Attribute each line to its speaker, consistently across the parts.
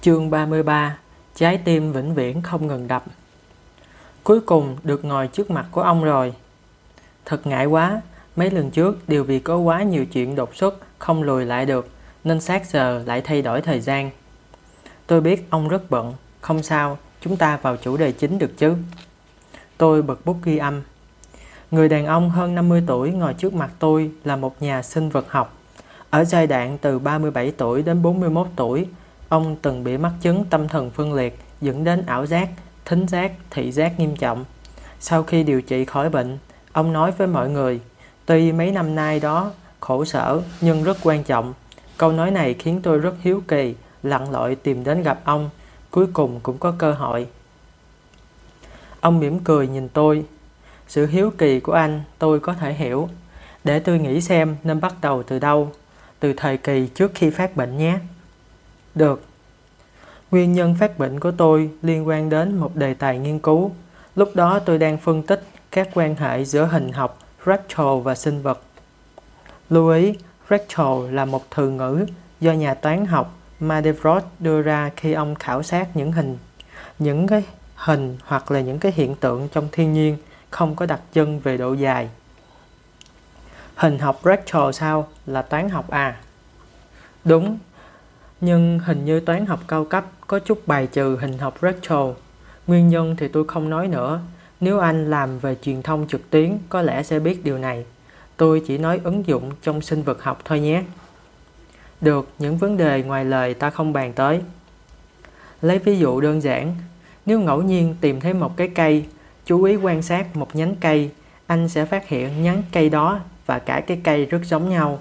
Speaker 1: Chương 33 Trái tim vĩnh viễn không ngừng đập Cuối cùng được ngồi trước mặt của ông rồi. Thật ngại quá, mấy lần trước đều vì có quá nhiều chuyện đột xuất không lùi lại được nên sát giờ lại thay đổi thời gian. Tôi biết ông rất bận, không sao, chúng ta vào chủ đề chính được chứ. Tôi bật bút ghi âm. Người đàn ông hơn 50 tuổi ngồi trước mặt tôi là một nhà sinh vật học. Ở giai đoạn từ 37 tuổi đến 41 tuổi, ông từng bị mắc chứng tâm thần phân liệt dẫn đến ảo giác, thính giác, thị giác nghiêm trọng. Sau khi điều trị khỏi bệnh, ông nói với mọi người, tuy mấy năm nay đó khổ sở nhưng rất quan trọng. Câu nói này khiến tôi rất hiếu kỳ, lặn lội tìm đến gặp ông, cuối cùng cũng có cơ hội. Ông mỉm cười nhìn tôi. Sự hiếu kỳ của anh tôi có thể hiểu. Để tôi nghĩ xem nên bắt đầu từ đâu. Từ thời kỳ trước khi phát bệnh nhé. Được. Nguyên nhân phát bệnh của tôi liên quan đến một đề tài nghiên cứu. Lúc đó tôi đang phân tích các quan hệ giữa hình học, fractal và sinh vật. Lưu ý, fractal là một từ ngữ do nhà toán học Madevrot đưa ra khi ông khảo sát những hình những cái hình hoặc là những cái hiện tượng trong thiên nhiên không có đặc trưng về độ dài. Hình học fractal sao là toán học à? Đúng, nhưng hình như toán học cao cấp có chút bài trừ hình học fractal. Nguyên nhân thì tôi không nói nữa. Nếu anh làm về truyền thông trực tuyến có lẽ sẽ biết điều này. Tôi chỉ nói ứng dụng trong sinh vật học thôi nhé. Được, những vấn đề ngoài lời ta không bàn tới. Lấy ví dụ đơn giản, nếu ngẫu nhiên tìm thấy một cái cây, chú ý quan sát một nhánh cây, anh sẽ phát hiện nhánh cây đó và cả cái cây rất giống nhau.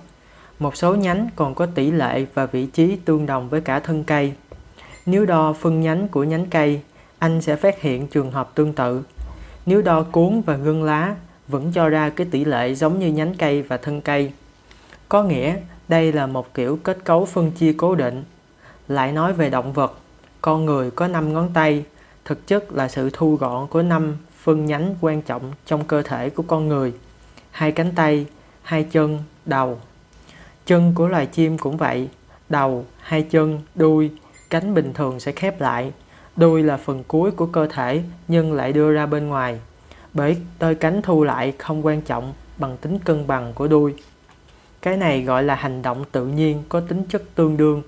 Speaker 1: Một số nhánh còn có tỷ lệ và vị trí tương đồng với cả thân cây. Nếu đo phân nhánh của nhánh cây, anh sẽ phát hiện trường hợp tương tự. Nếu đo cuốn và gân lá, vẫn cho ra cái tỷ lệ giống như nhánh cây và thân cây. Có nghĩa đây là một kiểu kết cấu phân chia cố định. Lại nói về động vật, con người có 5 ngón tay, thực chất là sự thu gọn của năm phân nhánh quan trọng trong cơ thể của con người. Hai cánh tay, hai chân, đầu. Chân của loài chim cũng vậy, đầu, hai chân, đuôi, cánh bình thường sẽ khép lại. Đuôi là phần cuối của cơ thể nhưng lại đưa ra bên ngoài. Bởi đôi cánh thu lại không quan trọng bằng tính cân bằng của đuôi. Cái này gọi là hành động tự nhiên có tính chất tương đương.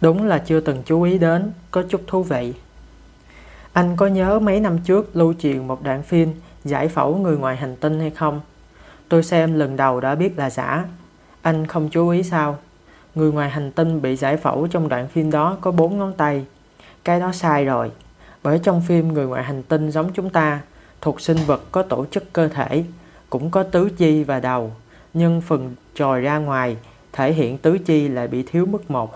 Speaker 1: Đúng là chưa từng chú ý đến, có chút thú vị. Anh có nhớ mấy năm trước lưu truyền một đoạn phim giải phẫu người ngoài hành tinh hay không? Tôi xem lần đầu đã biết là giả. Anh không chú ý sao? Người ngoài hành tinh bị giải phẫu trong đoạn phim đó có bốn ngón tay. Cái đó sai rồi. Bởi trong phim người ngoài hành tinh giống chúng ta, thuộc sinh vật có tổ chức cơ thể, cũng có tứ chi và đầu nhưng phần trồi ra ngoài thể hiện tứ chi lại bị thiếu mất một.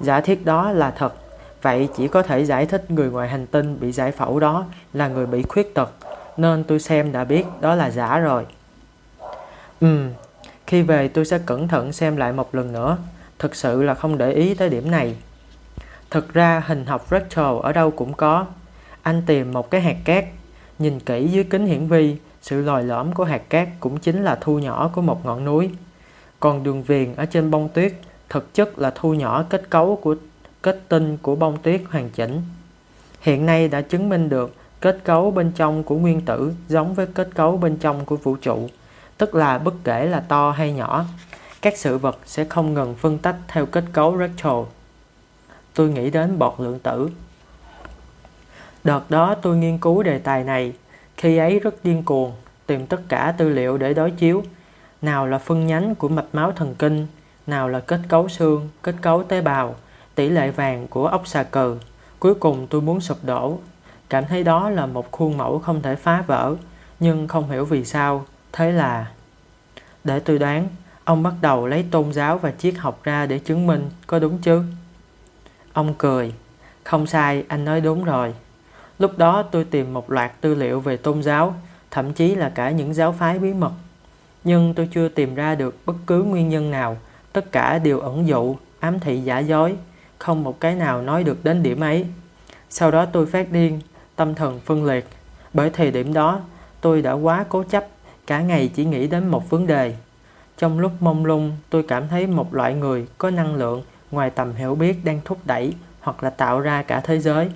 Speaker 1: Giả thiết đó là thật, vậy chỉ có thể giải thích người ngoài hành tinh bị giải phẫu đó là người bị khuyết tật, nên tôi xem đã biết đó là giả rồi. Ừm, khi về tôi sẽ cẩn thận xem lại một lần nữa, thực sự là không để ý tới điểm này. Thực ra hình học rectal ở đâu cũng có. Anh tìm một cái hạt cát, nhìn kỹ dưới kính hiển vi sự lòi lõm của hạt cát cũng chính là thu nhỏ của một ngọn núi. Còn đường viền ở trên bông tuyết thực chất là thu nhỏ kết cấu của kết tinh của bông tuyết hoàn chỉnh. Hiện nay đã chứng minh được kết cấu bên trong của nguyên tử giống với kết cấu bên trong của vũ trụ, tức là bất kể là to hay nhỏ, các sự vật sẽ không ngừng phân tách theo kết cấu rectal. Tôi nghĩ đến bọt lượng tử. Đợt đó tôi nghiên cứu đề tài này khi ấy rất điên cuồng, tìm tất cả tư liệu để đối chiếu. Nào là phân nhánh của mạch máu thần kinh, nào là kết cấu xương, kết cấu tế bào, tỷ lệ vàng của ốc xà cừ. Cuối cùng tôi muốn sụp đổ. Cảm thấy đó là một khuôn mẫu không thể phá vỡ, nhưng không hiểu vì sao. Thế là... Để tôi đoán, ông bắt đầu lấy tôn giáo và triết học ra để chứng minh, có đúng chứ? Ông cười. Không sai, anh nói đúng rồi. Lúc đó tôi tìm một loạt tư liệu về tôn giáo, thậm chí là cả những giáo phái bí mật. Nhưng tôi chưa tìm ra được bất cứ nguyên nhân nào, tất cả đều ẩn dụ, ám thị giả dối, không một cái nào nói được đến điểm ấy. Sau đó tôi phát điên, tâm thần phân liệt. Bởi thời điểm đó, tôi đã quá cố chấp, cả ngày chỉ nghĩ đến một vấn đề. Trong lúc mông lung, tôi cảm thấy một loại người có năng lượng ngoài tầm hiểu biết đang thúc đẩy hoặc là tạo ra cả thế giới.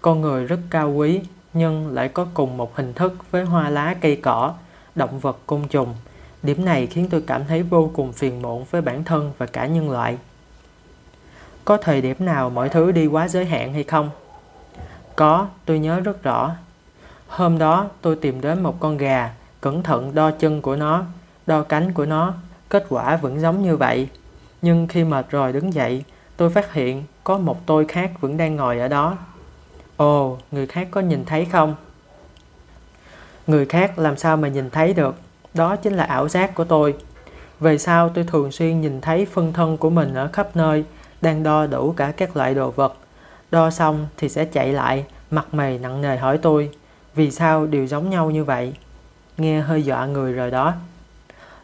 Speaker 1: Con người rất cao quý nhưng lại có cùng một hình thức với hoa lá cây cỏ, động vật côn trùng. Điểm này khiến tôi cảm thấy vô cùng phiền muộn với bản thân và cả nhân loại. Có thời điểm nào mọi thứ đi quá giới hạn hay không? Có, tôi nhớ rất rõ. Hôm đó tôi tìm đến một con gà, cẩn thận đo chân của nó, đo cánh của nó, kết quả vẫn giống như vậy. Nhưng khi mệt rồi đứng dậy, tôi phát hiện có một tôi khác vẫn đang ngồi ở đó. Ồ, người khác có nhìn thấy không? Người khác làm sao mà nhìn thấy được? Đó chính là ảo giác của tôi. Về sau tôi thường xuyên nhìn thấy phân thân của mình ở khắp nơi, đang đo đủ cả các loại đồ vật. Đo xong thì sẽ chạy lại, mặt mày nặng nề hỏi tôi, vì sao đều giống nhau như vậy? Nghe hơi dọa người rồi đó.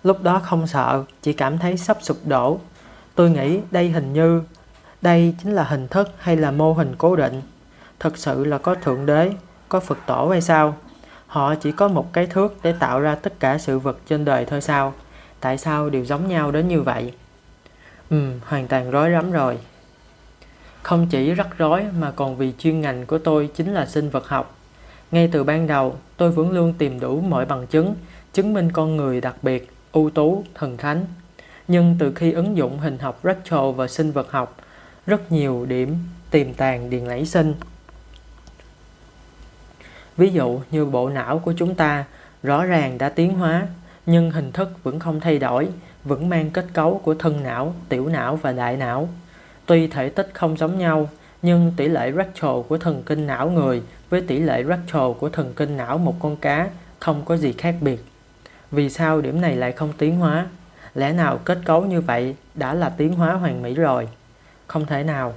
Speaker 1: Lúc đó không sợ, chỉ cảm thấy sắp sụp đổ. Tôi nghĩ đây hình như, đây chính là hình thức hay là mô hình cố định. Thật sự là có Thượng Đế, có Phật Tổ hay sao? Họ chỉ có một cái thước để tạo ra tất cả sự vật trên đời thôi sao? Tại sao đều giống nhau đến như vậy? Ừ, hoàn toàn rối rắm rồi. Không chỉ rắc rối mà còn vì chuyên ngành của tôi chính là sinh vật học. Ngay từ ban đầu, tôi vẫn luôn tìm đủ mọi bằng chứng, chứng minh con người đặc biệt, ưu tú, thần thánh. Nhưng từ khi ứng dụng hình học Rachel và sinh vật học, rất nhiều điểm tiềm tàng điền nảy sinh. Ví dụ như bộ não của chúng ta rõ ràng đã tiến hóa, nhưng hình thức vẫn không thay đổi, vẫn mang kết cấu của thân não, tiểu não và đại não. Tuy thể tích không giống nhau, nhưng tỷ lệ rectal của thần kinh não người với tỷ lệ rectal của thần kinh não một con cá không có gì khác biệt. Vì sao điểm này lại không tiến hóa? Lẽ nào kết cấu như vậy đã là tiến hóa hoàn mỹ rồi? Không thể nào.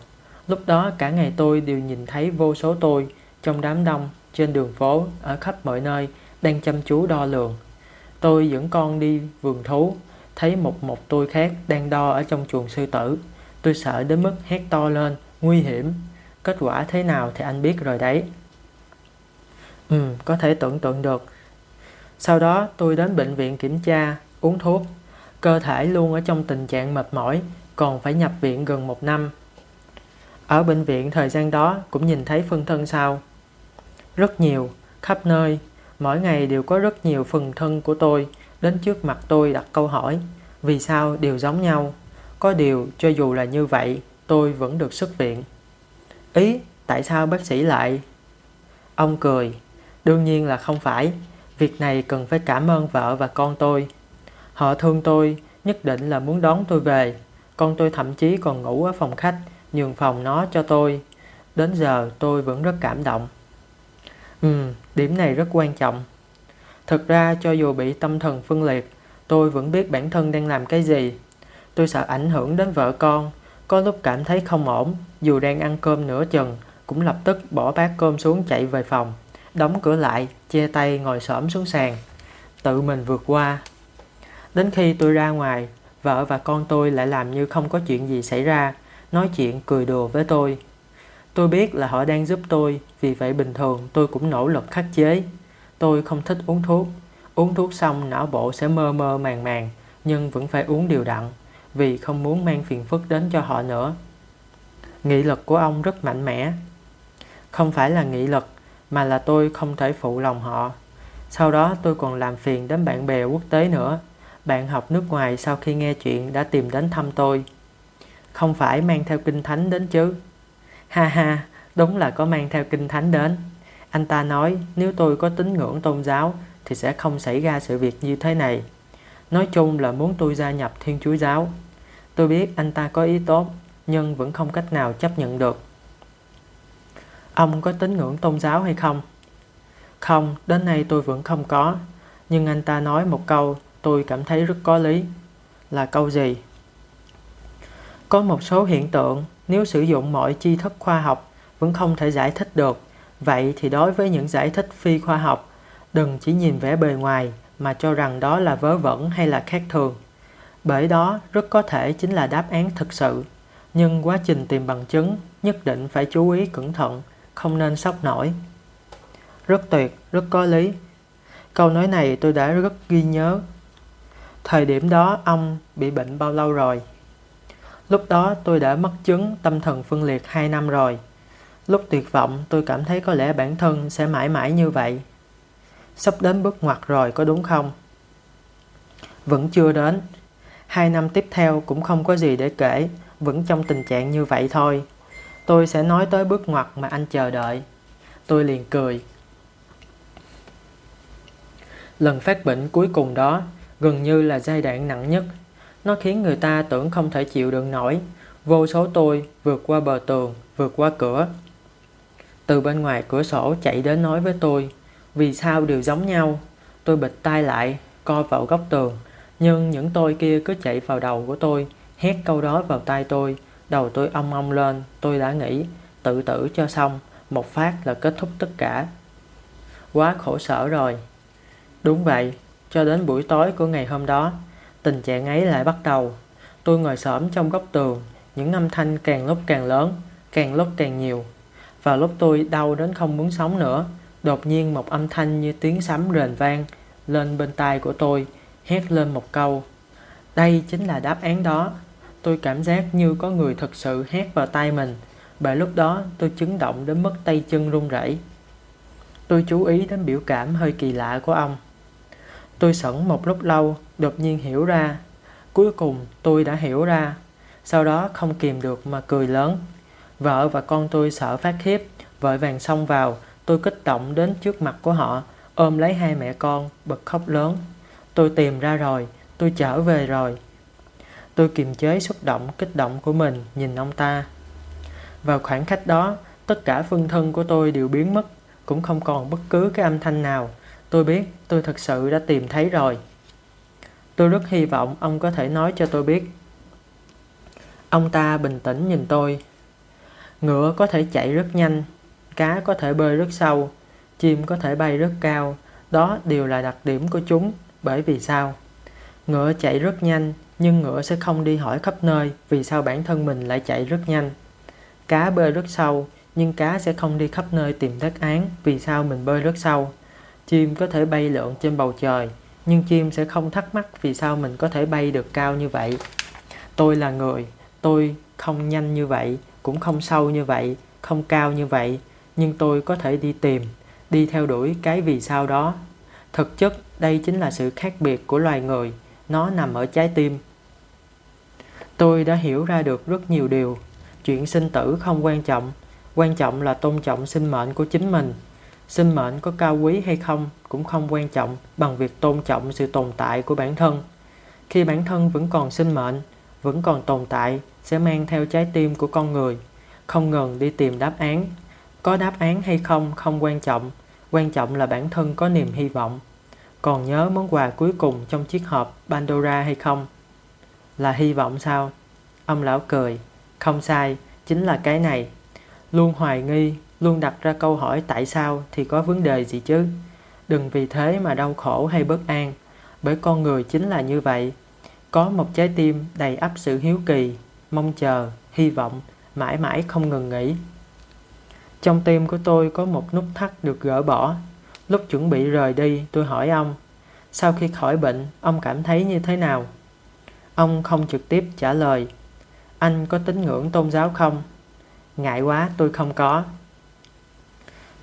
Speaker 1: Lúc đó cả ngày tôi đều nhìn thấy vô số tôi trong đám đông, trên đường phố, ở khắp mọi nơi đang chăm chú đo lường. Tôi dẫn con đi vườn thú, thấy một một tôi khác đang đo ở trong chuồng sư tử. Tôi sợ đến mức hét to lên, nguy hiểm. Kết quả thế nào thì anh biết rồi đấy. Ừ, có thể tưởng tượng được. Sau đó tôi đến bệnh viện kiểm tra, uống thuốc. Cơ thể luôn ở trong tình trạng mệt mỏi, còn phải nhập viện gần một năm. Ở bệnh viện thời gian đó cũng nhìn thấy phân thân sao. Rất nhiều, khắp nơi, mỗi ngày đều có rất nhiều phần thân của tôi đến trước mặt tôi đặt câu hỏi vì sao đều giống nhau. Có điều cho dù là như vậy, tôi vẫn được xuất viện. Ý, tại sao bác sĩ lại? Ông cười, đương nhiên là không phải. Việc này cần phải cảm ơn vợ và con tôi. Họ thương tôi, nhất định là muốn đón tôi về. Con tôi thậm chí còn ngủ ở phòng khách, nhường phòng nó cho tôi. Đến giờ tôi vẫn rất cảm động. Ừ, điểm này rất quan trọng. Thực ra cho dù bị tâm thần phân liệt, tôi vẫn biết bản thân đang làm cái gì. Tôi sợ ảnh hưởng đến vợ con, có lúc cảm thấy không ổn, dù đang ăn cơm nửa chừng, cũng lập tức bỏ bát cơm xuống chạy về phòng, đóng cửa lại, che tay ngồi xổm xuống sàn, tự mình vượt qua. Đến khi tôi ra ngoài, vợ và con tôi lại làm như không có chuyện gì xảy ra, nói chuyện cười đùa với tôi. Tôi biết là họ đang giúp tôi, vì vậy bình thường tôi cũng nỗ lực khắc chế. Tôi không thích uống thuốc. Uống thuốc xong não bộ sẽ mơ mơ màng màng, nhưng vẫn phải uống đều đặn, vì không muốn mang phiền phức đến cho họ nữa. Nghị lực của ông rất mạnh mẽ. Không phải là nghị lực, mà là tôi không thể phụ lòng họ. Sau đó tôi còn làm phiền đến bạn bè quốc tế nữa. Bạn học nước ngoài sau khi nghe chuyện đã tìm đến thăm tôi. Không phải mang theo kinh thánh đến chứ. Ha ha, đúng là có mang theo kinh thánh đến. Anh ta nói nếu tôi có tín ngưỡng tôn giáo thì sẽ không xảy ra sự việc như thế này. Nói chung là muốn tôi gia nhập Thiên Chúa Giáo. Tôi biết anh ta có ý tốt, nhưng vẫn không cách nào chấp nhận được. Ông có tín ngưỡng tôn giáo hay không? Không, đến nay tôi vẫn không có. Nhưng anh ta nói một câu tôi cảm thấy rất có lý. Là câu gì? Có một số hiện tượng nếu sử dụng mọi tri thức khoa học vẫn không thể giải thích được. Vậy thì đối với những giải thích phi khoa học, đừng chỉ nhìn vẻ bề ngoài mà cho rằng đó là vớ vẩn hay là khác thường. Bởi đó rất có thể chính là đáp án thực sự. Nhưng quá trình tìm bằng chứng nhất định phải chú ý cẩn thận, không nên sốc nổi. Rất tuyệt, rất có lý. Câu nói này tôi đã rất ghi nhớ. Thời điểm đó ông bị bệnh bao lâu rồi? Lúc đó tôi đã mất chứng tâm thần phân liệt 2 năm rồi. Lúc tuyệt vọng tôi cảm thấy có lẽ bản thân sẽ mãi mãi như vậy. Sắp đến bước ngoặt rồi có đúng không? Vẫn chưa đến. Hai năm tiếp theo cũng không có gì để kể, vẫn trong tình trạng như vậy thôi. Tôi sẽ nói tới bước ngoặt mà anh chờ đợi. Tôi liền cười. Lần phát bệnh cuối cùng đó gần như là giai đoạn nặng nhất. Nó khiến người ta tưởng không thể chịu đựng nổi. Vô số tôi vượt qua bờ tường, vượt qua cửa. Từ bên ngoài cửa sổ chạy đến nói với tôi vì sao đều giống nhau. Tôi bịt tai lại, co vào góc tường. Nhưng những tôi kia cứ chạy vào đầu của tôi, hét câu đó vào tai tôi. Đầu tôi ong ong lên, tôi đã nghĩ tự tử cho xong, một phát là kết thúc tất cả. Quá khổ sở rồi. Đúng vậy, cho đến buổi tối của ngày hôm đó, tình trạng ấy lại bắt đầu. Tôi ngồi xổm trong góc tường, những âm thanh càng lúc càng lớn, càng lúc càng nhiều. và lúc tôi đau đến không muốn sống nữa, đột nhiên một âm thanh như tiếng sấm rền vang lên bên tai của tôi, hét lên một câu. Đây chính là đáp án đó. Tôi cảm giác như có người thật sự hét vào tai mình. Bởi lúc đó tôi chấn động đến mức tay chân run rẩy. Tôi chú ý đến biểu cảm hơi kỳ lạ của ông. Tôi sững một lúc lâu, đột nhiên hiểu ra. Cuối cùng tôi đã hiểu ra. Sau đó không kìm được mà cười lớn. Vợ và con tôi sợ phát khiếp, vội vàng xông vào. Tôi kích động đến trước mặt của họ, ôm lấy hai mẹ con, bật khóc lớn. Tôi tìm ra rồi, tôi trở về rồi. Tôi kiềm chế xúc động, kích động của mình, nhìn ông ta. Vào khoảng khắc đó, tất cả phân thân của tôi đều biến mất, cũng không còn bất cứ cái âm thanh nào. Tôi biết tôi thật sự đã tìm thấy rồi. Tôi rất hy vọng ông có thể nói cho tôi biết. Ông ta bình tĩnh nhìn tôi. Ngựa có thể chạy rất nhanh, cá có thể bơi rất sâu, chim có thể bay rất cao. Đó đều là đặc điểm của chúng. Bởi vì sao? Ngựa chạy rất nhanh, nhưng ngựa sẽ không đi hỏi khắp nơi vì sao bản thân mình lại chạy rất nhanh. Cá bơi rất sâu, nhưng cá sẽ không đi khắp nơi tìm đáp án vì sao mình bơi rất sâu. Chim có thể bay lượn trên bầu trời, nhưng chim sẽ không thắc mắc vì sao mình có thể bay được cao như vậy. Tôi là người, tôi không nhanh như vậy, cũng không sâu như vậy, không cao như vậy, nhưng tôi có thể đi tìm, đi theo đuổi cái vì sao đó. Thực chất, đây chính là sự khác biệt của loài người, nó nằm ở trái tim. Tôi đã hiểu ra được rất nhiều điều. Chuyện sinh tử không quan trọng, quan trọng là tôn trọng sinh mệnh của chính mình. Sinh mệnh có cao quý hay không cũng không quan trọng bằng việc tôn trọng sự tồn tại của bản thân. Khi bản thân vẫn còn sinh mệnh, vẫn còn tồn tại, sẽ mang theo trái tim của con người, không ngừng đi tìm đáp án. Có đáp án hay không không quan trọng, quan trọng là bản thân có niềm hy vọng. Còn nhớ món quà cuối cùng trong chiếc hộp Pandora hay không? Là hy vọng sao? Ông lão cười. Không sai, chính là cái này. Luôn hoài nghi, luôn đặt ra câu hỏi tại sao thì có vấn đề gì chứ? Đừng vì thế mà đau khổ hay bất an, bởi con người chính là như vậy. Có một trái tim đầy ắp sự hiếu kỳ, mong chờ, hy vọng, mãi mãi không ngừng nghỉ. Trong tim của tôi có một nút thắt được gỡ bỏ. Lúc chuẩn bị rời đi, tôi hỏi ông, sau khi khỏi bệnh, ông cảm thấy như thế nào? Ông không trực tiếp trả lời. Anh có tín ngưỡng tôn giáo không? Ngại quá, tôi không có.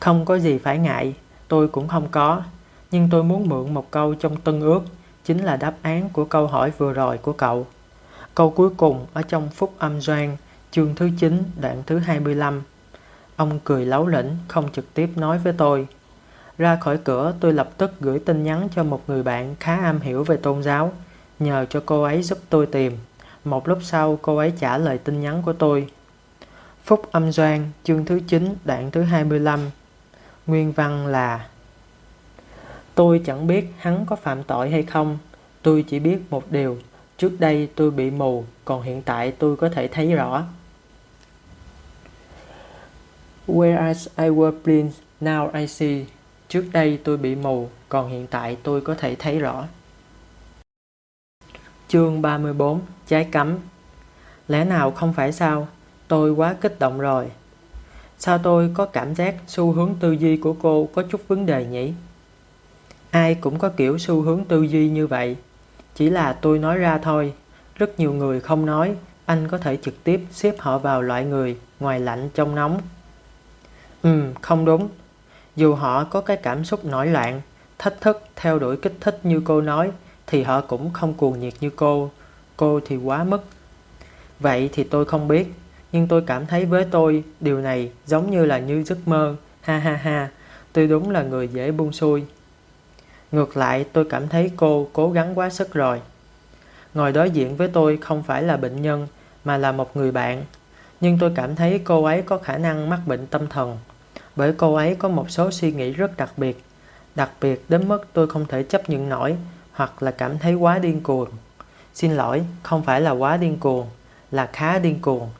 Speaker 1: Không có gì phải ngại, tôi cũng không có. Nhưng tôi muốn mượn một câu trong tân ước, chính là đáp án của câu hỏi vừa rồi của cậu. Câu cuối cùng ở trong Phúc Âm Doan, chương thứ 9, đoạn thứ 25. Ông cười lấu lĩnh, không trực tiếp nói với tôi. Ra khỏi cửa tôi lập tức gửi tin nhắn cho một người bạn khá am hiểu về tôn giáo, nhờ cho cô ấy giúp tôi tìm. Một lúc sau cô ấy trả lời tin nhắn của tôi. Phúc âm doan, chương thứ 9, đoạn thứ 25. Nguyên văn là Tôi chẳng biết hắn có phạm tội hay không. Tôi chỉ biết một điều. Trước đây tôi bị mù, còn hiện tại tôi có thể thấy rõ. Whereas I was blind, now I see. Trước đây tôi bị mù, còn hiện tại tôi có thể thấy rõ. Chương 34 Trái cấm Lẽ nào không phải sao? Tôi quá kích động rồi. Sao tôi có cảm giác xu hướng tư duy của cô có chút vấn đề nhỉ? Ai cũng có kiểu xu hướng tư duy như vậy. Chỉ là tôi nói ra thôi. Rất nhiều người không nói, anh có thể trực tiếp xếp họ vào loại người ngoài lạnh trong nóng. Ừ, không đúng. Dù họ có cái cảm xúc nổi loạn, thách thức, theo đuổi kích thích như cô nói, thì họ cũng không cuồng nhiệt như cô. Cô thì quá mức. Vậy thì tôi không biết, nhưng tôi cảm thấy với tôi điều này giống như là như giấc mơ. Ha ha ha, tôi đúng là người dễ buông xuôi. Ngược lại tôi cảm thấy cô cố gắng quá sức rồi. Ngồi đối diện với tôi không phải là bệnh nhân mà là một người bạn. Nhưng tôi cảm thấy cô ấy có khả năng mắc bệnh tâm thần. Bởi cô ấy có một số suy nghĩ rất đặc biệt. Đặc biệt đến mức tôi không thể chấp nhận nổi hoặc là cảm thấy quá điên cuồng. Xin lỗi, không phải là quá điên cuồng, là khá điên cuồng.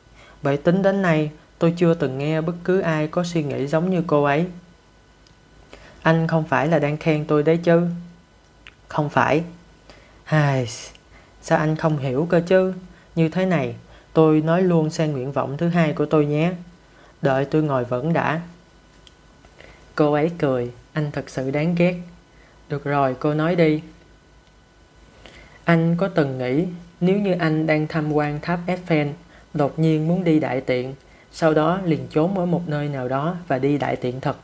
Speaker 1: Bởi tính đến nay tôi chưa từng nghe bất cứ ai có suy nghĩ giống như cô ấy. Anh không phải là đang khen tôi đấy chứ? Không phải. Hài, sao anh không hiểu cơ chứ? Như thế này, tôi nói luôn sang nguyện vọng thứ hai của tôi nhé. Đợi tôi ngồi vẫn đã. Cô ấy cười, anh thật sự đáng ghét. Được rồi, cô nói đi. Anh có từng nghĩ nếu như anh đang tham quan tháp Eiffel, đột nhiên muốn đi đại tiện, sau đó liền trốn ở một nơi nào đó và đi đại tiện thật,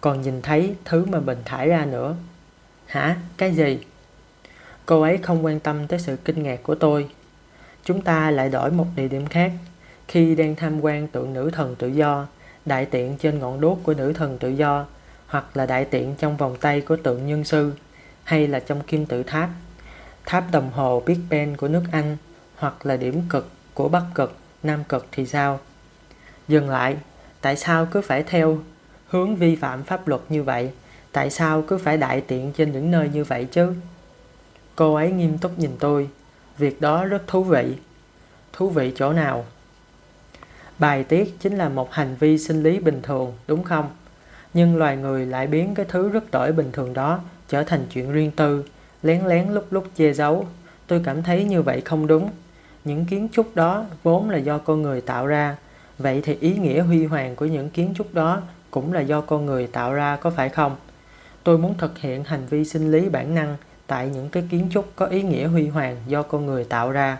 Speaker 1: còn nhìn thấy thứ mà mình thải ra nữa. Hả? Cái gì? Cô ấy không quan tâm tới sự kinh ngạc của tôi. Chúng ta lại đổi một địa điểm khác. Khi đang tham quan tượng nữ thần tự do, đại tiện trên ngọn đốt của nữ thần tự do, hoặc là đại tiện trong vòng tay của tượng nhân sư, hay là trong kim tự tháp, tháp đồng hồ Big Ben của nước Anh, hoặc là điểm cực của Bắc cực, Nam cực thì sao? Dừng lại, tại sao cứ phải theo hướng vi phạm pháp luật như vậy? Tại sao cứ phải đại tiện trên những nơi như vậy chứ? Cô ấy nghiêm túc nhìn tôi. Việc đó rất thú vị. Thú vị chỗ nào? Bài tiết chính là một hành vi sinh lý bình thường, đúng không? Nhưng loài người lại biến cái thứ rất tỏi bình thường đó trở thành chuyện riêng tư, lén lén lúc lúc che giấu. Tôi cảm thấy như vậy không đúng. Những kiến trúc đó vốn là do con người tạo ra. Vậy thì ý nghĩa huy hoàng của những kiến trúc đó cũng là do con người tạo ra có phải không? Tôi muốn thực hiện hành vi sinh lý bản năng tại những cái kiến trúc có ý nghĩa huy hoàng do con người tạo ra.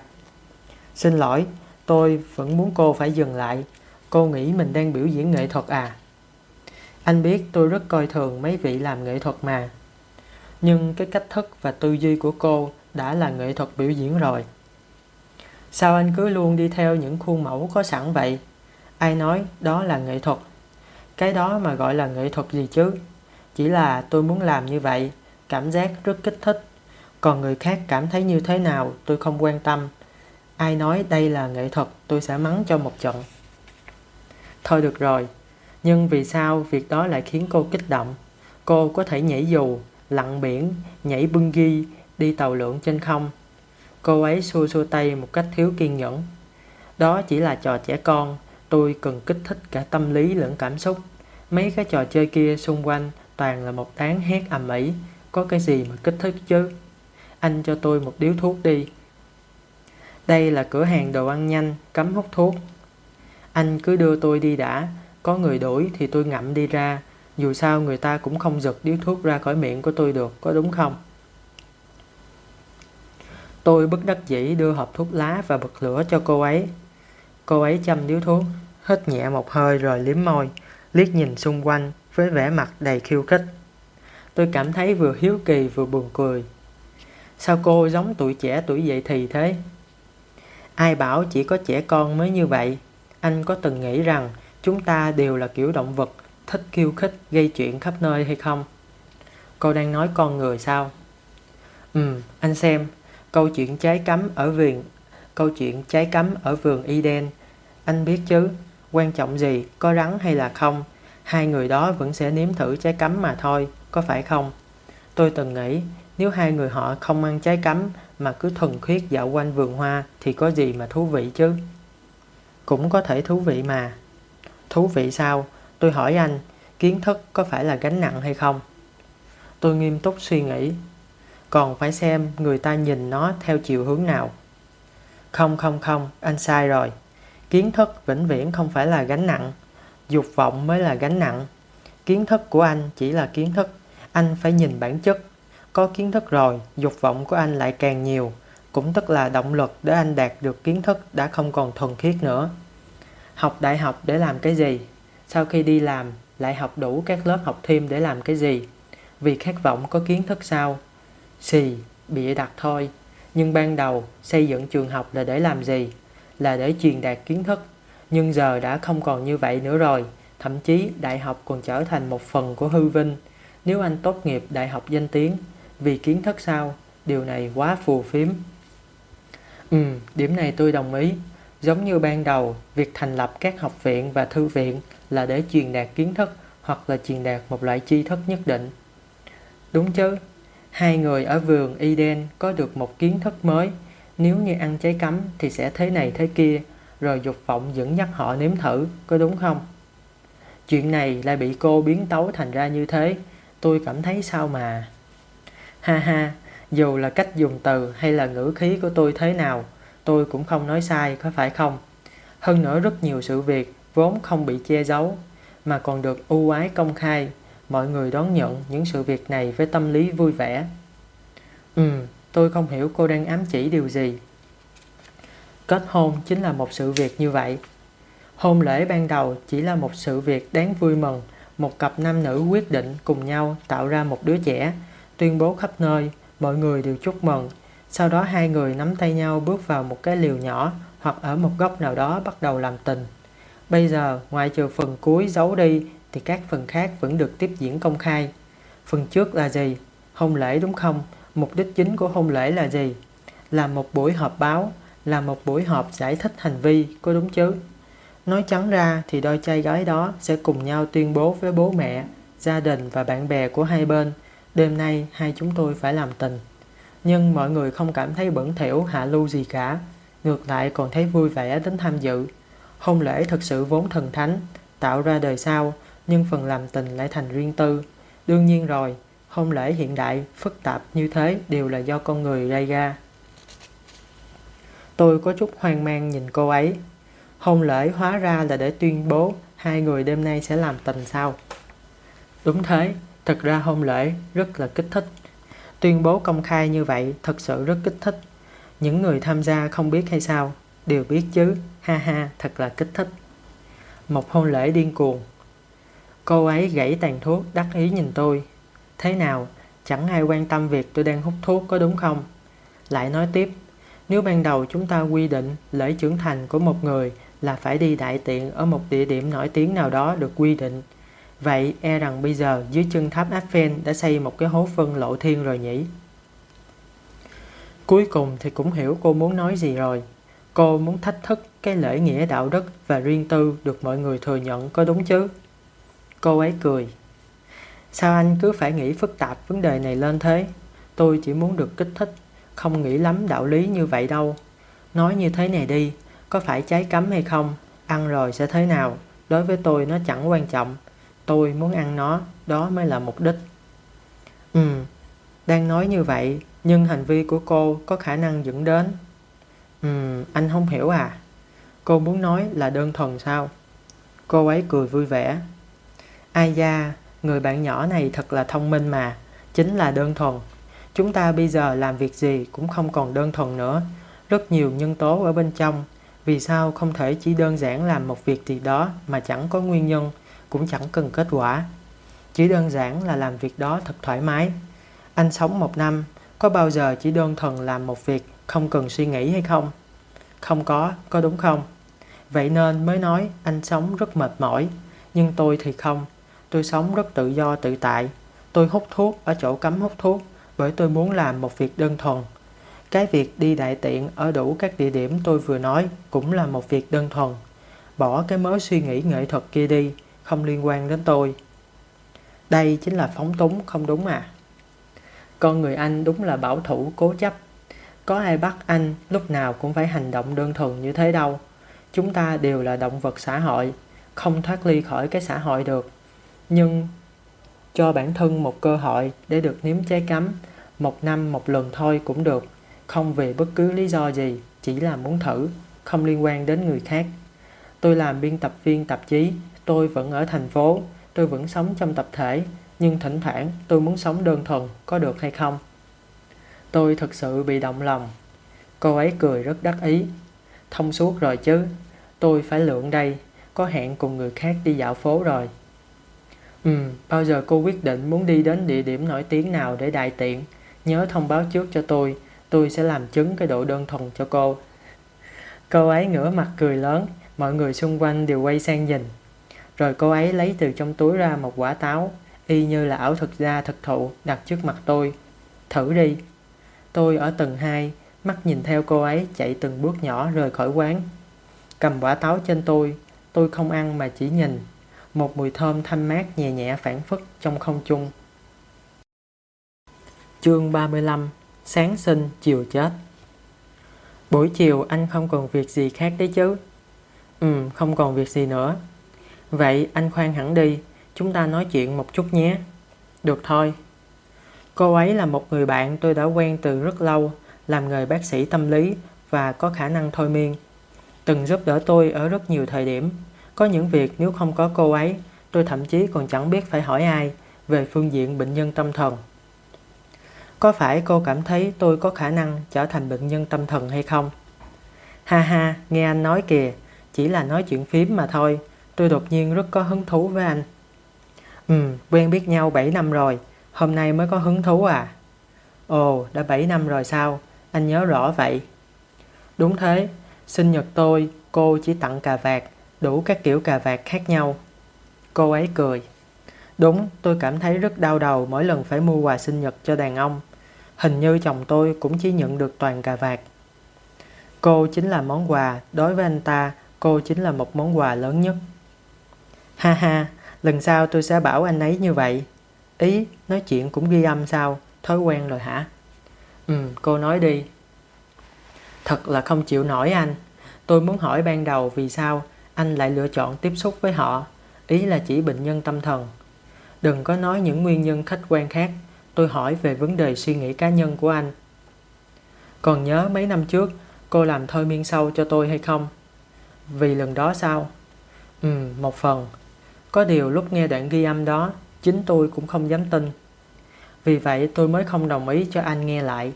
Speaker 1: Xin lỗi, tôi vẫn muốn cô phải dừng lại. Cô nghĩ mình đang biểu diễn nghệ thuật à? Anh biết tôi rất coi thường mấy vị làm nghệ thuật mà. Nhưng cái cách thức và tư duy của cô đã là nghệ thuật biểu diễn rồi. Sao anh cứ luôn đi theo những khuôn mẫu có sẵn vậy? Ai nói đó là nghệ thuật? Cái đó mà gọi là nghệ thuật gì chứ? Chỉ là tôi muốn làm như vậy cảm giác rất kích thích. Còn người khác cảm thấy như thế nào tôi không quan tâm. Ai nói đây là nghệ thuật tôi sẽ mắng cho một trận. Thôi được rồi, nhưng vì sao việc đó lại khiến cô kích động? Cô có thể nhảy dù, lặn biển, nhảy bưng ghi, đi tàu lượn trên không. Cô ấy xua xua tay một cách thiếu kiên nhẫn. Đó chỉ là trò trẻ con, tôi cần kích thích cả tâm lý lẫn cảm xúc. Mấy cái trò chơi kia xung quanh toàn là một tán hét ầm ĩ, có cái gì mà kích thích chứ? Anh cho tôi một điếu thuốc đi. Đây là cửa hàng đồ ăn nhanh, cấm hút thuốc. Anh cứ đưa tôi đi đã, có người đuổi thì tôi ngậm đi ra. Dù sao người ta cũng không giật điếu thuốc ra khỏi miệng của tôi được, có đúng không? Tôi bất đắc dĩ đưa hộp thuốc lá và bật lửa cho cô ấy. Cô ấy châm điếu thuốc, hít nhẹ một hơi rồi liếm môi, liếc nhìn xung quanh với vẻ mặt đầy khiêu khích. Tôi cảm thấy vừa hiếu kỳ vừa buồn cười. Sao cô giống tuổi trẻ tuổi dậy thì thế? Ai bảo chỉ có trẻ con mới như vậy? Anh có từng nghĩ rằng chúng ta đều là kiểu động vật thích khiêu khích gây chuyện khắp nơi hay không? Cô đang nói con người sao? Ừ, anh xem, câu chuyện trái cấm ở viền câu chuyện trái cấm ở vườn Eden. Anh biết chứ, quan trọng gì, có rắn hay là không, hai người đó vẫn sẽ nếm thử trái cấm mà thôi có phải không? Tôi từng nghĩ nếu hai người họ không ăn trái cấm mà cứ thuần khiết dạo quanh vườn hoa thì có gì mà thú vị chứ? Cũng có thể thú vị mà. Thú vị sao? Tôi hỏi anh, kiến thức có phải là gánh nặng hay không? Tôi nghiêm túc suy nghĩ. Còn phải xem người ta nhìn nó theo chiều hướng nào. Không không không, anh sai rồi. Kiến thức vĩnh viễn không phải là gánh nặng. Dục vọng mới là gánh nặng. Kiến thức của anh chỉ là kiến thức anh phải nhìn bản chất. Có kiến thức rồi, dục vọng của anh lại càng nhiều. cũng tức là động lực để anh đạt được kiến thức đã không còn thuần khiết nữa. Học đại học để làm cái gì? Sau khi đi làm, lại học đủ các lớp học thêm để làm cái gì? Vì khát vọng có kiến thức sao? Xì, bịa đặt thôi. Nhưng ban đầu, xây dựng trường học là để làm gì? Là để truyền đạt kiến thức. Nhưng giờ đã không còn như vậy nữa rồi. Thậm chí, đại học còn trở thành một phần của hư vinh. Nếu anh tốt nghiệp đại học danh tiếng, vì kiến thức sao? Điều này quá phù phiếm. Ừ, điểm này tôi đồng ý. Giống như ban đầu, việc thành lập các học viện và thư viện là để truyền đạt kiến thức hoặc là truyền đạt một loại tri thức nhất định. Đúng chứ? Hai người ở vườn Eden có được một kiến thức mới. Nếu như ăn trái cấm thì sẽ thế này thế kia, rồi dục vọng dẫn dắt họ nếm thử, có đúng không? Chuyện này lại bị cô biến tấu thành ra như thế, tôi cảm thấy sao mà. Ha ha, dù là cách dùng từ hay là ngữ khí của tôi thế nào, tôi cũng không nói sai, có phải không? Hơn nữa rất nhiều sự việc vốn không bị che giấu, mà còn được ưu ái công khai, mọi người đón nhận những sự việc này với tâm lý vui vẻ. Ừ, tôi không hiểu cô đang ám chỉ điều gì. Kết hôn chính là một sự việc như vậy. Hôn lễ ban đầu chỉ là một sự việc đáng vui mừng, một cặp nam nữ quyết định cùng nhau tạo ra một đứa trẻ, tuyên bố khắp nơi, mọi người đều chúc mừng. Sau đó hai người nắm tay nhau bước vào một cái liều nhỏ hoặc ở một góc nào đó bắt đầu làm tình. Bây giờ, ngoài trừ phần cuối giấu đi thì các phần khác vẫn được tiếp diễn công khai. Phần trước là gì? Hôn lễ đúng không? Mục đích chính của hôn lễ là gì? Là một buổi họp báo, là một buổi họp giải thích hành vi, có đúng chứ? Nói trắng ra thì đôi trai gái đó sẽ cùng nhau tuyên bố với bố mẹ, gia đình và bạn bè của hai bên đêm nay hai chúng tôi phải làm tình. Nhưng mọi người không cảm thấy bẩn thỉu hạ lưu gì cả, ngược lại còn thấy vui vẻ đến tham dự. Hôn lễ thực sự vốn thần thánh, tạo ra đời sau, nhưng phần làm tình lại thành riêng tư. Đương nhiên rồi, hôn lễ hiện đại, phức tạp như thế đều là do con người gây ra. Tôi có chút hoang mang nhìn cô ấy. Hôn lễ hóa ra là để tuyên bố hai người đêm nay sẽ làm tình sao? Đúng thế, thật ra hôn lễ rất là kích thích. Tuyên bố công khai như vậy thật sự rất kích thích. Những người tham gia không biết hay sao? Đều biết chứ, ha ha, thật là kích thích. Một hôn lễ điên cuồng. Cô ấy gãy tàn thuốc đắc ý nhìn tôi. Thế nào, chẳng ai quan tâm việc tôi đang hút thuốc có đúng không? Lại nói tiếp, nếu ban đầu chúng ta quy định lễ trưởng thành của một người là phải đi đại tiện ở một địa điểm nổi tiếng nào đó được quy định, vậy e rằng bây giờ dưới chân tháp Eiffel đã xây một cái hố phân lộ thiên rồi nhỉ? Cuối cùng thì cũng hiểu cô muốn nói gì rồi. Cô muốn thách thức cái lễ nghĩa đạo đức và riêng tư được mọi người thừa nhận có đúng chứ? Cô ấy cười. Sao anh cứ phải nghĩ phức tạp vấn đề này lên thế? Tôi chỉ muốn được kích thích, không nghĩ lắm đạo lý như vậy đâu. Nói như thế này đi, có phải trái cấm hay không, ăn rồi sẽ thế nào, đối với tôi nó chẳng quan trọng. Tôi muốn ăn nó, đó mới là mục đích. Ừ, đang nói như vậy, nhưng hành vi của cô có khả năng dẫn đến. Ừ, anh không hiểu à? Cô muốn nói là đơn thuần sao? Cô ấy cười vui vẻ. Ai da, người bạn nhỏ này thật là thông minh mà, chính là đơn thuần. Chúng ta bây giờ làm việc gì cũng không còn đơn thuần nữa, rất nhiều nhân tố ở bên trong. Vì sao không thể chỉ đơn giản làm một việc gì đó mà chẳng có nguyên nhân, cũng chẳng cần kết quả. Chỉ đơn giản là làm việc đó thật thoải mái. Anh sống một năm, có bao giờ chỉ đơn thuần làm một việc không cần suy nghĩ hay không? Không có, có đúng không? Vậy nên mới nói anh sống rất mệt mỏi, nhưng tôi thì không. Tôi sống rất tự do tự tại. Tôi hút thuốc ở chỗ cấm hút thuốc bởi tôi muốn làm một việc đơn thuần. Cái việc đi đại tiện ở đủ các địa điểm tôi vừa nói cũng là một việc đơn thuần. Bỏ cái mớ suy nghĩ nghệ thuật kia đi, không liên quan đến tôi. Đây chính là phóng túng không đúng à? Con người anh đúng là bảo thủ cố chấp. Có ai bắt anh lúc nào cũng phải hành động đơn thuần như thế đâu. Chúng ta đều là động vật xã hội, không thoát ly khỏi cái xã hội được. Nhưng cho bản thân một cơ hội để được nếm trái cấm, một năm một lần thôi cũng được, không vì bất cứ lý do gì, chỉ là muốn thử, không liên quan đến người khác. Tôi làm biên tập viên tạp chí, tôi vẫn ở thành phố, tôi vẫn sống trong tập thể, nhưng thỉnh thoảng tôi muốn sống đơn thuần, có được hay không? Tôi thực sự bị động lòng. Cô ấy cười rất đắc ý. Thông suốt rồi chứ. Tôi phải lượng đây. Có hẹn cùng người khác đi dạo phố rồi. Ừ, bao giờ cô quyết định muốn đi đến địa điểm nổi tiếng nào để đại tiện? Nhớ thông báo trước cho tôi. Tôi sẽ làm chứng cái độ đơn thuần cho cô. Cô ấy ngửa mặt cười lớn. Mọi người xung quanh đều quay sang nhìn. Rồi cô ấy lấy từ trong túi ra một quả táo, y như là ảo thực gia thực thụ đặt trước mặt tôi. Thử đi. Tôi ở tầng 2, mắt nhìn theo cô ấy chạy từng bước nhỏ rời khỏi quán. Cầm quả táo trên tôi, tôi không ăn mà chỉ nhìn. Một mùi thơm thanh mát nhẹ nhẹ phản phất trong không trung. Chương 35 Sáng sinh, chiều chết Buổi chiều anh không còn việc gì khác đấy chứ? Ừ, không còn việc gì nữa. Vậy anh khoan hẳn đi, chúng ta nói chuyện một chút nhé. Được thôi. Cô ấy là một người bạn tôi đã quen từ rất lâu, làm nghề bác sĩ tâm lý và có khả năng thôi miên. Từng giúp đỡ tôi ở rất nhiều thời điểm. Có những việc nếu không có cô ấy, tôi thậm chí còn chẳng biết phải hỏi ai về phương diện bệnh nhân tâm thần. Có phải cô cảm thấy tôi có khả năng trở thành bệnh nhân tâm thần hay không? Ha ha, nghe anh nói kìa, chỉ là nói chuyện phím mà thôi, tôi đột nhiên rất có hứng thú với anh. Ừ, quen biết nhau 7 năm rồi, hôm nay mới có hứng thú à? Ồ, đã 7 năm rồi sao? Anh nhớ rõ vậy. Đúng thế, sinh nhật tôi, cô chỉ tặng cà vạt, đủ các kiểu cà vạt khác nhau. Cô ấy cười. Đúng, tôi cảm thấy rất đau đầu mỗi lần phải mua quà sinh nhật cho đàn ông. Hình như chồng tôi cũng chỉ nhận được toàn cà vạt. Cô chính là món quà, đối với anh ta, cô chính là một món quà lớn nhất. Ha ha, lần sau tôi sẽ bảo anh ấy như vậy. Ý, nói chuyện cũng ghi âm sao? Thói quen rồi hả? Ừ, cô nói đi. Thật là không chịu nổi anh. Tôi muốn hỏi ban đầu vì sao anh lại lựa chọn tiếp xúc với họ. Ý là chỉ bệnh nhân tâm thần. Đừng có nói những nguyên nhân khách quan khác. Tôi hỏi về vấn đề suy nghĩ cá nhân của anh. Còn nhớ mấy năm trước cô làm thôi miên sâu cho tôi hay không? Vì lần đó sao? Ừ, một phần. Có điều lúc nghe đoạn ghi âm đó, chính tôi cũng không dám tin. Vì vậy tôi mới không đồng ý cho anh nghe lại.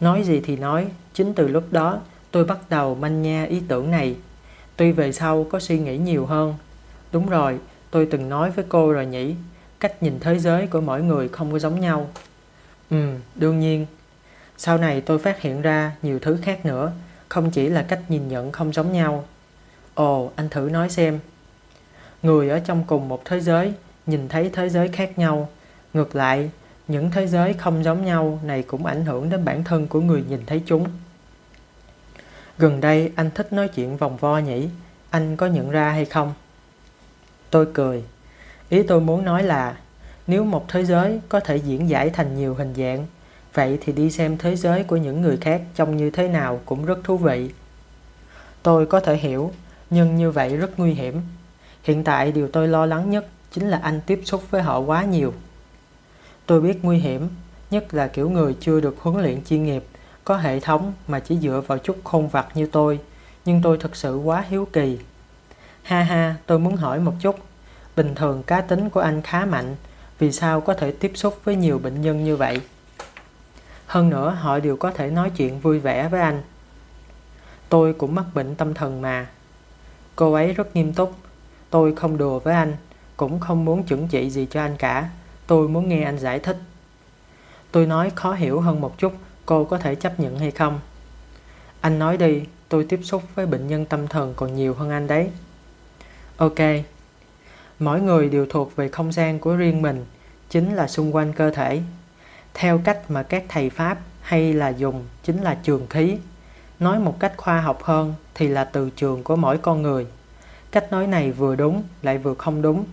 Speaker 1: Nói gì thì nói, chính từ lúc đó tôi bắt đầu manh nha ý tưởng này. Tuy về sau có suy nghĩ nhiều hơn. Đúng rồi, tôi từng nói với cô rồi nhỉ, cách nhìn thế giới của mỗi người không có giống nhau. Ừ, đương nhiên. Sau này tôi phát hiện ra nhiều thứ khác nữa, không chỉ là cách nhìn nhận không giống nhau. Ồ, anh thử nói xem. Người ở trong cùng một thế giới nhìn thấy thế giới khác nhau. Ngược lại, những thế giới không giống nhau này cũng ảnh hưởng đến bản thân của người nhìn thấy chúng. Gần đây anh thích nói chuyện vòng vo nhỉ? Anh có nhận ra hay không? Tôi cười. Ý tôi muốn nói là nếu một thế giới có thể diễn giải thành nhiều hình dạng, vậy thì đi xem thế giới của những người khác trông như thế nào cũng rất thú vị. Tôi có thể hiểu, nhưng như vậy rất nguy hiểm. Hiện tại điều tôi lo lắng nhất chính là anh tiếp xúc với họ quá nhiều. Tôi biết nguy hiểm, nhất là kiểu người chưa được huấn luyện chuyên nghiệp, có hệ thống mà chỉ dựa vào chút khôn vặt như tôi, nhưng tôi thật sự quá hiếu kỳ. Ha ha, tôi muốn hỏi một chút, bình thường cá tính của anh khá mạnh, vì sao có thể tiếp xúc với nhiều bệnh nhân như vậy? Hơn nữa, họ đều có thể nói chuyện vui vẻ với anh. Tôi cũng mắc bệnh tâm thần mà. Cô ấy rất nghiêm túc. Tôi không đùa với anh, cũng không muốn chuẩn trị gì cho anh cả. Tôi muốn nghe anh giải thích. Tôi nói khó hiểu hơn một chút, cô có thể chấp nhận hay không? Anh nói đi, tôi tiếp xúc với bệnh nhân tâm thần còn nhiều hơn anh đấy. Ok. Mỗi người đều thuộc về không gian của riêng mình, chính là xung quanh cơ thể. Theo cách mà các thầy Pháp hay là dùng chính là trường khí. Nói một cách khoa học hơn thì là từ trường của mỗi con người. Cách nói này vừa đúng lại vừa không đúng.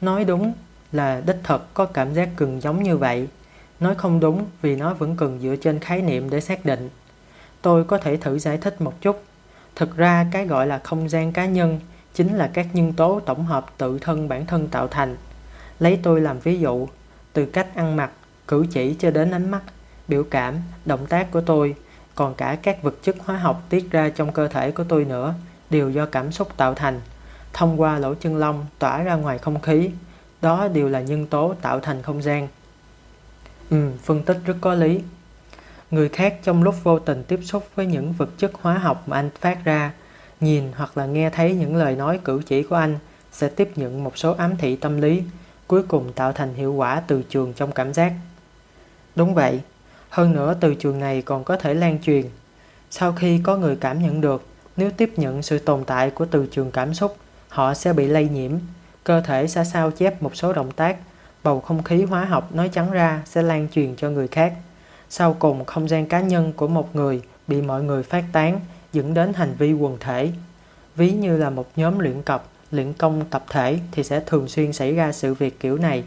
Speaker 1: Nói đúng là đích thực có cảm giác gần giống như vậy. Nói không đúng vì nó vẫn cần dựa trên khái niệm để xác định. Tôi có thể thử giải thích một chút. Thực ra cái gọi là không gian cá nhân chính là các nhân tố tổng hợp tự thân bản thân tạo thành. Lấy tôi làm ví dụ, từ cách ăn mặc, cử chỉ cho đến ánh mắt, biểu cảm, động tác của tôi, còn cả các vật chất hóa học tiết ra trong cơ thể của tôi nữa, đều do cảm xúc tạo thành, thông qua lỗ chân lông tỏa ra ngoài không khí. Đó đều là nhân tố tạo thành không gian. Ừ, phân tích rất có lý. Người khác trong lúc vô tình tiếp xúc với những vật chất hóa học mà anh phát ra, nhìn hoặc là nghe thấy những lời nói cử chỉ của anh sẽ tiếp nhận một số ám thị tâm lý, cuối cùng tạo thành hiệu quả từ trường trong cảm giác. Đúng vậy, hơn nữa từ trường này còn có thể lan truyền. Sau khi có người cảm nhận được, nếu tiếp nhận sự tồn tại của từ trường cảm xúc, họ sẽ bị lây nhiễm. Cơ thể sẽ sao chép một số động tác, bầu không khí hóa học nói trắng ra sẽ lan truyền cho người khác. Sau cùng, không gian cá nhân của một người bị mọi người phát tán, dẫn đến hành vi quần thể. Ví như là một nhóm luyện cọc, luyện công tập thể thì sẽ thường xuyên xảy ra sự việc kiểu này.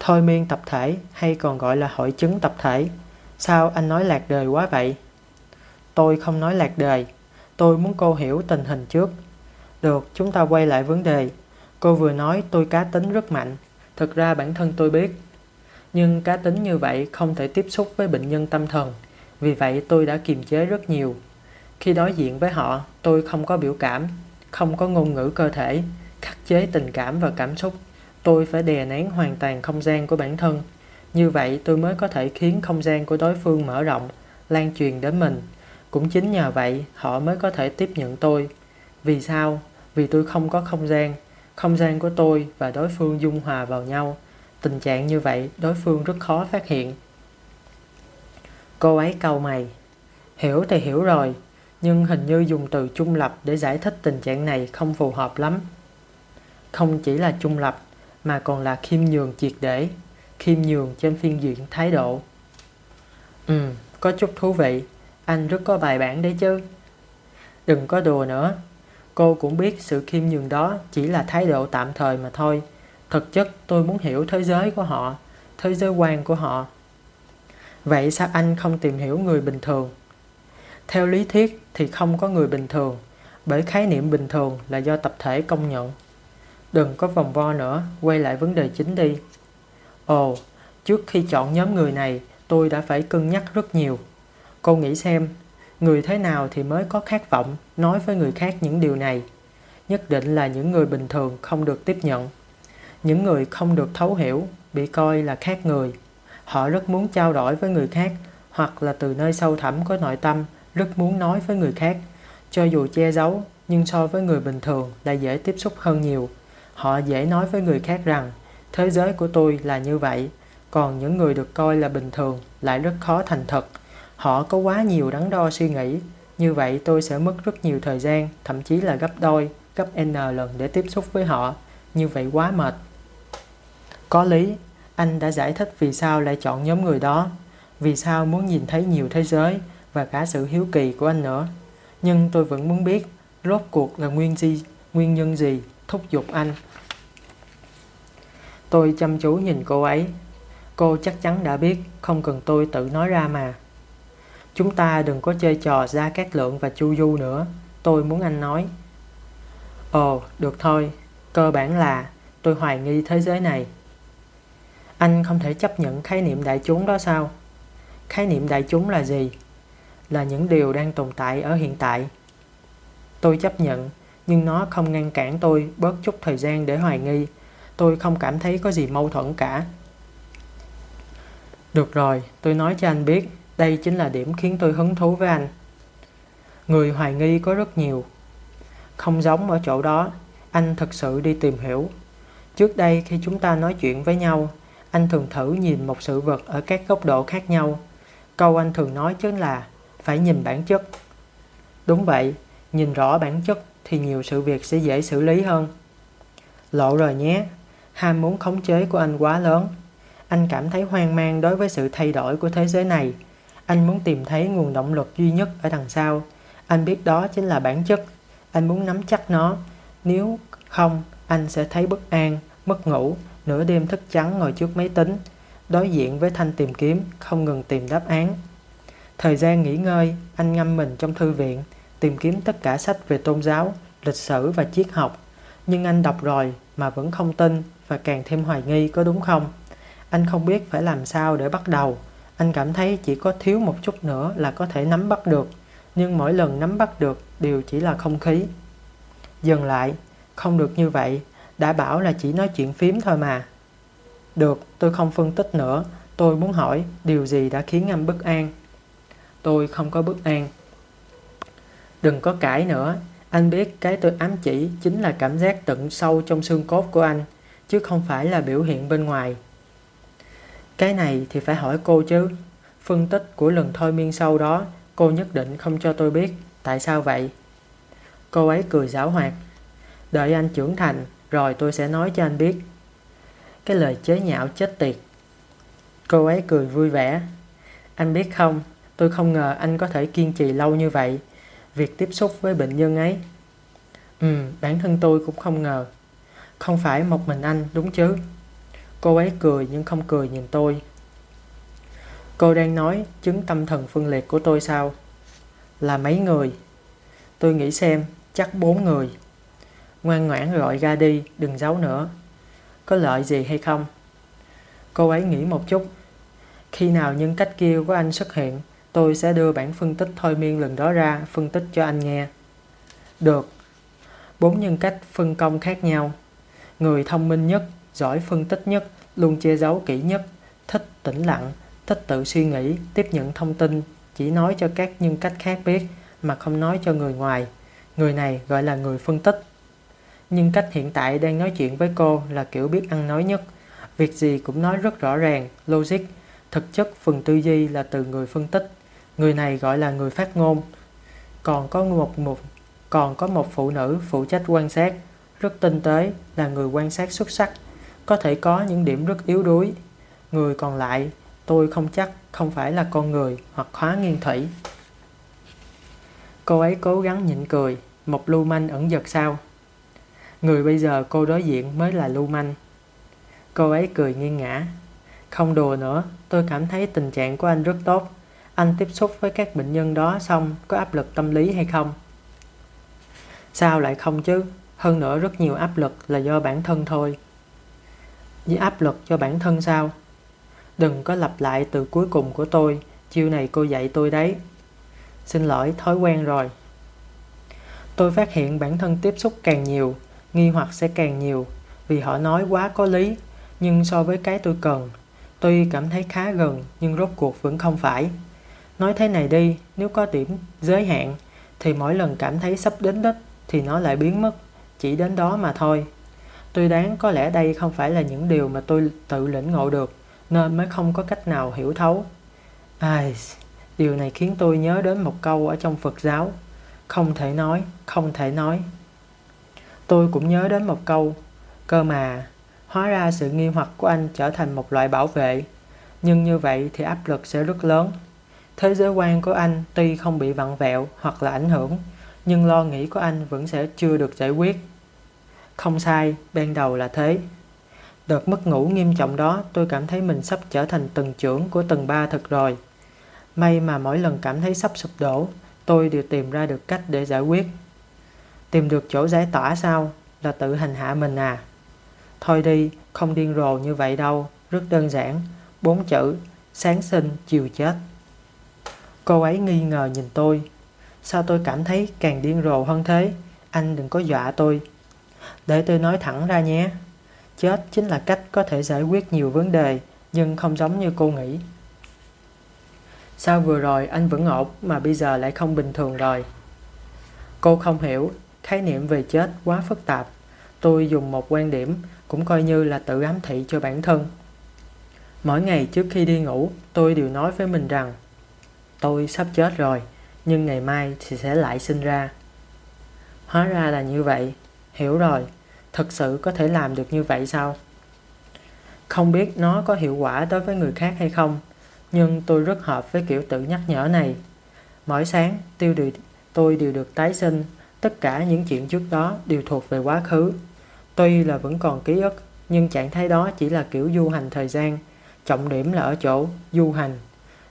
Speaker 1: Thôi miên tập thể hay còn gọi là hội chứng tập thể. Sao anh nói lạc đời quá vậy? Tôi không nói lạc đề, Tôi muốn cô hiểu tình hình trước. Được, chúng ta quay lại vấn đề. Cô vừa nói tôi cá tính rất mạnh. Thực ra bản thân tôi biết. Nhưng cá tính như vậy không thể tiếp xúc với bệnh nhân tâm thần. Vì vậy tôi đã kiềm chế rất nhiều. Khi đối diện với họ, tôi không có biểu cảm, không có ngôn ngữ cơ thể, khắc chế tình cảm và cảm xúc. Tôi phải đè nén hoàn toàn không gian của bản thân. Như vậy tôi mới có thể khiến không gian của đối phương mở rộng, lan truyền đến mình. Cũng chính nhờ vậy họ mới có thể tiếp nhận tôi. Vì sao? Vì tôi không có không gian. Không gian của tôi và đối phương dung hòa vào nhau. Tình trạng như vậy đối phương rất khó phát hiện. Cô ấy câu mày. Hiểu thì hiểu rồi, nhưng hình như dùng từ trung lập để giải thích tình trạng này không phù hợp lắm. Không chỉ là trung lập, mà còn là khiêm nhường triệt để, khiêm nhường trên phiên diện thái độ. Ừ, có chút thú vị, anh rất có bài bản đấy chứ. Đừng có đùa nữa, cô cũng biết sự khiêm nhường đó chỉ là thái độ tạm thời mà thôi. Thực chất tôi muốn hiểu thế giới của họ, thế giới quan của họ. Vậy sao anh không tìm hiểu người bình thường? Theo lý thuyết thì không có người bình thường, bởi khái niệm bình thường là do tập thể công nhận. Đừng có vòng vo nữa, quay lại vấn đề chính đi. Ồ, trước khi chọn nhóm người này, tôi đã phải cân nhắc rất nhiều. Cô nghĩ xem, người thế nào thì mới có khát vọng nói với người khác những điều này? Nhất định là những người bình thường không được tiếp nhận. Những người không được thấu hiểu, bị coi là khác người. Họ rất muốn trao đổi với người khác, hoặc là từ nơi sâu thẳm của nội tâm, rất muốn nói với người khác. Cho dù che giấu, nhưng so với người bình thường là dễ tiếp xúc hơn nhiều. Họ dễ nói với người khác rằng thế giới của tôi là như vậy, còn những người được coi là bình thường lại rất khó thành thật. Họ có quá nhiều đắn đo suy nghĩ, như vậy tôi sẽ mất rất nhiều thời gian, thậm chí là gấp đôi, gấp n lần để tiếp xúc với họ. Như vậy quá mệt. Có lý, anh đã giải thích vì sao lại chọn nhóm người đó, vì sao muốn nhìn thấy nhiều thế giới và cả sự hiếu kỳ của anh nữa. Nhưng tôi vẫn muốn biết rốt cuộc là nguyên gì, nguyên nhân gì thúc giục anh Tôi chăm chú nhìn cô ấy. Cô chắc chắn đã biết, không cần tôi tự nói ra mà. Chúng ta đừng có chơi trò ra cát lượng và chu du nữa. Tôi muốn anh nói. Ồ, được thôi. Cơ bản là tôi hoài nghi thế giới này. Anh không thể chấp nhận khái niệm đại chúng đó sao? Khái niệm đại chúng là gì? Là những điều đang tồn tại ở hiện tại. Tôi chấp nhận, nhưng nó không ngăn cản tôi bớt chút thời gian để hoài nghi Tôi không cảm thấy có gì mâu thuẫn cả. Được rồi, tôi nói cho anh biết, đây chính là điểm khiến tôi hứng thú với anh. Người hoài nghi có rất nhiều. Không giống ở chỗ đó, anh thật sự đi tìm hiểu. Trước đây khi chúng ta nói chuyện với nhau, anh thường thử nhìn một sự vật ở các góc độ khác nhau. Câu anh thường nói chính là phải nhìn bản chất. Đúng vậy, nhìn rõ bản chất thì nhiều sự việc sẽ dễ xử lý hơn. Lộ rồi nhé, ham muốn khống chế của anh quá lớn. Anh cảm thấy hoang mang đối với sự thay đổi của thế giới này. Anh muốn tìm thấy nguồn động lực duy nhất ở đằng sau. Anh biết đó chính là bản chất. Anh muốn nắm chắc nó. Nếu không, anh sẽ thấy bất an, mất ngủ, nửa đêm thức trắng ngồi trước máy tính, đối diện với thanh tìm kiếm, không ngừng tìm đáp án. Thời gian nghỉ ngơi, anh ngâm mình trong thư viện, tìm kiếm tất cả sách về tôn giáo, lịch sử và triết học. Nhưng anh đọc rồi mà vẫn không tin và càng thêm hoài nghi có đúng không? Anh không biết phải làm sao để bắt đầu. Anh cảm thấy chỉ có thiếu một chút nữa là có thể nắm bắt được. Nhưng mỗi lần nắm bắt được đều chỉ là không khí. Dừng lại, không được như vậy. Đã bảo là chỉ nói chuyện phím thôi mà. Được, tôi không phân tích nữa. Tôi muốn hỏi điều gì đã khiến anh bất an. Tôi không có bất an. Đừng có cãi nữa. Anh biết cái tôi ám chỉ chính là cảm giác tận sâu trong xương cốt của anh, chứ không phải là biểu hiện bên ngoài. Cái này thì phải hỏi cô chứ. Phân tích của lần thôi miên sau đó, cô nhất định không cho tôi biết. Tại sao vậy? Cô ấy cười giáo hoạt. Đợi anh trưởng thành, rồi tôi sẽ nói cho anh biết. Cái lời chế nhạo chết tiệt. Cô ấy cười vui vẻ. Anh biết không, tôi không ngờ anh có thể kiên trì lâu như vậy. Việc tiếp xúc với bệnh nhân ấy. Ừ, bản thân tôi cũng không ngờ. Không phải một mình anh, đúng chứ? Cô ấy cười nhưng không cười nhìn tôi. Cô đang nói chứng tâm thần phân liệt của tôi sao? Là mấy người? Tôi nghĩ xem, chắc bốn người. Ngoan ngoãn gọi ra đi, đừng giấu nữa. Có lợi gì hay không? Cô ấy nghĩ một chút. Khi nào nhân cách kia của anh xuất hiện, tôi sẽ đưa bản phân tích thôi miên lần đó ra, phân tích cho anh nghe. Được. Bốn nhân cách phân công khác nhau. Người thông minh nhất, giỏi phân tích nhất, luôn che giấu kỹ nhất, thích tĩnh lặng, thích tự suy nghĩ, tiếp nhận thông tin, chỉ nói cho các nhân cách khác biết mà không nói cho người ngoài. Người này gọi là người phân tích. nhân cách hiện tại đang nói chuyện với cô là kiểu biết ăn nói nhất. Việc gì cũng nói rất rõ ràng, logic. Thực chất phần tư duy là từ người phân tích. Người này gọi là người phát ngôn. Còn có một, một còn có một phụ nữ phụ trách quan sát, rất tinh tế, là người quan sát xuất sắc, có thể có những điểm rất yếu đuối. Người còn lại, tôi không chắc không phải là con người hoặc khóa nghiên thủy. Cô ấy cố gắng nhịn cười, một lưu manh ẩn giật sao. Người bây giờ cô đối diện mới là lưu manh. Cô ấy cười nghiêng ngã. Không đùa nữa, tôi cảm thấy tình trạng của anh rất tốt. Anh tiếp xúc với các bệnh nhân đó xong có áp lực tâm lý hay không? Sao lại không chứ? Hơn nữa rất nhiều áp lực là do bản thân thôi. Với áp lực cho bản thân sao? Đừng có lặp lại từ cuối cùng của tôi. Chiêu này cô dạy tôi đấy. Xin lỗi, thói quen rồi. Tôi phát hiện bản thân tiếp xúc càng nhiều, nghi hoặc sẽ càng nhiều, vì họ nói quá có lý, nhưng so với cái tôi cần, tôi cảm thấy khá gần nhưng rốt cuộc vẫn không phải. Nói thế này đi, nếu có điểm giới hạn, thì mỗi lần cảm thấy sắp đến đích thì nó lại biến mất, chỉ đến đó mà thôi. Tôi đoán có lẽ đây không phải là những điều mà tôi tự lĩnh ngộ được, nên mới không có cách nào hiểu thấu. Ai, điều này khiến tôi nhớ đến một câu ở trong Phật giáo. Không thể nói, không thể nói. Tôi cũng nhớ đến một câu, cơ mà, hóa ra sự nghi hoặc của anh trở thành một loại bảo vệ. Nhưng như vậy thì áp lực sẽ rất lớn. Thế giới quan của anh tuy không bị vặn vẹo hoặc là ảnh hưởng, nhưng lo nghĩ của anh vẫn sẽ chưa được giải quyết. Không sai, ban đầu là thế. Đợt mất ngủ nghiêm trọng đó tôi cảm thấy mình sắp trở thành tầng trưởng của tầng 3 thật rồi. May mà mỗi lần cảm thấy sắp sụp đổ, tôi đều tìm ra được cách để giải quyết. Tìm được chỗ giải tỏa sao? Là tự hành hạ mình à? Thôi đi, không điên rồ như vậy đâu, rất đơn giản. Bốn chữ, sáng sinh, chiều chết. Cô ấy nghi ngờ nhìn tôi. Sao tôi cảm thấy càng điên rồ hơn thế? Anh đừng có dọa tôi. Để tôi nói thẳng ra nhé. Chết chính là cách có thể giải quyết nhiều vấn đề, nhưng không giống như cô nghĩ. Sao vừa rồi anh vẫn ổn mà bây giờ lại không bình thường rồi? Cô không hiểu, khái niệm về chết quá phức tạp. Tôi dùng một quan điểm cũng coi như là tự ám thị cho bản thân. Mỗi ngày trước khi đi ngủ, tôi đều nói với mình rằng tôi sắp chết rồi, nhưng ngày mai thì sẽ lại sinh ra. Hóa ra là như vậy, hiểu rồi, thật sự có thể làm được như vậy sao? Không biết nó có hiệu quả đối với người khác hay không, nhưng tôi rất hợp với kiểu tự nhắc nhở này. Mỗi sáng, tiêu đều, tôi đều được tái sinh, tất cả những chuyện trước đó đều thuộc về quá khứ. Tuy là vẫn còn ký ức, nhưng trạng thái đó chỉ là kiểu du hành thời gian, trọng điểm là ở chỗ du hành.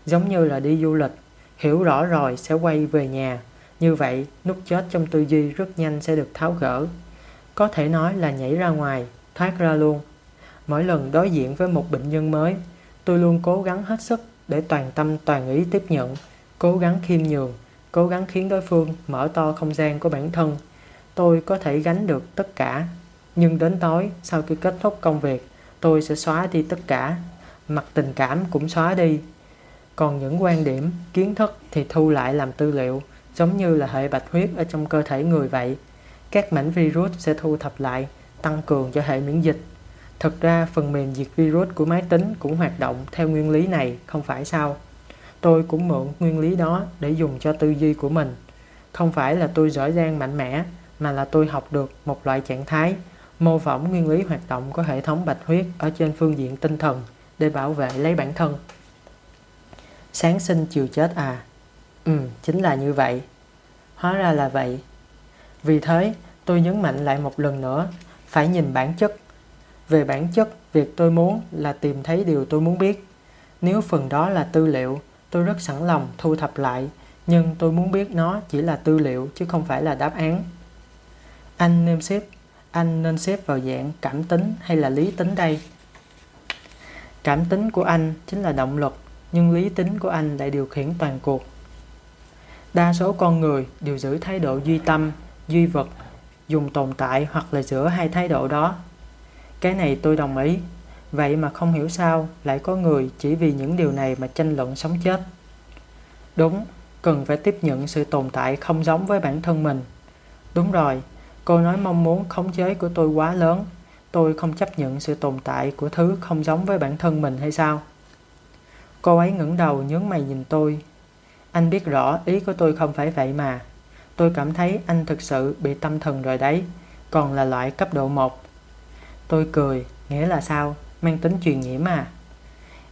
Speaker 1: Giống như là đi du lịch, hiểu rõ rồi sẽ quay về nhà. Như vậy, nút chết trong tư duy rất nhanh sẽ được tháo gỡ. Có thể nói là nhảy ra ngoài, thoát ra luôn. Mỗi lần đối diện với một bệnh nhân mới, tôi luôn cố gắng hết sức để toàn tâm toàn ý tiếp nhận, cố gắng khiêm nhường, cố gắng khiến đối phương mở to không gian của bản thân. Tôi có thể gánh được tất cả, nhưng đến tối sau khi kết thúc công việc, tôi sẽ xóa đi tất cả. mặt tình cảm cũng xóa đi. Còn những quan điểm, kiến thức thì thu lại làm tư liệu, giống như là hệ bạch huyết ở trong cơ thể người vậy. Các mảnh virus sẽ thu thập lại, tăng cường cho hệ miễn dịch. Thực ra phần mềm diệt virus của máy tính cũng hoạt động theo nguyên lý này, không phải sao? Tôi cũng mượn nguyên lý đó để dùng cho tư duy của mình. Không phải là tôi giỏi giang mạnh mẽ, mà là tôi học được một loại trạng thái, mô phỏng nguyên lý hoạt động của hệ thống bạch huyết ở trên phương diện tinh thần để bảo vệ lấy bản thân. Sáng sinh chiều chết à? Ừ, chính là như vậy. Hóa ra là vậy. Vì thế, tôi nhấn mạnh lại một lần nữa, phải nhìn bản chất. Về bản chất, việc tôi muốn là tìm thấy điều tôi muốn biết. Nếu phần đó là tư liệu, tôi rất sẵn lòng thu thập lại, nhưng tôi muốn biết nó chỉ là tư liệu chứ không phải là đáp án. Anh nên xếp, anh nên xếp vào dạng cảm tính hay là lý tính đây? Cảm tính của anh chính là động lực, nhưng lý tính của anh lại điều khiển toàn cuộc. Đa số con người đều giữ thái độ duy tâm, duy vật, dùng tồn tại hoặc là giữa hai thái độ đó. Cái này tôi đồng ý. Vậy mà không hiểu sao lại có người chỉ vì những điều này mà tranh luận sống chết. Đúng, cần phải tiếp nhận sự tồn tại không giống với bản thân mình. Đúng rồi, cô nói mong muốn khống chế của tôi quá lớn. Tôi không chấp nhận sự tồn tại của thứ không giống với bản thân mình hay sao? Cô ấy ngẩng đầu nhướng mày nhìn tôi. Anh biết rõ ý của tôi không phải vậy mà. Tôi cảm thấy anh thực sự bị tâm thần rồi đấy, còn là loại cấp độ 1. Tôi cười, nghĩa là sao? Mang tính truyền nhiễm à?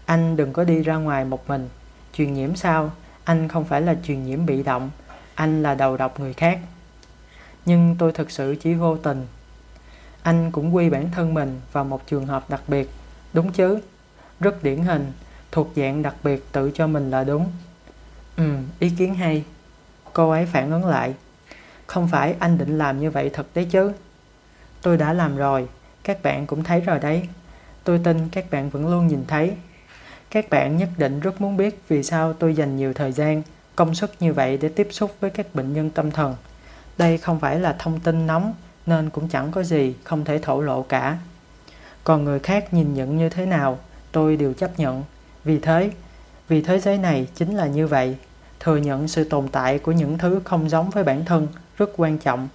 Speaker 1: Anh đừng có đi ra ngoài một mình. Truyền nhiễm sao? Anh không phải là truyền nhiễm bị động, anh là đầu độc người khác. Nhưng tôi thực sự chỉ vô tình. Anh cũng quy bản thân mình vào một trường hợp đặc biệt, đúng chứ? Rất điển hình, thuộc dạng đặc biệt tự cho mình là đúng. Ừ, ý kiến hay. Cô ấy phản ứng lại. Không phải anh định làm như vậy thật đấy chứ. Tôi đã làm rồi, các bạn cũng thấy rồi đấy. Tôi tin các bạn vẫn luôn nhìn thấy. Các bạn nhất định rất muốn biết vì sao tôi dành nhiều thời gian, công sức như vậy để tiếp xúc với các bệnh nhân tâm thần. Đây không phải là thông tin nóng nên cũng chẳng có gì không thể thổ lộ cả. Còn người khác nhìn nhận như thế nào, tôi đều chấp nhận. Vì thế, vì thế giới này chính là như vậy. Thừa nhận sự tồn tại của những thứ không giống với bản thân rất quan trọng.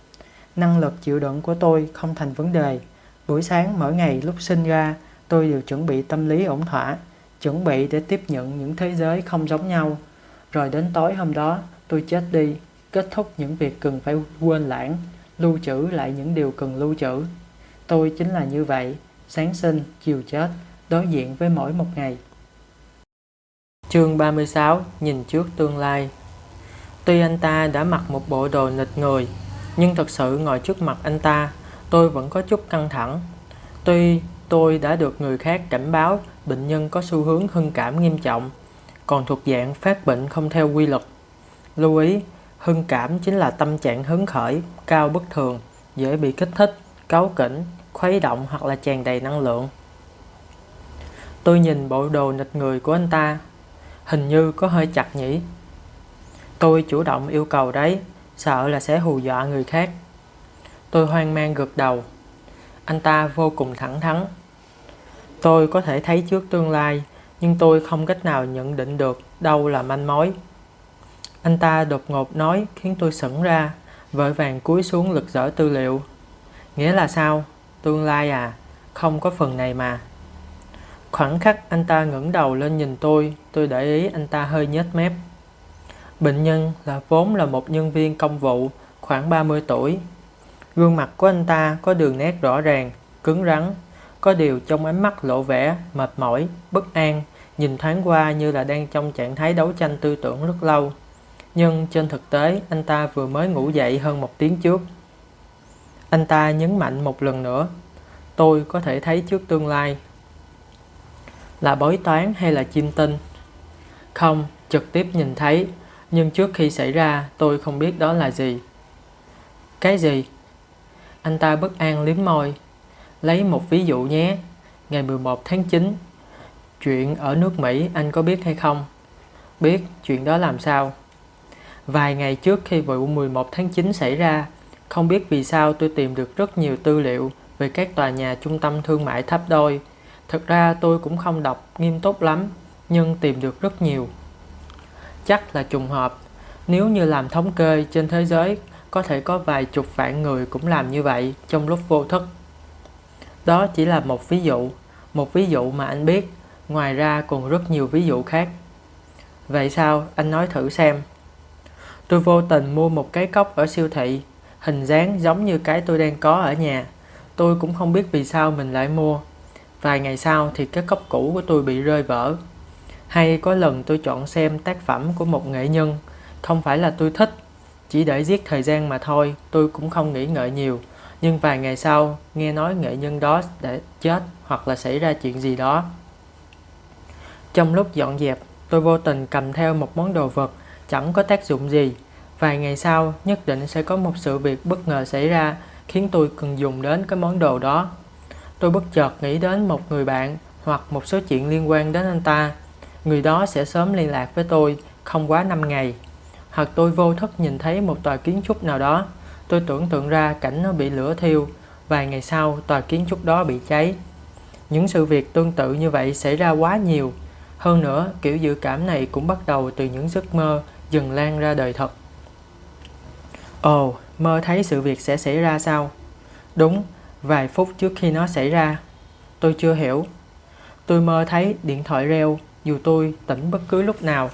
Speaker 1: Năng lực chịu đựng của tôi không thành vấn đề. Buổi sáng mỗi ngày lúc sinh ra, tôi đều chuẩn bị tâm lý ổn thỏa, chuẩn bị để tiếp nhận những thế giới không giống nhau. Rồi đến tối hôm đó, tôi chết đi, kết thúc những việc cần phải quên lãng, lưu trữ lại những điều cần lưu trữ. Tôi chính là như vậy, sáng sinh, chiều chết, đối diện với mỗi một ngày. Chương 36 Nhìn trước tương lai Tuy anh ta đã mặc một bộ đồ nịch người, nhưng thật sự ngồi trước mặt anh ta, tôi vẫn có chút căng thẳng. Tuy tôi đã được người khác cảnh báo bệnh nhân có xu hướng hưng cảm nghiêm trọng, còn thuộc dạng phát bệnh không theo quy luật. Lưu ý, hưng cảm chính là tâm trạng hứng khởi, cao bất thường, dễ bị kích thích, cáu kỉnh, khuấy động hoặc là tràn đầy năng lượng. Tôi nhìn bộ đồ nịch người của anh ta, hình như có hơi chặt nhỉ. Tôi chủ động yêu cầu đấy, sợ là sẽ hù dọa người khác. Tôi hoang mang gật đầu. Anh ta vô cùng thẳng thắn. Tôi có thể thấy trước tương lai, nhưng tôi không cách nào nhận định được đâu là manh mối. Anh ta đột ngột nói khiến tôi sững ra, vội vàng cúi xuống lực dở tư liệu. Nghĩa là sao? Tương lai à? Không có phần này mà. Khoảnh khắc anh ta ngẩng đầu lên nhìn tôi, tôi để ý anh ta hơi nhếch mép. Bệnh nhân là vốn là một nhân viên công vụ, khoảng 30 tuổi. Gương mặt của anh ta có đường nét rõ ràng, cứng rắn, có điều trong ánh mắt lộ vẻ mệt mỏi, bất an, nhìn thoáng qua như là đang trong trạng thái đấu tranh tư tưởng rất lâu. Nhưng trên thực tế, anh ta vừa mới ngủ dậy hơn một tiếng trước. Anh ta nhấn mạnh một lần nữa, tôi có thể thấy trước tương lai. Là bói toán hay là chim tinh? Không, trực tiếp nhìn thấy, nhưng trước khi xảy ra tôi không biết đó là gì. Cái gì? Anh ta bất an liếm môi. Lấy một ví dụ nhé. Ngày 11 tháng 9. Chuyện ở nước Mỹ anh có biết hay không? Biết, chuyện đó làm sao? Vài ngày trước khi vụ 11 tháng 9 xảy ra, không biết vì sao tôi tìm được rất nhiều tư liệu về các tòa nhà trung tâm thương mại tháp đôi, Thực ra tôi cũng không đọc nghiêm túc lắm, nhưng tìm được rất nhiều. Chắc là trùng hợp, nếu như làm thống kê trên thế giới có thể có vài chục vạn người cũng làm như vậy trong lúc vô thức. Đó chỉ là một ví dụ, một ví dụ mà anh biết, ngoài ra còn rất nhiều ví dụ khác. Vậy sao, anh nói thử xem. Tôi vô tình mua một cái cốc ở siêu thị, hình dáng giống như cái tôi đang có ở nhà. Tôi cũng không biết vì sao mình lại mua. Vài ngày sau thì cái cốc cũ của tôi bị rơi vỡ. Hay có lần tôi chọn xem tác phẩm của một nghệ nhân, không phải là tôi thích, chỉ để giết thời gian mà thôi, tôi cũng không nghĩ ngợi nhiều. Nhưng vài ngày sau, nghe nói nghệ nhân đó đã chết hoặc là xảy ra chuyện gì đó. Trong lúc dọn dẹp, tôi vô tình cầm theo một món đồ vật chẳng có tác dụng gì. Vài ngày sau, nhất định sẽ có một sự việc bất ngờ xảy ra khiến tôi cần dùng đến cái món đồ đó. Tôi bất chợt nghĩ đến một người bạn hoặc một số chuyện liên quan đến anh ta. Người đó sẽ sớm liên lạc với tôi, không quá 5 ngày. Hoặc tôi vô thức nhìn thấy một tòa kiến trúc nào đó. Tôi tưởng tượng ra cảnh nó bị lửa thiêu. Vài ngày sau, tòa kiến trúc đó bị cháy. Những sự việc tương tự như vậy xảy ra quá nhiều. Hơn nữa, kiểu dự cảm này cũng bắt đầu từ những giấc mơ dần lan ra đời thật. Ồ, mơ thấy sự việc sẽ xảy ra sao? Đúng, vài phút trước khi nó xảy ra. Tôi chưa hiểu. Tôi mơ thấy điện thoại reo dù tôi tỉnh bất cứ lúc nào.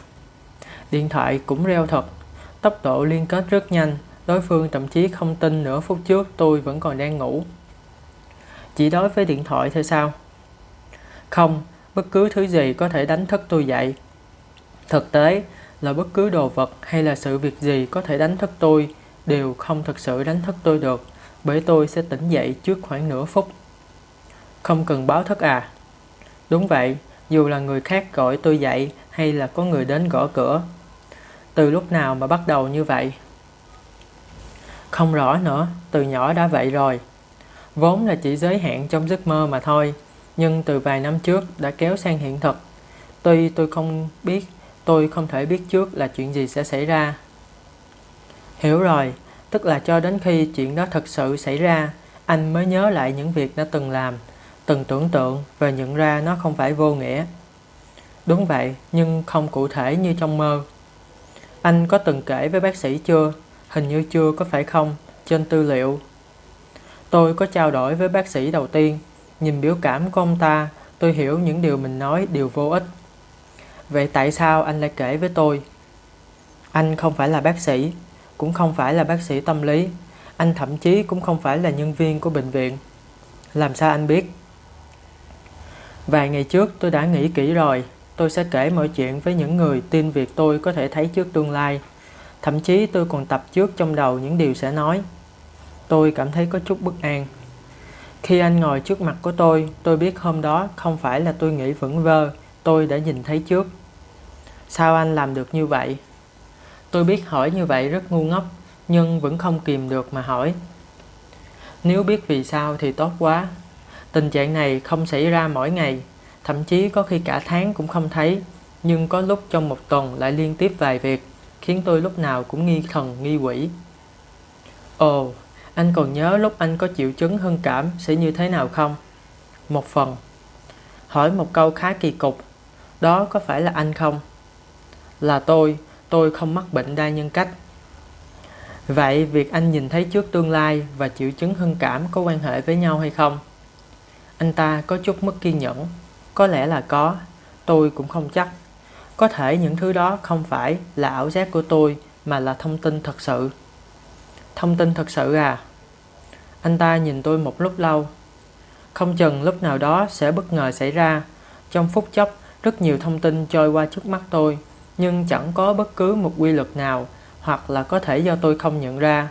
Speaker 1: Điện thoại cũng reo thật. Tốc độ liên kết rất nhanh. Đối phương thậm chí không tin nửa phút trước tôi vẫn còn đang ngủ. Chỉ đối với điện thoại thôi sao? Không, bất cứ thứ gì có thể đánh thức tôi dậy. Thực tế là bất cứ đồ vật hay là sự việc gì có thể đánh thức tôi đều không thực sự đánh thức tôi được bởi tôi sẽ tỉnh dậy trước khoảng nửa phút. Không cần báo thức à? Đúng vậy, dù là người khác gọi tôi dậy hay là có người đến gõ cửa. Từ lúc nào mà bắt đầu như vậy? Không rõ nữa, từ nhỏ đã vậy rồi. Vốn là chỉ giới hạn trong giấc mơ mà thôi, nhưng từ vài năm trước đã kéo sang hiện thực. Tuy tôi không biết, tôi không thể biết trước là chuyện gì sẽ xảy ra. Hiểu rồi, tức là cho đến khi chuyện đó thật sự xảy ra, anh mới nhớ lại những việc đã từng làm, từng tưởng tượng và nhận ra nó không phải vô nghĩa. Đúng vậy, nhưng không cụ thể như trong mơ. Anh có từng kể với bác sĩ chưa? Hình như chưa có phải không? Trên tư liệu. Tôi có trao đổi với bác sĩ đầu tiên. Nhìn biểu cảm của ông ta, tôi hiểu những điều mình nói đều vô ích. Vậy tại sao anh lại kể với tôi? Anh không phải là bác sĩ, cũng không phải là bác sĩ tâm lý. Anh thậm chí cũng không phải là nhân viên của bệnh viện. Làm sao anh biết? Vài ngày trước tôi đã nghĩ kỹ rồi. Tôi sẽ kể mọi chuyện với những người tin việc tôi có thể thấy trước tương lai. Thậm chí tôi còn tập trước trong đầu những điều sẽ nói. Tôi cảm thấy có chút bất an. Khi anh ngồi trước mặt của tôi, tôi biết hôm đó không phải là tôi nghĩ vững vơ, tôi đã nhìn thấy trước. Sao anh làm được như vậy? Tôi biết hỏi như vậy rất ngu ngốc, nhưng vẫn không kìm được mà hỏi. Nếu biết vì sao thì tốt quá. Tình trạng này không xảy ra mỗi ngày, thậm chí có khi cả tháng cũng không thấy, nhưng có lúc trong một tuần lại liên tiếp vài việc, khiến tôi lúc nào cũng nghi thần nghi quỷ. Ồ, anh còn nhớ lúc anh có triệu chứng hưng cảm sẽ như thế nào không? Một phần. Hỏi một câu khá kỳ cục, đó có phải là anh không? Là tôi, tôi không mắc bệnh đa nhân cách. Vậy việc anh nhìn thấy trước tương lai và triệu chứng hưng cảm có quan hệ với nhau hay không? Anh ta có chút mất kiên nhẫn. Có lẽ là có, tôi cũng không chắc. Có thể những thứ đó không phải là ảo giác của tôi mà là thông tin thật sự. Thông tin thật sự à? Anh ta nhìn tôi một lúc lâu. Không chừng lúc nào đó sẽ bất ngờ xảy ra. Trong phút chốc, rất nhiều thông tin trôi qua trước mắt tôi nhưng chẳng có bất cứ một quy luật nào hoặc là có thể do tôi không nhận ra.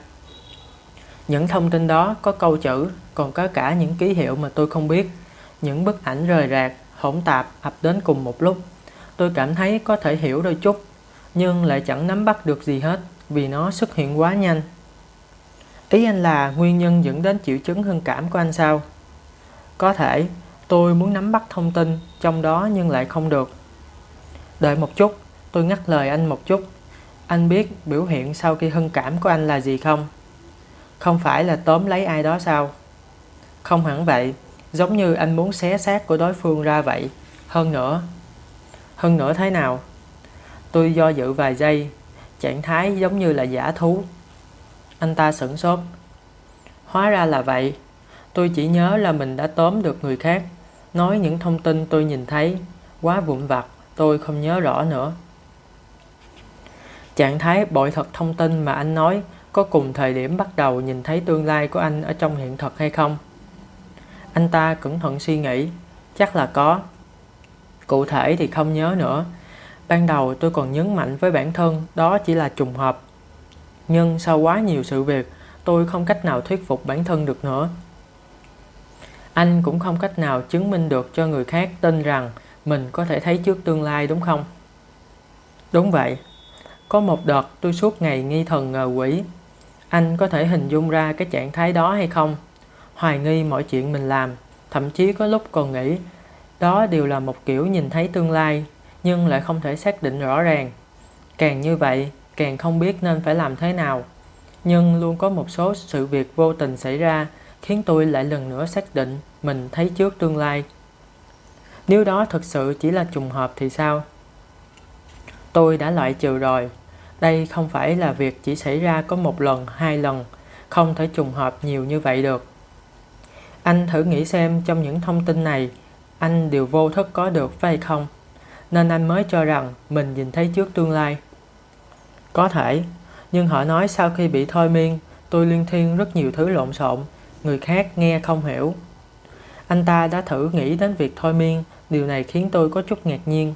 Speaker 1: Những thông tin đó có câu chữ, còn có cả những ký hiệu mà tôi không biết. Những bức ảnh rời rạc, hỗn tạp ập đến cùng một lúc. Tôi cảm thấy có thể hiểu đôi chút, nhưng lại chẳng nắm bắt được gì hết vì nó xuất hiện quá nhanh. Ý anh là nguyên nhân dẫn đến triệu chứng hưng cảm của anh sao? Có thể, tôi muốn nắm bắt thông tin trong đó nhưng lại không được. Đợi một chút, Tôi ngắt lời anh một chút. Anh biết biểu hiện sau khi hưng cảm của anh là gì không? Không phải là tóm lấy ai đó sao? Không hẳn vậy. giống như anh muốn xé xác của đối phương ra vậy. Hơn nữa, hơn nữa thế nào? Tôi do dự vài giây, trạng thái giống như là giả thú. Anh ta sửng sốt. Hóa ra là vậy. Tôi chỉ nhớ là mình đã tóm được người khác, nói những thông tin tôi nhìn thấy, quá vụn vặt, tôi không nhớ rõ nữa. Trạng thái bội thật thông tin mà anh nói có cùng thời điểm bắt đầu nhìn thấy tương lai của anh ở trong hiện thực hay không? Anh ta cẩn thận suy nghĩ, chắc là có. Cụ thể thì không nhớ nữa. Ban đầu tôi còn nhấn mạnh với bản thân đó chỉ là trùng hợp. Nhưng sau quá nhiều sự việc, tôi không cách nào thuyết phục bản thân được nữa. Anh cũng không cách nào chứng minh được cho người khác tin rằng mình có thể thấy trước tương lai đúng không? Đúng vậy. Có một đợt tôi suốt ngày nghi thần ngờ quỷ. Anh có thể hình dung ra cái trạng thái đó hay không? Hoài nghi mọi chuyện mình làm, thậm chí có lúc còn nghĩ đó đều là một kiểu nhìn thấy tương lai, nhưng lại không thể xác định rõ ràng. Càng như vậy, càng không biết nên phải làm thế nào. Nhưng luôn có một số sự việc vô tình xảy ra khiến tôi lại lần nữa xác định mình thấy trước tương lai. Nếu đó thực sự chỉ là trùng hợp thì sao? Tôi đã loại trừ rồi. Đây không phải là việc chỉ xảy ra có một lần, hai lần, không thể trùng hợp nhiều như vậy được. Anh thử nghĩ xem trong những thông tin này, anh đều vô thức có được phải không? Nên anh mới cho rằng mình nhìn thấy trước tương lai. Có thể, nhưng họ nói sau khi bị thôi miên, tôi liên thiên rất nhiều thứ lộn xộn, người khác nghe không hiểu. Anh ta đã thử nghĩ đến việc thôi miên, điều này khiến tôi có chút ngạc nhiên.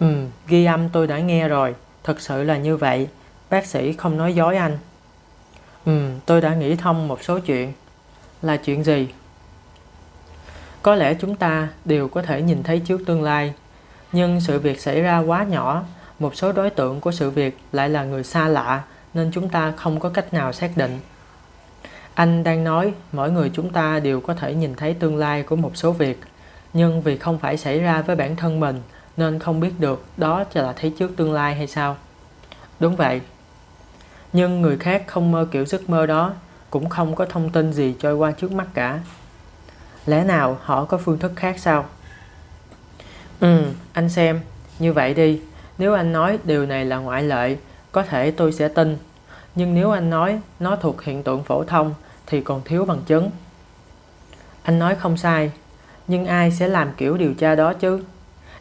Speaker 1: Ừ, ghi âm tôi đã nghe rồi, thật sự là như vậy, bác sĩ không nói dối anh. Ừ, tôi đã nghĩ thông một số chuyện. Là chuyện gì? Có lẽ chúng ta đều có thể nhìn thấy trước tương lai, nhưng sự việc xảy ra quá nhỏ, một số đối tượng của sự việc lại là người xa lạ nên chúng ta không có cách nào xác định. Anh đang nói mỗi người chúng ta đều có thể nhìn thấy tương lai của một số việc, nhưng vì không phải xảy ra với bản thân mình nên không biết được đó chỉ là thấy trước tương lai hay sao. Đúng vậy. Nhưng người khác không mơ kiểu giấc mơ đó, cũng không có thông tin gì trôi qua trước mắt cả. Lẽ nào họ có phương thức khác sao? Ừ, anh xem, như vậy đi, nếu anh nói điều này là ngoại lệ, có thể tôi sẽ tin. Nhưng nếu anh nói nó thuộc hiện tượng phổ thông thì còn thiếu bằng chứng. Anh nói không sai, nhưng ai sẽ làm kiểu điều tra đó chứ?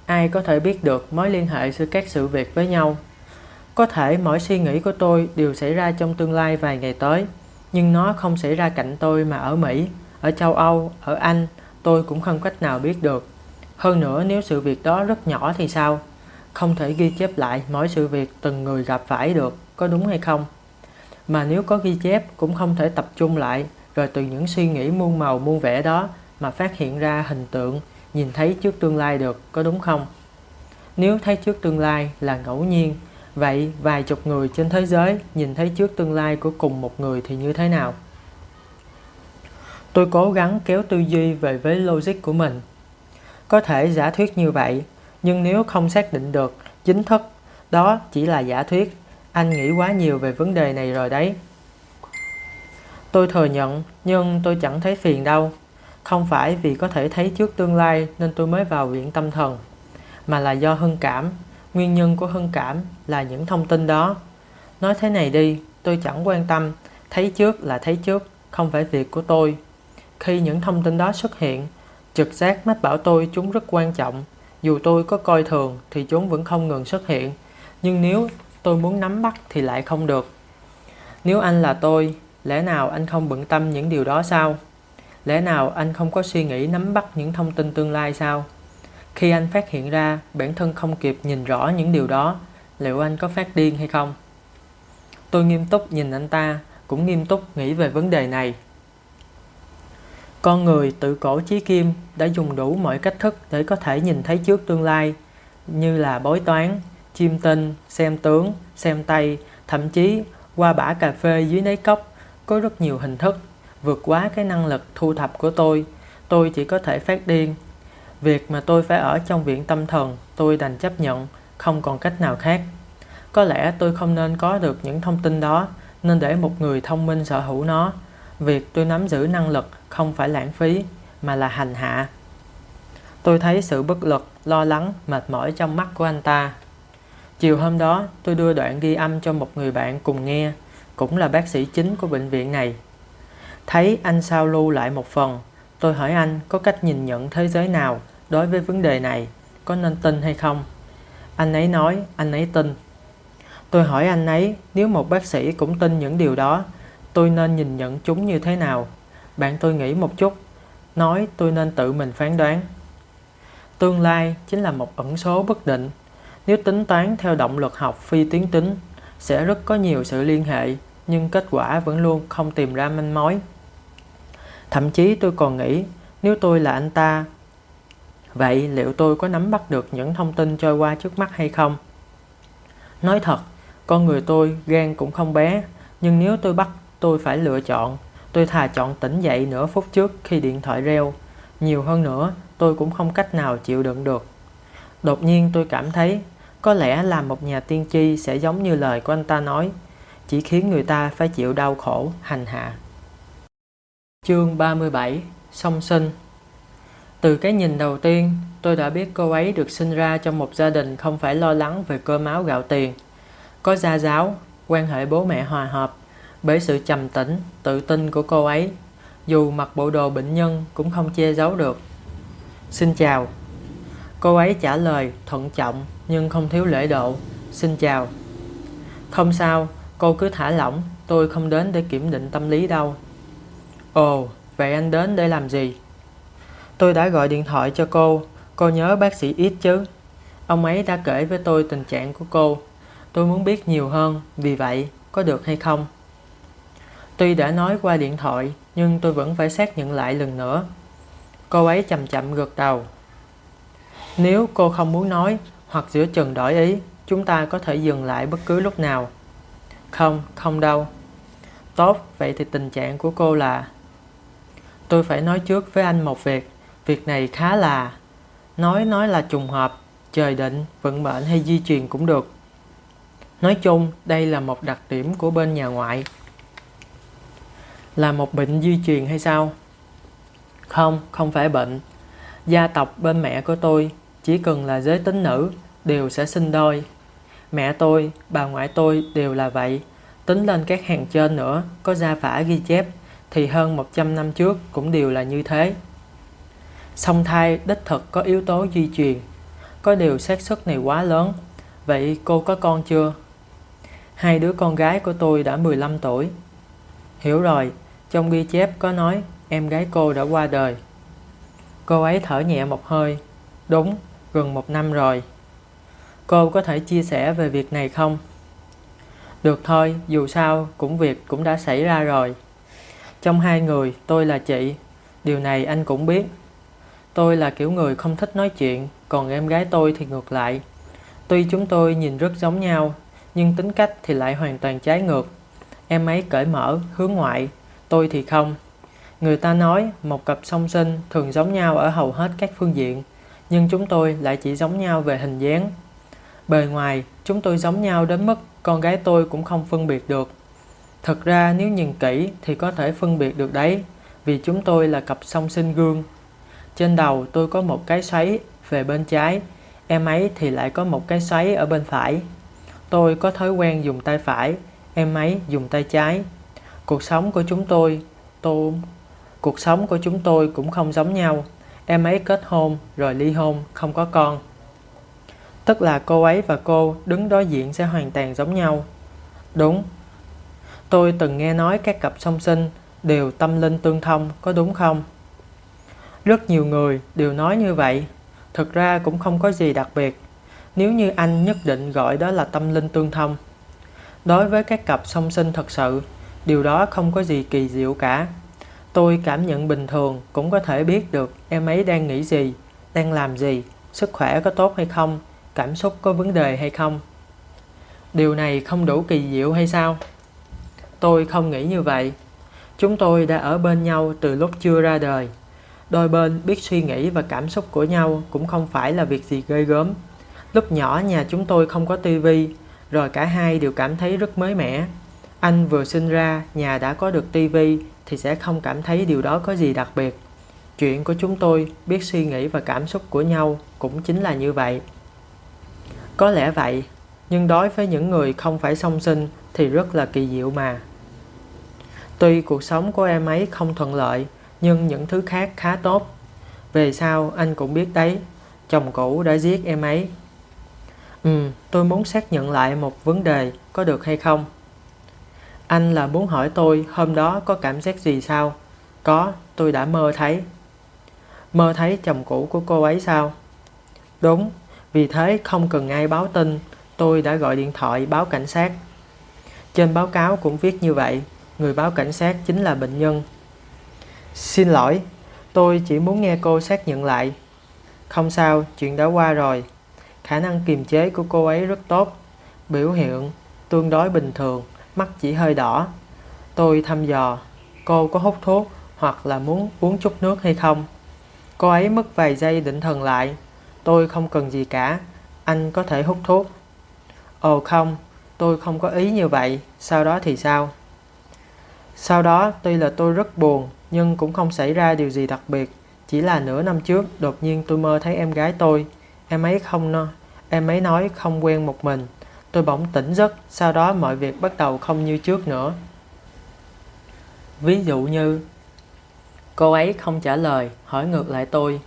Speaker 1: Ai có thể biết được mối liên hệ giữa các sự việc với nhau? Có thể mỗi suy nghĩ của tôi đều xảy ra trong tương lai vài ngày tới, nhưng nó không xảy ra cạnh tôi mà ở Mỹ, ở châu Âu, ở Anh, tôi cũng không cách nào biết được. Hơn nữa nếu sự việc đó rất nhỏ thì sao? Không thể ghi chép lại mỗi sự việc từng người gặp phải được, có đúng hay không? Mà nếu có ghi chép cũng không thể tập trung lại rồi từ những suy nghĩ muôn màu muôn vẻ đó mà phát hiện ra hình tượng nhìn thấy trước tương lai được, có đúng không? Nếu thấy trước tương lai là ngẫu nhiên, vậy vài chục người trên thế giới nhìn thấy trước tương lai của cùng một người thì như thế nào? Tôi cố gắng kéo tư duy về với logic của mình. Có thể giả thuyết như vậy, nhưng nếu không xác định được chính thức, đó chỉ là giả thuyết. Anh nghĩ quá nhiều về vấn đề này rồi đấy. Tôi thừa nhận, nhưng tôi chẳng thấy phiền đâu. Không phải vì có thể thấy trước tương lai nên tôi mới vào viện tâm thần, mà là do hưng cảm. Nguyên nhân của hưng cảm là những thông tin đó. Nói thế này đi, tôi chẳng quan tâm, thấy trước là thấy trước, không phải việc của tôi. Khi những thông tin đó xuất hiện, trực giác mách bảo tôi chúng rất quan trọng. Dù tôi có coi thường thì chúng vẫn không ngừng xuất hiện. Nhưng nếu tôi muốn nắm bắt thì lại không được. Nếu anh là tôi, lẽ nào anh không bận tâm những điều đó sao? Lẽ nào anh không có suy nghĩ nắm bắt những thông tin tương lai sao? Khi anh phát hiện ra bản thân không kịp nhìn rõ những điều đó, liệu anh có phát điên hay không? Tôi nghiêm túc nhìn anh ta, cũng nghiêm túc nghĩ về vấn đề này. Con người tự cổ chí kim đã dùng đủ mọi cách thức để có thể nhìn thấy trước tương lai, như là bói toán, chiêm tinh, xem tướng, xem tay, thậm chí qua bã cà phê dưới đáy cốc, có rất nhiều hình thức, vượt quá cái năng lực thu thập của tôi. Tôi chỉ có thể phát điên. Việc mà tôi phải ở trong viện tâm thần, tôi đành chấp nhận, không còn cách nào khác. Có lẽ tôi không nên có được những thông tin đó, nên để một người thông minh sở hữu nó. Việc tôi nắm giữ năng lực không phải lãng phí, mà là hành hạ. Tôi thấy sự bất lực, lo lắng, mệt mỏi trong mắt của anh ta. Chiều hôm đó, tôi đưa đoạn ghi âm cho một người bạn cùng nghe, cũng là bác sĩ chính của bệnh viện này. Thấy anh sao lưu lại một phần, tôi hỏi anh có cách nhìn nhận thế giới nào đối với vấn đề này, có nên tin hay không? Anh ấy nói anh ấy tin. Tôi hỏi anh ấy nếu một bác sĩ cũng tin những điều đó, tôi nên nhìn nhận chúng như thế nào? Bạn tôi nghĩ một chút, nói tôi nên tự mình phán đoán. Tương lai chính là một ẩn số bất định. Nếu tính toán theo động lực học phi tuyến tính, sẽ rất có nhiều sự liên hệ, nhưng kết quả vẫn luôn không tìm ra manh mối. Thậm chí tôi còn nghĩ, nếu tôi là anh ta, vậy liệu tôi có nắm bắt được những thông tin trôi qua trước mắt hay không? Nói thật, con người tôi gan cũng không bé, nhưng nếu tôi bắt tôi phải lựa chọn, tôi thà chọn tỉnh dậy nửa phút trước khi điện thoại reo. Nhiều hơn nữa, tôi cũng không cách nào chịu đựng được. Đột nhiên tôi cảm thấy, có lẽ làm một nhà tiên tri sẽ giống như lời của anh ta nói, chỉ khiến người ta phải chịu đau khổ, hành hạ. Chương 37 Song sinh Từ cái nhìn đầu tiên, tôi đã biết cô ấy được sinh ra trong một gia đình không phải lo lắng về cơm áo gạo tiền. Có gia giáo, quan hệ bố mẹ hòa hợp, bởi sự trầm tĩnh, tự tin của cô ấy. Dù mặc bộ đồ bệnh nhân cũng không che giấu được. Xin chào. Cô ấy trả lời thuận trọng nhưng không thiếu lễ độ. Xin chào. Không sao, cô cứ thả lỏng, tôi không đến để kiểm định tâm lý đâu. Ồ, vậy anh đến để làm gì? Tôi đã gọi điện thoại cho cô, cô nhớ bác sĩ ít chứ? Ông ấy đã kể với tôi tình trạng của cô. Tôi muốn biết nhiều hơn, vì vậy có được hay không? Tuy đã nói qua điện thoại, nhưng tôi vẫn phải xác nhận lại lần nữa. Cô ấy chậm chậm gật đầu. Nếu cô không muốn nói, hoặc giữa chừng đổi ý, chúng ta có thể dừng lại bất cứ lúc nào. Không, không đâu. Tốt, vậy thì tình trạng của cô là... Tôi phải nói trước với anh một việc. Việc này khá là... Nói nói là trùng hợp, trời định, vận mệnh hay di truyền cũng được. Nói chung, đây là một đặc điểm của bên nhà ngoại. Là một bệnh di truyền hay sao? Không, không phải bệnh. Gia tộc bên mẹ của tôi chỉ cần là giới tính nữ đều sẽ sinh đôi. Mẹ tôi, bà ngoại tôi đều là vậy. Tính lên các hàng trên nữa, có gia phả ghi chép, thì hơn 100 năm trước cũng đều là như thế. Song thai đích thực có yếu tố di truyền. Có điều xác suất này quá lớn. Vậy cô có con chưa? Hai đứa con gái của tôi đã 15 tuổi. Hiểu rồi, trong ghi chép có nói em gái cô đã qua đời. Cô ấy thở nhẹ một hơi. Đúng, gần một năm rồi. Cô có thể chia sẻ về việc này không? Được thôi, dù sao cũng việc cũng đã xảy ra rồi. Trong hai người, tôi là chị. Điều này anh cũng biết. Tôi là kiểu người không thích nói chuyện, còn em gái tôi thì ngược lại. Tuy chúng tôi nhìn rất giống nhau, nhưng tính cách thì lại hoàn toàn trái ngược. Em ấy cởi mở, hướng ngoại, tôi thì không. Người ta nói một cặp song sinh thường giống nhau ở hầu hết các phương diện, nhưng chúng tôi lại chỉ giống nhau về hình dáng. Bề ngoài, chúng tôi giống nhau đến mức con gái tôi cũng không phân biệt được. Thật ra nếu nhìn kỹ thì có thể phân biệt được đấy, vì chúng tôi là cặp song sinh gương. Trên đầu tôi có một cái xoáy về bên trái, em ấy thì lại có một cái xoáy ở bên phải. Tôi có thói quen dùng tay phải, em ấy dùng tay trái. Cuộc sống của chúng tôi, tôi, cuộc sống của chúng tôi cũng không giống nhau. Em ấy kết hôn rồi ly hôn, không có con. Tức là cô ấy và cô đứng đối diện sẽ hoàn toàn giống nhau. Đúng. Tôi từng nghe nói các cặp song sinh đều tâm linh tương thông, có đúng không? Rất nhiều người đều nói như vậy. Thực ra cũng không có gì đặc biệt. Nếu như anh nhất định gọi đó là tâm linh tương thông. Đối với các cặp song sinh thật sự, điều đó không có gì kỳ diệu cả. Tôi cảm nhận bình thường cũng có thể biết được em ấy đang nghĩ gì, đang làm gì, sức khỏe có tốt hay không, cảm xúc có vấn đề hay không. Điều này không đủ kỳ diệu hay sao? Tôi không nghĩ như vậy. Chúng tôi đã ở bên nhau từ lúc chưa ra đời. Đôi bên biết suy nghĩ và cảm xúc của nhau cũng không phải là việc gì ghê gớm. Lúc nhỏ nhà chúng tôi không có tivi, rồi cả hai đều cảm thấy rất mới mẻ. Anh vừa sinh ra, nhà đã có được tivi thì sẽ không cảm thấy điều đó có gì đặc biệt. Chuyện của chúng tôi biết suy nghĩ và cảm xúc của nhau cũng chính là như vậy. Có lẽ vậy, nhưng đối với những người không phải song sinh thì rất là kỳ diệu mà. Tuy cuộc sống của em ấy không thuận lợi, nhưng những thứ khác khá tốt. Về sau anh cũng biết đấy, chồng cũ đã giết em ấy. Ừ, tôi muốn xác nhận lại một vấn đề, có được hay không? Anh là muốn hỏi tôi hôm đó có cảm giác gì sao? Có, tôi đã mơ thấy. Mơ thấy chồng cũ của cô ấy sao? Đúng, vì thế không cần ai báo tin, tôi đã gọi điện thoại báo cảnh sát. Trên báo cáo cũng viết như vậy, người báo cảnh sát chính là bệnh nhân. Xin lỗi, tôi chỉ muốn nghe cô xác nhận lại. Không sao, chuyện đã qua rồi. Khả năng kiềm chế của cô ấy rất tốt. Biểu hiện tương đối bình thường, mắt chỉ hơi đỏ. Tôi thăm dò, cô có hút thuốc hoặc là muốn uống chút nước hay không? Cô ấy mất vài giây định thần lại. Tôi không cần gì cả, anh có thể hút thuốc. Ồ không, tôi không có ý như vậy, sau đó thì sao? Sau đó tuy là tôi rất buồn nhưng cũng không xảy ra điều gì đặc biệt. Chỉ là nửa năm trước đột nhiên tôi mơ thấy em gái tôi. Em ấy không no, em ấy nói không quen một mình. Tôi bỗng tỉnh giấc, sau đó mọi việc bắt đầu không như trước nữa. Ví dụ như Cô ấy không trả lời, hỏi ngược lại tôi.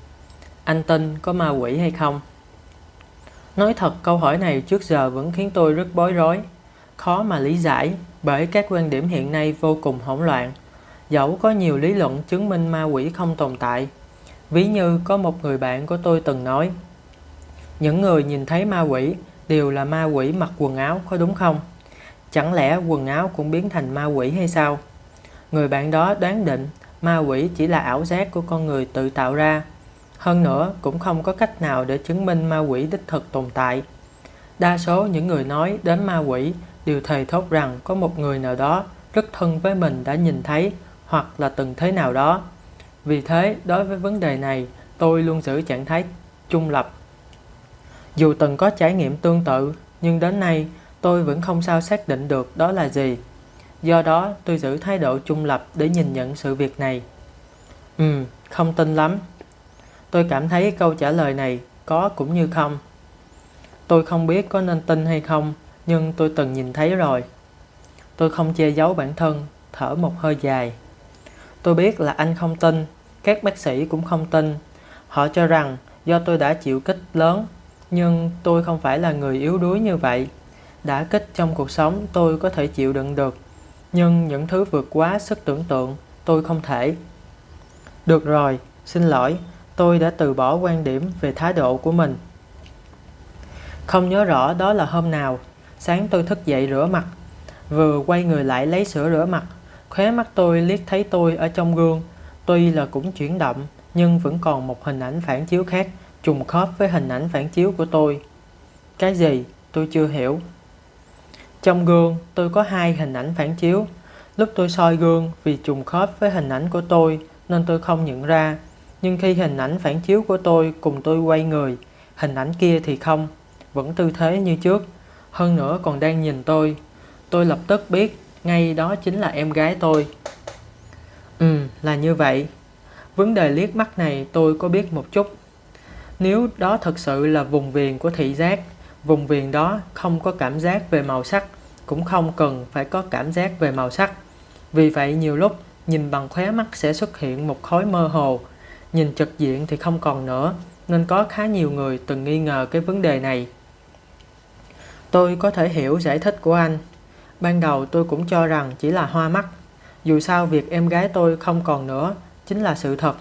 Speaker 1: Anh tin có ma quỷ hay không? Nói thật câu hỏi này trước giờ vẫn khiến tôi rất bối rối, khó mà lý giải bởi các quan điểm hiện nay vô cùng hỗn loạn. Dẫu có nhiều lý luận chứng minh ma quỷ không tồn tại. Ví như có một người bạn của tôi từng nói Những người nhìn thấy ma quỷ đều là ma quỷ mặc quần áo có đúng không? Chẳng lẽ quần áo cũng biến thành ma quỷ hay sao? Người bạn đó đoán định ma quỷ chỉ là ảo giác của con người tự tạo ra. Hơn nữa, cũng không có cách nào để chứng minh ma quỷ đích thực tồn tại. Đa số những người nói đến ma quỷ đều thề thốt rằng có một người nào đó rất thân với mình đã nhìn thấy hoặc là từng thế nào đó. Vì thế, đối với vấn đề này, tôi luôn giữ trạng thái trung lập. Dù từng có trải nghiệm tương tự, nhưng đến nay tôi vẫn không sao xác định được đó là gì. Do đó, tôi giữ thái độ trung lập để nhìn nhận sự việc này. Ừ, không tin lắm. Tôi cảm thấy câu trả lời này có cũng như không. Tôi không biết có nên tin hay không, nhưng tôi từng nhìn thấy rồi. Tôi không che giấu bản thân, thở một hơi dài. Tôi biết là anh không tin, các bác sĩ cũng không tin. Họ cho rằng do tôi đã chịu kích lớn, nhưng tôi không phải là người yếu đuối như vậy. Đã kích trong cuộc sống tôi có thể chịu đựng được nhưng những thứ vượt quá sức tưởng tượng tôi không thể. Được rồi, xin lỗi, tôi đã từ bỏ quan điểm về thái độ của mình. Không nhớ rõ đó là hôm nào, sáng tôi thức dậy rửa mặt, vừa quay người lại lấy sữa rửa mặt, khóe mắt tôi liếc thấy tôi ở trong gương, tuy là cũng chuyển động nhưng vẫn còn một hình ảnh phản chiếu khác trùng khớp với hình ảnh phản chiếu của tôi. Cái gì? Tôi chưa hiểu. Trong gương, tôi có hai hình ảnh phản chiếu. Lúc tôi soi gương vì trùng khớp với hình ảnh của tôi nên tôi không nhận ra. Nhưng khi hình ảnh phản chiếu của tôi cùng tôi quay người, hình ảnh kia thì không, vẫn tư thế như trước. Hơn nữa còn đang nhìn tôi. Tôi lập tức biết ngay đó chính là em gái tôi. Ừ, là như vậy. Vấn đề liếc mắt này tôi có biết một chút. Nếu đó thật sự là vùng viền của thị giác Vùng viền đó không có cảm giác về màu sắc, cũng không cần phải có cảm giác về màu sắc. Vì vậy nhiều lúc nhìn bằng khóe mắt sẽ xuất hiện một khối mơ hồ, nhìn trực diện thì không còn nữa, nên có khá nhiều người từng nghi ngờ cái vấn đề này. Tôi có thể hiểu giải thích của anh. Ban đầu tôi cũng cho rằng chỉ là hoa mắt. Dù sao việc em gái tôi không còn nữa chính là sự thật.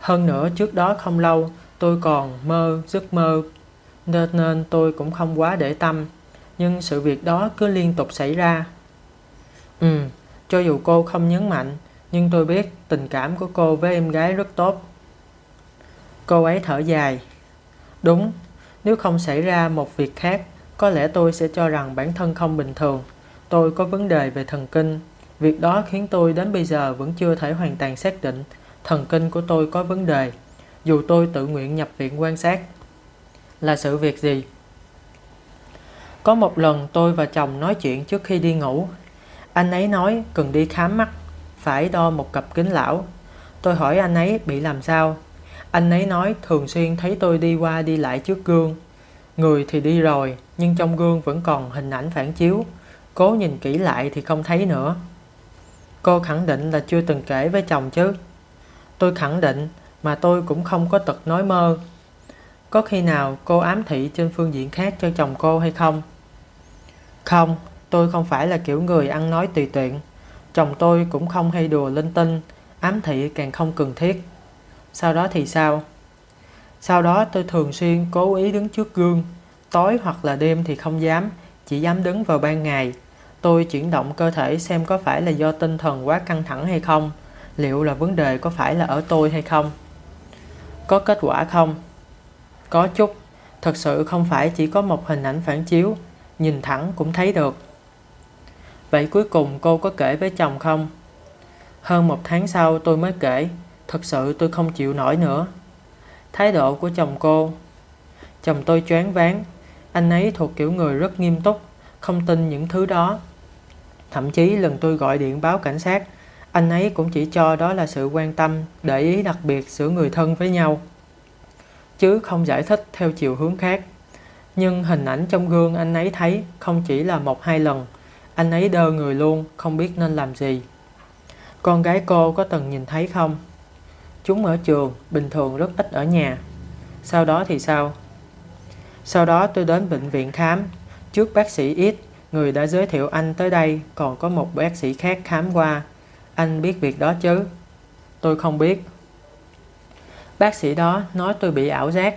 Speaker 1: Hơn nữa trước đó không lâu tôi còn mơ giấc mơ nên, nên tôi cũng không quá để tâm. Nhưng sự việc đó cứ liên tục xảy ra. Ừ, cho dù cô không nhấn mạnh, nhưng tôi biết tình cảm của cô với em gái rất tốt. Cô ấy thở dài. Đúng, nếu không xảy ra một việc khác, có lẽ tôi sẽ cho rằng bản thân không bình thường. Tôi có vấn đề về thần kinh. Việc đó khiến tôi đến bây giờ vẫn chưa thể hoàn toàn xác định thần kinh của tôi có vấn đề, dù tôi tự nguyện nhập viện quan sát là sự việc gì? Có một lần tôi và chồng nói chuyện trước khi đi ngủ. Anh ấy nói cần đi khám mắt, phải đo một cặp kính lão. Tôi hỏi anh ấy bị làm sao. Anh ấy nói thường xuyên thấy tôi đi qua đi lại trước gương. Người thì đi rồi, nhưng trong gương vẫn còn hình ảnh phản chiếu. Cố nhìn kỹ lại thì không thấy nữa. Cô khẳng định là chưa từng kể với chồng chứ. Tôi khẳng định mà tôi cũng không có tật nói mơ. Có khi nào cô ám thị trên phương diện khác cho chồng cô hay không? Không, tôi không phải là kiểu người ăn nói tùy tiện. Chồng tôi cũng không hay đùa linh tinh, ám thị càng không cần thiết. Sau đó thì sao? Sau đó tôi thường xuyên cố ý đứng trước gương, tối hoặc là đêm thì không dám, chỉ dám đứng vào ban ngày. Tôi chuyển động cơ thể xem có phải là do tinh thần quá căng thẳng hay không, liệu là vấn đề có phải là ở tôi hay không. Có kết quả không? Có chút, thật sự không phải chỉ có một hình ảnh phản chiếu, nhìn thẳng cũng thấy được. Vậy cuối cùng cô có kể với chồng không? Hơn một tháng sau tôi mới kể, thật sự tôi không chịu nổi nữa. Thái độ của chồng cô Chồng tôi choáng váng, anh ấy thuộc kiểu người rất nghiêm túc, không tin những thứ đó. Thậm chí lần tôi gọi điện báo cảnh sát, anh ấy cũng chỉ cho đó là sự quan tâm, để ý đặc biệt giữa người thân với nhau. Chứ không giải thích theo chiều hướng khác. Nhưng hình ảnh trong gương anh ấy thấy không chỉ là một hai lần, anh ấy đơ người luôn, không biết nên làm gì. Con gái cô có từng nhìn thấy không? Chúng ở trường, bình thường rất ít ở nhà. Sau đó thì sao? Sau đó tôi đến bệnh viện khám. Trước bác sĩ ít người đã giới thiệu anh tới đây, còn có một bác sĩ khác khám qua. Anh biết việc đó chứ? Tôi không biết. Bác sĩ đó nói tôi bị ảo giác.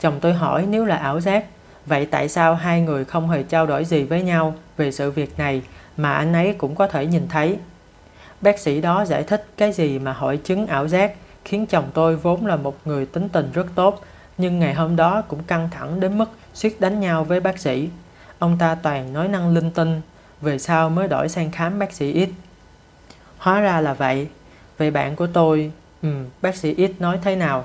Speaker 1: Chồng tôi hỏi nếu là ảo giác, vậy tại sao hai người không hề trao đổi gì với nhau về sự việc này mà anh ấy cũng có thể nhìn thấy? Bác sĩ đó giải thích cái gì mà hội chứng ảo giác khiến chồng tôi vốn là một người tính tình rất tốt nhưng ngày hôm đó cũng căng thẳng đến mức suýt đánh nhau với bác sĩ. Ông ta toàn nói năng linh tinh, về sau mới đổi sang khám bác sĩ ít Hóa ra là vậy. Vậy bạn của tôi, ừ, bác sĩ ít nói thế nào?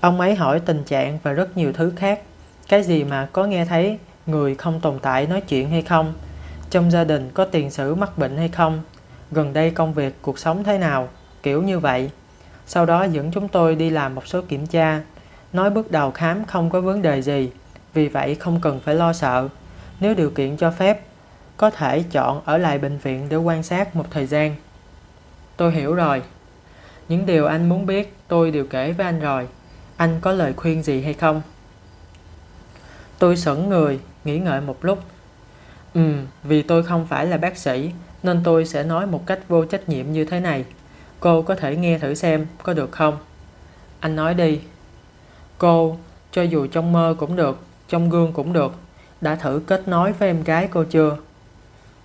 Speaker 1: Ông ấy hỏi tình trạng và rất nhiều thứ khác. Cái gì mà có nghe thấy người không tồn tại nói chuyện hay không? Trong gia đình có tiền sử mắc bệnh hay không? Gần đây công việc, cuộc sống thế nào? Kiểu như vậy. Sau đó dẫn chúng tôi đi làm một số kiểm tra. Nói bước đầu khám không có vấn đề gì, vì vậy không cần phải lo sợ. Nếu điều kiện cho phép, có thể chọn ở lại bệnh viện để quan sát một thời gian. Tôi hiểu rồi. Những điều anh muốn biết tôi đều kể với anh rồi. Anh có lời khuyên gì hay không? Tôi sững người, nghĩ ngợi một lúc. Ừ, vì tôi không phải là bác sĩ, nên tôi sẽ nói một cách vô trách nhiệm như thế này. Cô có thể nghe thử xem có được không? Anh nói đi. Cô, cho dù trong mơ cũng được, trong gương cũng được, đã thử kết nối với em gái cô chưa?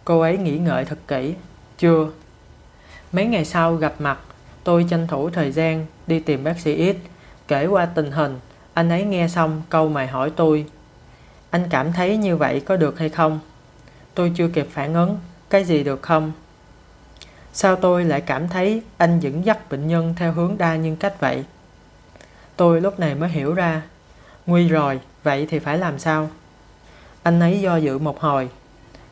Speaker 1: Cô ấy nghĩ ngợi thật kỹ. Chưa. Mấy ngày sau gặp mặt, tôi tranh thủ thời gian đi tìm bác sĩ X, kể qua tình hình. Anh ấy nghe xong câu mày hỏi tôi. Anh cảm thấy như vậy có được hay không? Tôi chưa kịp phản ứng. Cái gì được không? Sao tôi lại cảm thấy anh dẫn dắt bệnh nhân theo hướng đa nhân cách vậy? Tôi lúc này mới hiểu ra. Nguy rồi, vậy thì phải làm sao? Anh ấy do dự một hồi.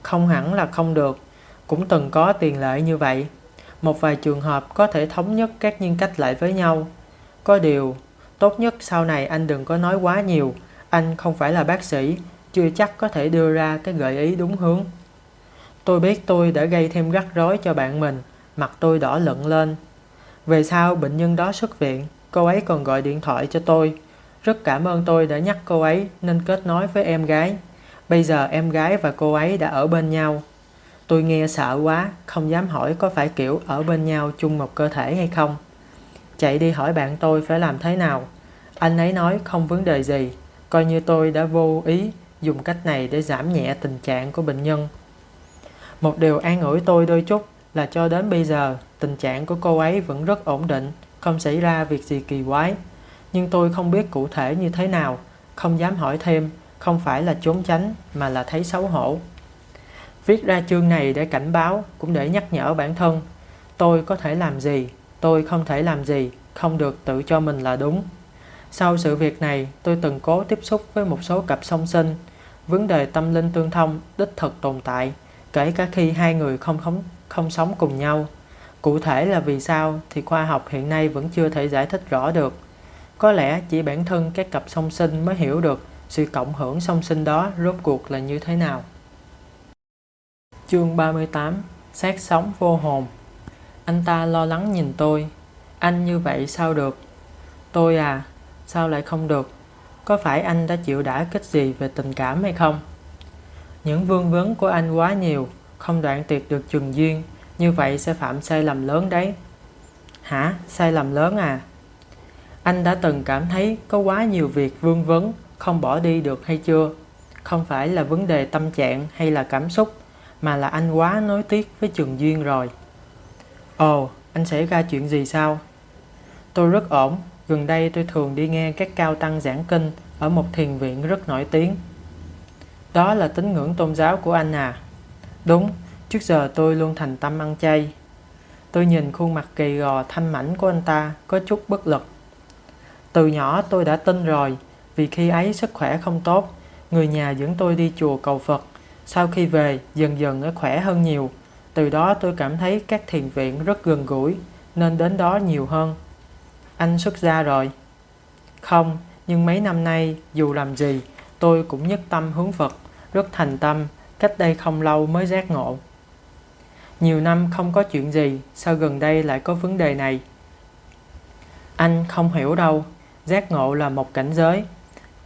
Speaker 1: Không hẳn là không được, cũng từng có tiền lệ như vậy. Một vài trường hợp có thể thống nhất các nhân cách lại với nhau. Có điều, tốt nhất sau này anh đừng có nói quá nhiều. Anh không phải là bác sĩ, chưa chắc có thể đưa ra cái gợi ý đúng hướng. Tôi biết tôi đã gây thêm rắc rối cho bạn mình, mặt tôi đỏ lận lên. Về sau bệnh nhân đó xuất viện, cô ấy còn gọi điện thoại cho tôi. Rất cảm ơn tôi đã nhắc cô ấy nên kết nối với em gái. Bây giờ em gái và cô ấy đã ở bên nhau. Tôi nghe sợ quá, không dám hỏi có phải kiểu ở bên nhau chung một cơ thể hay không. Chạy đi hỏi bạn tôi phải làm thế nào. Anh ấy nói không vấn đề gì, coi như tôi đã vô ý dùng cách này để giảm nhẹ tình trạng của bệnh nhân. Một điều an ủi tôi đôi chút là cho đến bây giờ tình trạng của cô ấy vẫn rất ổn định, không xảy ra việc gì kỳ quái. Nhưng tôi không biết cụ thể như thế nào, không dám hỏi thêm, không phải là trốn tránh mà là thấy xấu hổ. Viết ra chương này để cảnh báo, cũng để nhắc nhở bản thân. Tôi có thể làm gì, tôi không thể làm gì, không được tự cho mình là đúng. Sau sự việc này, tôi từng cố tiếp xúc với một số cặp song sinh. Vấn đề tâm linh tương thông đích thực tồn tại, kể cả khi hai người không không, không sống cùng nhau. Cụ thể là vì sao thì khoa học hiện nay vẫn chưa thể giải thích rõ được. Có lẽ chỉ bản thân các cặp song sinh mới hiểu được sự cộng hưởng song sinh đó rốt cuộc là như thế nào. Chương 38 Sát sống vô hồn Anh ta lo lắng nhìn tôi. Anh như vậy sao được? Tôi à, sao lại không được? Có phải anh đã chịu đả kích gì về tình cảm hay không? Những vương vấn của anh quá nhiều, không đoạn tuyệt được trường duyên, như vậy sẽ phạm sai lầm lớn đấy. Hả? Sai lầm lớn à? Anh đã từng cảm thấy có quá nhiều việc vương vấn, không bỏ đi được hay chưa? Không phải là vấn đề tâm trạng hay là cảm xúc, mà là anh quá nối tiếc với Trường Duyên rồi. Ồ, anh xảy ra chuyện gì sao? Tôi rất ổn, gần đây tôi thường đi nghe các cao tăng giảng kinh ở một thiền viện rất nổi tiếng. Đó là tín ngưỡng tôn giáo của anh à? Đúng, trước giờ tôi luôn thành tâm ăn chay. Tôi nhìn khuôn mặt kỳ gò thanh mảnh của anh ta có chút bất lực. Từ nhỏ tôi đã tin rồi, vì khi ấy sức khỏe không tốt, người nhà dẫn tôi đi chùa cầu Phật. Sau khi về, dần dần nó khỏe hơn nhiều. Từ đó tôi cảm thấy các thiền viện rất gần gũi, nên đến đó nhiều hơn. Anh xuất gia rồi. Không, nhưng mấy năm nay, dù làm gì, tôi cũng nhất tâm hướng Phật, rất thành tâm, cách đây không lâu mới giác ngộ. Nhiều năm không có chuyện gì, sao gần đây lại có vấn đề này? Anh không hiểu đâu, giác ngộ là một cảnh giới.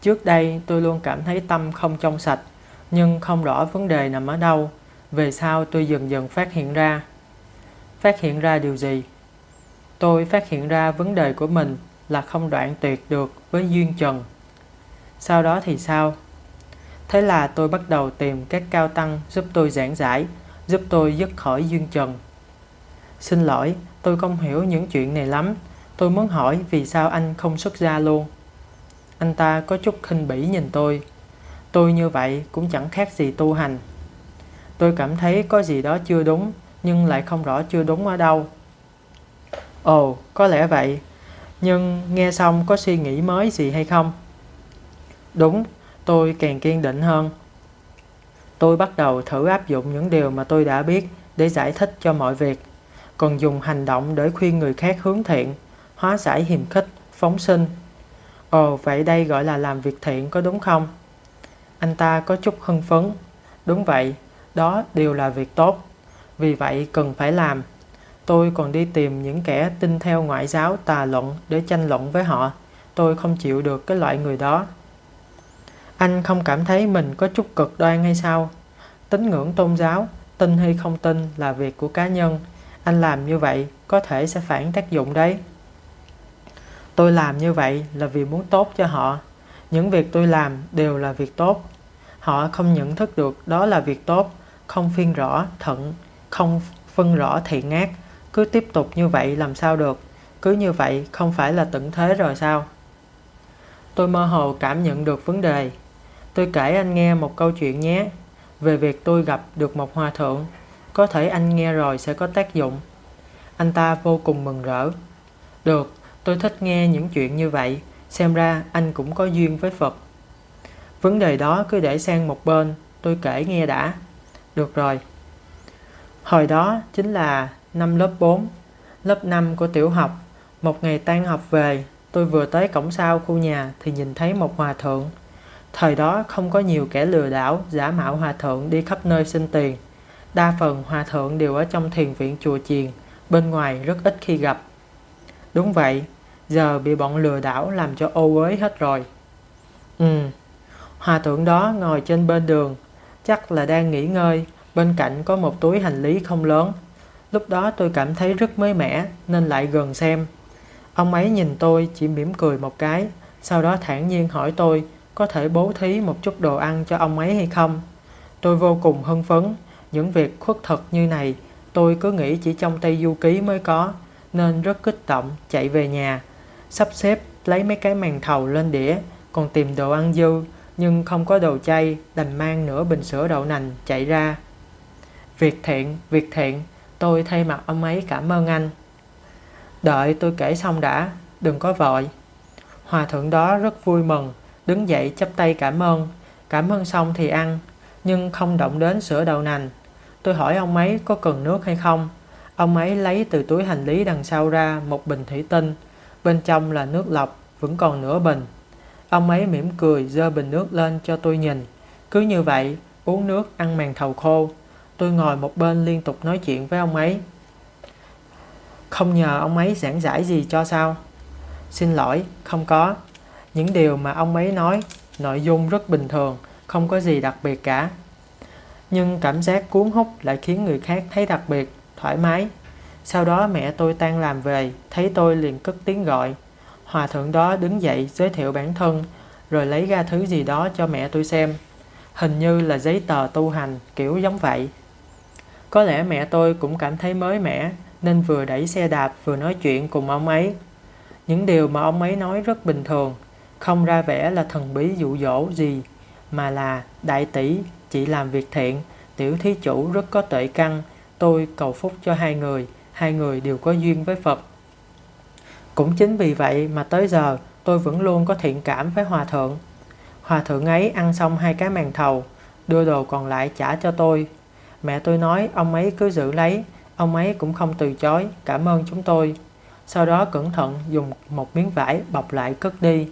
Speaker 1: Trước đây tôi luôn cảm thấy tâm không trong sạch, nhưng không rõ vấn đề nằm ở đâu. Về sau tôi dần dần phát hiện ra. Phát hiện ra điều gì? Tôi phát hiện ra vấn đề của mình là không đoạn tuyệt được với duyên trần. Sau đó thì sao? Thế là tôi bắt đầu tìm các cao tăng giúp tôi giảng giải, giúp tôi dứt khỏi duyên trần. Xin lỗi, tôi không hiểu những chuyện này lắm. Tôi muốn hỏi vì sao anh không xuất gia luôn. Anh ta có chút khinh bỉ nhìn tôi. Tôi như vậy cũng chẳng khác gì tu hành. Tôi cảm thấy có gì đó chưa đúng, nhưng lại không rõ chưa đúng ở đâu. Ồ, có lẽ vậy. Nhưng nghe xong có suy nghĩ mới gì hay không? Đúng, tôi càng kiên định hơn. Tôi bắt đầu thử áp dụng những điều mà tôi đã biết để giải thích cho mọi việc, còn dùng hành động để khuyên người khác hướng thiện, hóa giải hiềm khích, phóng sinh. Ồ, vậy đây gọi là làm việc thiện có đúng không? Anh ta có chút hưng phấn. Đúng vậy, đó đều là việc tốt. Vì vậy cần phải làm. Tôi còn đi tìm những kẻ tin theo ngoại giáo tà luận để tranh luận với họ. Tôi không chịu được cái loại người đó. Anh không cảm thấy mình có chút cực đoan hay sao? Tín ngưỡng tôn giáo, tin hay không tin là việc của cá nhân. Anh làm như vậy có thể sẽ phản tác dụng đấy. Tôi làm như vậy là vì muốn tốt cho họ. Những việc tôi làm đều là việc tốt. Họ không nhận thức được đó là việc tốt, không phiên rõ thận, không phân rõ thiện ác. Cứ tiếp tục như vậy làm sao được. Cứ như vậy không phải là tận thế rồi sao? Tôi mơ hồ cảm nhận được vấn đề. Tôi kể anh nghe một câu chuyện nhé. Về việc tôi gặp được một hòa thượng. Có thể anh nghe rồi sẽ có tác dụng. Anh ta vô cùng mừng rỡ. Được, tôi thích nghe những chuyện như vậy. Xem ra anh cũng có duyên với Phật. Vấn đề đó cứ để sang một bên. Tôi kể nghe đã. Được rồi. Hồi đó chính là năm lớp 4, lớp 5 của tiểu học. Một ngày tan học về, tôi vừa tới cổng sau khu nhà thì nhìn thấy một hòa thượng. Thời đó không có nhiều kẻ lừa đảo, giả mạo hòa thượng đi khắp nơi xin tiền. Đa phần hòa thượng đều ở trong thiền viện chùa chiền, bên ngoài rất ít khi gặp. Đúng vậy, giờ bị bọn lừa đảo làm cho ô uế hết rồi. Ừ, hòa thượng đó ngồi trên bên đường, chắc là đang nghỉ ngơi, bên cạnh có một túi hành lý không lớn. Lúc đó tôi cảm thấy rất mới mẻ nên lại gần xem. Ông ấy nhìn tôi chỉ mỉm cười một cái, sau đó thản nhiên hỏi tôi có thể bố thí một chút đồ ăn cho ông ấy hay không. Tôi vô cùng hưng phấn, những việc khuất thật như này tôi cứ nghĩ chỉ trong Tây Du Ký mới có, nên rất kích động chạy về nhà, sắp xếp lấy mấy cái màn thầu lên đĩa, còn tìm đồ ăn dư, nhưng không có đồ chay, đành mang nửa bình sữa đậu nành chạy ra. Việc thiện, việc thiện, tôi thay mặt ông ấy cảm ơn anh. Đợi tôi kể xong đã, đừng có vội. Hòa thượng đó rất vui mừng, đứng dậy chắp tay cảm ơn. Cảm ơn xong thì ăn, nhưng không động đến sữa đậu nành. Tôi hỏi ông ấy có cần nước hay không. Ông ấy lấy từ túi hành lý đằng sau ra một bình thủy tinh, bên trong là nước lọc, vẫn còn nửa bình. Ông ấy mỉm cười dơ bình nước lên cho tôi nhìn. Cứ như vậy, uống nước ăn màn thầu khô. Tôi ngồi một bên liên tục nói chuyện với ông ấy. Không nhờ ông ấy giảng giải gì cho sao? Xin lỗi, không có. Những điều mà ông ấy nói, nội dung rất bình thường, không có gì đặc biệt cả. Nhưng cảm giác cuốn hút lại khiến người khác thấy đặc biệt, thoải mái. Sau đó mẹ tôi tan làm về, thấy tôi liền cất tiếng gọi. Hòa thượng đó đứng dậy giới thiệu bản thân, rồi lấy ra thứ gì đó cho mẹ tôi xem. Hình như là giấy tờ tu hành, kiểu giống vậy. Có lẽ mẹ tôi cũng cảm thấy mới mẻ, nên vừa đẩy xe đạp vừa nói chuyện cùng ông ấy. Những điều mà ông ấy nói rất bình thường, không ra vẻ là thần bí dụ dỗ gì, mà là đại tỷ chỉ làm việc thiện, tiểu thí chủ rất có tuệ căn, tôi cầu phúc cho hai người, hai người đều có duyên với Phật. Cũng chính vì vậy mà tới giờ tôi vẫn luôn có thiện cảm với Hòa Thượng. Hòa Thượng ấy ăn xong hai cái màn thầu, đưa đồ còn lại trả cho tôi. Mẹ tôi nói ông ấy cứ giữ lấy, ông ấy cũng không từ chối, cảm ơn chúng tôi. Sau đó cẩn thận dùng một miếng vải bọc lại cất đi.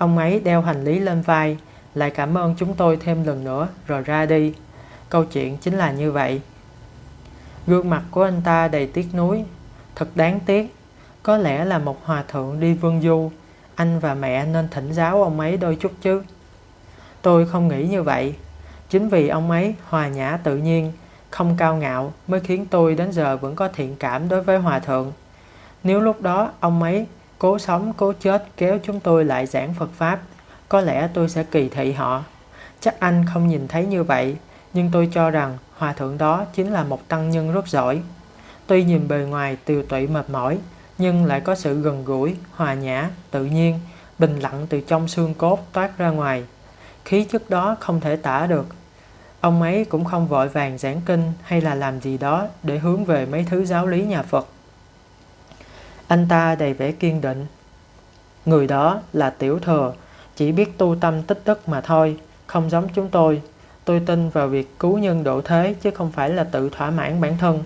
Speaker 1: Ông ấy đeo hành lý lên vai, lại cảm ơn chúng tôi thêm lần nữa rồi ra đi. Câu chuyện chính là như vậy. Gương mặt của anh ta đầy tiếc nuối, thật đáng tiếc. Có lẽ là một hòa thượng đi vương du, anh và mẹ nên thỉnh giáo ông ấy đôi chút chứ. Tôi không nghĩ như vậy. Chính vì ông ấy hòa nhã tự nhiên, không cao ngạo mới khiến tôi đến giờ vẫn có thiện cảm đối với hòa thượng. Nếu lúc đó ông ấy cố sống cố chết kéo chúng tôi lại giảng Phật Pháp, có lẽ tôi sẽ kỳ thị họ. Chắc anh không nhìn thấy như vậy, nhưng tôi cho rằng hòa thượng đó chính là một tăng nhân rất giỏi. Tuy nhìn bề ngoài tiều tụy mệt mỏi, nhưng lại có sự gần gũi, hòa nhã, tự nhiên, bình lặng từ trong xương cốt toát ra ngoài. Khí chất đó không thể tả được. Ông ấy cũng không vội vàng giảng kinh hay là làm gì đó để hướng về mấy thứ giáo lý nhà Phật. Anh ta đầy vẻ kiên định. Người đó là tiểu thừa, chỉ biết tu tâm tích đức mà thôi, không giống chúng tôi. Tôi tin vào việc cứu nhân độ thế chứ không phải là tự thỏa mãn bản thân.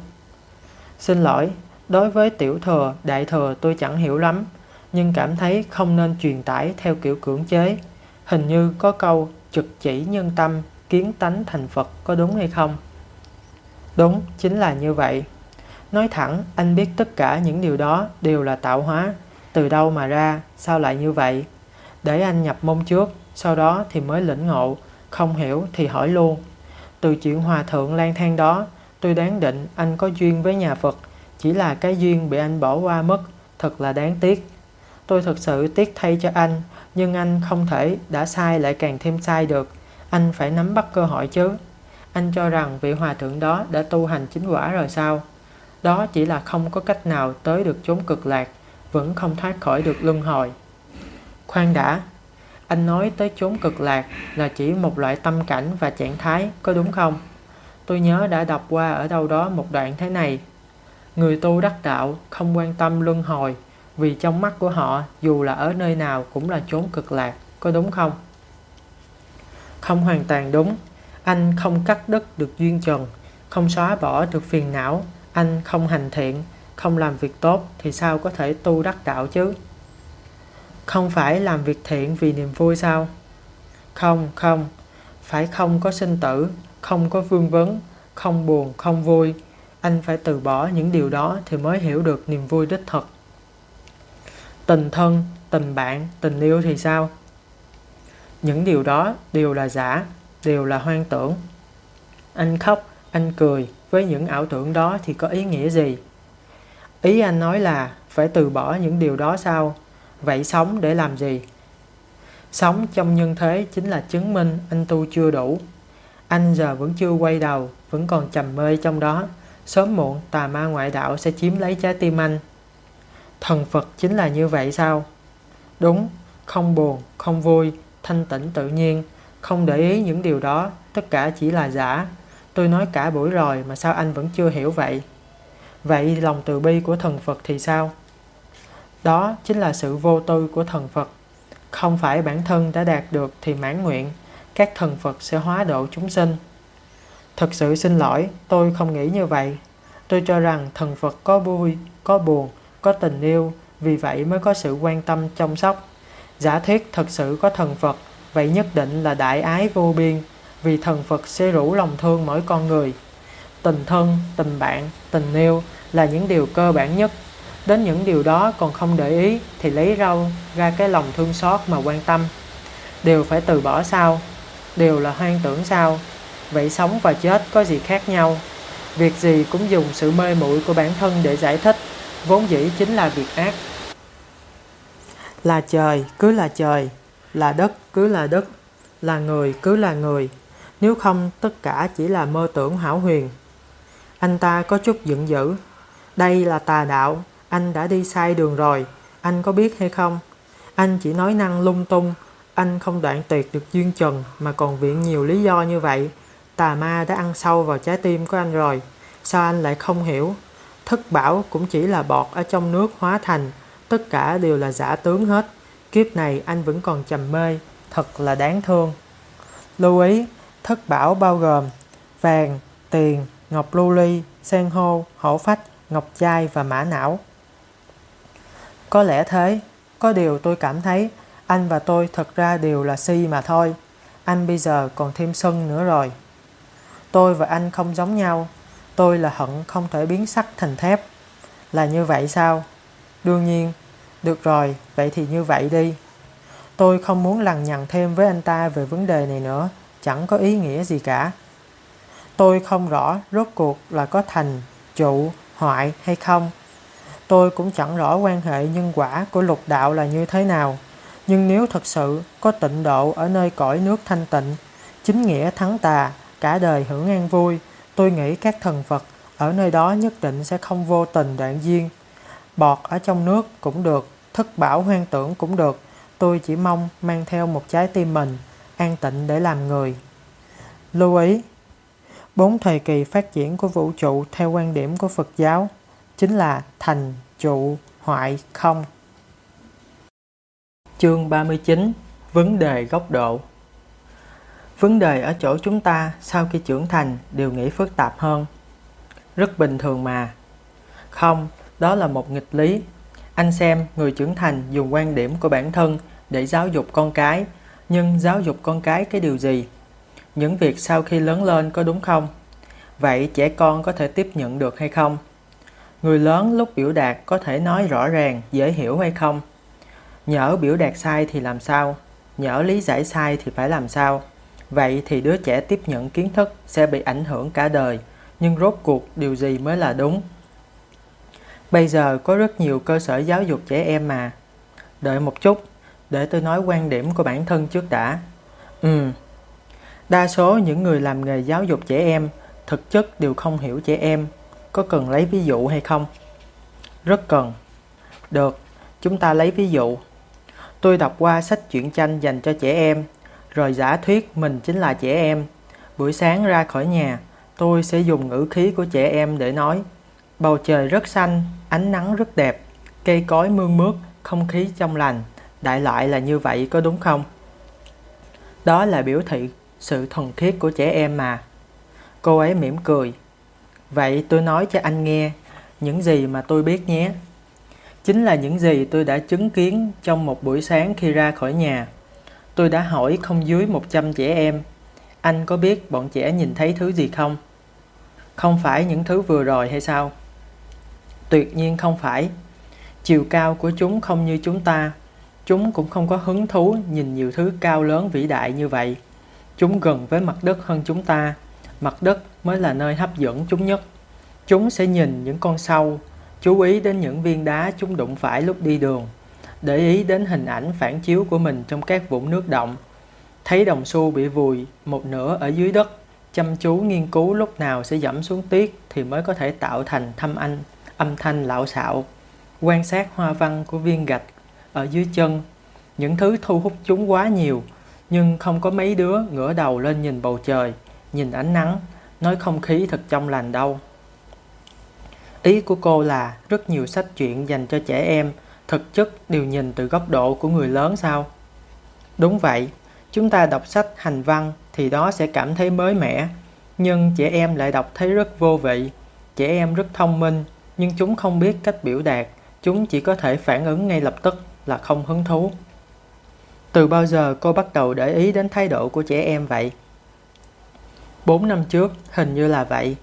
Speaker 1: Xin lỗi, đối với tiểu thừa, đại thừa tôi chẳng hiểu lắm, nhưng cảm thấy không nên truyền tải theo kiểu cưỡng chế. Hình như có câu trực chỉ nhân tâm, kiến tánh thành Phật có đúng hay không? Đúng, chính là như vậy. Nói thẳng, anh biết tất cả những điều đó đều là tạo hóa. Từ đâu mà ra, sao lại như vậy? Để anh nhập môn trước, sau đó thì mới lĩnh ngộ, không hiểu thì hỏi luôn. Từ chuyện hòa thượng lang thang đó, tôi đoán định anh có duyên với nhà Phật, chỉ là cái duyên bị anh bỏ qua mất, thật là đáng tiếc. Tôi thật sự tiếc thay cho anh, nhưng anh không thể đã sai lại càng thêm sai được. Anh phải nắm bắt cơ hội chứ. Anh cho rằng vị hòa thượng đó đã tu hành chính quả rồi sao? Đó chỉ là không có cách nào tới được chốn cực lạc, vẫn không thoát khỏi được luân hồi. Khoan đã, anh nói tới chốn cực lạc là chỉ một loại tâm cảnh và trạng thái, có đúng không? Tôi nhớ đã đọc qua ở đâu đó một đoạn thế này. Người tu đắc đạo không quan tâm luân hồi, vì trong mắt của họ dù là ở nơi nào cũng là chốn cực lạc, có đúng không? Không hoàn toàn đúng. Anh không cắt đứt được duyên trần, không xóa bỏ được phiền não, anh không hành thiện, không làm việc tốt thì sao có thể tu đắc đạo chứ? Không phải làm việc thiện vì niềm vui sao? Không, không, phải không có sinh tử, không có vương vấn, không buồn, không vui. Anh phải từ bỏ những điều đó thì mới hiểu được niềm vui đích thực. Tình thân, tình bạn, tình yêu thì sao? Những điều đó đều là giả, đều là hoang tưởng. Anh khóc, anh cười, với những ảo tưởng đó thì có ý nghĩa gì? Ý anh nói là phải từ bỏ những điều đó sao? Vậy sống để làm gì? Sống trong nhân thế chính là chứng minh anh tu chưa đủ. Anh giờ vẫn chưa quay đầu, vẫn còn trầm mê trong đó. Sớm muộn tà ma ngoại đạo sẽ chiếm lấy trái tim anh. Thần Phật chính là như vậy sao? Đúng, không buồn, không vui, thanh tĩnh tự nhiên, không để ý những điều đó, tất cả chỉ là giả. Tôi nói cả buổi rồi mà sao anh vẫn chưa hiểu vậy? Vậy lòng từ bi của thần Phật thì sao? Đó chính là sự vô tư của thần Phật. Không phải bản thân đã đạt được thì mãn nguyện, các thần Phật sẽ hóa độ chúng sinh. Thật sự xin lỗi, tôi không nghĩ như vậy. Tôi cho rằng thần Phật có vui, có buồn, có tình yêu, vì vậy mới có sự quan tâm chăm sóc. Giả thuyết thật sự có thần Phật, vậy nhất định là đại ái vô biên, vì thần Phật sẽ rủ lòng thương mỗi con người. Tình thân, tình bạn, tình yêu là những điều cơ bản nhất. Đến những điều đó còn không để ý thì lấy rau ra cái lòng thương xót mà quan tâm. Đều phải từ bỏ sao? Đều là hoang tưởng sao? Vậy sống và chết có gì khác nhau? Việc gì cũng dùng sự mê muội của bản thân để giải thích, vốn dĩ chính là việc ác. Là trời cứ là trời, là đất cứ là đất, là người cứ là người. Nếu không tất cả chỉ là mơ tưởng hảo huyền. Anh ta có chút giận dữ. Đây là tà đạo, anh đã đi sai đường rồi, anh có biết hay không? Anh chỉ nói năng lung tung, anh không đoạn tuyệt được duyên trần mà còn viện nhiều lý do như vậy. Tà ma đã ăn sâu vào trái tim của anh rồi. Sao anh lại không hiểu? Thất bảo cũng chỉ là bọt ở trong nước hóa thành. Tất cả đều là giả tướng hết. Kiếp này anh vẫn còn trầm mê. Thật là đáng thương. Lưu ý, thất bảo bao gồm vàng, tiền, ngọc lưu ly, sen hô, hổ phách, ngọc chai và mã não. Có lẽ thế, có điều tôi cảm thấy anh và tôi thật ra đều là si mà thôi. Anh bây giờ còn thêm sân nữa rồi. Tôi và anh không giống nhau. Tôi là hận không thể biến sắt thành thép. Là như vậy sao? Đương nhiên. Được rồi, vậy thì như vậy đi. Tôi không muốn lằng nhằng thêm với anh ta về vấn đề này nữa. Chẳng có ý nghĩa gì cả. Tôi không rõ rốt cuộc là có thành, trụ, hoại hay không. Tôi cũng chẳng rõ quan hệ nhân quả của lục đạo là như thế nào. Nhưng nếu thật sự có tịnh độ ở nơi cõi nước thanh tịnh, chính nghĩa thắng tà, cả đời hưởng an vui, tôi nghĩ các thần Phật ở nơi đó nhất định sẽ không vô tình đoạn duyên. Bọt ở trong nước cũng được, thất bảo hoang tưởng cũng được, tôi chỉ mong mang theo một trái tim mình, an tịnh để làm người. Lưu ý, bốn thời kỳ phát triển của vũ trụ theo quan điểm của Phật giáo chính là thành, trụ, hoại, không. Chương 39 Vấn đề góc độ Vấn đề ở chỗ chúng ta sau khi trưởng thành đều nghĩ phức tạp hơn. Rất bình thường mà. Không, đó là một nghịch lý. Anh xem người trưởng thành dùng quan điểm của bản thân để giáo dục con cái, nhưng giáo dục con cái cái điều gì? Những việc sau khi lớn lên có đúng không? Vậy trẻ con có thể tiếp nhận được hay không? Người lớn lúc biểu đạt có thể nói rõ ràng, dễ hiểu hay không? Nhỡ biểu đạt sai thì làm sao? Nhỡ lý giải sai thì phải làm sao? Vậy thì đứa trẻ tiếp nhận kiến thức sẽ bị ảnh hưởng cả đời, nhưng rốt cuộc điều gì mới là đúng? Bây giờ có rất nhiều cơ sở giáo dục trẻ em mà. Đợi một chút, để tôi nói quan điểm của bản thân trước đã. Ừ, đa số những người làm nghề giáo dục trẻ em thực chất đều không hiểu trẻ em. Có cần lấy ví dụ hay không? Rất cần. Được, chúng ta lấy ví dụ. Tôi đọc qua sách truyện tranh dành cho trẻ em rồi giả thuyết mình chính là trẻ em. Buổi sáng ra khỏi nhà, tôi sẽ dùng ngữ khí của trẻ em để nói Bầu trời rất xanh, ánh nắng rất đẹp, cây cối mương mướt, không khí trong lành. Đại loại là như vậy có đúng không? Đó là biểu thị sự thuần khiết của trẻ em mà. Cô ấy mỉm cười. Vậy tôi nói cho anh nghe những gì mà tôi biết nhé. Chính là những gì tôi đã chứng kiến trong một buổi sáng khi ra khỏi nhà. Tôi đã hỏi không dưới 100 trẻ em, anh có biết bọn trẻ nhìn thấy thứ gì không? Không phải những thứ vừa rồi hay sao? Tuyệt nhiên không phải. Chiều cao của chúng không như chúng ta. Chúng cũng không có hứng thú nhìn nhiều thứ cao lớn vĩ đại như vậy. Chúng gần với mặt đất hơn chúng ta. Mặt đất mới là nơi hấp dẫn chúng nhất. Chúng sẽ nhìn những con sâu, chú ý đến những viên đá chúng đụng phải lúc đi đường để ý đến hình ảnh phản chiếu của mình trong các vũng nước động. Thấy đồng xu bị vùi một nửa ở dưới đất, chăm chú nghiên cứu lúc nào sẽ dẫm xuống tiết thì mới có thể tạo thành thâm anh, âm thanh lạo xạo. Quan sát hoa văn của viên gạch ở dưới chân, những thứ thu hút chúng quá nhiều, nhưng không có mấy đứa ngửa đầu lên nhìn bầu trời, nhìn ánh nắng, nói không khí thật trong lành đâu. Ý của cô là rất nhiều sách truyện dành cho trẻ em thực chất đều nhìn từ góc độ của người lớn sao? Đúng vậy, chúng ta đọc sách hành văn thì đó sẽ cảm thấy mới mẻ, nhưng trẻ em lại đọc thấy rất vô vị. trẻ em rất thông minh, nhưng chúng không biết cách biểu đạt, chúng chỉ có thể phản ứng ngay lập tức là không hứng thú. Từ bao giờ cô bắt đầu để ý đến thái độ của trẻ em vậy? 4 năm trước, hình như là vậy.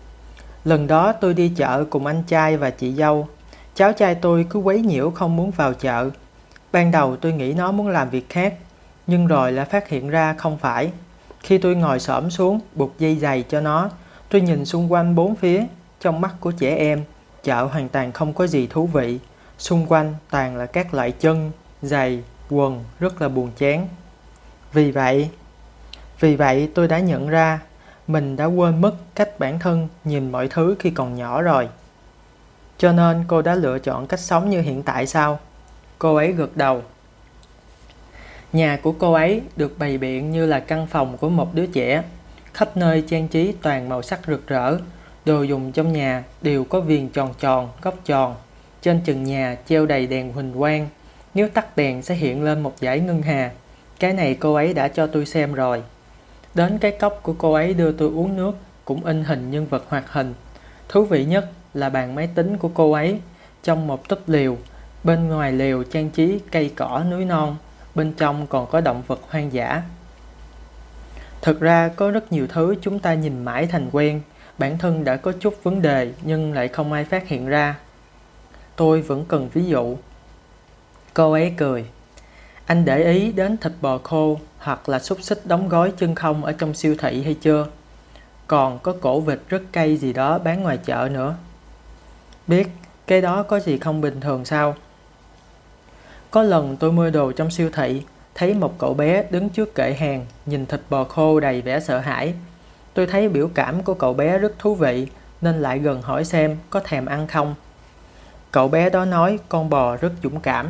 Speaker 1: Lần đó tôi đi chợ cùng anh trai và chị dâu. Cháu trai tôi cứ quấy nhiễu không muốn vào chợ. Ban đầu tôi nghĩ nó muốn làm việc khác, nhưng rồi lại phát hiện ra không phải. Khi tôi ngồi xổm xuống, buộc dây giày cho nó, tôi nhìn xung quanh bốn phía, trong mắt của trẻ em, chợ hoàn toàn không có gì thú vị. Xung quanh toàn là các loại chân, giày, quần rất là buồn chán. Vì vậy, vì vậy tôi đã nhận ra mình đã quên mất cách bản thân nhìn mọi thứ khi còn nhỏ rồi. Cho nên cô đã lựa chọn cách sống như hiện tại sao? Cô ấy gật đầu. Nhà của cô ấy được bày biện như là căn phòng của một đứa trẻ. Khắp nơi trang trí toàn màu sắc rực rỡ. Đồ dùng trong nhà đều có viền tròn tròn, góc tròn. Trên trần nhà treo đầy đèn huỳnh quang. Nếu tắt đèn sẽ hiện lên một dải ngân hà. Cái này cô ấy đã cho tôi xem rồi. Đến cái cốc của cô ấy đưa tôi uống nước cũng in hình nhân vật hoạt hình. Thú vị nhất là bàn máy tính của cô ấy trong một túp liều. Bên ngoài liều trang trí cây cỏ núi non, bên trong còn có động vật hoang dã. Thực ra có rất nhiều thứ chúng ta nhìn mãi thành quen, bản thân đã có chút vấn đề nhưng lại không ai phát hiện ra. Tôi vẫn cần ví dụ. Cô ấy cười. Anh để ý đến thịt bò khô hoặc là xúc xích đóng gói chân không ở trong siêu thị hay chưa? Còn có cổ vịt rất cay gì đó bán ngoài chợ nữa. Biết, cái đó có gì không bình thường sao? Có lần tôi mua đồ trong siêu thị, thấy một cậu bé đứng trước kệ hàng, nhìn thịt bò khô đầy vẻ sợ hãi. Tôi thấy biểu cảm của cậu bé rất thú vị, nên lại gần hỏi xem có thèm ăn không. Cậu bé đó nói con bò rất dũng cảm.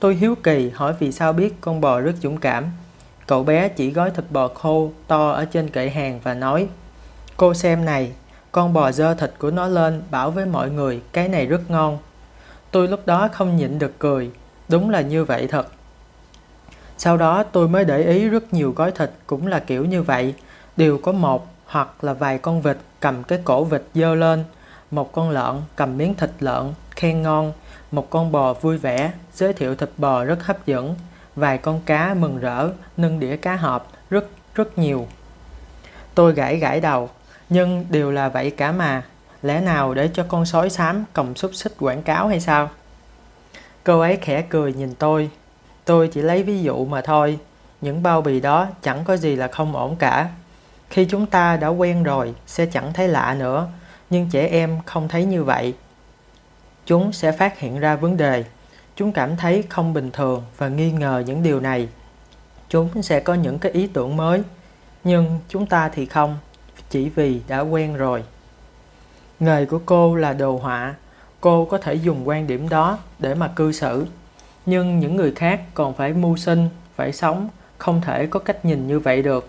Speaker 1: Tôi hiếu kỳ hỏi vì sao biết con bò rất dũng cảm. Cậu bé chỉ gói thịt bò khô to ở trên kệ hàng và nói Cô xem này, con bò dơ thịt của nó lên bảo với mọi người cái này rất ngon. Tôi lúc đó không nhịn được cười, đúng là như vậy thật. Sau đó tôi mới để ý rất nhiều gói thịt cũng là kiểu như vậy, đều có một hoặc là vài con vịt cầm cái cổ vịt dơ lên, một con lợn cầm miếng thịt lợn khen ngon, một con bò vui vẻ giới thiệu thịt bò rất hấp dẫn, vài con cá mừng rỡ nâng đĩa cá hộp rất rất nhiều. Tôi gãi gãi đầu, nhưng đều là vậy cả mà, lẽ nào để cho con sói xám cầm xúc xích quảng cáo hay sao? Cô ấy khẽ cười nhìn tôi, tôi chỉ lấy ví dụ mà thôi, những bao bì đó chẳng có gì là không ổn cả. Khi chúng ta đã quen rồi sẽ chẳng thấy lạ nữa, nhưng trẻ em không thấy như vậy. Chúng sẽ phát hiện ra vấn đề. Chúng cảm thấy không bình thường và nghi ngờ những điều này. Chúng sẽ có những cái ý tưởng mới, nhưng chúng ta thì không, chỉ vì đã quen rồi. Nghề của cô là đồ họa. Cô có thể dùng quan điểm đó để mà cư xử. Nhưng những người khác còn phải mưu sinh, phải sống, không thể có cách nhìn như vậy được.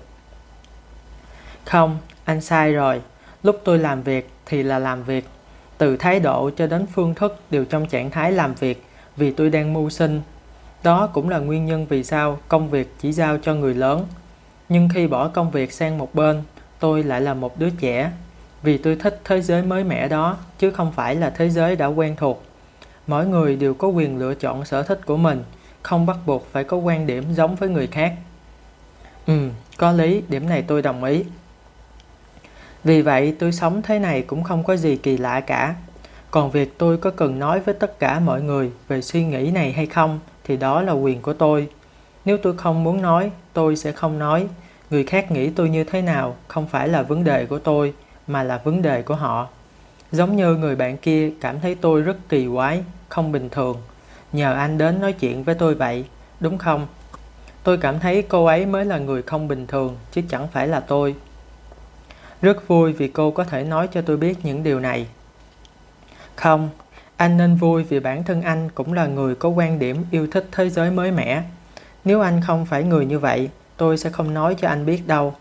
Speaker 1: Không, anh sai rồi. Lúc tôi làm việc thì là làm việc từ thái độ cho đến phương thức đều trong trạng thái làm việc vì tôi đang mưu sinh. Đó cũng là nguyên nhân vì sao công việc chỉ giao cho người lớn. Nhưng khi bỏ công việc sang một bên, tôi lại là một đứa trẻ. Vì tôi thích thế giới mới mẻ đó, chứ không phải là thế giới đã quen thuộc. Mỗi người đều có quyền lựa chọn sở thích của mình, không bắt buộc phải có quan điểm giống với người khác. Ừ, có lý, điểm này tôi đồng ý. Vì vậy tôi sống thế này cũng không có gì kỳ lạ cả. Còn việc tôi có cần nói với tất cả mọi người về suy nghĩ này hay không thì đó là quyền của tôi. Nếu tôi không muốn nói, tôi sẽ không nói. Người khác nghĩ tôi như thế nào không phải là vấn đề của tôi mà là vấn đề của họ. Giống như người bạn kia cảm thấy tôi rất kỳ quái, không bình thường. Nhờ anh đến nói chuyện với tôi vậy, đúng không? Tôi cảm thấy cô ấy mới là người không bình thường chứ chẳng phải là tôi. Rất vui vì cô có thể nói cho tôi biết những điều này. Không, anh nên vui vì bản thân anh cũng là người có quan điểm yêu thích thế giới mới mẻ. Nếu anh không phải người như vậy, tôi sẽ không nói cho anh biết đâu.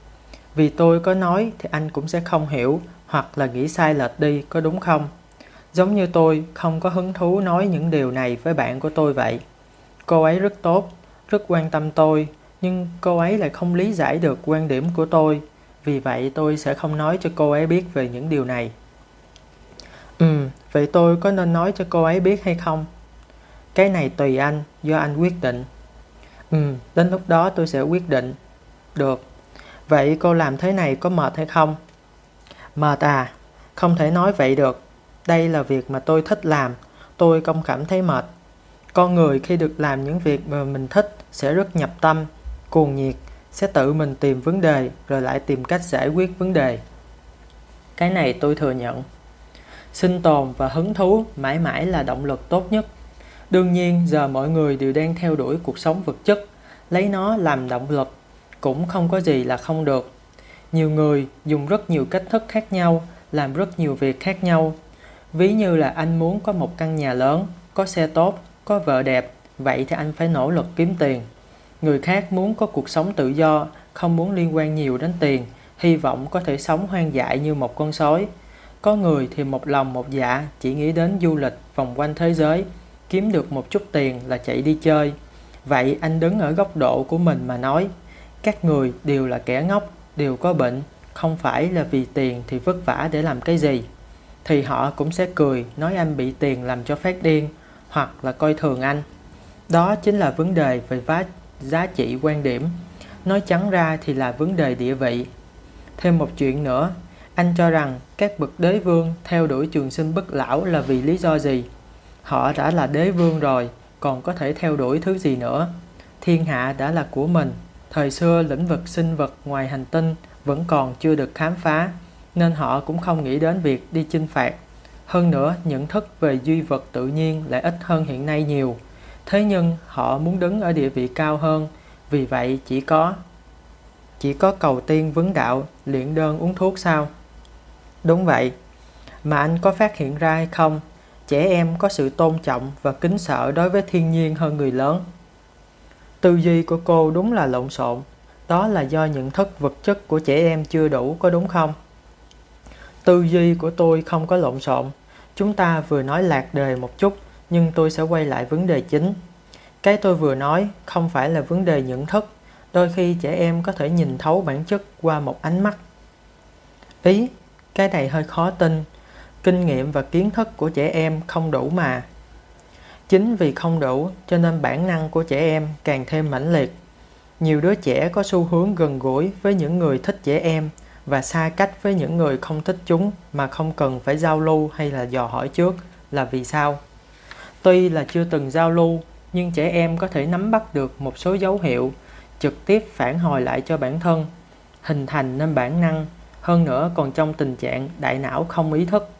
Speaker 1: Vì tôi có nói thì anh cũng sẽ không hiểu hoặc là nghĩ sai lệch đi, có đúng không? Giống như tôi không có hứng thú nói những điều này với bạn của tôi vậy. Cô ấy rất tốt, rất quan tâm tôi, nhưng cô ấy lại không lý giải được quan điểm của tôi. Vì vậy tôi sẽ không nói cho cô ấy biết về những điều này. Ừ, vậy tôi có nên nói cho cô ấy biết hay không? Cái này tùy anh, do anh quyết định. Ừ, đến lúc đó tôi sẽ quyết định. Được. Vậy cô làm thế này có mệt hay không? Mệt à? Không thể nói vậy được. Đây là việc mà tôi thích làm. Tôi không cảm thấy mệt. Con người khi được làm những việc mà mình thích sẽ rất nhập tâm, cuồng nhiệt, sẽ tự mình tìm vấn đề rồi lại tìm cách giải quyết vấn đề. Cái này tôi thừa nhận. Sinh tồn và hứng thú mãi mãi là động lực tốt nhất. Đương nhiên giờ mọi người đều đang theo đuổi cuộc sống vật chất, lấy nó làm động lực, cũng không có gì là không được. Nhiều người dùng rất nhiều cách thức khác nhau, làm rất nhiều việc khác nhau. Ví như là anh muốn có một căn nhà lớn, có xe tốt, có vợ đẹp, vậy thì anh phải nỗ lực kiếm tiền. Người khác muốn có cuộc sống tự do, không muốn liên quan nhiều đến tiền, hy vọng có thể sống hoang dại như một con sói. Có người thì một lòng một dạ chỉ nghĩ đến du lịch vòng quanh thế giới, kiếm được một chút tiền là chạy đi chơi. Vậy anh đứng ở góc độ của mình mà nói, các người đều là kẻ ngốc, đều có bệnh, không phải là vì tiền thì vất vả để làm cái gì. Thì họ cũng sẽ cười nói anh bị tiền làm cho phát điên, hoặc là coi thường anh. Đó chính là vấn đề về giá giá trị quan điểm. Nói trắng ra thì là vấn đề địa vị. Thêm một chuyện nữa, anh cho rằng các bậc đế vương theo đuổi trường sinh bất lão là vì lý do gì? Họ đã là đế vương rồi, còn có thể theo đuổi thứ gì nữa? Thiên hạ đã là của mình. Thời xưa lĩnh vực sinh vật ngoài hành tinh vẫn còn chưa được khám phá, nên họ cũng không nghĩ đến việc đi chinh phạt. Hơn nữa, nhận thức về duy vật tự nhiên lại ít hơn hiện nay nhiều. Thế nhưng họ muốn đứng ở địa vị cao hơn, vì vậy chỉ có chỉ có cầu tiên vấn đạo, luyện đơn uống thuốc sao? Đúng vậy. Mà anh có phát hiện ra hay không? Trẻ em có sự tôn trọng và kính sợ đối với thiên nhiên hơn người lớn. Tư duy của cô đúng là lộn xộn. Đó là do nhận thức vật chất của trẻ em chưa đủ có đúng không? Tư duy của tôi không có lộn xộn. Chúng ta vừa nói lạc đề một chút, nhưng tôi sẽ quay lại vấn đề chính. Cái tôi vừa nói không phải là vấn đề nhận thức. Đôi khi trẻ em có thể nhìn thấu bản chất qua một ánh mắt. Ý, cái này hơi khó tin. Kinh nghiệm và kiến thức của trẻ em không đủ mà. Chính vì không đủ cho nên bản năng của trẻ em càng thêm mãnh liệt. Nhiều đứa trẻ có xu hướng gần gũi với những người thích trẻ em và xa cách với những người không thích chúng mà không cần phải giao lưu hay là dò hỏi trước là vì sao. Tuy là chưa từng giao lưu nhưng trẻ em có thể nắm bắt được một số dấu hiệu trực tiếp phản hồi lại cho bản thân, hình thành nên bản năng, hơn nữa còn trong tình trạng đại não không ý thức.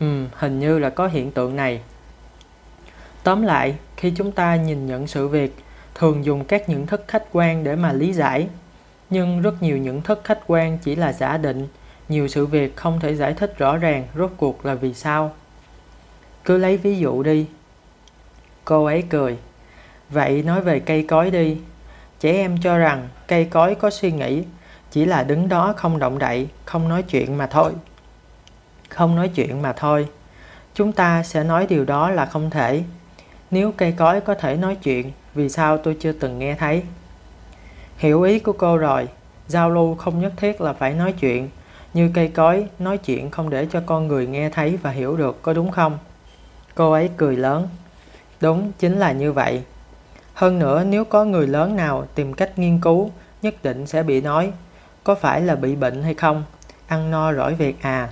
Speaker 1: Ừ, hình như là có hiện tượng này. Tóm lại, khi chúng ta nhìn nhận sự việc, thường dùng các nhận thức khách quan để mà lý giải. Nhưng rất nhiều nhận thức khách quan chỉ là giả định, nhiều sự việc không thể giải thích rõ ràng rốt cuộc là vì sao. Cứ lấy ví dụ đi. Cô ấy cười. Vậy nói về cây cối đi. Trẻ em cho rằng cây cối có suy nghĩ, chỉ là đứng đó không động đậy, không nói chuyện mà thôi. Không nói chuyện mà thôi. Chúng ta sẽ nói điều đó là không thể. Nếu cây cối có thể nói chuyện, vì sao tôi chưa từng nghe thấy? Hiểu ý của cô rồi, giao lưu không nhất thiết là phải nói chuyện. Như cây cối, nói chuyện không để cho con người nghe thấy và hiểu được, có đúng không? Cô ấy cười lớn. Đúng, chính là như vậy. Hơn nữa, nếu có người lớn nào tìm cách nghiên cứu, nhất định sẽ bị nói, có phải là bị bệnh hay không? Ăn no rỗi việc à?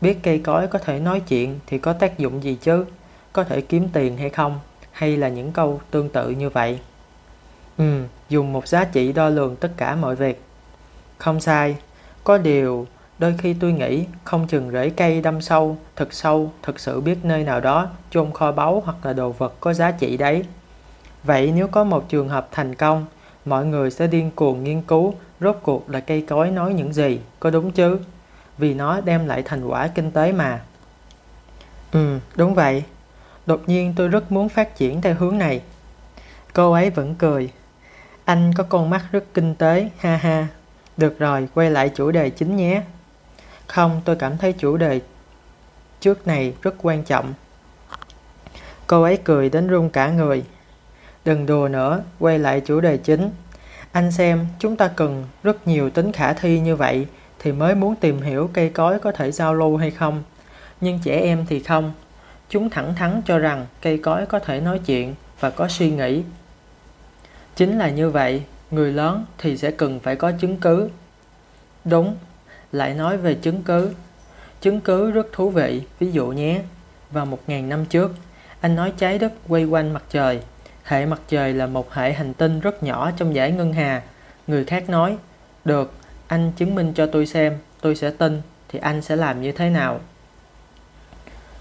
Speaker 1: Biết cây cối có thể nói chuyện thì có tác dụng gì chứ? Có thể kiếm tiền hay không? Hay là những câu tương tự như vậy? Ừ, dùng một giá trị đo lường tất cả mọi việc. Không sai, có điều đôi khi tôi nghĩ không chừng rễ cây đâm sâu, thật sâu, thực sự biết nơi nào đó chôn kho báu hoặc là đồ vật có giá trị đấy. Vậy nếu có một trường hợp thành công, mọi người sẽ điên cuồng nghiên cứu rốt cuộc là cây cối nói những gì, có đúng chứ? Vì nó đem lại thành quả kinh tế mà. Ừ, đúng vậy. Đột nhiên tôi rất muốn phát triển theo hướng này. Cô ấy vẫn cười. Anh có con mắt rất kinh tế, ha ha. Được rồi, quay lại chủ đề chính nhé. Không, tôi cảm thấy chủ đề trước này rất quan trọng. Cô ấy cười đến run cả người. Đừng đùa nữa, quay lại chủ đề chính. Anh xem, chúng ta cần rất nhiều tính khả thi như vậy thì mới muốn tìm hiểu cây cối có thể giao lưu hay không. Nhưng trẻ em thì không. Chúng thẳng thắn cho rằng cây cối có thể nói chuyện và có suy nghĩ. Chính là như vậy, người lớn thì sẽ cần phải có chứng cứ. Đúng, lại nói về chứng cứ. Chứng cứ rất thú vị, ví dụ nhé. Vào 1.000 năm trước, anh nói trái đất quay quanh mặt trời. Hệ mặt trời là một hệ hành tinh rất nhỏ trong giải ngân hà. Người khác nói, được, anh chứng minh cho tôi xem, tôi sẽ tin, thì anh sẽ làm như thế nào?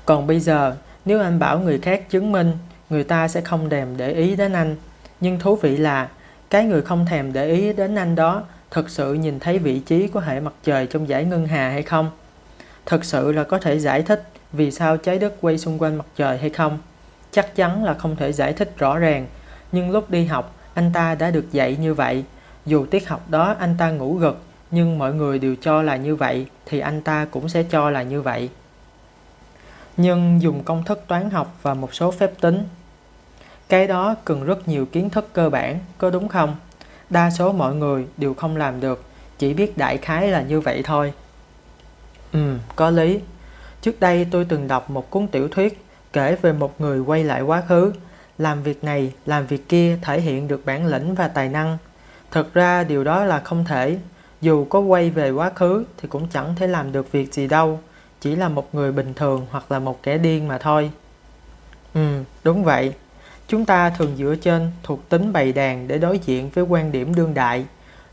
Speaker 1: Còn bây giờ, nếu anh bảo người khác chứng minh, người ta sẽ không thèm để ý đến anh. Nhưng thú vị là, cái người không thèm để ý đến anh đó thực sự nhìn thấy vị trí của hệ mặt trời trong giải ngân hà hay không? Thực sự là có thể giải thích vì sao trái đất quay xung quanh mặt trời hay không? Chắc chắn là không thể giải thích rõ ràng, nhưng lúc đi học, anh ta đã được dạy như vậy. Dù tiết học đó anh ta ngủ gật, nhưng mọi người đều cho là như vậy, thì anh ta cũng sẽ cho là như vậy. Nhưng dùng công thức toán học và một số phép tính. Cái đó cần rất nhiều kiến thức cơ bản, có đúng không? Đa số mọi người đều không làm được, chỉ biết đại khái là như vậy thôi. Ừ, có lý. Trước đây tôi từng đọc một cuốn tiểu thuyết kể về một người quay lại quá khứ, làm việc này, làm việc kia thể hiện được bản lĩnh và tài năng. Thực ra điều đó là không thể, dù có quay về quá khứ thì cũng chẳng thể làm được việc gì đâu, chỉ là một người bình thường hoặc là một kẻ điên mà thôi. Ừ, đúng vậy. Chúng ta thường dựa trên thuộc tính bày đàn để đối diện với quan điểm đương đại.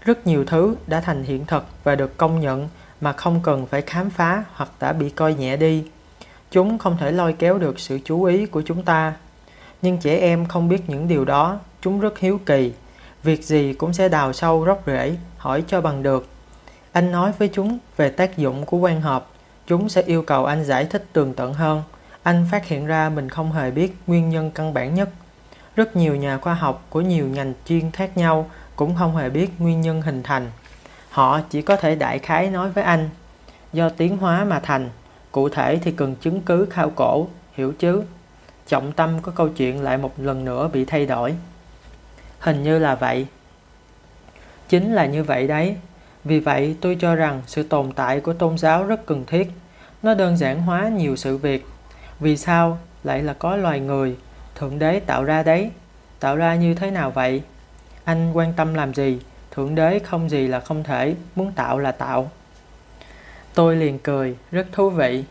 Speaker 1: Rất nhiều thứ đã thành hiện thực và được công nhận mà không cần phải khám phá hoặc đã bị coi nhẹ đi. Chúng không thể lôi kéo được sự chú ý của chúng ta. Nhưng trẻ em không biết những điều đó, chúng rất hiếu kỳ. Việc gì cũng sẽ đào sâu róc rễ, hỏi cho bằng được. Anh nói với chúng về tác dụng của quan hợp, chúng sẽ yêu cầu anh giải thích tường tận hơn. Anh phát hiện ra mình không hề biết nguyên nhân căn bản nhất. Rất nhiều nhà khoa học của nhiều ngành chuyên khác nhau cũng không hề biết nguyên nhân hình thành. Họ chỉ có thể đại khái nói với anh, do tiến hóa mà thành, cụ thể thì cần chứng cứ khảo cổ, hiểu chứ. Trọng tâm của câu chuyện lại một lần nữa bị thay đổi. Hình như là vậy. Chính là như vậy đấy. Vì vậy tôi cho rằng sự tồn tại của tôn giáo rất cần thiết. Nó đơn giản hóa nhiều sự việc. Vì sao lại là có loài người, Thượng Đế tạo ra đấy? Tạo ra như thế nào vậy? Anh quan tâm làm gì? Thượng Đế không gì là không thể, muốn tạo là tạo. Tôi liền cười, rất thú vị.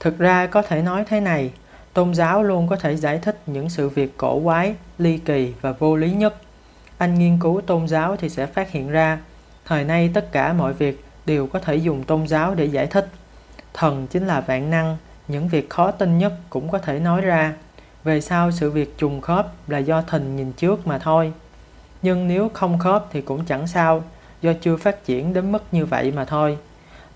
Speaker 1: Thực ra có thể nói thế này, tôn giáo luôn có thể giải thích những sự việc cổ quái, ly kỳ và vô lý nhất. Anh nghiên cứu tôn giáo thì sẽ phát hiện ra, thời nay tất cả mọi việc đều có thể dùng tôn giáo để giải thích. Thần chính là vạn năng, những việc khó tin nhất cũng có thể nói ra. Về sau sự việc trùng khớp là do thần nhìn trước mà thôi. Nhưng nếu không khớp thì cũng chẳng sao, do chưa phát triển đến mức như vậy mà thôi.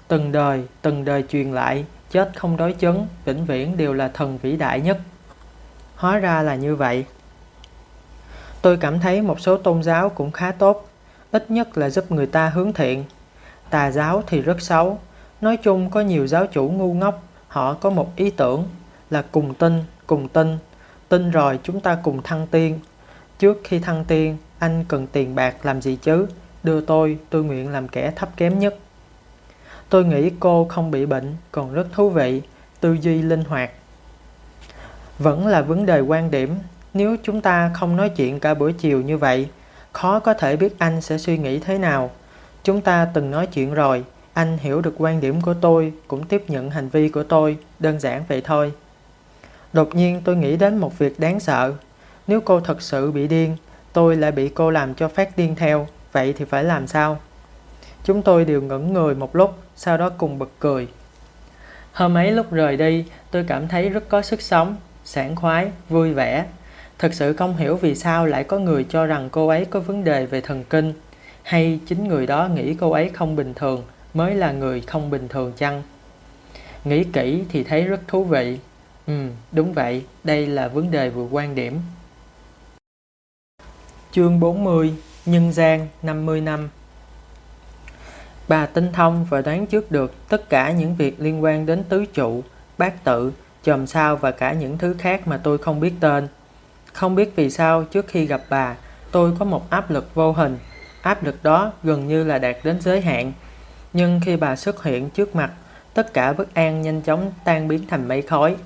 Speaker 1: Từng đời, từng đời truyền lại, chết không đối chứng vĩnh viễn đều là thần vĩ đại nhất. Hóa ra là như vậy. Tôi cảm thấy một số tôn giáo cũng khá tốt, ít nhất là giúp người ta hướng thiện. Tà giáo thì rất xấu. Nói chung có nhiều giáo chủ ngu ngốc, họ có một ý tưởng là cùng tin, cùng tin. Tin rồi chúng ta cùng thăng tiên. Trước khi thăng tiên, anh cần tiền bạc làm gì chứ? Đưa tôi, tôi nguyện làm kẻ thấp kém nhất. Tôi nghĩ cô không bị bệnh, còn rất thú vị, tư duy linh hoạt. Vẫn là vấn đề quan điểm, nếu chúng ta không nói chuyện cả buổi chiều như vậy, khó có thể biết anh sẽ suy nghĩ thế nào. Chúng ta từng nói chuyện rồi, anh hiểu được quan điểm của tôi, cũng tiếp nhận hành vi của tôi, đơn giản vậy thôi. Đột nhiên tôi nghĩ đến một việc đáng sợ. Nếu cô thật sự bị điên, tôi lại bị cô làm cho phát điên theo, vậy thì phải làm sao? Chúng tôi đều ngẩn người một lúc, sau đó cùng bật cười. Hôm ấy lúc rời đi, tôi cảm thấy rất có sức sống, sảng khoái, vui vẻ. Thật sự không hiểu vì sao lại có người cho rằng cô ấy có vấn đề về thần kinh, hay chính người đó nghĩ cô ấy không bình thường mới là người không bình thường chăng? Nghĩ kỹ thì thấy rất thú vị. Ừ, đúng vậy, đây là vấn đề vừa quan điểm. Chương 40 Nhân gian 50 năm Bà tinh thông và đoán trước được tất cả những việc liên quan đến tứ trụ, bát tự, chòm sao và cả những thứ khác mà tôi không biết tên. Không biết vì sao trước khi gặp bà, tôi có một áp lực vô hình. Áp lực đó gần như là đạt đến giới hạn. Nhưng khi bà xuất hiện trước mặt, tất cả bất an nhanh chóng tan biến thành mây khói.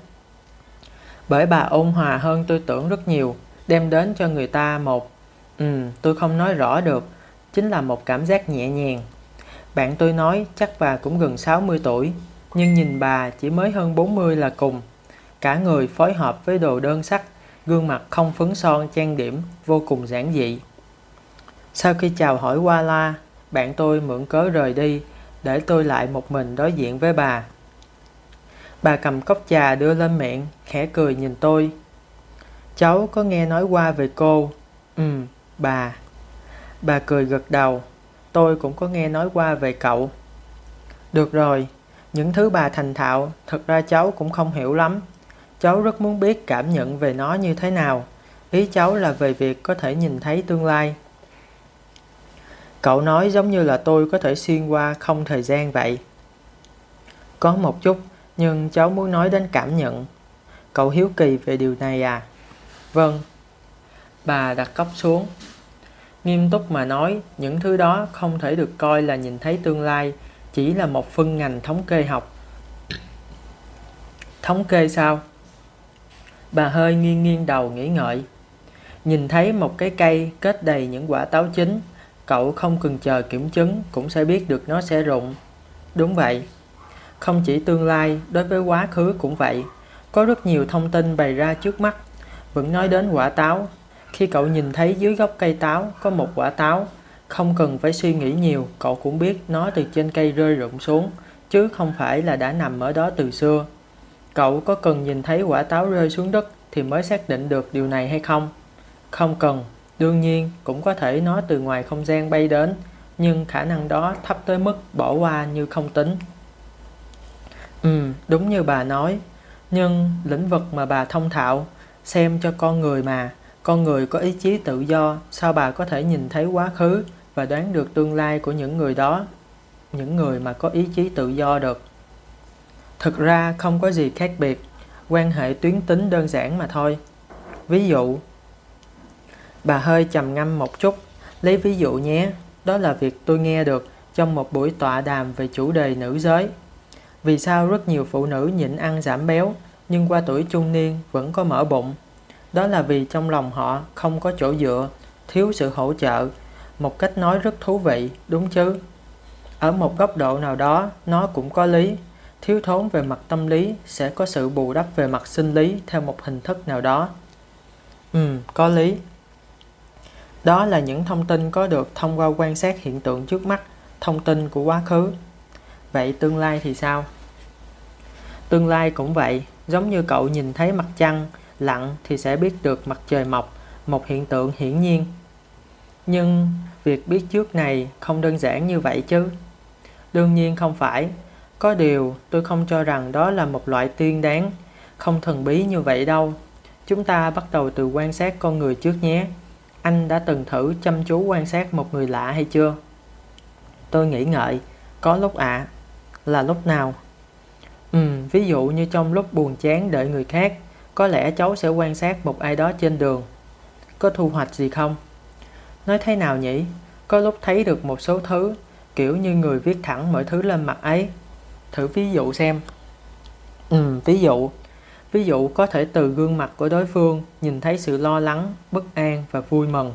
Speaker 1: Bởi bà ôn hòa hơn tôi tưởng rất nhiều, đem đến cho người ta một, ừ, tôi không nói rõ được, chính là một cảm giác nhẹ nhàng. Bạn tôi nói chắc bà cũng gần 60 tuổi, nhưng nhìn bà chỉ mới hơn 40 là cùng. Cả người phối hợp với đồ đơn sắc, gương mặt không phấn son trang điểm, vô cùng giản dị. Sau khi chào hỏi qua la, bạn tôi mượn cớ rời đi, để tôi lại một mình đối diện với bà. Bà cầm cốc trà đưa lên miệng, khẽ cười nhìn tôi. Cháu có nghe nói qua về cô? Ừ, bà. Bà cười gật đầu. Tôi cũng có nghe nói qua về cậu. Được rồi, những thứ bà thành thạo, thật ra cháu cũng không hiểu lắm. Cháu rất muốn biết cảm nhận về nó như thế nào. Ý cháu là về việc có thể nhìn thấy tương lai. Cậu nói giống như là tôi có thể xuyên qua không thời gian vậy. Có một chút, nhưng cháu muốn nói đến cảm nhận. Cậu hiếu kỳ về điều này à? Vâng. Bà đặt cốc xuống. Nghiêm túc mà nói, những thứ đó không thể được coi là nhìn thấy tương lai, chỉ là một phân ngành thống kê học. Thống kê sao? Bà hơi nghiêng nghiêng đầu nghĩ ngợi. Nhìn thấy một cái cây kết đầy những quả táo chín, cậu không cần chờ kiểm chứng cũng sẽ biết được nó sẽ rụng. Đúng vậy. Không chỉ tương lai, đối với quá khứ cũng vậy. Có rất nhiều thông tin bày ra trước mắt. Vẫn nói đến quả táo. Khi cậu nhìn thấy dưới gốc cây táo có một quả táo, không cần phải suy nghĩ nhiều, cậu cũng biết nó từ trên cây rơi rụng xuống, chứ không phải là đã nằm ở đó từ xưa. Cậu có cần nhìn thấy quả táo rơi xuống đất thì mới xác định được điều này hay không? Không cần, đương nhiên cũng có thể nó từ ngoài không gian bay đến, nhưng khả năng đó thấp tới mức bỏ qua như không tính. Ừ, đúng như bà nói, nhưng lĩnh vực mà bà thông thạo, xem cho con người mà, con người có ý chí tự do, sao bà có thể nhìn thấy quá khứ và đoán được tương lai của những người đó, những người mà có ý chí tự do được. Thực ra không có gì khác biệt, quan hệ tuyến tính đơn giản mà thôi. Ví dụ, bà hơi trầm ngâm một chút, lấy ví dụ nhé, đó là việc tôi nghe được trong một buổi tọa đàm về chủ đề nữ giới. Vì sao rất nhiều phụ nữ nhịn ăn giảm béo, nhưng qua tuổi trung niên vẫn có mỡ bụng? Đó là vì trong lòng họ không có chỗ dựa, thiếu sự hỗ trợ. Một cách nói rất thú vị, đúng chứ? Ở một góc độ nào đó, nó cũng có lý. Thiếu thốn về mặt tâm lý sẽ có sự bù đắp về mặt sinh lý theo một hình thức nào đó. Ừ, có lý. Đó là những thông tin có được thông qua quan sát hiện tượng trước mắt, thông tin của quá khứ. Vậy tương lai thì sao? Tương lai cũng vậy, giống như cậu nhìn thấy mặt trăng, lặn thì sẽ biết được mặt trời mọc, một hiện tượng hiển nhiên. Nhưng việc biết trước này không đơn giản như vậy chứ. Đương nhiên không phải. Có điều tôi không cho rằng đó là một loại tiên đáng, không thần bí như vậy đâu. Chúng ta bắt đầu từ quan sát con người trước nhé. Anh đã từng thử chăm chú quan sát một người lạ hay chưa? Tôi nghĩ ngợi, có lúc ạ. À. Là lúc nào? Ừ, ví dụ như trong lúc buồn chán đợi người khác, có lẽ cháu sẽ quan sát một ai đó trên đường. Có thu hoạch gì không? Nói thế nào nhỉ? Có lúc thấy được một số thứ, kiểu như người viết thẳng mọi thứ lên mặt ấy. Thử ví dụ xem. Ừ, ví dụ. Ví dụ có thể từ gương mặt của đối phương nhìn thấy sự lo lắng, bất an và vui mừng.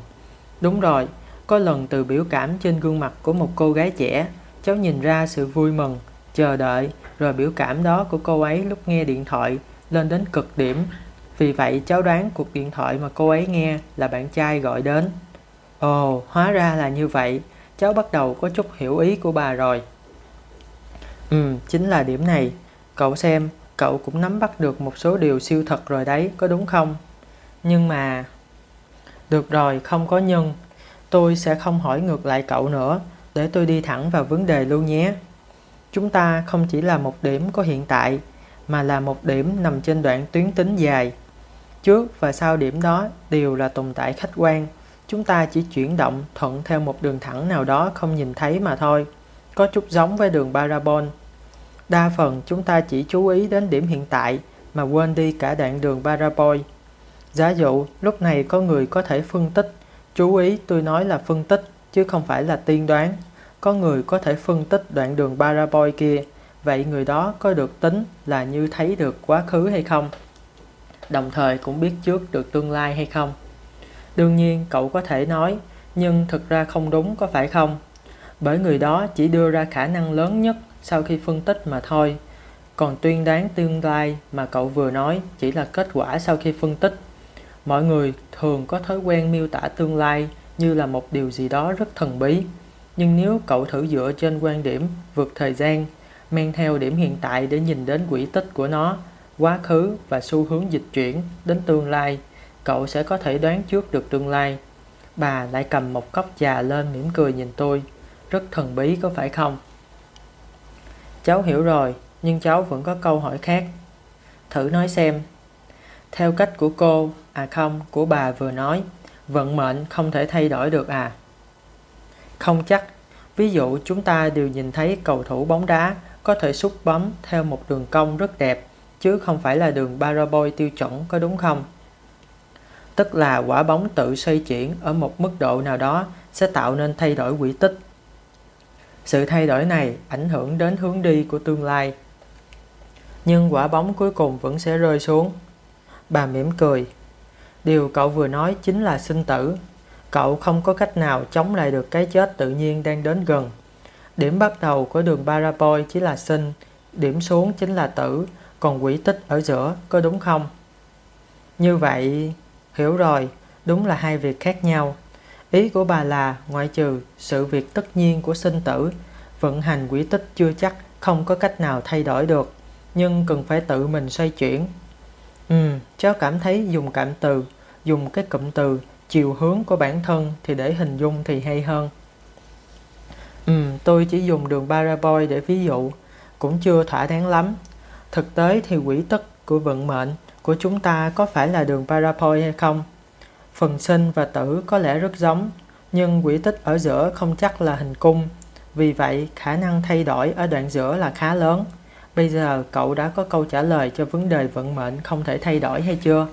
Speaker 1: Đúng rồi, có lần từ biểu cảm trên gương mặt của một cô gái trẻ, cháu nhìn ra sự vui mừng, chờ đợi, rồi biểu cảm đó của cô ấy lúc nghe điện thoại lên đến cực điểm. Vì vậy cháu đoán cuộc điện thoại mà cô ấy nghe là bạn trai gọi đến. Ồ, hóa ra là như vậy, cháu bắt đầu có chút hiểu ý của bà rồi. Ừ, chính là điểm này. Cậu xem, cậu cũng nắm bắt được một số điều siêu thật rồi đấy, có đúng không? Nhưng mà... Được rồi, không có nhân. Tôi sẽ không hỏi ngược lại cậu nữa, để tôi đi thẳng vào vấn đề luôn nhé. Chúng ta không chỉ là một điểm có hiện tại, mà là một điểm nằm trên đoạn tuyến tính dài. Trước và sau điểm đó đều là tồn tại khách quan. Chúng ta chỉ chuyển động thuận theo một đường thẳng nào đó không nhìn thấy mà thôi. Có chút giống với đường parabol. Đa phần chúng ta chỉ chú ý đến điểm hiện tại mà quên đi cả đoạn đường parabol. Giả dụ lúc này có người có thể phân tích. Chú ý tôi nói là phân tích chứ không phải là tiên đoán. Có người có thể phân tích đoạn đường parabol kia vậy người đó có được tính là như thấy được quá khứ hay không? Đồng thời cũng biết trước được tương lai hay không? Đương nhiên cậu có thể nói, nhưng thực ra không đúng có phải không? Bởi người đó chỉ đưa ra khả năng lớn nhất sau khi phân tích mà thôi. Còn tuyên đoán tương lai mà cậu vừa nói chỉ là kết quả sau khi phân tích. Mọi người thường có thói quen miêu tả tương lai như là một điều gì đó rất thần bí. Nhưng nếu cậu thử dựa trên quan điểm vượt thời gian, men theo điểm hiện tại để nhìn đến quỹ tích của nó, quá khứ và xu hướng dịch chuyển đến tương lai, cậu sẽ có thể đoán trước được tương lai. Bà lại cầm một cốc trà lên mỉm cười nhìn tôi. Rất thần bí có phải không? Cháu hiểu rồi, nhưng cháu vẫn có câu hỏi khác. Thử nói xem. Theo cách của cô, à không, của bà vừa nói, vận mệnh không thể thay đổi được à? Không chắc. Ví dụ chúng ta đều nhìn thấy cầu thủ bóng đá có thể xúc bấm theo một đường cong rất đẹp, chứ không phải là đường parabol tiêu chuẩn có đúng không? Tức là quả bóng tự xoay chuyển ở một mức độ nào đó sẽ tạo nên thay đổi quỹ tích. Sự thay đổi này ảnh hưởng đến hướng đi của tương lai. Nhưng quả bóng cuối cùng vẫn sẽ rơi xuống. Bà mỉm cười. Điều cậu vừa nói chính là sinh tử. Cậu không có cách nào chống lại được cái chết tự nhiên đang đến gần. Điểm bắt đầu của đường parabol chỉ là sinh, điểm xuống chính là tử, còn quỷ tích ở giữa có đúng không? Như vậy, hiểu rồi, đúng là hai việc khác nhau. Ý của bà là ngoại trừ sự việc tất nhiên của sinh tử, vận hành quỷ tích chưa chắc không có cách nào thay đổi được, nhưng cần phải tự mình xoay chuyển. Ừ, cháu cảm thấy dùng cảm từ, dùng cái cụm từ chiều hướng của bản thân thì để hình dung thì hay hơn. Ừ, tôi chỉ dùng đường parabol để ví dụ, cũng chưa thỏa đáng lắm. Thực tế thì quỹ tích của vận mệnh của chúng ta có phải là đường parabol hay không? Phần sinh và tử có lẽ rất giống, nhưng quỹ tích ở giữa không chắc là hình cung. Vì vậy, khả năng thay đổi ở đoạn giữa là khá lớn. Bây giờ cậu đã có câu trả lời cho vấn đề vận mệnh không thể thay đổi hay chưa?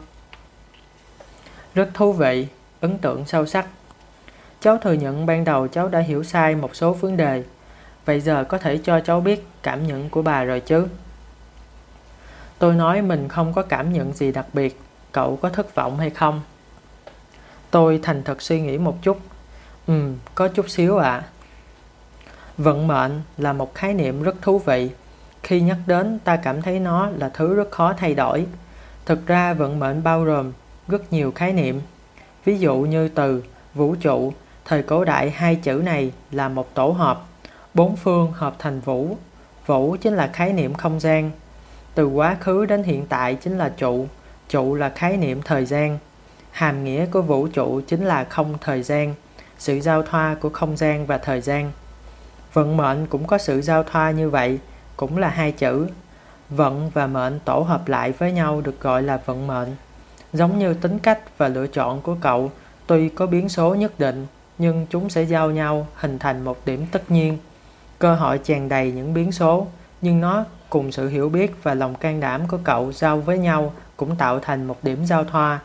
Speaker 1: Rất thú vị, ấn tượng sâu sắc. Cháu thừa nhận ban đầu cháu đã hiểu sai một số vấn đề. Vậy giờ có thể cho cháu biết cảm nhận của bà rồi chứ? Tôi nói mình không có cảm nhận gì đặc biệt, cậu có thất vọng hay không? Tôi thành thật suy nghĩ một chút. Ừ, có chút xíu ạ. À. Vận mệnh là một khái niệm rất thú vị. Khi nhắc đến ta cảm thấy nó là thứ rất khó thay đổi. Thực ra vận mệnh bao gồm rất nhiều khái niệm. Ví dụ như từ vũ trụ, thời cổ đại hai chữ này là một tổ hợp, bốn phương hợp thành vũ. Vũ chính là khái niệm không gian. Từ quá khứ đến hiện tại chính là trụ, trụ là khái niệm thời gian. Hàm nghĩa của vũ trụ chính là không thời gian, sự giao thoa của không gian và thời gian. Vận mệnh cũng có sự giao thoa như vậy, cũng là hai chữ. Vận và mệnh tổ hợp lại với nhau được gọi là vận mệnh. Giống như tính cách và lựa chọn của cậu, tuy có biến số nhất định, nhưng chúng sẽ giao nhau hình thành một điểm tất nhiên. Cơ hội tràn đầy những biến số, nhưng nó cùng sự hiểu biết và lòng can đảm của cậu giao với nhau cũng tạo thành một điểm giao thoa.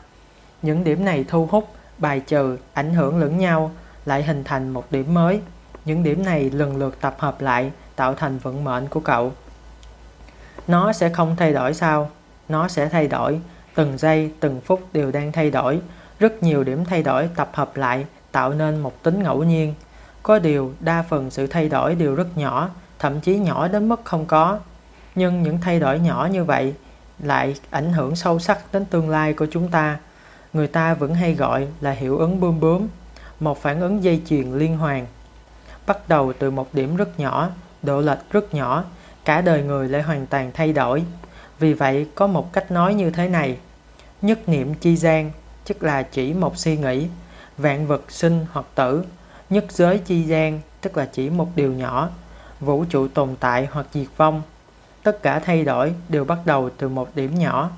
Speaker 1: Những điểm này thu hút, bài trừ, ảnh hưởng lẫn nhau, lại hình thành một điểm mới. Những điểm này lần lượt tập hợp lại, tạo thành vận mệnh của cậu. Nó sẽ không thay đổi sao? Nó sẽ thay đổi. Từng giây, từng phút đều đang thay đổi. Rất nhiều điểm thay đổi tập hợp lại, tạo nên một tính ngẫu nhiên. Có điều, đa phần sự thay đổi đều rất nhỏ, thậm chí nhỏ đến mức không có. Nhưng những thay đổi nhỏ như vậy lại ảnh hưởng sâu sắc đến tương lai của chúng ta người ta vẫn hay gọi là hiệu ứng bươm bướm, một phản ứng dây chuyền liên hoàn. Bắt đầu từ một điểm rất nhỏ, độ lệch rất nhỏ, cả đời người lại hoàn toàn thay đổi. Vì vậy, có một cách nói như thế này. Nhất niệm chi gian, tức là chỉ một suy nghĩ, vạn vật sinh hoặc tử. Nhất giới chi gian, tức là chỉ một điều nhỏ, vũ trụ tồn tại hoặc diệt vong. Tất cả thay đổi đều bắt đầu từ một điểm nhỏ.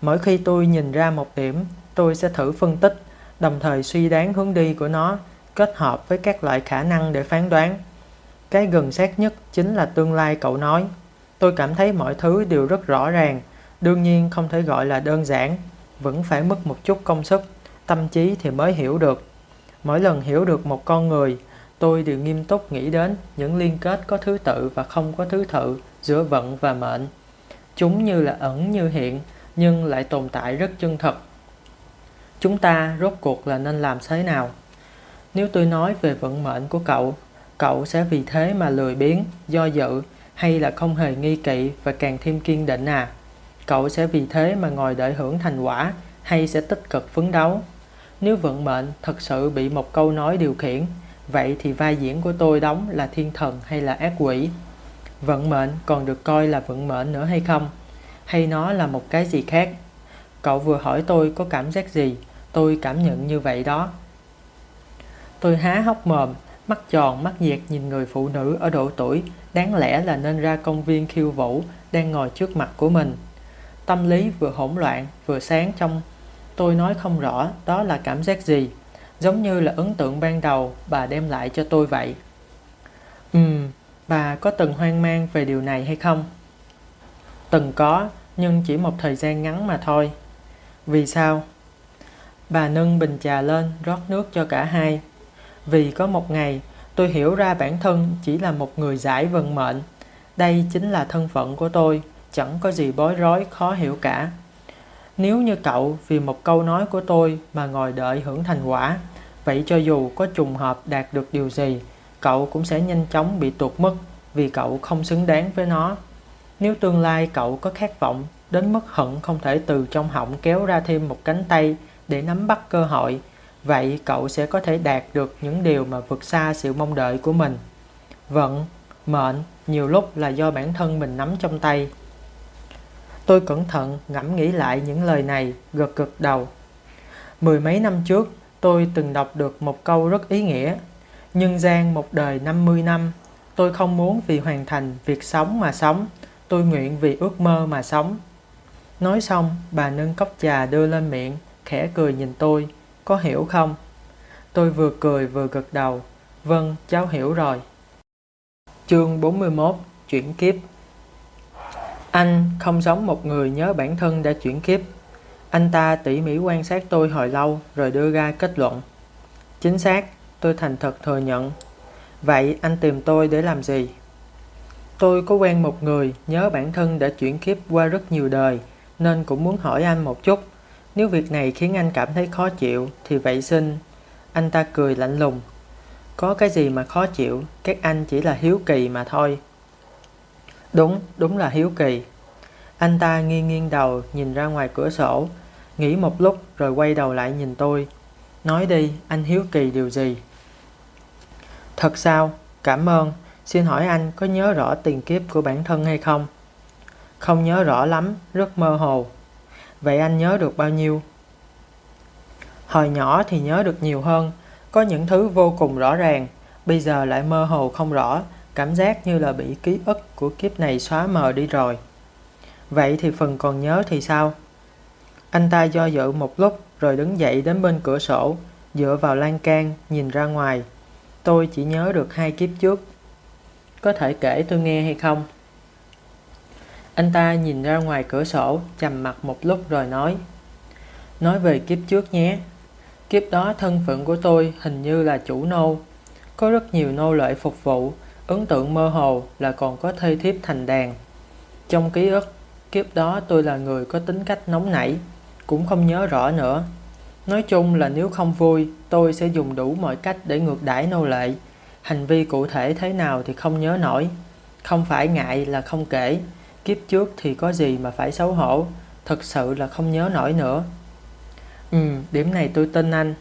Speaker 1: Mỗi khi tôi nhìn ra một điểm tôi sẽ thử phân tích, đồng thời suy đoán hướng đi của nó, kết hợp với các loại khả năng để phán đoán. Cái gần sát nhất chính là tương lai cậu nói. Tôi cảm thấy mọi thứ đều rất rõ ràng, đương nhiên không thể gọi là đơn giản, vẫn phải mất một chút công sức, tâm trí thì mới hiểu được. Mỗi lần hiểu được một con người, tôi đều nghiêm túc nghĩ đến những liên kết có thứ tự và không có thứ tự giữa vận và mệnh. Chúng như là ẩn như hiện, nhưng lại tồn tại rất chân thật. Chúng ta rốt cuộc là nên làm thế nào? Nếu tôi nói về vận mệnh của cậu, cậu sẽ vì thế mà lười biếng, do dự hay là không hề nghi kỵ và càng thêm kiên định à? Cậu sẽ vì thế mà ngồi đợi hưởng thành quả hay sẽ tích cực phấn đấu? Nếu vận mệnh thật sự bị một câu nói điều khiển, vậy thì vai diễn của tôi đóng là thiên thần hay là ác quỷ? Vận mệnh còn được coi là vận mệnh nữa hay không? Hay nó là một cái gì khác? Cậu vừa hỏi tôi có cảm giác gì, tôi cảm nhận như vậy đó. Tôi há hốc mồm, mắt tròn mắt dẹt nhìn người phụ nữ ở độ tuổi đáng lẽ là nên ra công viên khiêu vũ đang ngồi trước mặt của mình. Tâm lý vừa hỗn loạn vừa sáng trong tôi nói không rõ đó là cảm giác gì, giống như là ấn tượng ban đầu bà đem lại cho tôi vậy. Ừm, bà có từng hoang mang về điều này hay không? Từng có, nhưng chỉ một thời gian ngắn mà thôi. Vì sao? Bà nâng bình trà lên, rót nước cho cả hai. Vì có một ngày, tôi hiểu ra bản thân chỉ là một người giải vận mệnh. Đây chính là thân phận của tôi, chẳng có gì bối rối, khó hiểu cả. Nếu như cậu vì một câu nói của tôi mà ngồi đợi hưởng thành quả, vậy cho dù có trùng hợp đạt được điều gì, cậu cũng sẽ nhanh chóng bị tuột mất vì cậu không xứng đáng với nó. Nếu tương lai cậu có khát vọng đến mức hận không thể từ trong họng kéo ra thêm một cánh tay để nắm bắt cơ hội, vậy cậu sẽ có thể đạt được những điều mà vượt xa sự mong đợi của mình. Vận, mệnh nhiều lúc là do bản thân mình nắm trong tay. Tôi cẩn thận ngẫm nghĩ lại những lời này, gật gật đầu. Mười mấy năm trước, tôi từng đọc được một câu rất ý nghĩa. Nhân gian một đời 50 năm, tôi không muốn vì hoàn thành việc sống mà sống, tôi nguyện vì ước mơ mà sống. Nói xong, bà nâng cốc trà đưa lên miệng, khẽ cười nhìn tôi, có hiểu không? Tôi vừa cười vừa gật đầu, vâng, cháu hiểu rồi. Chương 41 Chuyển kiếp Anh không giống một người nhớ bản thân đã chuyển kiếp. Anh ta tỉ mỉ quan sát tôi hồi lâu rồi đưa ra kết luận. Chính xác, tôi thành thật thừa nhận. Vậy anh tìm tôi để làm gì? Tôi có quen một người nhớ bản thân đã chuyển kiếp qua rất nhiều đời nên cũng muốn hỏi anh một chút. Nếu việc này khiến anh cảm thấy khó chịu thì vậy xin. Anh ta cười lạnh lùng. Có cái gì mà khó chịu, các anh chỉ là hiếu kỳ mà thôi. Đúng, đúng là hiếu kỳ. Anh ta nghiêng nghiêng đầu nhìn ra ngoài cửa sổ, nghĩ một lúc rồi quay đầu lại nhìn tôi. Nói đi, anh hiếu kỳ điều gì? Thật sao? Cảm ơn. Xin hỏi anh có nhớ rõ tiền kiếp của bản thân hay không? Không nhớ rõ lắm, rất mơ hồ. Vậy anh nhớ được bao nhiêu? Hồi nhỏ thì nhớ được nhiều hơn, có những thứ vô cùng rõ ràng, bây giờ lại mơ hồ không rõ, cảm giác như là bị ký ức của kiếp này xóa mờ đi rồi. Vậy thì phần còn nhớ thì sao? Anh ta do dự một lúc rồi đứng dậy đến bên cửa sổ, dựa vào lan can, nhìn ra ngoài. Tôi chỉ nhớ được hai kiếp trước. Có thể kể tôi nghe hay không? Anh ta nhìn ra ngoài cửa sổ, trầm mặt một lúc rồi nói. Nói về kiếp trước nhé. Kiếp đó thân phận của tôi hình như là chủ nô. Có rất nhiều nô lệ phục vụ, ấn tượng mơ hồ là còn có thê thiếp thành đàn. Trong ký ức, kiếp đó tôi là người có tính cách nóng nảy, cũng không nhớ rõ nữa. Nói chung là nếu không vui, tôi sẽ dùng đủ mọi cách để ngược đãi nô lệ. Hành vi cụ thể thế nào thì không nhớ nổi. Không phải ngại là không kể, kiếp trước thì có gì mà phải xấu hổ, thật sự là không nhớ nổi nữa. Ừ, điểm này tôi tin anh.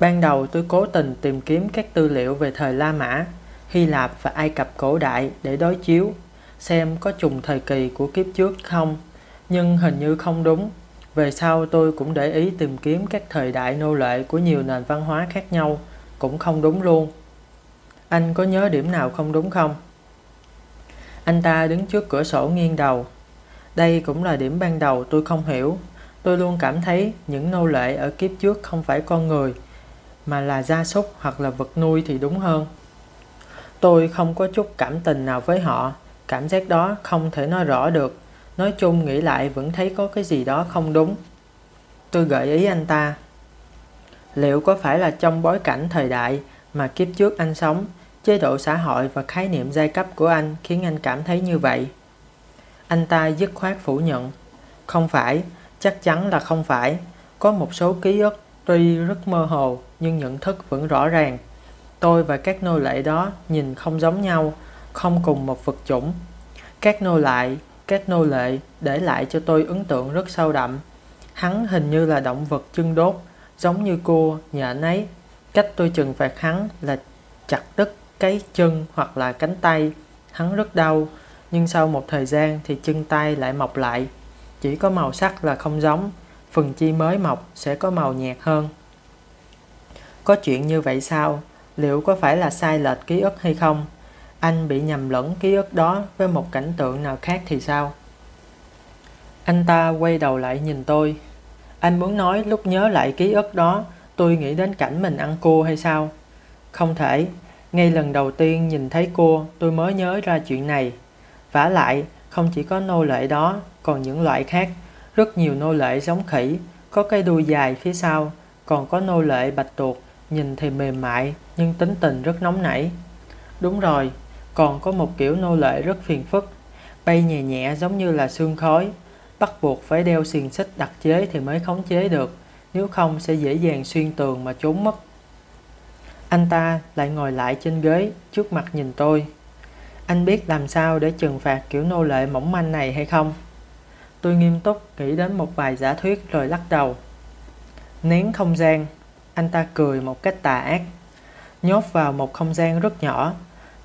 Speaker 1: Ban đầu tôi cố tình tìm kiếm các tư liệu về thời La Mã, Hy Lạp và Ai Cập cổ đại để đối chiếu, xem có trùng thời kỳ của kiếp trước không, nhưng hình như không đúng. Về sau tôi cũng để ý tìm kiếm các thời đại nô lệ của nhiều nền văn hóa khác nhau, cũng không đúng luôn. Anh có nhớ điểm nào không đúng không? Anh ta đứng trước cửa sổ nghiêng đầu. Đây cũng là điểm ban đầu tôi không hiểu. Tôi luôn cảm thấy những nô lệ ở kiếp trước không phải con người, mà là gia súc hoặc là vật nuôi thì đúng hơn. Tôi không có chút cảm tình nào với họ, cảm giác đó không thể nói rõ được. Nói chung nghĩ lại vẫn thấy có cái gì đó không đúng. Tôi gợi ý anh ta. Liệu có phải là trong bối cảnh thời đại mà kiếp trước anh sống, Chế độ xã hội và khái niệm giai cấp của anh khiến anh cảm thấy như vậy. Anh ta dứt khoát phủ nhận. Không phải, chắc chắn là không phải. Có một số ký ức tuy rất mơ hồ nhưng nhận thức vẫn rõ ràng. Tôi và các nô lệ đó nhìn không giống nhau, không cùng một vật chủng. Các nô lệ, các nô lệ để lại cho tôi ấn tượng rất sâu đậm. Hắn hình như là động vật chân đốt, giống như cua, nhện ấy. Cách tôi trừng phạt hắn là chặt đứt cái chân hoặc là cánh tay. Hắn rất đau, nhưng sau một thời gian thì chân tay lại mọc lại. Chỉ có màu sắc là không giống, phần chi mới mọc sẽ có màu nhạt hơn. Có chuyện như vậy sao? Liệu có phải là sai lệch ký ức hay không? Anh bị nhầm lẫn ký ức đó với một cảnh tượng nào khác thì sao? Anh ta quay đầu lại nhìn tôi. Anh muốn nói lúc nhớ lại ký ức đó, tôi nghĩ đến cảnh mình ăn cua hay sao? Không thể. Ngay lần đầu tiên nhìn thấy cô, tôi mới nhớ ra chuyện này. vả lại, không chỉ có nô lệ đó, còn những loại khác. Rất nhiều nô lệ giống khỉ, có cái đuôi dài phía sau, còn có nô lệ bạch tuộc, nhìn thì mềm mại, nhưng tính tình rất nóng nảy. Đúng rồi, còn có một kiểu nô lệ rất phiền phức, bay nhẹ nhẹ giống như là xương khói, bắt buộc phải đeo xiềng xích đặc chế thì mới khống chế được, nếu không sẽ dễ dàng xuyên tường mà trốn mất. Anh ta lại ngồi lại trên ghế trước mặt nhìn tôi. Anh biết làm sao để trừng phạt kiểu nô lệ mỏng manh này hay không? Tôi nghiêm túc nghĩ đến một vài giả thuyết rồi lắc đầu. Nén không gian, anh ta cười một cách tà ác. Nhốt vào một không gian rất nhỏ,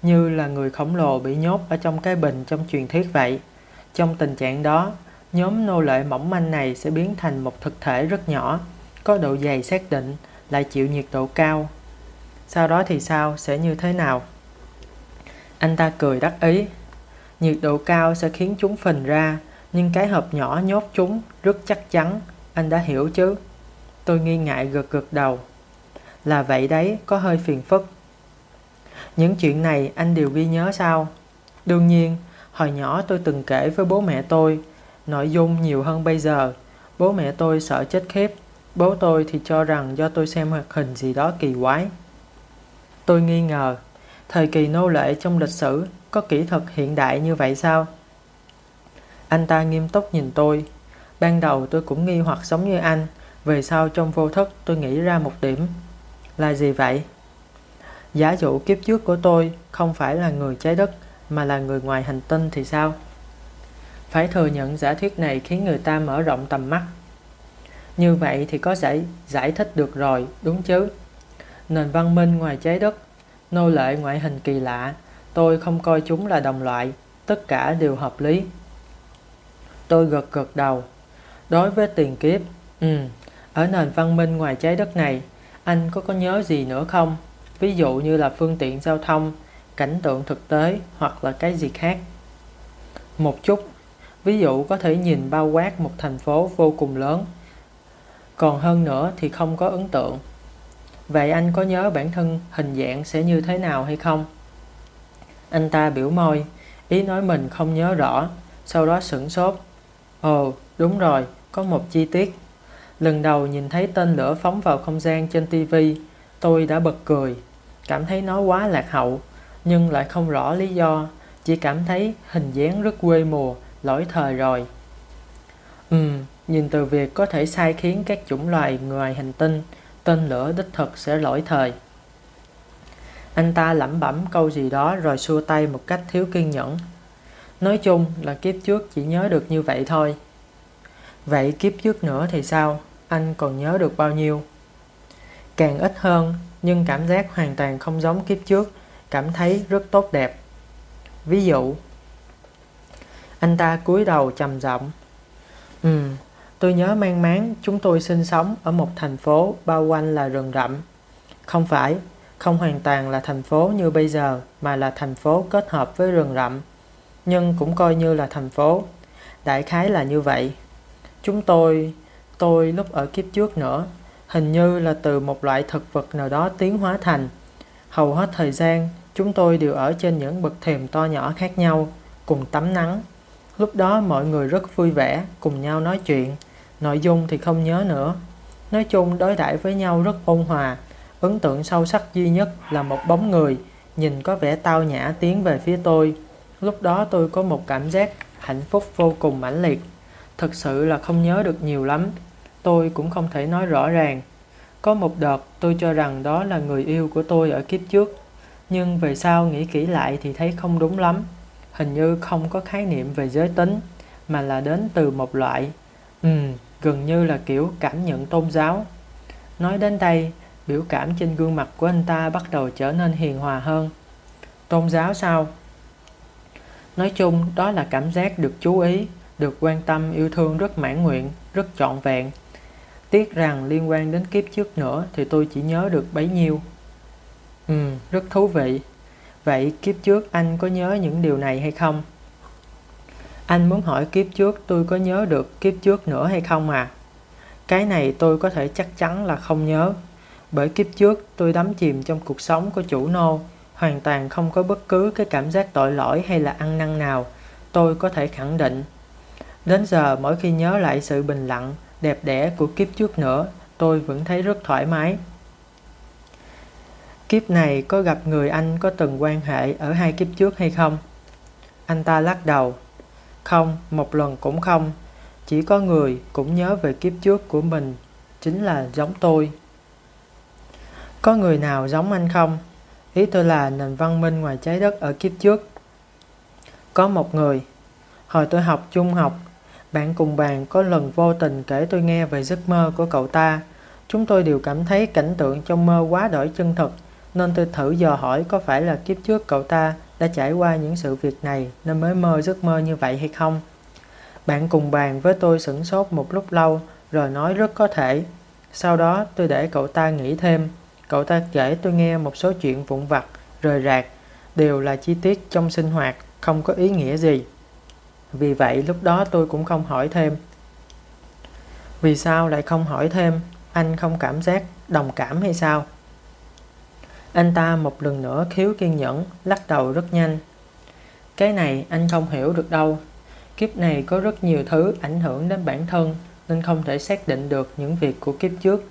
Speaker 1: như là người khổng lồ bị nhốt ở trong cái bình trong truyền thuyết vậy. Trong tình trạng đó, nhóm nô lệ mỏng manh này sẽ biến thành một thực thể rất nhỏ, có độ dày xác định, lại chịu nhiệt độ cao. Sau đó thì sao, sẽ như thế nào? Anh ta cười đắc ý. Nhiệt độ cao sẽ khiến chúng phình ra, nhưng cái hộp nhỏ nhốt chúng rất chắc chắn, anh đã hiểu chứ? Tôi nghi ngại gật gật đầu. Là vậy đấy, có hơi phiền phức. Những chuyện này anh đều ghi nhớ sao? Đương nhiên, hồi nhỏ tôi từng kể với bố mẹ tôi, nội dung nhiều hơn bây giờ. Bố mẹ tôi sợ chết khiếp, bố tôi thì cho rằng do tôi xem hoạt hình gì đó kỳ quái. Tôi nghi ngờ, thời kỳ nô lệ trong lịch sử có kỹ thuật hiện đại như vậy sao? Anh ta nghiêm túc nhìn tôi. Ban đầu tôi cũng nghi hoặc giống như anh, về sau trong vô thức tôi nghĩ ra một điểm. Là gì vậy? Giả dụ kiếp trước của tôi không phải là người trái đất mà là người ngoài hành tinh thì sao? Phải thừa nhận giả thuyết này khiến người ta mở rộng tầm mắt. Như vậy thì có giải giải thích được rồi, đúng chứ? Nền văn minh ngoài trái đất, nô lệ ngoại hình kỳ lạ, tôi không coi chúng là đồng loại, tất cả đều hợp lý. Tôi gật gật đầu. Đối với tiền kiếp, ừ, ở nền văn minh ngoài trái đất này, anh có có nhớ gì nữa không? Ví dụ như là phương tiện giao thông, cảnh tượng thực tế hoặc là cái gì khác. Một chút, ví dụ có thể nhìn bao quát một thành phố vô cùng lớn. Còn hơn nữa thì không có ấn tượng. Vậy anh có nhớ bản thân hình dạng sẽ như thế nào hay không? Anh ta biểu môi, ý nói mình không nhớ rõ, sau đó sửng sốt. Ồ, đúng rồi, có một chi tiết. Lần đầu nhìn thấy tên lửa phóng vào không gian trên TV, tôi đã bật cười, cảm thấy nó quá lạc hậu, nhưng lại không rõ lý do, chỉ cảm thấy hình dáng rất quê mùa, lỗi thời rồi. Ừm, nhìn từ việc có thể sai khiến các chủng loài ngoài hành tinh, tên lửa đích thực sẽ lỗi thời. Anh ta lẩm bẩm câu gì đó rồi xua tay một cách thiếu kiên nhẫn. Nói chung là kiếp trước chỉ nhớ được như vậy thôi. Vậy kiếp trước nữa thì sao? Anh còn nhớ được bao nhiêu? Càng ít hơn, nhưng cảm giác hoàn toàn không giống kiếp trước, cảm thấy rất tốt đẹp. Ví dụ, anh ta cúi đầu trầm giọng. Ừ, tôi nhớ mang máng chúng tôi sinh sống ở một thành phố bao quanh là rừng rậm. Không phải, không hoàn toàn là thành phố như bây giờ mà là thành phố kết hợp với rừng rậm nhưng cũng coi như là thành phố. Đại khái là như vậy. Chúng tôi, tôi lúc ở kiếp trước nữa, hình như là từ một loại thực vật nào đó tiến hóa thành. Hầu hết thời gian, chúng tôi đều ở trên những bậc thềm to nhỏ khác nhau, cùng tắm nắng. Lúc đó mọi người rất vui vẻ, cùng nhau nói chuyện. Nội dung thì không nhớ nữa. Nói chung đối đãi với nhau rất ôn hòa. Ấn tượng sâu sắc duy nhất là một bóng người nhìn có vẻ tao nhã tiến về phía tôi. Lúc đó tôi có một cảm giác hạnh phúc vô cùng mãnh liệt. thật sự là không nhớ được nhiều lắm. Tôi cũng không thể nói rõ ràng. Có một đợt tôi cho rằng đó là người yêu của tôi ở kiếp trước. Nhưng về sau nghĩ kỹ lại thì thấy không đúng lắm. Hình như không có khái niệm về giới tính, mà là đến từ một loại, ừm gần như là kiểu cảm nhận tôn giáo. Nói đến đây, biểu cảm trên gương mặt của anh ta bắt đầu trở nên hiền hòa hơn. Tôn giáo sao? Nói chung, đó là cảm giác được chú ý, được quan tâm yêu thương rất mãn nguyện, rất trọn vẹn. Tiếc rằng liên quan đến kiếp trước nữa thì tôi chỉ nhớ được bấy nhiêu. Ừ, rất thú vị. Vậy kiếp trước anh có nhớ những điều này hay không? Anh muốn hỏi kiếp trước tôi có nhớ được kiếp trước nữa hay không à? Cái này tôi có thể chắc chắn là không nhớ. Bởi kiếp trước tôi đắm chìm trong cuộc sống của chủ nô, hoàn toàn không có bất cứ cái cảm giác tội lỗi hay là ăn năn nào. Tôi có thể khẳng định. Đến giờ mỗi khi nhớ lại sự bình lặng, đẹp đẽ của kiếp trước nữa, tôi vẫn thấy rất thoải mái. Kiếp này có gặp người anh có từng quan hệ ở hai kiếp trước hay không? Anh ta lắc đầu. Không, một lần cũng không. Chỉ có người cũng nhớ về kiếp trước của mình, chính là giống tôi. Có người nào giống anh không? Ý tôi là nền văn minh ngoài trái đất ở kiếp trước. Có một người. Hồi tôi học trung học, bạn cùng bàn có lần vô tình kể tôi nghe về giấc mơ của cậu ta. Chúng tôi đều cảm thấy cảnh tượng trong mơ quá đổi chân thật, nên tôi thử dò hỏi có phải là kiếp trước cậu ta đã trải qua những sự việc này nên mới mơ giấc mơ như vậy hay không. Bạn cùng bàn với tôi sửng sốt một lúc lâu rồi nói rất có thể. Sau đó tôi để cậu ta nghĩ thêm. Cậu ta kể tôi nghe một số chuyện vụn vặt, rời rạc, đều là chi tiết trong sinh hoạt, không có ý nghĩa gì. Vì vậy lúc đó tôi cũng không hỏi thêm. Vì sao lại không hỏi thêm? Anh không cảm giác đồng cảm hay sao? Anh ta một lần nữa khiếu kiên nhẫn, lắc đầu rất nhanh. Cái này anh không hiểu được đâu. Kiếp này có rất nhiều thứ ảnh hưởng đến bản thân nên không thể xác định được những việc của kiếp trước.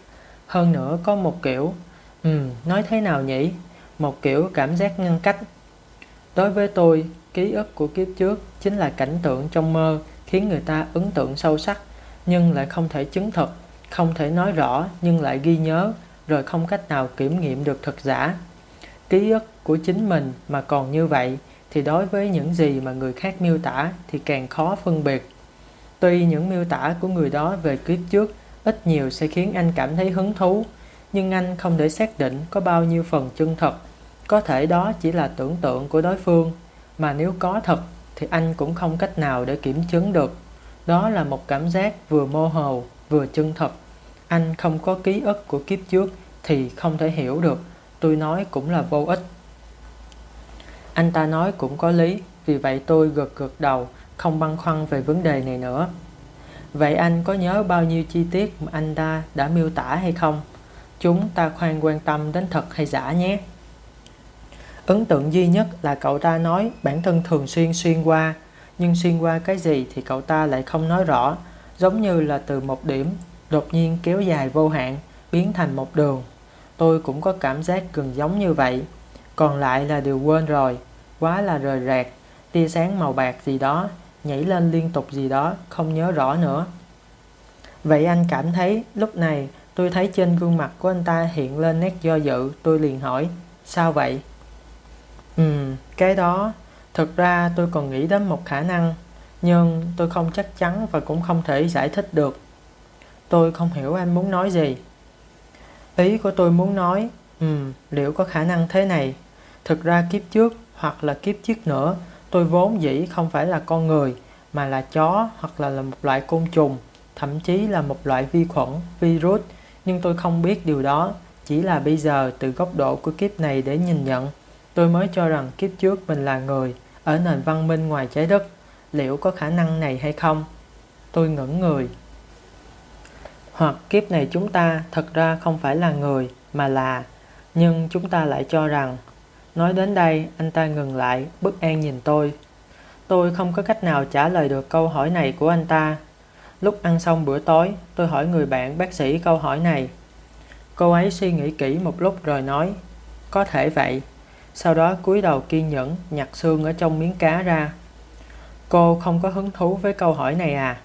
Speaker 1: Hơn nữa có một kiểu, ừ, nói thế nào nhỉ? Một kiểu cảm giác ngăn cách. Đối với tôi, ký ức của kiếp trước chính là cảnh tượng trong mơ khiến người ta ấn tượng sâu sắc nhưng lại không thể chứng thực, không thể nói rõ nhưng lại ghi nhớ rồi không cách nào kiểm nghiệm được thật giả. Ký ức của chính mình mà còn như vậy thì đối với những gì mà người khác miêu tả thì càng khó phân biệt. Tuy những miêu tả của người đó về kiếp trước ít nhiều sẽ khiến anh cảm thấy hứng thú, nhưng anh không thể xác định có bao nhiêu phần chân thật. Có thể đó chỉ là tưởng tượng của đối phương, mà nếu có thật thì anh cũng không cách nào để kiểm chứng được. Đó là một cảm giác vừa mơ hồ, vừa chân thật anh không có ký ức của kiếp trước thì không thể hiểu được, tôi nói cũng là vô ích. Anh ta nói cũng có lý, vì vậy tôi gật gật đầu, không băn khoăn về vấn đề này nữa. Vậy anh có nhớ bao nhiêu chi tiết mà anh ta đã miêu tả hay không? Chúng ta khoan quan tâm đến thật hay giả nhé. Ấn tượng duy nhất là cậu ta nói bản thân thường xuyên xuyên qua, nhưng xuyên qua cái gì thì cậu ta lại không nói rõ, giống như là từ một điểm đột nhiên kéo dài vô hạn, biến thành một đường. Tôi cũng có cảm giác gần giống như vậy. Còn lại là điều quên rồi, quá là rời rạc, tia sáng màu bạc gì đó, nhảy lên liên tục gì đó, không nhớ rõ nữa. Vậy anh cảm thấy lúc này tôi thấy trên gương mặt của anh ta hiện lên nét do dự, tôi liền hỏi, sao vậy? Ừm, cái đó, thực ra tôi còn nghĩ đến một khả năng, nhưng tôi không chắc chắn và cũng không thể giải thích được. Tôi không hiểu anh muốn nói gì. Ý của tôi muốn nói, um, liệu có khả năng thế này? Thực ra kiếp trước hoặc là kiếp trước nữa, tôi vốn dĩ không phải là con người, mà là chó hoặc là, là một loại côn trùng, thậm chí là một loại vi khuẩn, virus. Nhưng tôi không biết điều đó, chỉ là bây giờ từ góc độ của kiếp này để nhìn nhận. Tôi mới cho rằng kiếp trước mình là người, ở nền văn minh ngoài trái đất. Liệu có khả năng này hay không? Tôi ngẩn người, hoặc kiếp này chúng ta thật ra không phải là người, mà là, nhưng chúng ta lại cho rằng, nói đến đây, anh ta ngừng lại, bất an nhìn tôi tôi không có cách nào trả lời được câu hỏi này của anh ta lúc ăn xong bữa tối, tôi hỏi người bạn bác sĩ câu hỏi này cô ấy suy nghĩ kỹ một lúc rồi nói, có thể vậy sau đó cúi đầu kiên nhẫn, nhặt xương ở trong miếng cá ra. Cô không có hứng thú với câu hỏi này à?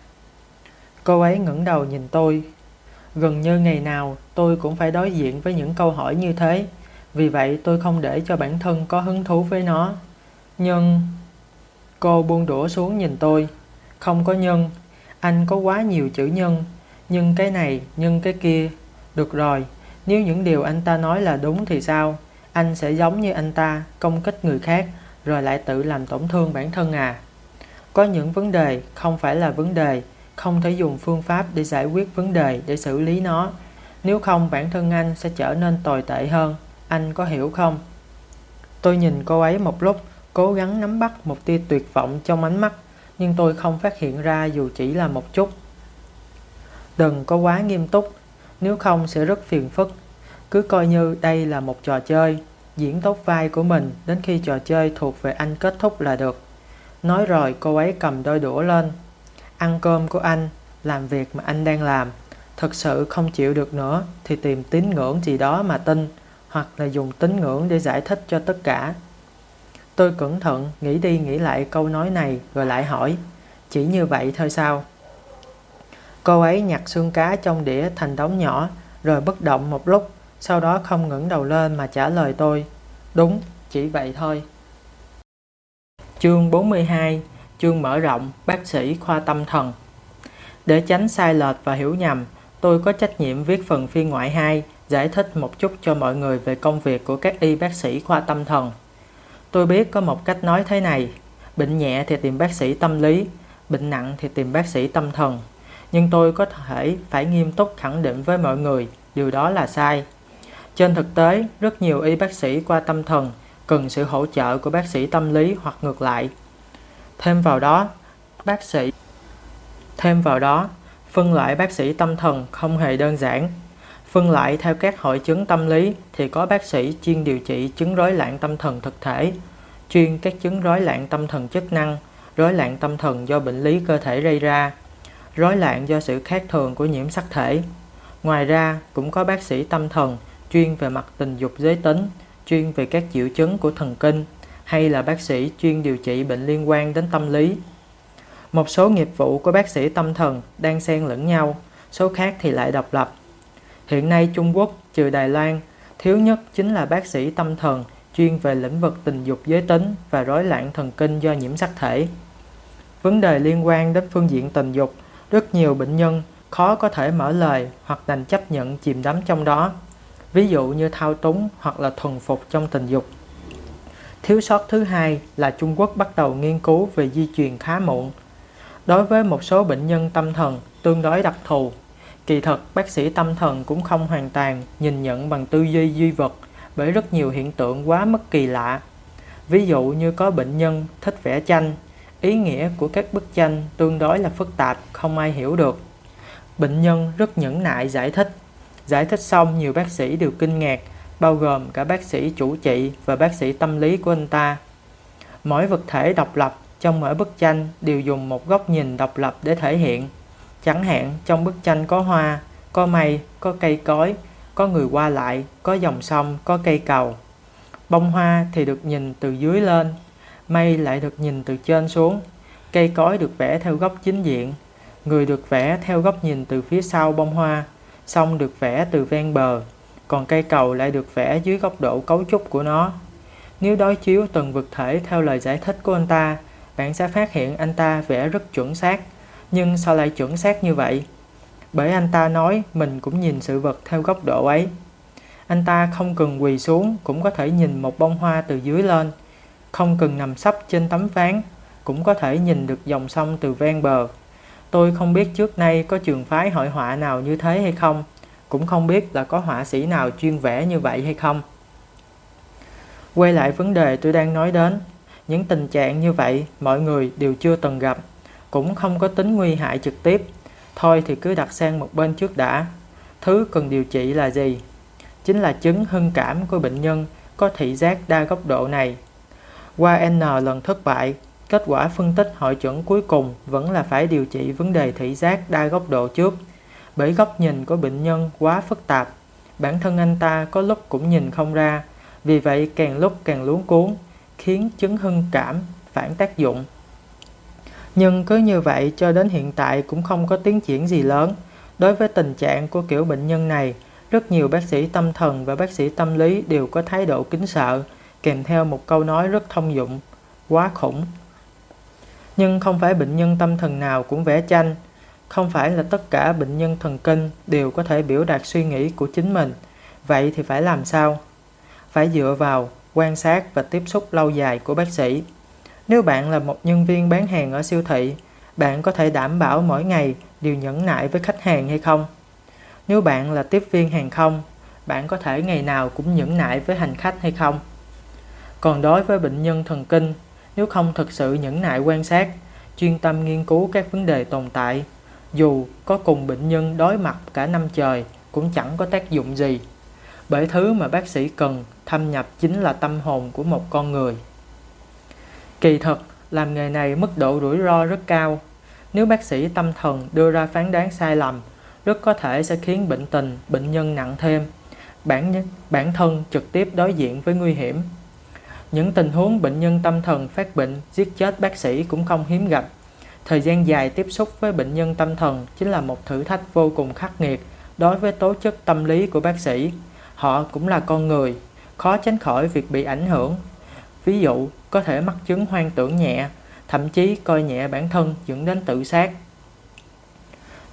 Speaker 1: Cô ấy ngẩng đầu nhìn tôi. Gần như ngày nào tôi cũng phải đối diện với những câu hỏi như thế. Vì vậy tôi không để cho bản thân có hứng thú với nó. Nhưng... Cô buông đũa xuống nhìn tôi. Không có nhân. Anh có quá nhiều chữ nhân. Nhưng cái này, nhưng cái kia. Được rồi, nếu những điều anh ta nói là đúng thì sao? Anh sẽ giống như anh ta, công kích người khác, rồi lại tự làm tổn thương bản thân à? Có những vấn đề không phải là vấn đề, không thể dùng phương pháp để giải quyết vấn đề để xử lý nó. Nếu không bản thân anh sẽ trở nên tồi tệ hơn. Anh có hiểu không? Tôi nhìn cô ấy một lúc, cố gắng nắm bắt một tia tuyệt vọng trong ánh mắt, nhưng tôi không phát hiện ra dù chỉ là một chút. Đừng có quá nghiêm túc, nếu không sẽ rất phiền phức. Cứ coi như đây là một trò chơi, diễn tốt vai của mình đến khi trò chơi thuộc về anh kết thúc là được. Nói rồi cô ấy cầm đôi đũa lên. Ăn cơm của anh, làm việc mà anh đang làm. thực sự không chịu được nữa thì tìm tín ngưỡng gì đó mà tin hoặc là dùng tín ngưỡng để giải thích cho tất cả. Tôi cẩn thận nghĩ đi nghĩ lại câu nói này rồi lại hỏi chỉ như vậy thôi sao? Cô ấy nhặt xương cá trong đĩa thành đống nhỏ rồi bất động một lúc sau đó không ngẩng đầu lên mà trả lời tôi đúng chỉ vậy thôi Chương 42 Chương mở rộng bác sĩ khoa tâm thần Để tránh sai lệch và hiểu nhầm tôi có trách nhiệm viết phần phiên ngoại 2 giải thích một chút cho mọi người về công việc của các y bác sĩ khoa tâm thần. Tôi biết có một cách nói thế này, bệnh nhẹ thì tìm bác sĩ tâm lý, bệnh nặng thì tìm bác sĩ tâm thần. Nhưng tôi có thể phải nghiêm túc khẳng định với mọi người, điều đó là sai. Trên thực tế, rất nhiều y bác sĩ qua tâm thần cần sự hỗ trợ của bác sĩ tâm lý hoặc ngược lại. Thêm vào đó, bác sĩ Thêm vào đó, phân loại bác sĩ tâm thần không hề đơn giản. Phân loại theo các hội chứng tâm lý thì có bác sĩ chuyên điều trị chứng rối loạn tâm thần thực thể, chuyên các chứng rối loạn tâm thần chức năng, rối loạn tâm thần do bệnh lý cơ thể gây ra, rối loạn do sự khác thường của nhiễm sắc thể. Ngoài ra, cũng có bác sĩ tâm thần chuyên về mặt tình dục giới tính, chuyên về các triệu chứng của thần kinh, hay là bác sĩ chuyên điều trị bệnh liên quan đến tâm lý. Một số nghiệp vụ của bác sĩ tâm thần đang xen lẫn nhau, số khác thì lại độc lập. Hiện nay Trung Quốc, trừ Đài Loan, thiếu nhất chính là bác sĩ tâm thần chuyên về lĩnh vực tình dục giới tính và rối loạn thần kinh do nhiễm sắc thể. Vấn đề liên quan đến phương diện tình dục, rất nhiều bệnh nhân khó có thể mở lời hoặc đành chấp nhận chìm đắm trong đó ví dụ như thao túng hoặc là thuần phục trong tình dục. Thiếu sót thứ hai là Trung Quốc bắt đầu nghiên cứu về di truyền khá muộn. Đối với một số bệnh nhân tâm thần tương đối đặc thù, kỳ thật bác sĩ tâm thần cũng không hoàn toàn nhìn nhận bằng tư duy duy vật bởi rất nhiều hiện tượng quá mức kỳ lạ. Ví dụ như có bệnh nhân thích vẽ tranh, ý nghĩa của các bức tranh tương đối là phức tạp, không ai hiểu được. Bệnh nhân rất nhẫn nại giải thích Giải thích xong nhiều bác sĩ đều kinh ngạc, bao gồm cả bác sĩ chủ trị và bác sĩ tâm lý của anh ta. Mỗi vật thể độc lập trong mỗi bức tranh đều dùng một góc nhìn độc lập để thể hiện. Chẳng hạn trong bức tranh có hoa, có mây, có cây cối, có người qua lại, có dòng sông, có cây cầu. Bông hoa thì được nhìn từ dưới lên, mây lại được nhìn từ trên xuống, cây cối được vẽ theo góc chính diện, người được vẽ theo góc nhìn từ phía sau bông hoa sông được vẽ từ ven bờ, còn cây cầu lại được vẽ dưới góc độ cấu trúc của nó. Nếu đối chiếu từng vật thể theo lời giải thích của anh ta, bạn sẽ phát hiện anh ta vẽ rất chuẩn xác. Nhưng sao lại chuẩn xác như vậy? Bởi anh ta nói mình cũng nhìn sự vật theo góc độ ấy. Anh ta không cần quỳ xuống cũng có thể nhìn một bông hoa từ dưới lên. Không cần nằm sấp trên tấm ván cũng có thể nhìn được dòng sông từ ven bờ. Tôi không biết trước nay có trường phái hội họa nào như thế hay không, cũng không biết là có họa sĩ nào chuyên vẽ như vậy hay không. Quay lại vấn đề tôi đang nói đến, những tình trạng như vậy mọi người đều chưa từng gặp, cũng không có tính nguy hại trực tiếp. Thôi thì cứ đặt sang một bên trước đã. Thứ cần điều trị là gì? Chính là chứng hưng cảm của bệnh nhân có thị giác đa góc độ này. Qua N lần thất bại, Kết quả phân tích hội chuẩn cuối cùng vẫn là phải điều trị vấn đề thị giác đa góc độ trước, bởi góc nhìn của bệnh nhân quá phức tạp. Bản thân anh ta có lúc cũng nhìn không ra, Vì vậy càng lúc càng luống cuốn, khiến chứng hưng cảm phản tác dụng. Nhưng cứ như vậy cho đến hiện tại cũng không có tiến triển gì lớn. Đối với tình trạng của kiểu bệnh nhân này, rất nhiều bác sĩ tâm thần và bác sĩ tâm lý đều có thái độ kính sợ, kèm theo một câu nói rất thông dụng, quá khủng. Nhưng không phải bệnh nhân tâm thần nào cũng vẽ tranh, không phải là tất cả bệnh nhân thần kinh đều có thể biểu đạt suy nghĩ của chính mình. Vậy thì phải làm sao? Phải dựa vào quan sát và tiếp xúc lâu dài của bác sĩ. Nếu bạn là một nhân viên bán hàng ở siêu thị, bạn có thể đảm bảo mỗi ngày đều nhẫn nại với khách hàng hay không? Nếu bạn là tiếp viên hàng không, bạn có thể ngày nào cũng nhẫn nại với hành khách hay không? Còn đối với bệnh nhân thần kinh, nếu không thực sự nhẫn nại quan sát, chuyên tâm nghiên cứu các vấn đề tồn tại, dù có cùng bệnh nhân đối mặt cả năm trời cũng chẳng có tác dụng gì. Bởi thứ mà bác sĩ cần thâm nhập chính là tâm hồn của một con người. Kỳ thực, làm nghề này mức độ rủi ro rất cao. Nếu bác sĩ tâm thần đưa ra phán đoán sai lầm, rất có thể sẽ khiến bệnh tình, bệnh nhân nặng thêm. Bản, bản thân trực tiếp đối diện với nguy hiểm. Những tình huống bệnh nhân tâm thần phát bệnh giết chết bác sĩ cũng không hiếm gặp. Thời gian dài tiếp xúc với bệnh nhân tâm thần chính là một thử thách vô cùng khắc nghiệt đối với tố chất tâm lý của bác sĩ. Họ cũng là con người, khó tránh khỏi việc bị ảnh hưởng. Ví dụ, có thể mắc chứng hoang tưởng nhẹ, thậm chí coi nhẹ bản thân dẫn đến tự sát.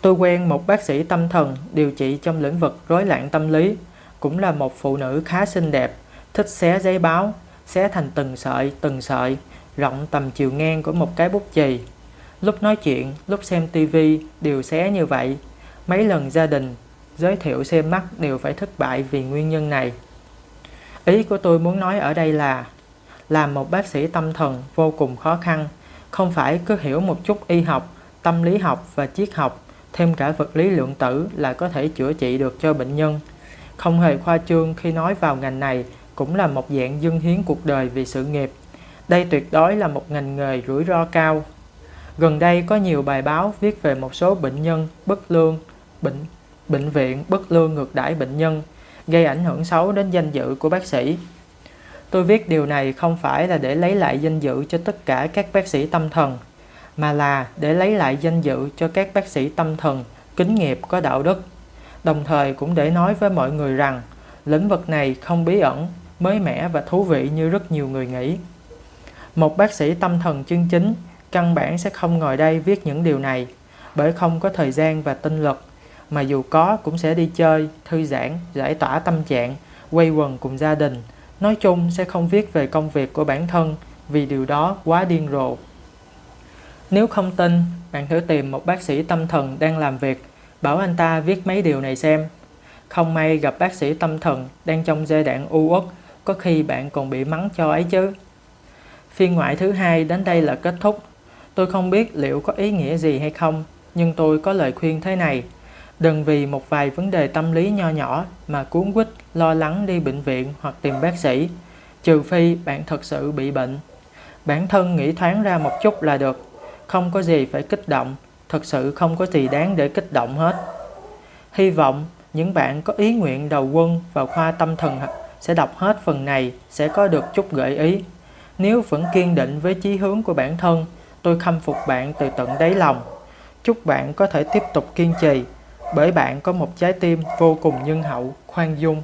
Speaker 1: Tôi quen một bác sĩ tâm thần điều trị trong lĩnh vực rối loạn tâm lý, cũng là một phụ nữ khá xinh đẹp, thích xé giấy báo, xé thành từng sợi, từng sợi, rộng tầm chiều ngang của một cái bút chì. Lúc nói chuyện, lúc xem tivi đều xé như vậy. Mấy lần gia đình giới thiệu xem mắt đều phải thất bại vì nguyên nhân này. Ý của tôi muốn nói ở đây là làm một bác sĩ tâm thần vô cùng khó khăn, không phải cứ hiểu một chút y học, tâm lý học và triết học, thêm cả vật lý lượng tử là có thể chữa trị được cho bệnh nhân. Không hề khoa trương khi nói vào ngành này cũng là một dạng dâng hiến cuộc đời vì sự nghiệp. Đây tuyệt đối là một ngành nghề rủi ro cao. Gần đây có nhiều bài báo viết về một số bệnh nhân bất lương, bệnh bệnh viện bất lương ngược đãi bệnh nhân, gây ảnh hưởng xấu đến danh dự của bác sĩ. Tôi viết điều này không phải là để lấy lại danh dự cho tất cả các bác sĩ tâm thần, mà là để lấy lại danh dự cho các bác sĩ tâm thần kính nghiệp có đạo đức. Đồng thời cũng để nói với mọi người rằng lĩnh vực này không bí ẩn, mới mẻ và thú vị như rất nhiều người nghĩ. Một bác sĩ tâm thần chân chính căn bản sẽ không ngồi đây viết những điều này bởi không có thời gian và tinh lực mà dù có cũng sẽ đi chơi, thư giãn, giải tỏa tâm trạng, quay quần cùng gia đình. Nói chung sẽ không viết về công việc của bản thân vì điều đó quá điên rồ. Nếu không tin, bạn thử tìm một bác sĩ tâm thần đang làm việc, bảo anh ta viết mấy điều này xem. Không may gặp bác sĩ tâm thần đang trong giai đoạn u uất, có khi bạn còn bị mắng cho ấy chứ. Phiên ngoại thứ hai đến đây là kết thúc. Tôi không biết liệu có ý nghĩa gì hay không, nhưng tôi có lời khuyên thế này. Đừng vì một vài vấn đề tâm lý nho nhỏ mà cuốn quýt lo lắng đi bệnh viện hoặc tìm bác sĩ, trừ phi bạn thật sự bị bệnh. Bản thân nghĩ thoáng ra một chút là được, không có gì phải kích động, thật sự không có gì đáng để kích động hết. Hy vọng những bạn có ý nguyện đầu quân vào khoa tâm thần sẽ đọc hết phần này sẽ có được chút gợi ý. Nếu vẫn kiên định với chí hướng của bản thân, tôi khâm phục bạn từ tận đáy lòng. Chúc bạn có thể tiếp tục kiên trì bởi bạn có một trái tim vô cùng nhân hậu, khoan dung.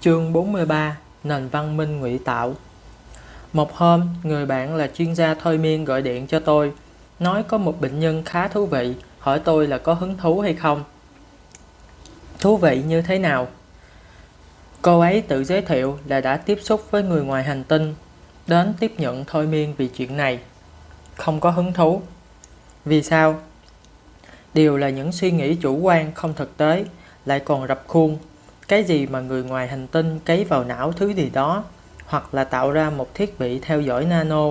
Speaker 1: Chương 43 Nền văn minh ngụy tạo Một hôm, người bạn là chuyên gia thôi miên gọi điện cho tôi, nói có một bệnh nhân khá thú vị, hỏi tôi là có hứng thú hay không. Thú vị như thế nào? Cô ấy tự giới thiệu là đã tiếp xúc với người ngoài hành tinh, đến tiếp nhận thôi miên vì chuyện này. Không có hứng thú. Vì sao? đều là những suy nghĩ chủ quan không thực tế, lại còn rập khuôn. Cái gì mà người ngoài hành tinh cấy vào não thứ gì đó, hoặc là tạo ra một thiết bị theo dõi nano,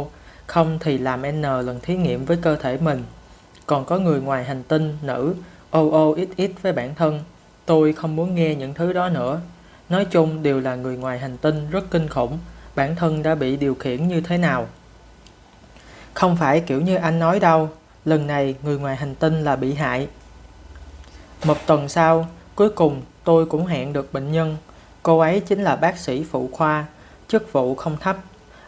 Speaker 1: không thì làm N lần thí nghiệm với cơ thể mình. Còn có người ngoài hành tinh, nữ, ô ô ít ít với bản thân. Tôi không muốn nghe những thứ đó nữa. Nói chung đều là người ngoài hành tinh rất kinh khủng, bản thân đã bị điều khiển như thế nào. Không phải kiểu như anh nói đâu, Lần này người ngoài hành tinh là bị hại. Một tuần sau, cuối cùng tôi cũng hẹn được bệnh nhân. Cô ấy chính là bác sĩ phụ khoa, chức vụ không thấp.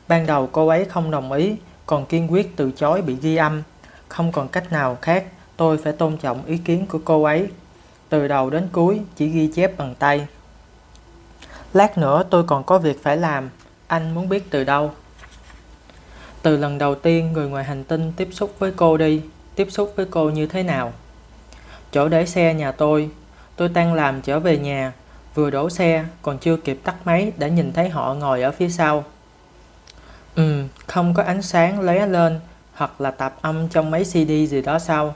Speaker 1: Ban đầu cô ấy không đồng ý, còn kiên quyết từ chối bị ghi âm. Không còn cách nào khác, tôi phải tôn trọng ý kiến của cô ấy. Từ đầu đến cuối chỉ ghi chép bằng tay. Lát nữa tôi còn có việc phải làm, anh muốn biết từ đâu? Từ lần đầu tiên người ngoài hành tinh tiếp xúc với cô đi, tiếp xúc với cô như thế nào? Chỗ để xe nhà tôi, tôi tan làm trở về nhà, vừa đổ xe còn chưa kịp tắt máy đã nhìn thấy họ ngồi ở phía sau. Ừ, không có ánh sáng lóe lên hoặc là tạp âm trong mấy CD gì đó sao?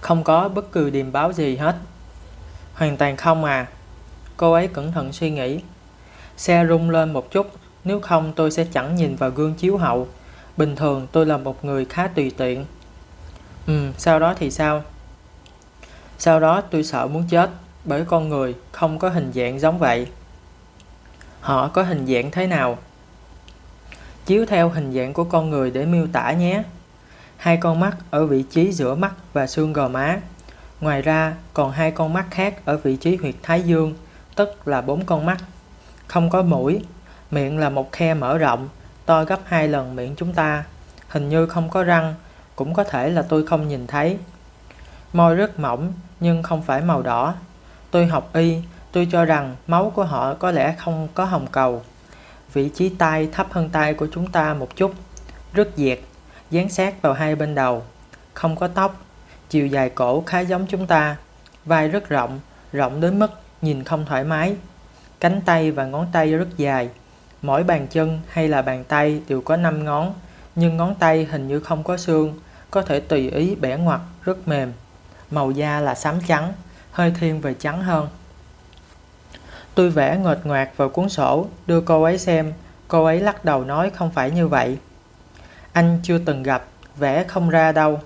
Speaker 1: Không có bất cứ điềm báo gì hết. Hoàn toàn không à. Cô ấy cẩn thận suy nghĩ. Xe rung lên một chút, nếu không tôi sẽ chẳng nhìn vào gương chiếu hậu. Bình thường tôi là một người khá tùy tiện. Ừ, sau đó thì sao? Sau đó tôi sợ muốn chết bởi con người không có hình dạng giống vậy. Họ có hình dạng thế nào? Chiếu theo hình dạng của con người để miêu tả nhé. Hai con mắt ở vị trí giữa mắt và xương gò má. Ngoài ra còn hai con mắt khác ở vị trí huyệt thái dương, tức là bốn con mắt. Không có mũi, miệng là một khe mở rộng, to gấp hai lần miệng chúng ta. Hình như không có răng, cũng có thể là tôi không nhìn thấy. Môi rất mỏng nhưng không phải màu đỏ. Tôi học y, tôi cho rằng máu của họ có lẽ không có hồng cầu. Vị trí tay thấp hơn tay của chúng ta một chút, rất dẹt, dán sát vào hai bên đầu. Không có tóc, chiều dài cổ khá giống chúng ta, vai rất rộng, rộng đến mức nhìn không thoải mái. Cánh tay và ngón tay rất dài. Mỗi bàn chân hay là bàn tay đều có 5 ngón, nhưng ngón tay hình như không có xương, có thể tùy ý bẻ ngoặt, rất mềm. Màu da là xám trắng, hơi thiên về trắng hơn. Tôi vẽ ngọt ngoạc vào cuốn sổ, đưa cô ấy xem. Cô ấy lắc đầu nói không phải như vậy. Anh chưa từng gặp, vẽ không ra đâu.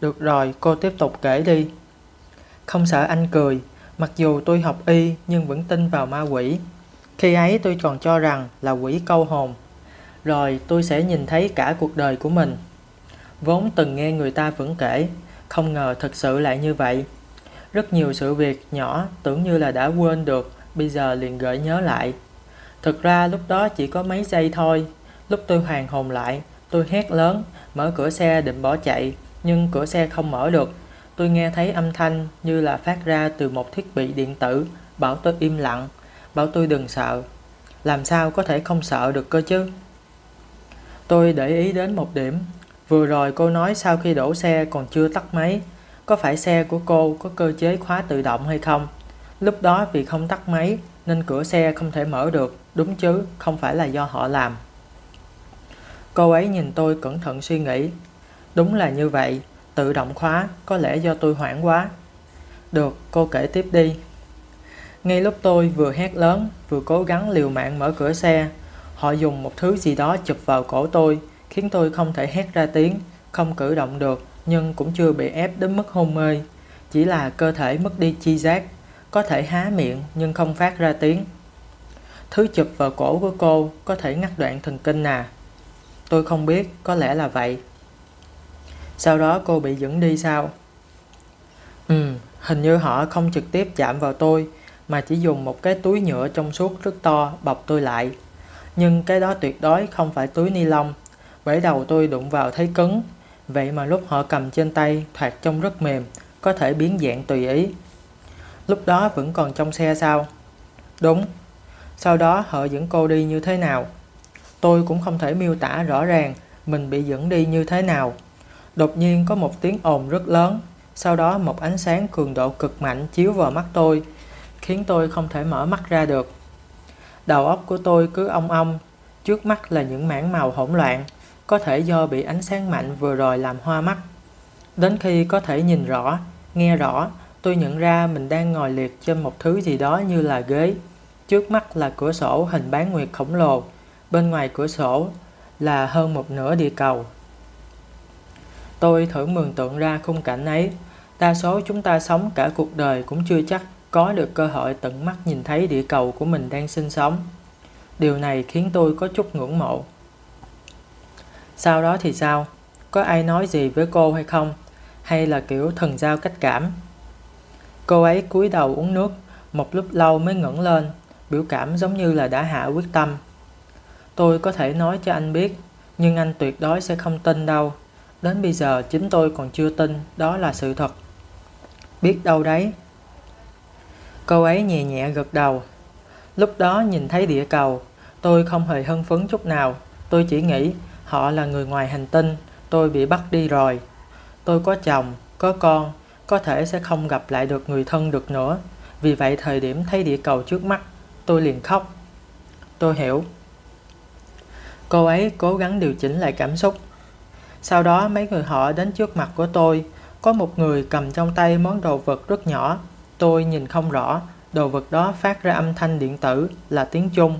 Speaker 1: Được rồi, cô tiếp tục kể đi. Không sợ anh cười, mặc dù tôi học y nhưng vẫn tin vào ma quỷ. Khi ấy tôi còn cho rằng là quỷ câu hồn. Rồi tôi sẽ nhìn thấy cả cuộc đời của mình. Vốn từng nghe người ta vẫn kể, không ngờ thật sự lại như vậy. Rất nhiều sự việc nhỏ tưởng như là đã quên được, bây giờ liền gợi nhớ lại. Thực ra lúc đó chỉ có mấy giây thôi. Lúc tôi hoàn hồn lại, tôi hét lớn, mở cửa xe định bỏ chạy, nhưng cửa xe không mở được. Tôi nghe thấy âm thanh như là phát ra từ một thiết bị điện tử, bảo tôi im lặng, bảo tôi đừng sợ. Làm sao có thể không sợ được cơ chứ? Tôi để ý đến một điểm. Vừa rồi cô nói sau khi đổ xe còn chưa tắt máy, có phải xe của cô có cơ chế khóa tự động hay không? Lúc đó vì không tắt máy nên cửa xe không thể mở được, đúng chứ, không phải là do họ làm. Cô ấy nhìn tôi cẩn thận suy nghĩ. Đúng là như vậy, tự động khóa, có lẽ do tôi hoảng quá. Được, cô kể tiếp đi. Ngay lúc tôi vừa hét lớn, vừa cố gắng liều mạng mở cửa xe, họ dùng một thứ gì đó chụp vào cổ tôi, khiến tôi không thể hét ra tiếng, không cử động được, nhưng cũng chưa bị ép đến mức hôn mê. Chỉ là cơ thể mất đi chi giác, có thể há miệng nhưng không phát ra tiếng. Thứ chụp vào cổ của cô có thể ngắt đoạn thần kinh à? Tôi không biết, có lẽ là vậy. Sau đó cô bị dẫn đi sao? Ừ, hình như họ không trực tiếp chạm vào tôi, mà chỉ dùng một cái túi nhựa trong suốt rất to bọc tôi lại. Nhưng cái đó tuyệt đối không phải túi ni lông, bởi đầu tôi đụng vào thấy cứng, vậy mà lúc họ cầm trên tay thoạt trông rất mềm, có thể biến dạng tùy ý. Lúc đó vẫn còn trong xe sao? Đúng. Sau đó họ dẫn cô đi như thế nào? Tôi cũng không thể miêu tả rõ ràng mình bị dẫn đi như thế nào. Đột nhiên có một tiếng ồn rất lớn, sau đó một ánh sáng cường độ cực mạnh chiếu vào mắt tôi, khiến tôi không thể mở mắt ra được. Đầu óc của tôi cứ ong ong, trước mắt là những mảng màu hỗn loạn, có thể do bị ánh sáng mạnh vừa rồi làm hoa mắt. Đến khi có thể nhìn rõ, nghe rõ, tôi nhận ra mình đang ngồi liệt trên một thứ gì đó như là ghế. Trước mắt là cửa sổ hình bán nguyệt khổng lồ, bên ngoài cửa sổ là hơn một nửa địa cầu. Tôi thử mường tượng ra khung cảnh ấy, đa số chúng ta sống cả cuộc đời cũng chưa chắc có được cơ hội tận mắt nhìn thấy địa cầu của mình đang sinh sống. Điều này khiến tôi có chút ngưỡng mộ. Sau đó thì sao? Có ai nói gì với cô hay không? Hay là kiểu thần giao cách cảm? Cô ấy cúi đầu uống nước, một lúc lâu mới ngẩng lên. biểu cảm giống như là đã hạ quyết tâm. Tôi có thể nói cho anh biết, nhưng anh tuyệt đối sẽ không tin đâu. Đến bây giờ chính tôi còn chưa tin đó là sự thật. Biết đâu đấy. Cô ấy nhẹ nhẹ gật đầu. Lúc đó nhìn thấy địa cầu, tôi không hề hân phấn chút nào. Tôi chỉ nghĩ họ là người ngoài hành tinh, tôi bị bắt đi rồi. Tôi có chồng, có con, có thể sẽ không gặp lại được người thân được nữa. Vì vậy thời điểm thấy địa cầu trước mắt, tôi liền khóc. Tôi hiểu. Cô ấy cố gắng điều chỉnh lại cảm xúc. Sau đó mấy người họ đến trước mặt của tôi. Có một người cầm trong tay món đồ vật rất nhỏ. Tôi nhìn không rõ, đồ vật đó phát ra âm thanh điện tử là tiếng Trung.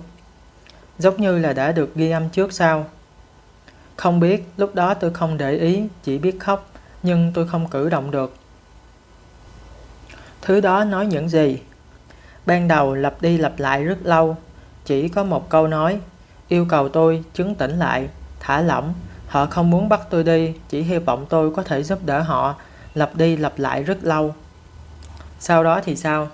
Speaker 1: Giống như là đã được ghi âm trước sao. Không biết, lúc đó tôi không để ý, chỉ biết khóc, nhưng tôi không cử động được. Thứ đó nói những gì? Ban đầu lặp đi lặp lại rất lâu, chỉ có một câu nói, yêu cầu tôi chứng tỉnh lại, thả lỏng. Họ không muốn bắt tôi đi, chỉ hy vọng tôi có thể giúp đỡ họ, lặp đi lặp lại rất lâu. Sau đó thì sao?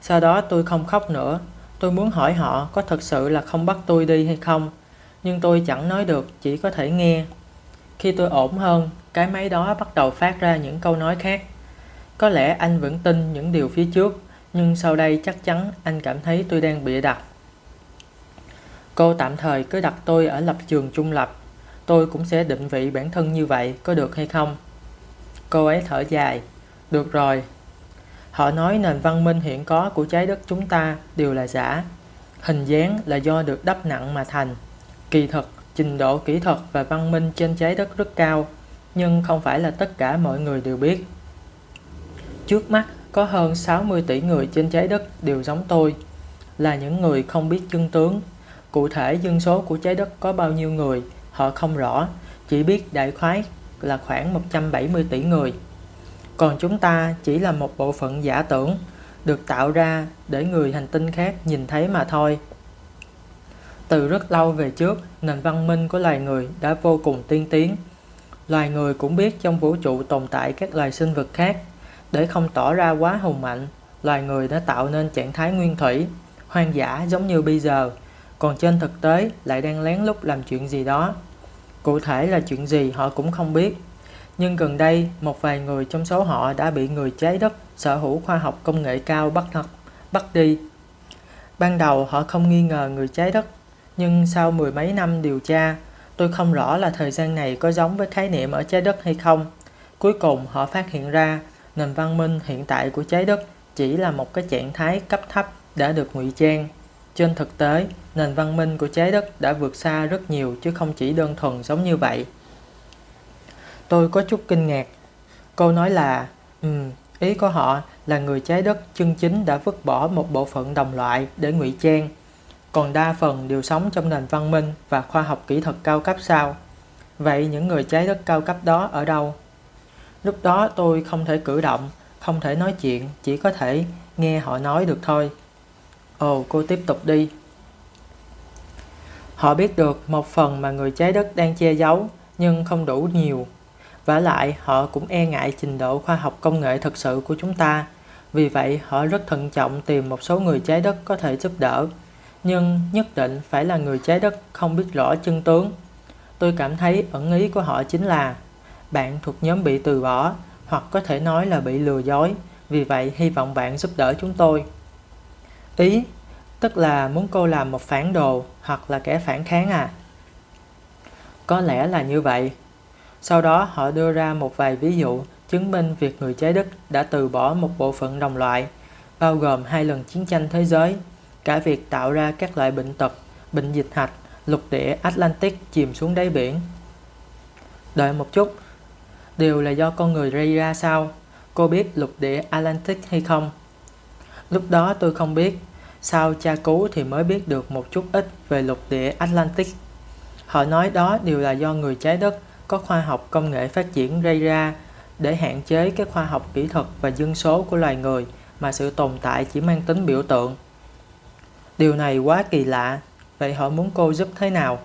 Speaker 1: Sau đó tôi không khóc nữa, tôi muốn hỏi họ có thật sự là không bắt tôi đi hay không, nhưng tôi chẳng nói được, chỉ có thể nghe. Khi tôi ổn hơn, cái máy đó bắt đầu phát ra những câu nói khác. Có lẽ anh vẫn tin những điều phía trước, nhưng sau đây chắc chắn anh cảm thấy tôi đang bịa đặt. Cô tạm thời cứ đặt tôi ở lập trường trung lập. Tôi cũng sẽ định vị bản thân như vậy, có được hay không? Cô ấy thở dài. Được rồi. Họ nói nền văn minh hiện có của trái đất chúng ta đều là giả. Hình dáng là do được đắp nặng mà thành. Kỳ thực, trình độ kỹ thuật và văn minh trên trái đất rất cao, nhưng không phải là tất cả mọi người đều biết. Trước mắt, có hơn 60 tỷ người trên trái đất đều giống tôi, là những người không biết chân tướng. Cụ thể dân số của trái đất có bao nhiêu người, họ không rõ, chỉ biết đại khái là khoảng 170 tỷ người. Còn chúng ta chỉ là một bộ phận giả tưởng, được tạo ra để người hành tinh khác nhìn thấy mà thôi. Từ rất lâu về trước, nền văn minh của loài người đã vô cùng tiên tiến. Loài người cũng biết trong vũ trụ tồn tại các loài sinh vật khác để không tỏ ra quá hùng mạnh, loài người đã tạo nên trạng thái nguyên thủy, hoang dã giống như bây giờ, còn trên thực tế lại đang lén lút làm chuyện gì đó. Cụ thể là chuyện gì họ cũng không biết. Nhưng gần đây, một vài người trong số họ đã bị người trái đất sở hữu khoa học công nghệ cao bắt thật, bắt đi. Ban đầu họ không nghi ngờ người trái đất, nhưng sau mười mấy năm điều tra, tôi không rõ là thời gian này có giống với khái niệm ở trái đất hay không. Cuối cùng họ phát hiện ra nền văn minh hiện tại của trái đất chỉ là một cái trạng thái cấp thấp đã được ngụy trang. Trên thực tế, nền văn minh của trái đất đã vượt xa rất nhiều chứ không chỉ đơn thuần giống như vậy. Tôi có chút kinh ngạc. Cô nói là, um, ý của họ là người trái đất chân chính đã vứt bỏ một bộ phận đồng loại để ngụy trang, còn đa phần đều sống trong nền văn minh và khoa học kỹ thuật cao cấp sao? Vậy những người trái đất cao cấp đó ở đâu? Lúc đó tôi không thể cử động, không thể nói chuyện, chỉ có thể nghe họ nói được thôi. Ồ, cô tiếp tục đi. Họ biết được một phần mà người trái đất đang che giấu, nhưng không đủ nhiều. Và lại, họ cũng e ngại trình độ khoa học công nghệ thực sự của chúng ta. Vì vậy, họ rất thận trọng tìm một số người trái đất có thể giúp đỡ. Nhưng nhất định phải là người trái đất không biết rõ chân tướng. Tôi cảm thấy ẩn ý của họ chính là bạn thuộc nhóm bị từ bỏ hoặc có thể nói là bị lừa dối, vì vậy hy vọng bạn giúp đỡ chúng tôi. Ý, tức là muốn cô làm một phản đồ hoặc là kẻ phản kháng à? Có lẽ là như vậy. Sau đó họ đưa ra một vài ví dụ chứng minh việc người trái đất đã từ bỏ một bộ phận đồng loại, bao gồm hai lần chiến tranh thế giới, cả việc tạo ra các loại bệnh tật, bệnh dịch hạch, lục địa Atlantic chìm xuống đáy biển. Đợi một chút, đều là do con người gây ra sao? Cô biết lục địa Atlantic hay không? Lúc đó tôi không biết, sau cha cứu thì mới biết được một chút ít về lục địa Atlantic. Họ nói đó đều là do người trái đất có khoa học công nghệ phát triển gây ra để hạn chế các khoa học kỹ thuật và dân số của loài người mà sự tồn tại chỉ mang tính biểu tượng. Điều này quá kỳ lạ, vậy họ muốn cô giúp thế nào?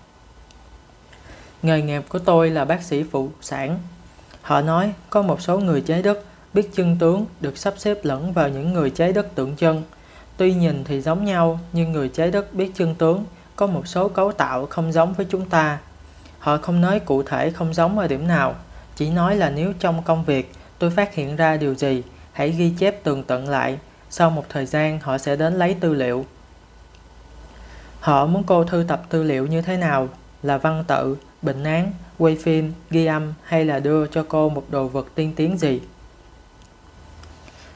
Speaker 1: Nghề nghiệp của tôi là bác sĩ phụ sản, Họ nói có một số người trái đất biết chân tướng được sắp xếp lẫn vào những người trái đất tượng chân. Tuy nhìn thì giống nhau, nhưng người trái đất biết chân tướng, có một số cấu tạo không giống với chúng ta. Họ không nói cụ thể không giống ở điểm nào, chỉ nói là nếu trong công việc tôi phát hiện ra điều gì, hãy ghi chép tường tận lại. Sau một thời gian họ sẽ đến lấy tư liệu. Họ muốn cô thư tập tư liệu như thế nào, là văn tự, bệnh án, quay phim, ghi âm hay là đưa cho cô một đồ vật tiên tiến gì.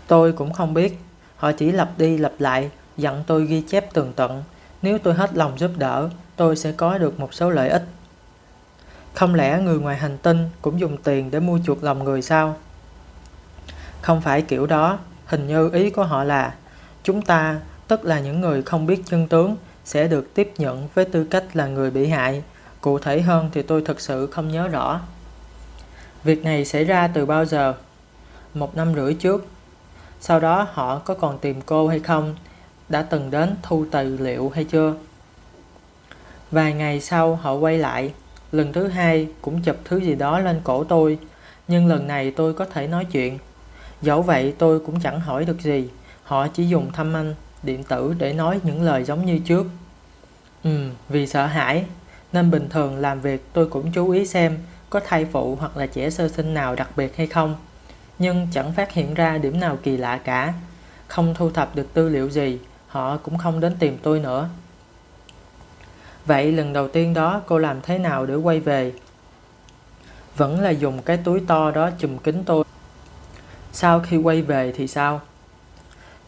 Speaker 1: Tôi cũng không biết, họ chỉ lặp đi lặp lại, dặn tôi ghi chép tường tận. Nếu tôi hết lòng giúp đỡ, tôi sẽ có được một số lợi ích. Không lẽ người ngoài hành tinh cũng dùng tiền để mua chuộc lòng người sao? Không phải kiểu đó, hình như ý của họ là chúng ta, tức là những người không biết chân tướng, sẽ được tiếp nhận với tư cách là người bị hại. Cụ thể hơn thì tôi thực sự không nhớ rõ. Việc này xảy ra từ bao giờ? Một năm rưỡi trước. Sau đó họ có còn tìm cô hay không? Đã từng đến thu tài liệu hay chưa? Vài ngày sau họ quay lại. Lần thứ hai cũng chụp thứ gì đó lên cổ tôi. Nhưng lần này tôi có thể nói chuyện. Dẫu vậy tôi cũng chẳng hỏi được gì. Họ chỉ dùng thăm anh điện tử để nói những lời giống như trước. Ừ, vì sợ hãi, nên bình thường làm việc tôi cũng chú ý xem có thai phụ hoặc là trẻ sơ sinh nào đặc biệt hay không. Nhưng chẳng phát hiện ra điểm nào kỳ lạ cả. Không thu thập được tư liệu gì, họ cũng không đến tìm tôi nữa. Vậy lần đầu tiên đó cô làm thế nào để quay về? Vẫn là dùng cái túi to đó chùm kính tôi. Sau khi quay về thì sao?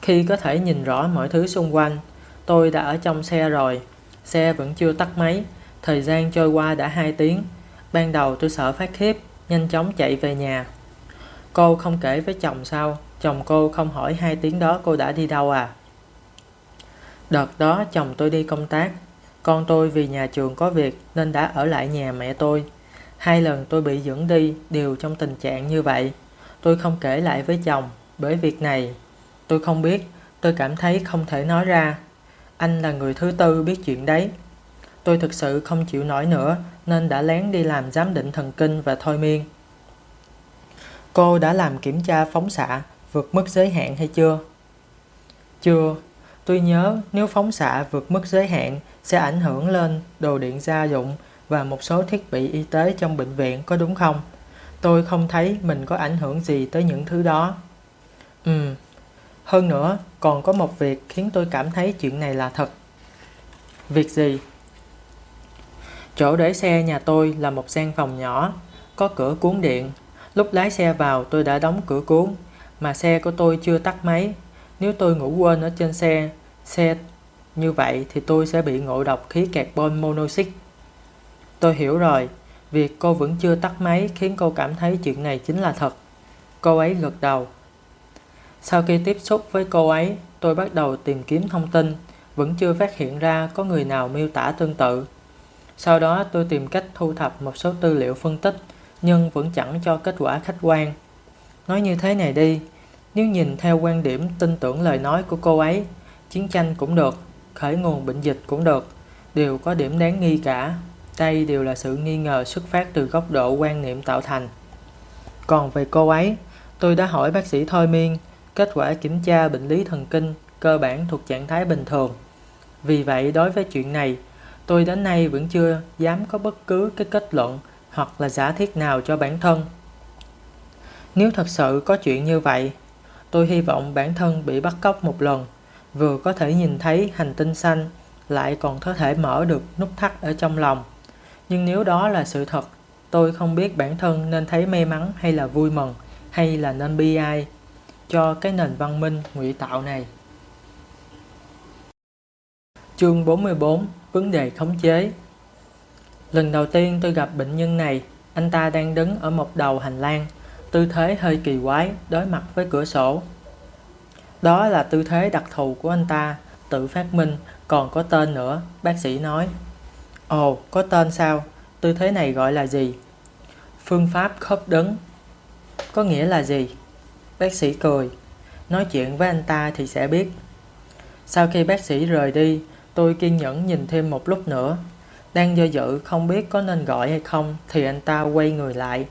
Speaker 1: Khi có thể nhìn rõ mọi thứ xung quanh, tôi đã ở trong xe rồi. Xe vẫn chưa tắt máy, thời gian trôi qua đã 2 tiếng. Ban đầu tôi sợ phát khiếp, nhanh chóng chạy về nhà. Cô không kể với chồng sao? Chồng cô không hỏi hai tiếng đó cô đã đi đâu à? Đợt đó chồng tôi đi công tác. Con tôi vì nhà trường có việc nên đã ở lại nhà mẹ tôi. Hai lần tôi bị dẫn đi đều trong tình trạng như vậy. Tôi không kể lại với chồng bởi việc này Tôi không biết, tôi cảm thấy không thể nói ra. Anh là người thứ tư biết chuyện đấy. Tôi thực sự không chịu nổi nữa nên đã lén đi làm giám định thần kinh và thôi miên. Cô đã làm kiểm tra phóng xạ vượt mức giới hạn hay chưa? Chưa. Tôi nhớ nếu phóng xạ vượt mức giới hạn sẽ ảnh hưởng lên đồ điện gia dụng và một số thiết bị y tế trong bệnh viện có đúng không? Tôi không thấy mình có ảnh hưởng gì tới những thứ đó. Ừ, hơn nữa, còn có một việc khiến tôi cảm thấy chuyện này là thật. Việc gì? Chỗ để xe nhà tôi là một gian phòng nhỏ, có cửa cuốn điện. Lúc lái xe vào tôi đã đóng cửa cuốn, mà xe của tôi chưa tắt máy. Nếu tôi ngủ quên ở trên xe, xe như vậy thì tôi sẽ bị ngộ độc khí carbon monoxide. Tôi hiểu rồi, việc cô vẫn chưa tắt máy khiến cô cảm thấy chuyện này chính là thật. Cô ấy gật đầu. Sau khi tiếp xúc với cô ấy, tôi bắt đầu tìm kiếm thông tin, vẫn chưa phát hiện ra có người nào miêu tả tương tự. Sau đó tôi tìm cách thu thập một số tư liệu phân tích, nhưng vẫn chẳng cho kết quả khách quan. Nói như thế này đi, nếu nhìn theo quan điểm tin tưởng lời nói của cô ấy, chiến tranh cũng được, khởi nguồn bệnh dịch cũng được, đều có điểm đáng nghi cả. Đây đều là sự nghi ngờ xuất phát từ góc độ quan niệm tạo thành. Còn về cô ấy, tôi đã hỏi bác sĩ thôi miên, Kết quả kiểm tra bệnh lý thần kinh cơ bản thuộc trạng thái bình thường. Vì vậy đối với chuyện này, tôi đến nay vẫn chưa dám có bất cứ cái kết luận hoặc là giả thiết nào cho bản thân. Nếu thật sự có chuyện như vậy, tôi hy vọng bản thân bị bắt cóc một lần, vừa có thể nhìn thấy hành tinh xanh, lại còn có thể mở được nút thắt ở trong lòng. Nhưng nếu đó là sự thật, tôi không biết bản thân nên thấy may mắn hay là vui mừng, hay là nên bi ai cho cái nền văn minh ngụy tạo này. Chương 44 Vấn đề khống chế Lần đầu tiên tôi gặp bệnh nhân này, anh ta đang đứng ở một đầu hành lang, tư thế hơi kỳ quái, đối mặt với cửa sổ. Đó là tư thế đặc thù của anh ta, tự phát minh, còn có tên nữa, bác sĩ nói. Ồ, có tên sao? Tư thế này gọi là gì? Phương pháp khớp đứng. Có nghĩa là gì? Bác sĩ cười. Nói chuyện với anh ta thì sẽ biết. Sau khi bác sĩ rời đi, tôi kiên nhẫn nhìn thêm một lúc nữa. Đang do dự không biết có nên gọi hay không thì anh ta quay người lại.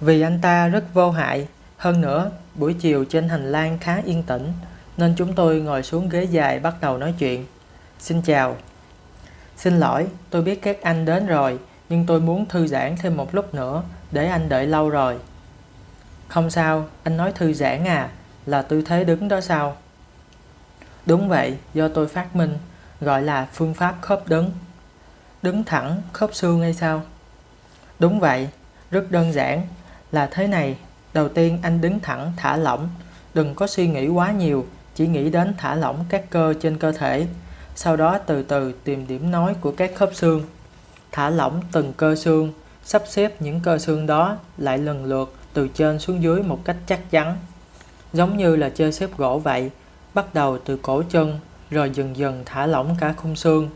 Speaker 1: Vì anh ta rất vô hại. Hơn nữa, buổi chiều trên hành lang khá yên tĩnh. nên chúng tôi ngồi xuống ghế dài bắt đầu nói chuyện. Xin chào. Xin lỗi, tôi biết các anh đến rồi, nhưng tôi muốn thư giãn thêm một lúc nữa, để anh đợi lâu rồi. Không sao, anh nói thư giãn à, là tư thế đứng đó sao? Đúng vậy, do tôi phát minh, gọi là phương pháp khớp đứng. Đứng thẳng, khớp xương hay sao? Đúng vậy, rất đơn giản, là thế này. Đầu tiên anh đứng thẳng, thả lỏng, đừng có suy nghĩ quá nhiều, chỉ nghĩ đến thả lỏng các cơ trên cơ thể. Sau đó từ từ tìm điểm nối của các khớp xương. Thả lỏng từng cơ xương, sắp xếp những cơ xương đó lại lần lượt từ trên xuống dưới một cách chắc chắn. Giống như là chơi xếp gỗ vậy, bắt đầu từ cổ chân rồi dần dần thả lỏng cả khung xương.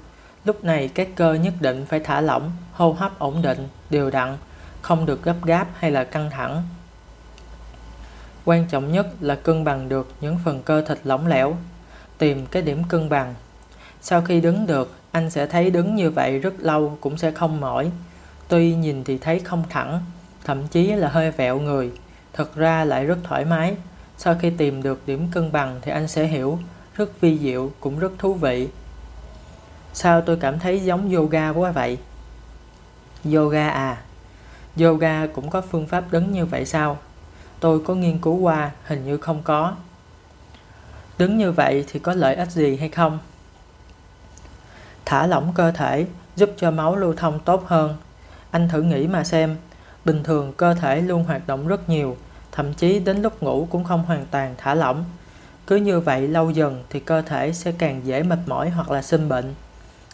Speaker 1: Lúc này các cơ nhất định phải thả lỏng, hô hấp ổn định, đều đặn, không được gấp gáp hay là căng thẳng. Quan trọng nhất là cân bằng được những phần cơ thịt lỏng lẻo, tìm cái điểm cân bằng. Sau khi đứng được, anh sẽ thấy đứng như vậy rất lâu cũng sẽ không mỏi. Tuy nhìn thì thấy không thẳng, thậm chí là hơi vẹo người, thật ra lại rất thoải mái. Sau khi tìm được điểm cân bằng thì anh sẽ hiểu, rất vi diệu, cũng rất thú vị. Sao tôi cảm thấy giống yoga quá vậy? Yoga à? Yoga cũng có phương pháp đứng như vậy sao? Tôi có nghiên cứu qua, hình như không có. Đứng như vậy thì có lợi ích gì hay không? Thả lỏng cơ thể giúp cho máu lưu thông tốt hơn. Anh thử nghĩ mà xem, bình thường cơ thể luôn hoạt động rất nhiều, thậm chí đến lúc ngủ cũng không hoàn toàn thả lỏng. Cứ như vậy lâu dần thì cơ thể sẽ càng dễ mệt mỏi hoặc là sinh bệnh.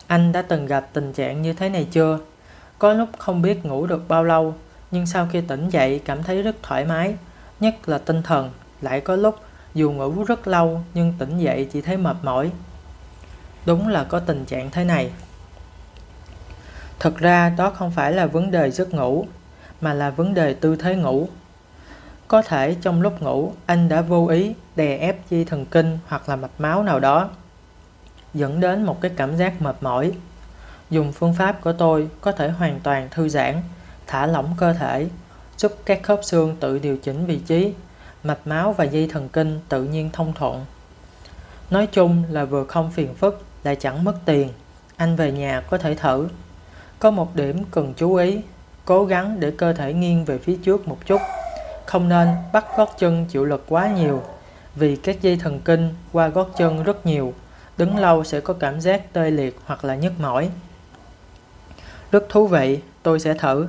Speaker 1: Anh đã từng gặp tình trạng như thế này chưa? Có lúc không biết ngủ được bao lâu, nhưng sau khi tỉnh dậy cảm thấy rất thoải mái, nhất là tinh thần. Lại có lúc dù ngủ rất lâu nhưng tỉnh dậy chỉ thấy mệt mỏi. Đúng là có tình trạng thế này. Thực ra đó không phải là vấn đề giấc ngủ, mà là vấn đề tư thế ngủ. Có thể trong lúc ngủ anh đã vô ý đè ép dây thần kinh hoặc là mạch máu nào đó, dẫn đến một cái cảm giác mệt mỏi. Dùng phương pháp của tôi có thể hoàn toàn thư giãn, thả lỏng cơ thể, giúp các khớp xương tự điều chỉnh vị trí, mạch máu và dây thần kinh tự nhiên thông thuận. Nói chung là vừa không phiền phức lại chẳng mất tiền. Anh về nhà có thể thử. Có một điểm cần chú ý, cố gắng để cơ thể nghiêng về phía trước một chút. Không nên bắt gót chân chịu lực quá nhiều, vì các dây thần kinh qua gót chân rất nhiều, đứng lâu sẽ có cảm giác tê liệt hoặc là nhức mỏi. Rất thú vị, tôi sẽ thử.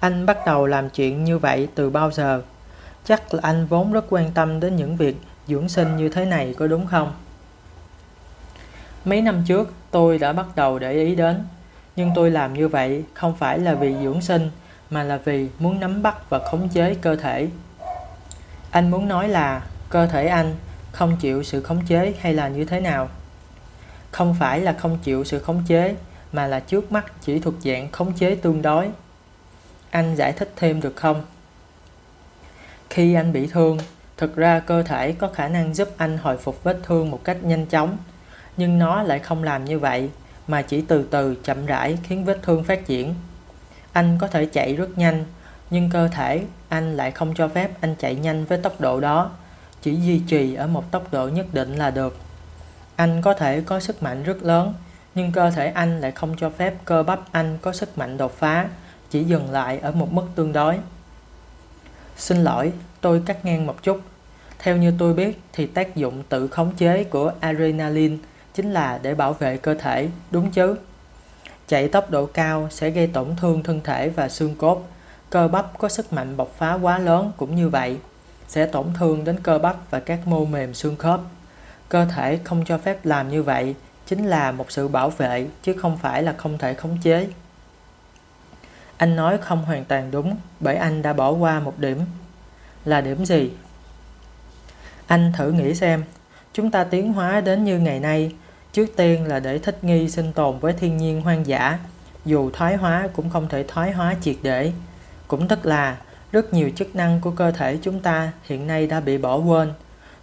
Speaker 1: Anh bắt đầu làm chuyện như vậy từ bao giờ? Chắc là anh vốn rất quan tâm đến những việc dưỡng sinh như thế này có đúng không? Mấy năm trước tôi đã bắt đầu để ý đến, nhưng tôi làm như vậy không phải là vì dưỡng sinh mà là vì muốn nắm bắt và khống chế cơ thể. Anh muốn nói là cơ thể anh không chịu sự khống chế hay là như thế nào? Không phải là không chịu sự khống chế mà là trước mắt chỉ thuộc dạng khống chế tương đối. Anh giải thích thêm được không? Khi anh bị thương, thực ra cơ thể có khả năng giúp anh hồi phục vết thương một cách nhanh chóng, nhưng nó lại không làm như vậy mà chỉ từ từ chậm rãi khiến vết thương phát triển. Anh có thể chạy rất nhanh, nhưng cơ thể anh lại không cho phép anh chạy nhanh với tốc độ đó, chỉ duy trì ở một tốc độ nhất định là được. Anh có thể có sức mạnh rất lớn, nhưng cơ thể anh lại không cho phép cơ bắp anh có sức mạnh đột phá, chỉ dừng lại ở một mức tương đối. Xin lỗi, tôi cắt ngang một chút. Theo như tôi biết thì tác dụng tự khống chế của adrenaline chính là để bảo vệ cơ thể, đúng chứ? Chạy tốc độ cao sẽ gây tổn thương thân thể và xương cốt. Cơ bắp có sức mạnh bộc phá quá lớn cũng như vậy, sẽ tổn thương đến cơ bắp và các mô mềm xương khớp. Cơ thể không cho phép làm như vậy chính là một sự bảo vệ chứ không phải là không thể khống chế. Anh nói không hoàn toàn đúng bởi anh đã bỏ qua một điểm. Là điểm gì? Anh thử nghĩ xem, chúng ta tiến hóa đến như ngày nay, trước tiên là để thích nghi sinh tồn với thiên nhiên hoang dã, dù thoái hóa cũng không thể thoái hóa triệt để. Cũng tức là rất nhiều chức năng của cơ thể chúng ta hiện nay đã bị bỏ quên.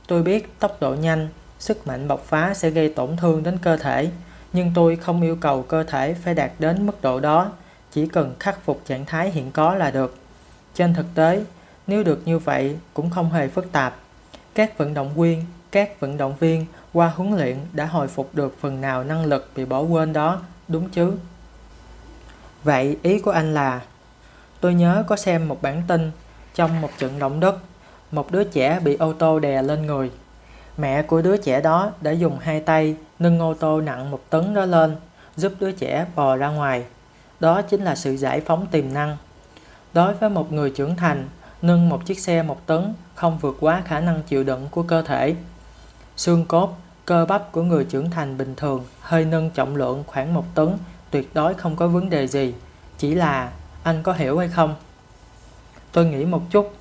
Speaker 1: Tôi biết tốc độ nhanh, sức mạnh bộc phá sẽ gây tổn thương đến cơ thể, nhưng tôi không yêu cầu cơ thể phải đạt đến mức độ đó chỉ cần khắc phục trạng thái hiện có là được. Trên thực tế, nếu được như vậy cũng không hề phức tạp. Các vận động viên, các vận động viên qua huấn luyện đã hồi phục được phần nào năng lực bị bỏ quên đó, đúng chứ? Vậy ý của anh là Tôi nhớ có xem một bản tin trong một trận động đất, một đứa trẻ bị ô tô đè lên người. Mẹ của đứa trẻ đó đã dùng hai tay nâng ô tô nặng một tấn đó lên, giúp đứa trẻ bò ra ngoài. Đó chính là sự giải phóng tiềm năng. Đối với một người trưởng thành, nâng một chiếc xe một tấn không vượt quá khả năng chịu đựng của cơ thể. Xương cốt, cơ bắp của người trưởng thành bình thường hơi nâng trọng lượng khoảng một tấn tuyệt đối không có vấn đề gì. Chỉ là anh có hiểu hay không? Tôi nghĩ một chút.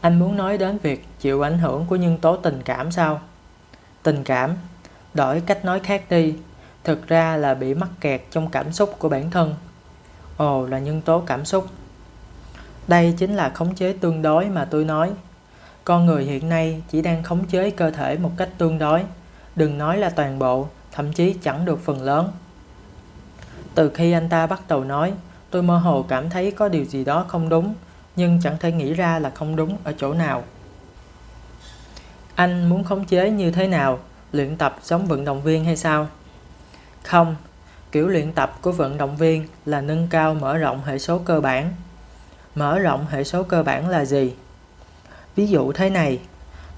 Speaker 1: Anh muốn nói đến việc chịu ảnh hưởng của nhân tố tình cảm sao? Tình cảm, đổi cách nói khác đi, thực ra là bị mắc kẹt trong cảm xúc của bản thân. Ồ là nhân tố cảm xúc. Đây chính là khống chế tương đối mà tôi nói. Con người hiện nay chỉ đang khống chế cơ thể một cách tương đối, đừng nói là toàn bộ, thậm chí chẳng được phần lớn. Từ khi anh ta bắt đầu nói, tôi mơ hồ cảm thấy có điều gì đó không đúng, nhưng chẳng thể nghĩ ra là không đúng ở chỗ nào. Anh muốn khống chế như thế nào? Luyện tập giống vận động viên hay sao? Không, kiểu luyện tập của vận động viên là nâng cao mở rộng hệ số cơ bản. Mở rộng hệ số cơ bản là gì? Ví dụ thế này,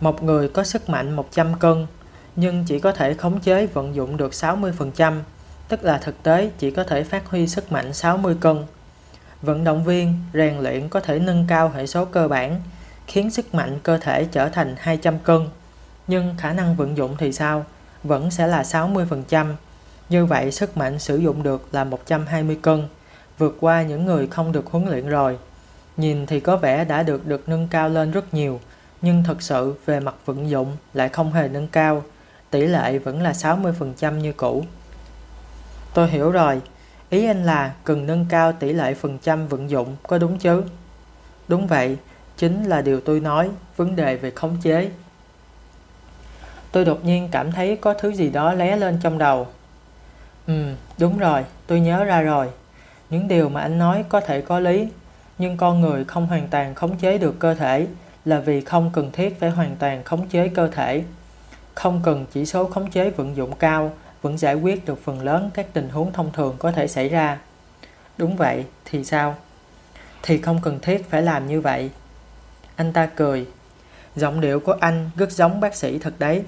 Speaker 1: một người có sức mạnh 100 cân nhưng chỉ có thể khống chế vận dụng được 60%, tức là thực tế chỉ có thể phát huy sức mạnh 60 cân. Vận động viên rèn luyện có thể nâng cao hệ số cơ bản, khiến sức mạnh cơ thể trở thành 200 cân, nhưng khả năng vận dụng thì sao? Vẫn sẽ là 60%. Như vậy sức mạnh sử dụng được là 120 cân, vượt qua những người không được huấn luyện rồi. Nhìn thì có vẻ đã được được nâng cao lên rất nhiều, nhưng thật sự về mặt vận dụng lại không hề nâng cao, tỷ lệ vẫn là 60% như cũ. Tôi hiểu rồi, ý anh là cần nâng cao tỷ lệ phần trăm vận dụng, có đúng chứ? Đúng vậy, chính là điều tôi nói, vấn đề về khống chế. Tôi đột nhiên cảm thấy có thứ gì đó lé lên trong đầu. Ừ, đúng rồi, tôi nhớ ra rồi. Những điều mà anh nói có thể có lý, nhưng con người không hoàn toàn khống chế được cơ thể là vì không cần thiết phải hoàn toàn khống chế cơ thể. Không cần chỉ số khống chế vận dụng cao vẫn giải quyết được phần lớn các tình huống thông thường có thể xảy ra. Đúng vậy, thì sao? Thì không cần thiết phải làm như vậy. Anh ta cười. Giọng điệu của anh rất giống bác sĩ thật đấy.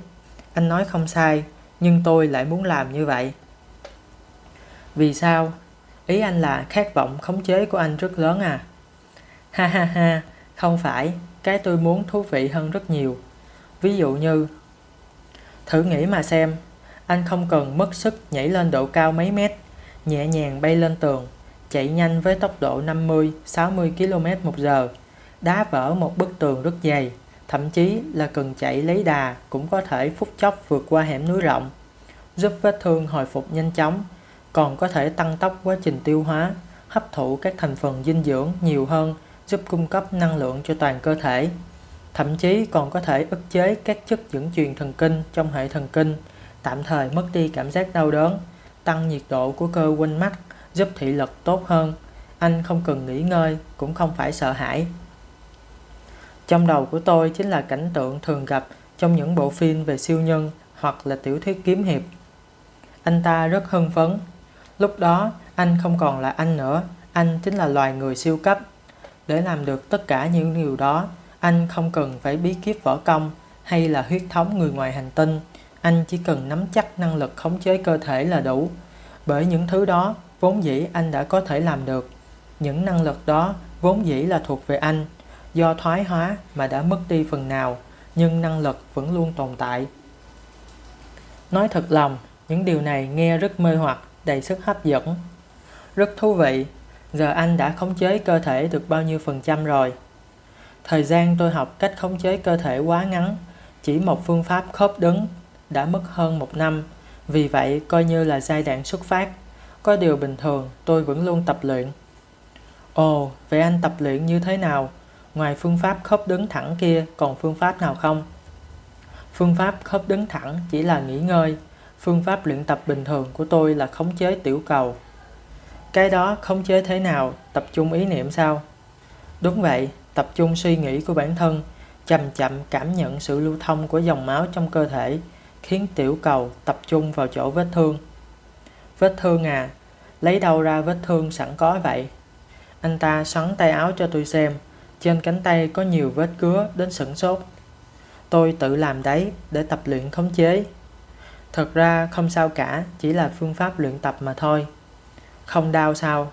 Speaker 1: Anh nói không sai, nhưng tôi lại muốn làm như vậy. Vì sao? Ý anh là khát vọng khống chế của anh rất lớn à? Ha ha ha, không phải, cái tôi muốn thú vị hơn rất nhiều. Ví dụ như, thử nghĩ mà xem, anh không cần mất sức nhảy lên độ cao mấy mét, nhẹ nhàng bay lên tường, chạy nhanh với tốc độ 50-60 km một giờ, đá vỡ một bức tường rất dày, thậm chí là cần chạy lấy đà cũng có thể phút chốc vượt qua hẻm núi rộng, giúp vết thương hồi phục nhanh chóng, còn có thể tăng tốc quá trình tiêu hóa, hấp thụ các thành phần dinh dưỡng nhiều hơn giúp cung cấp năng lượng cho toàn cơ thể. Thậm chí còn có thể ức chế các chất dẫn truyền thần kinh trong hệ thần kinh, tạm thời mất đi cảm giác đau đớn, tăng nhiệt độ của cơ quanh mắt, giúp thị lực tốt hơn. Anh không cần nghỉ ngơi, cũng không phải sợ hãi. Trong đầu của tôi chính là cảnh tượng thường gặp trong những bộ phim về siêu nhân hoặc là tiểu thuyết kiếm hiệp. Anh ta rất hưng phấn. Lúc đó, anh không còn là anh nữa, anh chính là loài người siêu cấp. Để làm được tất cả những điều đó, anh không cần phải bí kíp võ công hay là huyết thống người ngoài hành tinh. Anh chỉ cần nắm chắc năng lực khống chế cơ thể là đủ. Bởi những thứ đó, vốn dĩ anh đã có thể làm được. Những năng lực đó vốn dĩ là thuộc về anh. Do thoái hóa mà đã mất đi phần nào, nhưng năng lực vẫn luôn tồn tại. Nói thật lòng, những điều này nghe rất mê hoặc, đầy sức hấp dẫn. Rất thú vị Giờ anh đã khống chế cơ thể được bao nhiêu phần trăm rồi? Thời gian tôi học cách khống chế cơ thể quá ngắn, chỉ một phương pháp khớp đứng đã mất hơn một năm, vì vậy coi như là giai đoạn xuất phát. Có điều bình thường tôi vẫn luôn tập luyện. Ồ, vậy anh tập luyện như thế nào? Ngoài phương pháp khớp đứng thẳng kia còn phương pháp nào không? Phương pháp khớp đứng thẳng chỉ là nghỉ ngơi. Phương pháp luyện tập bình thường của tôi là khống chế tiểu cầu. Cái đó khống chế thế nào? Tập trung ý niệm sao? Đúng vậy, tập trung suy nghĩ của bản thân, chậm chậm cảm nhận sự lưu thông của dòng máu trong cơ thể, khiến tiểu cầu tập trung vào chỗ vết thương. Vết thương à, lấy đâu ra vết thương sẵn có vậy? Anh ta xoắn tay áo cho tôi xem, trên cánh tay có nhiều vết cứa đến sửng sốt. Tôi tự làm đấy để tập luyện khống chế. Thật ra không sao cả, chỉ là phương pháp luyện tập mà thôi. Không đau sao?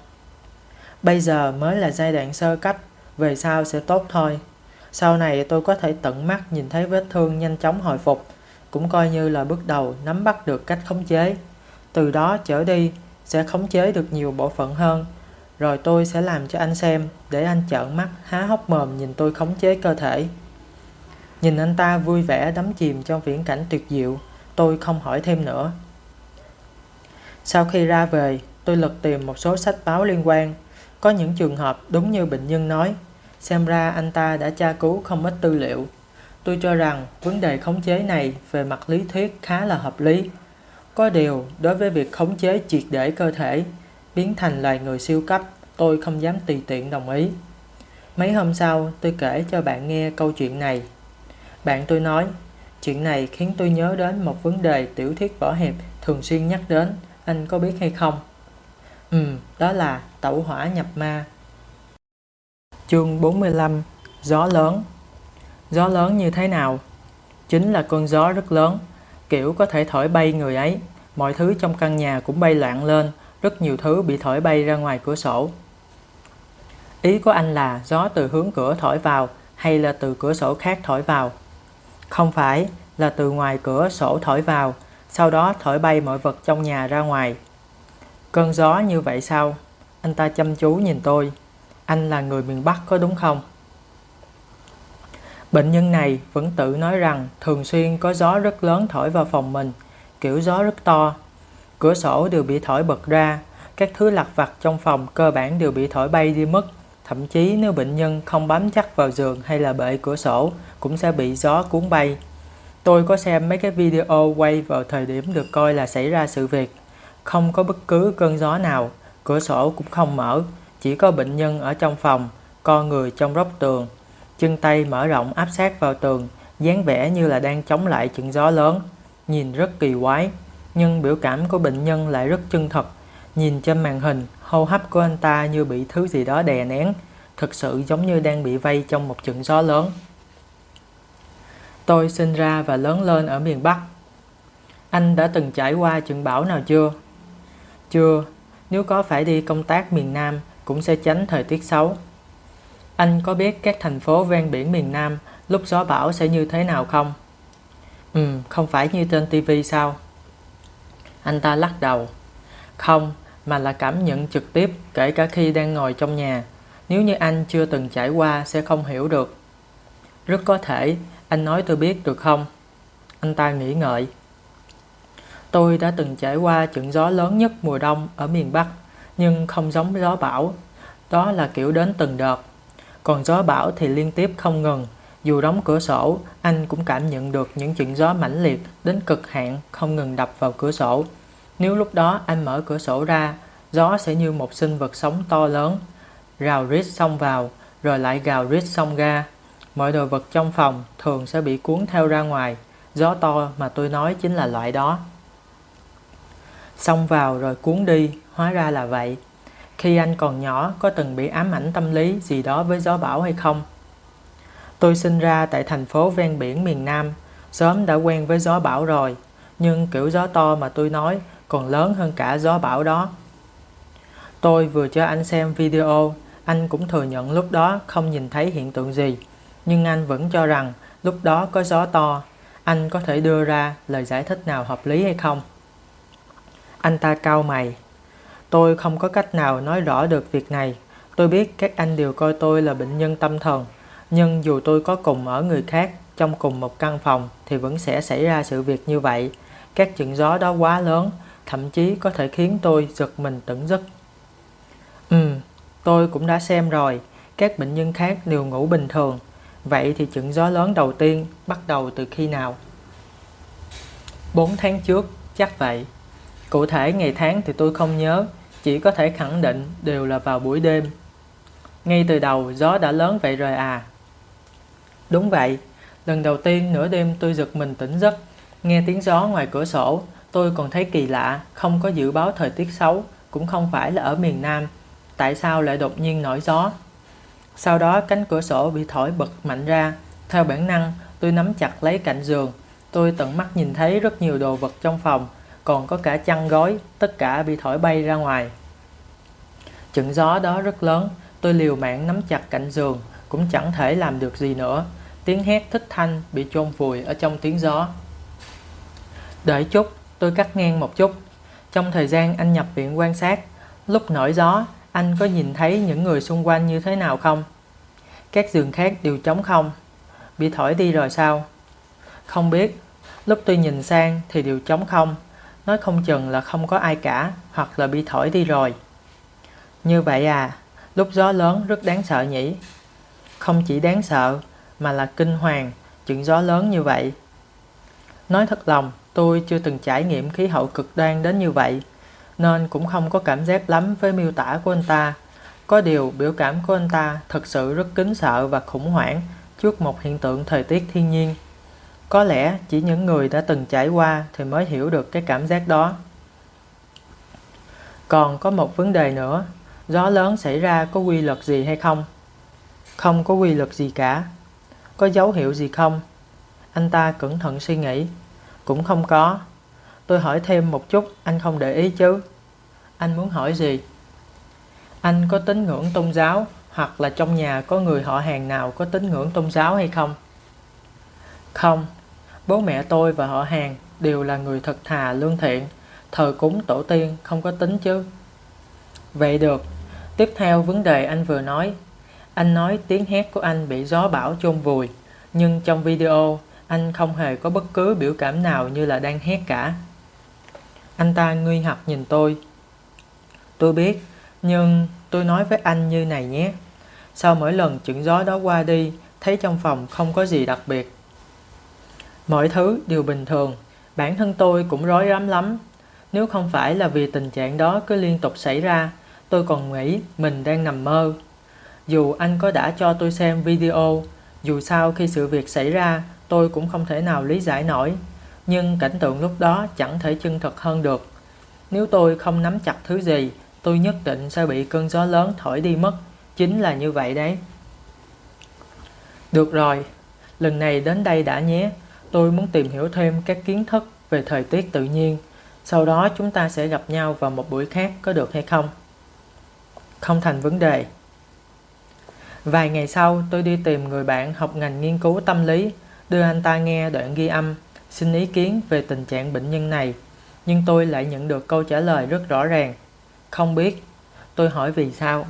Speaker 1: Bây giờ mới là giai đoạn sơ cấp, về sau sẽ tốt thôi. Sau này tôi có thể tận mắt nhìn thấy vết thương nhanh chóng hồi phục, cũng coi như là bước đầu nắm bắt được cách khống chế. Từ đó trở đi sẽ khống chế được nhiều bộ phận hơn. Rồi tôi sẽ làm cho anh xem để anh trợn mắt há hốc mồm nhìn tôi khống chế cơ thể. Nhìn anh ta vui vẻ đắm chìm trong viễn cảnh tuyệt diệu, tôi không hỏi thêm nữa. Sau khi ra về, tôi lật tìm một số sách báo liên quan. Có những trường hợp đúng như bệnh nhân nói, xem ra anh ta đã tra cứu không ít tư liệu. Tôi cho rằng vấn đề khống chế này về mặt lý thuyết khá là hợp lý. Có điều, đối với việc khống chế triệt để cơ thể, biến thành loài người siêu cấp, tôi không dám tùy tiện đồng ý. Mấy hôm sau, tôi kể cho bạn nghe câu chuyện này. Bạn tôi nói, chuyện này khiến tôi nhớ đến một vấn đề tiểu thuyết võ hiệp thường xuyên nhắc đến, anh có biết hay không? Ừ, đó là tẩu hỏa nhập ma. Chương 45 Gió lớn Gió lớn như thế nào? Chính là cơn gió rất lớn, kiểu có thể thổi bay người ấy. Mọi thứ trong căn nhà cũng bay loạn lên, rất nhiều thứ bị thổi bay ra ngoài cửa sổ. Ý của anh là gió từ hướng cửa thổi vào hay là từ cửa sổ khác thổi vào? Không phải, là từ ngoài cửa sổ thổi vào, sau đó thổi bay mọi vật trong nhà ra ngoài. Cơn gió như vậy sao? Anh ta chăm chú nhìn tôi. Anh là người miền Bắc có đúng không? Bệnh nhân này vẫn tự nói rằng thường xuyên có gió rất lớn thổi vào phòng mình, kiểu gió rất to. Cửa sổ đều bị thổi bật ra, các thứ lặt vặt trong phòng cơ bản đều bị thổi bay đi mất. Thậm chí nếu bệnh nhân không bám chắc vào giường hay là bệ cửa sổ cũng sẽ bị gió cuốn bay. Tôi có xem mấy cái video quay vào thời điểm được coi là xảy ra sự việc. Không có bất cứ cơn gió nào, cửa sổ cũng không mở, chỉ có bệnh nhân ở trong phòng, co người trong róc tường. Chân tay mở rộng áp sát vào tường, dáng vẻ như là đang chống lại trận gió lớn. Nhìn rất kỳ quái, nhưng biểu cảm của bệnh nhân lại rất chân thật. Nhìn trên màn hình, hô hấp của anh ta như bị thứ gì đó đè nén, thực sự giống như đang bị vây trong một trận gió lớn. Tôi sinh ra và lớn lên ở miền Bắc. Anh đã từng trải qua trận bão nào chưa? Chưa, nếu có phải đi công tác miền Nam cũng sẽ tránh thời tiết xấu. Anh có biết các thành phố ven biển miền Nam lúc gió bão sẽ như thế nào không? Ừ, không phải như trên TV sao? Anh ta lắc đầu. Không, mà là cảm nhận trực tiếp kể cả khi đang ngồi trong nhà. Nếu như anh chưa từng trải qua sẽ không hiểu được. Rất có thể, anh nói tôi biết được không? Anh ta nghĩ ngợi. Tôi đã từng trải qua trận gió lớn nhất mùa đông ở miền Bắc, nhưng không giống gió bão. Đó là kiểu đến từng đợt. Còn gió bão thì liên tiếp không ngừng. Dù đóng cửa sổ, anh cũng cảm nhận được những trận gió mãnh liệt đến cực hạn không ngừng đập vào cửa sổ. Nếu lúc đó anh mở cửa sổ ra, gió sẽ như một sinh vật sống to lớn, rào rít xông vào, rồi lại gào rít xông ra. Mọi đồ vật trong phòng thường sẽ bị cuốn theo ra ngoài, gió to mà tôi nói chính là loại đó. Xông vào rồi cuốn đi, hóa ra là vậy. Khi anh còn nhỏ có từng bị ám ảnh tâm lý gì đó với gió bão hay không? Tôi sinh ra tại thành phố ven biển miền Nam, sớm đã quen với gió bão rồi, nhưng kiểu gió to mà tôi nói còn lớn hơn cả gió bão đó. Tôi vừa cho anh xem video, anh cũng thừa nhận lúc đó không nhìn thấy hiện tượng gì, nhưng anh vẫn cho rằng lúc đó có gió to. Anh có thể đưa ra lời giải thích nào hợp lý hay không? Anh ta cau mày. Tôi không có cách nào nói rõ được việc này. Tôi biết các anh đều coi tôi là bệnh nhân tâm thần, nhưng dù tôi có cùng ở người khác trong cùng một căn phòng thì vẫn sẽ xảy ra sự việc như vậy. Các trận gió đó quá lớn, thậm chí có thể khiến tôi giật mình tỉnh giấc. Ừ, tôi cũng đã xem rồi, các bệnh nhân khác đều ngủ bình thường. Vậy thì trận gió lớn đầu tiên bắt đầu từ khi nào? 4 tháng trước, chắc vậy. Cụ thể ngày tháng thì tôi không nhớ, chỉ có thể khẳng định đều là vào buổi đêm. Ngay từ đầu gió đã lớn vậy rồi à. Đúng vậy, lần đầu tiên nửa đêm tôi giật mình tỉnh giấc, nghe tiếng gió ngoài cửa sổ, tôi còn thấy kỳ lạ, không có dự báo thời tiết xấu, cũng không phải là ở miền Nam, tại sao lại đột nhiên nổi gió. Sau đó cánh cửa sổ bị thổi bật mạnh ra, theo bản năng tôi nắm chặt lấy cạnh giường, tôi tận mắt nhìn thấy rất nhiều đồ vật trong phòng, còn có cả chăn gối, tất cả bị thổi bay ra ngoài. Trận gió đó rất lớn, tôi liều mạng nắm chặt cạnh giường, cũng chẳng thể làm được gì nữa. Tiếng hét thích thanh bị chôn vùi ở trong tiếng gió. Đợi chút, tôi cắt ngang một chút. Trong thời gian anh nhập viện quan sát, lúc nổi gió, anh có nhìn thấy những người xung quanh như thế nào không? Các giường khác đều trống không. Bị thổi đi rồi sao? Không biết. Lúc tôi nhìn sang thì đều trống không. Nói không chừng là không có ai cả hoặc là bị thổi đi rồi. Như vậy à, lúc gió lớn rất đáng sợ nhỉ? Không chỉ đáng sợ mà là kinh hoàng, chuyện gió lớn như vậy. Nói thật lòng, tôi chưa từng trải nghiệm khí hậu cực đoan đến như vậy, nên cũng không có cảm giác lắm với miêu tả của anh ta. Có điều biểu cảm của anh ta thật sự rất kính sợ và khủng hoảng trước một hiện tượng thời tiết thiên nhiên. Có lẽ chỉ những người đã từng trải qua thì mới hiểu được cái cảm giác đó. Còn có một vấn đề nữa, gió lớn xảy ra có quy luật gì hay không? Không có quy luật gì cả. Có dấu hiệu gì không? Anh ta cẩn thận suy nghĩ. Cũng không có. Tôi hỏi thêm một chút, anh không để ý chứ? Anh muốn hỏi gì? Anh có tín ngưỡng tôn giáo hoặc là trong nhà có người họ hàng nào có tín ngưỡng tôn giáo hay không? Không, bố mẹ tôi và họ hàng đều là người thật thà lương thiện, thờ cúng tổ tiên không có tính chứ. Vậy được, tiếp theo vấn đề anh vừa nói. Anh nói tiếng hét của anh bị gió bão chôn vùi, nhưng trong video anh không hề có bất cứ biểu cảm nào như là đang hét cả. Anh ta nguy hoặc nhìn tôi. Tôi biết, nhưng tôi nói với anh như này nhé. Sau mỗi lần chuyện gió đó qua đi, thấy trong phòng không có gì đặc biệt. Mọi thứ đều bình thường, bản thân tôi cũng rối rắm lắm. Nếu không phải là vì tình trạng đó cứ liên tục xảy ra, tôi còn nghĩ mình đang nằm mơ. Dù anh có đã cho tôi xem video, dù sao khi sự việc xảy ra, tôi cũng không thể nào lý giải nổi. Nhưng cảnh tượng lúc đó chẳng thể chân thật hơn được. Nếu tôi không nắm chặt thứ gì, tôi nhất định sẽ bị cơn gió lớn thổi đi mất. Chính là như vậy đấy. Được rồi, lần này đến đây đã nhé. Tôi muốn tìm hiểu thêm các kiến thức về thời tiết tự nhiên. Sau đó chúng ta sẽ gặp nhau vào một buổi khác có được hay không? Không thành vấn đề. Vài ngày sau, tôi đi tìm người bạn học ngành nghiên cứu tâm lý, đưa anh ta nghe đoạn ghi âm, xin ý kiến về tình trạng bệnh nhân này. Nhưng tôi lại nhận được câu trả lời rất rõ ràng. Không biết. Tôi hỏi vì sao.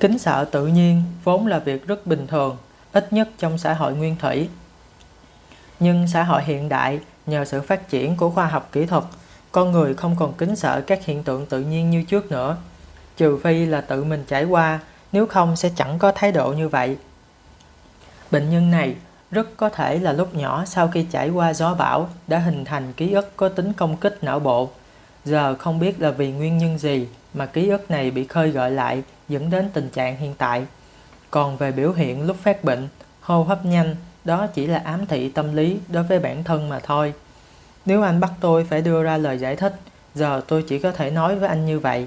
Speaker 1: Kính sợ tự nhiên vốn là việc rất bình thường, ít nhất trong xã hội nguyên thủy. Nhưng xã hội hiện đại, nhờ sự phát triển của khoa học kỹ thuật, con người không còn kính sợ các hiện tượng tự nhiên như trước nữa. Trừ phi là tự mình trải qua, nếu không sẽ chẳng có thái độ như vậy. Bệnh nhân này rất có thể là lúc nhỏ sau khi trải qua gió bão đã hình thành ký ức có tính công kích não bộ. Giờ không biết là vì nguyên nhân gì mà ký ức này bị khơi gợi lại dẫn đến tình trạng hiện tại. Còn về biểu hiện lúc phát bệnh, hô hấp nhanh, đó chỉ là ám thị tâm lý đối với bản thân mà thôi. Nếu anh bắt tôi phải đưa ra lời giải thích, giờ tôi chỉ có thể nói với anh như vậy.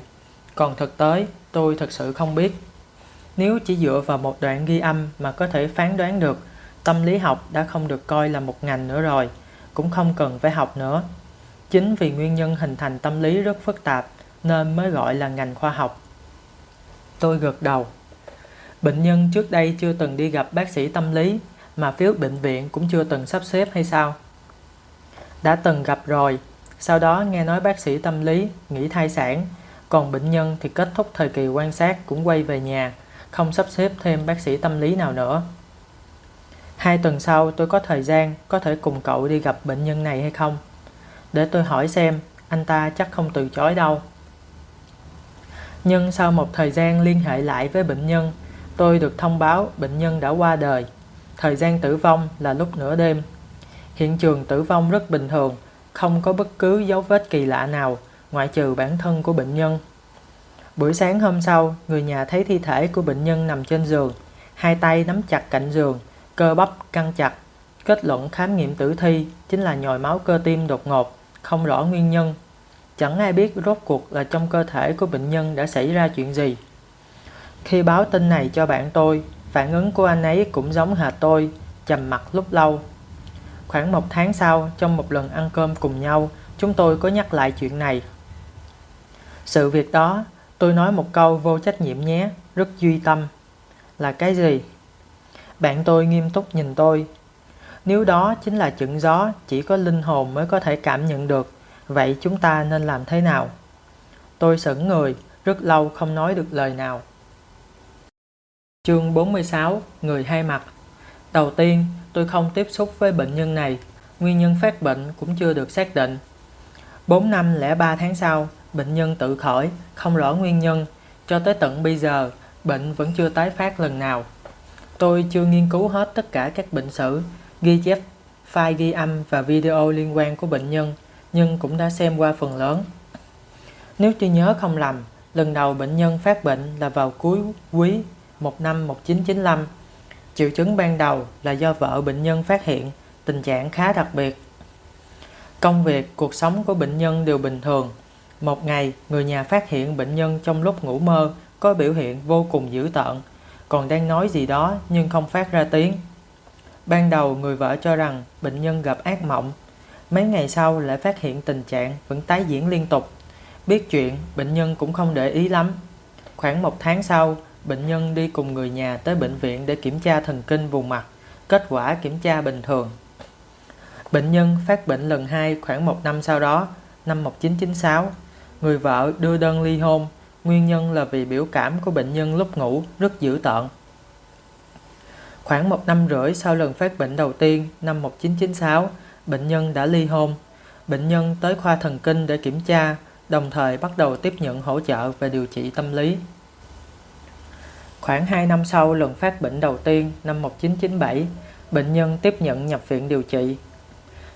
Speaker 1: Còn thực tế, tôi thật sự không biết. Nếu chỉ dựa vào một đoạn ghi âm mà có thể phán đoán được, tâm lý học đã không được coi là một ngành nữa rồi, cũng không cần phải học nữa. Chính vì nguyên nhân hình thành tâm lý rất phức tạp nên mới gọi là ngành khoa học. Tôi gật đầu. Bệnh nhân trước đây chưa từng đi gặp bác sĩ tâm lý mà phiếu bệnh viện cũng chưa từng sắp xếp hay sao? Đã từng gặp rồi, sau đó nghe nói bác sĩ tâm lý nghỉ thai sản, còn bệnh nhân thì kết thúc thời kỳ quan sát cũng quay về nhà, không sắp xếp thêm bác sĩ tâm lý nào nữa. Hai tuần sau tôi có thời gian có thể cùng cậu đi gặp bệnh nhân này hay không? Để tôi hỏi xem, anh ta chắc không từ chối đâu. Nhưng sau một thời gian liên hệ lại với bệnh nhân, tôi được thông báo bệnh nhân đã qua đời. Thời gian tử vong là lúc nửa đêm. Hiện trường tử vong rất bình thường, không có bất cứ dấu vết kỳ lạ nào, ngoại trừ bản thân của bệnh nhân. Buổi sáng hôm sau, người nhà thấy thi thể của bệnh nhân nằm trên giường, hai tay nắm chặt cạnh giường, cơ bắp căng chặt. Kết luận khám nghiệm tử thi chính là nhồi máu cơ tim đột ngột, không rõ nguyên nhân. Chẳng ai biết rốt cuộc là trong cơ thể của bệnh nhân đã xảy ra chuyện gì. Khi báo tin này cho bạn tôi, phản ứng của anh ấy cũng giống hệt tôi, trầm mặt lúc lâu. Khoảng một tháng sau, trong một lần ăn cơm cùng nhau, chúng tôi có nhắc lại chuyện này. Sự việc đó, tôi nói một câu vô trách nhiệm nhé, rất duy tâm. Là cái gì? Bạn tôi nghiêm túc nhìn tôi. Nếu đó chính là chữ gió chỉ có linh hồn mới có thể cảm nhận được, vậy chúng ta nên làm thế nào? Tôi sững người, rất lâu không nói được lời nào. Chương 46 Người hai mặt Đầu tiên, tôi không tiếp xúc với bệnh nhân này. Nguyên nhân phát bệnh cũng chưa được xác định. 4 năm lẻ 3 tháng sau, bệnh nhân tự khỏi, không rõ nguyên nhân. Cho tới tận bây giờ, bệnh vẫn chưa tái phát lần nào. Tôi chưa nghiên cứu hết tất cả các bệnh sử, ghi chép file ghi âm và video liên quan của bệnh nhân, nhưng cũng đã xem qua phần lớn. Nếu tôi nhớ không lầm, lần đầu bệnh nhân phát bệnh là vào cuối quý một năm 1995. Triệu chứng ban đầu là do vợ bệnh nhân phát hiện tình trạng khá đặc biệt. Công việc, cuộc sống của bệnh nhân đều bình thường. Một ngày, người nhà phát hiện bệnh nhân trong lúc ngủ mơ có biểu hiện vô cùng dữ tợn, còn đang nói gì đó nhưng không phát ra tiếng. Ban đầu người vợ cho rằng bệnh nhân gặp ác mộng. Mấy ngày sau lại phát hiện tình trạng vẫn tái diễn liên tục. Biết chuyện, bệnh nhân cũng không để ý lắm. Khoảng một tháng sau, bệnh nhân đi cùng người nhà tới bệnh viện để kiểm tra thần kinh vùng mặt. Kết quả kiểm tra bình thường. Bệnh nhân phát bệnh lần hai khoảng một năm sau đó, năm 1996. Người vợ đưa đơn ly hôn, nguyên nhân là vì biểu cảm của bệnh nhân lúc ngủ rất dữ tợn. Khoảng một năm rưỡi sau lần phát bệnh đầu tiên năm 1996, bệnh nhân đã ly hôn. Bệnh nhân tới khoa thần kinh để kiểm tra, đồng thời bắt đầu tiếp nhận hỗ trợ về điều trị tâm lý. Khoảng 2 năm sau lần phát bệnh đầu tiên năm 1997, bệnh nhân tiếp nhận nhập viện điều trị.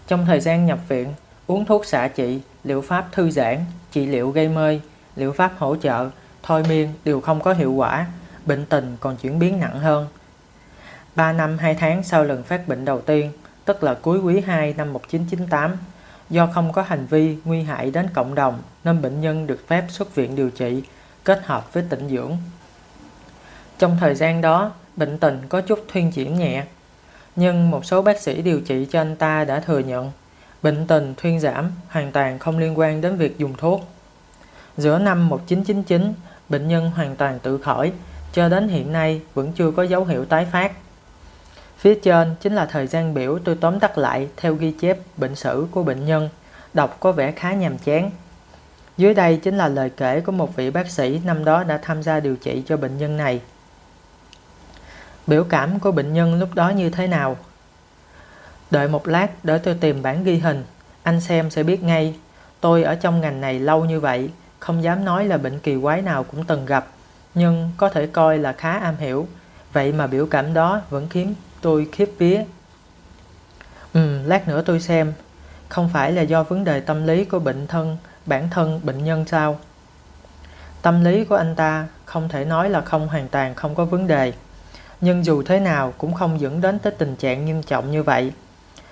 Speaker 1: Trong thời gian nhập viện, uống thuốc xạ trị, liệu pháp thư giãn, trị liệu gây mê, liệu pháp hỗ trợ, thôi miên đều không có hiệu quả, bệnh tình còn chuyển biến nặng hơn. 3 năm 2 tháng sau lần phát bệnh đầu tiên, tức là cuối quý 2 năm 1998, do không có hành vi nguy hại đến cộng đồng nên bệnh nhân được phép xuất viện điều trị kết hợp với tĩnh dưỡng. Trong thời gian đó, bệnh tình có chút thuyên chuyển nhẹ, nhưng một số bác sĩ điều trị cho anh ta đã thừa nhận bệnh tình thuyên giảm hoàn toàn không liên quan đến việc dùng thuốc. Giữa năm 1999, bệnh nhân hoàn toàn tự khỏi, cho đến hiện nay vẫn chưa có dấu hiệu tái phát. Phía trên chính là thời gian biểu tôi tóm tắt lại theo ghi chép bệnh sử của bệnh nhân, đọc có vẻ khá nhàm chán. Dưới đây chính là lời kể của một vị bác sĩ năm đó đã tham gia điều trị cho bệnh nhân này. Biểu cảm của bệnh nhân lúc đó như thế nào? Đợi một lát để tôi tìm bản ghi hình, anh xem sẽ biết ngay. Tôi ở trong ngành này lâu như vậy, không dám nói là bệnh kỳ quái nào cũng từng gặp, nhưng có thể coi là khá am hiểu. Vậy mà biểu cảm đó vẫn khiến tôi khiếp vía. Ừ, lát nữa tôi xem. Không phải là do vấn đề tâm lý của bệnh thân, bản thân bệnh nhân sao? Tâm lý của anh ta không thể nói là không hoàn toàn không có vấn đề. Nhưng dù thế nào cũng không dẫn đến tới tình trạng nghiêm trọng như vậy.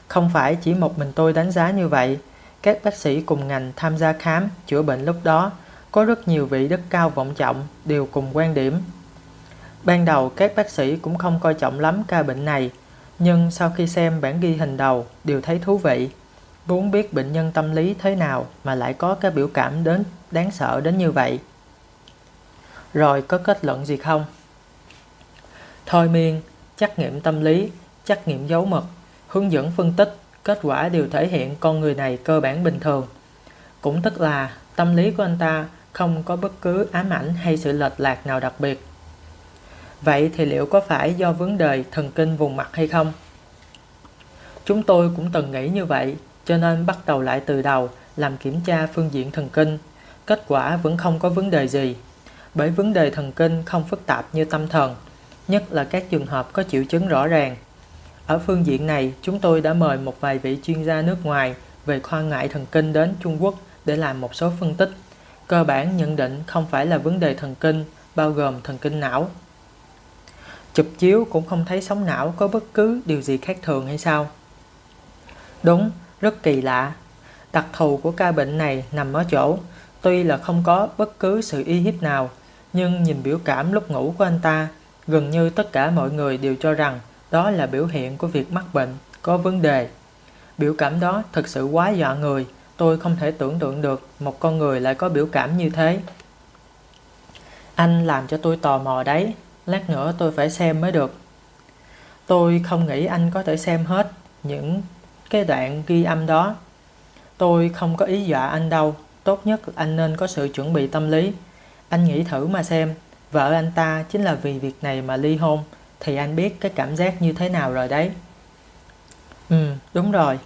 Speaker 1: Không phải chỉ một mình tôi đánh giá như vậy. Các bác sĩ cùng ngành tham gia khám, chữa bệnh lúc đó có rất nhiều vị đức cao vọng trọng đều cùng quan điểm. Ban đầu các bác sĩ cũng không coi trọng lắm ca bệnh này, nhưng sau khi xem bản ghi hình đầu đều thấy thú vị. Muốn biết bệnh nhân tâm lý thế nào mà lại có cái biểu cảm đến đáng sợ đến như vậy. Rồi có kết luận gì không? Thôi miên, trắc nghiệm tâm lý, trắc nghiệm dấu mật, hướng dẫn phân tích, kết quả đều thể hiện con người này cơ bản bình thường. Cũng tức là tâm lý của anh ta không có bất cứ ám ảnh hay sự lệch lạc nào đặc biệt. Vậy thì liệu có phải do vấn đề thần kinh vùng mặt hay không? Chúng tôi cũng từng nghĩ như vậy, cho nên bắt đầu lại từ đầu làm kiểm tra phương diện thần kinh. Kết quả vẫn không có vấn đề gì, bởi vấn đề thần kinh không phức tạp như tâm thần, nhất là các trường hợp có triệu chứng rõ ràng. Ở phương diện này, chúng tôi đã mời một vài vị chuyên gia nước ngoài về khoa ngại thần kinh đến Trung Quốc để làm một số phân tích. Cơ bản nhận định không phải là vấn đề thần kinh, bao gồm thần kinh não. Chụp chiếu cũng không thấy sóng não có bất cứ điều gì khác thường hay sao? Đúng, rất kỳ lạ. Đặc thù của ca bệnh này nằm ở chỗ, tuy là không có bất cứ sự y hiếp nào, nhưng nhìn biểu cảm lúc ngủ của anh ta, gần như tất cả mọi người đều cho rằng đó là biểu hiện của việc mắc bệnh, có vấn đề. Biểu cảm đó thực sự quá dọa người, tôi không thể tưởng tượng được một con người lại có biểu cảm như thế. Anh làm cho tôi tò mò đấy, lát nữa tôi phải xem mới được. Tôi không nghĩ anh có thể xem hết những cái đoạn ghi âm đó. Tôi không có ý dọa anh đâu, tốt nhất anh nên có sự chuẩn bị tâm lý. Anh nghĩ thử mà xem, vợ anh ta chính là vì việc này mà ly hôn, thì anh biết cái cảm giác như thế nào rồi đấy. Ừ, đúng rồi.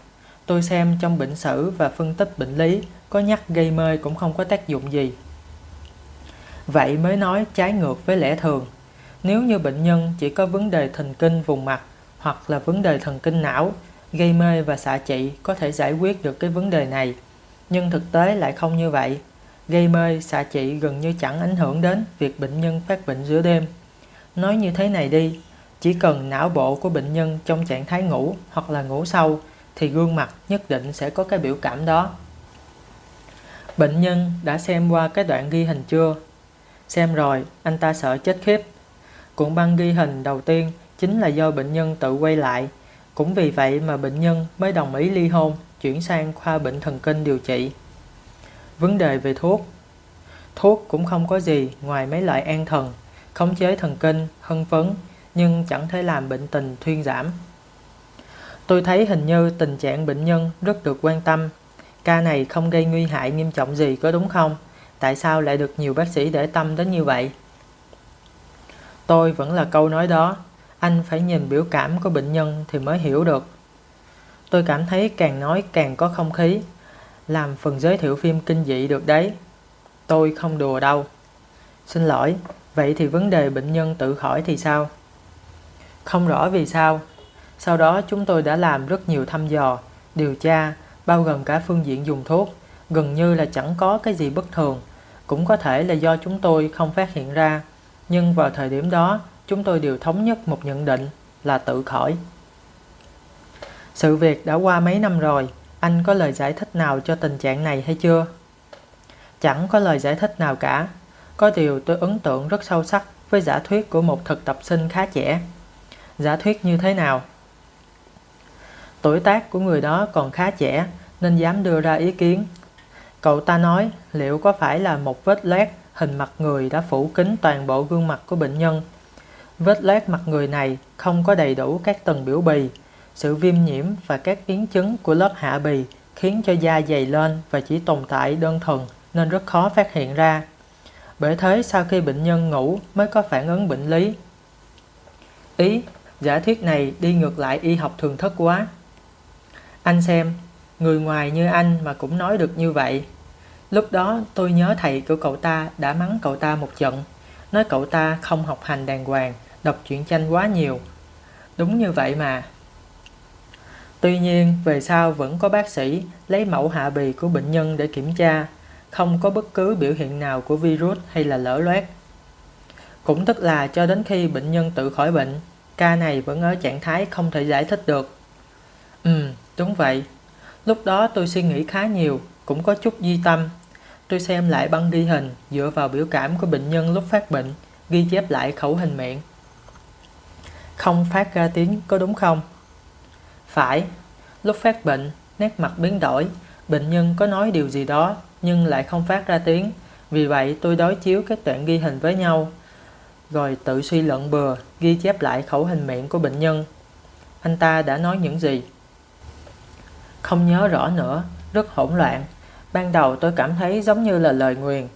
Speaker 1: Tôi xem trong bệnh sử và phân tích bệnh lý có nhắc gây mê cũng không có tác dụng gì. Vậy mới nói trái ngược với lẽ thường. Nếu như bệnh nhân chỉ có vấn đề thần kinh vùng mặt hoặc là vấn đề thần kinh não, gây mê và xạ trị có thể giải quyết được cái vấn đề này. Nhưng thực tế lại không như vậy. Gây mê, xạ trị gần như chẳng ảnh hưởng đến việc bệnh nhân phát bệnh giữa đêm. Nói như thế này đi, chỉ cần não bộ của bệnh nhân trong trạng thái ngủ hoặc là ngủ sâu thì gương mặt nhất định sẽ có cái biểu cảm đó. Bệnh nhân đã xem qua cái đoạn ghi hình chưa? Xem rồi, anh ta sợ chết khiếp. Cuộn băng ghi hình đầu tiên chính là do bệnh nhân tự quay lại. Cũng vì vậy mà bệnh nhân mới đồng ý ly hôn, chuyển sang khoa bệnh thần kinh điều trị. Vấn đề về thuốc Thuốc cũng không có gì ngoài mấy loại an thần, khống chế thần kinh, hân phấn, nhưng chẳng thể làm bệnh tình thuyên giảm. Tôi thấy hình như tình trạng bệnh nhân rất được quan tâm. Ca này không gây nguy hại nghiêm trọng gì có đúng không? Tại sao lại được nhiều bác sĩ để tâm đến như vậy? Tôi vẫn là câu nói đó, anh phải nhìn biểu cảm của bệnh nhân thì mới hiểu được. Tôi cảm thấy càng nói càng có không khí, làm phần giới thiệu phim kinh dị được đấy. Tôi không đùa đâu. Xin lỗi, vậy thì vấn đề bệnh nhân tự khỏi thì sao? Không rõ vì sao. Sau đó chúng tôi đã làm rất nhiều thăm dò, điều tra, bao gồm cả phương diện dùng thuốc, gần như là chẳng có cái gì bất thường. Cũng có thể là do chúng tôi không phát hiện ra, nhưng vào thời điểm đó chúng tôi đều thống nhất một nhận định là tự khỏi. Sự việc đã qua mấy năm rồi, anh có lời giải thích nào cho tình trạng này hay chưa? Chẳng có lời giải thích nào cả. Có điều tôi ấn tượng rất sâu sắc với giả thuyết của một thực tập sinh khá trẻ. Giả thuyết như thế nào? Tuổi tác của người đó còn khá trẻ nên dám đưa ra ý kiến. Cậu ta nói liệu có phải là một vết loét hình mặt người đã phủ kín toàn bộ gương mặt của bệnh nhân. Vết loét mặt người này không có đầy đủ các tầng biểu bì. Sự viêm nhiễm và các biến chứng của lớp hạ bì khiến cho da dày lên và chỉ tồn tại đơn thuần nên rất khó phát hiện ra. Bởi thế sau khi bệnh nhân ngủ mới có phản ứng bệnh lý. Ý, giả thuyết này đi ngược lại y học thường thất quá. Anh xem, người ngoài như anh mà cũng nói được như vậy. Lúc đó tôi nhớ thầy của cậu ta đã mắng cậu ta một trận, nói cậu ta không học hành đàng hoàng, đọc truyện tranh quá nhiều. Đúng như vậy mà. Tuy nhiên, về sau vẫn có bác sĩ lấy mẫu hạ bì của bệnh nhân để kiểm tra, không có bất cứ biểu hiện nào của virus hay là lở loét. Cũng tức là cho đến khi bệnh nhân tự khỏi bệnh, ca này vẫn ở trạng thái không thể giải thích được. Ừ, đúng vậy. Lúc đó tôi suy nghĩ khá nhiều, cũng có chút di tâm. Tôi xem lại băng ghi hình dựa vào biểu cảm của bệnh nhân lúc phát bệnh, ghi chép lại khẩu hình miệng. Không phát ra tiếng có đúng không? Phải, lúc phát bệnh, nét mặt biến đổi, bệnh nhân có nói điều gì đó nhưng lại không phát ra tiếng. Vì vậy tôi đối chiếu các đoạn ghi hình với nhau, rồi tự suy luận bừa, ghi chép lại khẩu hình miệng của bệnh nhân. Anh ta đã nói những gì? Không nhớ rõ nữa, rất hỗn loạn. Ban đầu tôi cảm thấy giống như là lời nguyền.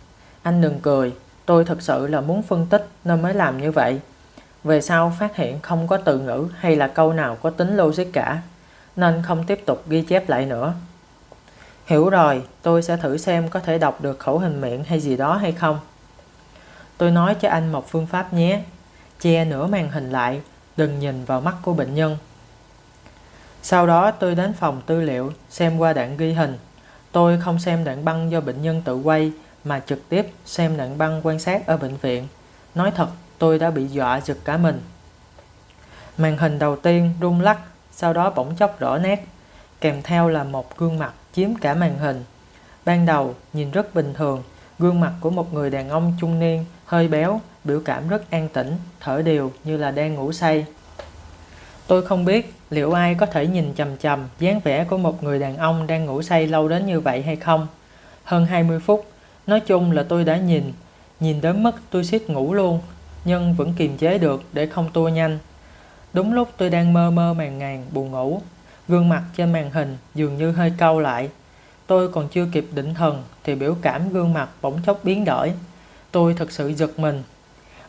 Speaker 1: Anh đừng cười, tôi thật sự là muốn phân tích nên mới làm như vậy. Về sau phát hiện không có từ ngữ hay là câu nào có tính logic cả, nên không tiếp tục ghi chép lại nữa. Hiểu rồi, tôi sẽ thử xem có thể đọc được khẩu hình miệng hay gì đó hay không. Tôi nói cho anh một phương pháp nhé. Che nửa màn hình lại, đừng nhìn vào mắt của bệnh nhân. Sau đó tôi đến phòng tư liệu xem qua đoạn ghi hình. Tôi không xem đoạn băng do bệnh nhân tự quay mà trực tiếp xem đoạn băng quan sát ở bệnh viện. Nói thật, tôi đã bị dọa giật cả mình. Màn hình đầu tiên rung lắc, sau đó bỗng chốc rõ nét, kèm theo là một gương mặt chiếm cả màn hình. Ban đầu nhìn rất bình thường, gương mặt của một người đàn ông trung niên, hơi béo, biểu cảm rất an tĩnh, thở đều như là đang ngủ say. Tôi không biết liệu ai có thể nhìn chầm chầm dáng vẻ của một người đàn ông đang ngủ say lâu đến như vậy hay không. Hơn 20 phút, nói chung là tôi đã nhìn, nhìn đến mức tôi suýt ngủ luôn, nhưng vẫn kiềm chế được để không tua nhanh. Đúng lúc tôi đang mơ mơ màng ngàn buồn ngủ, gương mặt trên màn hình dường như hơi cau lại. Tôi còn chưa kịp định thần thì biểu cảm gương mặt bỗng chốc biến đổi. Tôi thật sự giật mình.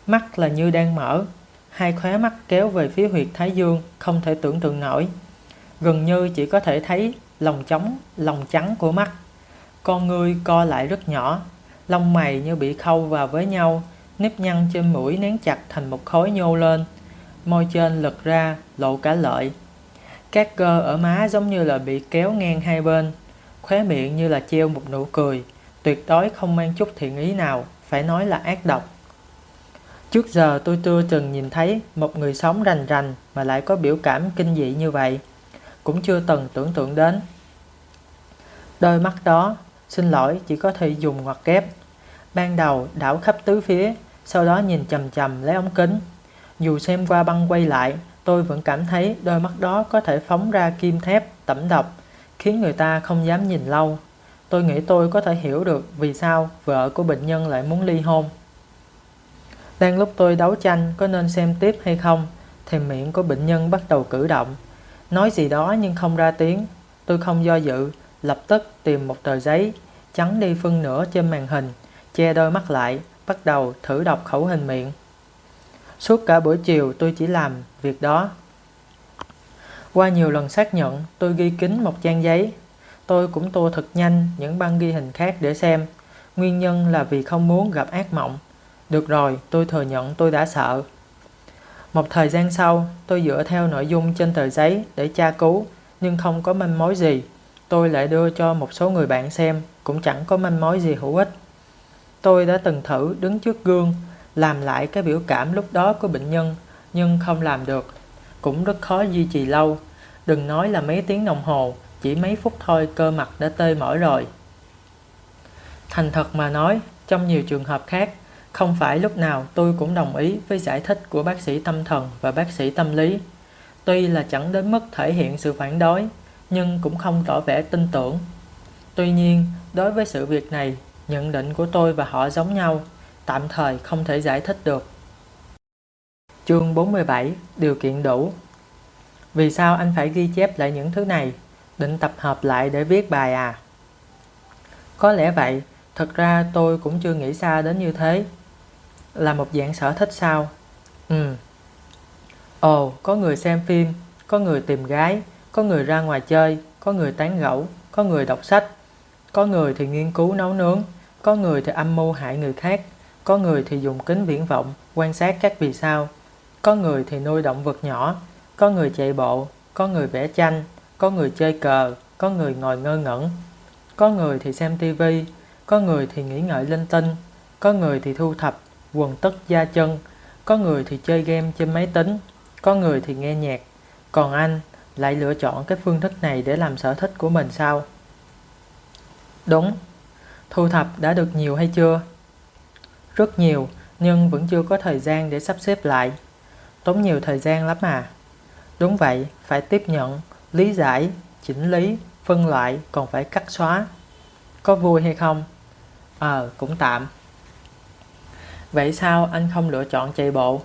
Speaker 1: Mắt là như đang mở, hai khóe mắt kéo về phía huyệt thái dương không thể tưởng tượng nổi. Gần như chỉ có thể thấy lòng trống, lòng trắng của mắt. Con ngươi co lại rất nhỏ, lông mày như bị khâu vào với nhau, nếp nhăn trên mũi nén chặt thành một khối nhô lên. Môi trên lật ra, lộ cả lợi. Các cơ ở má giống như là bị kéo ngang hai bên, khóe miệng như là treo một nụ cười, tuyệt đối không mang chút thiện ý nào, phải nói là ác độc. Trước giờ tôi chưa từng nhìn thấy một người sống rành rành mà lại có biểu cảm kinh dị như vậy. Cũng chưa từng tưởng tượng đến. Đôi mắt đó, xin lỗi chỉ có thể dùng ngoặc kép. Ban đầu đảo khắp tứ phía, sau đó nhìn chầm chầm lấy ống kính. Dù xem qua băng quay lại, tôi vẫn cảm thấy đôi mắt đó có thể phóng ra kim thép, tẩm độc, khiến người ta không dám nhìn lâu. Tôi nghĩ tôi có thể hiểu được vì sao vợ của bệnh nhân lại muốn ly hôn. Đang lúc tôi đấu tranh có nên xem tiếp hay không, thì miệng của bệnh nhân bắt đầu cử động. Nói gì đó nhưng không ra tiếng. Tôi không do dự, lập tức tìm một tờ giấy, trắng đi phân nửa trên màn hình, che đôi mắt lại, bắt đầu thử đọc khẩu hình miệng. Suốt cả buổi chiều tôi chỉ làm việc đó. Qua nhiều lần xác nhận, tôi ghi kín một trang giấy. Tôi cũng tô thật nhanh những băng ghi hình khác để xem. Nguyên nhân là vì không muốn gặp ác mộng. Được rồi, tôi thừa nhận tôi đã sợ. Một thời gian sau, tôi dựa theo nội dung trên tờ giấy để tra cứu, nhưng không có manh mối gì. Tôi lại đưa cho một số người bạn xem, cũng chẳng có manh mối gì hữu ích. Tôi đã từng thử đứng trước gương, làm lại cái biểu cảm lúc đó của bệnh nhân, nhưng không làm được. Cũng rất khó duy trì lâu. Đừng nói là mấy tiếng đồng hồ, chỉ mấy phút thôi cơ mặt đã tê mỏi rồi. Thành thật mà nói, trong nhiều trường hợp khác, không phải lúc nào tôi cũng đồng ý với giải thích của bác sĩ tâm thần và bác sĩ tâm lý. Tuy là chẳng đến mức thể hiện sự phản đối, nhưng cũng không tỏ vẻ tin tưởng. Tuy nhiên, đối với sự việc này, nhận định của tôi và họ giống nhau, tạm thời không thể giải thích được. Chương 47 Điều kiện đủ Vì sao anh phải ghi chép lại những thứ này? Định tập hợp lại để viết bài à? Có lẽ vậy, thật ra tôi cũng chưa nghĩ xa đến như thế là một dạng sở thích sao? Ừ. Ồ, có người xem phim, có người tìm gái, có người ra ngoài chơi, có người tán gẫu, có người đọc sách, có người thì nghiên cứu nấu nướng, có người thì âm mưu hại người khác, có người thì dùng kính viễn vọng quan sát các vì sao, có người thì nuôi động vật nhỏ, có người chạy bộ, có người vẽ tranh, có người chơi cờ, có người ngồi ngơ ngẩn, có người thì xem tivi, có người thì nghĩ ngợi linh tinh, có người thì thu thập quần tất da chân, có người thì chơi game trên máy tính, có người thì nghe nhạc, còn anh lại lựa chọn cái phương thức này để làm sở thích của mình sao? Đúng, thu thập đã được nhiều hay chưa? Rất nhiều, nhưng vẫn chưa có thời gian để sắp xếp lại. Tốn nhiều thời gian lắm à. Đúng vậy, phải tiếp nhận, lý giải, chỉnh lý, phân loại, còn phải cắt xóa. Có vui hay không? Ờ, cũng tạm. Vậy sao anh không lựa chọn chạy bộ?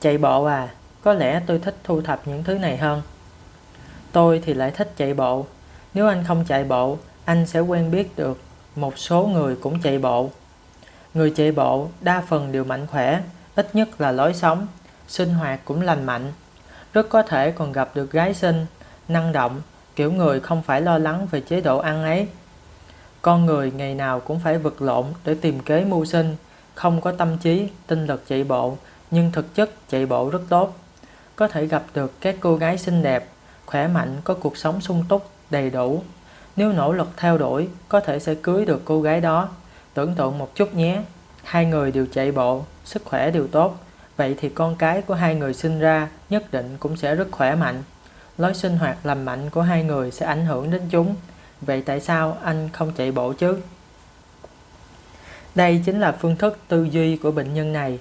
Speaker 1: Chạy bộ à, có lẽ tôi thích thu thập những thứ này hơn. Tôi thì lại thích chạy bộ. Nếu anh không chạy bộ, anh sẽ quen biết được một số người cũng chạy bộ. Người chạy bộ đa phần đều mạnh khỏe, ít nhất là lối sống, sinh hoạt cũng lành mạnh. Rất có thể còn gặp được gái xinh, năng động, kiểu người không phải lo lắng về chế độ ăn ấy. Con người ngày nào cũng phải vật lộn để tìm kế mưu sinh, không có tâm trí, tinh lực chạy bộ, nhưng thực chất chạy bộ rất tốt. Có thể gặp được các cô gái xinh đẹp, khỏe mạnh, có cuộc sống sung túc, đầy đủ. Nếu nỗ lực theo đuổi, có thể sẽ cưới được cô gái đó. Tưởng tượng một chút nhé, hai người đều chạy bộ, sức khỏe đều tốt. Vậy thì con cái của hai người sinh ra nhất định cũng sẽ rất khỏe mạnh. Lối sinh hoạt làm mạnh của hai người sẽ ảnh hưởng đến chúng. Vậy tại sao anh không chạy bộ chứ? Đây chính là phương thức tư duy của bệnh nhân này.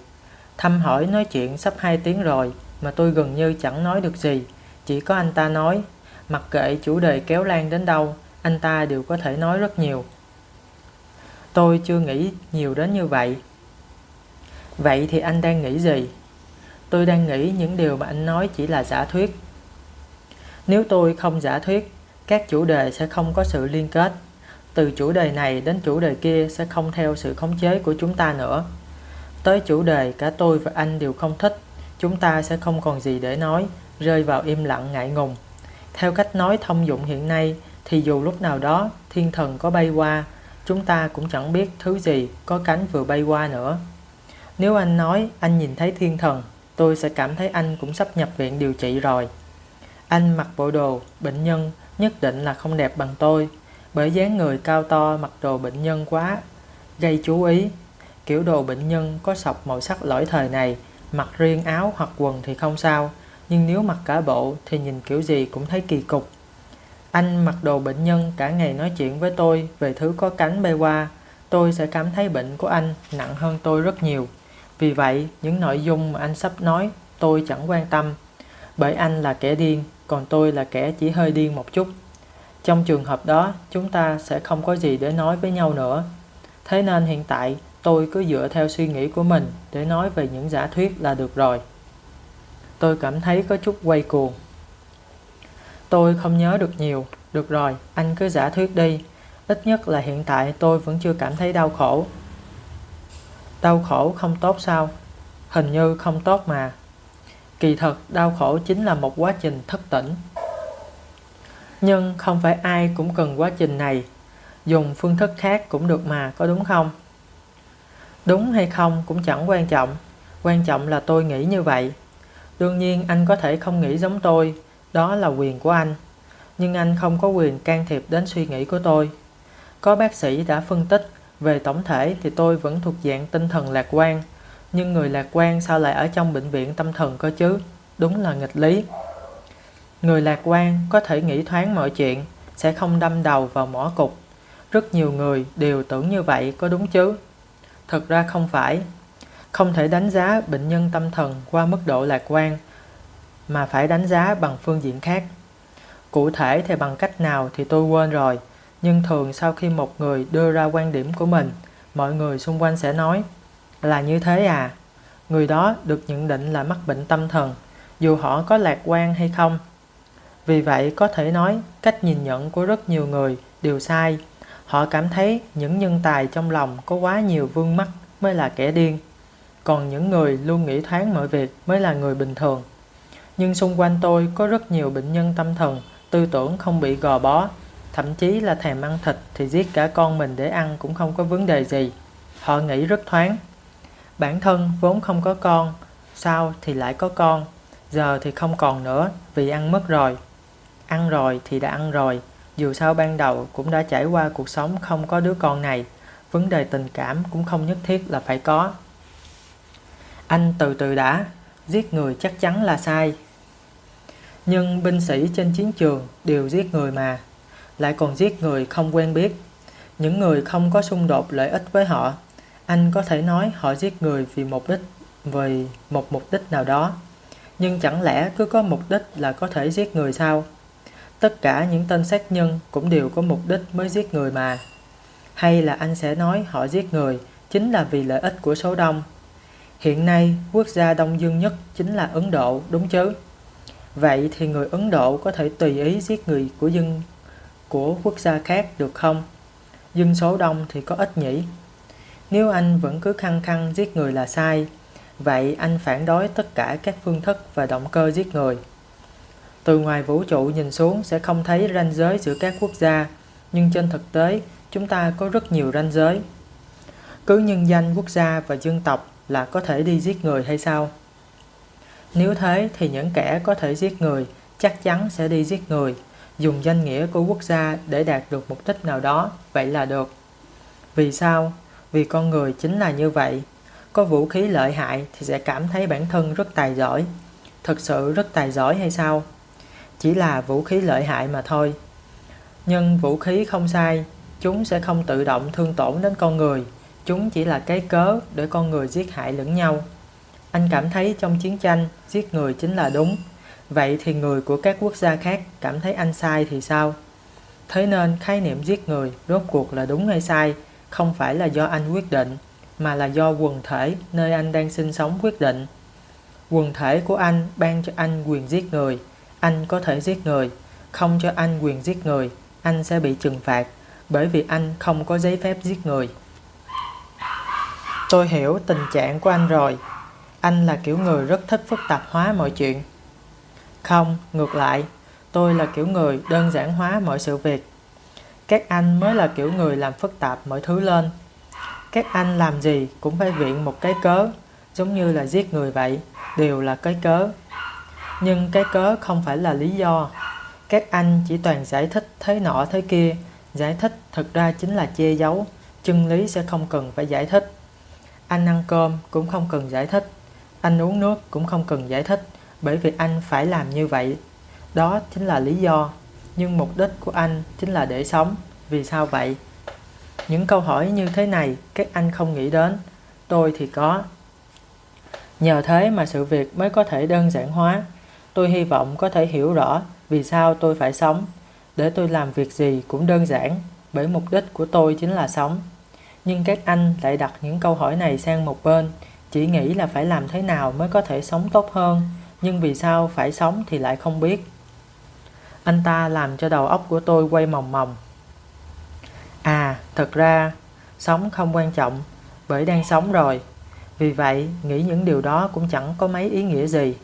Speaker 1: Thăm hỏi nói chuyện sắp 2 tiếng rồi mà tôi gần như chẳng nói được gì. Chỉ có anh ta nói, mặc kệ chủ đề kéo lan đến đâu, anh ta đều có thể nói rất nhiều. Tôi chưa nghĩ nhiều đến như vậy. Vậy thì anh đang nghĩ gì? Tôi đang nghĩ những điều mà anh nói chỉ là giả thuyết. Nếu tôi không giả thuyết, các chủ đề sẽ không có sự liên kết. Từ chủ đề này đến chủ đề kia sẽ không theo sự khống chế của chúng ta nữa. Tới chủ đề cả tôi và anh đều không thích, chúng ta sẽ không còn gì để nói, rơi vào im lặng ngại ngùng. Theo cách nói thông dụng hiện nay, thì dù lúc nào đó thiên thần có bay qua, chúng ta cũng chẳng biết thứ gì có cánh vừa bay qua nữa. Nếu anh nói anh nhìn thấy thiên thần, tôi sẽ cảm thấy anh cũng sắp nhập viện điều trị rồi. Anh mặc bộ đồ, bệnh nhân nhất định là không đẹp bằng tôi, bởi dáng người cao to mặc đồ bệnh nhân quá, gây chú ý. Kiểu đồ bệnh nhân có sọc màu sắc lỗi thời này, mặc riêng áo hoặc quần thì không sao, nhưng nếu mặc cả bộ thì nhìn kiểu gì cũng thấy kỳ cục. Anh mặc đồ bệnh nhân cả ngày nói chuyện với tôi về thứ có cánh bay qua, tôi sẽ cảm thấy bệnh của anh nặng hơn tôi rất nhiều. Vì vậy, những nội dung mà anh sắp nói tôi chẳng quan tâm, bởi anh là kẻ điên, còn tôi là kẻ chỉ hơi điên một chút. Trong trường hợp đó, chúng ta sẽ không có gì để nói với nhau nữa. Thế nên hiện tại, tôi cứ dựa theo suy nghĩ của mình để nói về những giả thuyết là được rồi. Tôi cảm thấy có chút quay cuồng. Tôi không nhớ được nhiều. Được rồi, anh cứ giả thuyết đi. Ít nhất là hiện tại tôi vẫn chưa cảm thấy đau khổ. Đau khổ không tốt sao? Hình như không tốt mà. Kỳ thật, đau khổ chính là một quá trình thức tỉnh. Nhưng không phải ai cũng cần quá trình này. Dùng phương thức khác cũng được mà, có đúng không? Đúng hay không cũng chẳng quan trọng. Quan trọng là tôi nghĩ như vậy. Đương nhiên anh có thể không nghĩ giống tôi, đó là quyền của anh. Nhưng anh không có quyền can thiệp đến suy nghĩ của tôi. Có bác sĩ đã phân tích về tổng thể thì tôi vẫn thuộc dạng tinh thần lạc quan. Nhưng người lạc quan sao lại ở trong bệnh viện tâm thần cơ chứ? Đúng là nghịch lý. Người lạc quan có thể nghĩ thoáng mọi chuyện, sẽ không đâm đầu vào mỏ cục. Rất nhiều người đều tưởng như vậy có đúng chứ? Thật ra không phải. Không thể đánh giá bệnh nhân tâm thần qua mức độ lạc quan, mà phải đánh giá bằng phương diện khác. Cụ thể thì bằng cách nào thì tôi quên rồi, nhưng thường sau khi một người đưa ra quan điểm của mình, mọi người xung quanh sẽ nói là như thế à. Người đó được nhận định là mắc bệnh tâm thần, dù họ có lạc quan hay không. Vì vậy có thể nói cách nhìn nhận của rất nhiều người đều sai. Họ cảm thấy những nhân tài trong lòng có quá nhiều vương mắc mới là kẻ điên. Còn những người luôn nghĩ thoáng mọi việc mới là người bình thường. Nhưng xung quanh tôi có rất nhiều bệnh nhân tâm thần, tư tưởng không bị gò bó. Thậm chí là thèm ăn thịt thì giết cả con mình để ăn cũng không có vấn đề gì. Họ nghĩ rất thoáng. Bản thân vốn không có con, sau thì lại có con. Giờ thì không còn nữa vì ăn mất rồi. Ăn rồi thì đã ăn rồi, dù sao ban đầu cũng đã trải qua cuộc sống không có đứa con này, vấn đề tình cảm cũng không nhất thiết là phải có. Anh từ từ đã, giết người chắc chắn là sai. Nhưng binh sĩ trên chiến trường đều giết người mà, lại còn giết người không quen biết. Những người không có xung đột lợi ích với họ, anh có thể nói họ giết người vì mục đích, vì một mục đích nào đó. Nhưng chẳng lẽ cứ có mục đích là có thể giết người sao? Tất cả những tên sát nhân cũng đều có mục đích mới giết người mà. Hay là anh sẽ nói họ giết người chính là vì lợi ích của số đông. Hiện nay, quốc gia đông dương nhất chính là Ấn Độ, đúng chứ? Vậy thì người Ấn Độ có thể tùy ý giết người của dân của quốc gia khác được không? Dân số đông thì có ít nhỉ? Nếu anh vẫn cứ khăng khăng giết người là sai, vậy anh phản đối tất cả các phương thức và động cơ giết người. Từ ngoài vũ trụ nhìn xuống sẽ không thấy ranh giới giữa các quốc gia, nhưng trên thực tế chúng ta có rất nhiều ranh giới. Cứ nhân danh quốc gia và dân tộc là có thể đi giết người hay sao? Nếu thế thì những kẻ có thể giết người chắc chắn sẽ đi giết người, dùng danh nghĩa của quốc gia để đạt được mục đích nào đó, vậy là được. Vì sao? Vì con người chính là như vậy. Có vũ khí lợi hại thì sẽ cảm thấy bản thân rất tài giỏi, thực sự rất tài giỏi hay sao? Chỉ là vũ khí lợi hại mà thôi. Nhưng vũ khí không sai, chúng sẽ không tự động thương tổn đến con người. Chúng chỉ là cái cớ để con người giết hại lẫn nhau. Anh cảm thấy trong chiến tranh, giết người chính là đúng. Vậy thì người của các quốc gia khác cảm thấy anh sai thì sao? Thế nên khái niệm giết người rốt cuộc là đúng hay sai không phải là do anh quyết định mà là do quần thể nơi anh đang sinh sống quyết định. Quần thể của anh ban cho anh quyền giết người, anh có thể giết người, không cho anh quyền giết người, anh sẽ bị trừng phạt bởi vì anh không có giấy phép giết người. Tôi hiểu tình trạng của anh rồi. Anh là kiểu người rất thích phức tạp hóa mọi chuyện. Không, ngược lại, tôi là kiểu người đơn giản hóa mọi sự việc. Các anh mới là kiểu người làm phức tạp mọi thứ lên. Các anh làm gì cũng phải viện một cái cớ, giống như là giết người vậy, đều là cái cớ. Nhưng cái cớ không phải là lý do. Các anh chỉ toàn giải thích thế nọ thế kia, giải thích thực ra chính là che giấu, chân lý sẽ không cần phải giải thích. Anh ăn cơm cũng không cần giải thích, anh uống nước cũng không cần giải thích, bởi vì anh phải làm như vậy. Đó chính là lý do, nhưng mục đích của anh chính là để sống. Vì sao vậy? Những câu hỏi như thế này các anh không nghĩ đến, tôi thì có. Nhờ thế mà sự việc mới có thể đơn giản hóa. Tôi hy vọng có thể hiểu rõ vì sao tôi phải sống. Để tôi làm việc gì cũng đơn giản, bởi mục đích của tôi chính là sống. Nhưng các anh lại đặt những câu hỏi này sang một bên, chỉ nghĩ là phải làm thế nào mới có thể sống tốt hơn, nhưng vì sao phải sống thì lại không biết. Anh ta làm cho đầu óc của tôi quay mòng mòng. À, thật ra, sống không quan trọng, bởi đang sống rồi. Vì vậy, nghĩ những điều đó cũng chẳng có mấy ý nghĩa gì.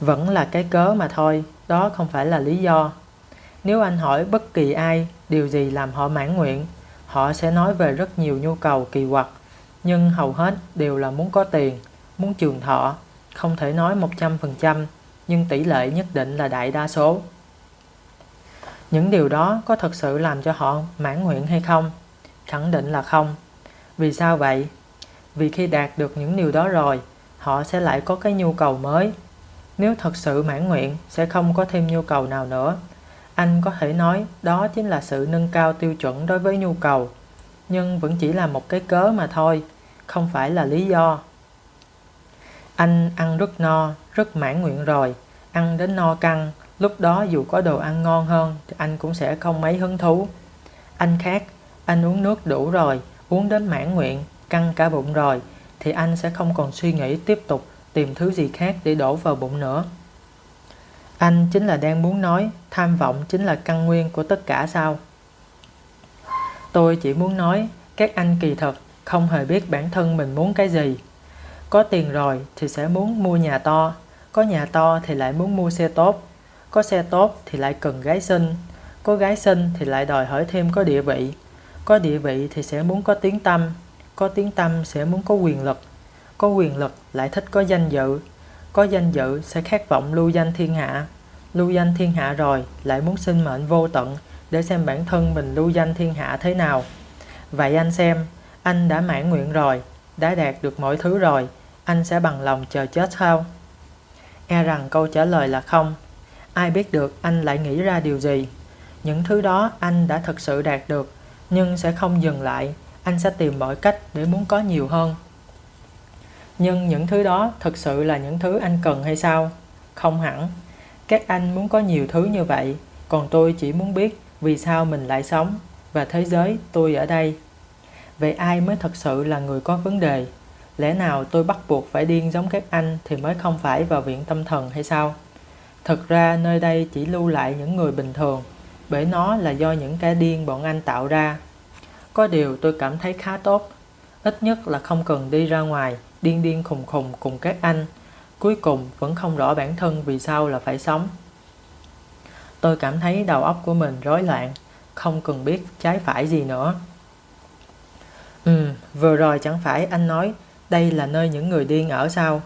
Speaker 1: Vẫn là cái cớ mà thôi, đó không phải là lý do. Nếu anh hỏi bất kỳ ai điều gì làm họ mãn nguyện, họ sẽ nói về rất nhiều nhu cầu kỳ quặc, nhưng hầu hết đều là muốn có tiền, muốn trường thọ, không thể nói 100%, nhưng tỷ lệ nhất định là đại đa số. Những điều đó có thật sự làm cho họ mãn nguyện hay không? Khẳng định là không. Vì sao vậy? Vì khi đạt được những điều đó rồi, họ sẽ lại có cái nhu cầu mới. Nếu thật sự mãn nguyện, sẽ không có thêm nhu cầu nào nữa. Anh có thể nói đó chính là sự nâng cao tiêu chuẩn đối với nhu cầu, nhưng vẫn chỉ là một cái cớ mà thôi, không phải là lý do. Anh ăn rất no, rất mãn nguyện rồi, ăn đến no căng, lúc đó dù có đồ ăn ngon hơn thì anh cũng sẽ không mấy hứng thú. Anh khác, anh uống nước đủ rồi, uống đến mãn nguyện, căng cả bụng rồi, thì anh sẽ không còn suy nghĩ tiếp tục tìm thứ gì khác để đổ vào bụng nữa. Anh chính là đang muốn nói tham vọng chính là căn nguyên của tất cả sao? Tôi chỉ muốn nói các anh kỳ thật không hề biết bản thân mình muốn cái gì. Có tiền rồi thì sẽ muốn mua nhà to, có nhà to thì lại muốn mua xe tốt, có xe tốt thì lại cần gái xinh, có gái xinh thì lại đòi hỏi thêm có địa vị, có địa vị thì sẽ muốn có tiếng tâm, có tiếng tâm sẽ muốn có quyền lực, có quyền lực lại thích có danh dự, có danh dự sẽ khát vọng lưu danh thiên hạ, lưu danh thiên hạ rồi lại muốn sinh mệnh vô tận để xem bản thân mình lưu danh thiên hạ thế nào. Vậy anh xem, anh đã mãn nguyện rồi, đã đạt được mọi thứ rồi, anh sẽ bằng lòng chờ chết sao? E rằng câu trả lời là không. Ai biết được anh lại nghĩ ra điều gì? Những thứ đó anh đã thực sự đạt được, nhưng sẽ không dừng lại, anh sẽ tìm mọi cách để muốn có nhiều hơn. Nhưng những thứ đó thực sự là những thứ anh cần hay sao? Không hẳn. Các anh muốn có nhiều thứ như vậy, còn tôi chỉ muốn biết vì sao mình lại sống và thế giới tôi ở đây. Vậy ai mới thật sự là người có vấn đề? Lẽ nào tôi bắt buộc phải điên giống các anh thì mới không phải vào viện tâm thần hay sao? Thực ra nơi đây chỉ lưu lại những người bình thường, bởi nó là do những cái điên bọn anh tạo ra. Có điều tôi cảm thấy khá tốt, ít nhất là không cần đi ra ngoài, điên điên khùng khùng cùng các anh. Cuối cùng vẫn không rõ bản thân vì sao là phải sống. Tôi cảm thấy đầu óc của mình rối loạn, không cần biết trái phải gì nữa. Ừ, vừa rồi chẳng phải anh nói đây là nơi những người điên ở sao?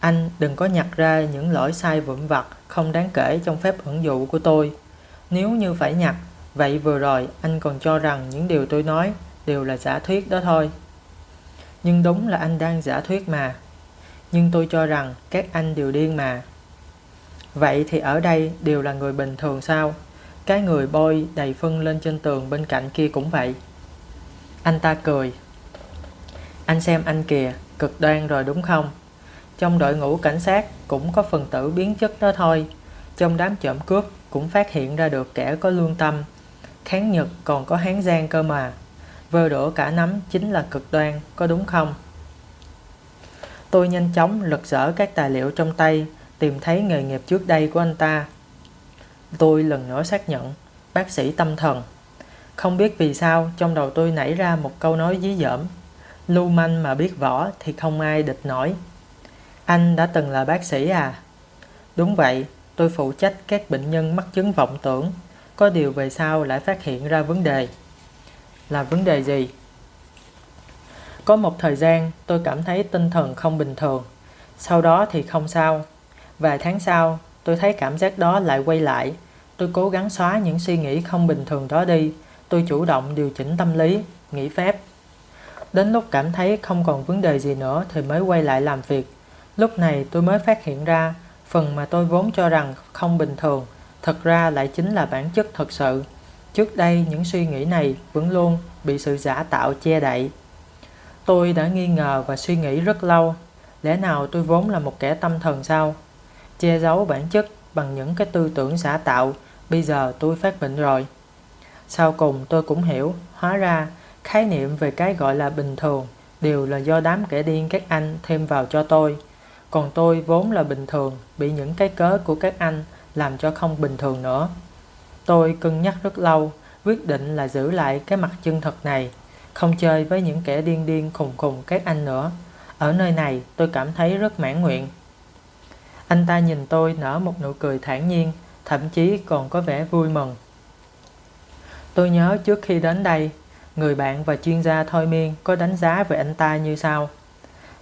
Speaker 1: Anh đừng có nhặt ra những lỗi sai vụn vặt không đáng kể trong phép ẩn dụ của tôi. Nếu như phải nhặt, vậy vừa rồi anh còn cho rằng những điều tôi nói đều là giả thuyết đó thôi. Nhưng đúng là anh đang giả thuyết mà. nhưng tôi cho rằng các anh đều điên mà. Vậy thì ở đây đều là người bình thường sao? Cái người bôi đầy phân lên trên tường bên cạnh kia cũng vậy. Anh ta cười. Anh xem anh kìa, cực đoan rồi đúng không? Trong đội ngũ cảnh sát cũng có phần tử biến chất đó thôi. Trong đám trộm cướp cũng phát hiện ra được kẻ có lương tâm. Kháng Nhật còn có hán gian cơ mà. Vơ đổ cả nắm chính là cực đoan, có đúng không? Tôi nhanh chóng lật dở các tài liệu trong tay, tìm thấy nghề nghiệp trước đây của anh ta. Tôi lần nữa xác nhận, bác sĩ tâm thần. Không biết vì sao trong đầu tôi nảy ra một câu nói dí dỏm. Lưu manh mà biết võ thì không ai địch nổi. Anh đã từng là bác sĩ à? Đúng vậy, tôi phụ trách các bệnh nhân mắc chứng vọng tưởng. Có điều về sau lại phát hiện ra vấn đề. Là vấn đề gì? Có một thời gian tôi cảm thấy tinh thần không bình thường. Sau đó thì không sao. Vài tháng sau, tôi thấy cảm giác đó lại quay lại. Tôi cố gắng xóa những suy nghĩ không bình thường đó đi. Tôi chủ động điều chỉnh tâm lý, nghỉ phép. Đến lúc cảm thấy không còn vấn đề gì nữa thì mới quay lại làm việc. Lúc này tôi mới phát hiện ra phần mà tôi vốn cho rằng không bình thường thật ra lại chính là bản chất thật sự. Trước đây những suy nghĩ này vẫn luôn bị sự giả tạo che đậy. Tôi đã nghi ngờ và suy nghĩ rất lâu. Lẽ nào tôi vốn là một kẻ tâm thần sao? Che giấu bản chất bằng những cái tư tưởng giả tạo, bây giờ tôi phát bệnh rồi. Sau cùng tôi cũng hiểu, hóa ra khái niệm về cái gọi là bình thường đều là do đám kẻ điên các anh thêm vào cho tôi. Còn tôi vốn là bình thường, bị những cái cớ của các anh làm cho không bình thường nữa. Tôi cân nhắc rất lâu, quyết định là giữ lại cái mặt chân thật này, không chơi với những kẻ điên điên khùng khùng các anh nữa. Ở nơi này tôi cảm thấy rất mãn nguyện. Anh ta nhìn tôi nở một nụ cười thản nhiên, thậm chí còn có vẻ vui mừng. Tôi nhớ trước khi đến đây, người bạn và chuyên gia thôi miên có đánh giá về anh ta như sau.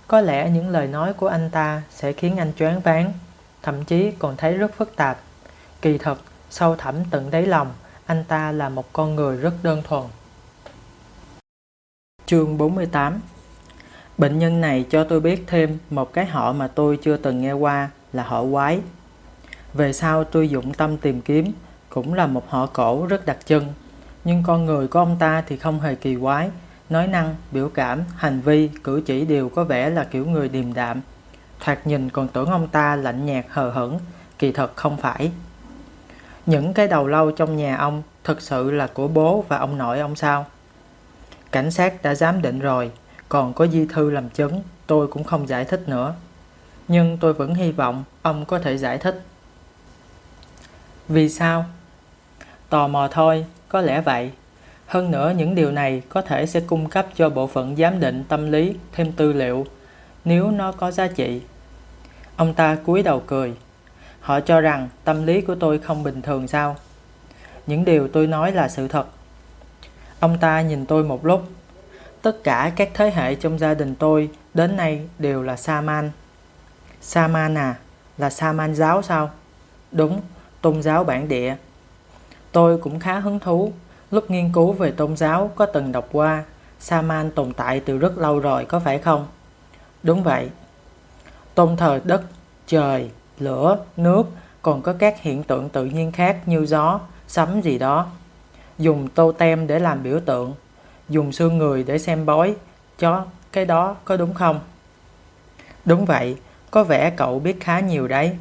Speaker 1: Có lẽ những lời nói của anh ta sẽ khiến anh choáng váng, thậm chí còn thấy rất phức tạp. Kỳ thật, sâu thẳm tận đáy lòng, anh ta là một con người rất đơn thuần. Chương 48 Bệnh nhân này cho tôi biết thêm một cái họ mà tôi chưa từng nghe qua là họ quái. Về sau tôi dụng tâm tìm kiếm, cũng là một họ cổ rất đặc trưng. Nhưng con người của ông ta thì không hề kỳ quái, nói năng, biểu cảm, hành vi, cử chỉ đều có vẻ là kiểu người điềm đạm. Thoạt nhìn còn tưởng ông ta lạnh nhạt hờ hững, kỳ thật không phải. Những cái đầu lâu trong nhà ông thực sự là của bố và ông nội ông sao? Cảnh sát đã giám định rồi, còn có di thư làm chứng, tôi cũng không giải thích nữa. Nhưng tôi vẫn hy vọng ông có thể giải thích. Vì sao? Tò mò thôi, có lẽ vậy. Hơn nữa những điều này có thể sẽ cung cấp cho bộ phận giám định tâm lý thêm tư liệu nếu nó có giá trị. Ông ta cúi đầu cười. Họ cho rằng tâm lý của tôi không bình thường sao? Những điều tôi nói là sự thật. Ông ta nhìn tôi một lúc. Tất cả các thế hệ trong gia đình tôi đến nay đều là Saman. Saman à? Là Saman giáo sao? Đúng, tôn giáo bản địa. Tôi cũng khá hứng thú. Lúc nghiên cứu về tôn giáo có từng đọc qua Saman tồn tại từ rất lâu rồi có phải không? Đúng vậy. Tôn thờ đất, trời, lửa, nước còn có các hiện tượng tự nhiên khác như gió, sấm gì đó. Dùng tô tem để làm biểu tượng, dùng xương người để xem bói, cho cái đó có đúng không? Đúng vậy, có vẻ cậu biết khá nhiều đấy.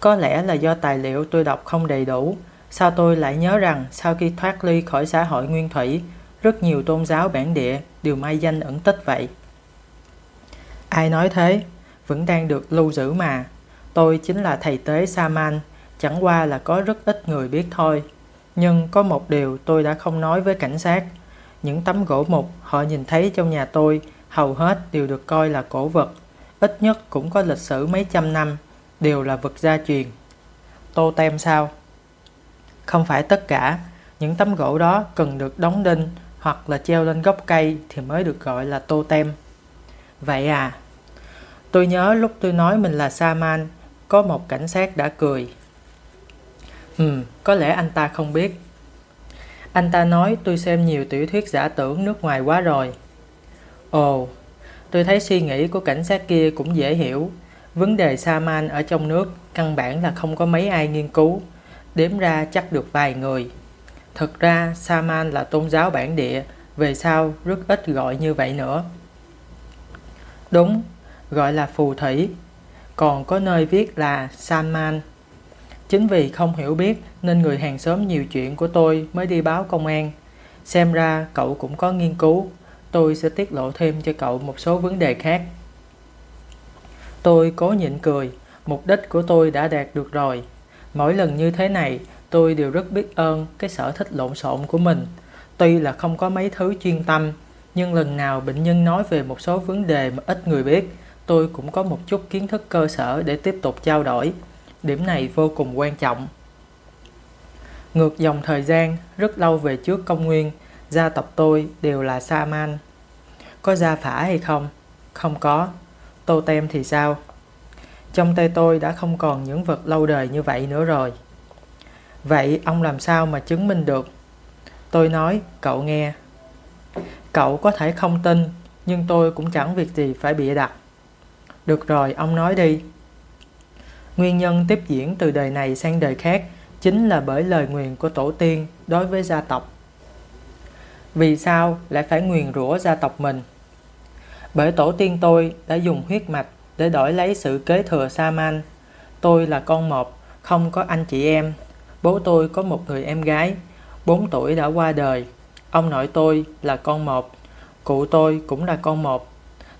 Speaker 1: Có lẽ là do tài liệu tôi đọc không đầy đủ, sao tôi lại nhớ rằng sau khi thoát ly khỏi xã hội nguyên thủy, rất nhiều tôn giáo bản địa đều mai danh ẩn tích vậy. Ai nói thế? Vẫn đang được lưu giữ mà. Tôi chính là thầy tế Saman, chẳng qua là có rất ít người biết thôi. Nhưng có một điều tôi đã không nói với cảnh sát. Những tấm gỗ mục họ nhìn thấy trong nhà tôi hầu hết đều được coi là cổ vật. Ít nhất cũng có lịch sử mấy trăm năm, đều là vật gia truyền. Tô tem sao? Không phải tất cả, những tấm gỗ đó cần được đóng đinh hoặc là treo lên gốc cây thì mới được gọi là tô tem. Vậy à? Tôi nhớ lúc tôi nói mình là Saman, có một cảnh sát đã cười. Ừ, có lẽ anh ta không biết. Anh ta nói tôi xem nhiều tiểu thuyết giả tưởng nước ngoài quá rồi. Ồ, Tôi thấy suy nghĩ của cảnh sát kia cũng dễ hiểu. Vấn đề Saman ở trong nước căn bản là không có mấy ai nghiên cứu. Đếm ra chắc được vài người. Thực ra Saman là tôn giáo bản địa, về sau rất ít gọi như vậy nữa. Đúng, gọi là phù thủy, còn có nơi viết là Saman. Chính vì không hiểu biết nên người hàng xóm nhiều chuyện của tôi mới đi báo công an. Xem ra cậu cũng có nghiên cứu, tôi sẽ tiết lộ thêm cho cậu một số vấn đề khác. Tôi cố nhịn cười, mục đích của tôi đã đạt được rồi. Mỗi lần như thế này, tôi đều rất biết ơn cái sở thích lộn xộn của mình. Tuy là không có mấy thứ chuyên tâm, nhưng lần nào bệnh nhân nói về một số vấn đề mà ít người biết, tôi cũng có một chút kiến thức cơ sở để tiếp tục trao đổi. Điểm này vô cùng quan trọng. Ngược dòng thời gian, rất lâu về trước công nguyên, gia tộc tôi đều là sa man. Có gia phả hay không? Không có. Tô tem thì sao? Trong tay tôi đã không còn những vật lâu đời như vậy nữa rồi. Vậy ông làm sao mà chứng minh được? Tôi nói, cậu nghe. Cậu có thể không tin, nhưng tôi cũng chẳng việc gì phải bịa đặt. Được rồi, ông nói đi. Nguyên nhân tiếp diễn từ đời này sang đời khác chính là bởi lời nguyền của tổ tiên đối với gia tộc. Vì sao lại phải nguyền rủa gia tộc mình? Bởi tổ tiên tôi đã dùng huyết mạch để đổi lấy sự kế thừa Saman. Tôi là con một, không có anh chị em. Bố tôi có một người em gái, 4 tuổi đã qua đời. Ông nội tôi là con một, cụ tôi cũng là con một.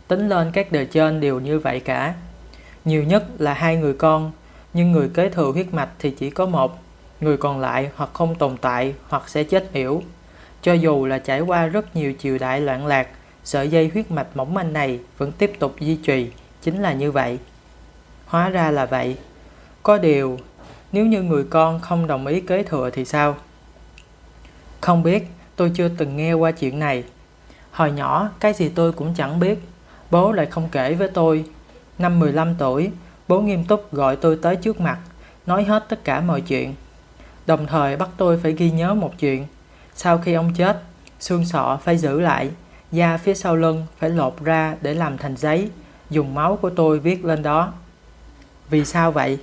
Speaker 1: Tính lên các đời trên đều như vậy cả. Nhiều nhất là hai người con, nhưng người kế thừa huyết mạch thì chỉ có một. Người còn lại hoặc không tồn tại hoặc sẽ chết yểu. Cho dù là trải qua rất nhiều triều đại loạn lạc, sợi dây huyết mạch mỏng manh này vẫn tiếp tục duy trì, chính là như vậy. Hóa ra là vậy. Có điều, nếu như người con không đồng ý kế thừa thì sao? Không biết, tôi chưa từng nghe qua chuyện này. Hồi nhỏ, cái gì tôi cũng chẳng biết. Bố lại không kể với tôi. Năm 15 tuổi, bố nghiêm túc gọi tôi tới trước mặt, nói hết tất cả mọi chuyện. Đồng thời bắt tôi phải ghi nhớ một chuyện. Sau khi ông chết, xương sọ phải giữ lại, da phía sau lưng phải lột ra để làm thành giấy, dùng máu của tôi viết lên đó. Vì sao vậy?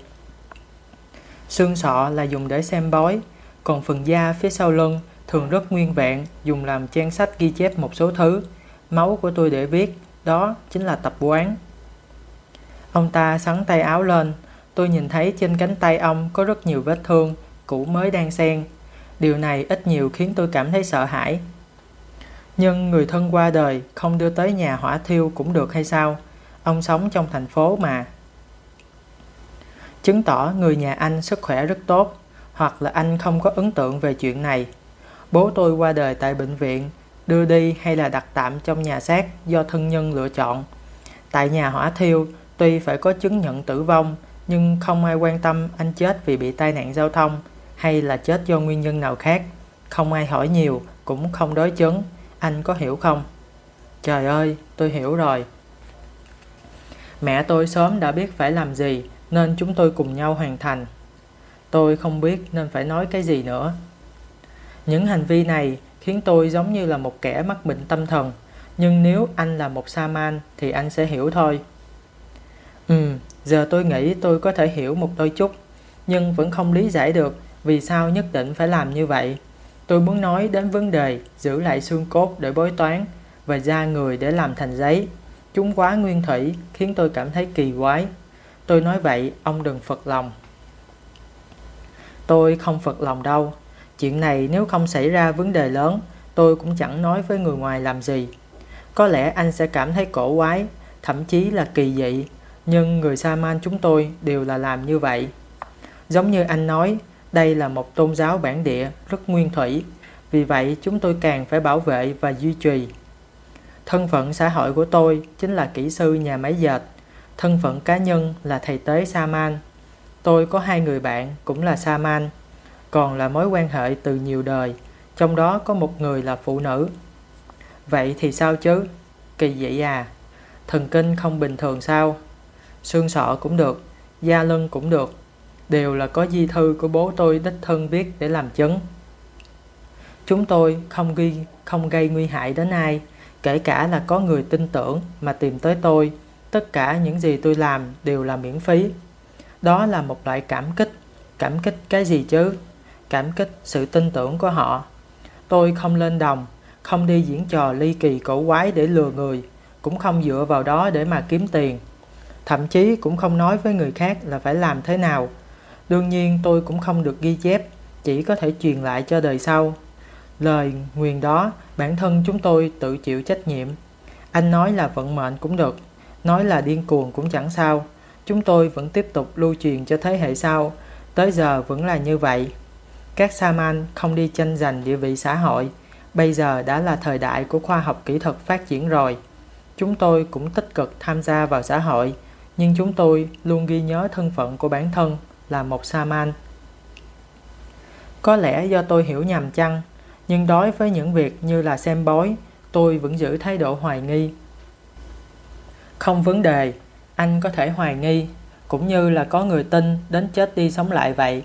Speaker 1: Xương sọ là dùng để xem bói, còn phần da phía sau lưng thường rất nguyên vẹn, dùng làm trang sách ghi chép một số thứ. Máu của tôi để viết, đó chính là tập quán. Ông ta sắn tay áo lên, tôi nhìn thấy trên cánh tay ông có rất nhiều vết thương, cũ mới đang xen. Điều này ít nhiều khiến tôi cảm thấy sợ hãi. Nhưng người thân qua đời không đưa tới nhà hỏa thiêu cũng được hay sao? Ông sống trong thành phố mà. Chứng tỏ người nhà anh sức khỏe rất tốt, hoặc là anh không có ấn tượng về chuyện này. Bố tôi qua đời tại bệnh viện, đưa đi hay là đặt tạm trong nhà xác do thân nhân lựa chọn. Tại nhà hỏa thiêu, tuy phải có chứng nhận tử vong, nhưng không ai quan tâm anh chết vì bị tai nạn giao thông hay là chết do nguyên nhân nào khác. Không ai hỏi nhiều, cũng không đối chứng. Anh có hiểu không? Trời ơi, tôi hiểu rồi. Mẹ tôi sớm đã biết phải làm gì, nên chúng tôi cùng nhau hoàn thành. Tôi không biết nên phải nói cái gì nữa. Những hành vi này khiến tôi giống như là một kẻ mắc bệnh tâm thần, nhưng nếu anh là một Saman thì anh sẽ hiểu thôi. Ừ, giờ tôi nghĩ tôi có thể hiểu một đôi chút, nhưng vẫn không lý giải được vì sao nhất định phải làm như vậy. Tôi muốn nói đến vấn đề giữ lại xương cốt để bói toán và da người để làm thành giấy. Chúng quá nguyên thủy khiến tôi cảm thấy kỳ quái. Tôi nói vậy, ông đừng phật lòng. Tôi không phật lòng đâu. Chuyện này nếu không xảy ra vấn đề lớn, tôi cũng chẳng nói với người ngoài làm gì. Có lẽ anh sẽ cảm thấy cổ quái, thậm chí là kỳ dị, nhưng người Saman chúng tôi đều là làm như vậy. Giống như anh nói, đây là một tôn giáo bản địa rất nguyên thủy, vì vậy chúng tôi càng phải bảo vệ và duy trì. Thân phận xã hội của tôi chính là kỹ sư nhà máy dệt, thân phận cá nhân là thầy tế Saman. Tôi có hai người bạn cũng là Saman, còn là mối quan hệ từ nhiều đời, trong đó có một người là phụ nữ. Vậy thì sao chứ? Kỳ vậy à? Thần kinh không bình thường sao? Xương sọ cũng được, da lưng cũng được, đều là có di thư của bố tôi đích thân viết để làm chứng. Chúng tôi không ghi không gây nguy hại đến ai, Kể cả là có người tin tưởng mà tìm tới tôi, tất cả những gì tôi làm đều là miễn phí. Đó là một loại cảm kích. Cảm kích cái gì chứ? Cảm kích sự tin tưởng của họ. Tôi không lên đồng, không đi diễn trò ly kỳ cổ quái để lừa người, cũng không dựa vào đó để mà kiếm tiền. Thậm chí cũng không nói với người khác là phải làm thế nào. Đương nhiên tôi cũng không được ghi chép, chỉ có thể truyền lại cho đời sau. Lời nguyền đó, bản thân chúng tôi tự chịu trách nhiệm. Anh nói là vận mệnh cũng được, nói là điên cuồng cũng chẳng sao. Chúng tôi vẫn tiếp tục lưu truyền cho thế hệ sau, tới giờ vẫn là như vậy. Các Saman không đi tranh giành địa vị xã hội, bây giờ đã là thời đại của khoa học kỹ thuật phát triển rồi. Chúng tôi cũng tích cực tham gia vào xã hội, nhưng chúng tôi luôn ghi nhớ thân phận của bản thân là một Saman. Có lẽ do tôi hiểu nhầm chăng, nhưng đối với những việc như là xem bói, tôi vẫn giữ thái độ hoài nghi. Không vấn đề, anh có thể hoài nghi, cũng như là có người tin đến chết đi sống lại vậy.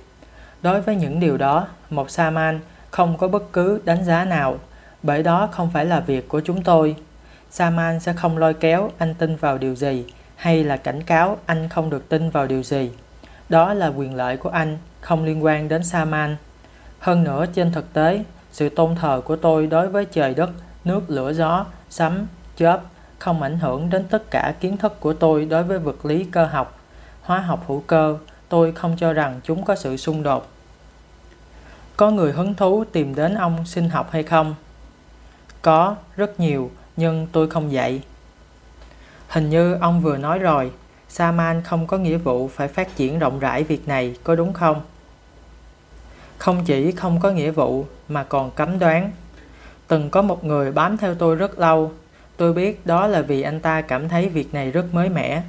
Speaker 1: Đối với những điều đó, một Saman không có bất cứ đánh giá nào, bởi đó không phải là việc của chúng tôi. Saman sẽ không lôi kéo anh tin vào điều gì, hay là cảnh cáo anh không được tin vào điều gì. Đó là quyền lợi của anh, không liên quan đến Saman. Hơn nữa trên thực tế, sự tôn thờ của tôi đối với trời đất, nước lửa gió, sấm, chớp không ảnh hưởng đến tất cả kiến thức của tôi đối với vật lý cơ học, hóa học hữu cơ. Tôi không cho rằng chúng có sự xung đột. Có người hứng thú tìm đến ông sinh học hay không? Có, rất nhiều, nhưng tôi không dạy. Hình như ông vừa nói rồi, Saman không có nghĩa vụ phải phát triển rộng rãi việc này, có đúng không? Không chỉ không có nghĩa vụ mà còn cấm đoán. Từng có một người bám theo tôi rất lâu. Tôi biết đó là vì anh ta cảm thấy việc này rất mới mẻ.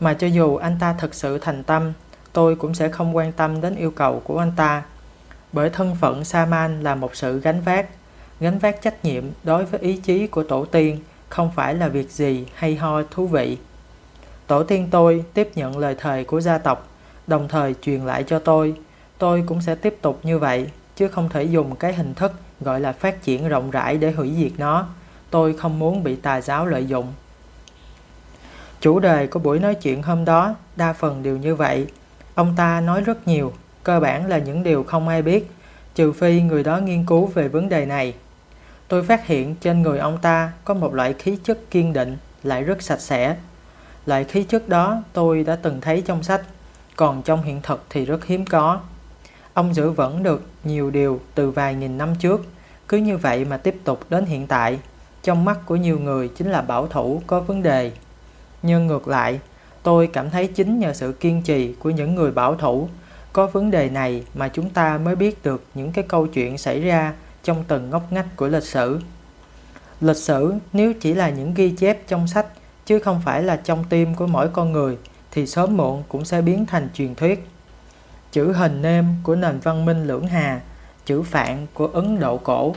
Speaker 1: Mà cho dù anh ta thật sự thành tâm, tôi cũng sẽ không quan tâm đến yêu cầu của anh ta. Bởi thân phận Saman là một sự gánh vác. Gánh vác trách nhiệm đối với ý chí của tổ tiên không phải là việc gì hay ho thú vị. Tổ tiên tôi tiếp nhận lời thề của gia tộc, đồng thời truyền lại cho tôi Tôi cũng sẽ tiếp tục như vậy, chứ không thể dùng cái hình thức gọi là phát triển rộng rãi để hủy diệt nó. Tôi không muốn bị tà giáo lợi dụng. Chủ đề của buổi nói chuyện hôm đó đa phần đều như vậy. Ông ta nói rất nhiều, cơ bản là những điều không ai biết, trừ phi người đó nghiên cứu về vấn đề này. Tôi phát hiện trên người ông ta có một loại khí chất kiên định lại rất sạch sẽ. Loại khí chất đó tôi đã từng thấy trong sách, còn trong hiện thực thì rất hiếm có. Ông giữ vững được nhiều điều từ vài nghìn năm trước, cứ như vậy mà tiếp tục đến hiện tại. Trong mắt của nhiều người chính là bảo thủ có vấn đề. Nhưng ngược lại, tôi cảm thấy chính nhờ sự kiên trì của những người bảo thủ có vấn đề này mà chúng ta mới biết được những cái câu chuyện xảy ra trong từng ngóc ngách của lịch sử. Lịch sử nếu chỉ là những ghi chép trong sách chứ không phải là trong tim của mỗi con người thì sớm muộn cũng sẽ biến thành truyền thuyết chữ hình nêm của nền văn minh lưỡng hà, chữ phạn của Ấn Độ cổ.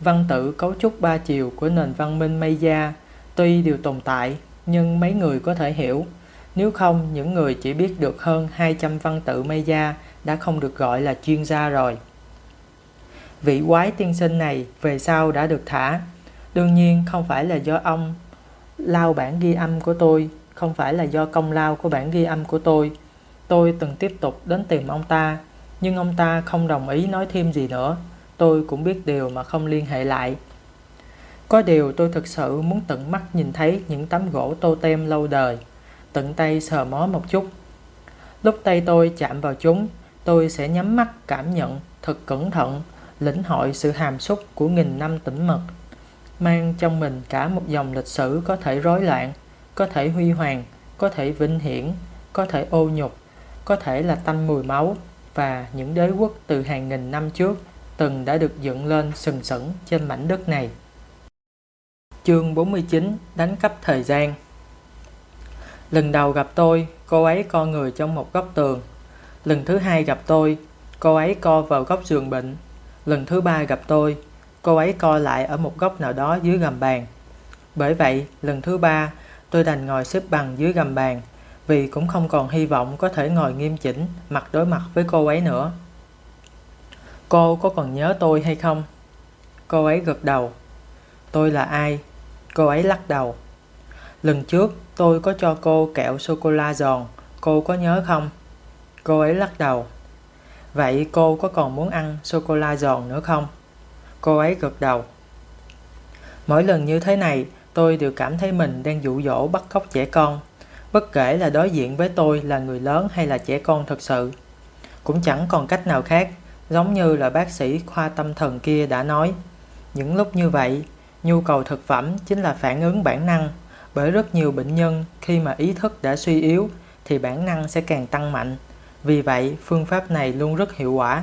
Speaker 1: Văn tự cấu trúc ba chiều của nền văn minh Maya tuy đều tồn tại nhưng mấy người có thể hiểu. Nếu không, những người chỉ biết được hơn 200 văn tự Maya đã không được gọi là chuyên gia rồi. Vị quái tiên sinh này về sau đã được thả. Đương nhiên không phải là do ông lao bản ghi âm của tôi, không phải là do công lao của bản ghi âm của tôi, Tôi từng tiếp tục đến tìm ông ta, nhưng ông ta không đồng ý nói thêm gì nữa. Tôi cũng biết điều mà không liên hệ lại. Có điều tôi thực sự muốn tận mắt nhìn thấy những tấm gỗ tô tem lâu đời, tận tay sờ mó một chút. Lúc tay tôi chạm vào chúng, tôi sẽ nhắm mắt cảm nhận thật cẩn thận, lĩnh hội sự hàm xúc của nghìn năm tĩnh mật, mang trong mình cả một dòng lịch sử có thể rối loạn, có thể huy hoàng, có thể vinh hiển, có thể ô nhục, có thể là tanh mùi máu và những đế quốc từ hàng nghìn năm trước từng đã được dựng lên sừng sững trên mảnh đất này. Chương 49 Đánh cắp thời gian Lần đầu gặp tôi, cô ấy co người trong một góc tường. Lần thứ hai gặp tôi, cô ấy co vào góc giường bệnh. Lần thứ ba gặp tôi, cô ấy co lại ở một góc nào đó dưới gầm bàn. Bởi vậy, lần thứ ba, tôi đành ngồi xếp bằng dưới gầm bàn vì cũng không còn hy vọng có thể ngồi nghiêm chỉnh mặt đối mặt với cô ấy nữa. Cô có còn nhớ tôi hay không? Cô ấy gật đầu. Tôi là ai? Cô ấy lắc đầu. Lần trước tôi có cho cô kẹo sô-cô-la giòn, cô có nhớ không? Cô ấy lắc đầu. Vậy cô có còn muốn ăn sô-cô-la giòn nữa không? Cô ấy gật đầu. Mỗi lần như thế này, tôi đều cảm thấy mình đang dụ dỗ bắt cóc trẻ con. Bất kể là đối diện với tôi là người lớn hay là trẻ con thật sự. Cũng chẳng còn cách nào khác, giống như là bác sĩ khoa tâm thần kia đã nói. Những lúc như vậy, nhu cầu thực phẩm chính là phản ứng bản năng, bởi rất nhiều bệnh nhân khi mà ý thức đã suy yếu thì bản năng sẽ càng tăng mạnh. Vì vậy, phương pháp này luôn rất hiệu quả.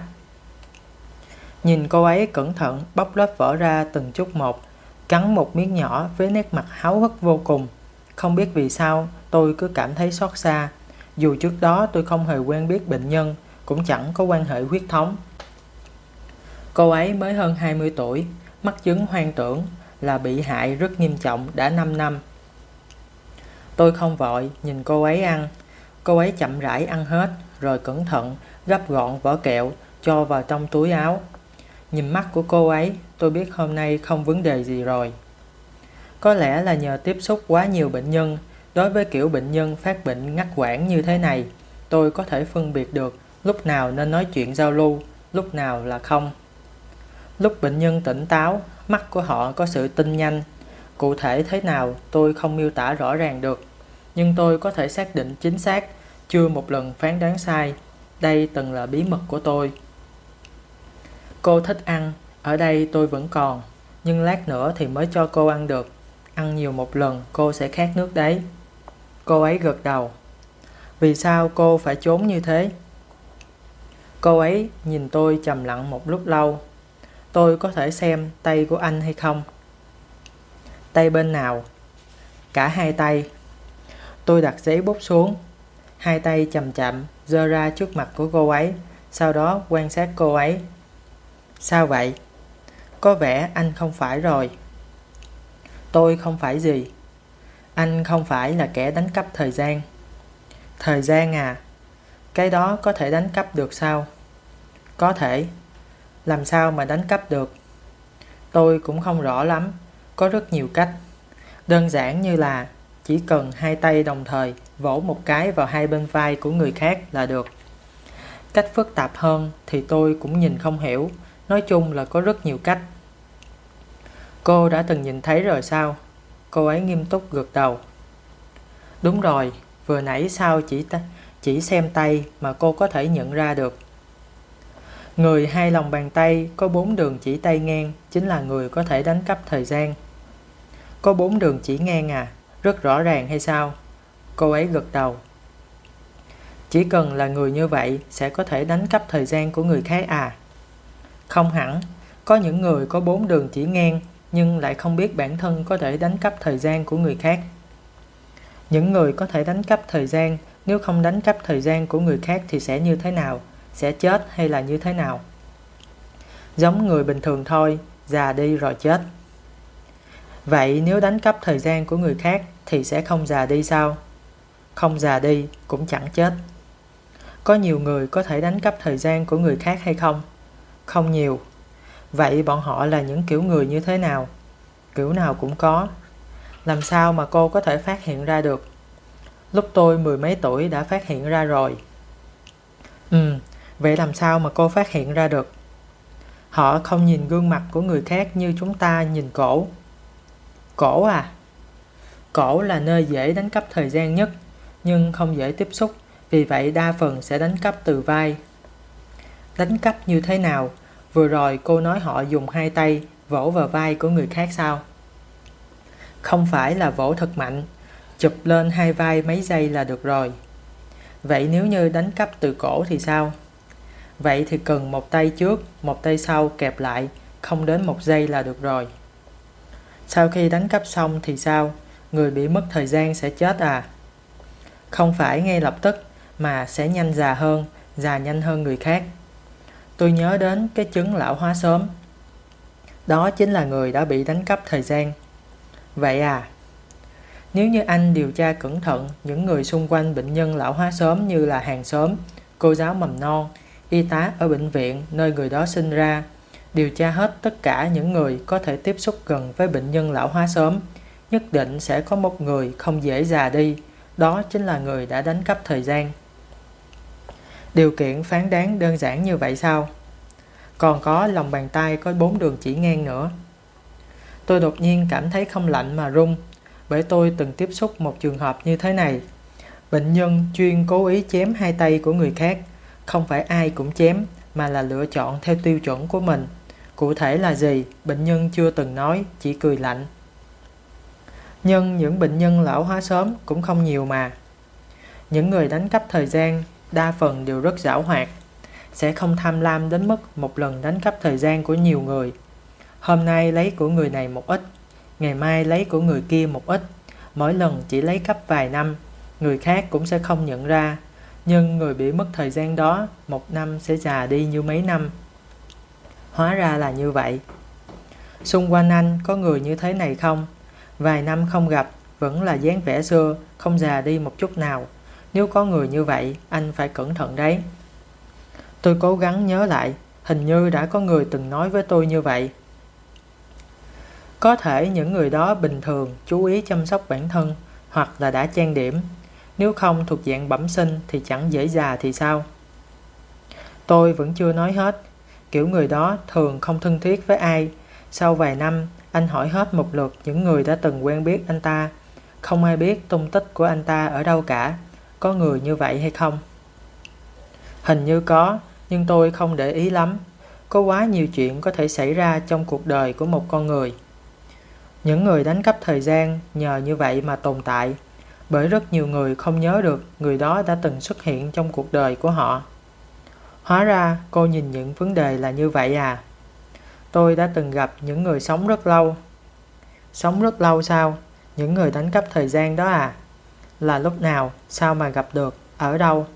Speaker 1: Nhìn cô ấy cẩn thận bóc lớp vỏ ra từng chút một, cắn một miếng nhỏ với nét mặt háo hức vô cùng. Không biết vì sao tôi cứ cảm thấy xót xa. Dù trước đó tôi không hề quen biết bệnh nhân, cũng chẳng có quan hệ huyết thống. Cô ấy mới hơn 20 tuổi, mắc chứng hoang tưởng là bị hại rất nghiêm trọng đã 5 năm. Tôi không vội nhìn cô ấy ăn. Cô ấy chậm rãi ăn hết rồi cẩn thận gấp gọn vỏ kẹo cho vào trong túi áo. Nhìn mắt của cô ấy, tôi biết hôm nay không vấn đề gì rồi. Có lẽ là nhờ tiếp xúc quá nhiều bệnh nhân, đối với kiểu bệnh nhân phát bệnh ngắt quãng như thế này, tôi có thể phân biệt được lúc nào nên nói chuyện giao lưu, lúc nào là không. Lúc bệnh nhân tỉnh táo, mắt của họ có sự tinh nhanh. Cụ thể thế nào tôi không miêu tả rõ ràng được, nhưng tôi có thể xác định chính xác, chưa một lần phán đoán sai. Đây từng là bí mật của tôi. Cô thích ăn, ở đây tôi vẫn còn, nhưng lát nữa thì mới cho cô ăn được. Ăn nhiều một lần cô sẽ khát nước đấy. Cô ấy gật đầu. Vì sao cô phải trốn như thế? Cô ấy nhìn tôi trầm lặng một lúc lâu. Tôi có thể xem tay của anh hay không? Tay bên nào? Cả hai tay. Tôi đặt giấy bút xuống. Hai tay chậm chậm giơ ra trước mặt của cô ấy, sau đó quan sát cô ấy. Sao vậy? Có vẻ anh không phải rồi. Tôi không phải gì. Anh không phải là kẻ đánh cắp thời gian. Thời gian à? Cái đó có thể đánh cắp được sao? Có thể. Làm sao mà đánh cắp được? Tôi cũng không rõ lắm. Có rất nhiều cách. Đơn giản như là chỉ cần hai tay đồng thời vỗ một cái vào hai bên vai của người khác là được. Cách phức tạp hơn thì tôi cũng nhìn không hiểu. Nói chung là có rất nhiều cách. Cô đã từng nhìn thấy rồi sao? Cô ấy nghiêm túc gật đầu. Đúng rồi, vừa nãy sao chỉ ta, chỉ xem tay mà cô có thể nhận ra được. Người hai lòng bàn tay có bốn đường chỉ tay ngang chính là người có thể đánh cắp thời gian. Có bốn đường chỉ ngang à? Rất rõ ràng hay sao? Cô ấy gật đầu. Chỉ cần là người như vậy sẽ có thể đánh cắp thời gian của người khác à? Không hẳn, có những người có bốn đường chỉ ngang nhưng lại không biết bản thân có thể đánh cắp thời gian của người khác. Những người có thể đánh cắp thời gian nếu không đánh cắp thời gian của người khác thì sẽ như thế nào? Sẽ chết hay là như thế nào? Giống người bình thường thôi, già đi rồi chết. Vậy nếu đánh cắp thời gian của người khác thì sẽ không già đi sao? Không già đi cũng chẳng chết. Có nhiều người có thể đánh cắp thời gian của người khác hay không? Không nhiều. Vậy bọn họ là những kiểu người như thế nào? Kiểu nào cũng có. Làm sao mà cô có thể phát hiện ra được? Lúc tôi mười mấy tuổi đã phát hiện ra rồi. Ừ, vậy làm sao mà cô phát hiện ra được? Họ không nhìn gương mặt của người khác như chúng ta nhìn cổ. Cổ à? Cổ là nơi dễ đánh cắp thời gian nhất, nhưng không dễ tiếp xúc, vì vậy đa phần sẽ đánh cắp từ vai. Đánh cắp như thế nào? Vừa rồi cô nói họ dùng hai tay vỗ vào vai của người khác sao? Không phải là vỗ thật mạnh, chụp lên hai vai mấy giây là được rồi. Vậy nếu như đánh cắp từ cổ thì sao? Vậy thì cần một tay trước, một tay sau kẹp lại, không đến một giây là được rồi. Sau khi đánh cắp xong thì sao? Người bị mất thời gian sẽ chết à? Không phải ngay lập tức, mà sẽ nhanh già hơn, già nhanh hơn người khác. Tôi nhớ đến cái chứng lão hóa sớm. Đó chính là người đã bị đánh cắp thời gian. Vậy à? Nếu như anh điều tra cẩn thận những người xung quanh bệnh nhân lão hóa sớm như là hàng xóm, cô giáo mầm non, y tá ở bệnh viện nơi người đó sinh ra, điều tra hết tất cả những người có thể tiếp xúc gần với bệnh nhân lão hóa sớm, nhất định sẽ có một người không dễ già đi, đó chính là người đã đánh cắp thời gian. Điều kiện phán đáng đơn giản như vậy sao? Còn có lòng bàn tay có bốn đường chỉ ngang nữa. Tôi đột nhiên cảm thấy không lạnh mà run, bởi tôi từng tiếp xúc một trường hợp như thế này. Bệnh nhân chuyên cố ý chém hai tay của người khác, không phải ai cũng chém mà là lựa chọn theo tiêu chuẩn của mình. Cụ thể là gì, bệnh nhân chưa từng nói, chỉ cười lạnh. Nhưng những bệnh nhân lão hóa sớm cũng không nhiều mà. Những người đánh cắp thời gian đa phần đều rất giảo hoạt, sẽ không tham lam đến mức một lần đánh cắp thời gian của nhiều người. Hôm nay lấy của người này một ít, ngày mai lấy của người kia một ít, mỗi lần chỉ lấy cắp vài năm, người khác cũng sẽ không nhận ra, nhưng người bị mất thời gian đó một năm sẽ già đi như mấy năm. Hóa ra là như vậy. Xung quanh anh có người như thế này không? Vài năm không gặp, vẫn là dáng vẻ xưa, không già đi một chút nào. Nếu có người như vậy, anh phải cẩn thận đấy. Tôi cố gắng nhớ lại, hình như đã có người từng nói với tôi như vậy. Có thể những người đó bình thường chú ý chăm sóc bản thân hoặc là đã trang điểm. Nếu không thuộc dạng bẩm sinh thì chẳng dễ già thì sao? Tôi vẫn chưa nói hết. Kiểu người đó thường không thân thiết với ai. Sau vài năm, anh hỏi hết một lượt những người đã từng quen biết anh ta. Không ai biết tung tích của anh ta ở đâu cả. Có người như vậy hay không? Hình như có, nhưng tôi không để ý lắm. Có quá nhiều chuyện có thể xảy ra trong cuộc đời của một con người. Những người đánh cắp thời gian nhờ như vậy mà tồn tại, bởi rất nhiều người không nhớ được người đó đã từng xuất hiện trong cuộc đời của họ. Hóa ra cô nhìn những vấn đề là như vậy à? Tôi đã từng gặp những người sống rất lâu. Sống rất lâu sao? Những người đánh cắp thời gian đó à? Là lúc nào? Sao mà gặp được? Ở đâu?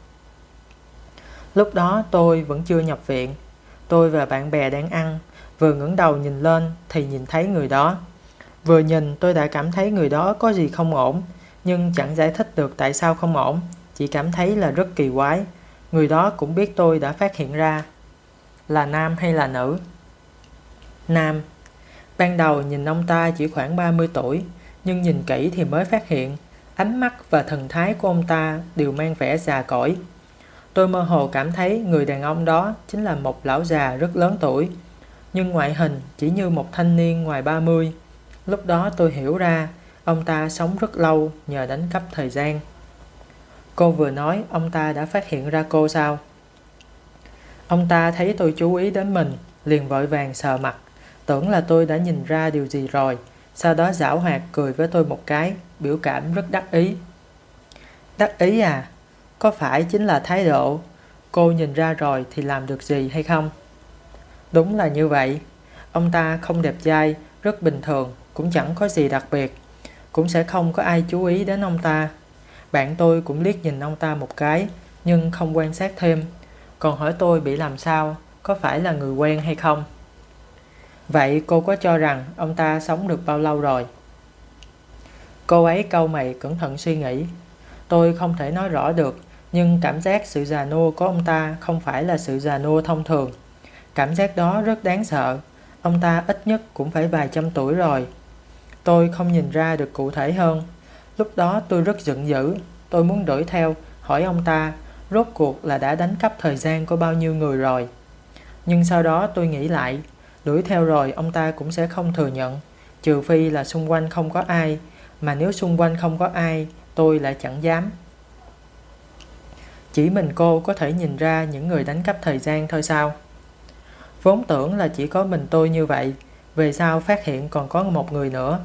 Speaker 1: Lúc đó tôi vẫn chưa nhập viện. Tôi và bạn bè đang ăn. Vừa ngẩng đầu nhìn lên thì nhìn thấy người đó. Vừa nhìn, tôi đã cảm thấy người đó có gì không ổn. Nhưng chẳng giải thích được tại sao không ổn. Chỉ cảm thấy là rất kỳ quái. Người đó cũng biết tôi đã phát hiện ra. Là nam hay là nữ? Nam. Ban đầu nhìn ông ta chỉ khoảng 30 tuổi. Nhưng nhìn kỹ thì mới phát hiện ánh mắt và thần thái của ông ta đều mang vẻ già cỗi. Tôi mơ hồ cảm thấy người đàn ông đó chính là một lão già rất lớn tuổi, nhưng ngoại hình chỉ như một thanh niên ngoài 30. Lúc đó tôi hiểu ra ông ta sống rất lâu nhờ đánh cắp thời gian. Cô vừa nói ông ta đã phát hiện ra cô sao? Ông ta thấy tôi chú ý đến mình, liền vội vàng sờ mặt, tưởng là tôi đã nhìn ra điều gì rồi, sau đó giảo hoạt cười với tôi một cái, biểu cảm rất đắc ý. Đắc ý à? Có phải chính là thái độ? Cô nhìn ra rồi thì làm được gì hay không? Đúng là như vậy. Ông ta không đẹp trai, rất bình thường, cũng chẳng có gì đặc biệt. Cũng sẽ không có ai chú ý đến ông ta. Bạn tôi cũng liếc nhìn ông ta một cái, nhưng không quan sát thêm. Còn hỏi tôi bị làm sao, có phải là người quen hay không? Vậy cô có cho rằng ông ta sống được bao lâu rồi? Cô ấy câu mày cẩn thận suy nghĩ. Tôi không thể nói rõ được, nhưng cảm giác sự già nua của ông ta không phải là sự già nua thông thường. Cảm giác đó rất đáng sợ. Ông ta ít nhất cũng phải vài trăm tuổi rồi. Tôi không nhìn ra được cụ thể hơn. Lúc đó tôi rất giận dữ. Tôi muốn đuổi theo, hỏi ông ta rốt cuộc là đã đánh cắp thời gian của bao nhiêu người rồi. Nhưng sau đó tôi nghĩ lại, đuổi theo rồi ông ta cũng sẽ không thừa nhận, trừ phi là xung quanh không có ai, mà nếu xung quanh không có ai, tôi lại chẳng dám. Chỉ mình cô có thể nhìn ra những người đánh cắp thời gian thôi sao? Vốn tưởng là chỉ có mình tôi như vậy, về sau phát hiện còn có một người nữa.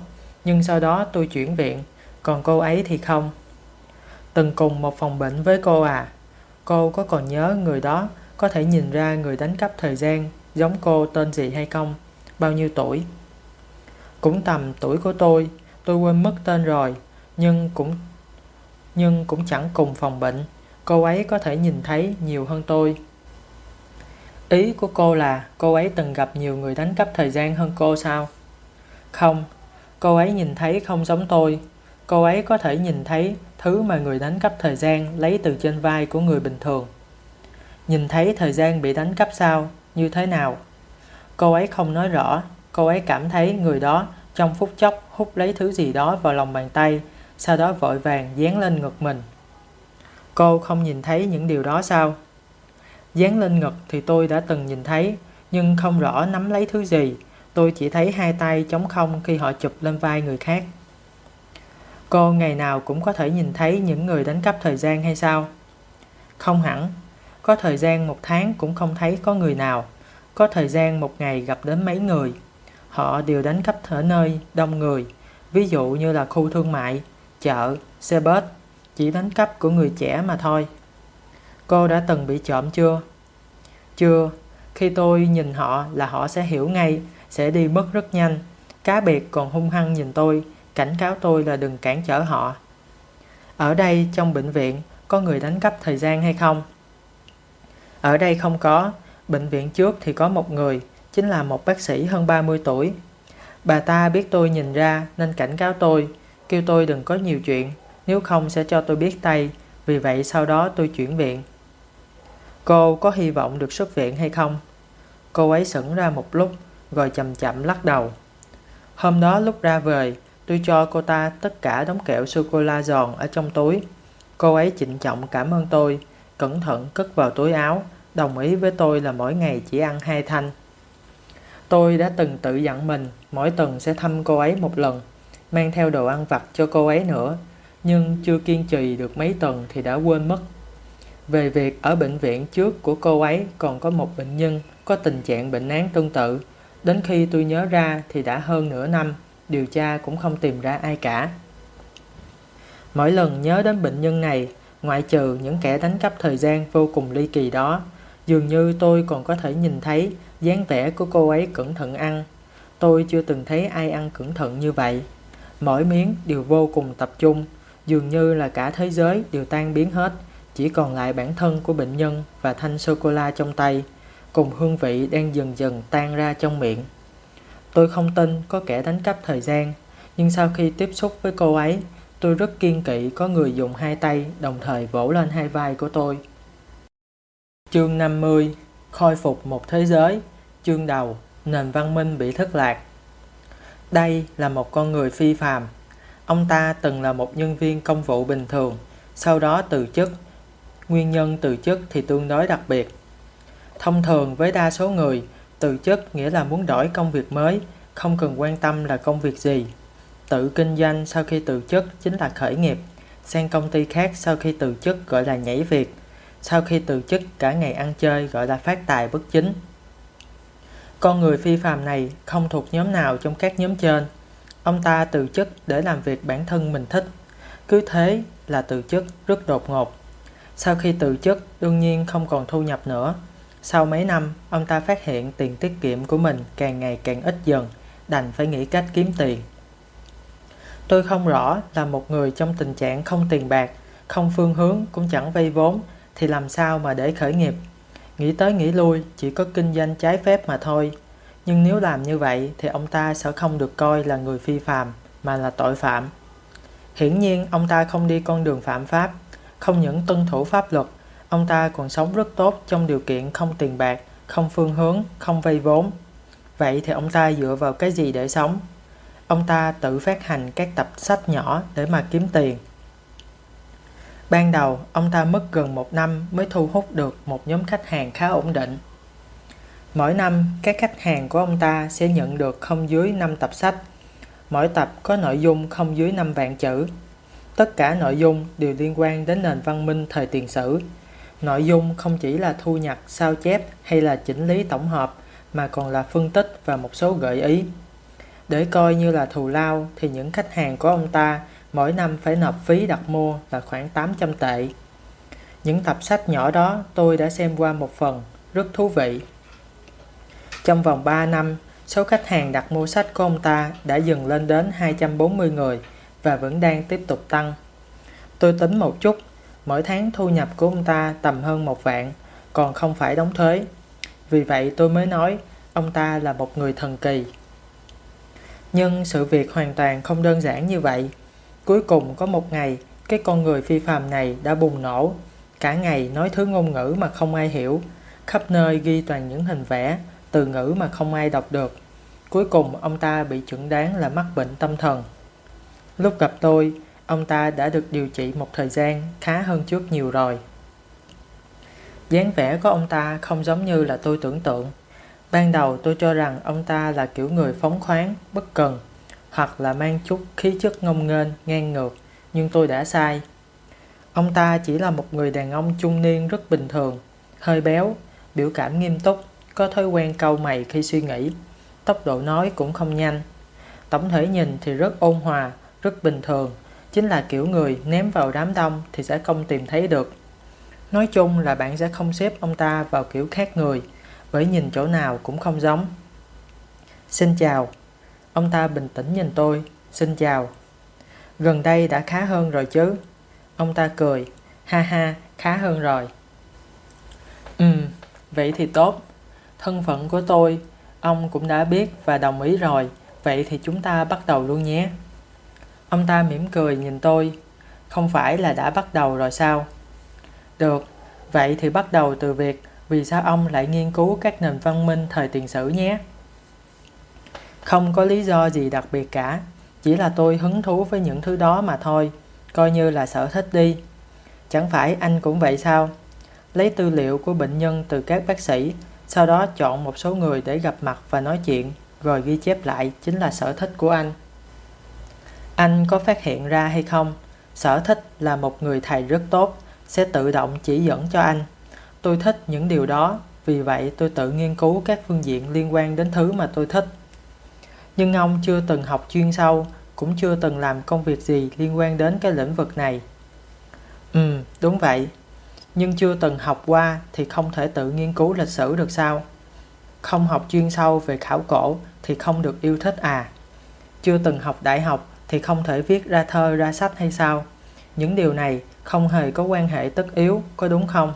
Speaker 1: Nhưng sau đó tôi chuyển viện, còn cô ấy thì không. Từng cùng một phòng bệnh với cô à? Cô có còn nhớ người đó có thể nhìn ra người đánh cắp thời gian giống cô tên gì hay không? Bao nhiêu tuổi? Cũng tầm tuổi của tôi, tôi quên mất tên rồi, nhưng cũng nhưng cũng chẳng cùng phòng bệnh. Cô ấy có thể nhìn thấy nhiều hơn tôi. Ý của cô là cô ấy từng gặp nhiều người đánh cắp thời gian hơn cô sao? Không, cô ấy nhìn thấy không giống tôi. Cô ấy có thể nhìn thấy thứ mà người đánh cắp thời gian lấy từ trên vai của người bình thường. Nhìn thấy thời gian bị đánh cắp sao? Như thế nào? Cô ấy không nói rõ. Cô ấy cảm thấy người đó trong phút chốc hút lấy thứ gì đó vào lòng bàn tay, sau đó vội vàng dán lên ngực mình. Cô không nhìn thấy những điều đó sao? Dán lên ngực thì tôi đã từng nhìn thấy, nhưng không rõ nắm lấy thứ gì. Tôi chỉ thấy hai tay trống không khi họ chụp lên vai người khác. Cô ngày nào cũng có thể nhìn thấy những người đánh cắp thời gian hay sao? Không hẳn. Có thời gian một tháng cũng không thấy có người nào. Có thời gian một ngày gặp đến mấy người. Họ đều đánh cắp ở nơi đông người. Ví dụ như là khu thương mại, chợ, xe bus. Chỉ đánh cắp của người trẻ mà thôi. Cô đã từng bị trộm chưa? Chưa. Khi tôi nhìn họ là họ sẽ hiểu ngay, sẽ đi mất rất nhanh. Cá biệt còn hung hăng nhìn tôi, cảnh cáo tôi là đừng cản trở họ. Ở đây trong bệnh viện có người đánh cắp thời gian hay không? Ở đây không có, bệnh viện trước thì có một người, chính là một bác sĩ hơn 30 tuổi. Bà ta biết tôi nhìn ra nên cảnh cáo tôi, kêu tôi đừng có nhiều chuyện, nếu không sẽ cho tôi biết tay, vì vậy sau đó tôi chuyển viện. Cô có hy vọng được xuất viện hay không? Cô ấy sững ra một lúc, rồi chậm chậm lắc đầu. Hôm đó lúc ra về, tôi cho cô ta tất cả đống kẹo sô-cô-la giòn ở trong túi. Cô ấy trịnh trọng cảm ơn tôi, cẩn thận cất vào túi áo, đồng ý với tôi là mỗi ngày chỉ ăn hai thanh. Tôi đã từng tự dặn mình mỗi tuần sẽ thăm cô ấy một lần, mang theo đồ ăn vặt cho cô ấy nữa, nhưng chưa kiên trì được mấy tuần thì đã quên mất. Về việc ở bệnh viện trước của cô ấy còn có một bệnh nhân có tình trạng bệnh án tương tự, đến khi tôi nhớ ra thì đã hơn nửa năm, điều tra cũng không tìm ra ai cả. Mỗi lần nhớ đến bệnh nhân này, ngoại trừ những kẻ đánh cắp thời gian vô cùng ly kỳ đó, dường như tôi còn có thể nhìn thấy dáng vẻ của cô ấy cẩn thận ăn. Tôi chưa từng thấy ai ăn cẩn thận như vậy. Mỗi miếng đều vô cùng tập trung, dường như là cả thế giới đều tan biến hết, chỉ còn lại bản thân của bệnh nhân và thanh sô-cô-la trong tay, cùng hương vị đang dần dần tan ra trong miệng. Tôi không tin có kẻ đánh cắp thời gian, nhưng sau khi tiếp xúc với cô ấy, tôi rất kiên kỵ có người dùng hai tay đồng thời vỗ lên hai vai của tôi. Chương 50 Khôi phục một thế giới Chương đầu Nền văn minh bị thất lạc Đây là một con người phi phàm. Ông ta từng là một nhân viên công vụ bình thường, sau đó từ chức Nguyên nhân từ chức thì tương đối đặc biệt. Thông thường với đa số người, từ chức nghĩa là muốn đổi công việc mới, không cần quan tâm là công việc gì. Tự kinh doanh sau khi từ chức chính là khởi nghiệp, sang công ty khác sau khi từ chức gọi là nhảy việc, sau khi từ chức cả ngày ăn chơi gọi là phát tài bất chính. Con người phi phàm này không thuộc nhóm nào trong các nhóm trên. Ông ta từ chức để làm việc bản thân mình thích. Cứ thế là từ chức rất đột ngột. Sau khi từ chức, đương nhiên không còn thu nhập nữa. Sau mấy năm, ông ta phát hiện tiền tiết kiệm của mình càng ngày càng ít dần, đành phải nghĩ cách kiếm tiền. Tôi không rõ là một người trong tình trạng không tiền bạc, không phương hướng cũng chẳng vay vốn thì làm sao mà để khởi nghiệp. Nghĩ tới nghĩ lui chỉ có kinh doanh trái phép mà thôi. Nhưng nếu làm như vậy thì ông ta sẽ không được coi là người phi phàm mà là tội phạm. Hiển nhiên ông ta không đi con đường phạm pháp không những tuân thủ pháp luật, ông ta còn sống rất tốt trong điều kiện không tiền bạc, không phương hướng, không vay vốn. Vậy thì ông ta dựa vào cái gì để sống? Ông ta tự phát hành các tập sách nhỏ để mà kiếm tiền. Ban đầu, ông ta mất gần một năm mới thu hút được một nhóm khách hàng khá ổn định. Mỗi năm, các khách hàng của ông ta sẽ nhận được không dưới 5 tập sách. Mỗi tập có nội dung không dưới 5 vạn chữ. Tất cả nội dung đều liên quan đến nền văn minh thời tiền sử. Nội dung không chỉ là thu nhặt, sao chép hay là chỉnh lý tổng hợp mà còn là phân tích và một số gợi ý. Để coi như là thù lao thì những khách hàng của ông ta mỗi năm phải nộp phí đặt mua là khoảng 800 tệ. Những tập sách nhỏ đó tôi đã xem qua một phần, rất thú vị. Trong vòng 3 năm, số khách hàng đặt mua sách của ông ta đã dừng lên đến 240 người – và vẫn đang tiếp tục tăng. Tôi tính một chút, mỗi tháng thu nhập của ông ta tầm hơn một vạn, còn không phải đóng thuế. Vì vậy tôi mới nói ông ta là một người thần kỳ. Nhưng sự việc hoàn toàn không đơn giản như vậy. Cuối cùng có một ngày, cái con người phi phàm này đã bùng nổ. Cả ngày nói thứ ngôn ngữ mà không ai hiểu, khắp nơi ghi toàn những hình vẽ, từ ngữ mà không ai đọc được. Cuối cùng ông ta bị chẩn đoán là mắc bệnh tâm thần. Lúc gặp tôi, ông ta đã được điều trị một thời gian khá hơn trước nhiều rồi. dáng vẻ của ông ta không giống như là tôi tưởng tượng. Ban đầu tôi cho rằng ông ta là kiểu người phóng khoáng, bất cần, hoặc là mang chút khí chất ngông nghênh, ngang ngược, nhưng tôi đã sai. Ông ta chỉ là một người đàn ông trung niên rất bình thường, hơi béo, biểu cảm nghiêm túc, có thói quen câu mày khi suy nghĩ, tốc độ nói cũng không nhanh. Tổng thể nhìn thì rất ôn hòa, rất bình thường, chính là kiểu người ném vào đám đông thì sẽ không tìm thấy được. Nói chung là bạn sẽ không xếp ông ta vào kiểu khác người, bởi nhìn chỗ nào cũng không giống. Xin chào. Ông ta bình tĩnh nhìn tôi. Xin chào. Gần đây đã khá hơn rồi chứ. Ông ta cười. Ha ha, khá hơn rồi. Ừ, vậy thì tốt. Thân phận của tôi, ông cũng đã biết và đồng ý rồi. Vậy thì chúng ta bắt đầu luôn nhé. Ông ta mỉm cười nhìn tôi. Không phải là đã bắt đầu rồi sao? Được, vậy thì bắt đầu từ việc vì sao ông lại nghiên cứu các nền văn minh thời tiền sử nhé. Không có lý do gì đặc biệt cả, chỉ là tôi hứng thú với những thứ đó mà thôi, coi như là sở thích đi. Chẳng phải anh cũng vậy sao? Lấy tư liệu của bệnh nhân từ các bác sĩ, sau đó chọn một số người để gặp mặt và nói chuyện, rồi ghi chép lại chính là sở thích của anh. Anh có phát hiện ra hay không? Sở thích là một người thầy rất tốt, sẽ tự động chỉ dẫn cho anh. Tôi thích những điều đó, vì vậy tôi tự nghiên cứu các phương diện liên quan đến thứ mà tôi thích. Nhưng ông chưa từng học chuyên sâu, cũng chưa từng làm công việc gì liên quan đến cái lĩnh vực này. Ừ, đúng vậy. Nhưng chưa từng học qua thì không thể tự nghiên cứu lịch sử được sao? Không học chuyên sâu về khảo cổ thì không được yêu thích à? Chưa từng học đại học thì không thể viết ra thơ ra sách hay sao? Những điều này không hề có quan hệ tất yếu, có đúng không?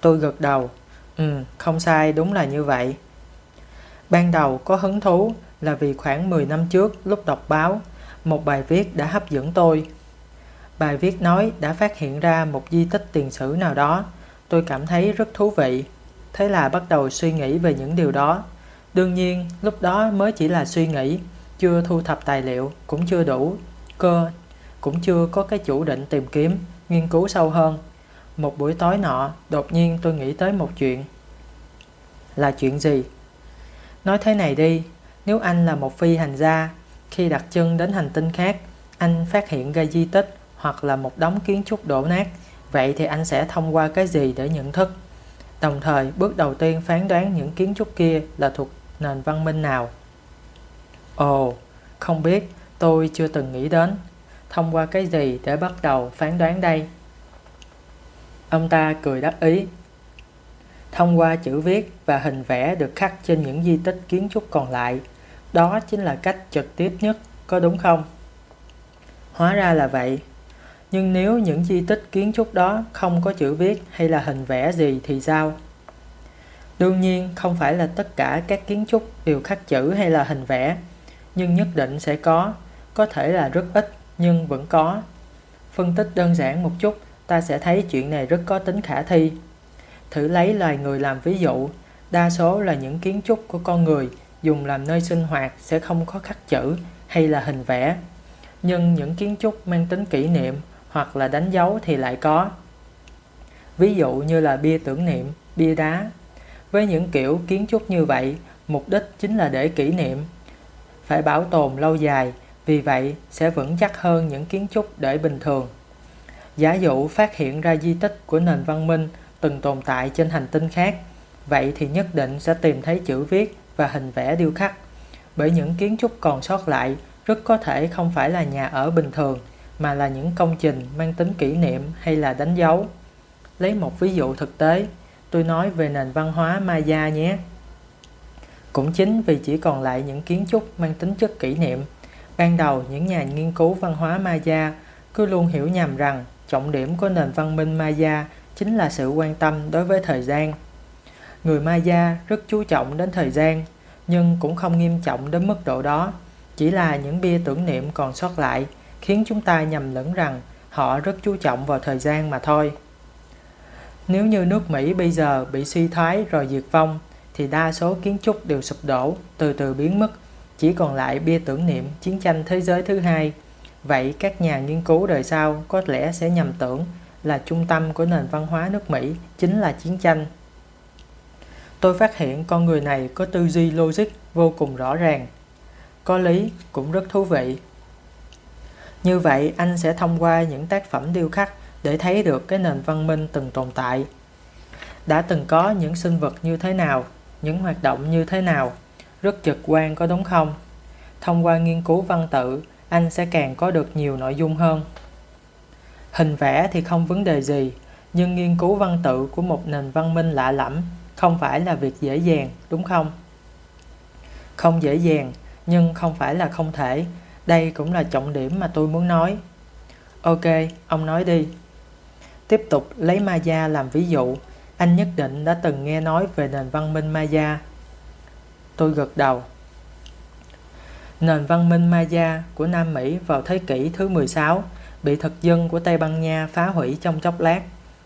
Speaker 1: Tôi gật đầu. Ừ, không sai, đúng là như vậy. Ban đầu có hứng thú là vì khoảng 10 năm trước lúc đọc báo, một bài viết đã hấp dẫn tôi. Bài viết nói đã phát hiện ra một di tích tiền sử nào đó. Tôi cảm thấy rất thú vị. Thế là bắt đầu suy nghĩ về những điều đó. Đương nhiên, lúc đó mới chỉ là suy nghĩ, chưa thu thập tài liệu, cũng chưa đủ cơ, cũng chưa có cái chủ định tìm kiếm, nghiên cứu sâu hơn. Một buổi tối nọ, đột nhiên tôi nghĩ tới một chuyện. Là chuyện gì? Nói thế này đi, nếu anh là một phi hành gia, khi đặt chân đến hành tinh khác, anh phát hiện ra di tích hoặc là một đống kiến trúc đổ nát, vậy thì anh sẽ thông qua cái gì để nhận thức? Đồng thời, bước đầu tiên phán đoán những kiến trúc kia là thuộc nền văn minh nào. Ồ, không biết, tôi chưa từng nghĩ đến. Thông qua cái gì để bắt đầu phán đoán đây? Ông ta cười đáp ý. Thông qua chữ viết và hình vẽ được khắc trên những di tích kiến trúc còn lại, đó chính là cách trực tiếp nhất, có đúng không? Hóa ra là vậy. Nhưng nếu những di tích kiến trúc đó không có chữ viết hay là hình vẽ gì thì sao? Đương nhiên không phải là tất cả các kiến trúc đều khắc chữ hay là hình vẽ, nhưng nhất định sẽ có, có thể là rất ít nhưng vẫn có. Phân tích đơn giản một chút, ta sẽ thấy chuyện này rất có tính khả thi. Thử lấy loài người làm ví dụ, đa số là những kiến trúc của con người dùng làm nơi sinh hoạt sẽ không có khắc chữ hay là hình vẽ. Nhưng những kiến trúc mang tính kỷ niệm hoặc là đánh dấu thì lại có. Ví dụ như là bia tưởng niệm, bia đá. Với những kiểu kiến trúc như vậy, mục đích chính là để kỷ niệm. Phải bảo tồn lâu dài, vì vậy sẽ vững chắc hơn những kiến trúc để bình thường. Giả dụ phát hiện ra di tích của nền văn minh từng tồn tại trên hành tinh khác, vậy thì nhất định sẽ tìm thấy chữ viết và hình vẽ điêu khắc. Bởi những kiến trúc còn sót lại rất có thể không phải là nhà ở bình thường, mà là những công trình mang tính kỷ niệm hay là đánh dấu. Lấy một ví dụ thực tế, tôi nói về nền văn hóa Maya nhé. Cũng chính vì chỉ còn lại những kiến trúc mang tính chất kỷ niệm, ban đầu những nhà nghiên cứu văn hóa Maya cứ luôn hiểu nhầm rằng trọng điểm của nền văn minh Maya chính là sự quan tâm đối với thời gian. Người Maya rất chú trọng đến thời gian, nhưng cũng không nghiêm trọng đến mức độ đó. Chỉ là những bia tưởng niệm còn sót lại khiến chúng ta nhầm lẫn rằng họ rất chú trọng vào thời gian mà thôi. Nếu như nước Mỹ bây giờ bị suy thoái rồi diệt vong, thì đa số kiến trúc đều sụp đổ, từ từ biến mất, chỉ còn lại bia tưởng niệm chiến tranh thế giới thứ hai. Vậy các nhà nghiên cứu đời sau có lẽ sẽ nhầm tưởng là trung tâm của nền văn hóa nước Mỹ chính là chiến tranh. Tôi phát hiện con người này có tư duy logic vô cùng rõ ràng. Có lý cũng rất thú vị. Như vậy anh sẽ thông qua những tác phẩm điêu khắc để thấy được cái nền văn minh từng tồn tại. Đã từng có những sinh vật như thế nào, những hoạt động như thế nào, rất trực quan có đúng không? Thông qua nghiên cứu văn tự, anh sẽ càng có được nhiều nội dung hơn. Hình vẽ thì không vấn đề gì, nhưng nghiên cứu văn tự của một nền văn minh lạ lẫm không phải là việc dễ dàng, đúng không? Không dễ dàng, nhưng không phải là không thể. Đây cũng là trọng điểm mà tôi muốn nói. Ok, ông nói đi. Tiếp tục lấy Maya làm ví dụ, anh nhất định đã từng nghe nói về nền văn minh Maya. Tôi gật đầu. Nền văn minh Maya của Nam Mỹ vào thế kỷ thứ 16 bị thực dân của Tây Ban Nha phá hủy trong chốc lát.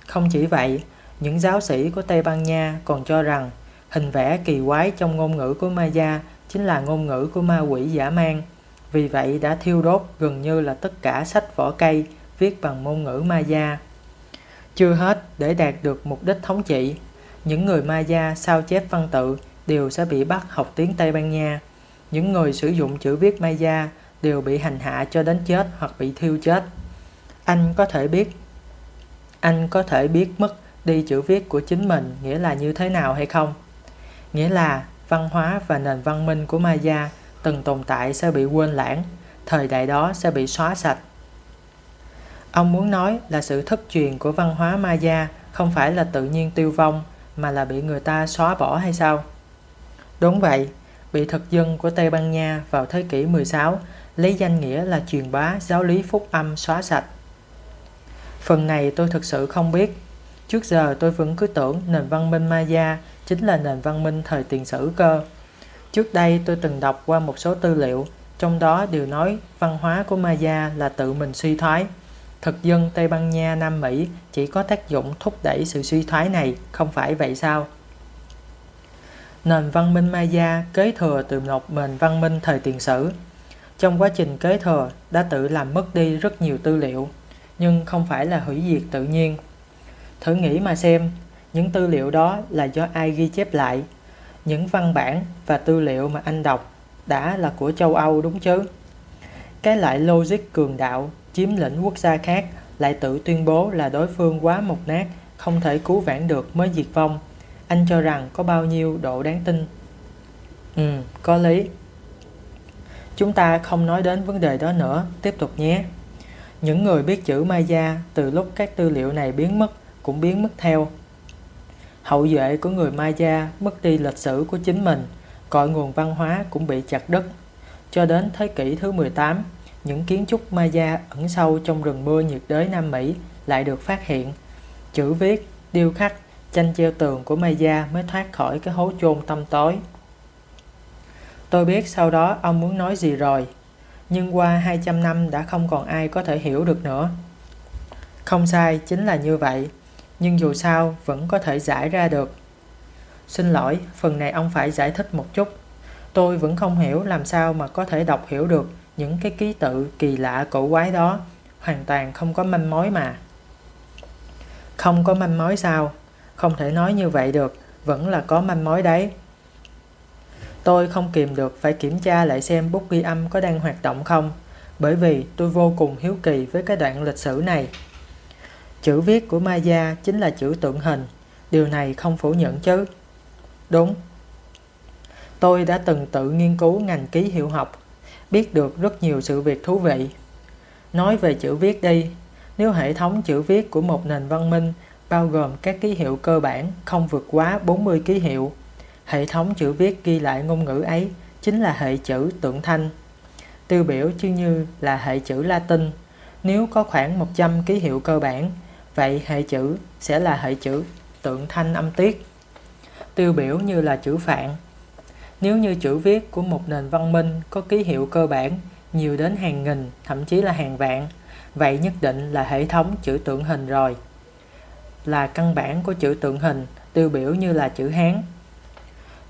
Speaker 1: Không chỉ vậy, những giáo sĩ của Tây Ban Nha còn cho rằng hình vẽ kỳ quái trong ngôn ngữ của Maya chính là ngôn ngữ của ma quỷ giả mang. Vì vậy đã thiêu đốt gần như là tất cả sách vỏ cây viết bằng ngôn ngữ Maya. Chưa hết, để đạt được mục đích thống trị, những người Maya sao chép văn tự đều sẽ bị bắt học tiếng Tây Ban Nha. Những người sử dụng chữ viết Maya đều bị hành hạ cho đến chết hoặc bị thiêu chết. Anh có thể biết anh có thể biết mất đi chữ viết của chính mình nghĩa là như thế nào hay không? Nghĩa là văn hóa và nền văn minh của Maya từng tồn tại sẽ bị quên lãng, thời đại đó sẽ bị xóa sạch. Ông muốn nói là sự thất truyền của văn hóa Maya không phải là tự nhiên tiêu vong mà là bị người ta xóa bỏ hay sao? Đúng vậy, bị thực dân của Tây Ban Nha vào thế kỷ 16 lấy danh nghĩa là truyền bá giáo lý phúc âm xóa sạch. Phần này tôi thực sự không biết. Trước giờ tôi vẫn cứ tưởng nền văn minh Maya chính là nền văn minh thời tiền sử cơ. Trước đây tôi từng đọc qua một số tư liệu, trong đó đều nói văn hóa của Maya là tự mình suy thoái. Thực dân Tây Ban Nha Nam Mỹ chỉ có tác dụng thúc đẩy sự suy thoái này, không phải vậy sao? Nền văn minh Maya kế thừa từ một nền văn minh thời tiền sử. Trong quá trình kế thừa đã tự làm mất đi rất nhiều tư liệu, nhưng không phải là hủy diệt tự nhiên. Thử nghĩ mà xem, những tư liệu đó là do ai ghi chép lại? Những văn bản và tư liệu mà anh đọc đã là của châu Âu đúng chứ? Cái loại logic cường đạo chiếm lĩnh quốc gia khác lại tự tuyên bố là đối phương quá mục nát, không thể cứu vãn được mới diệt vong. Anh cho rằng có bao nhiêu độ đáng tin? Ừ, có lý. Chúng ta không nói đến vấn đề đó nữa, tiếp tục nhé. Những người biết chữ Maya từ lúc các tư liệu này biến mất cũng biến mất theo. Hậu duệ của người Maya mất đi lịch sử của chính mình, cội nguồn văn hóa cũng bị chặt đứt. Cho đến thế kỷ thứ 18, những kiến trúc Maya ẩn sâu trong rừng mưa nhiệt đới Nam Mỹ lại được phát hiện. Chữ viết, điêu khắc, tranh treo tường của Maya mới thoát khỏi cái hố chôn tâm tối. Tôi biết sau đó ông muốn nói gì rồi, nhưng qua 200 năm đã không còn ai có thể hiểu được nữa. Không sai, chính là như vậy, nhưng dù sao vẫn có thể giải ra được. Xin lỗi, phần này ông phải giải thích một chút. Tôi vẫn không hiểu làm sao mà có thể đọc hiểu được những cái ký tự kỳ lạ cổ quái đó, hoàn toàn không có manh mối mà. Không có manh mối sao? Không thể nói như vậy được, vẫn là có manh mối đấy. Tôi không kìm được phải kiểm tra lại xem bút ghi âm có đang hoạt động không, bởi vì tôi vô cùng hiếu kỳ với cái đoạn lịch sử này. Chữ viết của Maya chính là chữ tượng hình, điều này không phủ nhận chứ. Đúng. Tôi đã từng tự nghiên cứu ngành ký hiệu học, biết được rất nhiều sự việc thú vị. Nói về chữ viết đi, nếu hệ thống chữ viết của một nền văn minh bao gồm các ký hiệu cơ bản không vượt quá 40 ký hiệu, Hệ thống chữ viết ghi lại ngôn ngữ ấy chính là hệ chữ tượng thanh. Tiêu biểu chứ như là hệ chữ Latin. Nếu có khoảng 100 ký hiệu cơ bản, vậy hệ chữ sẽ là hệ chữ tượng thanh âm tiết. Tiêu biểu như là chữ Phạn. Nếu như chữ viết của một nền văn minh có ký hiệu cơ bản nhiều đến hàng nghìn, thậm chí là hàng vạn, vậy nhất định là hệ thống chữ tượng hình rồi. Là căn bản của chữ tượng hình, tiêu biểu như là chữ Hán,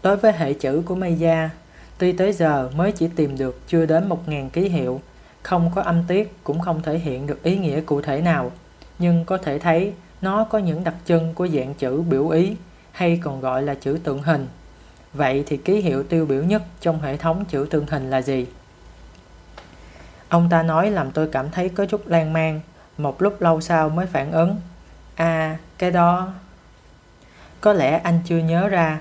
Speaker 1: Đối với hệ chữ của Maya, tuy tới giờ mới chỉ tìm được chưa đến 1.000 ký hiệu, không có âm tiết cũng không thể hiện được ý nghĩa cụ thể nào, nhưng có thể thấy nó có những đặc trưng của dạng chữ biểu ý hay còn gọi là chữ tượng hình. Vậy thì ký hiệu tiêu biểu nhất trong hệ thống chữ tượng hình là gì? Ông ta nói làm tôi cảm thấy có chút lan man, một lúc lâu sau mới phản ứng. À, cái đó... Có lẽ anh chưa nhớ ra,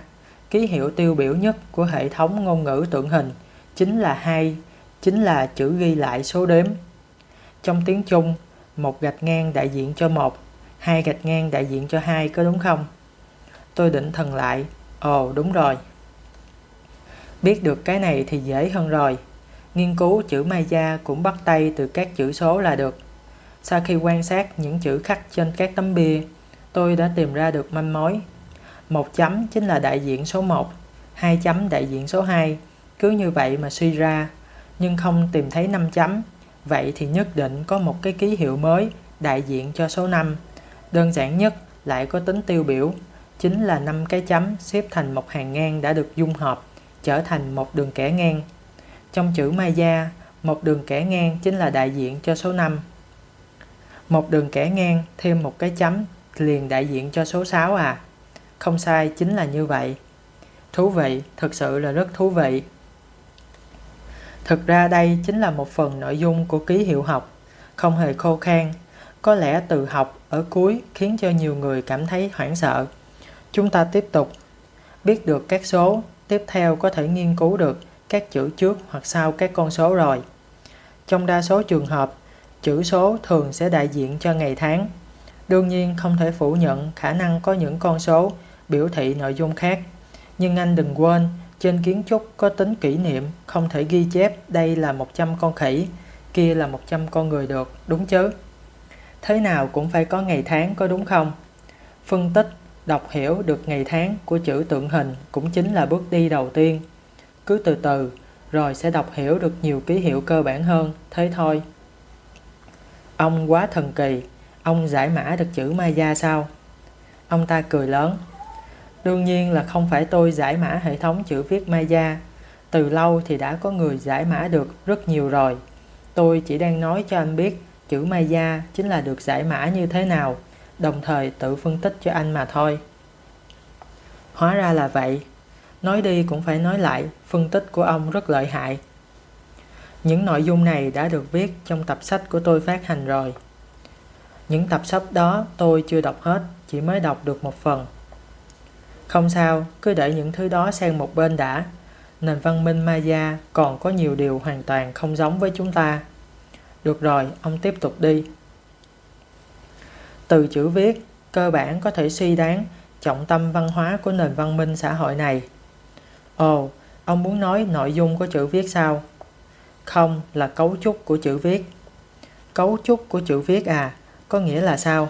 Speaker 1: ký hiệu tiêu biểu nhất của hệ thống ngôn ngữ tượng hình chính là hai, chính là chữ ghi lại số đếm. Trong tiếng Trung, một gạch ngang đại diện cho một, hai gạch ngang đại diện cho hai có đúng không? Tôi định thần lại, ồ đúng rồi. Biết được cái này thì dễ hơn rồi. Nghiên cứu chữ Maya cũng bắt tay từ các chữ số là được. Sau khi quan sát những chữ khắc trên các tấm bia, tôi đã tìm ra được manh mối. Một chấm chính là đại diện số 1, hai chấm đại diện số 2. Cứ như vậy mà suy ra, nhưng không tìm thấy 5 chấm. Vậy thì nhất định có một cái ký hiệu mới đại diện cho số 5. Đơn giản nhất lại có tính tiêu biểu, chính là 5 cái chấm xếp thành một hàng ngang đã được dung hợp, trở thành một đường kẻ ngang. Trong chữ Maya, một đường kẻ ngang chính là đại diện cho số 5. Một đường kẻ ngang thêm một cái chấm liền đại diện cho số 6 à. Không sai, chính là như vậy. Thú vị, thực sự là rất thú vị. Thực ra đây chính là một phần nội dung của ký hiệu học, không hề khô khan. Có lẽ từ học ở cuối khiến cho nhiều người cảm thấy hoảng sợ. Chúng ta tiếp tục. Biết được các số, tiếp theo có thể nghiên cứu được các chữ trước hoặc sau các con số rồi. Trong đa số trường hợp, chữ số thường sẽ đại diện cho ngày tháng. Đương nhiên không thể phủ nhận khả năng có những con số biểu thị nội dung khác. Nhưng anh đừng quên, trên kiến trúc có tính kỷ niệm, không thể ghi chép đây là 100 con khỉ, kia là 100 con người được, đúng chứ? Thế nào cũng phải có ngày tháng có đúng không? Phân tích, đọc hiểu được ngày tháng của chữ tượng hình cũng chính là bước đi đầu tiên. Cứ từ từ, rồi sẽ đọc hiểu được nhiều ký hiệu cơ bản hơn, thế thôi. Ông quá thần kỳ, ông giải mã được chữ Maya sao? Ông ta cười lớn. Đương nhiên là không phải tôi giải mã hệ thống chữ viết Maya. Từ lâu thì đã có người giải mã được rất nhiều rồi. Tôi chỉ đang nói cho anh biết chữ Maya chính là được giải mã như thế nào, đồng thời tự phân tích cho anh mà thôi. Hóa ra là vậy. Nói đi cũng phải nói lại, phân tích của ông rất lợi hại. Những nội dung này đã được viết trong tập sách của tôi phát hành rồi. Những tập sách đó tôi chưa đọc hết, chỉ mới đọc được một phần. Không sao, cứ để những thứ đó sang một bên đã. Nền văn minh Maya còn có nhiều điều hoàn toàn không giống với chúng ta. Được rồi, ông tiếp tục đi. Từ chữ viết, cơ bản có thể suy đoán trọng tâm văn hóa của nền văn minh xã hội này. Ồ, ông muốn nói nội dung của chữ viết sao? Không, là cấu trúc của chữ viết. Cấu trúc của chữ viết à, có nghĩa là sao?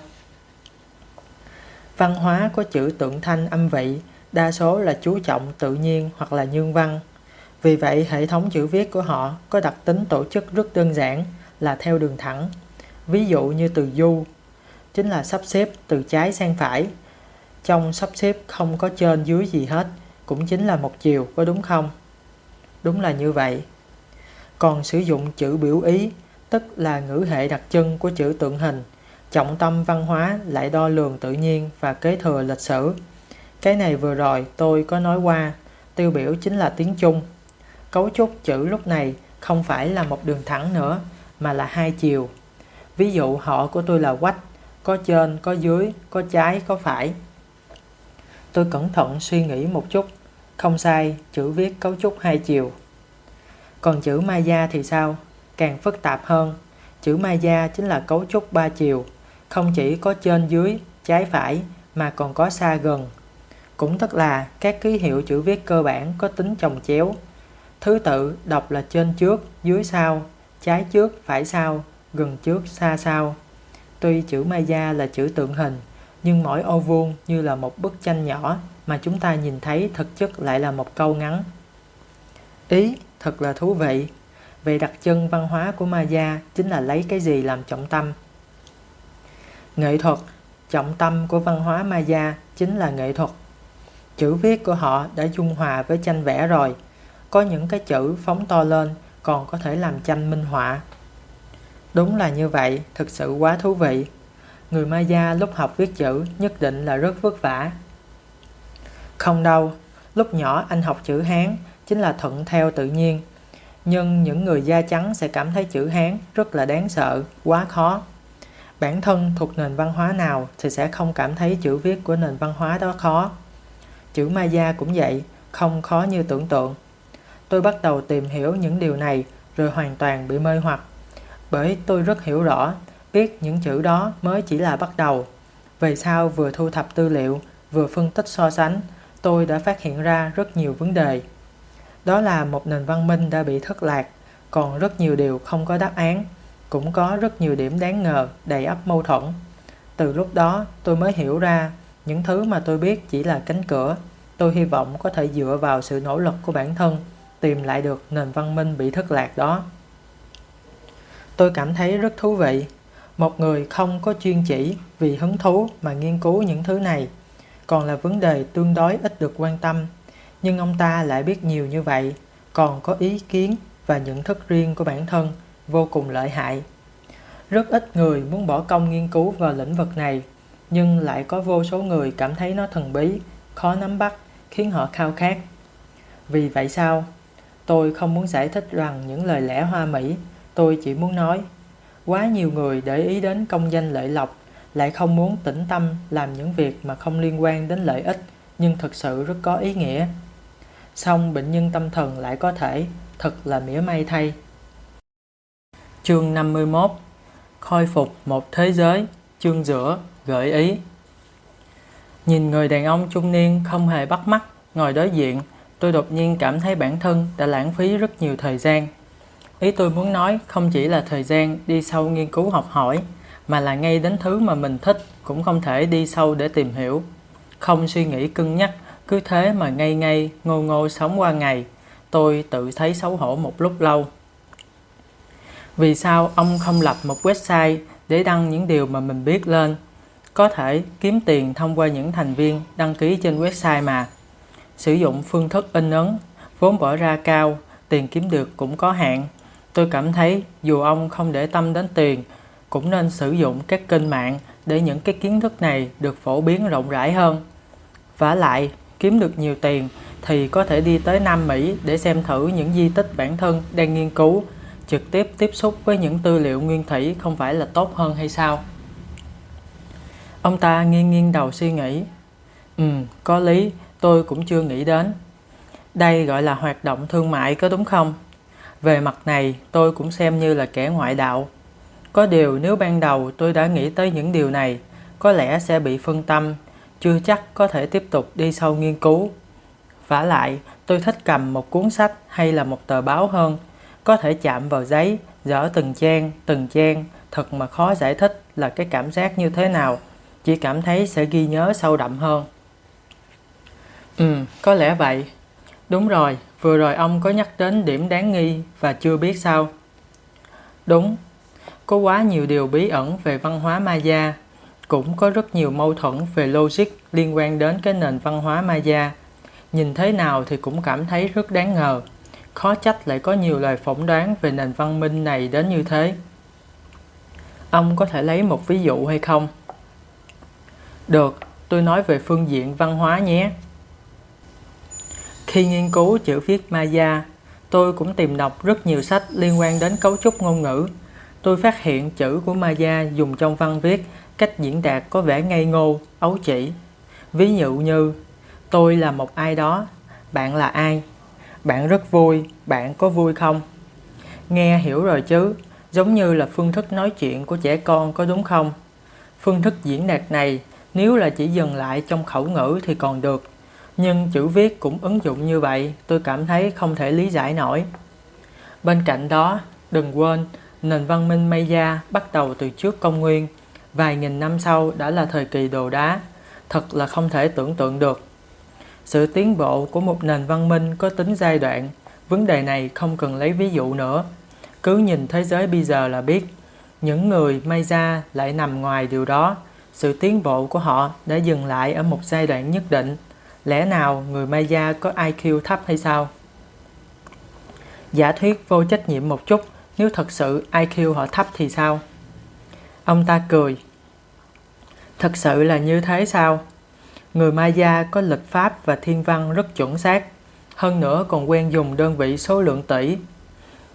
Speaker 1: Văn hóa có chữ tượng thanh âm vị, đa số là chú trọng tự nhiên hoặc là nhân văn. Vì vậy, hệ thống chữ viết của họ có đặc tính tổ chức rất đơn giản là theo đường thẳng. Ví dụ như từ du, chính là sắp xếp từ trái sang phải. Trong sắp xếp không có trên dưới gì hết, cũng chính là một chiều, có đúng không? Đúng là như vậy. Còn sử dụng chữ biểu ý, tức là ngữ hệ đặc trưng của chữ tượng hình, trọng tâm văn hóa lại đo lường tự nhiên và kế thừa lịch sử. Cái này vừa rồi tôi có nói qua, tiêu biểu chính là tiếng Trung. Cấu trúc chữ lúc này không phải là một đường thẳng nữa, mà là hai chiều. Ví dụ họ của tôi là quách, có trên, có dưới, có trái, có phải. Tôi cẩn thận suy nghĩ một chút, không sai, chữ viết cấu trúc hai chiều. Còn chữ Maya thì sao? Càng phức tạp hơn. Chữ Maya chính là cấu trúc ba chiều, không chỉ có trên dưới, trái phải mà còn có xa gần. Cũng tức là các ký hiệu chữ viết cơ bản có tính chồng chéo. Thứ tự đọc là trên trước, dưới sau, trái trước, phải sau, gần trước, xa sau. Tuy chữ Maya là chữ tượng hình, nhưng mỗi ô vuông như là một bức tranh nhỏ mà chúng ta nhìn thấy thực chất lại là một câu ngắn. Ý, thật là thú vị. Về đặc trưng văn hóa của Maya chính là lấy cái gì làm trọng tâm. Nghệ thuật, trọng tâm của văn hóa Maya chính là nghệ thuật. Chữ viết của họ đã dung hòa với tranh vẽ rồi. Có những cái chữ phóng to lên còn có thể làm tranh minh họa. Đúng là như vậy, thực sự quá thú vị. Người Maya lúc học viết chữ nhất định là rất vất vả. Không đâu, lúc nhỏ anh học chữ Hán chính là thuận theo tự nhiên. Nhưng những người da trắng sẽ cảm thấy chữ Hán rất là đáng sợ, quá khó. Bản thân thuộc nền văn hóa nào thì sẽ không cảm thấy chữ viết của nền văn hóa đó khó. Chữ Maya cũng vậy, không khó như tưởng tượng. Tôi bắt đầu tìm hiểu những điều này rồi hoàn toàn bị mê hoặc. Bởi tôi rất hiểu rõ, biết những chữ đó mới chỉ là bắt đầu. Về sau vừa thu thập tư liệu, vừa phân tích so sánh, tôi đã phát hiện ra rất nhiều vấn đề. Đó là một nền văn minh đã bị thất lạc, còn rất nhiều điều không có đáp án, cũng có rất nhiều điểm đáng ngờ, đầy ắp mâu thuẫn. Từ lúc đó, tôi mới hiểu ra những thứ mà tôi biết chỉ là cánh cửa. Tôi hy vọng có thể dựa vào sự nỗ lực của bản thân tìm lại được nền văn minh bị thất lạc đó. Tôi cảm thấy rất thú vị. Một người không có chuyên chỉ vì hứng thú mà nghiên cứu những thứ này, còn là vấn đề tương đối ít được quan tâm. Nhưng ông ta lại biết nhiều như vậy, còn có ý kiến và nhận thức riêng của bản thân vô cùng lợi hại. Rất ít người muốn bỏ công nghiên cứu vào lĩnh vực này, nhưng lại có vô số người cảm thấy nó thần bí, khó nắm bắt, khiến họ khao khát. Vì vậy sao? Tôi không muốn giải thích rằng những lời lẽ hoa mỹ, tôi chỉ muốn nói. Quá nhiều người để ý đến công danh lợi lộc, lại không muốn tĩnh tâm làm những việc mà không liên quan đến lợi ích, nhưng thực sự rất có ý nghĩa. Xong bệnh nhân tâm thần lại có thể, thật là mỉa may thay. Chương 51 Khôi phục một thế giới, chương giữa, gợi ý Nhìn người đàn ông trung niên không hề bắt mắt, ngồi đối diện, tôi đột nhiên cảm thấy bản thân đã lãng phí rất nhiều thời gian. Ý tôi muốn nói không chỉ là thời gian đi sâu nghiên cứu học hỏi, mà là ngay đến thứ mà mình thích cũng không thể đi sâu để tìm hiểu. Không suy nghĩ cân nhắc, cứ thế mà ngay ngay, ngô ngô sống qua ngày. Tôi tự thấy xấu hổ một lúc lâu. Vì sao ông không lập một website để đăng những điều mà mình biết lên? Có thể kiếm tiền thông qua những thành viên đăng ký trên website mà. Sử dụng phương thức in ấn, vốn bỏ ra cao, tiền kiếm được cũng có hạn. Tôi cảm thấy dù ông không để tâm đến tiền, cũng nên sử dụng các kênh mạng để những cái kiến thức này được phổ biến rộng rãi hơn. Và lại, kiếm được nhiều tiền thì có thể đi tới Nam Mỹ để xem thử những di tích bản thân đang nghiên cứu, trực tiếp tiếp xúc với những tư liệu nguyên thủy không phải là tốt hơn hay sao? Ông ta nghiêng nghiêng đầu suy nghĩ. Ừ, có lý, tôi cũng chưa nghĩ đến. Đây gọi là hoạt động thương mại có đúng không? Về mặt này, tôi cũng xem như là kẻ ngoại đạo. Có điều nếu ban đầu tôi đã nghĩ tới những điều này, có lẽ sẽ bị phân tâm, chưa chắc có thể tiếp tục đi sâu nghiên cứu. vả lại, tôi thích cầm một cuốn sách hay là một tờ báo hơn, có thể chạm vào giấy, dở từng trang, từng trang, thật mà khó giải thích là cái cảm giác như thế nào, chỉ cảm thấy sẽ ghi nhớ sâu đậm hơn. Ừ, có lẽ vậy. Đúng rồi, vừa rồi ông có nhắc đến điểm đáng nghi và chưa biết sao. Đúng, có quá nhiều điều bí ẩn về văn hóa Maya, cũng có rất nhiều mâu thuẫn về logic liên quan đến cái nền văn hóa Maya. Nhìn thế nào thì cũng cảm thấy rất đáng ngờ. Khó trách lại có nhiều lời phỏng đoán về nền văn minh này đến như thế. Ông có thể lấy một ví dụ hay không? Được, tôi nói về phương diện văn hóa nhé. Khi nghiên cứu chữ viết Maya, tôi cũng tìm đọc rất nhiều sách liên quan đến cấu trúc ngôn ngữ. Tôi phát hiện chữ của Maya dùng trong văn viết cách diễn đạt có vẻ ngây ngô, ấu chỉ. Ví dụ như, tôi là một ai đó, bạn là ai? Bạn rất vui, bạn có vui không? Nghe hiểu rồi chứ, giống như là phương thức nói chuyện của trẻ con có đúng không? Phương thức diễn đạt này nếu là chỉ dừng lại trong khẩu ngữ thì còn được, nhưng chữ viết cũng ứng dụng như vậy, tôi cảm thấy không thể lý giải nổi. Bên cạnh đó, đừng quên, nền văn minh Maya bắt đầu từ trước công nguyên, vài nghìn năm sau đã là thời kỳ đồ đá, thật là không thể tưởng tượng được. Sự tiến bộ của một nền văn minh có tính giai đoạn, vấn đề này không cần lấy ví dụ nữa. Cứ nhìn thế giới bây giờ là biết, những người Maya lại nằm ngoài điều đó, sự tiến bộ của họ đã dừng lại ở một giai đoạn nhất định Lẽ nào người Maya có IQ thấp hay sao? Giả thuyết vô trách nhiệm một chút, nếu thật sự IQ họ thấp thì sao? Ông ta cười. Thật sự là như thế sao? Người Maya có lịch pháp và thiên văn rất chuẩn xác, hơn nữa còn quen dùng đơn vị số lượng tỷ.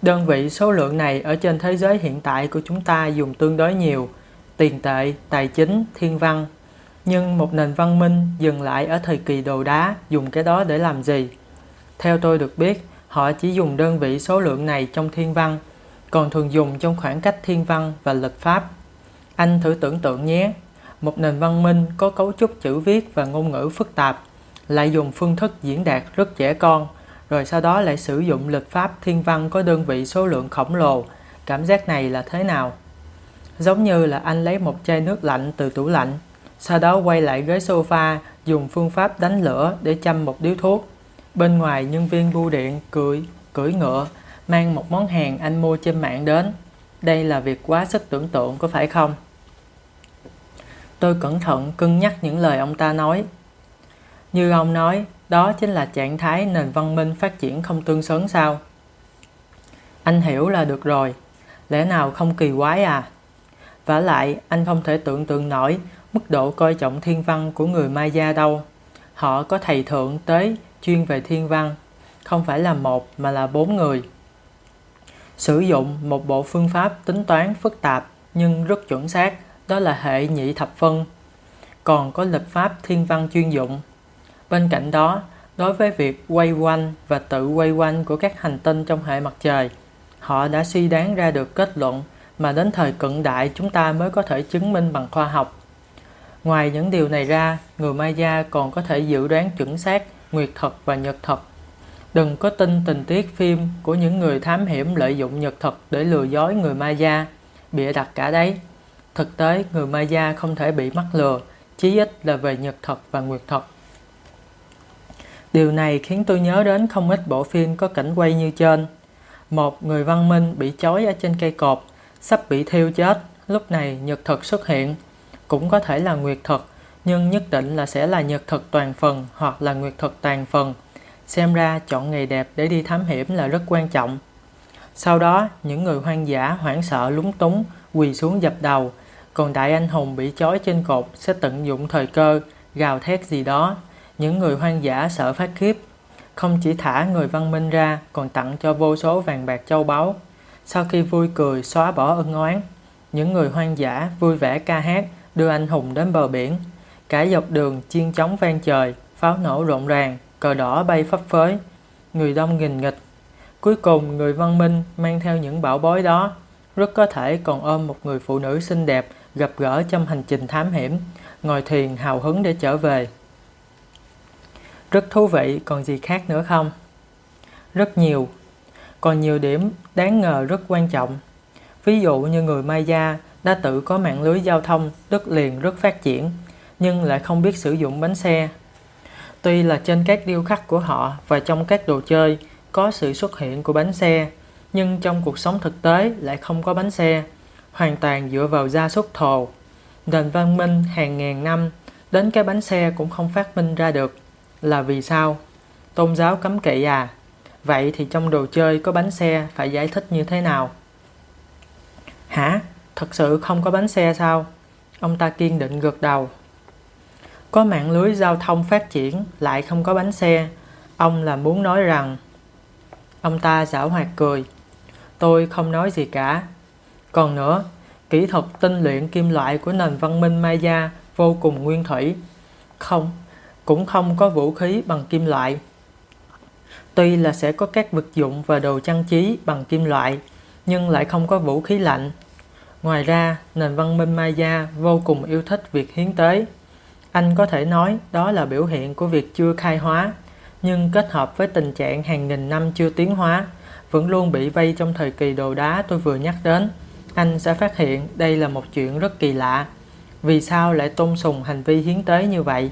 Speaker 1: Đơn vị số lượng này ở trên thế giới hiện tại của chúng ta dùng tương đối nhiều, tiền tệ, tài chính, thiên văn. Nhưng một nền văn minh dừng lại ở thời kỳ đồ đá dùng cái đó để làm gì? Theo tôi được biết, họ chỉ dùng đơn vị số lượng này trong thiên văn, còn thường dùng trong khoảng cách thiên văn và lịch pháp. Anh thử tưởng tượng nhé, một nền văn minh có cấu trúc chữ viết và ngôn ngữ phức tạp, lại dùng phương thức diễn đạt rất trẻ con, rồi sau đó lại sử dụng lịch pháp thiên văn có đơn vị số lượng khổng lồ. Cảm giác này là thế nào? Giống như là anh lấy một chai nước lạnh từ tủ lạnh, sau đó quay lại ghế sofa dùng phương pháp đánh lửa để châm một điếu thuốc. Bên ngoài nhân viên bưu điện cười, cưỡi ngựa, mang một món hàng anh mua trên mạng đến. Đây là việc quá sức tưởng tượng có phải không? Tôi cẩn thận cân nhắc những lời ông ta nói. Như ông nói, đó chính là trạng thái nền văn minh phát triển không tương xứng sao? Anh hiểu là được rồi. Lẽ nào không kỳ quái à? vả lại, anh không thể tưởng tượng nổi mức độ coi trọng thiên văn của người Maya đâu. Họ có thầy thượng tới chuyên về thiên văn, không phải là một mà là bốn người. Sử dụng một bộ phương pháp tính toán phức tạp nhưng rất chuẩn xác đó là hệ nhị thập phân. Còn có lịch pháp thiên văn chuyên dụng. Bên cạnh đó, đối với việc quay quanh và tự quay quanh của các hành tinh trong hệ mặt trời, họ đã suy đoán ra được kết luận mà đến thời cận đại chúng ta mới có thể chứng minh bằng khoa học. Ngoài những điều này ra, người Maya còn có thể dự đoán chuẩn xác nguyệt thực và nhật thực. Đừng có tin tình tiết phim của những người thám hiểm lợi dụng nhật thực để lừa dối người Maya, bịa đặt cả đấy. Thực tế, người Maya không thể bị mắc lừa, chí ít là về nhật thật và nguyệt thật. Điều này khiến tôi nhớ đến không ít bộ phim có cảnh quay như trên. Một người văn minh bị chói ở trên cây cột, sắp bị thiêu chết, lúc này nhật thực xuất hiện. Cũng có thể là nguyệt thực, nhưng nhất định là sẽ là nhật thực toàn phần hoặc là nguyệt thực toàn phần. Xem ra chọn ngày đẹp để đi thám hiểm là rất quan trọng. Sau đó, những người hoang dã hoảng sợ lúng túng, quỳ xuống dập đầu, còn đại anh hùng bị chói trên cột sẽ tận dụng thời cơ, gào thét gì đó. Những người hoang dã sợ phát khiếp. Không chỉ thả người văn minh ra, còn tặng cho vô số vàng bạc châu báu. Sau khi vui cười xóa bỏ ân oán, những người hoang dã vui vẻ ca hát đưa anh hùng đến bờ biển. Cả dọc đường chiên chóng vang trời, pháo nổ rộn ràng, cờ đỏ bay phấp phới. Người đông nghìn nghịch. Cuối cùng người văn minh mang theo những bảo bối đó rất có thể còn ôm một người phụ nữ xinh đẹp gặp gỡ trong hành trình thám hiểm, ngồi thuyền hào hứng để trở về. Rất thú vị, còn gì khác nữa không? Rất nhiều. Còn nhiều điểm đáng ngờ rất quan trọng. Ví dụ như người Maya đã tự có mạng lưới giao thông đất liền rất phát triển, nhưng lại không biết sử dụng bánh xe. Tuy là trên các điêu khắc của họ và trong các đồ chơi có sự xuất hiện của bánh xe, nhưng trong cuộc sống thực tế lại không có bánh xe, hoàn toàn dựa vào gia súc thồ. Nền văn minh hàng ngàn năm, đến cái bánh xe cũng không phát minh ra được. Là vì sao? Tôn giáo cấm kỵ à? Vậy thì trong đồ chơi có bánh xe phải giải thích như thế nào? Hả? Thật sự không có bánh xe sao? Ông ta kiên định gật đầu. Có mạng lưới giao thông phát triển lại không có bánh xe. Ông là muốn nói rằng... Ông ta giảo hoạt cười. Tôi không nói gì cả. Còn nữa, kỹ thuật tinh luyện kim loại của nền văn minh Maya vô cùng nguyên thủy. Không, cũng không có vũ khí bằng kim loại. Tuy là sẽ có các vật dụng và đồ trang trí bằng kim loại, nhưng lại không có vũ khí lạnh. Ngoài ra, nền văn minh Maya vô cùng yêu thích việc hiến tế. Anh có thể nói đó là biểu hiện của việc chưa khai hóa, nhưng kết hợp với tình trạng hàng nghìn năm chưa tiến hóa, vẫn luôn bị vây trong thời kỳ đồ đá tôi vừa nhắc đến, anh sẽ phát hiện đây là một chuyện rất kỳ lạ. Vì sao lại tôn sùng hành vi hiến tế như vậy?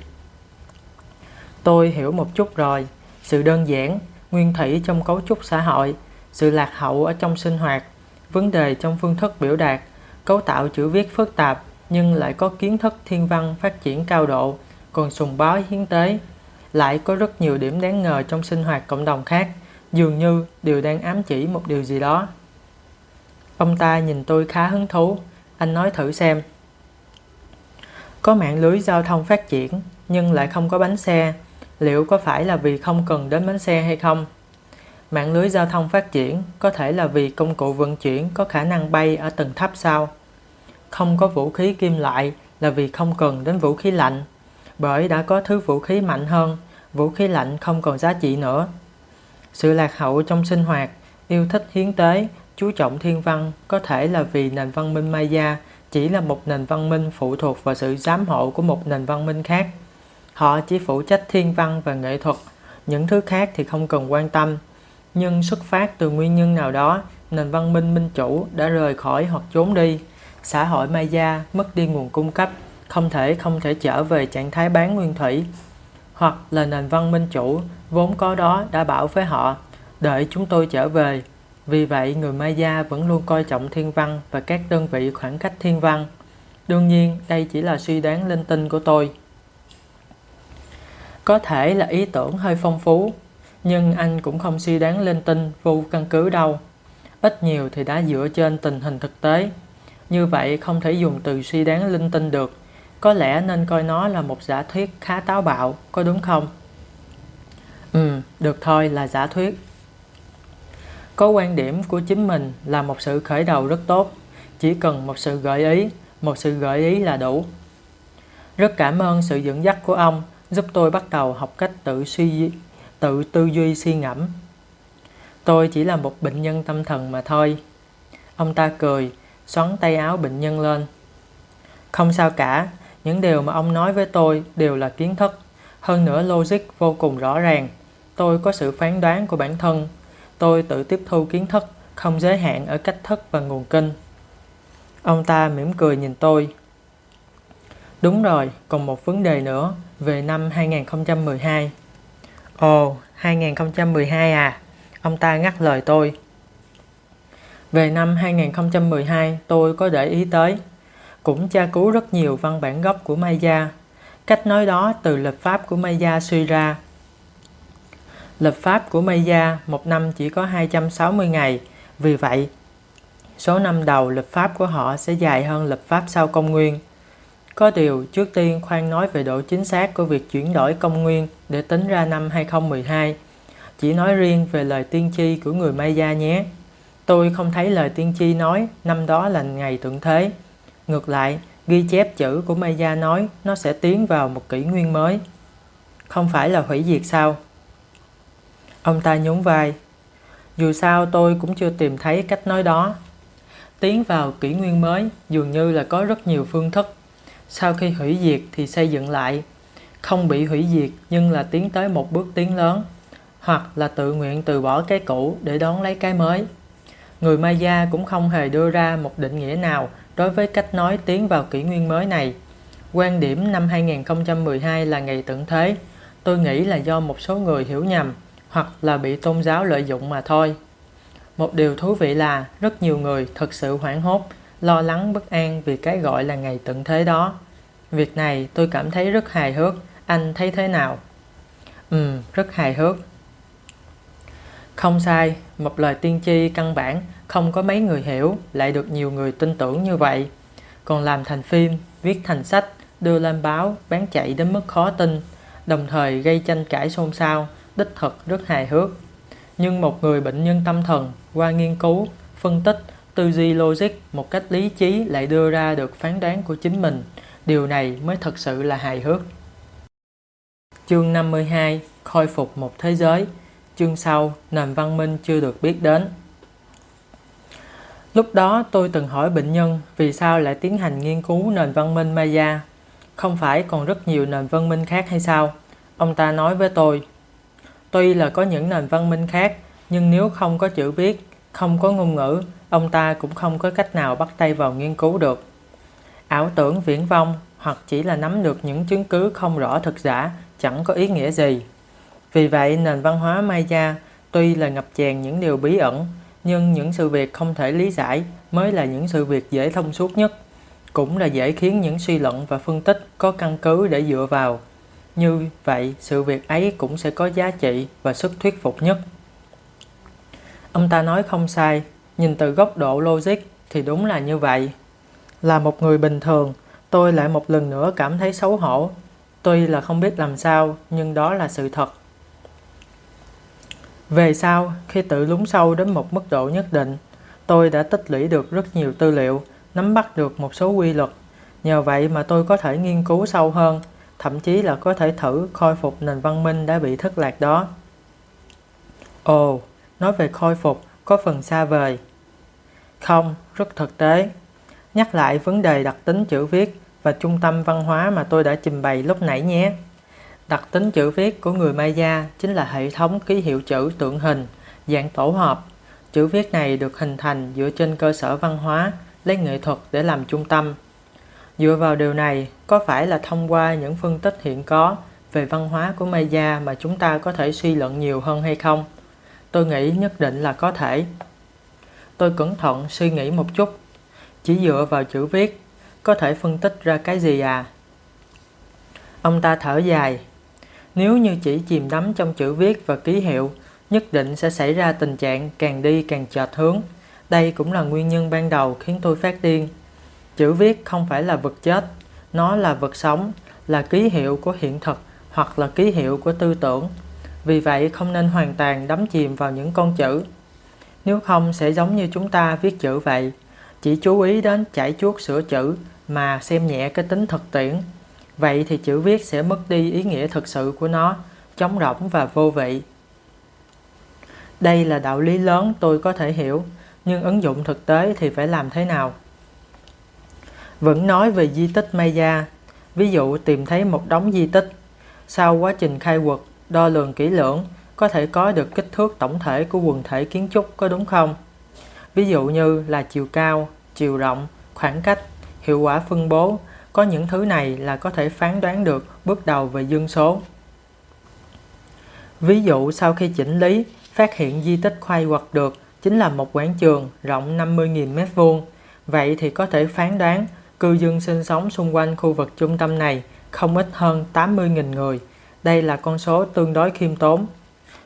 Speaker 1: Tôi hiểu một chút rồi, sự đơn giản, nguyên thủy trong cấu trúc xã hội, sự lạc hậu ở trong sinh hoạt, vấn đề trong phương thức biểu đạt, cấu tạo chữ viết phức tạp nhưng lại có kiến thức thiên văn phát triển cao độ, còn sùng bái hiến tế. lại có rất nhiều điểm đáng ngờ trong sinh hoạt cộng đồng khác, dường như đều đang ám chỉ một điều gì đó. Ông ta nhìn tôi khá hứng thú, anh nói thử xem. Có mạng lưới giao thông phát triển nhưng lại không có bánh xe, liệu có phải là vì không cần đến bánh xe hay không? Mạng lưới giao thông phát triển có thể là vì công cụ vận chuyển có khả năng bay ở tầng thấp sao? Không có vũ khí kim loại là vì không cần đến vũ khí lạnh, bởi đã có thứ vũ khí mạnh hơn, vũ khí lạnh không còn giá trị nữa. Sự lạc hậu trong sinh hoạt, yêu thích hiến tế, chú trọng thiên văn có thể là vì nền văn minh Maya chỉ là một nền văn minh phụ thuộc vào sự giám hộ của một nền văn minh khác. Họ chỉ phụ trách thiên văn và nghệ thuật, những thứ khác thì không cần quan tâm. Nhưng xuất phát từ nguyên nhân nào đó, nền văn minh minh chủ đã rời khỏi hoặc trốn đi. Xã hội Maya mất đi nguồn cung cấp, không thể không thể trở về trạng thái bán nguyên thủy. Hoặc là nền văn minh chủ vốn có đó đã bảo với họ, đợi chúng tôi trở về. Vì vậy, người Maya vẫn luôn coi trọng thiên văn và các đơn vị khoảng cách thiên văn. Đương nhiên, đây chỉ là suy đoán linh tinh của tôi. Có thể là ý tưởng hơi phong phú, nhưng anh cũng không suy đoán linh tinh vô căn cứ đâu. Ít nhiều thì đã dựa trên tình hình thực tế. Như vậy không thể dùng từ suy đoán linh tinh được. Có lẽ nên coi nó là một giả thuyết khá táo bạo, có đúng không? Ừ, được thôi là giả thuyết. Có quan điểm của chính mình là một sự khởi đầu rất tốt. Chỉ cần một sự gợi ý, một sự gợi ý là đủ. Rất cảm ơn sự dẫn dắt của ông giúp tôi bắt đầu học cách tự suy tự tư duy suy ngẫm. Tôi chỉ là một bệnh nhân tâm thần mà thôi. Ông ta cười, xoắn tay áo bệnh nhân lên. Không sao cả, những điều mà ông nói với tôi đều là kiến thức. Hơn nữa logic vô cùng rõ ràng. Tôi có sự phán đoán của bản thân. Tôi tự tiếp thu kiến thức, không giới hạn ở cách thức và nguồn kinh. Ông ta mỉm cười nhìn tôi. Đúng rồi, còn một vấn đề nữa về năm 2012. Ồ, 2012 à? Ông ta ngắt lời tôi. Về năm 2012, tôi có để ý tới. Cũng tra cứu rất nhiều văn bản gốc của Maya. Cách nói đó từ lập pháp của Maya suy ra. Lập pháp của Maya một năm chỉ có 260 ngày. Vì vậy, số năm đầu lập pháp của họ sẽ dài hơn lập pháp sau công nguyên. Có điều, trước tiên khoan nói về độ chính xác của việc chuyển đổi công nguyên để tính ra năm 2012. Chỉ nói riêng về lời tiên tri của người Maya nhé. Tôi không thấy lời tiên tri nói năm đó là ngày tượng thế. Ngược lại, ghi chép chữ của Maya nói nó sẽ tiến vào một kỷ nguyên mới. Không phải là hủy diệt sao? Ông ta nhún vai. Dù sao tôi cũng chưa tìm thấy cách nói đó. Tiến vào kỷ nguyên mới, dường như là có rất nhiều phương thức. Sau khi hủy diệt thì xây dựng lại. Không bị hủy diệt nhưng là tiến tới một bước tiến lớn. Hoặc là tự nguyện từ bỏ cái cũ để đón lấy cái mới. Người Maya cũng không hề đưa ra một định nghĩa nào đối với cách nói tiến vào kỷ nguyên mới này. Quan điểm năm 2012 là ngày tận thế. Tôi nghĩ là do một số người hiểu nhầm hoặc là bị tôn giáo lợi dụng mà thôi một điều thú vị là rất nhiều người thật sự hoảng hốt lo lắng bất an vì cái gọi là ngày tận thế đó. Việc này tôi cảm thấy rất hài hước, anh thấy thế nào? Ừ, rất hài hước. Không sai, một lời tiên tri căn bản không có mấy người hiểu lại được nhiều người tin tưởng như vậy. Còn làm thành phim, viết thành sách, đưa lên báo, bán chạy đến mức khó tin, đồng thời gây tranh cãi xôn xao, đích thực rất hài hước. Nhưng một người bệnh nhân tâm thần qua nghiên cứu, phân tích tư duy logic một cách lý trí lại đưa ra được phán đoán của chính mình. Điều này mới thật sự là hài hước. Chương 52 Khôi phục một thế giới Chương sau Nền văn minh chưa được biết đến Lúc đó tôi từng hỏi bệnh nhân vì sao lại tiến hành nghiên cứu nền văn minh Maya. Không phải còn rất nhiều nền văn minh khác hay sao? Ông ta nói với tôi. Tuy là có những nền văn minh khác, nhưng nếu không có chữ viết, không có ngôn ngữ ông ta cũng không có cách nào bắt tay vào nghiên cứu được. Ảo tưởng viễn vong hoặc chỉ là nắm được những chứng cứ không rõ thực giả chẳng có ý nghĩa gì. Vì vậy nền văn hóa Maya tuy là ngập tràn những điều bí ẩn nhưng những sự việc không thể lý giải mới là những sự việc dễ thông suốt nhất cũng là dễ khiến những suy luận và phân tích có căn cứ để dựa vào như vậy sự việc ấy cũng sẽ có giá trị và sức thuyết phục nhất. Ông ta nói không sai, nhìn từ góc độ logic thì đúng là như vậy. Là một người bình thường, tôi lại một lần nữa cảm thấy xấu hổ. Tuy là không biết làm sao, nhưng đó là sự thật. Về sau, khi tự lún sâu đến một mức độ nhất định, tôi đã tích lũy được rất nhiều tư liệu, nắm bắt được một số quy luật. Nhờ vậy mà tôi có thể nghiên cứu sâu hơn, thậm chí là có thể thử khôi phục nền văn minh đã bị thất lạc đó. Ồ, nói về khôi phục có phần xa vời. Không, rất thực tế. Nhắc lại vấn đề đặc tính chữ viết và trung tâm văn hóa mà tôi đã trình bày lúc nãy nhé. Đặc tính chữ viết của người Maya chính là hệ thống ký hiệu chữ tượng hình, dạng tổ hợp. Chữ viết này được hình thành dựa trên cơ sở văn hóa, lấy nghệ thuật để làm trung tâm. Dựa vào điều này, có phải là thông qua những phân tích hiện có về văn hóa của Maya mà chúng ta có thể suy luận nhiều hơn hay không? Tôi nghĩ nhất định là có thể. Tôi cẩn thận suy nghĩ một chút. Chỉ dựa vào chữ viết, có thể phân tích ra cái gì à? Ông ta thở dài. Nếu như chỉ chìm đắm trong chữ viết và ký hiệu, nhất định sẽ xảy ra tình trạng càng đi càng chệch hướng. Đây cũng là nguyên nhân ban đầu khiến tôi phát điên. Chữ viết không phải là vật chết, nó là vật sống, là ký hiệu của hiện thực hoặc là ký hiệu của tư tưởng. Vì vậy không nên hoàn toàn đắm chìm vào những con chữ. Nếu không sẽ giống như chúng ta viết chữ vậy, chỉ chú ý đến chảy chuốt sửa chữ mà xem nhẹ cái tính thực tiễn. Vậy thì chữ viết sẽ mất đi ý nghĩa thực sự của nó, trống rỗng và vô vị. Đây là đạo lý lớn tôi có thể hiểu, nhưng ứng dụng thực tế thì phải làm thế nào? Vẫn nói về di tích Maya, ví dụ tìm thấy một đống di tích. Sau quá trình khai quật, đo lường kỹ lưỡng, có thể có được kích thước tổng thể của quần thể kiến trúc có đúng không? Ví dụ như là chiều cao, chiều rộng, khoảng cách, hiệu quả phân bố, có những thứ này là có thể phán đoán được bước đầu về dân số. Ví dụ sau khi chỉnh lý, phát hiện di tích khoai quật được chính là một quảng trường rộng 50.000 m2. Vậy thì có thể phán đoán cư dân sinh sống xung quanh khu vực trung tâm này không ít hơn 80.000 người. Đây là con số tương đối khiêm tốn.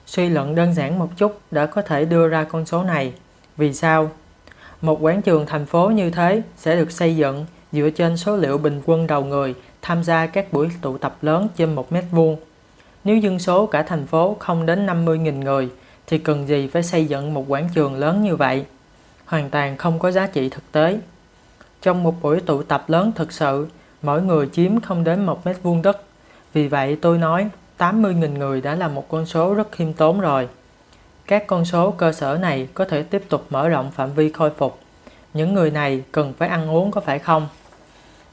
Speaker 1: Suy luận đơn giản một chút đã có thể đưa ra con số này. Vì sao? Một quảng trường thành phố như thế sẽ được xây dựng dựa trên số liệu bình quân đầu người tham gia các buổi tụ tập lớn trên một mét vuông. Nếu dân số cả thành phố không đến 50.000 người, thì cần gì phải xây dựng một quảng trường lớn như vậy? Hoàn toàn không có giá trị thực tế. Trong một buổi tụ tập lớn thực sự, mỗi người chiếm không đến một mét vuông đất. Vì vậy tôi nói 80.000 người đã là một con số rất khiêm tốn rồi. Các con số cơ sở này có thể tiếp tục mở rộng phạm vi khôi phục. Những người này cần phải ăn uống có phải không?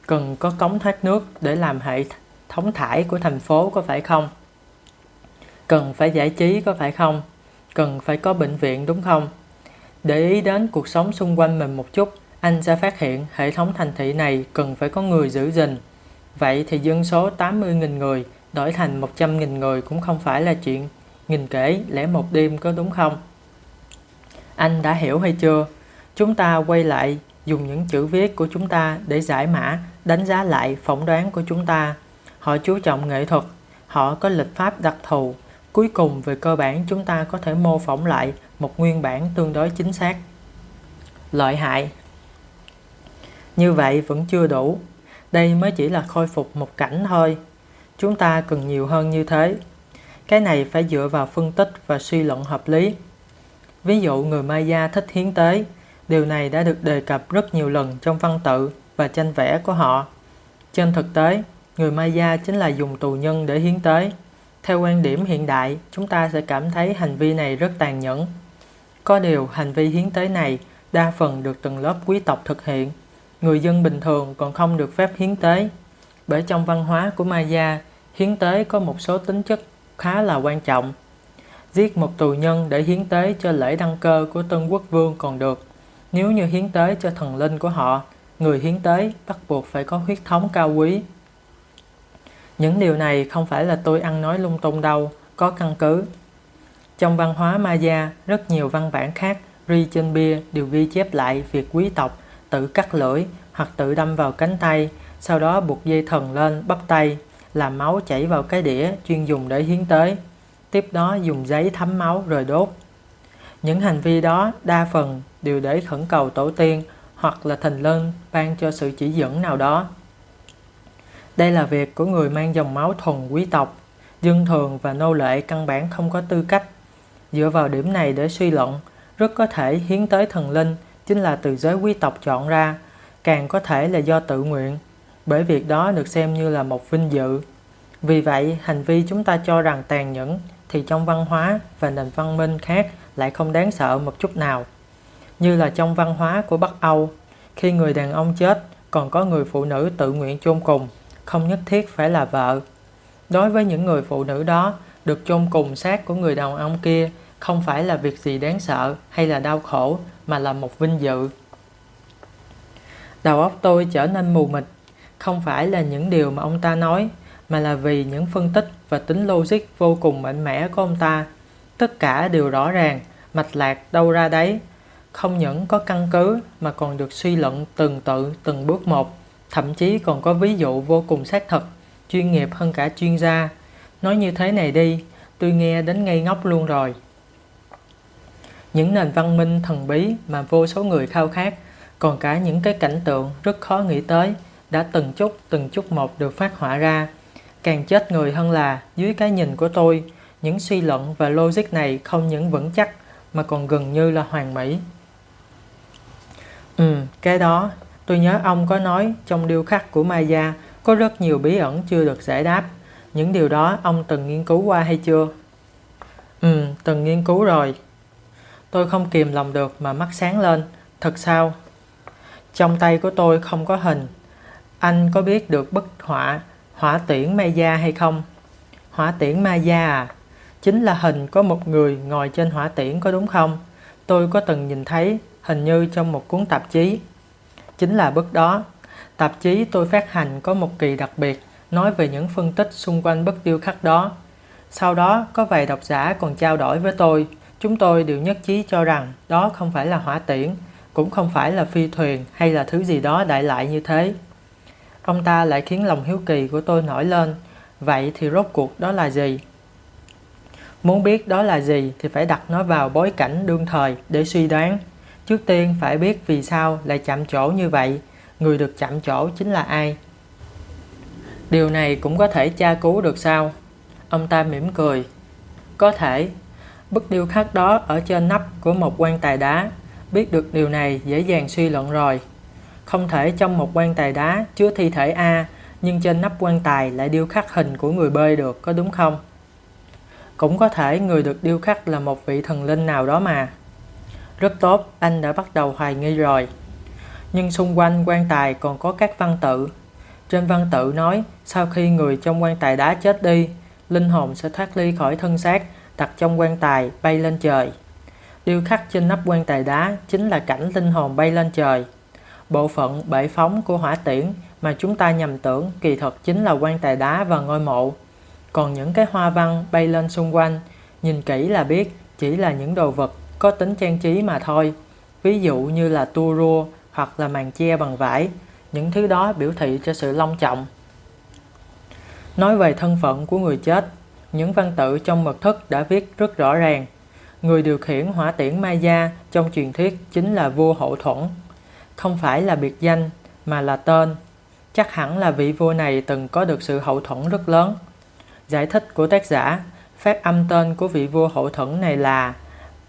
Speaker 1: Cần có cống thoát nước để làm hệ thống thải của thành phố có phải không? Cần phải giải trí có phải không? Cần phải có bệnh viện đúng không? Để ý đến cuộc sống xung quanh mình một chút, anh sẽ phát hiện hệ thống thành thị này cần phải có người giữ gìn. Vậy thì dân số 80.000 người đổi thành 100.000 người cũng không phải là chuyện nghìn kể lẽ một đêm có đúng không? Anh đã hiểu hay chưa? Chúng ta quay lại dùng những chữ viết của chúng ta để giải mã, đánh giá lại phỏng đoán của chúng ta. Họ chú trọng nghệ thuật, họ có lịch pháp đặc thù. Cuối cùng về cơ bản chúng ta có thể mô phỏng lại một nguyên bản tương đối chính xác. Lợi hại như vậy vẫn chưa đủ. Đây mới chỉ là khôi phục một cảnh thôi. Chúng ta cần nhiều hơn như thế. Cái này phải dựa vào phân tích và suy luận hợp lý. Ví dụ người Maya thích hiến tế, điều này đã được đề cập rất nhiều lần trong văn tự và tranh vẽ của họ. Trên thực tế, người Maya chính là dùng tù nhân để hiến tế. Theo quan điểm hiện đại, chúng ta sẽ cảm thấy hành vi này rất tàn nhẫn. Có điều, hành vi hiến tế này đa phần được từng lớp quý tộc thực hiện. Người dân bình thường còn không được phép hiến tế. Bởi trong văn hóa của Maya, hiến tế có một số tính chất khá là quan trọng. Giết một tù nhân để hiến tế cho lễ đăng cơ của Tân Quốc Vương còn được. Nếu như hiến tế cho thần linh của họ, người hiến tế bắt buộc phải có huyết thống cao quý. Những điều này không phải là tôi ăn nói lung tung đâu, có căn cứ. Trong văn hóa Maya, rất nhiều văn bản khác ri trên bia đều ghi chép lại việc quý tộc tự cắt lưỡi hoặc tự đâm vào cánh tay, sau đó buộc dây thần lên bắp tay làm máu chảy vào cái đĩa chuyên dùng để hiến tế, tiếp đó dùng giấy thấm máu rồi đốt. Những hành vi đó đa phần đều để khẩn cầu tổ tiên hoặc là thần linh ban cho sự chỉ dẫn nào đó. Đây là việc của người mang dòng máu thuần quý tộc, dân thường và nô lệ căn bản không có tư cách. Dựa vào điểm này để suy luận, rất có thể hiến tới thần linh chính là từ giới quý tộc chọn ra, càng có thể là do tự nguyện, bởi việc đó được xem như là một vinh dự. Vì vậy, hành vi chúng ta cho rằng tàn nhẫn thì trong văn hóa và nền văn minh khác lại không đáng sợ một chút nào. Như là trong văn hóa của Bắc Âu, khi người đàn ông chết còn có người phụ nữ tự nguyện chôn cùng, không nhất thiết phải là vợ. Đối với những người phụ nữ đó, được chôn cùng xác của người đàn ông kia không phải là việc gì đáng sợ hay là đau khổ mà là một vinh dự. Đầu óc tôi trở nên mù mịt, không phải là những điều mà ông ta nói, mà là vì những phân tích và tính logic vô cùng mạnh mẽ của ông ta. Tất cả đều rõ ràng, mạch lạc đâu ra đấy, không những có căn cứ mà còn được suy luận từng tự từng bước một, thậm chí còn có ví dụ vô cùng xác thực, chuyên nghiệp hơn cả chuyên gia. Nói như thế này đi, tôi nghe đến ngây ngốc luôn rồi. Những nền văn minh thần bí mà vô số người khao khát, còn cả những cái cảnh tượng rất khó nghĩ tới, đã từng chút từng chút một được phát họa ra. Càng chết người hơn là, dưới cái nhìn của tôi, những suy luận và logic này không những vững chắc mà còn gần như là hoàn mỹ. Ừ, cái đó, tôi nhớ ông có nói trong điêu khắc của Maya có rất nhiều bí ẩn chưa được giải đáp. Những điều đó ông từng nghiên cứu qua hay chưa? Ừ, từng nghiên cứu rồi. Tôi không kìm lòng được mà mắt sáng lên. Thật sao? Trong tay của tôi không có hình. Anh có biết được bức họa hỏa tiễn Maya hay không? Hỏa tiễn Maya à? Chính là hình có một người ngồi trên hỏa tiễn có đúng không? Tôi có từng nhìn thấy, hình như trong một cuốn tạp chí. Chính là bức đó. Tạp chí tôi phát hành có một kỳ đặc biệt, nói về những phân tích xung quanh bức điêu khắc đó. Sau đó, có vài độc giả còn trao đổi với tôi. Chúng tôi đều nhất trí cho rằng đó không phải là hỏa tiễn, cũng không phải là phi thuyền hay là thứ gì đó đại lại như thế. Ông ta lại khiến lòng hiếu kỳ của tôi nổi lên. Vậy thì rốt cuộc đó là gì? Muốn biết đó là gì thì phải đặt nó vào bối cảnh đương thời để suy đoán. Trước tiên phải biết vì sao lại chạm chỗ như vậy, người được chạm chỗ chính là ai. Điều này cũng có thể tra cứu được sao? Ông ta mỉm cười. Có thể, bức điêu khắc đó ở trên nắp của một quan tài đá. Biết được điều này dễ dàng suy luận rồi. Không thể trong một quan tài đá chứa thi thể A, nhưng trên nắp quan tài lại điêu khắc hình của người bơi được, có đúng không? Cũng có thể người được điêu khắc là một vị thần linh nào đó mà. Rất tốt, anh đã bắt đầu hoài nghi rồi. Nhưng xung quanh quan tài còn có các văn tự. Trên văn tự nói, sau khi người trong quan tài đá chết đi, linh hồn sẽ thoát ly khỏi thân xác, đặt trong quan tài, bay lên trời. Điêu khắc trên nắp quan tài đá chính là cảnh linh hồn bay lên trời. Bộ phận bể phóng của hỏa tiễn mà chúng ta nhầm tưởng kỳ thật chính là quan tài đá và ngôi mộ. Còn những cái hoa văn bay lên xung quanh, nhìn kỹ là biết chỉ là những đồ vật có tính trang trí mà thôi. Ví dụ như là tua rua hoặc là màn che bằng vải, những thứ đó biểu thị cho sự long trọng. Nói về thân phận của người chết, những văn tự trong mật thất đã viết rất rõ ràng. Người điều khiển hỏa tiễn Maya trong truyền thuyết chính là vua hậu thuẫn. Không phải là biệt danh, mà là tên. Chắc hẳn là vị vua này từng có được sự hậu thuẫn rất lớn. Giải thích của tác giả, phát âm tên của vị vua hậu thuẫn này là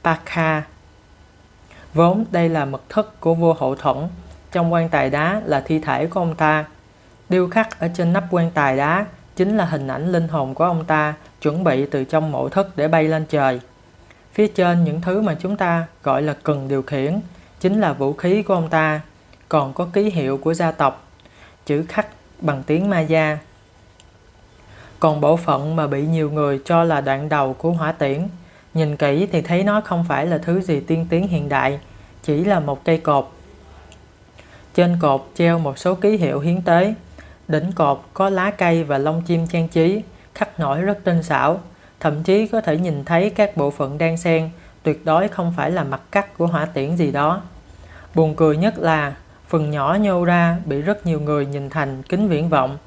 Speaker 1: Pakha. Vốn đây là mật thất của vua hậu thuẫn, trong quan tài đá là thi thể của ông ta. Điêu khắc ở trên nắp quan tài đá chính là hình ảnh linh hồn của ông ta chuẩn bị từ trong mộ thất để bay lên trời. Phía trên những thứ mà chúng ta gọi là cần điều khiển chính là vũ khí của ông ta, còn có ký hiệu của gia tộc, chữ khắc bằng tiếng Maya. Còn bộ phận mà bị nhiều người cho là đoạn đầu của hỏa tiễn Nhìn kỹ thì thấy nó không phải là thứ gì tiên tiến hiện đại, chỉ là một cây cột. Trên cột treo một số ký hiệu hiến tế. Đỉnh cột có lá cây và lông chim trang trí, khắc nổi rất tinh xảo. Thậm chí có thể nhìn thấy các bộ phận đan xen, tuyệt đối không phải là mặt cắt của hỏa tiễn gì đó. Buồn cười nhất là phần nhỏ nhô ra bị rất nhiều người nhìn thành kính viễn vọng.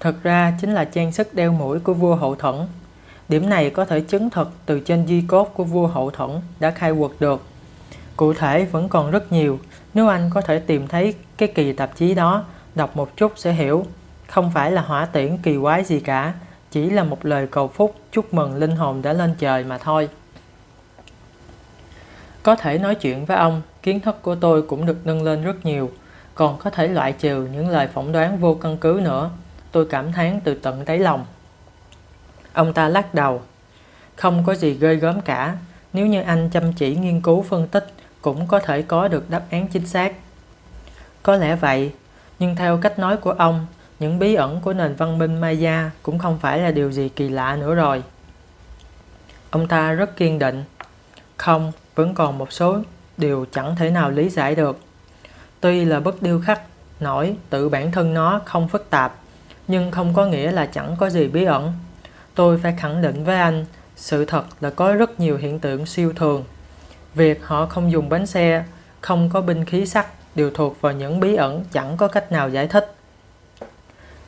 Speaker 1: Thật ra chính là trang sức đeo mũi của vua Hậu Thuẫn. Điểm này có thể chứng thực từ trên di cốt của vua Hậu Thuẫn đã khai quật được. Cụ thể vẫn còn rất nhiều, nếu anh có thể tìm thấy cái kỳ tạp chí đó, đọc một chút sẽ hiểu. Không phải là hỏa tiễn kỳ quái gì cả, chỉ là một lời cầu phúc chúc mừng linh hồn đã lên trời mà thôi. Có thể nói chuyện với ông, kiến thức của tôi cũng được nâng lên rất nhiều, còn có thể loại trừ những lời phỏng đoán vô căn cứ nữa. Tôi cảm thán từ tận đáy lòng. Ông ta lắc đầu. Không có gì ghê gớm cả, nếu như anh chăm chỉ nghiên cứu phân tích cũng có thể có được đáp án chính xác. Có lẽ vậy, nhưng theo cách nói của ông, những bí ẩn của nền văn minh Maya cũng không phải là điều gì kỳ lạ nữa rồi. Ông ta rất kiên định. Không, vẫn còn một số điều chẳng thể nào lý giải được. Tuy là bức điêu khắc nổi tự bản thân nó không phức tạp, nhưng không có nghĩa là chẳng có gì bí ẩn. Tôi phải khẳng định với anh, sự thật là có rất nhiều hiện tượng siêu thường. Việc họ không dùng bánh xe, không có binh khí sắt đều thuộc vào những bí ẩn chẳng có cách nào giải thích.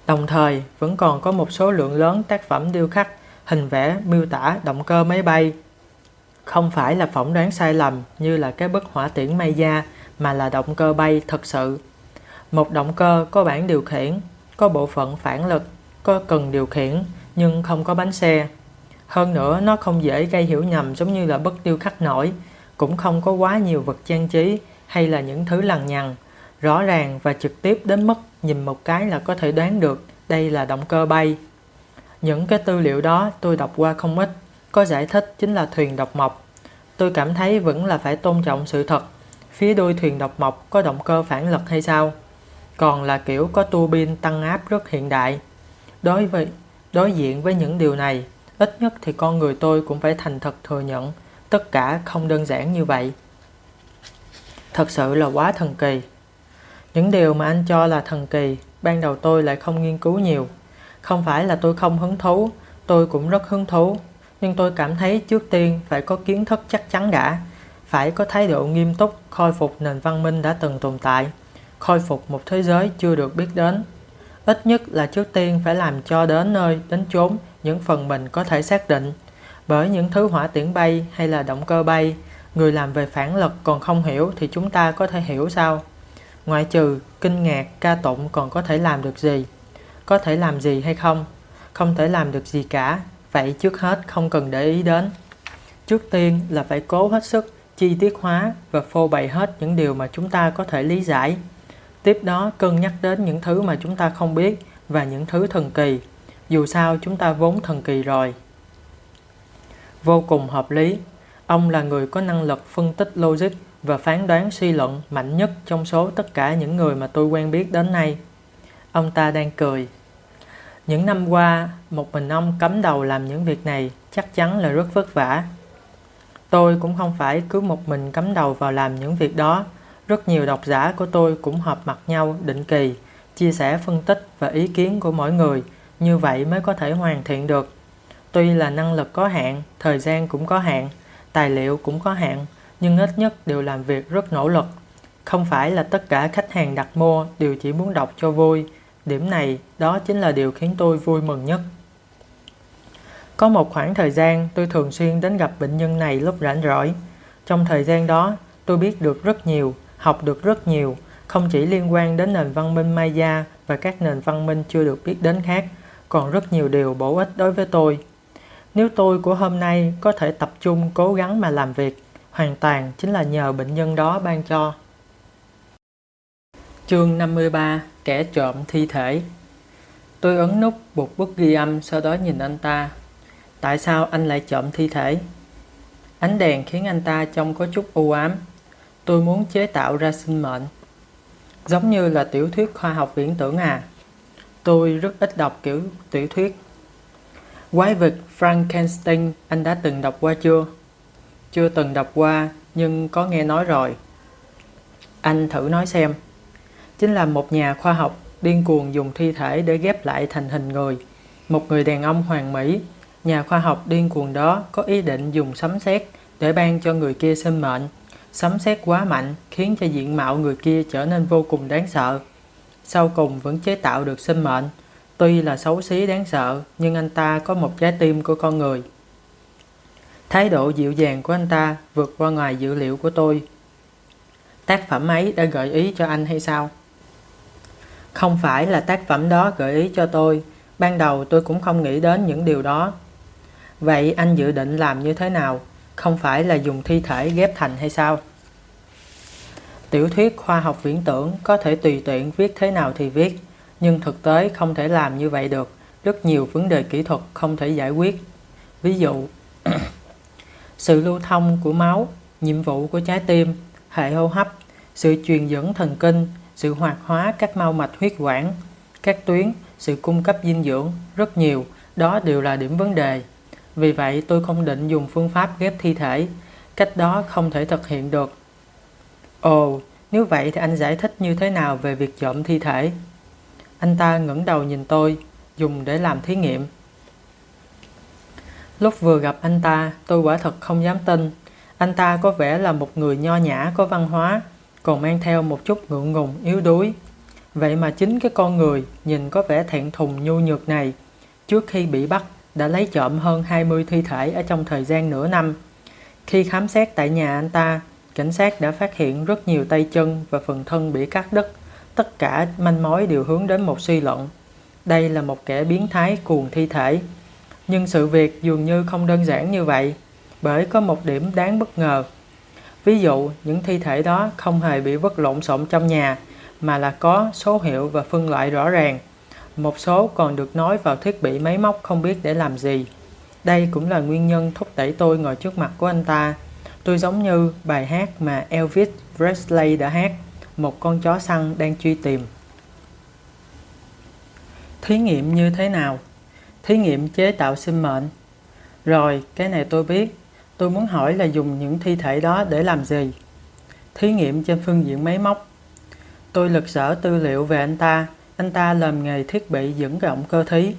Speaker 1: Đồng thời, vẫn còn có một số lượng lớn tác phẩm điêu khắc, hình vẽ, miêu tả động cơ máy bay. Không phải là phỏng đoán sai lầm như là cái bức hỏa tiễn Maya mà là động cơ bay thật sự. Một động cơ có bảng điều khiển, có bộ phận phản lực, có cần điều khiển nhưng không có bánh xe. Hơn nữa nó không dễ gây hiểu nhầm giống như là bức điêu khắc nổi, cũng không có quá nhiều vật trang trí hay là những thứ lằng nhằng, rõ ràng và trực tiếp đến mức nhìn một cái là có thể đoán được đây là động cơ bay. Những cái tư liệu đó tôi đọc qua không ít, có giải thích chính là thuyền độc mộc. Tôi cảm thấy vẫn là phải tôn trọng sự thật. Phía đuôi thuyền độc mộc có động cơ phản lực hay sao? Còn là kiểu có tua bin tăng áp rất hiện đại. Đối với đối diện với những điều này, ít nhất thì con người tôi cũng phải thành thật thừa nhận tất cả không đơn giản như vậy. Thật sự là quá thần kỳ. Những điều mà anh cho là thần kỳ, ban đầu tôi lại không nghiên cứu nhiều. Không phải là tôi không hứng thú, tôi cũng rất hứng thú. Nhưng tôi cảm thấy trước tiên phải có kiến thức chắc chắn đã. Phải có thái độ nghiêm túc khôi phục nền văn minh đã từng tồn tại. Khôi phục một thế giới chưa được biết đến. Ít nhất là trước tiên phải làm cho đến nơi, đến chốn những phần mình có thể xác định. Bởi những thứ hỏa tiễn bay hay là động cơ bay, người làm về phản lực còn không hiểu thì chúng ta có thể hiểu sao? Ngoại trừ kinh ngạc, ca tụng còn có thể làm được gì? Có thể làm gì hay không? Không thể làm được gì cả, vậy trước hết không cần để ý đến. Trước tiên là phải cố hết sức chi tiết hóa và phô bày hết những điều mà chúng ta có thể lý giải. Tiếp đó cân nhắc đến những thứ mà chúng ta không biết và những thứ thần kỳ. Dù sao chúng ta vốn thần kỳ rồi. Vô cùng hợp lý. Ông là người có năng lực phân tích logic và phán đoán suy luận mạnh nhất trong số tất cả những người mà tôi quen biết đến nay. Ông ta đang cười. Những năm qua, một mình ông cắm đầu làm những việc này chắc chắn là rất vất vả. Tôi cũng không phải cứ một mình cắm đầu vào làm những việc đó. Rất nhiều độc giả của tôi cũng họp mặt nhau định kỳ, chia sẻ phân tích và ý kiến của mỗi người, như vậy mới có thể hoàn thiện được. Tuy là năng lực có hạn, thời gian cũng có hạn, tài liệu cũng có hạn, nhưng ít nhất đều làm việc rất nỗ lực. Không phải là tất cả khách hàng đặt mua đều chỉ muốn đọc cho vui. Điểm này, đó chính là điều khiến tôi vui mừng nhất. Có một khoảng thời gian tôi thường xuyên đến gặp bệnh nhân này lúc rảnh rỗi. Trong thời gian đó, tôi biết được rất nhiều, học được rất nhiều, không chỉ liên quan đến nền văn minh Maya và các nền văn minh chưa được biết đến khác, còn rất nhiều điều bổ ích đối với tôi. Nếu tôi của hôm nay có thể tập trung cố gắng mà làm việc, hoàn toàn chính là nhờ bệnh nhân đó ban cho. Chương 53 Kẻ trộm thi thể Tôi ấn nút buộc bút ghi âm sau đó nhìn anh ta. Tại sao anh lại trộm thi thể? Ánh đèn khiến anh ta trông có chút u ám. Tôi muốn chế tạo ra sinh mệnh. Giống như là tiểu thuyết khoa học viễn tưởng à. Tôi rất ít đọc kiểu tiểu thuyết. Quái vật Frankenstein, anh đã từng đọc qua chưa? Chưa từng đọc qua nhưng có nghe nói rồi. Anh thử nói xem. Chính là một nhà khoa học điên cuồng dùng thi thể để ghép lại thành hình người. Một người đàn ông hoàng mỹ. Nhà khoa học điên cuồng đó có ý định dùng sấm sét để ban cho người kia sinh mệnh. Sấm sét quá mạnh khiến cho diện mạo người kia trở nên vô cùng đáng sợ. Sau cùng vẫn chế tạo được sinh mệnh. Tuy là xấu xí đáng sợ, nhưng anh ta có một trái tim của con người. Thái độ dịu dàng của anh ta vượt qua ngoài dữ liệu của tôi. Tác phẩm ấy đã gợi ý cho anh hay sao? Không phải là tác phẩm đó gợi ý cho tôi, ban đầu tôi cũng không nghĩ đến những điều đó. Vậy anh dự định làm như thế nào? Không phải là dùng thi thể ghép thành hay sao? Tiểu thuyết khoa học viễn tưởng có thể tùy tiện viết thế nào thì viết, nhưng thực tế không thể làm như vậy được. Rất nhiều vấn đề kỹ thuật không thể giải quyết. Ví dụ, sự lưu thông của máu, nhiệm vụ của trái tim, hệ hô hấp, sự truyền dẫn thần kinh, sự hoạt hóa các mau mạch huyết quản, các tuyến, sự cung cấp dinh dưỡng, rất nhiều, đó đều là điểm vấn đề. Vì vậy tôi không định dùng phương pháp ghép thi thể, cách đó không thể thực hiện được. Ồ, nếu vậy thì anh giải thích như thế nào về việc trộm thi thể? Anh ta ngẩng đầu nhìn tôi, dùng để làm thí nghiệm. Lúc vừa gặp anh ta, tôi quả thật không dám tin. Anh ta có vẻ là một người nho nhã có văn hóa, còn mang theo một chút ngượng ngùng yếu đuối. Vậy mà chính cái con người nhìn có vẻ thẹn thùng nhu nhược này, trước khi bị bắt đã lấy trộm hơn 20 thi thể ở trong thời gian nửa năm. Khi khám xét tại nhà anh ta, cảnh sát đã phát hiện rất nhiều tay chân và phần thân bị cắt đứt. Tất cả manh mối đều hướng đến một suy luận. Đây là một kẻ biến thái cuồng thi thể. Nhưng sự việc dường như không đơn giản như vậy, bởi có một điểm đáng bất ngờ. Ví dụ, những thi thể đó không hề bị vứt lộn xộn trong nhà, mà là có số hiệu và phân loại rõ ràng. Một số còn được nói vào thiết bị máy móc không biết để làm gì. Đây cũng là nguyên nhân thúc đẩy tôi ngồi trước mặt của anh ta. Tôi giống như bài hát mà Elvis Presley đã hát, một con chó săn đang truy tìm. Thí nghiệm như thế nào? Thí nghiệm chế tạo sinh mệnh. Rồi, cái này tôi biết. Tôi muốn hỏi là dùng những thi thể đó để làm gì? Thí nghiệm trên phương diện máy móc. Tôi lật sở tư liệu về anh ta. Anh ta làm nghề thiết bị dẫn động cơ thí.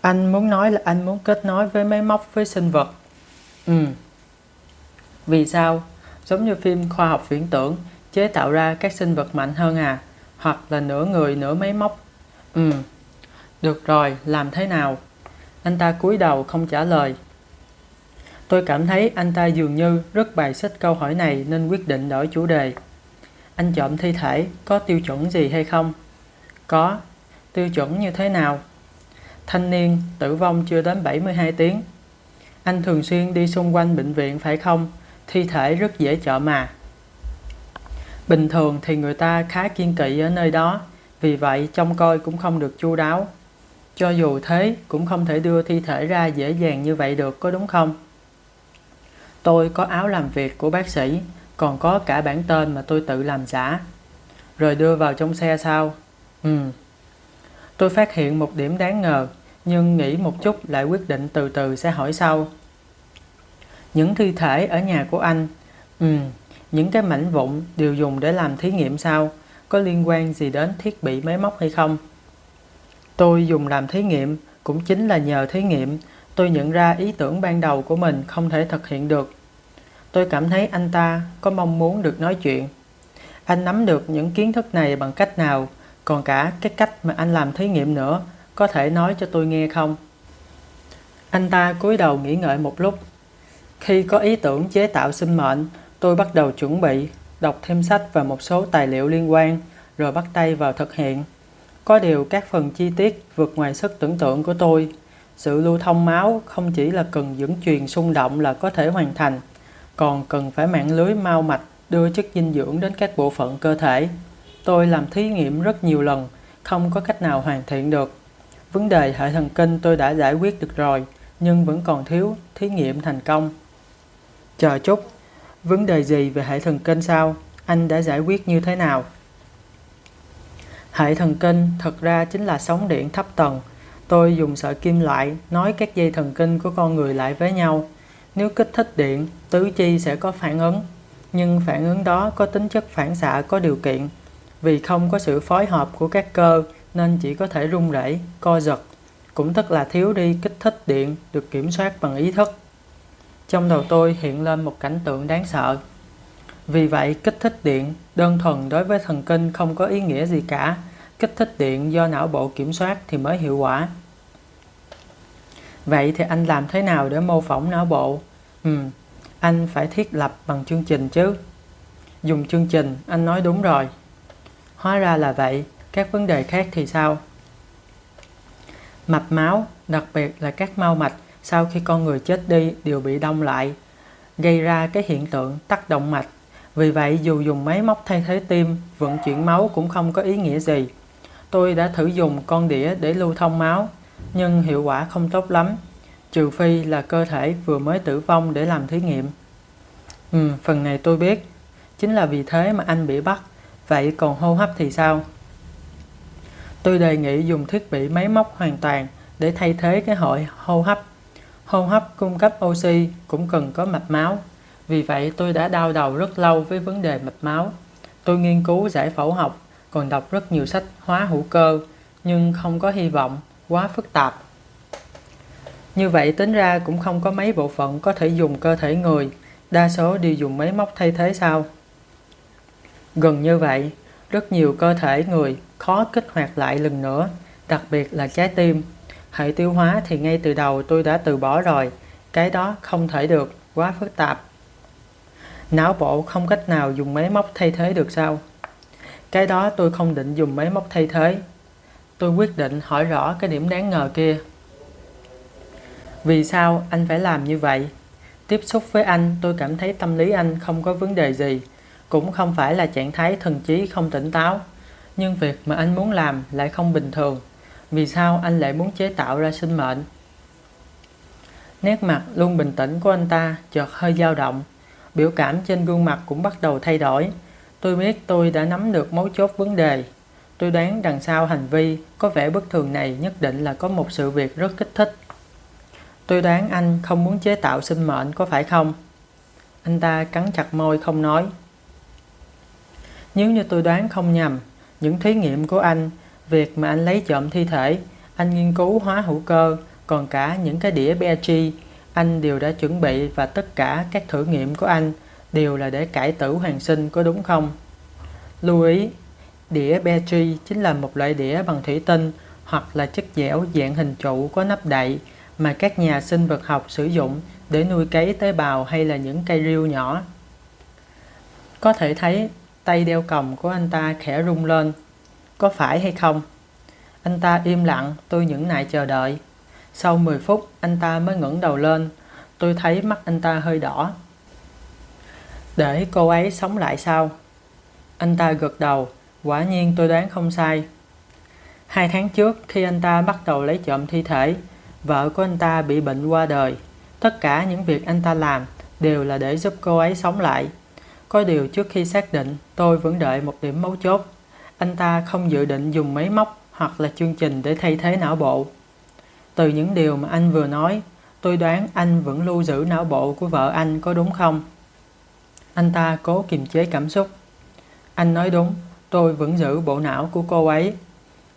Speaker 1: Anh muốn nói là anh muốn kết nối với máy móc với sinh vật. Ừ. Vì sao? Giống như phim khoa học viễn tưởng, chế tạo ra các sinh vật mạnh hơn à? Hoặc là nửa người nửa máy móc? Ừ. Được rồi, làm thế nào? Anh ta cúi đầu không trả lời. Tôi cảm thấy anh ta dường như rất bài xích câu hỏi này nên quyết định đổi chủ đề. Anh chọn thi thể có tiêu chuẩn gì hay không? Có. Tiêu chuẩn như thế nào? Thanh niên tử vong chưa đến 72 tiếng. Anh thường xuyên đi xung quanh bệnh viện phải không? Thi thể rất dễ trộm mà. Bình thường thì người ta khá kiên kỵ ở nơi đó, vì vậy trông coi cũng không được chu đáo. Cho dù thế, cũng không thể đưa thi thể ra dễ dàng như vậy được, có đúng không? Tôi có áo làm việc của bác sĩ, còn có cả bản tên mà tôi tự làm giả. Rồi đưa vào trong xe sao? Ừ. Tôi phát hiện một điểm đáng ngờ, nhưng nghĩ một chút lại quyết định từ từ sẽ hỏi sau. Những thi thể ở nhà của anh, ừ, những cái mảnh vụn đều dùng để làm thí nghiệm sao? Có liên quan gì đến thiết bị máy móc hay không? Tôi dùng làm thí nghiệm, cũng chính là nhờ thí nghiệm, tôi nhận ra ý tưởng ban đầu của mình không thể thực hiện được. Tôi cảm thấy anh ta có mong muốn được nói chuyện. Anh nắm được những kiến thức này bằng cách nào, còn cả cái cách mà anh làm thí nghiệm nữa, có thể nói cho tôi nghe không? Anh ta cúi đầu nghĩ ngợi một lúc. Khi có ý tưởng chế tạo sinh mệnh, tôi bắt đầu chuẩn bị, đọc thêm sách và một số tài liệu liên quan, rồi bắt tay vào thực hiện. Có điều các phần chi tiết vượt ngoài sức tưởng tượng của tôi. Sự lưu thông máu không chỉ là cần dẫn truyền xung động là có thể hoàn thành, còn cần phải mạng lưới mau mạch đưa chất dinh dưỡng đến các bộ phận cơ thể. Tôi làm thí nghiệm rất nhiều lần, không có cách nào hoàn thiện được. Vấn đề hệ thần kinh tôi đã giải quyết được rồi, nhưng vẫn còn thiếu thí nghiệm thành công. Chờ chút, vấn đề gì về hệ thần kinh sao? Anh đã giải quyết như thế nào? Hệ thần kinh thật ra chính là sóng điện thấp tầng. Tôi dùng sợi kim loại nối các dây thần kinh của con người lại với nhau. Nếu kích thích điện, tứ chi sẽ có phản ứng. Nhưng phản ứng đó có tính chất phản xạ có điều kiện. Vì không có sự phối hợp của các cơ nên chỉ có thể rung rẩy, co giật. Cũng tức là thiếu đi kích thích điện được kiểm soát bằng ý thức. Trong đầu tôi hiện lên một cảnh tượng đáng sợ. Vì vậy, kích thích điện đơn thuần đối với thần kinh không có ý nghĩa gì cả, kích thích điện do não bộ kiểm soát thì mới hiệu quả. Vậy thì anh làm thế nào để mô phỏng não bộ? Ừ, anh phải thiết lập bằng chương trình chứ. Dùng chương trình, anh nói đúng rồi. Hóa ra là vậy, các vấn đề khác thì sao? Mạch máu, đặc biệt là các mau mạch sau khi con người chết đi đều bị đông lại, gây ra cái hiện tượng tắc động mạch. Vì vậy dù dùng máy móc thay thế tim, vận chuyển máu cũng không có ý nghĩa gì. Tôi đã thử dùng con đĩa để lưu thông máu, nhưng hiệu quả không tốt lắm, trừ phi là cơ thể vừa mới tử vong để làm thí nghiệm. Ừ, phần này tôi biết. Chính là vì thế mà anh bị bắt. Vậy còn hô hấp thì sao? Tôi đề nghị dùng thiết bị máy móc hoàn toàn để thay thế cái hội hô hấp. Hô hấp cung cấp oxy cũng cần có mạch máu. Vì vậy tôi đã đau đầu rất lâu với vấn đề mạch máu. Tôi nghiên cứu giải phẫu học, còn đọc rất nhiều sách hóa hữu cơ, nhưng không có hy vọng, quá phức tạp. Như vậy tính ra cũng không có mấy bộ phận có thể dùng cơ thể người, đa số đều dùng máy móc thay thế sao? Gần như vậy, rất nhiều cơ thể người khó kích hoạt lại lần nữa, đặc biệt là trái tim. Hệ tiêu hóa thì ngay từ đầu tôi đã từ bỏ rồi, cái đó không thể được, quá phức tạp. Não bộ không cách nào dùng máy móc thay thế được sao? Cái đó tôi không định dùng máy móc thay thế. Tôi quyết định hỏi rõ cái điểm đáng ngờ kia. Vì sao anh phải làm như vậy? Tiếp xúc với anh tôi cảm thấy tâm lý anh không có vấn đề gì, cũng không phải là trạng thái thần trí không tỉnh táo. Nhưng việc mà anh muốn làm lại không bình thường. Vì sao anh lại muốn chế tạo ra sinh mệnh? Nét mặt luôn bình tĩnh của anh ta chợt hơi dao động. Biểu cảm trên gương mặt cũng bắt đầu thay đổi. Tôi biết tôi đã nắm được mấu chốt vấn đề. Tôi đoán đằng sau hành vi có vẻ bất thường này nhất định là có một sự việc rất kích thích. Tôi đoán anh không muốn chế tạo sinh mệnh có phải không? Anh ta cắn chặt môi không nói. Nếu như tôi đoán không nhầm, những thí nghiệm của anh, việc mà anh lấy trộm thi thể, anh nghiên cứu hóa hữu cơ, còn cả những cái đĩa BG anh đều đã chuẩn bị và tất cả các thử nghiệm của anh đều là để cải tử hoàn sinh có đúng không? Lưu ý, đĩa Petri chính là một loại đĩa bằng thủy tinh hoặc là chất dẻo dạng hình trụ có nắp đậy mà các nhà sinh vật học sử dụng để nuôi cấy tế bào hay là những cây riêu nhỏ. Có thể thấy tay đeo còng của anh ta khẽ rung lên. Có phải hay không? Anh ta im lặng, tôi những nại chờ đợi. Sau 10 phút, anh ta mới ngẩng đầu lên. Tôi thấy mắt anh ta hơi đỏ. Để cô ấy sống lại sao? Anh ta gật đầu. Quả nhiên tôi đoán không sai. Hai tháng trước, khi anh ta bắt đầu lấy trộm thi thể, vợ của anh ta bị bệnh qua đời. Tất cả những việc anh ta làm đều là để giúp cô ấy sống lại. Có điều trước khi xác định, tôi vẫn đợi một điểm mấu chốt. Anh ta không dự định dùng máy móc hoặc là chương trình để thay thế não bộ. Từ những điều mà anh vừa nói, tôi đoán anh vẫn lưu giữ não bộ của vợ anh có đúng không? Anh ta cố kiềm chế cảm xúc. Anh nói đúng, tôi vẫn giữ bộ não của cô ấy.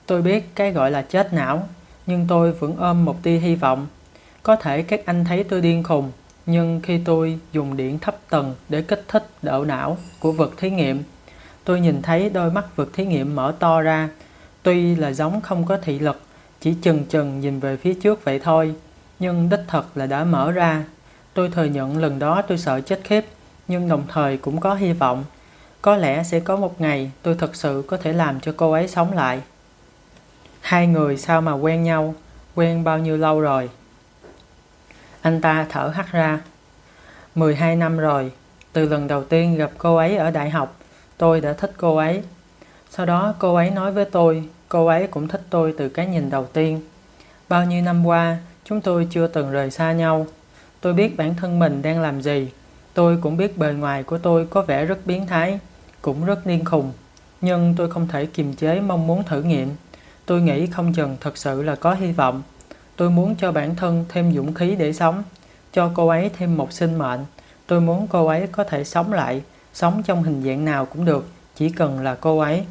Speaker 1: Tôi biết cái gọi là chết não nhưng tôi vẫn ôm một tia hy vọng. Có thể các anh thấy tôi điên khùng, nhưng khi tôi dùng điện thấp tầng để kích thích độ não của vật thí nghiệm, tôi nhìn thấy đôi mắt vật thí nghiệm mở to ra. Tuy là giống không có thị lực, chỉ chừng chừng nhìn về phía trước vậy thôi, nhưng đích thật là đã mở ra. Tôi thừa nhận lần đó tôi sợ chết khiếp, nhưng đồng thời cũng có hy vọng. Có lẽ sẽ có một ngày tôi thật sự có thể làm cho cô ấy sống lại. Hai người sao mà quen nhau, quen bao nhiêu lâu rồi? Anh ta thở hắt ra. 12 năm rồi, từ lần đầu tiên gặp cô ấy ở đại học, tôi đã thích cô ấy. Sau đó cô ấy nói với tôi, cô ấy cũng thích tôi từ cái nhìn đầu tiên. Bao nhiêu năm qua, chúng tôi chưa từng rời xa nhau. Tôi biết bản thân mình đang làm gì. Tôi cũng biết bề ngoài của tôi có vẻ rất biến thái, cũng rất điên khùng. Nhưng tôi không thể kiềm chế mong muốn thử nghiệm. Tôi nghĩ không chừng thật sự là có hy vọng. Tôi muốn cho bản thân thêm dũng khí để sống, cho cô ấy thêm một sinh mệnh. Tôi muốn cô ấy có thể sống lại, sống trong hình dạng nào cũng được, chỉ cần là cô ấy.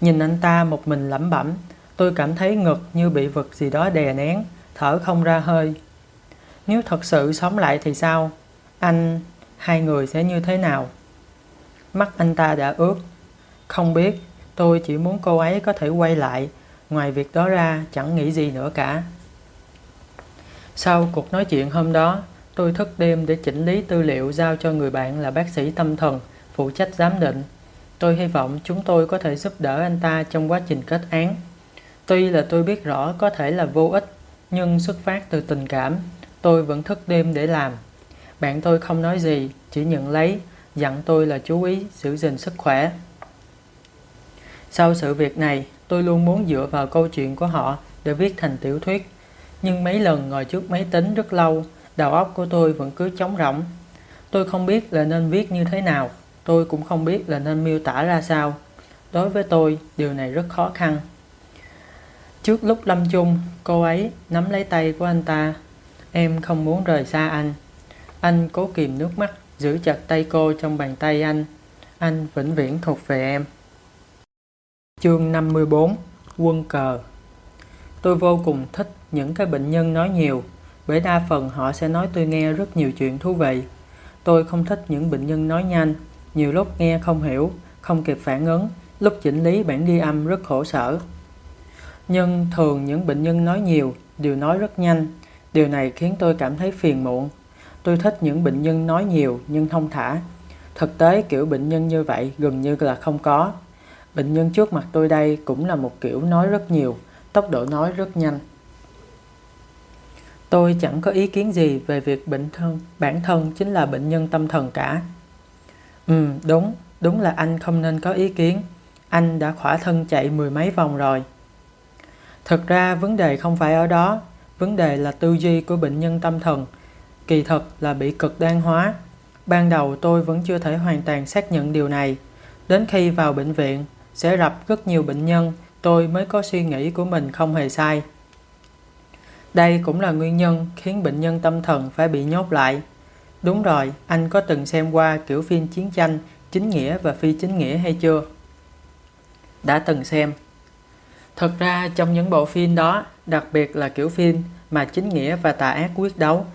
Speaker 1: Nhìn anh ta một mình lẩm bẩm, tôi cảm thấy ngực như bị vật gì đó đè nén, thở không ra hơi. Nếu thật sự sống lại thì sao? Anh, hai người sẽ như thế nào? Mắt anh ta đã ướt. Không biết, Tôi chỉ muốn cô ấy có thể quay lại, ngoài việc đó ra chẳng nghĩ gì nữa cả. Sau cuộc nói chuyện hôm đó, tôi thức đêm để chỉnh lý tư liệu giao cho người bạn là bác sĩ tâm thần, phụ trách giám định. Tôi hy vọng chúng tôi có thể giúp đỡ anh ta trong quá trình kết án. Tuy là tôi biết rõ có thể là vô ích, nhưng xuất phát từ tình cảm, tôi vẫn thức đêm để làm. Bạn tôi không nói gì, chỉ nhận lấy, dặn tôi là chú ý giữ gìn sức khỏe. Sau sự việc này, tôi luôn muốn dựa vào câu chuyện của họ để viết thành tiểu thuyết. Nhưng mấy lần ngồi trước máy tính rất lâu, đầu óc của tôi vẫn cứ trống rỗng. Tôi không biết là nên viết như thế nào, tôi cũng không biết là nên miêu tả ra sao. Đối với tôi, điều này rất khó khăn. Trước lúc lâm chung, cô ấy nắm lấy tay của anh ta. Em không muốn rời xa anh. Anh cố kìm nước mắt, giữ chặt tay cô trong bàn tay anh. Anh vĩnh viễn thuộc về em. Chương 54 Quân cờ Tôi vô cùng thích những cái bệnh nhân nói nhiều, bởi đa phần họ sẽ nói tôi nghe rất nhiều chuyện thú vị. Tôi không thích những bệnh nhân nói nhanh, nhiều lúc nghe không hiểu, không kịp phản ứng, lúc chỉnh lý bản ghi âm rất khổ sở. Nhưng thường những bệnh nhân nói nhiều đều nói rất nhanh, điều này khiến tôi cảm thấy phiền muộn. Tôi thích những bệnh nhân nói nhiều nhưng thông thả. Thực tế kiểu bệnh nhân như vậy gần như là không có. Bệnh nhân trước mặt tôi đây cũng là một kiểu nói rất nhiều, tốc độ nói rất nhanh. Tôi chẳng có ý kiến gì về việc bệnh thân, bản thân chính là bệnh nhân tâm thần cả. Ừ, đúng, đúng là anh không nên có ý kiến. Anh đã khỏa thân chạy mười mấy vòng rồi. Thực ra vấn đề không phải ở đó, vấn đề là tư duy của bệnh nhân tâm thần. Kỳ thật là bị cực đoan hóa. Ban đầu tôi vẫn chưa thể hoàn toàn xác nhận điều này. Đến khi vào bệnh viện, sẽ gặp rất nhiều bệnh nhân, tôi mới có suy nghĩ của mình không hề sai. Đây cũng là nguyên nhân khiến bệnh nhân tâm thần phải bị nhốt lại. Đúng rồi, anh có từng xem qua kiểu phim chiến tranh, chính nghĩa và phi chính nghĩa hay chưa? Đã từng xem. Thật ra trong những bộ phim đó, đặc biệt là kiểu phim mà chính nghĩa và tà ác quyết đấu,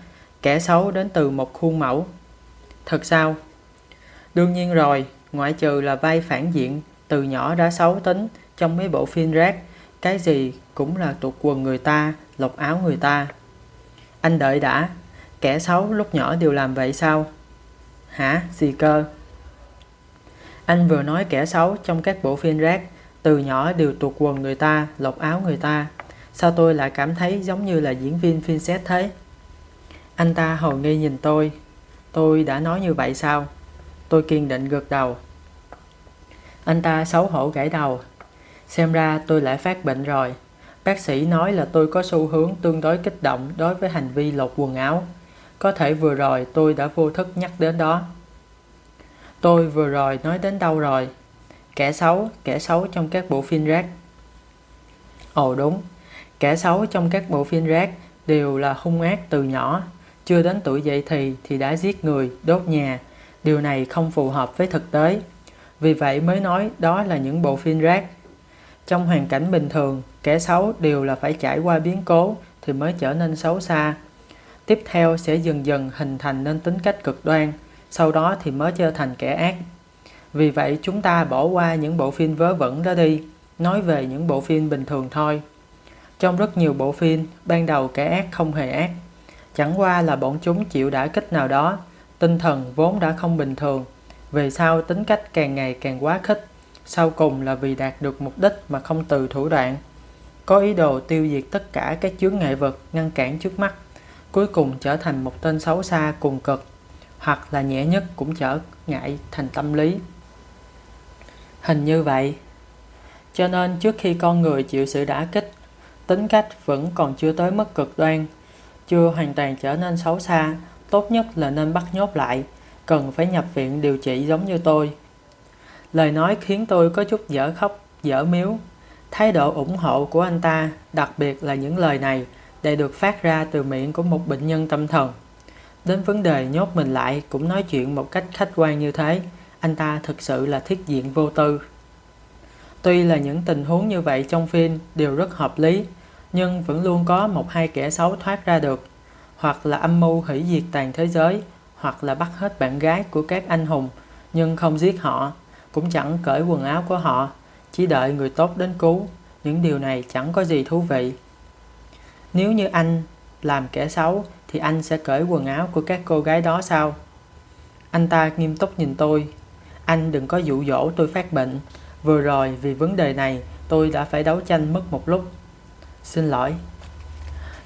Speaker 1: kẻ xấu đến từ một khuôn mẫu. Thật sao? Đương nhiên rồi, ngoại trừ là vai phản diện từ nhỏ đã xấu tính trong mấy bộ phim rác, cái gì cũng là tuột quần người ta, lột áo người ta. Anh đợi đã, kẻ xấu lúc nhỏ đều làm vậy sao? Hả? Gì cơ? Anh vừa nói kẻ xấu trong các bộ phim rác, từ nhỏ đều tuột quần người ta, lột áo người ta. Sao tôi lại cảm thấy giống như là diễn viên phim xét thế? Anh ta hầu nghi nhìn tôi. Tôi đã nói như vậy sao? Tôi kiên định gật đầu. Anh ta xấu hổ gãy đầu. Xem ra tôi lại phát bệnh rồi. Bác sĩ nói là tôi có xu hướng tương đối kích động đối với hành vi lột quần áo. Có thể vừa rồi tôi đã vô thức nhắc đến đó. Tôi vừa rồi nói đến đâu rồi? Kẻ xấu, kẻ xấu trong các bộ phim rác. Ồ đúng, kẻ xấu trong các bộ phim rác đều là hung ác từ nhỏ. Chưa đến tuổi dậy thì thì đã giết người, đốt nhà. Điều này không phù hợp với thực tế. Vì vậy mới nói đó là những bộ phim rác. Trong hoàn cảnh bình thường, kẻ xấu đều là phải trải qua biến cố thì mới trở nên xấu xa. Tiếp theo sẽ dần dần hình thành nên tính cách cực đoan, sau đó thì mới trở thành kẻ ác. Vì vậy chúng ta bỏ qua những bộ phim vớ vẩn đó đi, nói về những bộ phim bình thường thôi. Trong rất nhiều bộ phim, ban đầu kẻ ác không hề ác. Chẳng qua là bọn chúng chịu đả kích nào đó, tinh thần vốn đã không bình thường về sau tính cách càng ngày càng quá khích, sau cùng là vì đạt được mục đích mà không từ thủ đoạn. Có ý đồ tiêu diệt tất cả các chướng ngại vật ngăn cản trước mắt, cuối cùng trở thành một tên xấu xa cùng cực, hoặc là nhẹ nhất cũng trở ngại thành tâm lý. Hình như vậy. Cho nên trước khi con người chịu sự đả kích, tính cách vẫn còn chưa tới mức cực đoan, chưa hoàn toàn trở nên xấu xa, tốt nhất là nên bắt nhốt lại, cần phải nhập viện điều trị giống như tôi. Lời nói khiến tôi có chút dở khóc, dở miếu. Thái độ ủng hộ của anh ta, đặc biệt là những lời này, để được phát ra từ miệng của một bệnh nhân tâm thần. Đến vấn đề nhốt mình lại cũng nói chuyện một cách khách quan như thế, anh ta thực sự là thiết diện vô tư. Tuy là những tình huống như vậy trong phim đều rất hợp lý, nhưng vẫn luôn có một hai kẻ xấu thoát ra được, hoặc là âm mưu hủy diệt toàn thế giới, hoặc là bắt hết bạn gái của các anh hùng nhưng không giết họ, cũng chẳng cởi quần áo của họ, chỉ đợi người tốt đến cứu. Những điều này chẳng có gì thú vị. Nếu như anh làm kẻ xấu thì anh sẽ cởi quần áo của các cô gái đó sao? Anh ta nghiêm túc nhìn tôi. Anh đừng có dụ dỗ tôi phát bệnh. Vừa rồi vì vấn đề này tôi đã phải đấu tranh mất một lúc. Xin lỗi.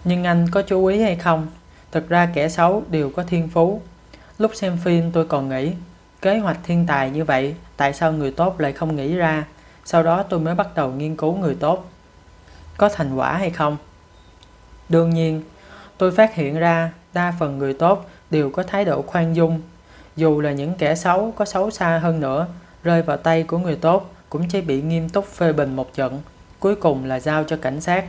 Speaker 1: Nhưng anh có chú ý hay không? Thực ra kẻ xấu đều có thiên phú. Lúc xem phim tôi còn nghĩ, kế hoạch thiên tài như vậy, tại sao người tốt lại không nghĩ ra? Sau đó tôi mới bắt đầu nghiên cứu người tốt. Có thành quả hay không? Đương nhiên, tôi phát hiện ra đa phần người tốt đều có thái độ khoan dung. Dù là những kẻ xấu có xấu xa hơn nữa, rơi vào tay của người tốt cũng chỉ bị nghiêm túc phê bình một trận, cuối cùng là giao cho cảnh sát.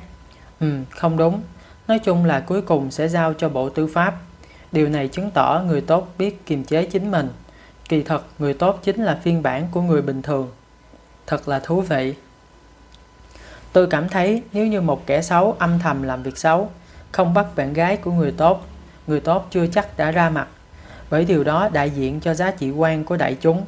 Speaker 1: Ừ, không đúng. Nói chung là cuối cùng sẽ giao cho Bộ Tư pháp. Điều này chứng tỏ người tốt biết kiềm chế chính mình. Kỳ thật, người tốt chính là phiên bản của người bình thường. Thật là thú vị. Tôi cảm thấy nếu như một kẻ xấu âm thầm làm việc xấu, không bắt bạn gái của người tốt, người tốt chưa chắc đã ra mặt. Bởi điều đó đại diện cho giá trị quan của đại chúng.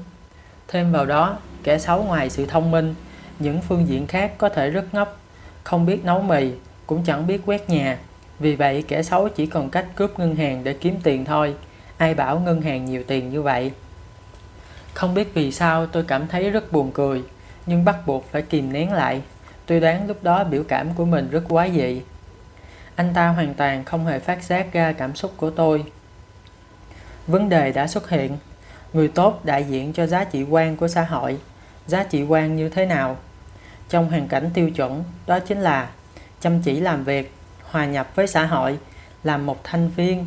Speaker 1: Thêm vào đó, kẻ xấu ngoài sự thông minh, những phương diện khác có thể rất ngốc, không biết nấu mì, cũng chẳng biết quét nhà. Vì vậy kẻ xấu chỉ còn cách cướp ngân hàng để kiếm tiền thôi. Ai bảo ngân hàng nhiều tiền như vậy? Không biết vì sao tôi cảm thấy rất buồn cười, nhưng bắt buộc phải kìm nén lại. Tôi đoán lúc đó biểu cảm của mình rất quá dị. Anh ta hoàn toàn không hề phát giác ra cảm xúc của tôi. Vấn đề đã xuất hiện. Người tốt đại diện cho giá trị quan của xã hội. Giá trị quan như thế nào? Trong hoàn cảnh tiêu chuẩn, đó chính là chăm chỉ làm việc, hòa nhập với xã hội, làm một thanh viên,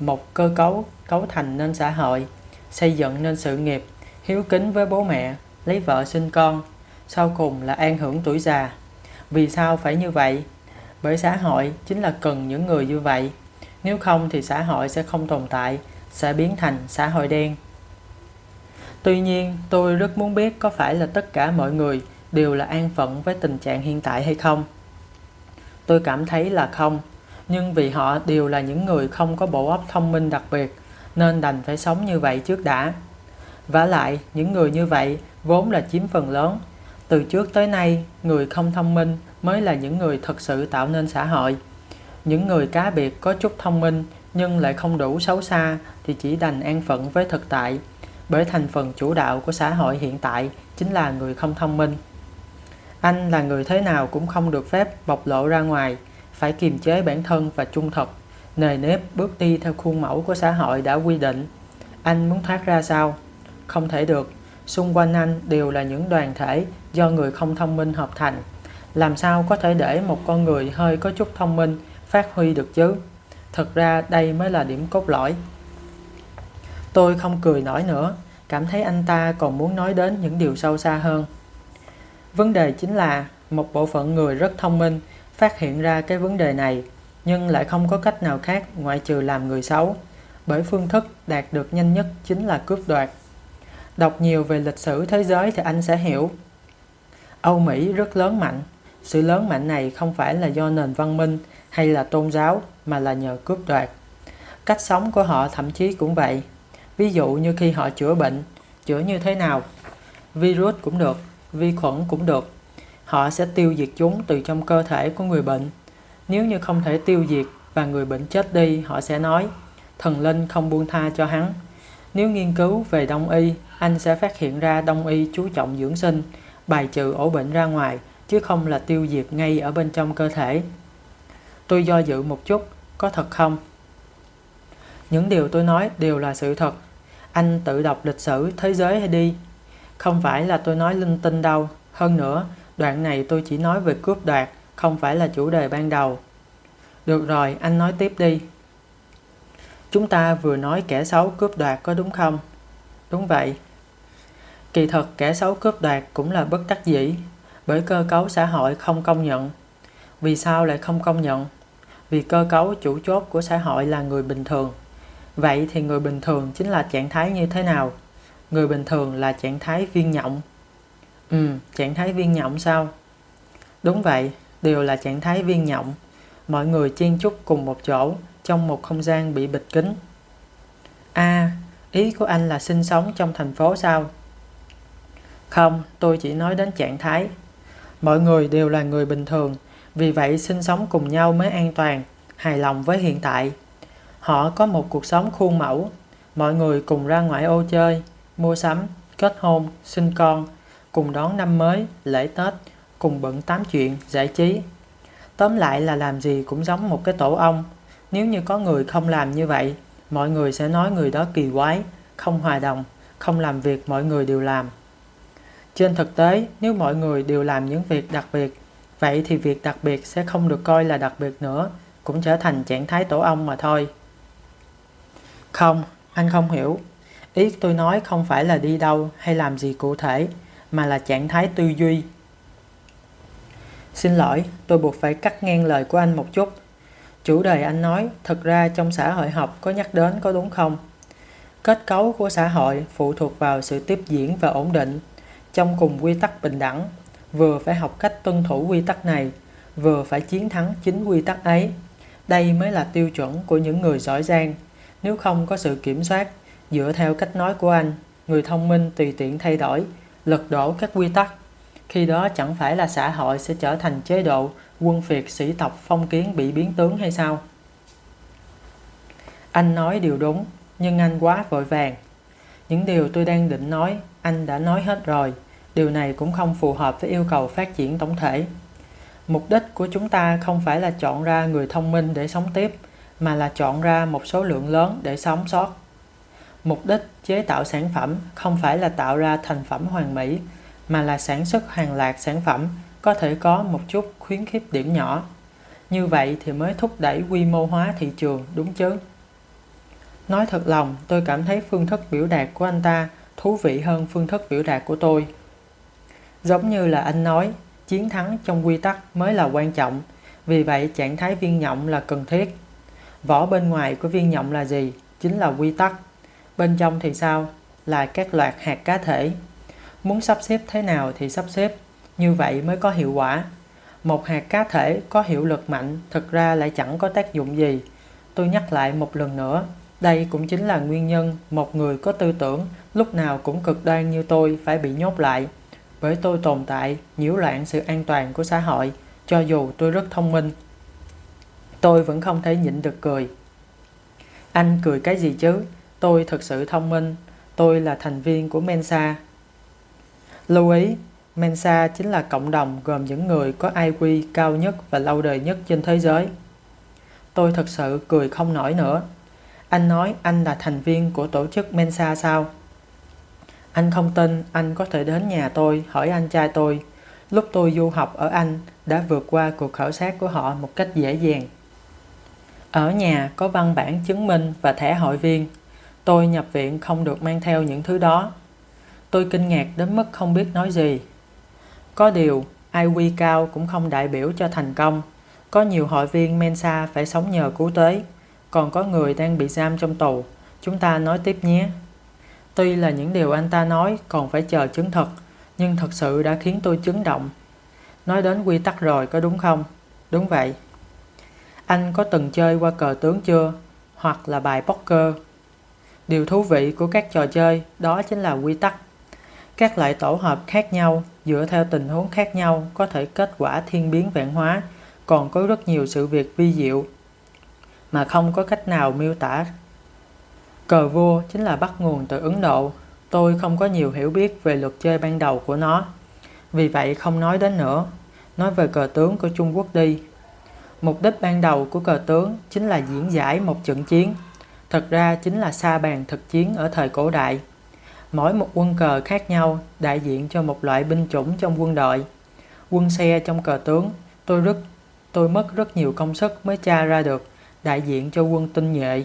Speaker 1: một cơ cấu cấu thành nên xã hội, xây dựng nên sự nghiệp, hiếu kính với bố mẹ, lấy vợ sinh con, sau cùng là an hưởng tuổi già. Vì sao phải như vậy? Bởi xã hội chính là cần những người như vậy. Nếu không thì xã hội sẽ không tồn tại, sẽ biến thành xã hội đen. Tuy nhiên, tôi rất muốn biết có phải là tất cả mọi người đều là an phận với tình trạng hiện tại hay không. Tôi cảm thấy là không, nhưng vì họ đều là những người không có bộ óc thông minh đặc biệt, nên đành phải sống như vậy trước đã. Và lại, những người như vậy vốn là chiếm phần lớn. Từ trước tới nay, người không thông minh mới là những người thực sự tạo nên xã hội. Những người cá biệt có chút thông minh nhưng lại không đủ xấu xa thì chỉ đành an phận với thực tại, bởi thành phần chủ đạo của xã hội hiện tại chính là người không thông minh. Anh là người thế nào cũng không được phép bộc lộ ra ngoài, phải kiềm chế bản thân và trung thực, nề nếp bước đi theo khuôn mẫu của xã hội đã quy định. Anh muốn thoát ra sao? Không thể được, xung quanh anh đều là những đoàn thể do người không thông minh hợp thành. Làm sao có thể để một con người hơi có chút thông minh phát huy được chứ? Thật ra đây mới là điểm cốt lõi. Tôi không cười nổi nữa, cảm thấy anh ta còn muốn nói đến những điều sâu xa hơn. Vấn đề chính là một bộ phận người rất thông minh phát hiện ra cái vấn đề này nhưng lại không có cách nào khác ngoại trừ làm người xấu bởi phương thức đạt được nhanh nhất chính là cướp đoạt. Đọc nhiều về lịch sử thế giới thì anh sẽ hiểu. Âu Mỹ rất lớn mạnh. Sự lớn mạnh này không phải là do nền văn minh hay là tôn giáo mà là nhờ cướp đoạt. Cách sống của họ thậm chí cũng vậy. Ví dụ như khi họ chữa bệnh, chữa như thế nào? Virus cũng được, vi khuẩn cũng được. Họ sẽ tiêu diệt chúng từ trong cơ thể của người bệnh. Nếu như không thể tiêu diệt và người bệnh chết đi, họ sẽ nói thần linh không buông tha cho hắn. Nếu nghiên cứu về đông y, anh sẽ phát hiện ra đông y chú trọng dưỡng sinh, bài trừ ổ bệnh ra ngoài, chứ không là tiêu diệt ngay ở bên trong cơ thể. Tôi do dự một chút, có thật không? Những điều tôi nói đều là sự thật. Anh tự đọc lịch sử thế giới hay đi. Không phải là tôi nói linh tinh đâu. Hơn nữa, đoạn này tôi chỉ nói về cướp đoạt, không phải là chủ đề ban đầu. Được rồi, anh nói tiếp đi. Chúng ta vừa nói kẻ xấu cướp đoạt có đúng không? Đúng vậy. Kỳ thật kẻ xấu cướp đoạt cũng là bất đắc dĩ, bởi cơ cấu xã hội không công nhận. Vì sao lại không công nhận? Vì cơ cấu chủ chốt của xã hội là người bình thường. Vậy thì người bình thường chính là trạng thái như thế nào? Người bình thường là trạng thái viên nhộng. Ừ, trạng thái viên nhộng sao? Đúng vậy, đều là trạng thái viên nhộng. Mọi người chen chúc cùng một chỗ trong một không gian bị bịt kín. À, ý của anh là sinh sống trong thành phố sao? Không, tôi chỉ nói đến trạng thái. Mọi người đều là người bình thường, vì vậy sinh sống cùng nhau mới an toàn, hài lòng với hiện tại. Họ có một cuộc sống khuôn mẫu, mọi người cùng ra ngoại ô chơi, mua sắm, kết hôn, sinh con, cùng đón năm mới, lễ Tết, cùng bận tám chuyện, giải trí. Tóm lại là làm gì cũng giống một cái tổ ong. Nếu như có người không làm như vậy, mọi người sẽ nói người đó kỳ quái, không hòa đồng, không làm việc mọi người đều làm. Trên thực tế, nếu mọi người đều làm những việc đặc biệt, vậy thì việc đặc biệt sẽ không được coi là đặc biệt nữa, cũng trở thành trạng thái tổ ong mà thôi. Không, anh không hiểu. Ý tôi nói không phải là đi đâu hay làm gì cụ thể, mà là trạng thái tư duy. Xin lỗi, tôi buộc phải cắt ngang lời của anh một chút. Chủ đề anh nói, thật ra trong xã hội học có nhắc đến có đúng không? Kết cấu của xã hội phụ thuộc vào sự tiếp diễn và ổn định trong cùng quy tắc bình đẳng, vừa phải học cách tuân thủ quy tắc này, vừa phải chiến thắng chính quy tắc ấy. Đây mới là tiêu chuẩn của những người giỏi giang. Nếu không có sự kiểm soát, dựa theo cách nói của anh, người thông minh tùy tiện thay đổi, lật đổ các quy tắc. Khi đó chẳng phải là xã hội sẽ trở thành chế độ quân phiệt sĩ tộc phong kiến bị biến tướng hay sao? Anh nói điều đúng, nhưng anh quá vội vàng. Những điều tôi đang định nói, anh đã nói hết rồi. Điều này cũng không phù hợp với yêu cầu phát triển tổng thể. Mục đích của chúng ta không phải là chọn ra người thông minh để sống tiếp, mà là chọn ra một số lượng lớn để sống sót. Mục đích chế tạo sản phẩm không phải là tạo ra thành phẩm hoàn mỹ, mà là sản xuất hàng loạt sản phẩm có thể có một chút khuyến khích điểm nhỏ. Như vậy thì mới thúc đẩy quy mô hóa thị trường, đúng chứ? Nói thật lòng, tôi cảm thấy phương thức biểu đạt của anh ta thú vị hơn phương thức biểu đạt của tôi. Giống như là anh nói, chiến thắng trong quy tắc mới là quan trọng, vì vậy trạng thái viên nhộng là cần thiết. Vỏ bên ngoài của viên nhộng là gì? Chính là quy tắc. Bên trong thì sao? Là các loạt hạt cá thể. Muốn sắp xếp thế nào thì sắp xếp, như vậy mới có hiệu quả. Một hạt cá thể có hiệu lực mạnh thực ra lại chẳng có tác dụng gì. Tôi nhắc lại một lần nữa, đây cũng chính là nguyên nhân một người có tư tưởng lúc nào cũng cực đoan như tôi phải bị nhốt lại với tôi tồn tại, nhiễu loạn sự an toàn của xã hội, cho dù tôi rất thông minh. Tôi vẫn không thể nhịn được cười. Anh cười cái gì chứ? Tôi thật sự thông minh. Tôi là thành viên của Mensa. Lưu ý, Mensa chính là cộng đồng gồm những người có IQ cao nhất và lâu đời nhất trên thế giới. Tôi thật sự cười không nổi nữa. Anh nói anh là thành viên của tổ chức Mensa sao? Anh không tin anh có thể đến nhà tôi hỏi anh trai tôi. Lúc tôi du học ở Anh đã vượt qua cuộc khảo sát của họ một cách dễ dàng. Ở nhà có văn bản chứng minh và thẻ hội viên. Tôi nhập viện không được mang theo những thứ đó. Tôi kinh ngạc đến mức không biết nói gì. Có điều, IQ cao cũng không đại biểu cho thành công. Có nhiều hội viên Mensa phải sống nhờ cứu tế, còn có người đang bị giam trong tù. Chúng ta nói tiếp nhé. Tuy là những điều anh ta nói còn phải chờ chứng thực, nhưng thật sự đã khiến tôi chấn động. Nói đến quy tắc rồi có đúng không? Đúng vậy. Anh có từng chơi qua cờ tướng chưa? Hoặc là bài poker? Điều thú vị của các trò chơi đó chính là quy tắc. Các loại tổ hợp khác nhau dựa theo tình huống khác nhau có thể kết quả thiên biến vạn hóa, còn có rất nhiều sự việc vi diệu mà không có cách nào miêu tả. Cờ vua chính là bắt nguồn từ Ấn Độ. Tôi không có nhiều hiểu biết về luật chơi ban đầu của nó. Vì vậy không nói đến nữa. Nói về cờ tướng của Trung Quốc đi. Mục đích ban đầu của cờ tướng chính là diễn giải một trận chiến. Thật ra chính là sa bàn thực chiến ở thời cổ đại. Mỗi một quân cờ khác nhau đại diện cho một loại binh chủng trong quân đội. Quân xe trong cờ tướng, tôi rất tôi mất rất nhiều công sức mới tra ra được đại diện cho quân tinh nhuệ.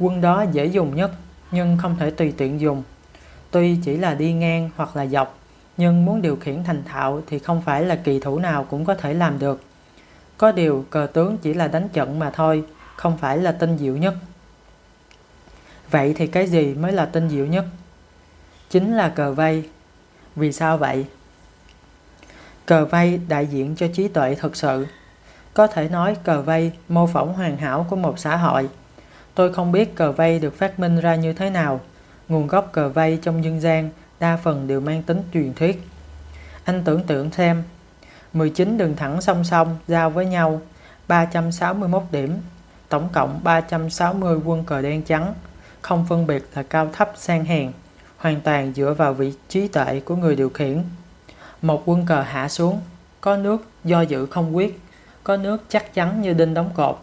Speaker 1: Quân đó dễ dùng nhất nhưng không thể tùy tiện dùng. Tuy chỉ là đi ngang hoặc là dọc, nhưng muốn điều khiển thành thạo thì không phải là kỳ thủ nào cũng có thể làm được. Có điều cờ tướng chỉ là đánh trận mà thôi, không phải là tinh diệu nhất. Vậy thì cái gì mới là tinh diệu nhất? Chính là cờ vây. Vì sao vậy? Cờ vây đại diện cho trí tuệ thực sự. Có thể nói cờ vây mô phỏng hoàn hảo của một xã hội. Tôi không biết cờ vây được phát minh ra như thế nào. Nguồn gốc cờ vây trong dân gian đa phần đều mang tính truyền thuyết. Anh tưởng tượng xem, 19 đường thẳng song song giao với nhau, 361 điểm, tổng cộng 360 quân cờ đen trắng, không phân biệt là cao thấp sang hèn, hoàn toàn dựa vào vị trí tệ của người điều khiển. Một quân cờ hạ xuống, có nước do dự không quyết, có nước chắc chắn như đinh đóng cột,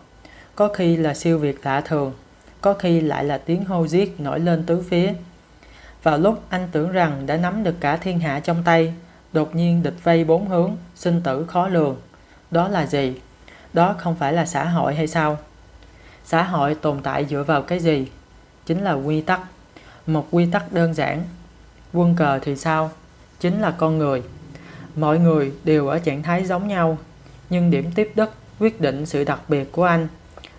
Speaker 1: có khi là siêu việt lạ thường, có khi lại là tiếng hô giết nổi lên tứ phía. Vào lúc anh tưởng rằng đã nắm được cả thiên hạ trong tay, đột nhiên địch vây bốn hướng, sinh tử khó lường. Đó là gì? Đó không phải là xã hội hay sao? Xã hội tồn tại dựa vào cái gì? Chính là quy tắc. Một quy tắc đơn giản. Quân cờ thì sao? Chính là con người. Mọi người đều ở trạng thái giống nhau, nhưng điểm tiếp đất quyết định sự đặc biệt của anh.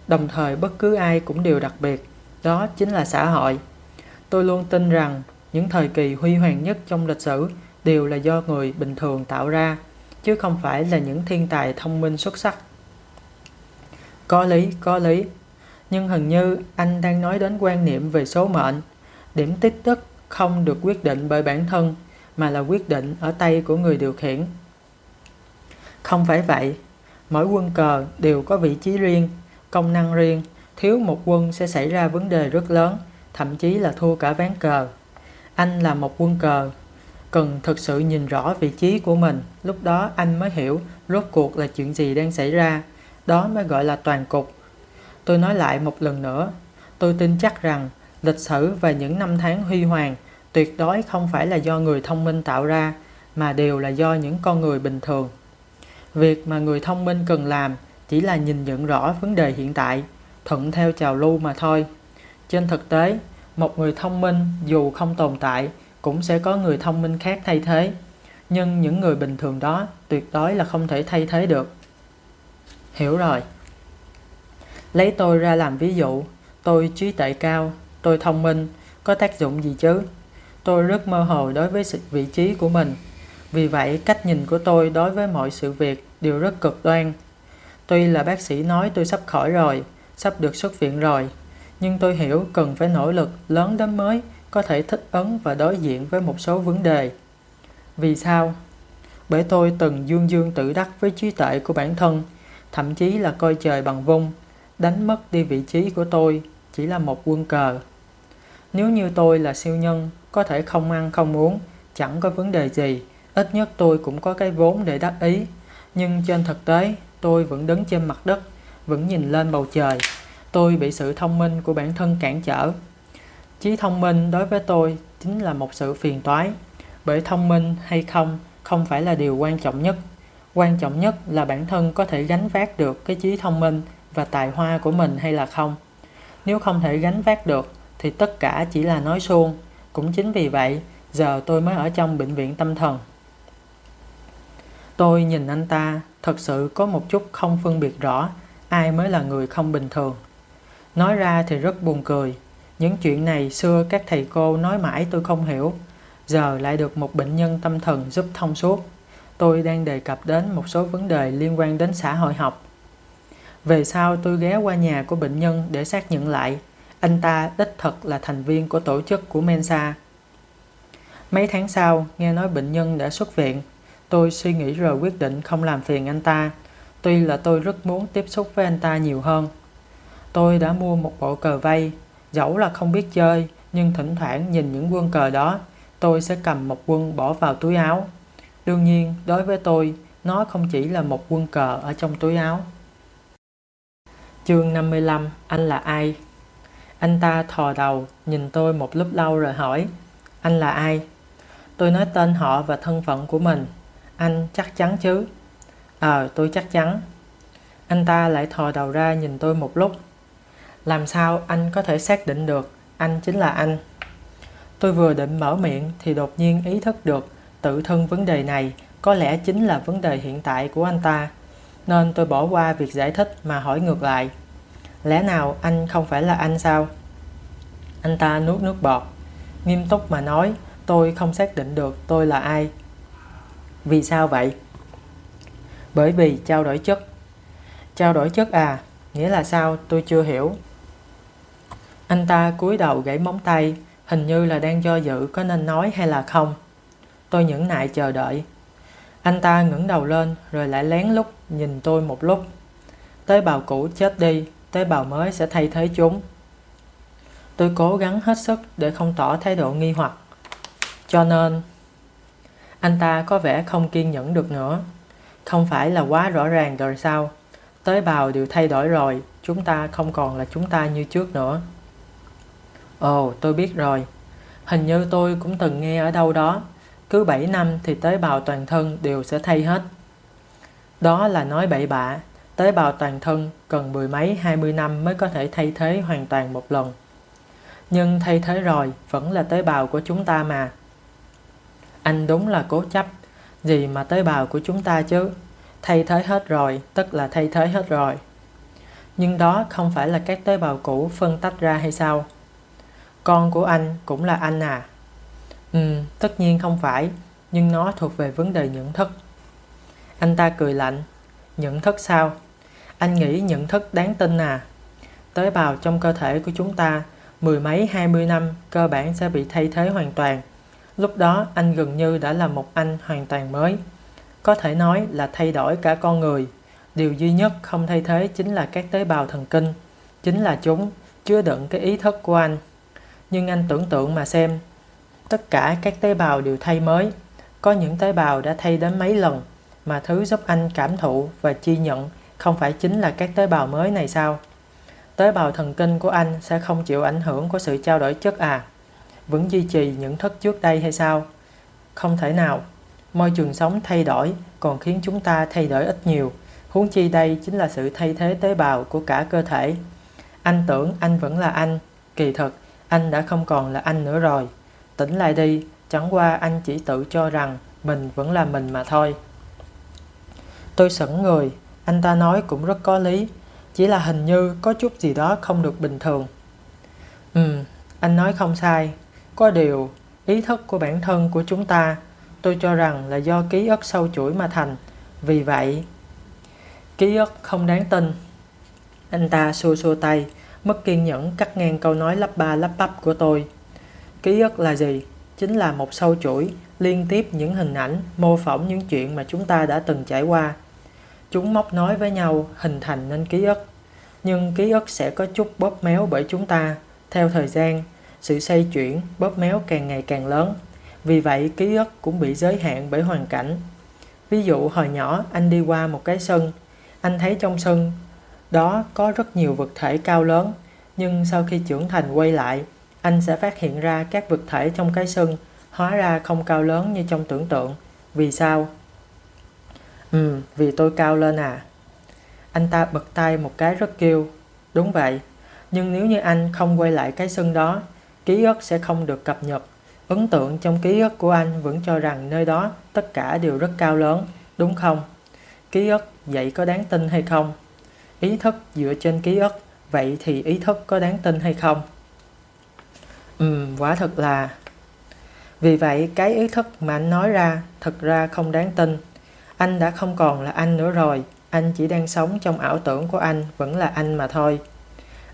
Speaker 1: Đồng thời bất cứ ai cũng đều đặc biệt. Đó chính là xã hội. Tôi luôn tin rằng những thời kỳ huy hoàng nhất trong lịch sử đều là do người bình thường tạo ra, chứ không phải là những thiên tài thông minh xuất sắc. Có lý, có lý. Nhưng hình như anh đang nói đến quan niệm về số mệnh. Điểm tích tức không được quyết định bởi bản thân, mà là quyết định ở tay của người điều khiển. Không phải vậy. Mỗi quân cờ đều có vị trí riêng, công năng riêng. Thiếu một quân sẽ xảy ra vấn đề rất lớn, thậm chí là thua cả ván cờ. Anh là một quân cờ, cần thực sự nhìn rõ vị trí của mình, lúc đó anh mới hiểu rốt cuộc là chuyện gì đang xảy ra. Đó mới gọi là toàn cục. Tôi nói lại một lần nữa, tôi tin chắc rằng lịch sử và những năm tháng huy hoàng tuyệt đối không phải là do người thông minh tạo ra, mà đều là do những con người bình thường. Việc mà người thông minh cần làm chỉ là nhìn nhận rõ vấn đề hiện tại, thuận theo trào lưu mà thôi. Trên thực tế, một người thông minh dù không tồn tại cũng sẽ có người thông minh khác thay thế. Nhưng những người bình thường đó tuyệt đối là không thể thay thế được. Hiểu rồi. Lấy tôi ra làm ví dụ, tôi trí tuệ cao, tôi thông minh, có tác dụng gì chứ? Tôi rất mơ hồ đối với sự vị trí của mình. Vì vậy, cách nhìn của tôi đối với mọi sự việc đều rất cực đoan. Tuy là bác sĩ nói tôi sắp khỏi rồi, sắp được xuất viện rồi, nhưng tôi hiểu cần phải nỗ lực lớn đến mới có thể thích ứng và đối diện với một số vấn đề. Vì sao? Bởi tôi từng dương dương tự đắc với trí tuệ của bản thân, thậm chí là coi trời bằng vung, đánh mất đi vị trí của tôi chỉ là một quân cờ. Nếu như tôi là siêu nhân, có thể không ăn không uống, chẳng có vấn đề gì, ít nhất tôi cũng có cái vốn để đắc ý. Nhưng trên thực tế, tôi vẫn đứng trên mặt đất, vẫn nhìn lên bầu trời. Tôi bị sự thông minh của bản thân cản trở. Trí thông minh đối với tôi chính là một sự phiền toái, bởi thông minh hay không không phải là điều quan trọng nhất. Quan trọng nhất là bản thân có thể gánh vác được cái trí thông minh và tài hoa của mình hay là không. Nếu không thể gánh vác được thì tất cả chỉ là nói suông. Cũng chính vì vậy, giờ tôi mới ở trong bệnh viện tâm thần. Tôi nhìn anh ta thật sự có một chút không phân biệt rõ ai mới là người không bình thường. Nói ra thì rất buồn cười. Những chuyện này xưa các thầy cô nói mãi tôi không hiểu. Giờ lại được một bệnh nhân tâm thần giúp thông suốt. Tôi đang đề cập đến một số vấn đề liên quan đến xã hội học. Về sau tôi ghé qua nhà của bệnh nhân để xác nhận lại anh ta đích thực là thành viên của tổ chức của Mensa. Mấy tháng sau, nghe nói bệnh nhân đã xuất viện. Tôi suy nghĩ rồi quyết định không làm phiền anh ta. Tuy là tôi rất muốn tiếp xúc với anh ta nhiều hơn. Tôi đã mua một bộ cờ vây, dẫu là không biết chơi, nhưng thỉnh thoảng nhìn những quân cờ đó, tôi sẽ cầm một quân bỏ vào túi áo. Đương nhiên, đối với tôi, nó không chỉ là một quân cờ ở trong túi áo. Chương 55 Anh là ai? Anh ta thò đầu, nhìn tôi một lúc lâu rồi hỏi Anh là ai? Tôi nói tên họ và thân phận của mình anh chắc chắn chứ? Ờ, tôi chắc chắn. Anh ta lại thò đầu ra nhìn tôi một lúc. Làm sao anh có thể xác định được Anh chính là anh? Tôi vừa định mở miệng thì đột nhiên ý thức được tự thân vấn đề này có lẽ chính là vấn đề hiện tại của anh ta nên tôi bỏ qua việc giải thích mà hỏi ngược lại. Lẽ nào anh không phải là anh sao? Anh ta nuốt nước bọt. Nghiêm túc mà nói tôi không xác định được tôi là ai vì sao vậy bởi vì trao đổi chất trao đổi chất à nghĩa là sao tôi chưa hiểu anh ta cúi đầu gãy móng tay hình như là đang do dự có nên nói hay là không tôi nhẫn nại chờ đợi Anh ta ngẩng đầu lên rồi lại lén lút nhìn tôi một lúc. Tế bào cũ chết đi, tế bào mới sẽ thay thế chúng. Tôi cố gắng hết sức để không tỏ thái độ nghi hoặc. Cho nên, anh ta có vẻ không kiên nhẫn được nữa. Không phải là quá rõ ràng rồi sao? Tế bào đều thay đổi rồi, chúng ta không còn là chúng ta như trước nữa. Ồ, tôi biết rồi. Hình như tôi cũng từng nghe ở đâu đó. Cứ 7 năm thì tế bào toàn thân đều sẽ thay hết. Đó là nói bậy bạ. Tế bào toàn thân cần mười mấy hai mươi năm mới có thể thay thế hoàn toàn một lần. Nhưng thay thế rồi vẫn là tế bào của chúng ta mà. Anh đúng là cố chấp. Gì mà tế bào của chúng ta chứ? Thay thế hết rồi, tức là thay thế hết rồi. Nhưng đó không phải là các tế bào cũ phân tách ra hay sao? Con của anh cũng là anh à? Ừ, tất nhiên không phải, nhưng nó thuộc về vấn đề nhận thức. Anh ta cười lạnh. Nhận thức sao? Anh nghĩ nhận thức đáng tin à? Tế bào trong cơ thể của chúng ta mười mấy hai mươi năm cơ bản sẽ bị thay thế hoàn toàn. Lúc đó anh gần như đã là một anh hoàn toàn mới. Có thể nói là thay đổi cả con người. Điều duy nhất không thay thế chính là các tế bào thần kinh. Chính là chúng chứa đựng cái ý thức của anh. Nhưng anh tưởng tượng mà xem, tất cả các tế bào đều thay mới. Có những tế bào đã thay đến mấy lần, mà thứ giúp anh cảm thụ và chi nhận không phải chính là các tế bào mới này sao? Tế bào thần kinh của anh sẽ không chịu ảnh hưởng của sự trao đổi chất à? Vẫn duy trì những thức trước đây hay sao? Không thể nào. Môi trường sống thay đổi còn khiến chúng ta thay đổi ít nhiều. Huống chi đây chính là sự thay thế tế bào của cả cơ thể. Anh tưởng anh vẫn là anh. Kỳ thật anh đã không còn là anh nữa rồi. Tỉnh lại đi, chẳng qua anh chỉ tự cho rằng mình vẫn là mình mà thôi. Tôi sững người, anh ta nói cũng rất có lý, chỉ là hình như có chút gì đó không được bình thường. Ừ, anh nói không sai, có điều ý thức của bản thân của chúng ta tôi cho rằng là do ký ức sâu chuỗi mà thành, vì vậy ký ức không đáng tin. Anh ta xua xua tay, mất kiên nhẫn cắt ngang câu nói lắp ba lắp bắp của tôi. Ký ức là gì? Chính là một sâu chuỗi liên tiếp những hình ảnh mô phỏng những chuyện mà chúng ta đã từng trải qua. Chúng móc nối với nhau hình thành nên ký ức. Nhưng ký ức sẽ có chút bóp méo bởi chúng ta. Theo thời gian, sự xoay chuyển, bóp méo càng ngày càng lớn. Vì vậy, ký ức cũng bị giới hạn bởi hoàn cảnh. Ví dụ hồi nhỏ anh đi qua một cái sân, anh thấy trong sân đó có rất nhiều vật thể cao lớn, nhưng sau khi trưởng thành quay lại, anh sẽ phát hiện ra các vật thể trong cái sân hóa ra không cao lớn như trong tưởng tượng. Vì sao? Ừ, vì tôi cao lên à. Anh ta bật tay một cái rất kêu. Đúng vậy, nhưng nếu như anh không quay lại cái sân đó, ký ức sẽ không được cập nhật. Ấn tượng trong ký ức của anh vẫn cho rằng nơi đó tất cả đều rất cao lớn, đúng không? Ký ức vậy có đáng tin hay không? Ý thức dựa trên ký ức, vậy thì ý thức có đáng tin hay không? Ừm, quả thật là... Vì vậy, cái ý thức mà anh nói ra thật ra không đáng tin. Anh đã không còn là anh nữa rồi, anh chỉ đang sống trong ảo tưởng của anh vẫn là anh mà thôi.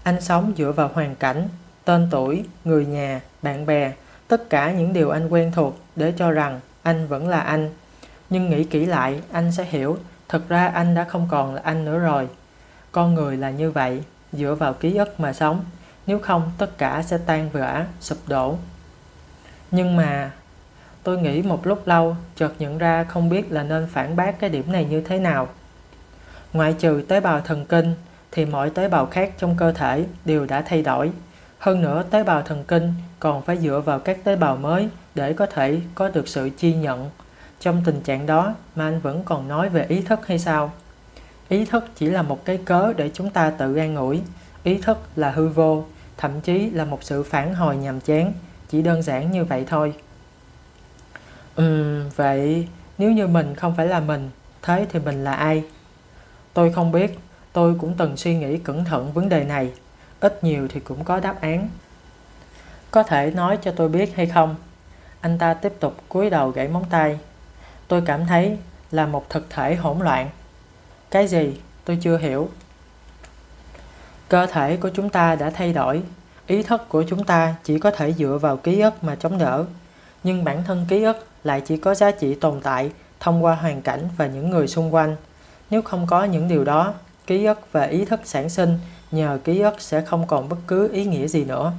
Speaker 1: Anh sống dựa vào hoàn cảnh, tên tuổi, người nhà, bạn bè, tất cả những điều anh quen thuộc để cho rằng anh vẫn là anh. Nhưng nghĩ kỹ lại, anh sẽ hiểu, thật ra anh đã không còn là anh nữa rồi. Con người là như vậy, dựa vào ký ức mà sống, nếu không tất cả sẽ tan vỡ, sụp đổ. Nhưng mà Tôi nghĩ một lúc lâu, chợt nhận ra không biết là nên phản bác cái điểm này như thế nào. Ngoại trừ tế bào thần kinh, thì mọi tế bào khác trong cơ thể đều đã thay đổi. Hơn nữa, tế bào thần kinh còn phải dựa vào các tế bào mới để có thể có được sự chi nhận. Trong tình trạng đó mà anh vẫn còn nói về ý thức hay sao? Ý thức chỉ là một cái cớ để chúng ta tự an ủi. Ý thức là hư vô, thậm chí là một sự phản hồi nhàm chán. Chỉ đơn giản như vậy thôi. Ừm, vậy nếu như mình không phải là mình, thế thì mình là ai? Tôi không biết, tôi cũng từng suy nghĩ cẩn thận vấn đề này, ít nhiều thì cũng có đáp án. Có thể nói cho tôi biết hay không? Anh ta tiếp tục cúi đầu gãy móng tay. Tôi cảm thấy là một thực thể hỗn loạn. Cái gì? Tôi chưa hiểu. Cơ thể của chúng ta đã thay đổi, ý thức của chúng ta chỉ có thể dựa vào ký ức mà chống đỡ. Nhưng bản thân ký ức lại chỉ có giá trị tồn tại thông qua hoàn cảnh và những người xung quanh. Nếu không có những điều đó, ký ức và ý thức sản sinh nhờ ký ức sẽ không còn bất cứ ý nghĩa gì nữa.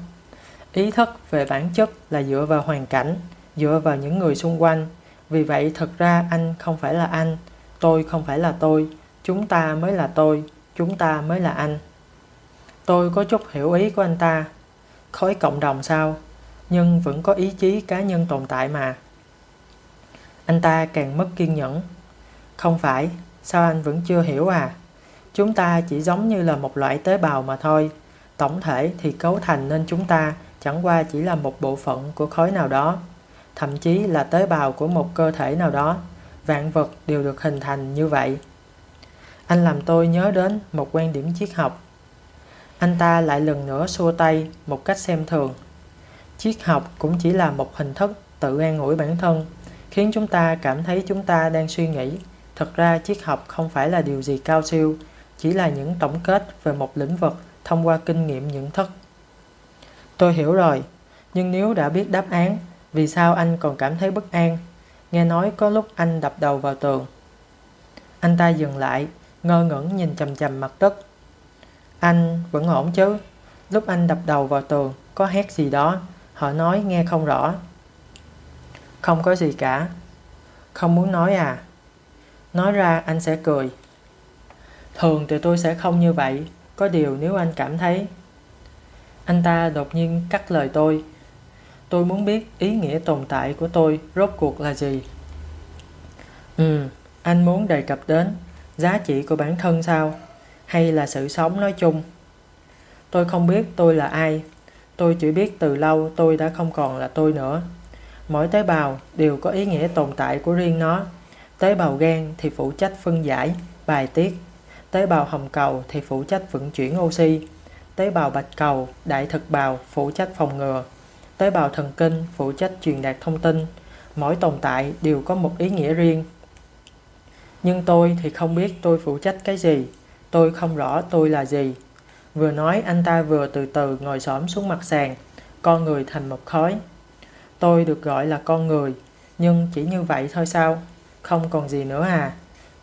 Speaker 1: Ý thức về bản chất là dựa vào hoàn cảnh, dựa vào những người xung quanh. Vì vậy thật ra anh không phải là anh, tôi không phải là tôi, chúng ta mới là tôi, chúng ta mới là anh. Tôi có chút hiểu ý của anh ta. Khối cộng đồng sao? Nhưng vẫn có ý chí cá nhân tồn tại mà. Anh ta càng mất kiên nhẫn. Không phải, sao anh vẫn chưa hiểu à? Chúng ta chỉ giống như là một loại tế bào mà thôi. Tổng thể thì cấu thành nên chúng ta chẳng qua chỉ là một bộ phận của khối nào đó, thậm chí là tế bào của một cơ thể nào đó. Vạn vật đều được hình thành như vậy. Anh làm tôi nhớ đến một quan điểm triết học. Anh ta lại lần nữa xua tay một cách xem thường. Triết học cũng chỉ là một hình thức tự an ủi bản thân, khiến chúng ta cảm thấy chúng ta đang suy nghĩ. Thật ra triết học không phải là điều gì cao siêu, chỉ là những tổng kết về một lĩnh vực thông qua kinh nghiệm nhận thức. Tôi hiểu rồi, nhưng nếu đã biết đáp án, vì sao anh còn cảm thấy bất an? Nghe nói có lúc anh đập đầu vào tường. Anh ta dừng lại, ngơ ngẩn nhìn chầm chầm mặt đất. Anh vẫn ổn chứ? Lúc anh đập đầu vào tường, có hét gì đó, họ nói nghe không rõ. Không có gì cả. Không muốn nói à? Nói ra anh sẽ cười. Thường thì tôi sẽ không như vậy, có điều nếu anh cảm thấy... Anh ta đột nhiên cắt lời tôi. Tôi muốn biết ý nghĩa tồn tại của tôi rốt cuộc là gì. Ừ, anh muốn đề cập đến giá trị của bản thân sao? Hay là sự sống nói chung? Tôi không biết tôi là ai. Tôi chỉ biết từ lâu tôi đã không còn là tôi nữa. Mỗi tế bào đều có ý nghĩa tồn tại của riêng nó. Tế bào gan thì phụ trách phân giải, bài tiết. Tế bào hồng cầu thì phụ trách vận chuyển oxy. Tế bào bạch cầu, đại thực bào phụ trách phòng ngừa. Tế bào thần kinh phụ trách truyền đạt thông tin. Mỗi tồn tại đều có một ý nghĩa riêng. Nhưng tôi thì không biết tôi phụ trách cái gì. Tôi không rõ tôi là gì. Vừa nói anh ta vừa từ từ ngồi xổm xuống mặt sàn, con người thành một khói. Tôi được gọi là con người, nhưng chỉ như vậy thôi sao? Không còn gì nữa à?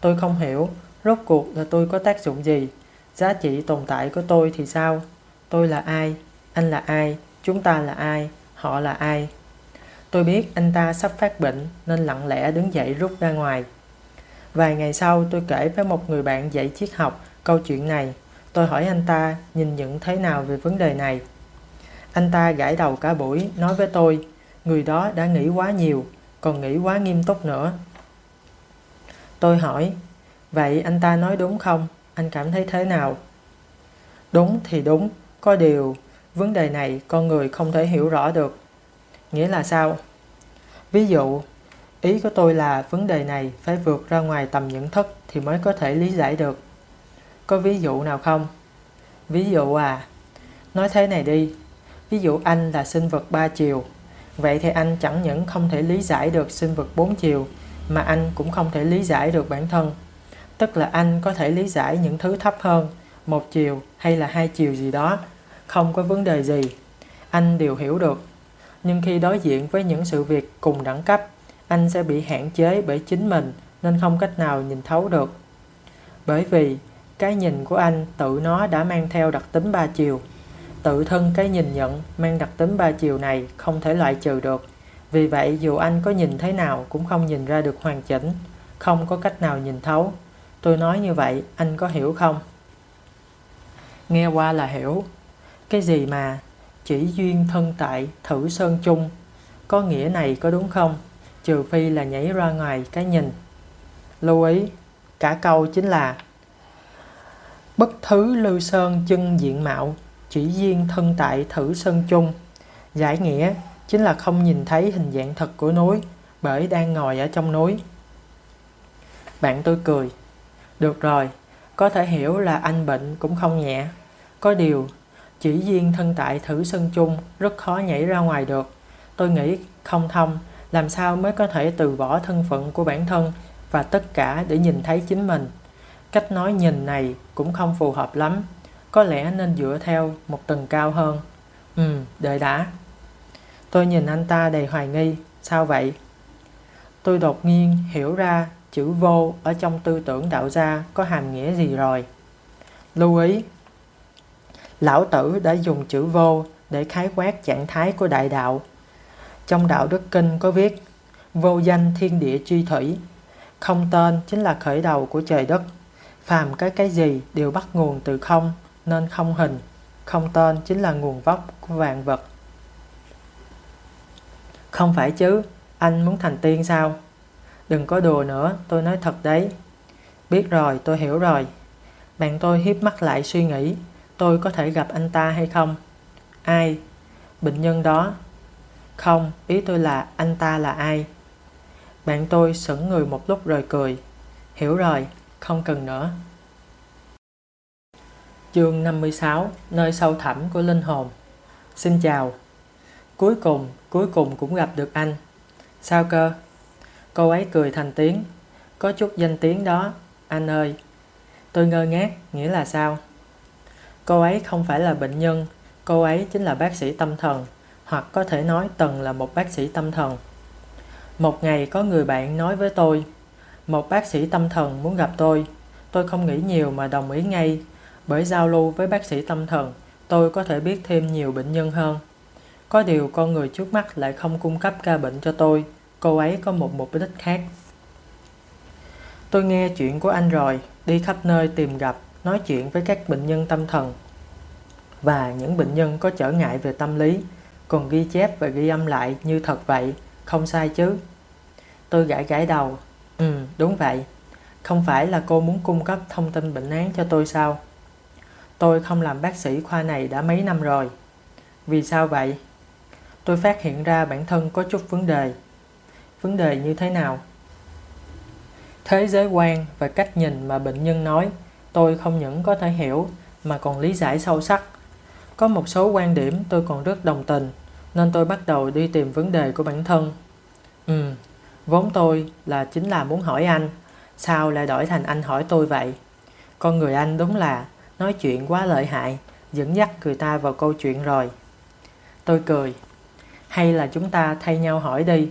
Speaker 1: Tôi không hiểu, rốt cuộc là tôi có tác dụng gì? Giá trị tồn tại của tôi thì sao? Tôi là ai? Anh là ai? Chúng ta là ai? Họ là ai? Tôi biết anh ta sắp phát bệnh nên lặng lẽ đứng dậy rút ra ngoài. Vài ngày sau tôi kể với một người bạn dạy triết học câu chuyện này. Tôi hỏi anh ta nhìn nhận thế nào về vấn đề này. Anh ta gãi đầu cả buổi nói với tôi người đó đã nghĩ quá nhiều, còn nghĩ quá nghiêm túc nữa. Tôi hỏi, vậy anh ta nói đúng không? Anh cảm thấy thế nào? Đúng thì đúng, có điều vấn đề này con người không thể hiểu rõ được. Nghĩa là sao? Ví dụ, ý của tôi là vấn đề này phải vượt ra ngoài tầm nhận thức thì mới có thể lý giải được. Có ví dụ nào không? Ví dụ à, nói thế này đi. Ví dụ anh là sinh vật ba chiều. Vậy thì anh chẳng những không thể lý giải được sinh vật bốn chiều, mà anh cũng không thể lý giải được bản thân. Tức là anh có thể lý giải những thứ thấp hơn, một chiều hay là hai chiều gì đó, không có vấn đề gì. Anh đều hiểu được. Nhưng khi đối diện với những sự việc cùng đẳng cấp, anh sẽ bị hạn chế bởi chính mình nên không cách nào nhìn thấu được. Bởi vì cái nhìn của anh tự nó đã mang theo đặc tính ba chiều. Tự thân cái nhìn nhận mang đặc tính ba chiều này không thể loại trừ được. Vì vậy dù anh có nhìn thế nào cũng không nhìn ra được hoàn chỉnh, không có cách nào nhìn thấu. Tôi nói như vậy, anh có hiểu không? Nghe qua là hiểu. Cái gì mà chỉ duyên thân tại thử sơn chung, có nghĩa này có đúng không? Trừ phi là nhảy ra ngoài cái nhìn. Lưu ý, cả câu chính là Bất thứ lưu sơn chân diện mạo, chỉ duyên thân tại thử sơn chung. Giải nghĩa chính là không nhìn thấy hình dạng thật của núi bởi đang ngồi ở trong núi. Bạn tôi cười. Được rồi, có thể hiểu là anh bệnh cũng không nhẹ. Có điều, chỉ riêng thân tại thử sân chung rất khó nhảy ra ngoài được. Tôi nghĩ không thông, làm sao mới có thể từ bỏ thân phận của bản thân và tất cả để nhìn thấy chính mình. Cách nói nhìn này cũng không phù hợp lắm. Có lẽ nên dựa theo một tầng cao hơn. Ừ, đợi đã. Tôi nhìn anh ta đầy hoài nghi. Sao vậy? Tôi đột nhiên hiểu ra chữ vô ở trong tư tưởng đạo gia có hàm nghĩa gì rồi. Lưu ý, Lão Tử đã dùng chữ vô để khái quát trạng thái của đại đạo. Trong đạo đức kinh có viết, vô danh thiên địa chi thủy, không tên chính là khởi đầu của trời đất. Phàm cái cái gì đều bắt nguồn từ không, nên không hình. Không tên chính là nguồn vóc của vạn vật. Không phải chứ, anh muốn thành tiên sao? Đừng có đùa nữa, tôi nói thật đấy. Biết rồi, tôi hiểu rồi. Bạn tôi hiếp mắt lại suy nghĩ, tôi có thể gặp anh ta hay không? Ai? Bệnh nhân đó. Không, ý tôi là anh ta là ai? Bạn tôi sững người một lúc rồi cười. Hiểu rồi, không cần nữa. Chương 56 Nơi sâu thẳm của linh hồn Xin chào Cuối cùng, cuối cùng cũng gặp được anh Sao cơ? Cô ấy cười thành tiếng. Có chút danh tiếng đó, anh ơi Tôi ngơ ngác, nghĩa là sao? Cô ấy không phải là bệnh nhân. Cô ấy chính là bác sĩ tâm thần Hoặc có thể nói Tần là một bác sĩ tâm thần. Một ngày có người bạn nói với tôi Một bác sĩ tâm thần muốn gặp tôi. Tôi không nghĩ nhiều mà đồng ý ngay. Bởi giao lưu với bác sĩ tâm thần, tôi có thể biết thêm nhiều bệnh nhân hơn. Có điều con người trước mắt lại không cung cấp ca bệnh cho tôi, cô ấy có một mục đích khác. Tôi nghe chuyện của anh rồi, đi khắp nơi tìm gặp, nói chuyện với các bệnh nhân tâm thần và những bệnh nhân có trở ngại về tâm lý, còn ghi chép và ghi âm lại như thật vậy, không sai chứ. Tôi gãi gãi đầu, ừ, đúng vậy. Không phải là cô muốn cung cấp thông tin bệnh án cho tôi sao? Tôi không làm bác sĩ khoa này đã mấy năm rồi. Vì sao vậy? Tôi phát hiện ra bản thân có chút vấn đề. Vấn đề như thế nào? Thế giới quan và cách nhìn mà bệnh nhân nói, tôi không những có thể hiểu mà còn lý giải sâu sắc. Có một số quan điểm tôi còn rất đồng tình, nên tôi bắt đầu đi tìm vấn đề của bản thân. Ừ, vốn tôi là chính là muốn hỏi anh, sao lại đổi thành anh hỏi tôi vậy? Con người anh đúng là nói chuyện quá lợi hại, dẫn dắt người ta vào câu chuyện rồi. Tôi cười. Hay là chúng ta thay nhau hỏi đi.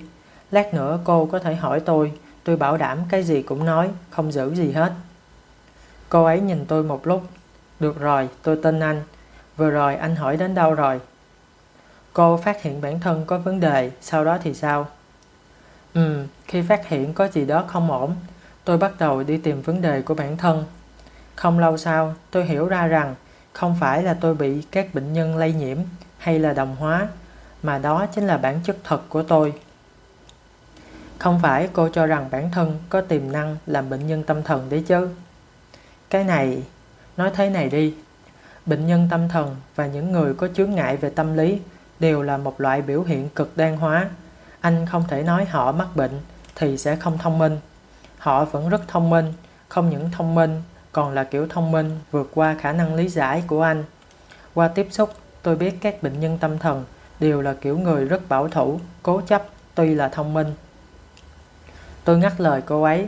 Speaker 1: Lát nữa cô có thể hỏi tôi, tôi bảo đảm cái gì cũng nói, không giữ gì hết. Cô ấy nhìn tôi một lúc. Được rồi, tôi tin anh. Vừa rồi anh hỏi đến đâu rồi? Cô phát hiện bản thân có vấn đề, sau đó thì sao? Ừ, khi phát hiện có gì đó không ổn, tôi bắt đầu đi tìm vấn đề của bản thân. Không lâu sau, tôi hiểu ra rằng không phải là tôi bị các bệnh nhân lây nhiễm hay là đồng hóa, mà đó chính là bản chất thật của tôi. Không phải cô cho rằng bản thân có tiềm năng làm bệnh nhân tâm thần đấy chứ. Cái này, nói thế này đi. Bệnh nhân tâm thần và những người có chướng ngại về tâm lý đều là một loại biểu hiện cực đoan hóa. Anh không thể nói họ mắc bệnh thì sẽ không thông minh. Họ vẫn rất thông minh, không những thông minh còn là kiểu thông minh vượt qua khả năng lý giải của anh. Qua tiếp xúc, tôi biết các bệnh nhân tâm thần đều là kiểu người rất bảo thủ, cố chấp, tuy là thông minh. Tôi ngắt lời cô ấy,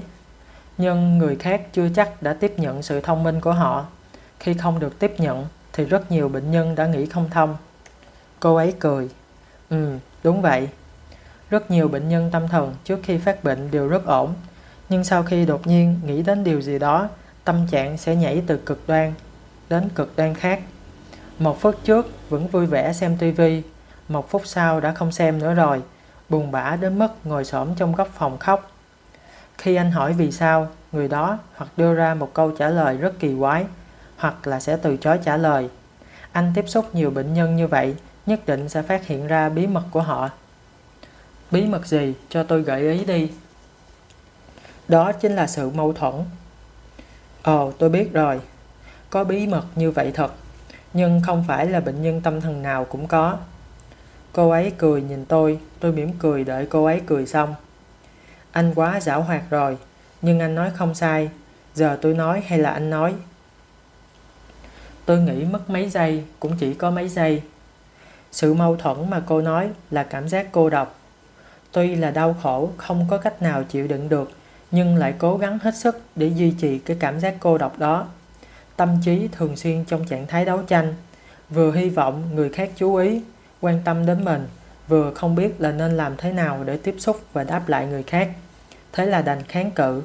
Speaker 1: nhưng người khác chưa chắc đã tiếp nhận sự thông minh của họ. Khi không được tiếp nhận thì rất nhiều bệnh nhân đã nghĩ không thông. Cô ấy cười, ừ, đúng vậy. Rất nhiều bệnh nhân tâm thần trước khi phát bệnh đều rất ổn, nhưng sau khi đột nhiên nghĩ đến điều gì đó tâm trạng sẽ nhảy từ cực đoan đến cực đoan khác. Một phút trước vẫn vui vẻ xem tivi, một phút sau đã không xem nữa rồi, buồn bã đến mức ngồi xổm trong góc phòng khóc. Khi anh hỏi vì sao, người đó hoặc đưa ra một câu trả lời rất kỳ quái, hoặc là sẽ từ chối trả lời. Anh tiếp xúc nhiều bệnh nhân như vậy, nhất định sẽ phát hiện ra bí mật của họ. Bí mật gì? Cho tôi gợi ý đi. Đó chính là sự mâu thuẫn Ồ, tôi biết rồi. Có bí mật như vậy thật, nhưng không phải là bệnh nhân tâm thần nào cũng có. Cô ấy cười nhìn tôi, tôi mỉm cười đợi cô ấy cười xong. Anh quá giảo hoạt rồi, nhưng anh nói không sai. Giờ tôi nói hay là anh nói? Tôi nghĩ mất mấy giây, cũng chỉ có mấy giây. Sự mâu thuẫn mà cô nói là cảm giác cô độc. Tuy là đau khổ, không có cách nào chịu đựng được, nhưng lại cố gắng hết sức để duy trì cái cảm giác cô độc đó. Tâm trí thường xuyên trong trạng thái đấu tranh, vừa hy vọng người khác chú ý, quan tâm đến mình, vừa không biết là nên làm thế nào để tiếp xúc và đáp lại người khác thế là đành kháng cự.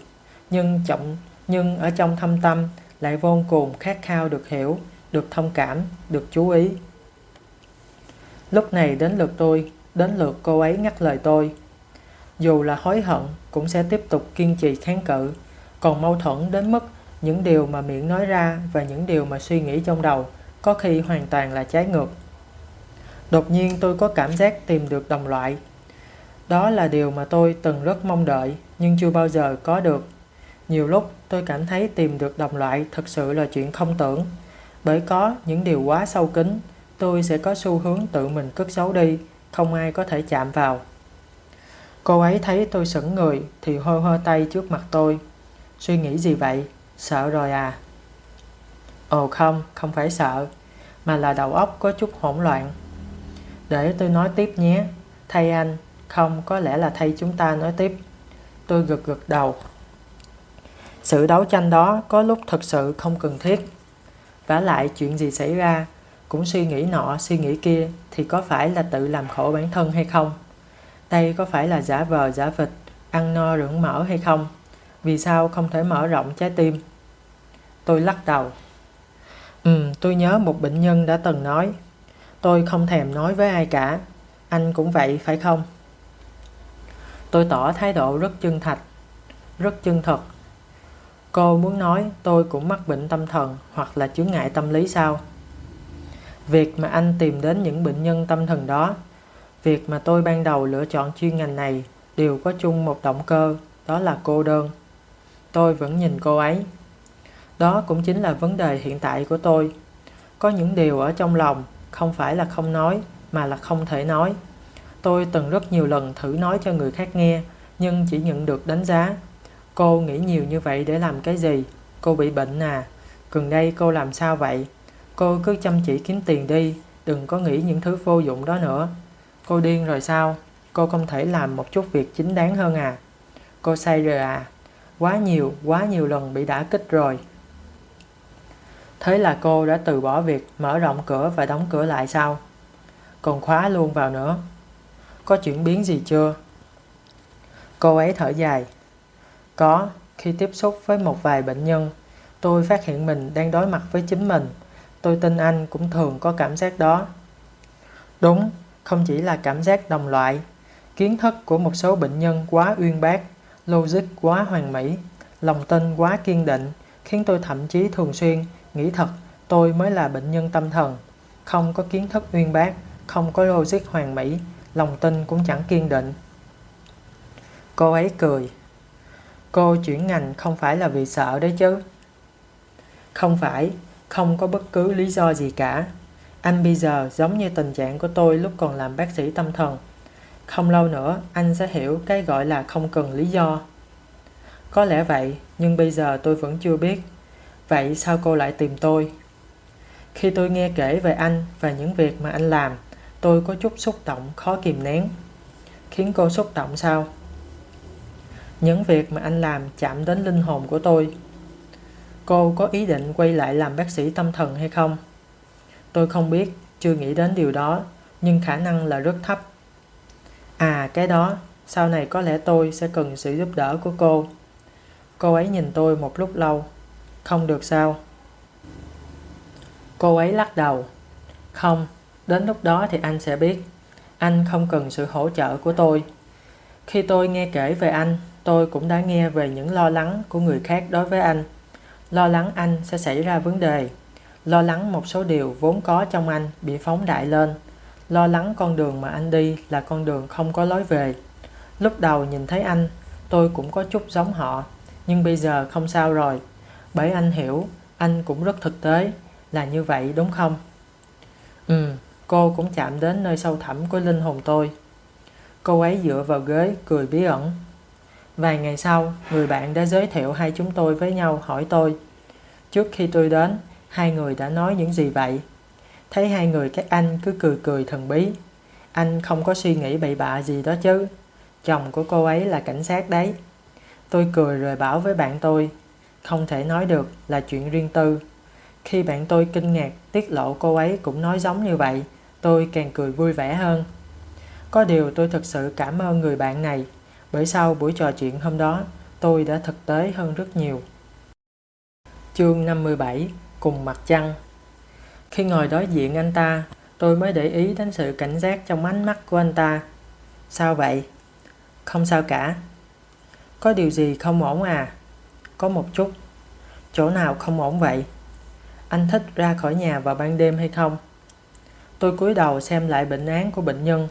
Speaker 1: Nhưng trọng nhưng ở trong thâm tâm lại vô cùng khát khao được hiểu, được thông cảm, được chú ý. Lúc này đến lượt tôi, đến lượt cô ấy ngắt lời tôi. Dù là hối hận, cũng sẽ tiếp tục kiên trì kháng cự. Còn mâu thuẫn đến mức những điều mà miệng nói ra và những điều mà suy nghĩ trong đầu có khi hoàn toàn là trái ngược. Đột nhiên tôi có cảm giác tìm được đồng loại. Đó là điều mà tôi từng rất mong đợi nhưng chưa bao giờ có được. Nhiều lúc tôi cảm thấy tìm được đồng loại thực sự là chuyện không tưởng. Bởi có những điều quá sâu kín, tôi sẽ có xu hướng tự mình cất giấu đi, không ai có thể chạm vào. Cô ấy thấy tôi sững người thì hôi hơ tay trước mặt tôi. Suy nghĩ gì vậy? Sợ rồi à? Ồ không, không phải sợ, mà là đầu óc có chút hỗn loạn. Để tôi nói tiếp nhé. Thay anh, không, có lẽ là thay chúng ta nói tiếp. Tôi gật gật đầu. Sự đấu tranh đó có lúc thật sự không cần thiết. Và lại chuyện gì xảy ra, cũng suy nghĩ nọ suy nghĩ kia thì có phải là tự làm khổ bản thân hay không? Đây có phải là giả vờ giả vịt, ăn no rưỡng mỡ hay không? Vì sao không thể mở rộng trái tim? Tôi lắc đầu. Ừ, tôi nhớ một bệnh nhân đã từng nói, tôi không thèm nói với ai cả, anh cũng vậy phải không? Tôi tỏ thái độ rất chân thật, rất chân thật. Cô muốn nói tôi cũng mắc bệnh tâm thần hoặc là chướng ngại tâm lý sao? Việc mà anh tìm đến những bệnh nhân tâm thần đó, việc mà tôi ban đầu lựa chọn chuyên ngành này đều có chung một động cơ, đó là cô đơn. Tôi vẫn nhìn cô ấy. Đó cũng chính là vấn đề hiện tại của tôi. Có những điều ở trong lòng không phải là không nói mà là không thể nói. Tôi từng rất nhiều lần thử nói cho người khác nghe nhưng chỉ nhận được đánh giá. Cô nghĩ nhiều như vậy để làm cái gì? Cô bị bệnh à? Gần đây cô làm sao vậy? Cô cứ chăm chỉ kiếm tiền đi, đừng có nghĩ những thứ vô dụng đó nữa. Cô điên rồi sao? Cô không thể làm một chút việc chính đáng hơn à? Cô say rồi à? Quá nhiều, quá nhiều lần bị đả kích rồi. Thế là cô đã từ bỏ việc mở rộng cửa và đóng cửa lại sao? Còn khóa luôn vào nữa. Có chuyển biến gì chưa? Cô ấy thở dài. Có, khi tiếp xúc với một vài bệnh nhân, tôi phát hiện mình đang đối mặt với chính mình. Tôi tin anh cũng thường có cảm giác đó. Đúng, không chỉ là cảm giác đồng loại. Kiến thức của một số bệnh nhân quá uyên bác, logic quá hoàn mỹ, lòng tin quá kiên định, khiến tôi thậm chí thường xuyên nghĩ thật tôi mới là bệnh nhân tâm thần. Không có kiến thức uyên bác, không có logic hoàn mỹ, lòng tin cũng chẳng kiên định. Cô ấy cười. Cô chuyển ngành không phải là vì sợ đấy chứ. Không phải, không có bất cứ lý do gì cả. Anh bây giờ giống như tình trạng của tôi lúc còn làm bác sĩ tâm thần. Không lâu nữa anh sẽ hiểu cái gọi là không cần lý do. Có lẽ vậy, nhưng bây giờ tôi vẫn chưa biết. Vậy sao cô lại tìm tôi? Khi tôi nghe kể về anh và những việc mà anh làm, tôi có chút xúc động khó kìm nén. Khiến cô xúc động sao? Những việc mà anh làm chạm đến linh hồn của tôi. Cô có ý định quay lại làm bác sĩ tâm thần hay không? Tôi không biết, chưa nghĩ đến điều đó, nhưng khả năng là rất thấp. À, cái đó, sau này có lẽ tôi sẽ cần sự giúp đỡ của cô. Cô ấy nhìn tôi một lúc lâu. Không được sao? Cô ấy lắc đầu. Không, đến lúc đó thì anh sẽ biết. Anh không cần sự hỗ trợ của tôi. Khi tôi nghe kể về anh, tôi cũng đã nghe về những lo lắng của người khác đối với anh. Lo lắng anh sẽ xảy ra vấn đề. Lo lắng một số điều vốn có trong anh bị phóng đại lên. Lo lắng con đường mà anh đi là con đường không có lối về. Lúc đầu nhìn thấy anh, tôi cũng có chút giống họ. Nhưng bây giờ không sao rồi. Bởi anh hiểu, anh cũng rất thực tế. Là như vậy đúng không? Ừ, cô cũng chạm đến nơi sâu thẳm của linh hồn tôi. Cô ấy dựa vào ghế, cười bí ẩn. Vài ngày sau, người bạn đã giới thiệu hai chúng tôi với nhau hỏi tôi. Trước khi tôi đến, hai người đã nói những gì vậy? Thấy hai người các anh cứ cười cười thần bí. Anh không có suy nghĩ bậy bạ gì đó chứ. Chồng của cô ấy là cảnh sát đấy. Tôi cười rồi bảo với bạn tôi. Không thể nói được là chuyện riêng tư. Khi bạn tôi kinh ngạc tiết lộ cô ấy cũng nói giống như vậy, tôi càng cười vui vẻ hơn. Có điều tôi thực sự cảm ơn người bạn này, Bởi sau buổi trò chuyện hôm đó, tôi đã thực tế hơn rất nhiều. Chương 57 Cùng mặt trăng Khi ngồi đối diện anh ta, tôi mới để ý đến sự cảnh giác trong ánh mắt của anh ta. Sao vậy? Không sao cả. Có điều gì không ổn à? Có một chút. Chỗ nào không ổn vậy? Anh thích ra khỏi nhà vào ban đêm hay không? Tôi cúi đầu xem lại bệnh án của bệnh nhân.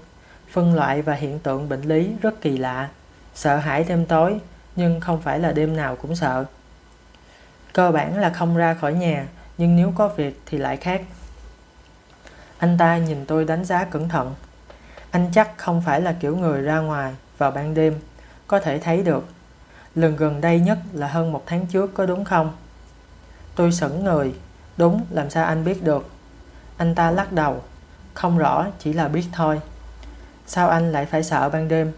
Speaker 1: Phân loại và hiện tượng bệnh lý rất kỳ lạ. Sợ hãi đêm tối, nhưng không phải là đêm nào cũng sợ. Cơ bản là không ra khỏi nhà, nhưng nếu có việc thì lại khác. Anh ta nhìn tôi đánh giá cẩn thận. Anh chắc không phải là kiểu người ra ngoài vào ban đêm, có thể thấy được. Lần gần đây nhất là hơn một tháng trước có đúng không? Tôi sững người. Đúng, làm sao anh biết được? Anh ta lắc đầu. Không rõ, chỉ là biết thôi. Sao anh lại phải sợ ban đêm?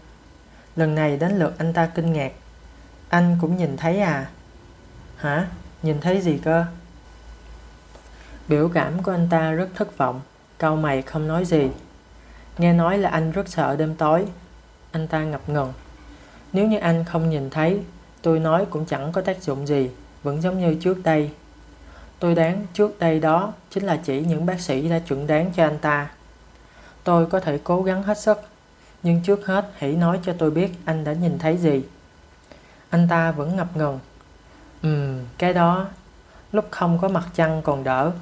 Speaker 1: Lần này đến lượt anh ta kinh ngạc. Anh cũng nhìn thấy à? Hả? Nhìn thấy gì cơ? Biểu cảm của anh ta rất thất vọng. Cau mày không nói gì. Nghe nói là anh rất sợ đêm tối. Anh ta ngập ngừng. Nếu như anh không nhìn thấy, tôi nói cũng chẳng có tác dụng gì, vẫn giống như trước đây. Tôi đoán trước đây đó chính là chỉ những bác sĩ đã chuẩn đoán cho anh ta. Tôi có thể cố gắng hết sức, nhưng trước hết hãy nói cho tôi biết anh đã nhìn thấy gì. Anh ta vẫn ngập ngừng. Ừm, cái đó, lúc không có mặt trăng còn đỡ,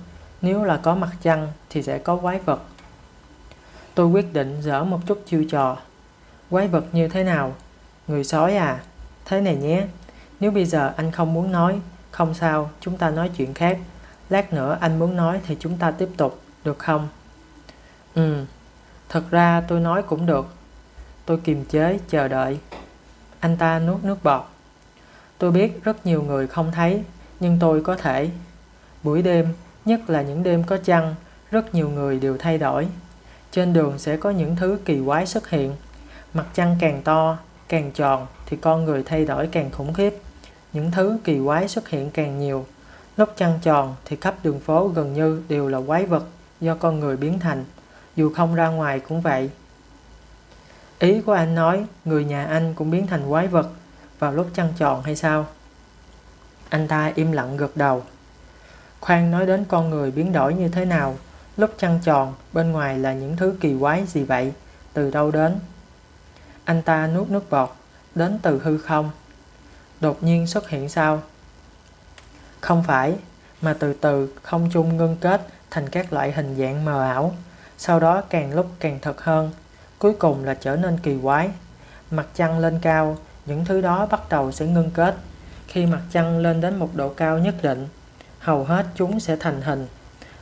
Speaker 1: nếu là có mặt trăng thì sẽ có quái vật. Tôi quyết định dở một chút chiêu trò. Quái vật như thế nào? Người sói à? Thế này nhé, nếu bây giờ anh không muốn nói, không sao, chúng ta nói chuyện khác. Lát nữa anh muốn nói thì chúng ta tiếp tục, được không? Ừ, thật ra tôi nói cũng được. Tôi kiềm chế, chờ đợi. Anh ta nuốt nước bọt. Tôi biết rất nhiều người không thấy, nhưng tôi có thể. Buổi đêm, nhất là những đêm có trăng, rất nhiều người đều thay đổi. Trên đường sẽ có những thứ kỳ quái xuất hiện. Mặt trăng càng to, càng tròn thì con người thay đổi càng khủng khiếp. Những thứ kỳ quái xuất hiện càng nhiều. Lúc trăng tròn thì khắp đường phố gần như đều là quái vật do con người biến thành. Dù không ra ngoài cũng vậy. Ý của anh nói người nhà anh cũng biến thành quái vật vào lúc trăng tròn hay sao? Anh ta im lặng gật đầu. Khoan nói đến con người biến đổi như thế nào, lúc trăng tròn, bên ngoài là những thứ kỳ quái gì vậy, từ đâu đến? Anh ta nuốt nước bọt, đến từ hư không. Đột nhiên xuất hiện sao? Không phải, mà từ từ không chung ngưng kết thành các loại hình dạng mờ ảo, sau đó càng lúc càng thật hơn, cuối cùng là trở nên kỳ quái. Mặt trăng lên cao, những thứ đó bắt đầu sẽ ngưng kết. Khi mặt trăng lên đến một độ cao nhất định, hầu hết chúng sẽ thành hình.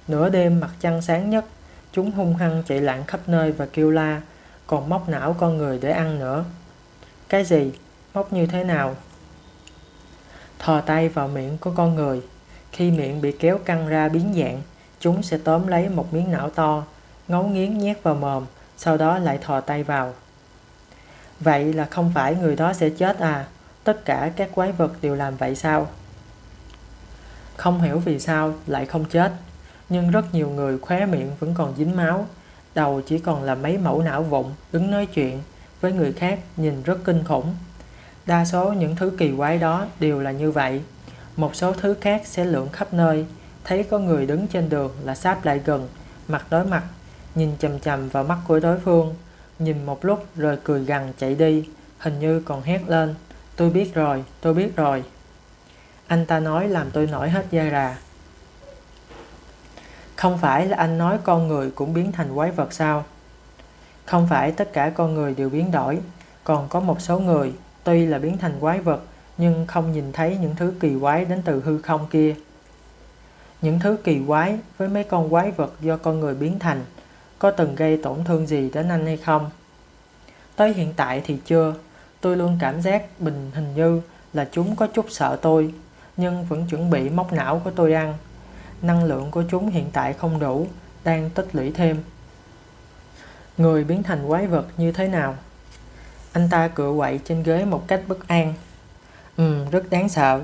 Speaker 1: Nửa đêm mặt trăng sáng nhất, chúng hung hăng chạy lạng khắp nơi và kêu la, còn móc não con người để ăn nữa. Cái gì? Móc như thế nào? Thò tay vào miệng của con người. Khi miệng bị kéo căng ra biến dạng, chúng sẽ tóm lấy một miếng não to, ngấu nghiến nhét vào mồm, sau đó lại thò tay vào. Vậy là không phải người đó sẽ chết à? Tất cả các quái vật đều làm vậy sao? Không hiểu vì sao lại không chết, nhưng rất nhiều người khóe miệng vẫn còn dính máu, đầu chỉ còn là mấy mẫu não vụn, đứng nói chuyện với người khác nhìn rất kinh khủng. Đa số những thứ kỳ quái đó đều là như vậy. Một số thứ khác sẽ lượn khắp nơi, thấy có người đứng trên đường là sáp lại gần, mặt đối mặt, nhìn chầm chầm vào mắt của đối phương, nhìn một lúc rồi cười gằn chạy đi, hình như còn hét lên, tôi biết rồi, tôi biết rồi. Anh ta nói làm tôi nổi hết da rà. Không phải là anh nói con người cũng biến thành quái vật sao? Không phải tất cả con người đều biến đổi, còn có một số người tuy là biến thành quái vật nhưng không nhìn thấy những thứ kỳ quái đến từ hư không kia. Những thứ kỳ quái với mấy con quái vật do con người biến thành có từng gây tổn thương gì đến anh hay không? Tới hiện tại thì chưa, tôi luôn cảm giác bình hình như là chúng có chút sợ tôi, nhưng vẫn chuẩn bị móc não của tôi ăn. Năng lượng của chúng hiện tại không đủ, đang tích lũy thêm. Người biến thành quái vật như thế nào? Anh ta cựa quậy trên ghế một cách bất an. Ừ, rất đáng sợ.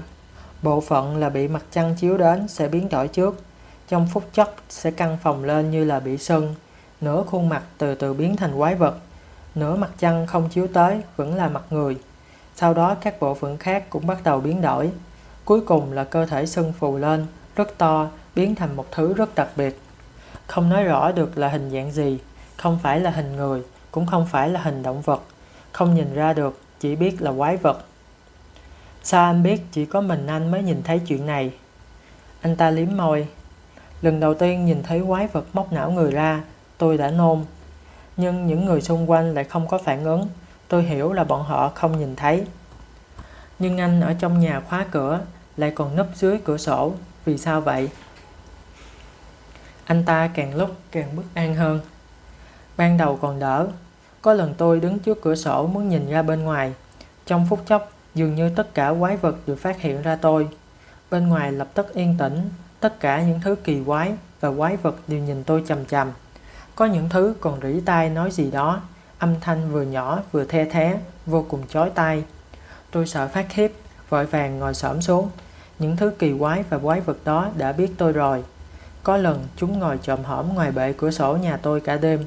Speaker 1: Bộ phận là bị mặt trăng chiếu đến sẽ biến đổi trước. Trong phút chốc sẽ căng phòng lên như là bị sưng. Nửa khuôn mặt từ từ biến thành quái vật. Nửa mặt trăng không chiếu tới vẫn là mặt người. Sau đó các bộ phận khác cũng bắt đầu biến đổi. Cuối cùng là cơ thể sưng phù lên, rất to, biến thành một thứ rất đặc biệt. Không nói rõ được là hình dạng gì, không phải là hình người, cũng không phải là hình động vật. Không nhìn ra được, chỉ biết là quái vật. Sao anh biết chỉ có mình anh mới nhìn thấy chuyện này? Anh ta liếm môi. Lần đầu tiên nhìn thấy quái vật móc não người ra, tôi đã nôn. Nhưng những người xung quanh lại không có phản ứng. Tôi hiểu là bọn họ không nhìn thấy. Nhưng anh ở trong nhà khóa cửa, lại còn nấp dưới cửa sổ. Vì sao vậy? Anh ta càng lúc càng bất an hơn. Ban đầu còn đỡ. Có lần tôi đứng trước cửa sổ muốn nhìn ra bên ngoài. Trong phút chốc, dường như tất cả quái vật đều phát hiện ra tôi. Bên ngoài lập tức yên tĩnh, tất cả những thứ kỳ quái và quái vật đều nhìn tôi chầm chầm. Có những thứ còn rỉ tai nói gì đó, âm thanh vừa nhỏ vừa the thé, vô cùng chói tai. Tôi sợ phát khiếp, vội vàng ngồi xổm xuống. Những thứ kỳ quái và quái vật đó đã biết tôi rồi. Có lần chúng ngồi trộm hõm ngoài bệ cửa sổ nhà tôi cả đêm.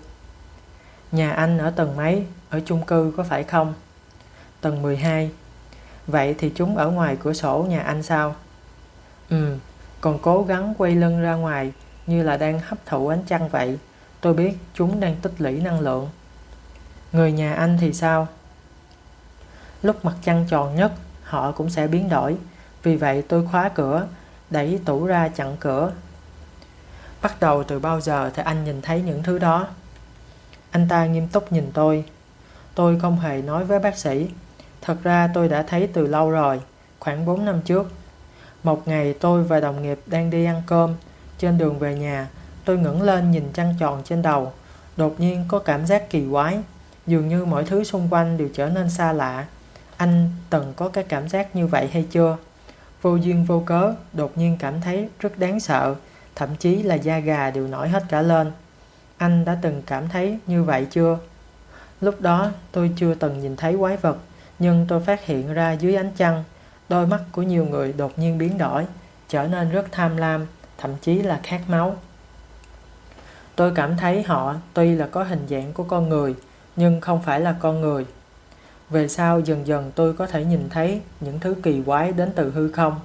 Speaker 1: Nhà anh ở tầng mấy, ở chung cư có phải không? Tầng 12. Vậy thì chúng ở ngoài cửa sổ nhà anh sao? Ừ, còn cố gắng quay lưng ra ngoài như là đang hấp thụ ánh trăng vậy. Tôi biết chúng đang tích lũy năng lượng. Người nhà anh thì sao? Lúc mặt trăng tròn nhất, họ cũng sẽ biến đổi. Vì vậy tôi khóa cửa, đẩy tủ ra chặn cửa. Bắt đầu từ bao giờ thì anh nhìn thấy những thứ đó? Anh ta nghiêm túc nhìn tôi. Tôi không hề nói với bác sĩ. Thật ra tôi đã thấy từ lâu rồi, khoảng 4 năm trước. Một ngày tôi và đồng nghiệp đang đi ăn cơm. Trên đường về nhà, tôi ngẩng lên nhìn trăng tròn trên đầu. Đột nhiên có cảm giác kỳ quái. Dường như mọi thứ xung quanh đều trở nên xa lạ. Anh từng có cái cảm giác như vậy hay chưa? Vô duyên vô cớ, đột nhiên cảm thấy rất đáng sợ. Thậm chí là da gà đều nổi hết cả lên. Anh đã từng cảm thấy như vậy chưa? Lúc đó tôi chưa từng nhìn thấy quái vật, nhưng tôi phát hiện ra dưới ánh trăng Đôi mắt của nhiều người đột nhiên biến đổi, trở nên rất tham lam, thậm chí là khát máu. Tôi cảm thấy họ tuy là có hình dạng của con người, nhưng không phải là con người. Về sau dần dần tôi có thể nhìn thấy những thứ kỳ quái đến từ hư không,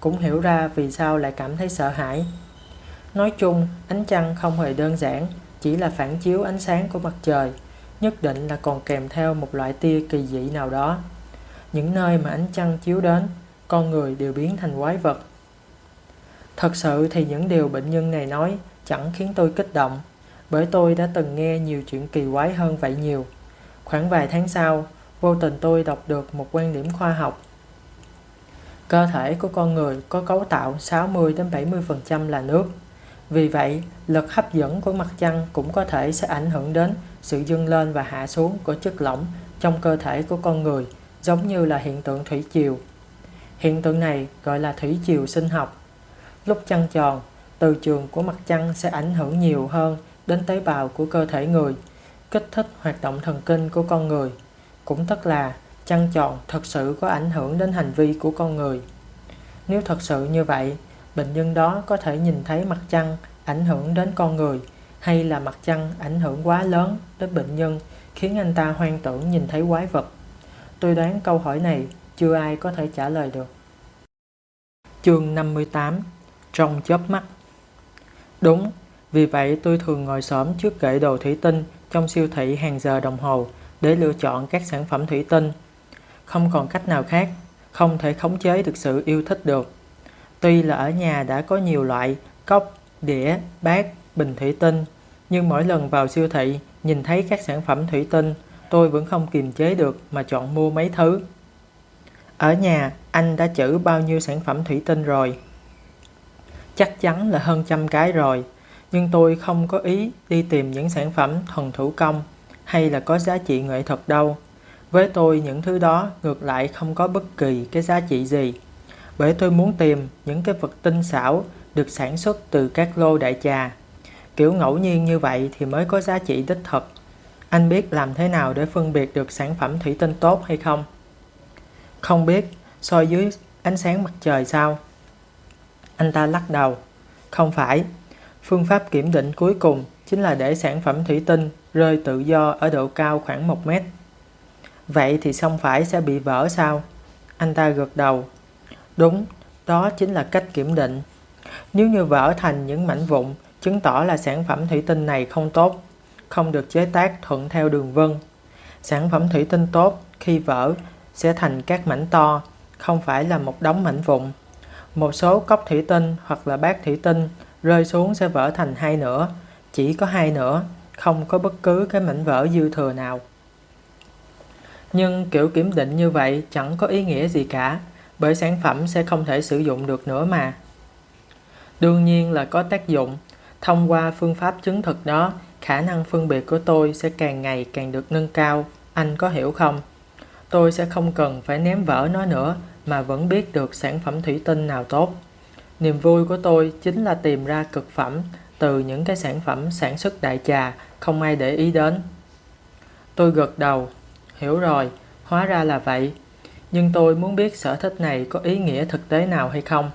Speaker 1: cũng hiểu ra vì sao lại cảm thấy sợ hãi. Nói chung, ánh trăng không hề đơn giản, chỉ là phản chiếu ánh sáng của mặt trời, nhất định là còn kèm theo một loại tia kỳ dị nào đó. Những nơi mà ánh trăng chiếu đến, con người đều biến thành quái vật. Thật sự thì những điều bệnh nhân này nói chẳng khiến tôi kích động, bởi tôi đã từng nghe nhiều chuyện kỳ quái hơn vậy nhiều. Khoảng vài tháng sau, vô tình tôi đọc được một quan điểm khoa học. Cơ thể của con người có cấu tạo 60 đến 70% là nước. Vì vậy, lực hấp dẫn của mặt trăng cũng có thể sẽ ảnh hưởng đến sự dâng lên và hạ xuống của chất lỏng trong cơ thể của con người giống như là hiện tượng thủy triều. Hiện tượng này gọi là thủy triều sinh học. Lúc trăng tròn, từ trường của mặt trăng sẽ ảnh hưởng nhiều hơn đến tế bào của cơ thể người, kích thích hoạt động thần kinh của con người. Cũng tức là trăng tròn thật sự có ảnh hưởng đến hành vi của con người. Nếu thật sự như vậy, bệnh nhân đó có thể nhìn thấy mặt trăng ảnh hưởng đến con người hay là mặt trăng ảnh hưởng quá lớn đến bệnh nhân khiến anh ta hoang tưởng nhìn thấy quái vật. Tôi đoán câu hỏi này chưa ai có thể trả lời được. Chương 58 Trong chớp mắt Đúng, vì vậy tôi thường ngồi xổm trước kệ đồ thủy tinh trong siêu thị hàng giờ đồng hồ để lựa chọn các sản phẩm thủy tinh. Không còn cách nào khác, không thể khống chế được sự yêu thích được. Tuy là ở nhà đã có nhiều loại cốc, đĩa, bát, bình thủy tinh, nhưng mỗi lần vào siêu thị nhìn thấy các sản phẩm thủy tinh tôi vẫn không kiềm chế được mà chọn mua mấy thứ. Ở nhà, anh đã chữ bao nhiêu sản phẩm thủy tinh rồi? Chắc chắn là hơn trăm cái rồi, nhưng tôi không có ý đi tìm những sản phẩm thuần thủ công hay là có giá trị nghệ thuật đâu. Với tôi những thứ đó ngược lại không có bất kỳ cái giá trị gì. Bởi tôi muốn tìm những cái vật tinh xảo được sản xuất từ các lô đại trà. Kiểu ngẫu nhiên như vậy thì mới có giá trị đích thực anh biết làm thế nào để phân biệt được sản phẩm thủy tinh tốt hay không? Không biết, soi dưới ánh sáng mặt trời sao? Anh ta lắc đầu. Không phải. Phương pháp kiểm định cuối cùng chính là để sản phẩm thủy tinh rơi tự do ở độ cao khoảng 1 mét. Vậy thì song phải sẽ bị vỡ sao? Anh ta gật đầu. Đúng, đó chính là cách kiểm định. Nếu như vỡ thành những mảnh vụn, chứng tỏ là sản phẩm thủy tinh này không tốt, không được chế tác thuận theo đường vân. Sản phẩm thủy tinh tốt khi vỡ sẽ thành các mảnh to, không phải là một đống mảnh vụn. Một số cốc thủy tinh hoặc là bát thủy tinh rơi xuống sẽ vỡ thành hai nửa, chỉ có hai nửa, không có bất cứ cái mảnh vỡ dư thừa nào. Nhưng kiểu kiểm định như vậy chẳng có ý nghĩa gì cả, bởi sản phẩm sẽ không thể sử dụng được nữa mà. Đương nhiên là có tác dụng, thông qua phương pháp chứng thực đó, khả năng phân biệt của tôi sẽ càng ngày càng được nâng cao, anh có hiểu không? Tôi sẽ không cần phải ném vỡ nó nữa mà vẫn biết được sản phẩm thủy tinh nào tốt. Niềm vui của tôi chính là tìm ra cực phẩm từ những cái sản phẩm sản xuất đại trà không ai để ý đến. Tôi gật đầu, hiểu rồi, hóa ra là vậy. Nhưng tôi muốn biết sở thích này có ý nghĩa thực tế nào hay không.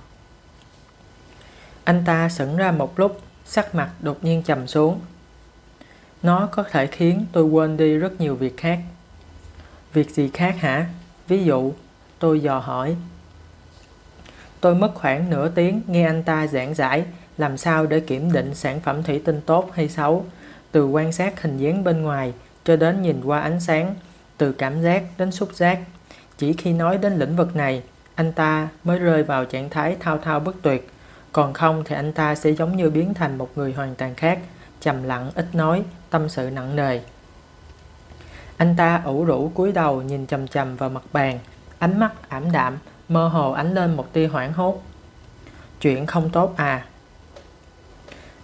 Speaker 1: Anh ta sững ra một lúc, sắc mặt đột nhiên trầm xuống. Nó có thể khiến tôi quên đi rất nhiều việc khác. Việc gì khác hả? Ví dụ, tôi dò hỏi. Tôi mất khoảng nửa tiếng nghe anh ta giảng giải làm sao để kiểm định sản phẩm thủy tinh tốt hay xấu, từ quan sát hình dáng bên ngoài cho đến nhìn qua ánh sáng, từ cảm giác đến xúc giác. Chỉ khi nói đến lĩnh vực này, anh ta mới rơi vào trạng thái thao thao bất tuyệt, còn không thì anh ta sẽ giống như biến thành một người hoàn toàn khác, trầm lặng ít nói, tâm sự nặng nề. Anh ta ủ rũ cúi đầu nhìn chầm chầm vào mặt bàn, ánh mắt ảm đạm, mơ hồ ánh lên một tia hoảng hốt. Chuyện không tốt à?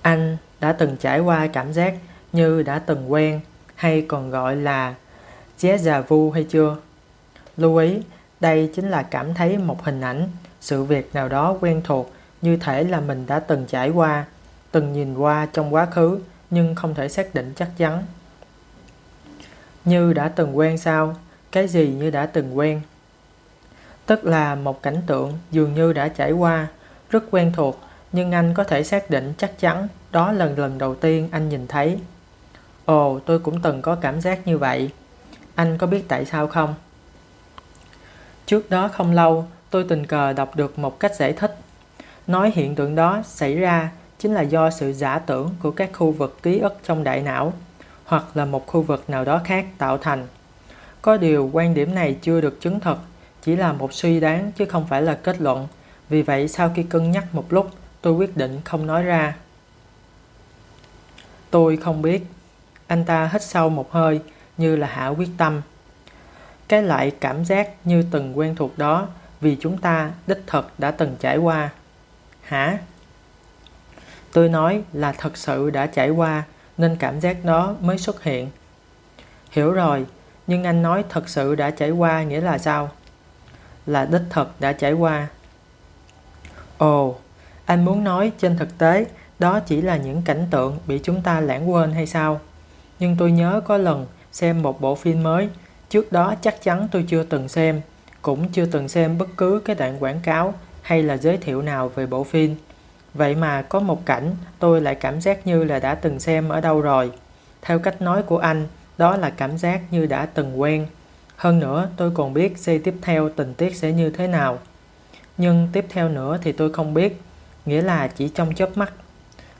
Speaker 1: Anh đã từng trải qua cảm giác như đã từng quen hay còn gọi là déjà vu hay chưa? Lưu ý, đây chính là cảm thấy một hình ảnh, sự việc nào đó quen thuộc như thể là mình đã từng trải qua, từng nhìn qua trong quá khứ nhưng không thể xác định chắc chắn. Như đã từng quen sao? Cái gì như đã từng quen? Tức là một cảnh tượng dường như đã trải qua, rất quen thuộc, nhưng anh có thể xác định chắc chắn đó là lần đầu tiên anh nhìn thấy. Ồ, tôi cũng từng có cảm giác như vậy. Anh có biết tại sao không? Trước đó không lâu, tôi tình cờ đọc được một cách giải thích. Nói hiện tượng đó xảy ra chính là do sự giả tưởng của các khu vực ký ức trong đại não hoặc là một khu vực nào đó khác tạo thành. Có điều quan điểm này chưa được chứng thực, chỉ là một suy đoán chứ không phải là kết luận. Vì vậy sau khi cân nhắc một lúc, tôi quyết định không nói ra. Tôi không biết. Anh ta hít sâu một hơi như là hạ quyết tâm. Cái loại cảm giác như từng quen thuộc đó vì chúng ta đích thực đã từng trải qua. Hả? Tôi nói là thật sự đã trải qua nên cảm giác đó mới xuất hiện. Hiểu rồi, nhưng anh nói thật sự đã trải qua nghĩa là sao? Là đích thật đã trải qua. Ồ, anh muốn nói trên thực tế đó chỉ là những cảnh tượng bị chúng ta lãng quên hay sao? Nhưng tôi nhớ có lần xem một bộ phim mới, trước đó chắc chắn tôi chưa từng xem, cũng chưa từng xem bất cứ cái đoạn quảng cáo hay là giới thiệu nào về bộ phim. Vậy mà có một cảnh tôi lại cảm giác như là đã từng xem ở đâu rồi. Theo cách nói của anh, đó là cảm giác như đã từng quen. Hơn nữa, tôi còn biết giây tiếp theo tình tiết sẽ như thế nào. Nhưng tiếp theo nữa thì tôi không biết, nghĩa là chỉ trong chớp mắt.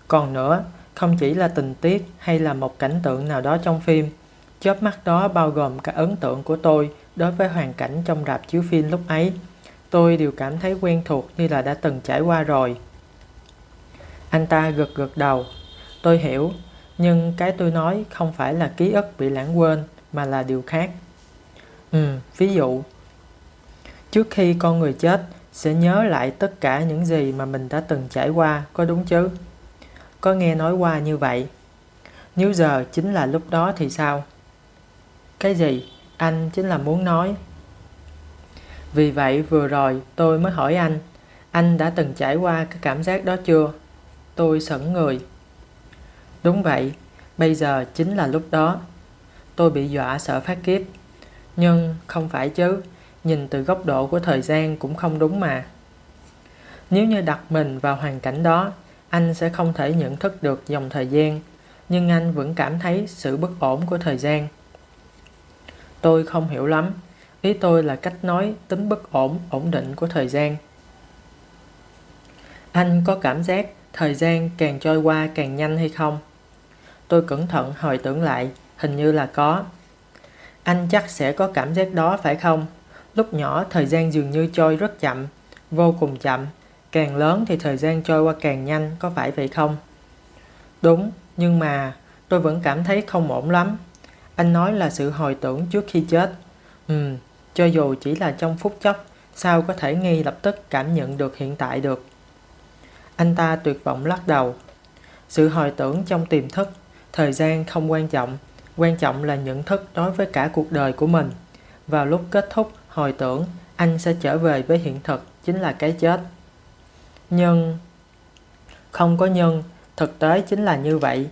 Speaker 1: Còn nữa, không chỉ là tình tiết hay là một cảnh tượng nào đó trong phim, chớp mắt đó bao gồm cả ấn tượng của tôi đối với hoàn cảnh trong rạp chiếu phim lúc ấy. Tôi đều cảm thấy quen thuộc như là đã từng trải qua rồi. Anh ta gật gật đầu. Tôi hiểu, nhưng cái tôi nói không phải là ký ức bị lãng quên mà là điều khác. Ừ, ví dụ. Trước khi con người chết sẽ nhớ lại tất cả những gì mà mình đã từng trải qua, có đúng chứ? Có nghe nói qua như vậy. Nếu giờ chính là lúc đó thì sao? Cái gì? Anh chính là muốn nói. Vì vậy vừa rồi tôi mới hỏi anh, anh đã từng trải qua cái cảm giác đó chưa? Tôi sững người. Đúng vậy, bây giờ chính là lúc đó. Tôi bị dọa sợ phát kiếp. Nhưng không phải chứ, nhìn từ góc độ của thời gian cũng không đúng mà. Nếu như đặt mình vào hoàn cảnh đó, anh sẽ không thể nhận thức được dòng thời gian. nhưng anh vẫn cảm thấy sự bất ổn của thời gian. Tôi không hiểu lắm, ý tôi là cách nói tính bất ổn, ổn định của thời gian. Anh có cảm giác thời gian càng trôi qua càng nhanh hay không? Tôi cẩn thận hồi tưởng lại, hình như là có. Anh chắc sẽ có cảm giác đó phải không? Lúc nhỏ thời gian dường như trôi rất chậm, vô cùng chậm. Càng lớn thì thời gian trôi qua càng nhanh, có phải vậy không? Đúng, nhưng mà tôi vẫn cảm thấy không ổn lắm. Anh nói là sự hồi tưởng trước khi chết. Ừ, cho dù chỉ là trong phút chốc, sao có thể ngay lập tức cảm nhận được hiện tại được. Anh ta tuyệt vọng lắc đầu. Sự hồi tưởng trong tiềm thức, thời gian không quan trọng, quan trọng là nhận thức đối với cả cuộc đời của mình. Vào lúc kết thúc hồi tưởng, anh sẽ trở về với hiện thực, chính là cái chết. Nhưng không có nhân, thực tế chính là như vậy.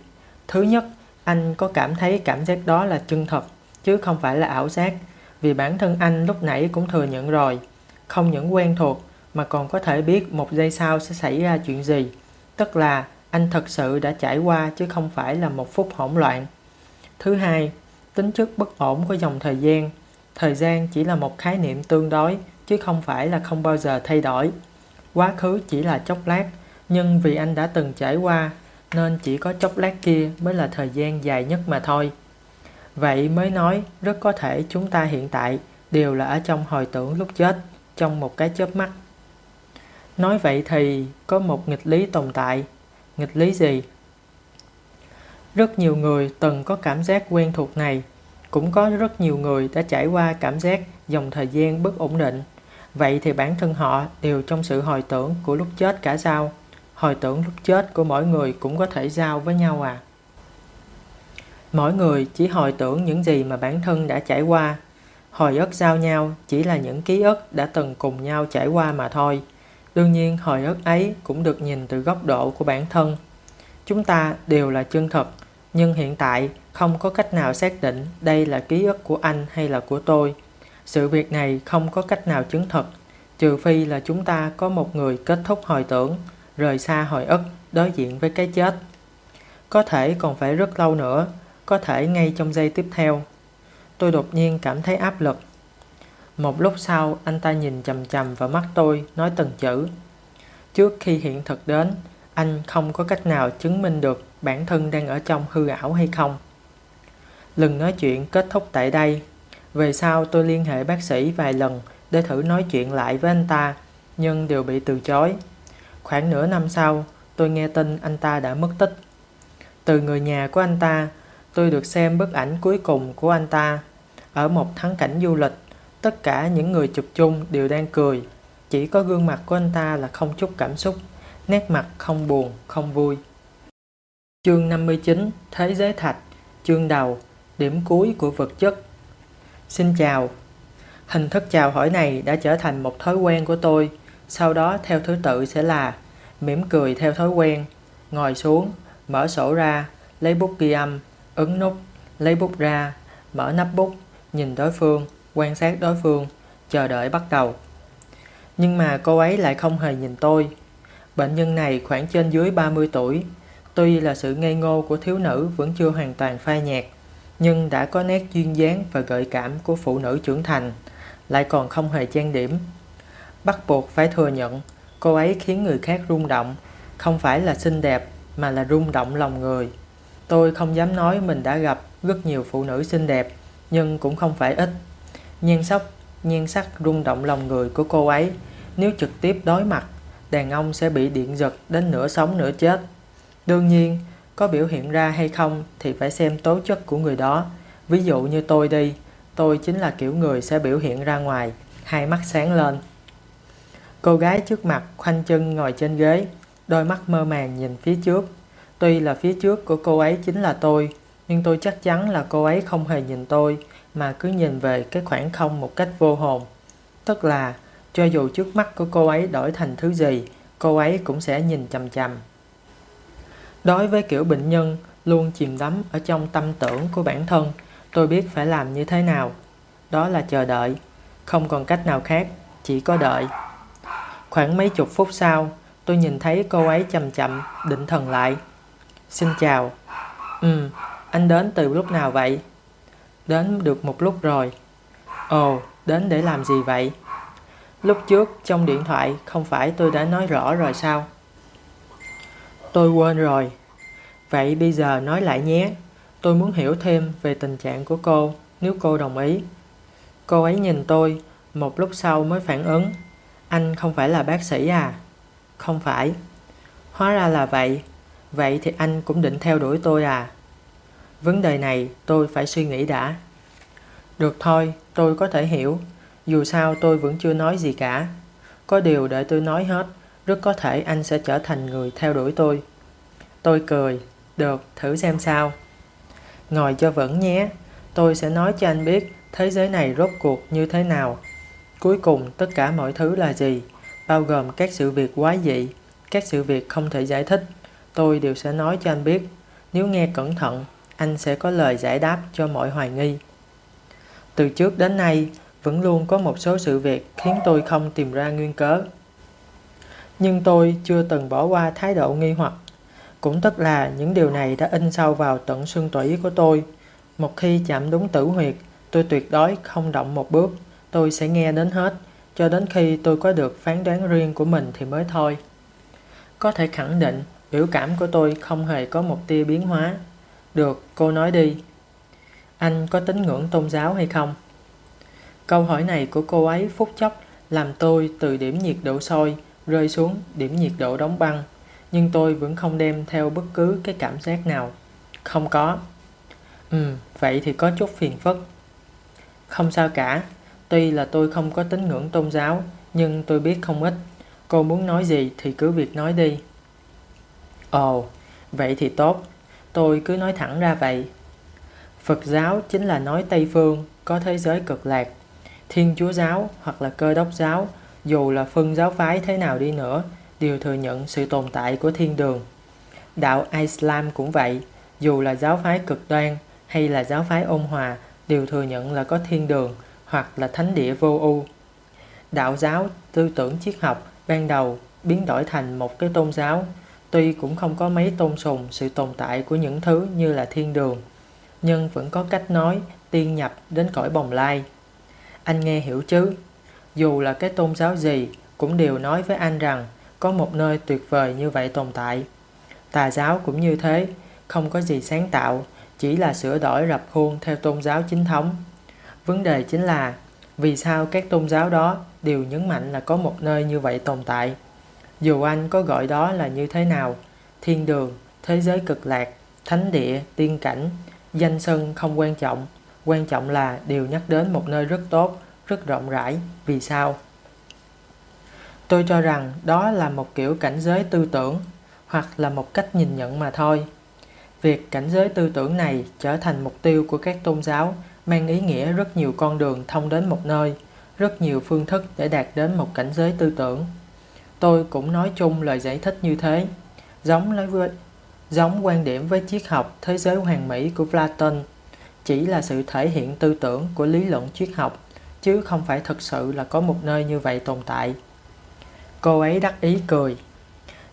Speaker 1: Thứ nhất, anh có cảm thấy cảm giác đó là chân thật, chứ không phải là ảo giác. Vì bản thân anh lúc nãy cũng thừa nhận rồi, không những quen thuộc mà còn có thể biết một giây sau sẽ xảy ra chuyện gì. Tức là anh thật sự đã trải qua chứ không phải là một phút hỗn loạn. Thứ hai, tính chất bất ổn của dòng thời gian. Thời gian chỉ là một khái niệm tương đối chứ không phải là không bao giờ thay đổi. Quá khứ chỉ là chốc lát, nhưng vì anh đã từng trải qua nên chỉ có chốc lát kia mới là thời gian dài nhất mà thôi. Vậy mới nói rất có thể chúng ta hiện tại đều là ở trong hồi tưởng lúc chết, trong một cái chớp mắt. Nói vậy thì có một nghịch lý tồn tại. Nghịch lý gì? Rất nhiều người từng có cảm giác quen thuộc này. Cũng có rất nhiều người đã trải qua cảm giác dòng thời gian bất ổn định. Vậy thì bản thân họ đều trong sự hồi tưởng của lúc chết cả sao? Hồi tưởng lúc chết của mỗi người cũng có thể giao với nhau à? Mỗi người chỉ hồi tưởng những gì mà bản thân đã trải qua. Hồi ức giao nhau chỉ là những ký ức đã từng cùng nhau trải qua mà thôi. Đương nhiên hồi ức ấy cũng được nhìn từ góc độ của bản thân. Chúng ta đều là chân thật, nhưng hiện tại không có cách nào xác định đây là ký ức của anh hay là của tôi. Sự việc này không có cách nào chứng thực, trừ phi là chúng ta có một người kết thúc hồi tưởng, rời xa hồi ức, đối diện với cái chết. Có thể còn phải rất lâu nữa, có thể ngay trong giây tiếp theo. Tôi đột nhiên cảm thấy áp lực. Một lúc sau, anh ta nhìn chầm chầm vào mắt tôi, nói từng chữ. Trước khi hiện thực đến, anh không có cách nào chứng minh được bản thân đang ở trong hư ảo hay không. Lần nói chuyện kết thúc tại đây. Về sau tôi liên hệ bác sĩ vài lần để thử nói chuyện lại với anh ta, nhưng đều bị từ chối. Khoảng nửa năm sau, tôi nghe tin anh ta đã mất tích. Từ người nhà của anh ta, tôi được xem bức ảnh cuối cùng của anh ta. Ở một thắng cảnh du lịch, tất cả những người chụp chung đều đang cười. Chỉ có gương mặt của anh ta là không chút cảm xúc, nét mặt không buồn, không vui. Chương 59 Thế giới thạch Chương đầu Điểm cuối của vật chất Xin chào Hình thức chào hỏi này đã trở thành một thói quen của tôi sau đó theo thứ tự sẽ là mỉm cười theo thói quen Ngồi xuống, mở sổ ra, lấy bút ghi âm, ấn nút, lấy bút ra, mở nắp bút, nhìn đối phương, quan sát đối phương, chờ đợi bắt đầu. Nhưng mà cô ấy lại không hề nhìn tôi. Bệnh nhân này khoảng trên dưới 30 tuổi, Tuy là sự ngây ngô của thiếu nữ vẫn chưa hoàn toàn phai nhạt, nhưng đã có nét duyên dáng và gợi cảm của phụ nữ trưởng thành, lại còn không hề trang điểm. Bắt buộc phải thừa nhận, cô ấy khiến người khác rung động, không phải là xinh đẹp mà là rung động lòng người. Tôi không dám nói mình đã gặp rất nhiều phụ nữ xinh đẹp, nhưng cũng không phải ít. Nhan sắc, nhan sắc rung động lòng người của cô ấy, nếu trực tiếp đối mặt, đàn ông sẽ bị điện giật đến nửa sống nửa chết. Đương nhiên, có biểu hiện ra hay không thì phải xem tố chất của người đó. Ví dụ như tôi đi, tôi chính là kiểu người sẽ biểu hiện ra ngoài, hai mắt sáng lên. Cô gái trước mặt khoanh chân ngồi trên ghế, đôi mắt mơ màng nhìn phía trước. Tuy là phía trước của cô ấy chính là tôi, nhưng tôi chắc chắn là cô ấy không hề nhìn tôi mà cứ nhìn về cái khoảng không một cách vô hồn. Tức là, cho dù trước mắt của cô ấy đổi thành thứ gì, cô ấy cũng sẽ nhìn chầm chầm. Đối với kiểu bệnh nhân luôn chìm đắm ở trong tâm tưởng của bản thân, tôi biết phải làm như thế nào. Đó là chờ đợi, không còn cách nào khác, chỉ có đợi. Khoảng mấy chục phút sau, tôi nhìn thấy cô ấy chậm chậm định thần lại. Xin chào. Ừ, anh đến từ lúc nào vậy? Đến được một lúc rồi. Ồ, đến để làm gì vậy? Lúc trước trong điện thoại không phải tôi đã nói rõ rồi sao? Tôi quên rồi. Vậy bây giờ nói lại nhé. Tôi muốn hiểu thêm về tình trạng của cô nếu cô đồng ý. Cô ấy nhìn tôi, một lúc sau mới phản ứng. Anh không phải là bác sĩ à? Không phải. Hóa ra là vậy. Vậy thì anh cũng định theo đuổi tôi à? Vấn đề này tôi phải suy nghĩ đã. Được thôi, tôi có thể hiểu. Dù sao tôi vẫn chưa nói gì cả. Có điều để tôi nói hết, rất có thể anh sẽ trở thành người theo đuổi tôi. Tôi cười. Được, thử xem sao. Ngồi cho vững nhé. Tôi sẽ nói cho anh biết thế giới này rốt cuộc như thế nào. Cuối cùng tất cả mọi thứ là gì? Bao gồm các sự việc quái dị, các sự việc không thể giải thích. Tôi đều sẽ nói cho anh biết. Nếu nghe cẩn thận, anh sẽ có lời giải đáp cho mọi hoài nghi. Từ trước đến nay, vẫn luôn có một số sự việc khiến tôi không tìm ra nguyên cớ. Nhưng tôi chưa từng bỏ qua thái độ nghi hoặc. Cũng tức là những điều này đã in sâu vào tận xương tủy của tôi. Một khi chạm đúng tử huyệt, tôi tuyệt đối không động một bước. Tôi sẽ nghe đến hết, cho đến khi tôi có được phán đoán riêng của mình thì mới thôi. Có thể khẳng định, biểu cảm của tôi không hề có một tia biến hóa. Được, cô nói đi. Anh có tín ngưỡng tôn giáo hay không? Câu hỏi này của cô ấy phút chốc làm tôi từ điểm nhiệt độ sôi rơi xuống điểm nhiệt độ đóng băng. Nhưng tôi vẫn không đem theo bất cứ cái cảm giác nào. Không có. Ừ, vậy thì có chút phiền phức. Không sao cả. Tuy là tôi không có tín ngưỡng tôn giáo, nhưng tôi biết không ít. Cô muốn nói gì thì cứ việc nói đi. Ồ, vậy thì tốt. Tôi cứ nói thẳng ra vậy. Phật giáo chính là nói Tây Phương, có thế giới cực lạc. Thiên Chúa giáo hoặc là cơ đốc giáo, dù là phân giáo phái thế nào đi nữa, đều thừa nhận sự tồn tại của thiên đường. Đạo Islam cũng vậy, dù là giáo phái cực đoan hay là giáo phái ôn hòa, đều thừa nhận là có thiên đường hoặc là thánh địa vô ưu. Đạo giáo, tư tưởng triết học ban đầu biến đổi thành một cái tôn giáo, tuy cũng không có mấy tôn sùng sự tồn tại của những thứ như là thiên đường nhưng vẫn có cách nói tiên nhập đến cõi bồng lai. Anh nghe hiểu chứ? Dù là cái tôn giáo gì, cũng đều nói với anh rằng có một nơi tuyệt vời như vậy tồn tại. Tà giáo cũng như thế, không có gì sáng tạo, chỉ là sửa đổi rập khuôn theo tôn giáo chính thống. Vấn đề chính là vì sao các tôn giáo đó đều nhấn mạnh là có một nơi như vậy tồn tại. Dù anh có gọi đó là như thế nào, thiên đường, thế giới cực lạc, thánh địa, tiên cảnh, Danh sân không quan trọng, quan trọng là đều nhắc đến một nơi rất tốt, rất rộng rãi. Vì sao? Tôi cho rằng đó là một kiểu cảnh giới tư tưởng hoặc là một cách nhìn nhận mà thôi. Việc cảnh giới tư tưởng này trở thành mục tiêu của các tôn giáo mang ý nghĩa rất nhiều con đường thông đến một nơi, rất nhiều phương thức để đạt đến một cảnh giới tư tưởng. Tôi cũng nói chung lời giải thích như thế, giống lấy với giống quan điểm với triết học thế giới hoàn mỹ của Platon, chỉ là sự thể hiện tư tưởng của lý luận triết học, chứ không phải thực sự là có một nơi như vậy tồn tại. Cô ấy đắc ý cười.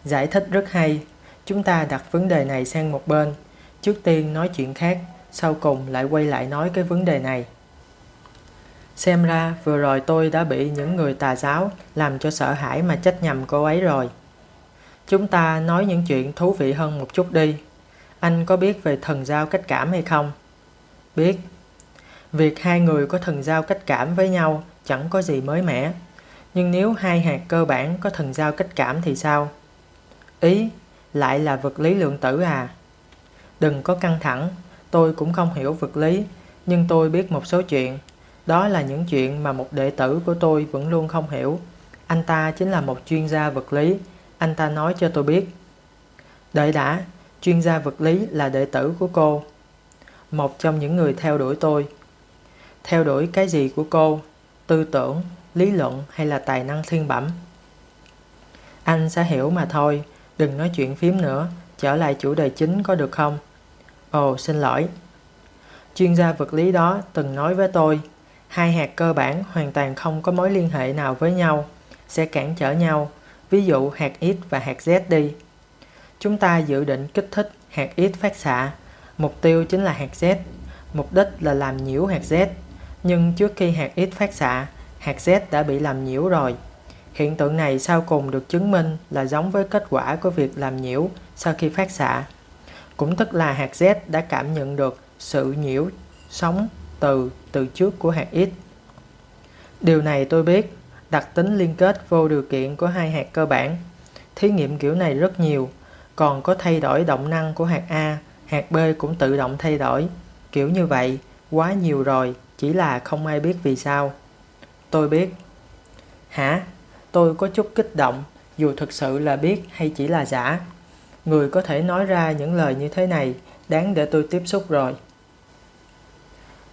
Speaker 1: Giải thích rất hay, chúng ta đặt vấn đề này sang một bên, trước tiên nói chuyện khác, sau cùng lại quay lại nói cái vấn đề này. Xem ra vừa rồi tôi đã bị những người tà giáo làm cho sợ hãi mà trách nhầm cô ấy rồi. Chúng ta nói những chuyện thú vị hơn một chút đi. Anh có biết về thần giao cách cảm hay không? Biết. Việc hai người có thần giao cách cảm với nhau chẳng có gì mới mẻ. Nhưng nếu hai hạt cơ bản có thần giao cách cảm thì sao? Ý, lại là vật lý lượng tử à? Đừng có căng thẳng, tôi cũng không hiểu vật lý, nhưng tôi biết một số chuyện. Đó là những chuyện mà một đệ tử của tôi vẫn luôn không hiểu. Anh ta chính là một chuyên gia vật lý, anh ta nói cho tôi biết. Đợi đã, chuyên gia vật lý là đệ tử của cô. Một trong những người theo đuổi tôi. Theo đuổi cái gì của cô? Tư tưởng, lý luận hay là tài năng thiên bẩm? Anh sẽ hiểu mà thôi, đừng nói chuyện phím nữa, trở lại chủ đề chính có được không? Ồ, xin lỗi. Chuyên gia vật lý đó từng nói với tôi, hai hạt cơ bản hoàn toàn không có mối liên hệ nào với nhau, sẽ cản trở nhau, ví dụ hạt X và hạt Z đi. Chúng ta dự định kích thích hạt X phát xạ, Mục tiêu chính là hạt Z, mục đích là làm nhiễu hạt Z. Nhưng trước khi hạt X phát xạ, hạt Z đã bị làm nhiễu rồi. Hiện tượng này sau cùng được chứng minh là giống với kết quả của việc làm nhiễu sau khi phát xạ. Cũng tức là hạt Z đã cảm nhận được sự nhiễu sóng từ từ trước của hạt X. Điều này tôi biết, đặc tính liên kết vô điều kiện của hai hạt cơ bản. Thí nghiệm kiểu này rất nhiều, còn có thay đổi động năng của hạt A, hạt B cũng tự động thay đổi. Kiểu như vậy, quá nhiều rồi, chỉ là không ai biết vì sao. Tôi biết. Hả? Tôi có chút kích động, dù thực sự là biết hay chỉ là giả. Người có thể nói ra những lời như thế này, đáng để tôi tiếp xúc rồi.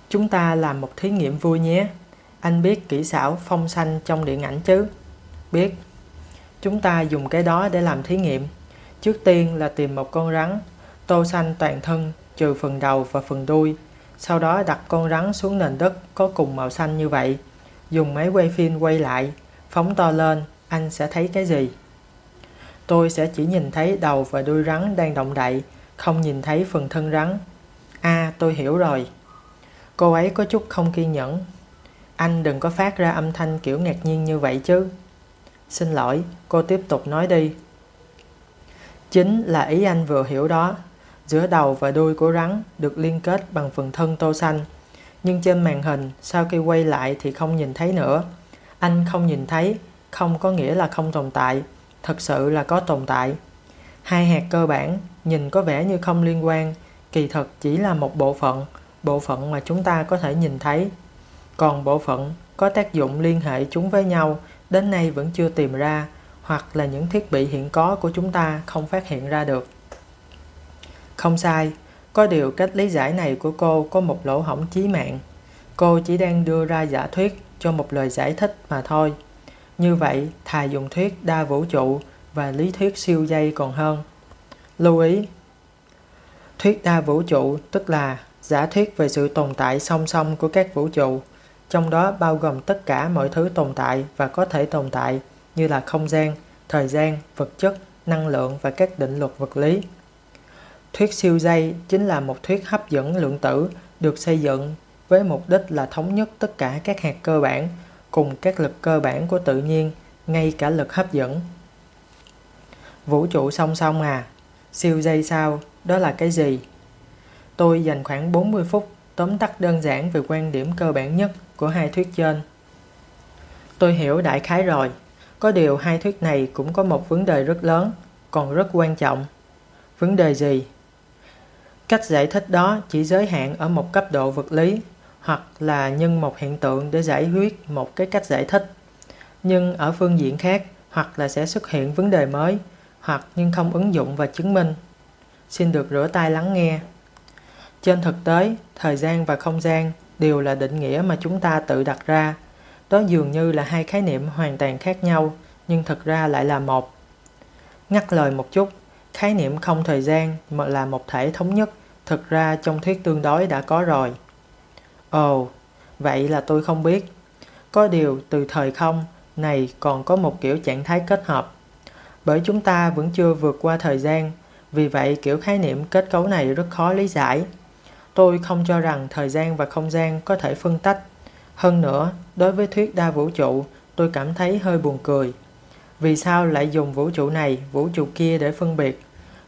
Speaker 1: Chúng ta làm một thí nghiệm vui nhé. Anh biết kỹ xảo phong xanh trong điện ảnh chứ? Biết. Chúng ta dùng cái đó để làm thí nghiệm. Trước tiên là tìm một con rắn, tô xanh toàn thân trừ phần đầu và phần đuôi. Sau đó đặt con rắn xuống nền đất có cùng màu xanh như vậy. Dùng máy quay phim quay lại, phóng to lên, anh sẽ thấy cái gì? Tôi sẽ chỉ nhìn thấy đầu và đuôi rắn đang động đậy, không nhìn thấy phần thân rắn. À, tôi hiểu rồi. Cô ấy có chút không kiên nhẫn. Anh đừng có phát ra âm thanh kiểu ngạc nhiên như vậy chứ. Xin lỗi, cô tiếp tục nói đi. Chính là ý anh vừa hiểu đó. Giữa đầu và đuôi của rắn được liên kết bằng phần thân tô xanh. Nhưng trên màn hình, sau khi quay lại thì không nhìn thấy nữa. Anh không nhìn thấy, không có nghĩa là không tồn tại, thật sự là có tồn tại. Hai hạt cơ bản nhìn có vẻ như không liên quan, kỳ thực chỉ là một bộ phận, bộ phận mà chúng ta có thể nhìn thấy. Còn bộ phận có tác dụng liên hệ chúng với nhau đến nay vẫn chưa tìm ra, hoặc là những thiết bị hiện có của chúng ta không phát hiện ra được. Không sai, có điều cách lý giải này của cô có một lỗ hổng chí mạng. Cô chỉ đang đưa ra giả thuyết cho một lời giải thích mà thôi. Như vậy, thà dùng thuyết đa vũ trụ và lý thuyết siêu dây còn hơn. Lưu ý, thuyết đa vũ trụ tức là giả thuyết về sự tồn tại song song của các vũ trụ, trong đó bao gồm tất cả mọi thứ tồn tại và có thể tồn tại như là không gian, thời gian, vật chất, năng lượng và các định luật vật lý. Thuyết siêu dây chính là một thuyết hấp dẫn lượng tử được xây dựng với mục đích là thống nhất tất cả các hạt cơ bản cùng các lực cơ bản của tự nhiên, ngay cả lực hấp dẫn. Vũ trụ song song à, siêu dây sao, đó là cái gì? Tôi dành khoảng 40 phút tóm tắt đơn giản về quan điểm cơ bản nhất của hai thuyết trên. Tôi hiểu đại khái rồi, có điều hai thuyết này cũng có một vấn đề rất lớn, còn rất quan trọng. Vấn đề gì? Cách giải thích đó chỉ giới hạn ở một cấp độ vật lý hoặc là nhân một hiện tượng để giải quyết một cái cách giải thích. Nhưng ở phương diện khác, hoặc là sẽ xuất hiện vấn đề mới, hoặc nhưng không ứng dụng và chứng minh. Xin được rửa tay lắng nghe. Trên thực tế, thời gian và không gian đều là định nghĩa mà chúng ta tự đặt ra. Đó dường như là hai khái niệm hoàn toàn khác nhau, nhưng thực ra lại là một. Ngắt lời một chút, khái niệm không thời gian mà là một thể thống nhất, thực ra trong thuyết tương đối đã có rồi. Ồ, vậy là tôi không biết. Có điều từ thời không này còn có một kiểu trạng thái kết hợp. Bởi chúng ta vẫn chưa vượt qua thời gian, vì vậy kiểu khái niệm kết cấu này rất khó lý giải. Tôi không cho rằng thời gian và không gian có thể phân tách. Hơn nữa, đối với thuyết đa vũ trụ, tôi cảm thấy hơi buồn cười. Vì sao lại dùng vũ trụ này, vũ trụ kia để phân biệt?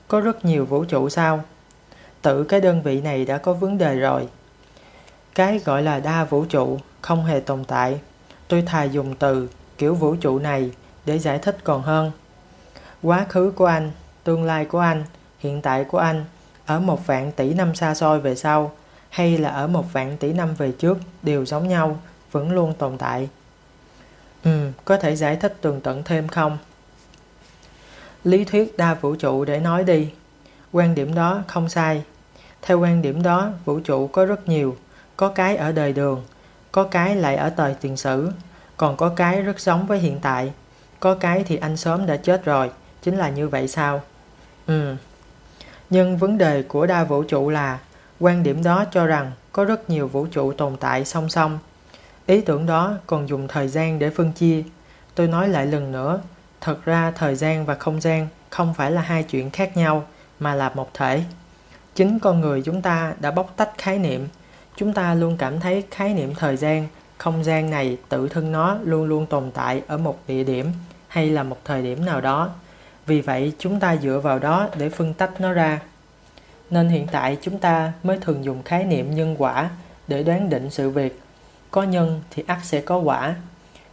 Speaker 1: Có rất nhiều vũ trụ sao? Tự cái đơn vị này đã có vấn đề rồi. Cái gọi là đa vũ trụ không hề tồn tại. Tôi thà dùng từ kiểu vũ trụ này để giải thích còn hơn. Quá khứ của anh, tương lai của anh, hiện tại của anh ở một vạn tỷ năm xa xôi về sau hay là ở một vạn tỷ năm về trước đều giống nhau, vẫn luôn tồn tại. Ừ, có thể giải thích tường tận thêm không? Lý thuyết đa vũ trụ để nói đi. Quan điểm đó không sai. Theo quan điểm đó, vũ trụ có rất nhiều, có cái ở đời đường, có cái lại ở thời tiền sử, còn có cái rất giống với hiện tại, có cái thì anh sớm đã chết rồi, chính là như vậy sao? Ừ. Nhưng vấn đề của đa vũ trụ là quan điểm đó cho rằng có rất nhiều vũ trụ tồn tại song song. Ý tưởng đó còn dùng thời gian để phân chia. Tôi nói lại lần nữa, thật ra thời gian và không gian không phải là hai chuyện khác nhau mà là một thể. Chính con người chúng ta đã bóc tách khái niệm. Chúng ta luôn cảm thấy khái niệm thời gian, không gian này tự thân nó luôn luôn tồn tại ở một địa điểm hay là một thời điểm nào đó. Vì vậy chúng ta dựa vào đó để phân tách nó ra. Nên hiện tại chúng ta mới thường dùng khái niệm nhân quả để đoán định sự việc. Có nhân thì ắt sẽ có quả.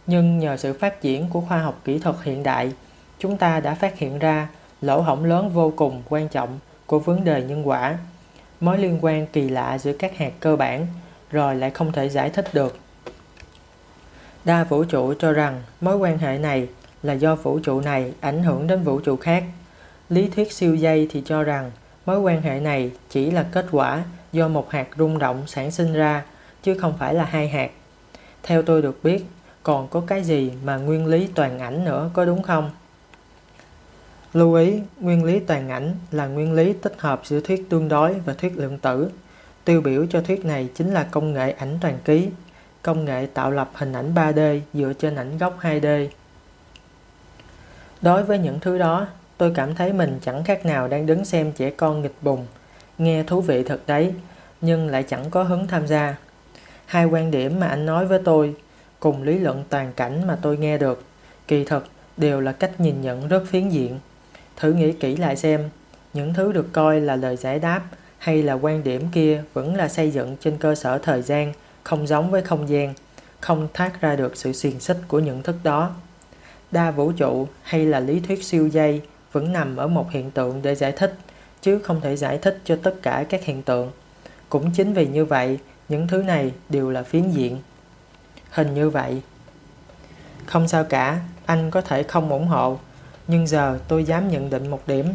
Speaker 1: Nhưng nhờ sự phát triển của khoa học kỹ thuật hiện đại, chúng ta đã phát hiện ra lỗ hổng lớn vô cùng quan trọng của vấn đề nhân quả, mối liên quan kỳ lạ giữa các hạt cơ bản rồi lại không thể giải thích được. Đa vũ trụ cho rằng mối quan hệ này là do vũ trụ này ảnh hưởng đến vũ trụ khác. Lý thuyết siêu dây thì cho rằng mối quan hệ này chỉ là kết quả do một hạt rung động sản sinh ra, chứ không phải là hai hạt. Theo tôi được biết, còn có cái gì mà nguyên lý toàn ảnh nữa có đúng không? Lưu ý, nguyên lý toàn ảnh là nguyên lý tích hợp giữa thuyết tương đối và thuyết lượng tử. Tiêu biểu cho thuyết này chính là công nghệ ảnh toàn ký, công nghệ tạo lập hình ảnh 3D dựa trên ảnh gốc 2D. Đối với những thứ đó, tôi cảm thấy mình chẳng khác nào đang đứng xem trẻ con nghịch bùng. Nghe thú vị thật đấy, nhưng lại chẳng có hứng tham gia. Hai quan điểm mà anh nói với tôi, cùng lý luận toàn cảnh mà tôi nghe được, kỳ thực đều là cách nhìn nhận rất phiến diện. Thử nghĩ kỹ lại xem, những thứ được coi là lời giải đáp hay là quan điểm kia vẫn là xây dựng trên cơ sở thời gian, không giống với không gian, không thoát ra được sự xiềng xích của nhận thức đó. Đa vũ trụ hay là lý thuyết siêu dây vẫn nằm ở một hiện tượng để giải thích, chứ không thể giải thích cho tất cả các hiện tượng. Cũng chính vì như vậy, những thứ này đều là phiến diện. Hình như vậy. Không sao cả, anh có thể không ủng hộ, nhưng giờ tôi dám nhận định một điểm.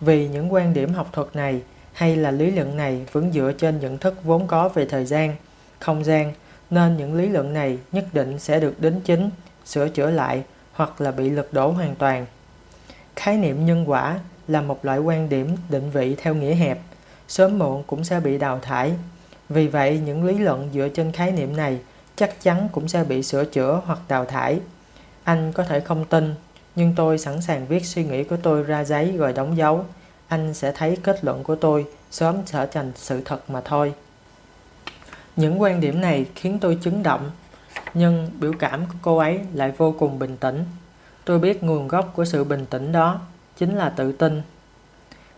Speaker 1: Vì những quan điểm học thuật này hay là lý luận này vẫn dựa trên nhận thức vốn có về thời gian, không gian, nên những lý luận này nhất định sẽ được đính chính, sửa chữa lại hoặc là bị lật đổ hoàn toàn. Khái niệm nhân quả là một loại quan điểm định vị theo nghĩa hẹp, sớm muộn cũng sẽ bị đào thải. Vì vậy, những lý luận dựa trên khái niệm này chắc chắn cũng sẽ bị sửa chữa hoặc đào thải. Anh có thể không tin, nhưng tôi sẵn sàng viết suy nghĩ của tôi ra giấy rồi đóng dấu. Anh sẽ thấy kết luận của tôi sớm trở thành sự thật mà thôi. Những quan điểm này khiến tôi chấn động, nhưng biểu cảm của cô ấy lại vô cùng bình tĩnh. Tôi biết nguồn gốc của sự bình tĩnh đó chính là tự tin.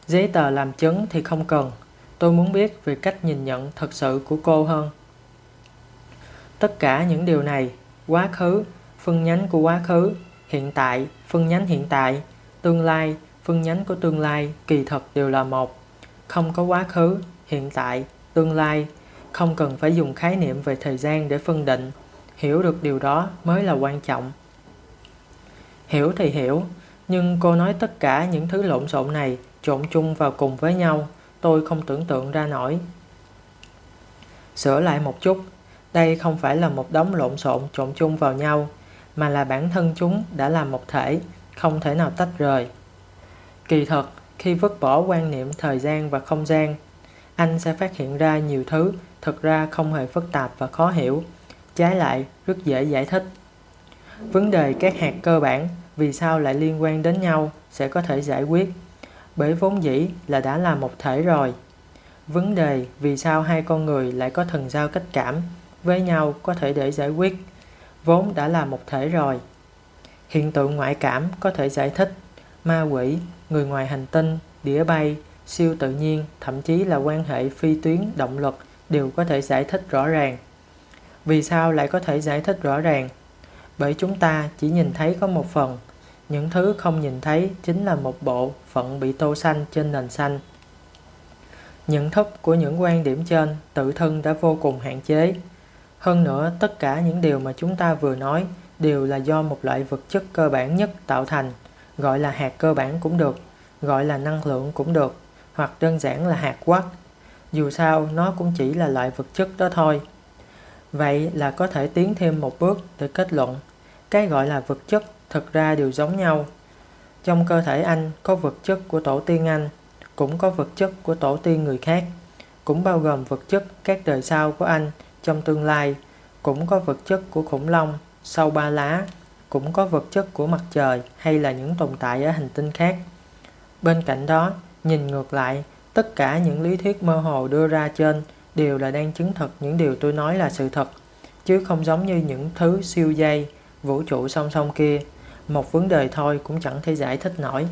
Speaker 1: Giấy tờ làm chứng thì không cần, tôi muốn biết về cách nhìn nhận thật sự của cô hơn. Tất cả những điều này, quá khứ, phân nhánh của quá khứ, hiện tại, phân nhánh hiện tại, tương lai, phân nhánh của tương lai kỳ thật đều là một. Không có quá khứ, hiện tại, tương lai, không cần phải dùng khái niệm về thời gian để phân định. Hiểu được điều đó mới là quan trọng. Hiểu thì hiểu, nhưng cô nói tất cả những thứ lộn xộn này trộn chung vào cùng với nhau, tôi không tưởng tượng ra nổi. Sửa lại một chút, đây không phải là một đống lộn xộn trộn chung vào nhau, mà là bản thân chúng đã là một thể, không thể nào tách rời. Kỳ thật, khi vứt bỏ quan niệm thời gian và không gian, anh sẽ phát hiện ra nhiều thứ thực ra không hề phức tạp và khó hiểu, trái lại rất dễ giải thích. Vấn đề các hạt cơ bản vì sao lại liên quan đến nhau sẽ có thể giải quyết, bởi vốn dĩ là đã là một thể rồi. Vấn đề vì sao hai con người lại có thần giao cách cảm với nhau có thể để giải quyết, vốn đã là một thể rồi. Hiện tượng ngoại cảm có thể giải thích, ma quỷ, người ngoài hành tinh, đĩa bay, siêu tự nhiên, thậm chí là quan hệ phi tuyến động lực đều có thể giải thích rõ ràng. Vì sao lại có thể giải thích rõ ràng? Bởi chúng ta chỉ nhìn thấy có một phần, những thứ không nhìn thấy chính là một bộ phận bị tô xanh trên nền xanh. Nhận thức của những quan điểm trên tự thân đã vô cùng hạn chế. Hơn nữa, tất cả những điều mà chúng ta vừa nói đều là do một loại vật chất cơ bản nhất tạo thành, gọi là hạt cơ bản cũng được, gọi là năng lượng cũng được, hoặc đơn giản là hạt quắc. Dù sao, nó cũng chỉ là loại vật chất đó thôi. Vậy là có thể tiến thêm một bước để kết luận. Cái gọi là vật chất thực ra đều giống nhau. Trong cơ thể anh có vật chất của tổ tiên anh, cũng có vật chất của tổ tiên người khác, cũng bao gồm vật chất các đời sau của anh trong tương lai, cũng có vật chất của khủng long sau ba lá, cũng có vật chất của mặt trời hay là những tồn tại ở hành tinh khác. Bên cạnh đó, nhìn ngược lại, Tất cả những lý thuyết mơ hồ đưa ra trên đều là đang chứng thực những điều tôi nói là sự thật, chứ không giống như những thứ siêu dây, vũ trụ song song kia. Một vấn đề thôi cũng chẳng thể giải thích nổi.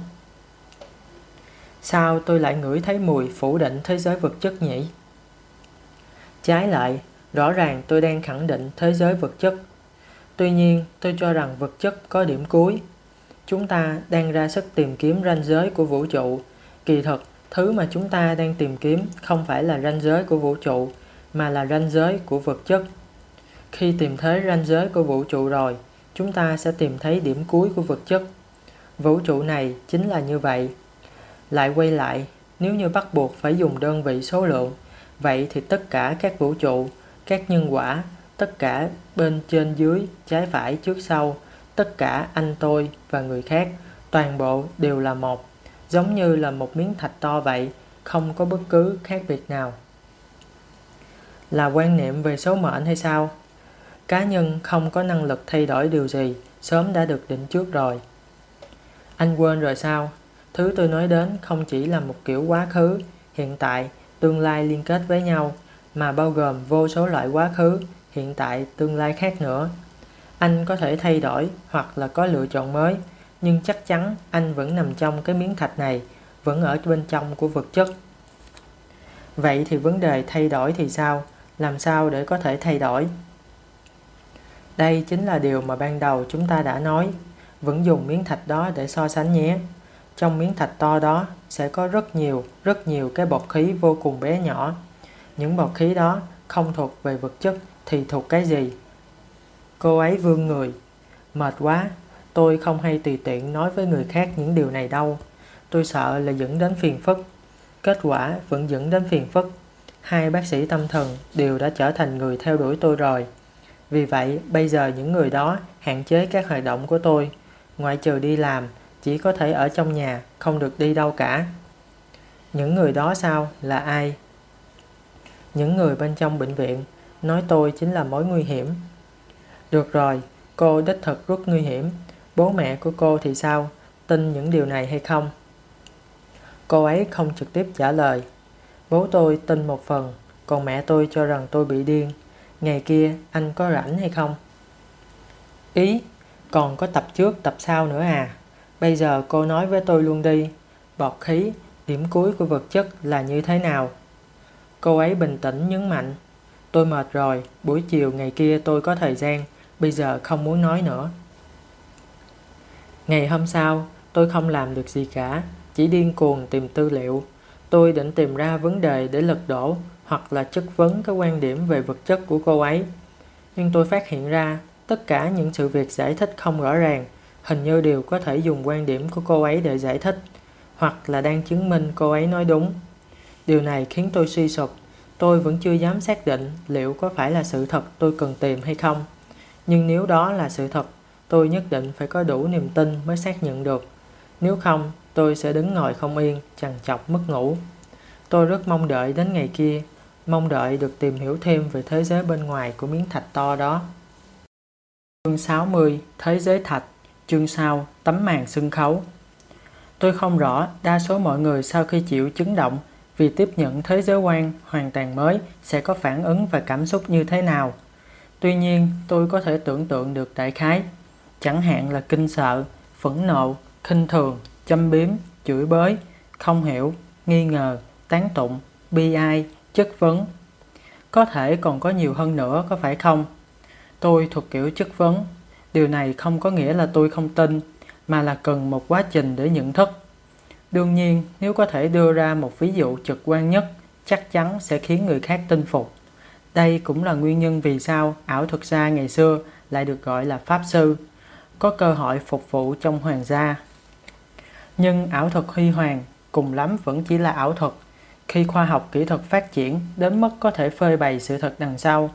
Speaker 1: Sao tôi lại ngửi thấy mùi phủ định thế giới vật chất nhỉ? Trái lại, rõ ràng tôi đang khẳng định thế giới vật chất. Tuy nhiên, tôi cho rằng vật chất có điểm cuối. Chúng ta đang ra sức tìm kiếm ranh giới của vũ trụ. Kỳ thực, thứ mà chúng ta đang tìm kiếm không phải là ranh giới của vũ trụ, mà là ranh giới của vật chất. Khi tìm thấy ranh giới của vũ trụ rồi, chúng ta sẽ tìm thấy điểm cuối của vật chất. Vũ trụ này chính là như vậy. Lại quay lại, nếu như bắt buộc phải dùng đơn vị số lượng, vậy thì tất cả các vũ trụ, các nhân quả, tất cả bên trên dưới, trái phải trước sau, tất cả anh tôi và người khác, toàn bộ đều là một, giống như là một miếng thạch to vậy, không có bất cứ khác biệt nào. Là quan niệm về số mệnh hay sao? Cá nhân không có năng lực thay đổi điều gì, sớm đã được định trước rồi. Anh quên rồi sao? Thứ tôi nói đến không chỉ là một kiểu quá khứ, hiện tại, tương lai liên kết với nhau, mà bao gồm vô số loại quá khứ, hiện tại, tương lai khác nữa. Anh có thể thay đổi hoặc là có lựa chọn mới, nhưng chắc chắn anh vẫn nằm trong cái miếng thạch này, vẫn ở bên trong của vật chất. Vậy thì vấn đề thay đổi thì sao? Làm sao để có thể thay đổi? Đây chính là điều mà ban đầu chúng ta đã nói. Vẫn dùng miếng thạch đó để so sánh nhé. Trong miếng thạch to đó sẽ có rất nhiều, rất nhiều cái bọt khí vô cùng bé nhỏ. Những bọt khí đó không thuộc về vật chất thì thuộc cái gì? Cô ấy vương người. Mệt quá, tôi không hay tùy tiện nói với người khác những điều này đâu. Tôi sợ là dẫn đến phiền phức. Kết quả vẫn dẫn đến phiền phức. Hai bác sĩ tâm thần đều đã trở thành người theo đuổi tôi rồi. Vì vậy, bây giờ những người đó hạn chế các hoạt động của tôi. Ngoại trừ đi làm, chỉ có thể ở trong nhà, không được đi đâu cả. Những người đó sao? Là ai? Những người bên trong bệnh viện nói tôi chính là mối nguy hiểm. Được rồi, cô đích thực rất nguy hiểm. Bố mẹ của cô thì sao? Tin những điều này hay không? Cô ấy không trực tiếp trả lời. Bố tôi tin một phần, còn mẹ tôi cho rằng tôi bị điên. Ngày kia anh có rảnh hay không? Ý, còn có tập trước tập sau nữa à? Bây giờ cô nói với tôi luôn đi. Bọt khí, điểm cuối của vật chất là như thế nào? Cô ấy bình tĩnh nhấn mạnh. Tôi mệt rồi, buổi chiều ngày kia tôi có thời gian, bây giờ không muốn nói nữa. Ngày hôm sau, tôi không làm được gì cả, chỉ điên cuồng tìm tư liệu. Tôi định tìm ra vấn đề để lật đổ hoặc là chất vấn cái quan điểm về vật chất của cô ấy. Nhưng tôi phát hiện ra tất cả những sự việc giải thích không rõ ràng hình như đều có thể dùng quan điểm của cô ấy để giải thích hoặc là đang chứng minh cô ấy nói đúng. Điều này khiến tôi suy sụp. Tôi vẫn chưa dám xác định liệu có phải là sự thật tôi cần tìm hay không. Nhưng nếu đó là sự thật, tôi nhất định phải có đủ niềm tin mới xác nhận được. Nếu không, tôi sẽ đứng ngồi không yên, chằn chọc mất ngủ. Tôi rất mong đợi đến ngày kia, mong đợi được tìm hiểu thêm về thế giới bên ngoài của miếng thạch to đó. Chương 60 Thế giới thạch Chương sau Tấm màn sân khấu Tôi không rõ đa số mọi người sau khi chịu chấn động vì tiếp nhận thế giới quan hoàn toàn mới sẽ có phản ứng và cảm xúc như thế nào. Tuy nhiên, tôi có thể tưởng tượng được đại khái, chẳng hạn là kinh sợ, phẫn nộ, khinh thường, châm biếm, chửi bới, không hiểu, nghi ngờ, tán tụng, bi ai, chất vấn. Có thể còn có nhiều hơn nữa có phải không? Tôi thuộc kiểu chất vấn. Điều này không có nghĩa là tôi không tin, mà là cần một quá trình để nhận thức. Đương nhiên, nếu có thể đưa ra một ví dụ trực quan nhất, chắc chắn sẽ khiến người khác tin phục. Đây cũng là nguyên nhân vì sao ảo thuật gia ngày xưa lại được gọi là Pháp Sư, có cơ hội phục vụ trong hoàng gia. Nhưng ảo thuật huy hoàng cùng lắm vẫn chỉ là ảo thuật. Khi khoa học kỹ thuật phát triển đến mức có thể phơi bày sự thật đằng sau,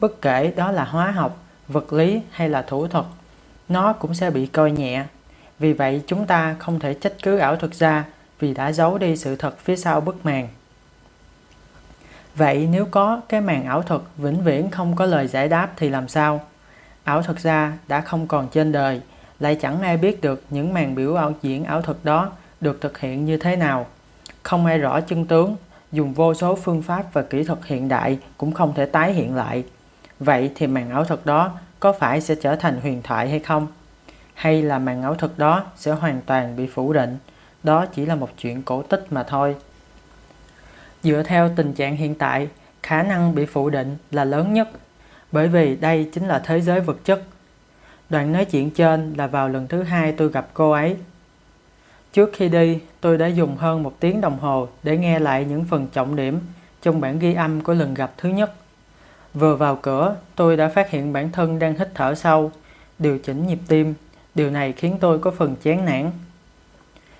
Speaker 1: bất kể đó là hóa học, vật lý hay là thủ thuật, nó cũng sẽ bị coi nhẹ vì vậy chúng ta không thể trách cứ ảo thuật gia vì đã giấu đi sự thật phía sau bức màn. Vậy nếu có cái màn ảo thuật vĩnh viễn không có lời giải đáp thì làm sao? Ảo thuật gia đã không còn trên đời, lại chẳng ai biết được những màn biểu ảo diễn ảo thuật đó được thực hiện như thế nào. Không ai rõ chân tướng, dùng vô số phương pháp và kỹ thuật hiện đại cũng không thể tái hiện lại. Vậy thì màn ảo thuật đó có phải sẽ trở thành huyền thoại hay không? Hay là màn ảo thuật đó sẽ hoàn toàn bị phủ định? Đó chỉ là một chuyện cổ tích mà thôi. Dựa theo tình trạng hiện tại, khả năng bị phủ định là lớn nhất, bởi vì đây chính là thế giới vật chất. Đoạn nói chuyện trên là vào lần thứ hai tôi gặp cô ấy. Trước khi đi, tôi đã dùng hơn một tiếng đồng hồ để nghe lại những phần trọng điểm trong bản ghi âm của lần gặp thứ nhất. Vừa vào cửa, tôi đã phát hiện bản thân đang hít thở sâu, điều chỉnh nhịp tim. Điều này khiến tôi có phần chán nản.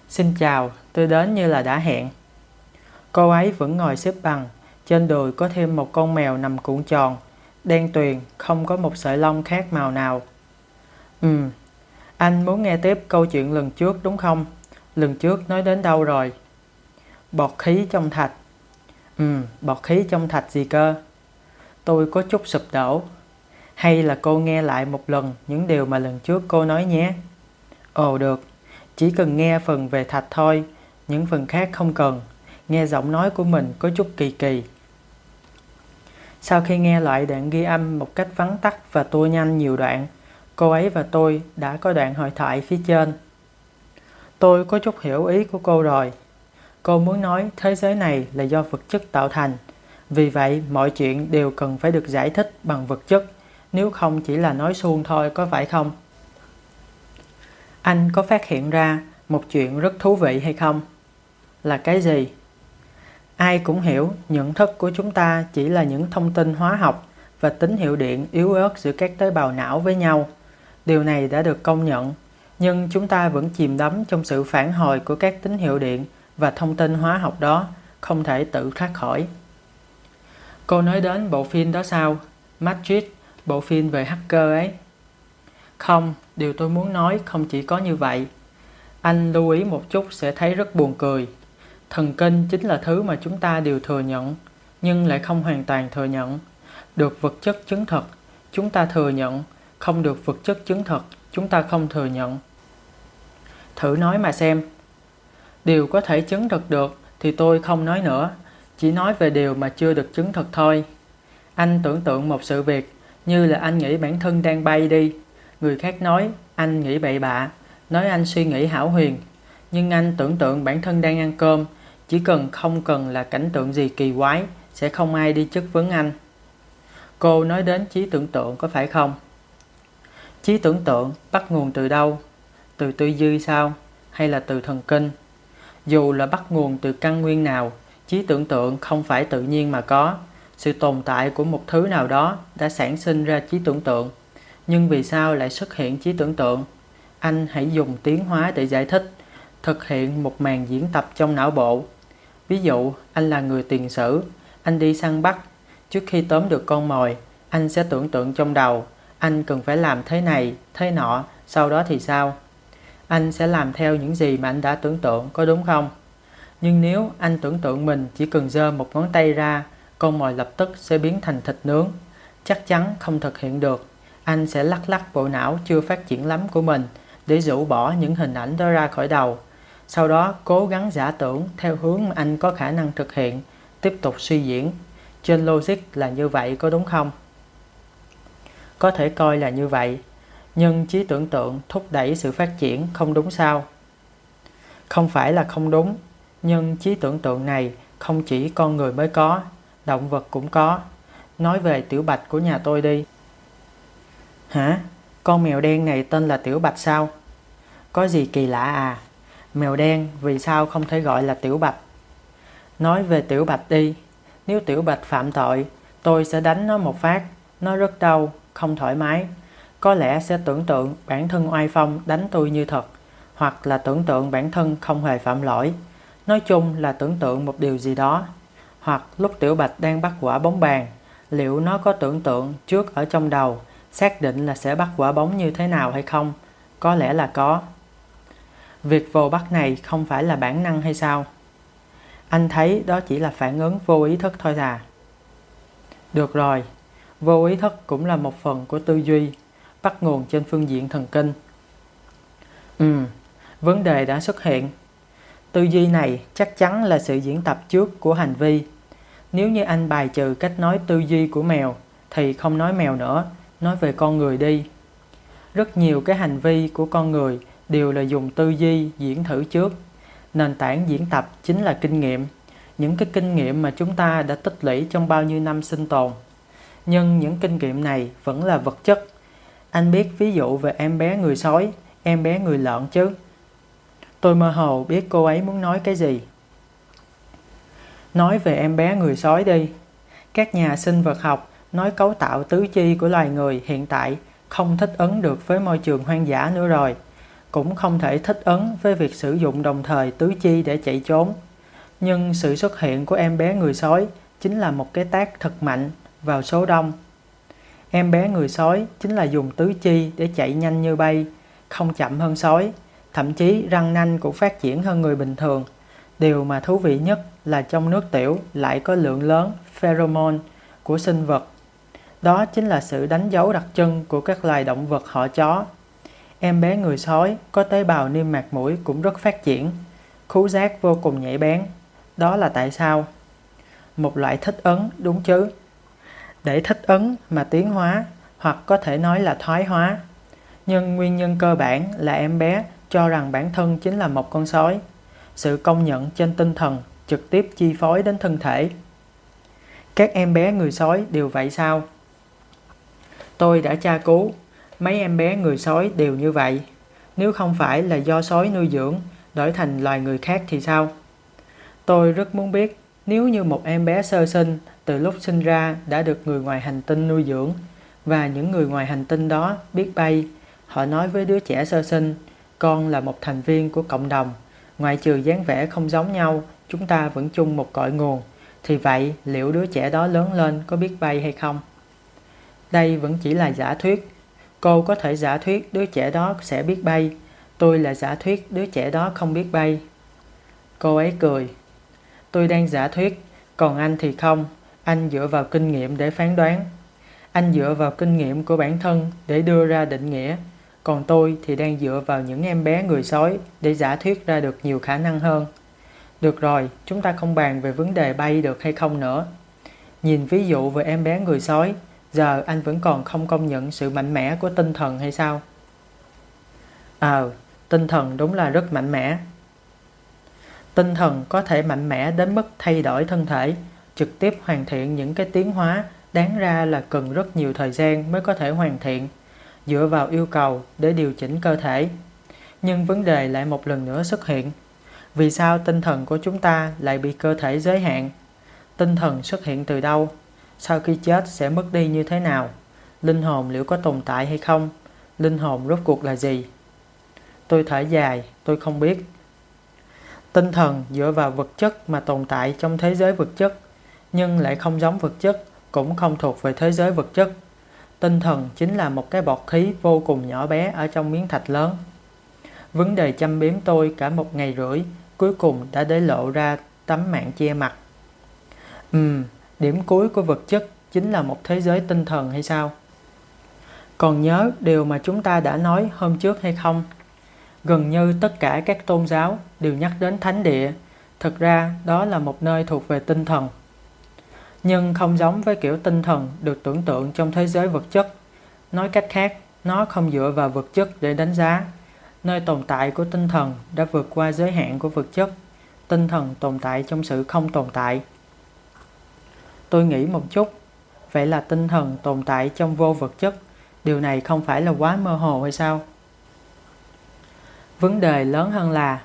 Speaker 1: Xin chào, tôi đến như là đã hẹn. Cô ấy vẫn ngồi xếp bằng, trên đùi có thêm một con mèo nằm cuộn tròn, đen tuyền, không có một sợi lông khác màu nào. Ừm, anh muốn nghe tiếp câu chuyện lần trước đúng không? Lần trước nói đến đâu rồi? Bọt khí trong thạch. Ừm, bọt khí trong thạch gì cơ? Tôi có chút sụp đổ. Hay là cô nghe lại một lần những điều mà lần trước cô nói nhé? Ồ được, chỉ cần nghe phần về thạch thôi, những phần khác không cần. Nghe giọng nói của mình có chút kỳ kỳ. Sau khi nghe lại đoạn ghi âm một cách vắn tắt và tua nhanh nhiều đoạn, cô ấy và tôi đã có đoạn hội thoại phía trên. Tôi có chút hiểu ý của cô rồi. Cô muốn nói thế giới này là do vật chất tạo thành. Vì vậy, mọi chuyện đều cần phải được giải thích bằng vật chất, nếu không chỉ là nói suông thôi có phải không? Anh có phát hiện ra một chuyện rất thú vị hay không? Là cái gì? Ai cũng hiểu nhận thức của chúng ta chỉ là những thông tin hóa học và tín hiệu điện yếu ớt giữa các tế bào não với nhau. Điều này đã được công nhận, nhưng chúng ta vẫn chìm đắm trong sự phản hồi của các tín hiệu điện và thông tin hóa học đó, không thể tự thoát khỏi. Cô nói đến bộ phim đó sao? Matrix, bộ phim về hacker ấy. Không, điều tôi muốn nói không chỉ có như vậy. Anh lưu ý một chút sẽ thấy rất buồn cười. Thần kinh chính là thứ mà chúng ta đều thừa nhận, nhưng lại không hoàn toàn thừa nhận. Được vật chất chứng thực, chúng ta thừa nhận, không được vật chất chứng thực, chúng ta không thừa nhận. Thử nói mà xem. Điều có thể chứng thực được thì tôi không nói nữa, chỉ nói về điều mà chưa được chứng thực thôi. Anh tưởng tượng một sự việc như là anh nghĩ bản thân đang bay đi. Người khác nói anh nghĩ bậy bạ, nói anh suy nghĩ hảo huyền. Nhưng anh tưởng tượng bản thân đang ăn cơm chỉ cần không cần là cảnh tượng gì kỳ quái, sẽ không ai đi chất vấn anh. Cô nói đến trí tưởng tượng có phải không? Trí tưởng tượng bắt nguồn từ đâu? Từ tư duy sao? Hay là từ thần kinh? Dù là bắt nguồn từ căn nguyên nào, trí tưởng tượng không phải tự nhiên mà có. Sự tồn tại của một thứ nào đó đã sản sinh ra trí tưởng tượng. Nhưng vì sao lại xuất hiện trí tưởng tượng? Anh hãy dùng tiến hóa để giải thích, thực hiện một màn diễn tập trong não bộ Ví dụ, anh là người tiền sử, anh đi săn bắt. Trước khi tóm được con mồi, anh sẽ tưởng tượng trong đầu, anh cần phải làm thế này, thế nọ, sau đó thì sao? Anh sẽ làm theo những gì mà anh đã tưởng tượng, có đúng không? Nhưng nếu anh tưởng tượng mình chỉ cần giơ một ngón tay ra, con mồi lập tức sẽ biến thành thịt nướng. Chắc chắn không thực hiện được. Anh sẽ lắc lắc bộ não chưa phát triển lắm của mình để rũ bỏ những hình ảnh đó ra khỏi đầu sau đó cố gắng giả tưởng theo hướng mà anh có khả năng thực hiện, tiếp tục suy diễn. Trên logic là như vậy có đúng không? Có thể coi là như vậy, nhưng trí tưởng tượng thúc đẩy sự phát triển không đúng sao? Không phải là không đúng, nhưng trí tưởng tượng này không chỉ con người mới có, động vật cũng có. Nói về tiểu bạch của nhà tôi đi. Hả? Con mèo đen này tên là tiểu bạch sao? Có gì kỳ lạ à? Mèo đen vì sao không thể gọi là Tiểu Bạch? Nói về Tiểu Bạch đi. Nếu Tiểu Bạch phạm tội, tôi sẽ đánh nó một phát. Nó rất đau, không thoải mái. Có lẽ sẽ tưởng tượng bản thân oai phong đánh tôi như thật. Hoặc là tưởng tượng bản thân không hề phạm lỗi. Nói chung là tưởng tượng một điều gì đó. Hoặc lúc Tiểu Bạch đang bắt quả bóng bàn, liệu nó có tưởng tượng trước ở trong đầu, xác định là sẽ bắt quả bóng như thế nào hay không? Có lẽ là có. Việc vô bắt này không phải là bản năng hay sao? Anh thấy đó chỉ là phản ứng vô ý thức thôi à. Được rồi, vô ý thức cũng là một phần của tư duy, bắt nguồn trên phương diện thần kinh. Ừ, vấn đề đã xuất hiện. Tư duy này chắc chắn là sự diễn tập trước của hành vi. Nếu như anh bài trừ cách nói tư duy của mèo, thì không nói mèo nữa, nói về con người đi. Rất nhiều cái hành vi của con người đều là dùng tư duy diễn thử trước. Nền tảng diễn tập chính là kinh nghiệm, những cái kinh nghiệm mà chúng ta đã tích lũy trong bao nhiêu năm sinh tồn. Nhưng những kinh nghiệm này vẫn là vật chất. Anh biết ví dụ về em bé người sói, em bé người lợn chứ. Tôi mơ hồ biết cô ấy muốn nói cái gì. Nói về em bé người sói đi. Các nhà sinh vật học nói cấu tạo tứ chi của loài người hiện tại không thích ứng được với môi trường hoang dã nữa rồi. Cũng không thể thích ứng với việc sử dụng đồng thời tứ chi để chạy trốn. Nhưng sự xuất hiện của em bé người sói chính là một cái tác thật mạnh vào số đông. Em bé người sói chính là dùng tứ chi để chạy nhanh như bay, không chậm hơn sói, thậm chí răng nanh cũng phát triển hơn người bình thường. Điều mà thú vị nhất là trong nước tiểu lại có lượng lớn pheromone của sinh vật. Đó chính là sự đánh dấu đặc trưng của các loài động vật họ chó. Em bé người sói có tế bào niêm mạc mũi cũng rất phát triển, khứu giác vô cùng nhạy bén. Đó là tại sao? Một loại thích ứng đúng chứ? Để thích ứng mà tiến hóa hoặc có thể nói là thoái hóa. Nhưng nguyên nhân cơ bản là em bé cho rằng bản thân chính là một con sói. Sự công nhận trên tinh thần trực tiếp chi phối đến thân thể. Các em bé người sói đều vậy sao? Tôi đã tra cứu, mấy em bé người sói đều như vậy. Nếu không phải là do sói nuôi dưỡng, đổi thành loài người khác thì sao? Tôi rất muốn biết nếu như một em bé sơ sinh từ lúc sinh ra đã được người ngoài hành tinh nuôi dưỡng và những người ngoài hành tinh đó biết bay, họ nói với đứa trẻ sơ sinh con là một thành viên của cộng đồng, ngoại trừ dáng vẻ không giống nhau, chúng ta vẫn chung một cội nguồn. Thì vậy, liệu đứa trẻ đó lớn lên có biết bay hay không? Đây vẫn chỉ là giả thuyết. Cô có thể giả thuyết đứa trẻ đó sẽ biết bay. Tôi là giả thuyết đứa trẻ đó không biết bay. Cô ấy cười. Tôi đang giả thuyết, còn anh thì không. Anh dựa vào kinh nghiệm để phán đoán. Anh dựa vào kinh nghiệm của bản thân để đưa ra định nghĩa còn tôi thì đang dựa vào những em bé người sói để giả thuyết ra được nhiều khả năng hơn. Được rồi, chúng ta không bàn về vấn đề bay được hay không nữa. Nhìn ví dụ về em bé người sói, giờ anh vẫn còn không công nhận sự mạnh mẽ của tinh thần hay sao? Ờ, à, tinh thần đúng là rất mạnh mẽ. Tinh thần có thể mạnh mẽ đến mức thay đổi thân thể, trực tiếp hoàn thiện những cái tiến hóa đáng ra là cần rất nhiều thời gian mới có thể hoàn thiện dựa vào yêu cầu để điều chỉnh cơ thể. Nhưng vấn đề lại một lần nữa xuất hiện. Vì sao tinh thần của chúng ta lại bị cơ thể giới hạn? Tinh thần xuất hiện từ đâu? Sau khi chết sẽ mất đi như thế nào? Linh hồn liệu có tồn tại hay không? Linh hồn rốt cuộc là gì? Tôi thở dài, tôi không biết. Tinh thần dựa vào vật chất mà tồn tại trong thế giới vật chất, nhưng lại không giống vật chất, cũng không thuộc về thế giới vật chất Tinh thần chính là một cái bọt khí vô cùng nhỏ bé ở trong miếng thạch lớn. Vấn đề chăm biếm tôi cả một ngày rưỡi, cuối cùng đã để lộ ra tấm mạng che mặt. Ừm, điểm cuối của vật chất chính là một thế giới tinh thần hay sao? Còn nhớ điều mà chúng ta đã nói hôm trước hay không? Gần như tất cả các tôn giáo đều nhắc đến thánh địa. Thực ra đó là một nơi thuộc về tinh thần nhưng không giống với kiểu tinh thần được tưởng tượng trong thế giới vật chất. Nói cách khác, nó không dựa vào vật chất để đánh giá. Nơi tồn tại của tinh thần đã vượt qua giới hạn của vật chất. Tinh thần tồn tại trong sự không tồn tại. Tôi nghĩ một chút, vậy là tinh thần tồn tại trong vô vật chất. Điều này không phải là quá mơ hồ hay sao? Vấn đề lớn hơn là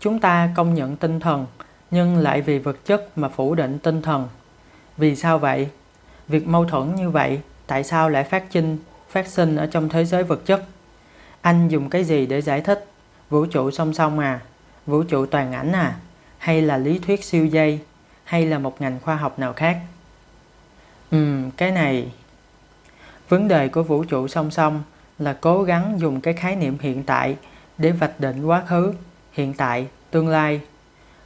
Speaker 1: chúng ta công nhận tinh thần nhưng lại vì vật chất mà phủ định tinh thần vì sao vậy? Việc mâu thuẫn như vậy tại sao lại phát sinh, phát sinh ở trong thế giới vật chất? Anh dùng cái gì để giải thích? Vũ trụ song song à? Vũ trụ toàn ảnh à? Hay là lý thuyết siêu dây? Hay là một ngành khoa học nào khác? Ừm, cái này... Vấn đề của vũ trụ song song là cố gắng dùng cái khái niệm hiện tại để vạch định quá khứ, hiện tại, tương lai.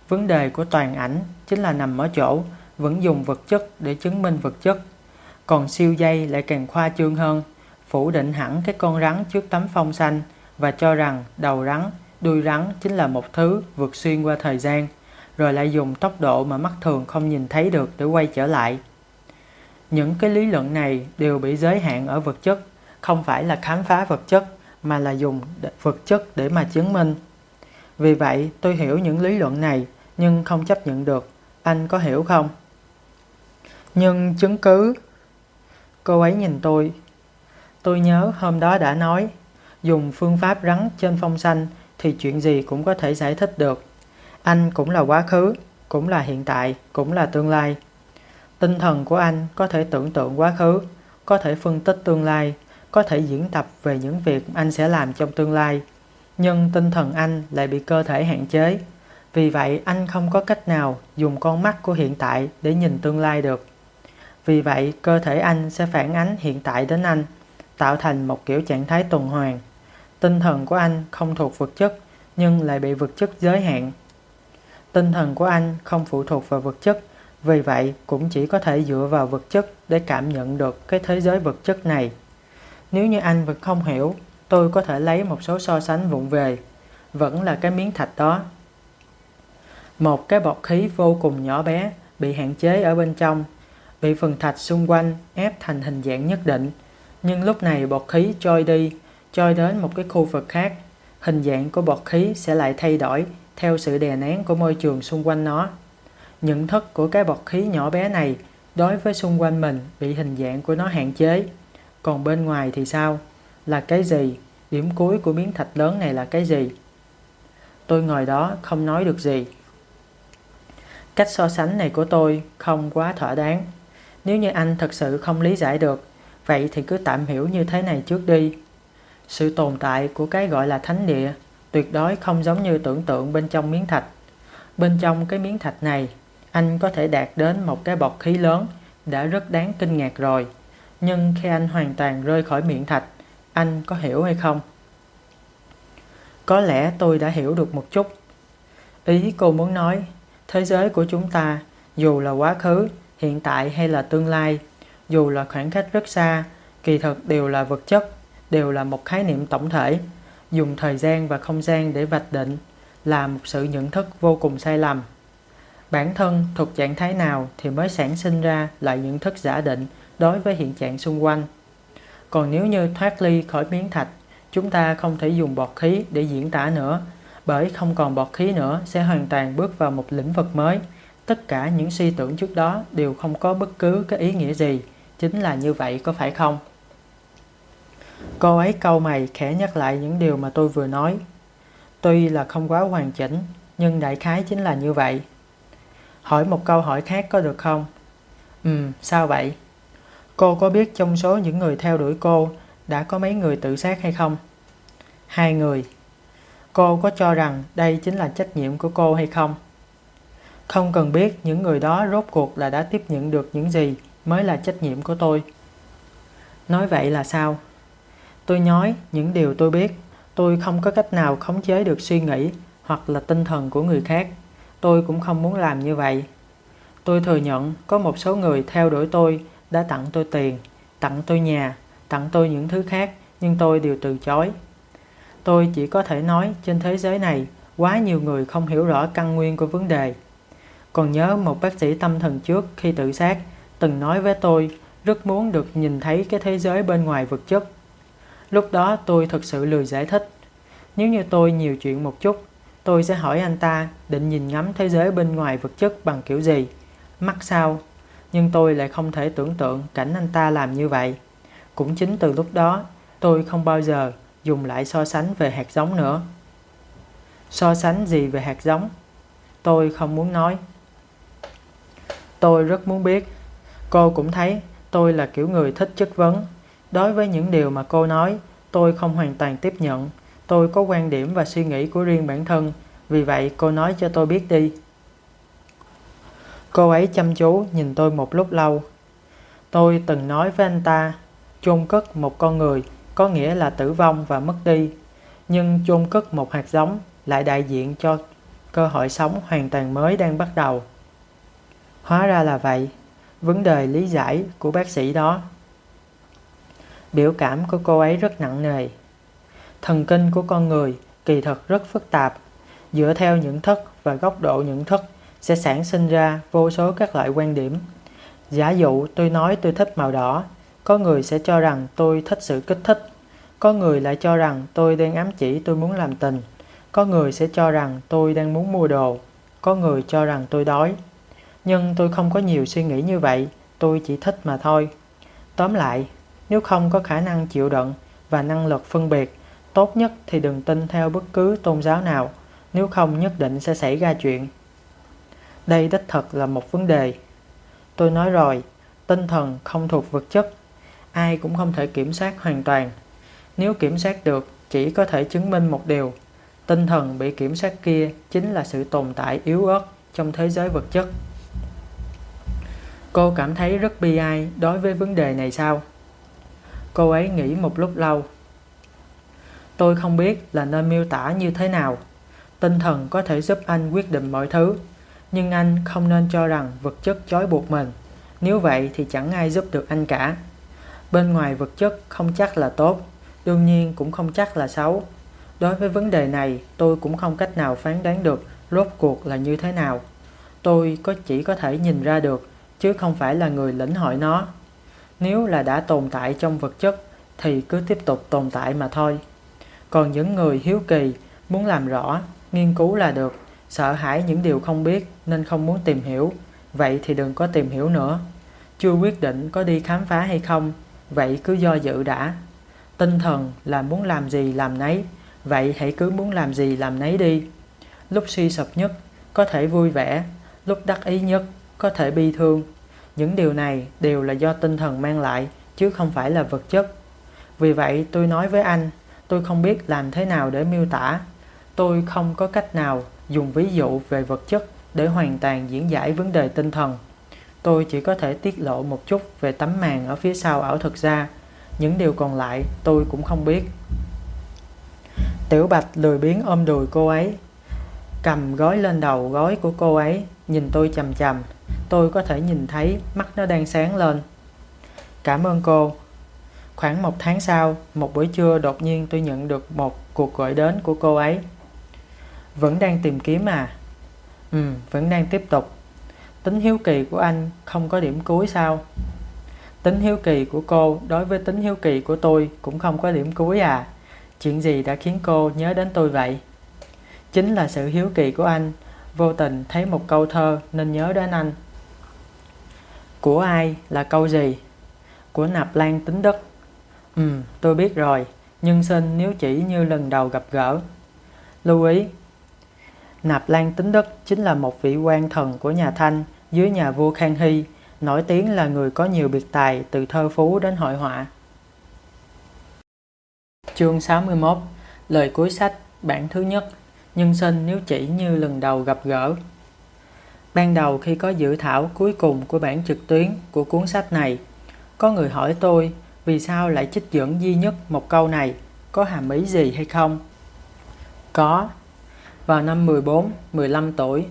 Speaker 1: Vấn đề của toàn ảnh chính là nằm ở chỗ vẫn dùng vật chất để chứng minh vật chất. Còn siêu dây lại càng khoa trương hơn, phủ định hẳn cái con rắn trước tấm phong xanh và cho rằng đầu rắn đuôi rắn chính là một thứ vượt xuyên qua thời gian, rồi lại dùng tốc độ mà mắt thường không nhìn thấy được để quay trở lại. Những cái lý luận này đều bị giới hạn ở vật chất, không phải là khám phá vật chất, mà là dùng vật chất để mà chứng minh. Vì vậy, tôi hiểu những lý luận này nhưng không chấp nhận được. Anh có hiểu không? Nhưng chứng cứ... Cô ấy nhìn tôi. Tôi nhớ hôm đó đã nói, dùng phương pháp rắn trên phong xanh thì chuyện gì cũng có thể giải thích được. Anh cũng là quá khứ, cũng là hiện tại, cũng là tương lai. Tinh thần của anh có thể tưởng tượng quá khứ, có thể phân tích tương lai, có thể diễn tập về những việc anh sẽ làm trong tương lai. Nhưng tinh thần anh lại bị cơ thể hạn chế. Vì vậy anh không có cách nào dùng con mắt của hiện tại để nhìn tương lai được. Vì vậy cơ thể anh sẽ phản ánh hiện tại đến anh, tạo thành một kiểu trạng thái tuần hoàn. Tinh thần của anh không thuộc vật chất nhưng lại bị vật chất giới hạn. Tinh thần của anh không phụ thuộc vào vật chất, vì vậy cũng chỉ có thể dựa vào vật chất để cảm nhận được cái thế giới vật chất này. Nếu như anh vẫn không hiểu, tôi có thể lấy một số so sánh vụng về. Vẫn là cái miếng thạch đó. Một cái bọt khí vô cùng nhỏ bé bị hạn chế ở bên trong, bị phần thạch xung quanh ép thành hình dạng nhất định. Nhưng lúc này bọt khí trôi đi, trôi đến một cái khu vực khác. Hình dạng của bọt khí sẽ lại thay đổi theo sự đè nén của môi trường xung quanh nó. Nhận thức của cái bọt khí nhỏ bé này đối với xung quanh mình bị hình dạng của nó hạn chế. Còn bên ngoài thì sao? Là cái gì? Điểm cuối của miếng thạch lớn này là cái gì? Tôi ngồi đó không nói được gì. Cách so sánh này của tôi không quá thỏa đáng. Nếu như anh thật sự không lý giải được, vậy thì cứ tạm hiểu như thế này trước đi. Sự tồn tại của cái gọi là thánh địa tuyệt đối không giống như tưởng tượng bên trong miếng thạch. Bên trong cái miếng thạch này, anh có thể đạt đến một cái bọt khí lớn đã rất đáng kinh ngạc rồi. Nhưng khi anh hoàn toàn rơi khỏi miệng thạch, anh có hiểu hay không? Có lẽ tôi đã hiểu được một chút. Ý cô muốn nói, thế giới của chúng ta, dù là quá khứ, hiện tại hay là tương lai, dù là khoảng cách rất xa, kỳ thực đều là vật chất, đều là một khái niệm tổng thể, dùng thời gian và không gian để vạch định là một sự nhận thức vô cùng sai lầm. Bản thân thuộc trạng thái nào thì mới sản sinh ra lại nhận thức giả định đối với hiện trạng xung quanh. Còn nếu như thoát ly khỏi miếng thạch, chúng ta không thể dùng bọt khí để diễn tả nữa, bởi không còn bọt khí nữa sẽ hoàn toàn bước vào một lĩnh vực mới. Tất cả những suy tưởng trước đó đều không có bất cứ cái ý nghĩa gì, chính là như vậy có phải không? Cô ấy câu mày khẽ nhắc lại những điều mà tôi vừa nói. Tuy là không quá hoàn chỉnh, nhưng đại khái chính là như vậy. Hỏi một câu hỏi khác có được không? Ừ, sao vậy? Cô có biết trong số những người theo đuổi cô đã có mấy người tự sát hay không? Hai người. Cô có cho rằng đây chính là trách nhiệm của cô hay không? Không cần biết những người đó rốt cuộc là đã tiếp nhận được những gì mới là trách nhiệm của tôi. Nói vậy là sao? Tôi nói những điều tôi biết, tôi không có cách nào khống chế được suy nghĩ hoặc là tinh thần của người khác. Tôi cũng không muốn làm như vậy. Tôi thừa nhận có một số người theo đuổi tôi đã tặng tôi tiền, tặng tôi nhà, tặng tôi những thứ khác, nhưng tôi đều từ chối. Tôi chỉ có thể nói trên thế giới này quá nhiều người không hiểu rõ căn nguyên của vấn đề. Còn nhớ một bác sĩ tâm thần trước khi tự sát từng nói với tôi rất muốn được nhìn thấy cái thế giới bên ngoài vật chất Lúc đó tôi thật sự lười giải thích. Nếu như tôi nhiều chuyện một chút, tôi sẽ hỏi anh ta định nhìn ngắm thế giới bên ngoài vật chất bằng kiểu gì, mắt sao. Nhưng tôi lại không thể tưởng tượng cảnh anh ta làm như vậy. Cũng chính từ lúc đó, tôi không bao giờ dùng lại so sánh về hạt giống nữa. So sánh gì về hạt giống? Tôi không muốn nói. Tôi rất muốn biết. Cô cũng thấy tôi là kiểu người thích chất vấn Đối với những điều mà cô nói, tôi không hoàn toàn tiếp nhận. Tôi có quan điểm và suy nghĩ của riêng bản thân, vì vậy cô nói cho tôi biết đi. Cô ấy chăm chú nhìn tôi một lúc lâu. Tôi từng nói với anh ta, chôn cất một con người có nghĩa là tử vong và mất đi. Nhưng chôn cất một hạt giống lại đại diện cho cơ hội sống hoàn toàn mới đang bắt đầu. Hóa ra là vậy, vấn đề lý giải của bác sĩ đó Biểu cảm của cô ấy rất nặng nề. Thần kinh của con người kỳ thực rất phức tạp. Dựa theo những thức và góc độ những thức sẽ sản sinh ra vô số các loại quan điểm. Giả dụ tôi nói tôi thích màu đỏ, có người sẽ cho rằng tôi thích sự kích thích. Có người lại cho rằng tôi đang ám chỉ tôi muốn làm tình. Có người sẽ cho rằng tôi đang muốn mua đồ. Có người cho rằng tôi đói. Nhưng tôi không có nhiều suy nghĩ như vậy, tôi chỉ thích mà thôi. Tóm lại, nếu không có khả năng chịu đựng và năng lực phân biệt, tốt nhất thì đừng tin theo bất cứ tôn giáo nào, nếu không nhất định sẽ xảy ra chuyện. Đây đích thật là một vấn đề. Tôi nói rồi, tinh thần không thuộc vật chất, ai cũng không thể kiểm soát hoàn toàn. Nếu kiểm soát được, chỉ có thể chứng minh một điều, tinh thần bị kiểm soát kia chính là sự tồn tại yếu ớt trong thế giới vật chất. Cô cảm thấy rất bi ai đối với vấn đề này sao? Cô ấy nghĩ một lúc lâu. Tôi không biết là nên miêu tả như thế nào. Tinh thần có thể giúp anh quyết định mọi thứ, nhưng anh không nên cho rằng vật chất chói buộc mình. Nếu vậy thì chẳng ai giúp được anh cả. Bên ngoài vật chất không chắc là tốt, đương nhiên cũng không chắc là xấu. Đối với vấn đề này, tôi cũng không cách nào phán đoán được rốt cuộc là như thế nào. Tôi có chỉ có thể nhìn ra được, chứ không phải là người lĩnh hội nó. Nếu là đã tồn tại trong vật chất, thì cứ tiếp tục tồn tại mà thôi. Còn những người hiếu kỳ, muốn làm rõ, nghiên cứu là được, sợ hãi những điều không biết nên không muốn tìm hiểu, vậy thì đừng có tìm hiểu nữa. Chưa quyết định có đi khám phá hay không, vậy cứ do dự đã. Tinh thần là muốn làm gì làm nấy, vậy hãy cứ muốn làm gì làm nấy đi. Lúc suy sụp nhất, có thể vui vẻ, lúc đắc ý nhất, có thể bi thương. Những điều này đều là do tinh thần mang lại, chứ không phải là vật chất. Vì vậy tôi nói với anh, tôi không biết làm thế nào để miêu tả. Tôi không có cách nào dùng ví dụ về vật chất để hoàn toàn diễn giải vấn đề tinh thần. Tôi chỉ có thể tiết lộ một chút về tấm màn ở phía sau ảo thực ra. Những điều còn lại tôi cũng không biết. Tiểu Bạch lười biếng ôm đùi cô ấy, cầm gói lên đầu gói của cô ấy, nhìn tôi chầm chầm. Tôi có thể nhìn thấy mắt nó đang sáng lên. Cảm ơn cô. Khoảng một tháng sau, một buổi trưa đột nhiên tôi nhận được một cuộc gọi đến của cô ấy. Vẫn đang tìm kiếm à? Ừ, vẫn đang tiếp tục. Tính hiếu kỳ của anh không có điểm cuối sao? Tính hiếu kỳ của cô đối với tính hiếu kỳ của tôi cũng không có điểm cuối à? Chuyện gì đã khiến cô nhớ đến tôi vậy? Chính là sự hiếu kỳ của anh, vô tình thấy một câu thơ nên nhớ đến anh. Của ai là câu gì? Của Nạp Lan Tính Đức. Ừ, tôi biết rồi, nhưng xin nếu chỉ như lần đầu gặp gỡ. Lưu ý, Nạp Lan Tính Đức chính là một vị quan thần của nhà Thanh dưới nhà vua Khang Hy, nổi tiếng là người có nhiều biệt tài từ thơ phú đến hội họa. Chương 61 Lời cuối sách Bản thứ nhất Nhân sinh nếu chỉ như lần đầu gặp gỡ Ban đầu khi có dự thảo cuối cùng của bản trực tuyến của cuốn sách này, có người hỏi tôi vì sao lại trích dẫn duy nhất một câu này, có hàm ý gì hay không? Có. Vào năm 14, 15 tuổi,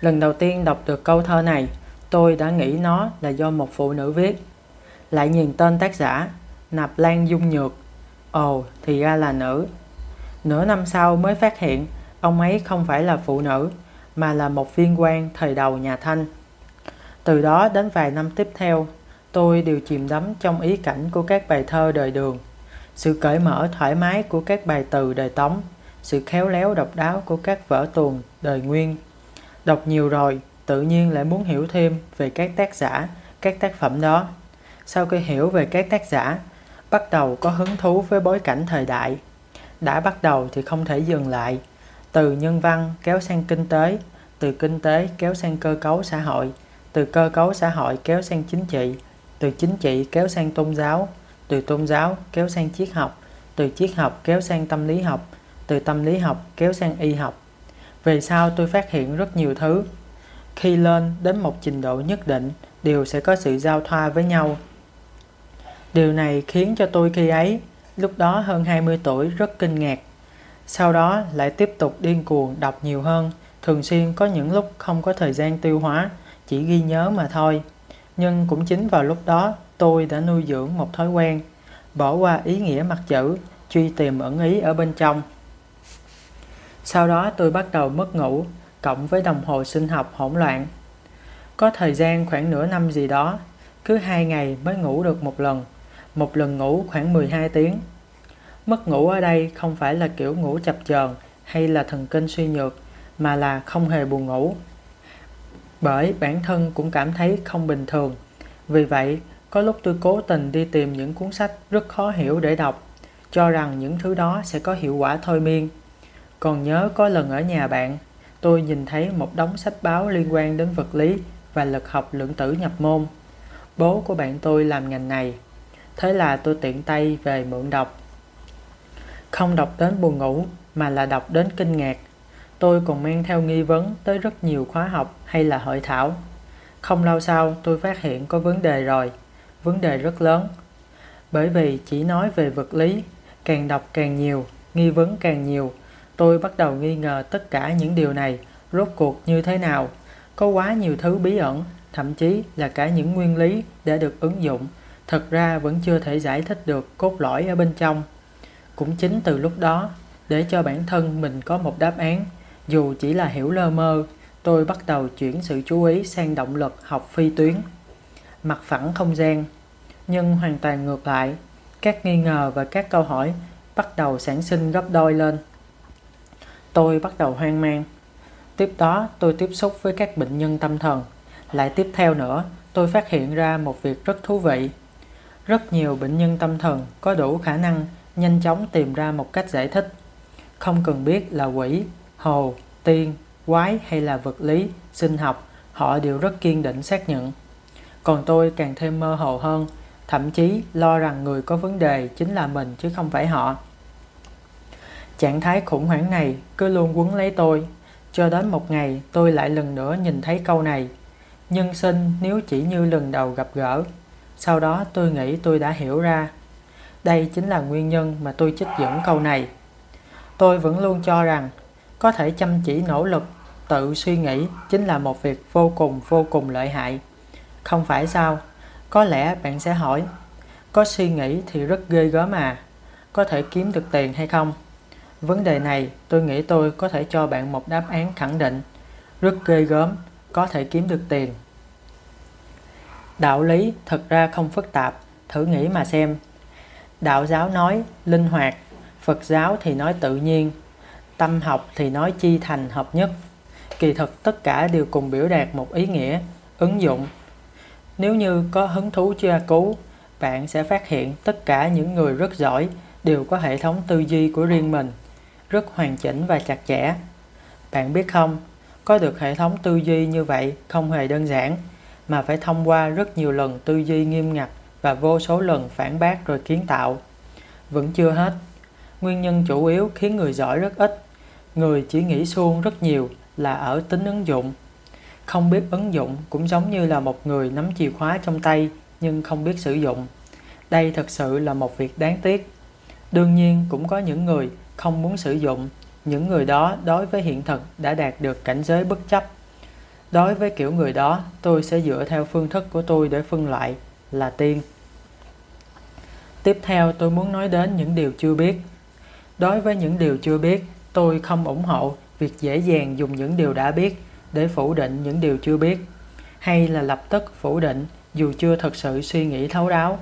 Speaker 1: lần đầu tiên đọc được câu thơ này, tôi đã nghĩ nó là do một phụ nữ viết. Lại nhìn tên tác giả, Nạp Lan Dung Nhược. Ồ, thì ra là nữ. Nửa năm sau mới phát hiện ông ấy không phải là phụ nữ, mà là một viên quan thời đầu nhà Thanh. Từ đó đến vài năm tiếp theo, tôi đều chìm đắm trong ý cảnh của các bài thơ đời đường, sự cởi mở thoải mái của các bài từ đời Tống, sự khéo léo độc đáo của các vở tuồng đời Nguyên. Đọc nhiều rồi, tự nhiên lại muốn hiểu thêm về các tác giả, các tác phẩm đó. Sau khi hiểu về các tác giả, bắt đầu có hứng thú với bối cảnh thời đại. Đã bắt đầu thì không thể dừng lại, từ nhân văn kéo sang kinh tế, từ kinh tế kéo sang cơ cấu xã hội, từ cơ cấu xã hội kéo sang chính trị, từ chính trị kéo sang tôn giáo, từ tôn giáo kéo sang triết học, từ triết học kéo sang tâm lý học, từ tâm lý học kéo sang y học. Về sau tôi phát hiện rất nhiều thứ. Khi lên đến một trình độ nhất định, đều sẽ có sự giao thoa với nhau. Điều này khiến cho tôi khi ấy, lúc đó hơn 20 tuổi rất kinh ngạc sau đó lại tiếp tục điên cuồng đọc nhiều hơn, thường xuyên có những lúc không có thời gian tiêu hóa, chỉ ghi nhớ mà thôi. Nhưng cũng chính vào lúc đó tôi đã nuôi dưỡng một thói quen, bỏ qua ý nghĩa mặt chữ, truy tìm ẩn ý ở bên trong. Sau đó tôi bắt đầu mất ngủ, cộng với đồng hồ sinh học hỗn loạn. Có thời gian khoảng nửa năm gì đó, cứ hai ngày mới ngủ được một lần, một lần ngủ khoảng 12 tiếng. Mất ngủ ở đây không phải là kiểu ngủ chập chờn hay là thần kinh suy nhược, mà là không hề buồn ngủ. Bởi bản thân cũng cảm thấy không bình thường. Vì vậy, có lúc tôi cố tình đi tìm những cuốn sách rất khó hiểu để đọc, cho rằng những thứ đó sẽ có hiệu quả thôi miên. Còn nhớ có lần ở nhà bạn, tôi nhìn thấy một đống sách báo liên quan đến vật lý và lực học lượng tử nhập môn. Bố của bạn tôi làm ngành này. Thế là tôi tiện tay về mượn đọc. Không đọc đến buồn ngủ mà là đọc đến kinh ngạc. Tôi còn mang theo nghi vấn tới rất nhiều khóa học hay là hội thảo. Không lâu sau tôi phát hiện có vấn đề rồi, vấn đề rất lớn. Bởi vì chỉ nói về vật lý, càng đọc càng nhiều, nghi vấn càng nhiều, tôi bắt đầu nghi ngờ tất cả những điều này rốt cuộc như thế nào. Có quá nhiều thứ bí ẩn, thậm chí là cả những nguyên lý đã được ứng dụng, thật ra vẫn chưa thể giải thích được cốt lõi ở bên trong. Cũng chính từ lúc đó, để cho bản thân mình có một đáp án, dù chỉ là hiểu lơ mơ, tôi bắt đầu chuyển sự chú ý sang động lực học phi tuyến. Mặt phẳng không gian, nhưng hoàn toàn ngược lại, các nghi ngờ và các câu hỏi bắt đầu sản sinh gấp đôi lên. Tôi bắt đầu hoang mang. Tiếp đó tôi tiếp xúc với các bệnh nhân tâm thần. Lại tiếp theo nữa, tôi phát hiện ra một việc rất thú vị. Rất nhiều bệnh nhân tâm thần có đủ khả năng nhanh chóng tìm ra một cách giải thích. Không cần biết là quỷ, hồ, tiên, quái hay là vật lý, sinh học, họ đều rất kiên định xác nhận. Còn tôi càng thêm mơ hồ hơn, thậm chí lo rằng người có vấn đề chính là mình chứ không phải họ. Trạng thái khủng hoảng này cứ luôn quấn lấy tôi, cho đến một ngày tôi lại lần nữa nhìn thấy câu này. Nhân sinh nếu chỉ như lần đầu gặp gỡ. Sau đó tôi nghĩ tôi đã hiểu ra. Đây chính là nguyên nhân mà tôi trích dẫn câu này. Tôi vẫn luôn cho rằng có thể chăm chỉ nỗ lực, tự suy nghĩ chính là một việc vô cùng vô cùng lợi hại. Không phải sao? Có lẽ bạn sẽ hỏi, có suy nghĩ thì rất ghê gớm mà, có thể kiếm được tiền hay không? Vấn đề này tôi nghĩ tôi có thể cho bạn một đáp án khẳng định. Rất ghê gớm, có thể kiếm được tiền. Đạo lý thật ra không phức tạp, thử nghĩ mà xem. Đạo giáo nói linh hoạt, Phật giáo thì nói tự nhiên, tâm học thì nói chi thành hợp nhất. Kỳ thực tất cả đều cùng biểu đạt một ý nghĩa, ứng dụng. Nếu như có hứng thú tra cứu, bạn sẽ phát hiện tất cả những người rất giỏi đều có hệ thống tư duy của riêng mình rất hoàn chỉnh và chặt chẽ. Bạn biết không, có được hệ thống tư duy như vậy không hề đơn giản, mà phải thông qua rất nhiều lần tư duy nghiêm ngặt và vô số lần phản bác rồi kiến tạo. Vẫn chưa hết. Nguyên nhân chủ yếu khiến người giỏi rất ít. Người chỉ nghĩ suông rất nhiều là ở tính ứng dụng. Không biết ứng dụng cũng giống như là một người nắm chìa khóa trong tay nhưng không biết sử dụng. Đây thật sự là một việc đáng tiếc. Đương nhiên cũng có những người không muốn sử dụng những người đó đối với hiện thực đã đạt được cảnh giới bất chấp. Đối với kiểu người đó, tôi sẽ dựa theo phương thức của tôi để phân loại là tiên. Tiếp theo tôi muốn nói đến những điều chưa biết. Đối với những điều chưa biết, tôi không ủng hộ việc dễ dàng dùng những điều đã biết để phủ định những điều chưa biết, hay là lập tức phủ định dù chưa thật sự suy nghĩ thấu đáo.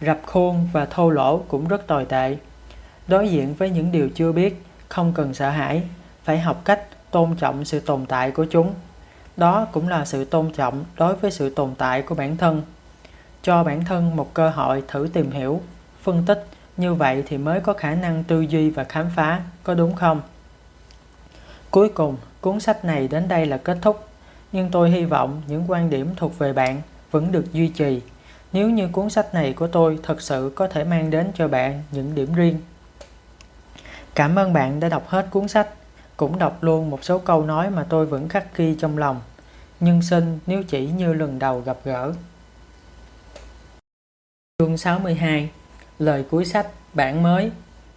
Speaker 1: Rập khuôn và thô lỗ cũng rất tồi tệ. Đối diện với những điều chưa biết, không cần sợ hãi, phải học cách tôn trọng sự tồn tại của chúng. Đó cũng là sự tôn trọng đối với sự tồn tại của bản thân. Cho bản thân một cơ hội thử tìm hiểu, phân tích, như vậy thì mới có khả năng tư duy và khám phá, có đúng không? Cuối cùng, cuốn sách này đến đây là kết thúc, nhưng tôi hy vọng những quan điểm thuộc về bạn vẫn được duy trì. Nếu như cuốn sách này của tôi thật sự có thể mang đến cho bạn những điểm riêng Cảm ơn bạn đã đọc hết cuốn sách, cũng đọc luôn một số câu nói mà tôi vẫn khắc ghi trong lòng. Nhưng xin nếu chỉ như lần đầu gặp gỡ. Chương 62 Lời cuối sách bản mới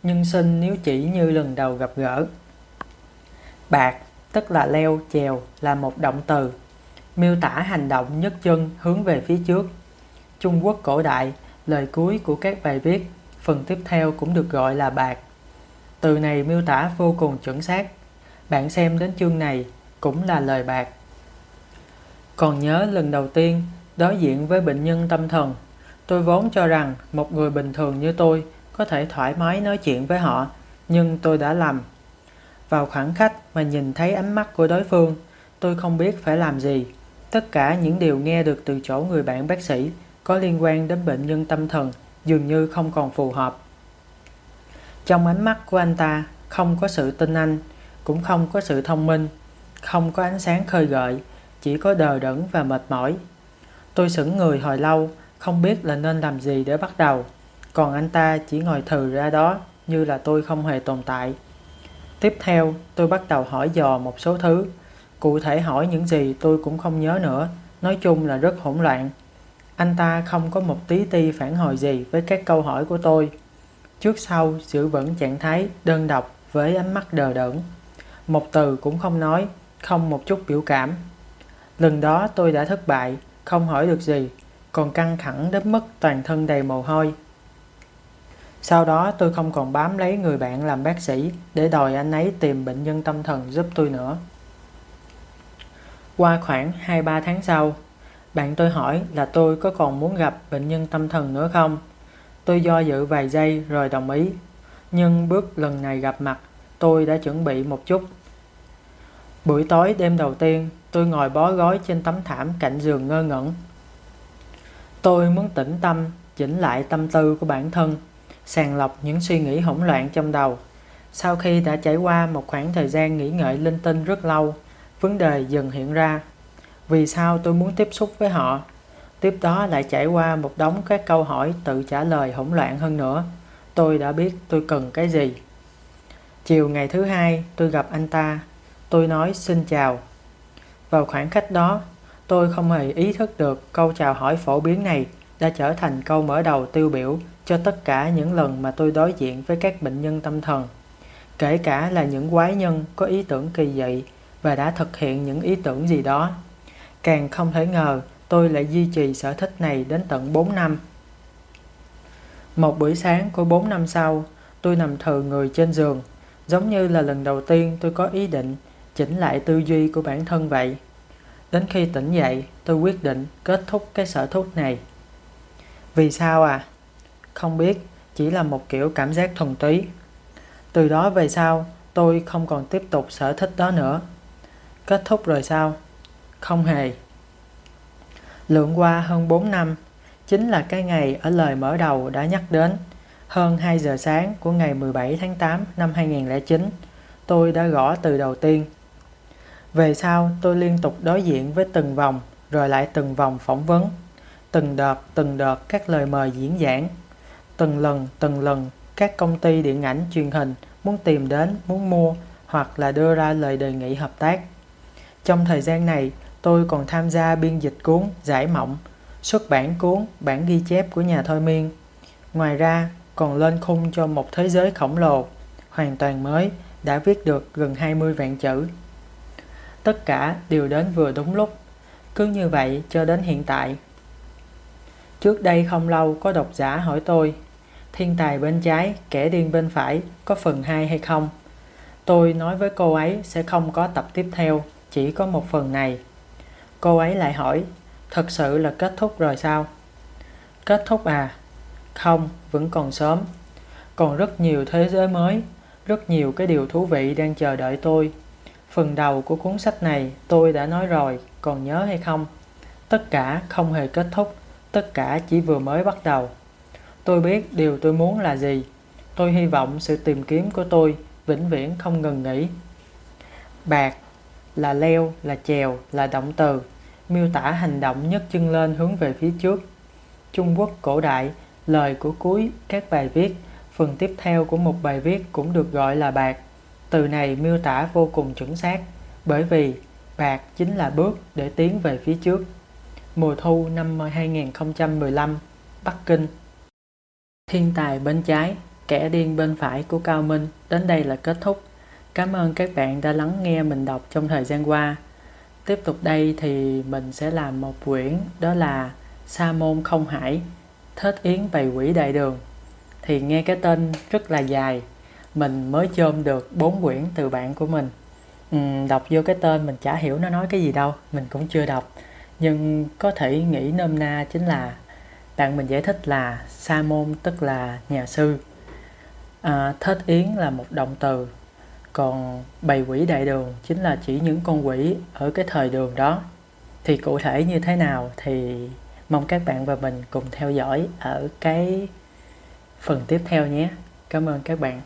Speaker 1: nhưng xin nếu chỉ như lần đầu gặp gỡ Bạc, tức là leo, chèo, là một động từ miêu tả hành động nhấc chân hướng về phía trước. Trung Quốc cổ đại, lời cuối của các bài viết, phần tiếp theo cũng được gọi là bạc. Từ này miêu tả vô cùng chuẩn xác, Bạn xem đến chương này cũng là lời bạc. Còn nhớ lần đầu tiên đối diện với bệnh nhân tâm thần, tôi vốn cho rằng một người bình thường như tôi có thể thoải mái nói chuyện với họ, nhưng tôi đã lầm. Vào khoảng khách mà nhìn thấy ánh mắt của đối phương, tôi không biết phải làm gì. Tất cả những điều nghe được từ chỗ người bạn bác sĩ có liên quan đến bệnh nhân tâm thần dường như không còn phù hợp. Trong ánh mắt của anh ta không có sự tin anh, cũng không có sự thông minh, không có ánh sáng khơi gợi, chỉ có đờ đẫn và mệt mỏi. Tôi sững người hồi lâu, không biết là nên làm gì để bắt đầu, còn anh ta chỉ ngồi thừ ra đó như là tôi không hề tồn tại. Tiếp theo, tôi bắt đầu hỏi dò một số thứ. Cụ thể hỏi những gì tôi cũng không nhớ nữa, nói chung là rất hỗn loạn. Anh ta không có một tí ti phản hồi gì với các câu hỏi của tôi. Trước sau giữ vững trạng thái đơn độc với ánh mắt đờ đẫn. Một từ cũng không nói, không một chút biểu cảm. Lần đó tôi đã thất bại, không hỏi được gì, còn căng thẳng đến mức toàn thân đầy mồ hôi. Sau đó tôi không còn bám lấy người bạn làm bác sĩ để đòi anh ấy tìm bệnh nhân tâm thần giúp tôi nữa. Qua khoảng 2-3 tháng sau, bạn tôi hỏi là tôi có còn muốn gặp bệnh nhân tâm thần nữa không? Tôi do dự vài giây rồi đồng ý. Nhưng bước lần này gặp mặt, tôi đã chuẩn bị một chút. Buổi tối đêm đầu tiên, tôi ngồi bó gói trên tấm thảm cạnh giường ngơ ngẩn. Tôi muốn tĩnh tâm, chỉnh lại tâm tư của bản thân, sàng lọc những suy nghĩ hỗn loạn trong đầu. Sau khi đã trải qua một khoảng thời gian nghỉ ngợi linh tinh rất lâu, vấn đề dần hiện ra. Vì sao tôi muốn tiếp xúc với họ? Tiếp đó lại trải qua một đống các câu hỏi tự trả lời hỗn loạn hơn nữa. Tôi đã biết tôi cần cái gì. Chiều ngày thứ hai, tôi gặp anh ta. Tôi nói xin chào. Vào khoảng cách đó, tôi không hề ý thức được câu chào hỏi phổ biến này đã trở thành câu mở đầu tiêu biểu cho tất cả những lần mà tôi đối diện với các bệnh nhân tâm thần. Kể cả là những quái nhân có ý tưởng kỳ dị và đã thực hiện những ý tưởng gì đó. Càng không thể ngờ tôi lại duy trì sở thích này đến tận 4 năm. Một buổi sáng của 4 năm sau, tôi nằm thừ người trên giường, giống như là lần đầu tiên tôi có ý định chỉnh lại tư duy của bản thân vậy. Đến khi tỉnh dậy, tôi quyết định kết thúc cái sở thuốc này. Vì sao à? Không biết, chỉ là một kiểu cảm giác thuần túy. Từ đó về sau, tôi không còn tiếp tục sở thích đó nữa. Kết thúc rồi sao? Không hề. Lượng qua hơn 4 năm, chính là cái ngày ở lời mở đầu đã nhắc đến. Hơn 2 giờ sáng của ngày 17 tháng 8 năm 2009, tôi đã gõ từ đầu tiên. Về sau, tôi liên tục đối diện với từng vòng, rồi lại từng vòng phỏng vấn. Từng đợt, từng đợt các lời mời diễn giảng. Từng lần, từng lần, các công ty điện ảnh truyền hình muốn tìm đến, muốn mua hoặc là đưa ra lời đề nghị hợp tác. Trong thời gian này, tôi còn tham gia biên dịch cuốn Giải Mộng, xuất bản cuốn bản ghi chép của nhà thôi miên. Ngoài ra, còn lên khung cho một thế giới khổng lồ, hoàn toàn mới, đã viết được gần 20 vạn chữ. Tất cả đều đến vừa đúng lúc, cứ như vậy cho đến hiện tại. Trước đây không lâu có độc giả hỏi tôi, thiên tài bên trái, kẻ điên bên phải có phần 2 hay không? Tôi nói với cô ấy sẽ không có tập tiếp theo, chỉ có một phần này. Cô ấy lại hỏi, thật sự là kết thúc rồi sao? Kết thúc à? Không, vẫn còn sớm. Còn rất nhiều thế giới mới, rất nhiều cái điều thú vị đang chờ đợi tôi. Phần đầu của cuốn sách này tôi đã nói rồi, còn nhớ hay không? Tất cả không hề kết thúc, tất cả chỉ vừa mới bắt đầu. Tôi biết điều tôi muốn là gì. Tôi hy vọng sự tìm kiếm của tôi vĩnh viễn không ngừng nghỉ. Bạc là leo, là chèo, là động từ, miêu tả hành động nhấc chân lên hướng về phía trước. Trung Quốc cổ đại, lời của cuối các bài viết, phần tiếp theo của một bài viết cũng được gọi là bạc. Từ này miêu tả vô cùng chuẩn xác, bởi vì bạc chính là bước để tiến về phía trước. Mùa thu năm 2015, Bắc Kinh Thiên tài bên trái, kẻ điên bên phải của Cao Minh đến đây là kết thúc. Cảm ơn các bạn đã lắng nghe mình đọc trong thời gian qua. Tiếp tục đây thì mình sẽ làm một quyển đó là Sa môn không hải, Thết Yến bày quỷ đại đường. Thì nghe cái tên rất là dài, mình mới chôm được bốn quyển từ bạn của mình. Ừ, đọc vô cái tên mình chả hiểu nó nói cái gì đâu mình cũng chưa đọc. Nhưng có thể nghĩ nôm na chính là bạn mình giải thích là sa môn tức là nhà sư. À, thết yến là một động từ còn bầy quỷ đại đường chính là chỉ những con quỷ ở cái thời đường đó. Thì cụ thể như thế nào thì mong các bạn và mình cùng theo dõi ở cái phần tiếp theo nhé. Cảm ơn các bạn.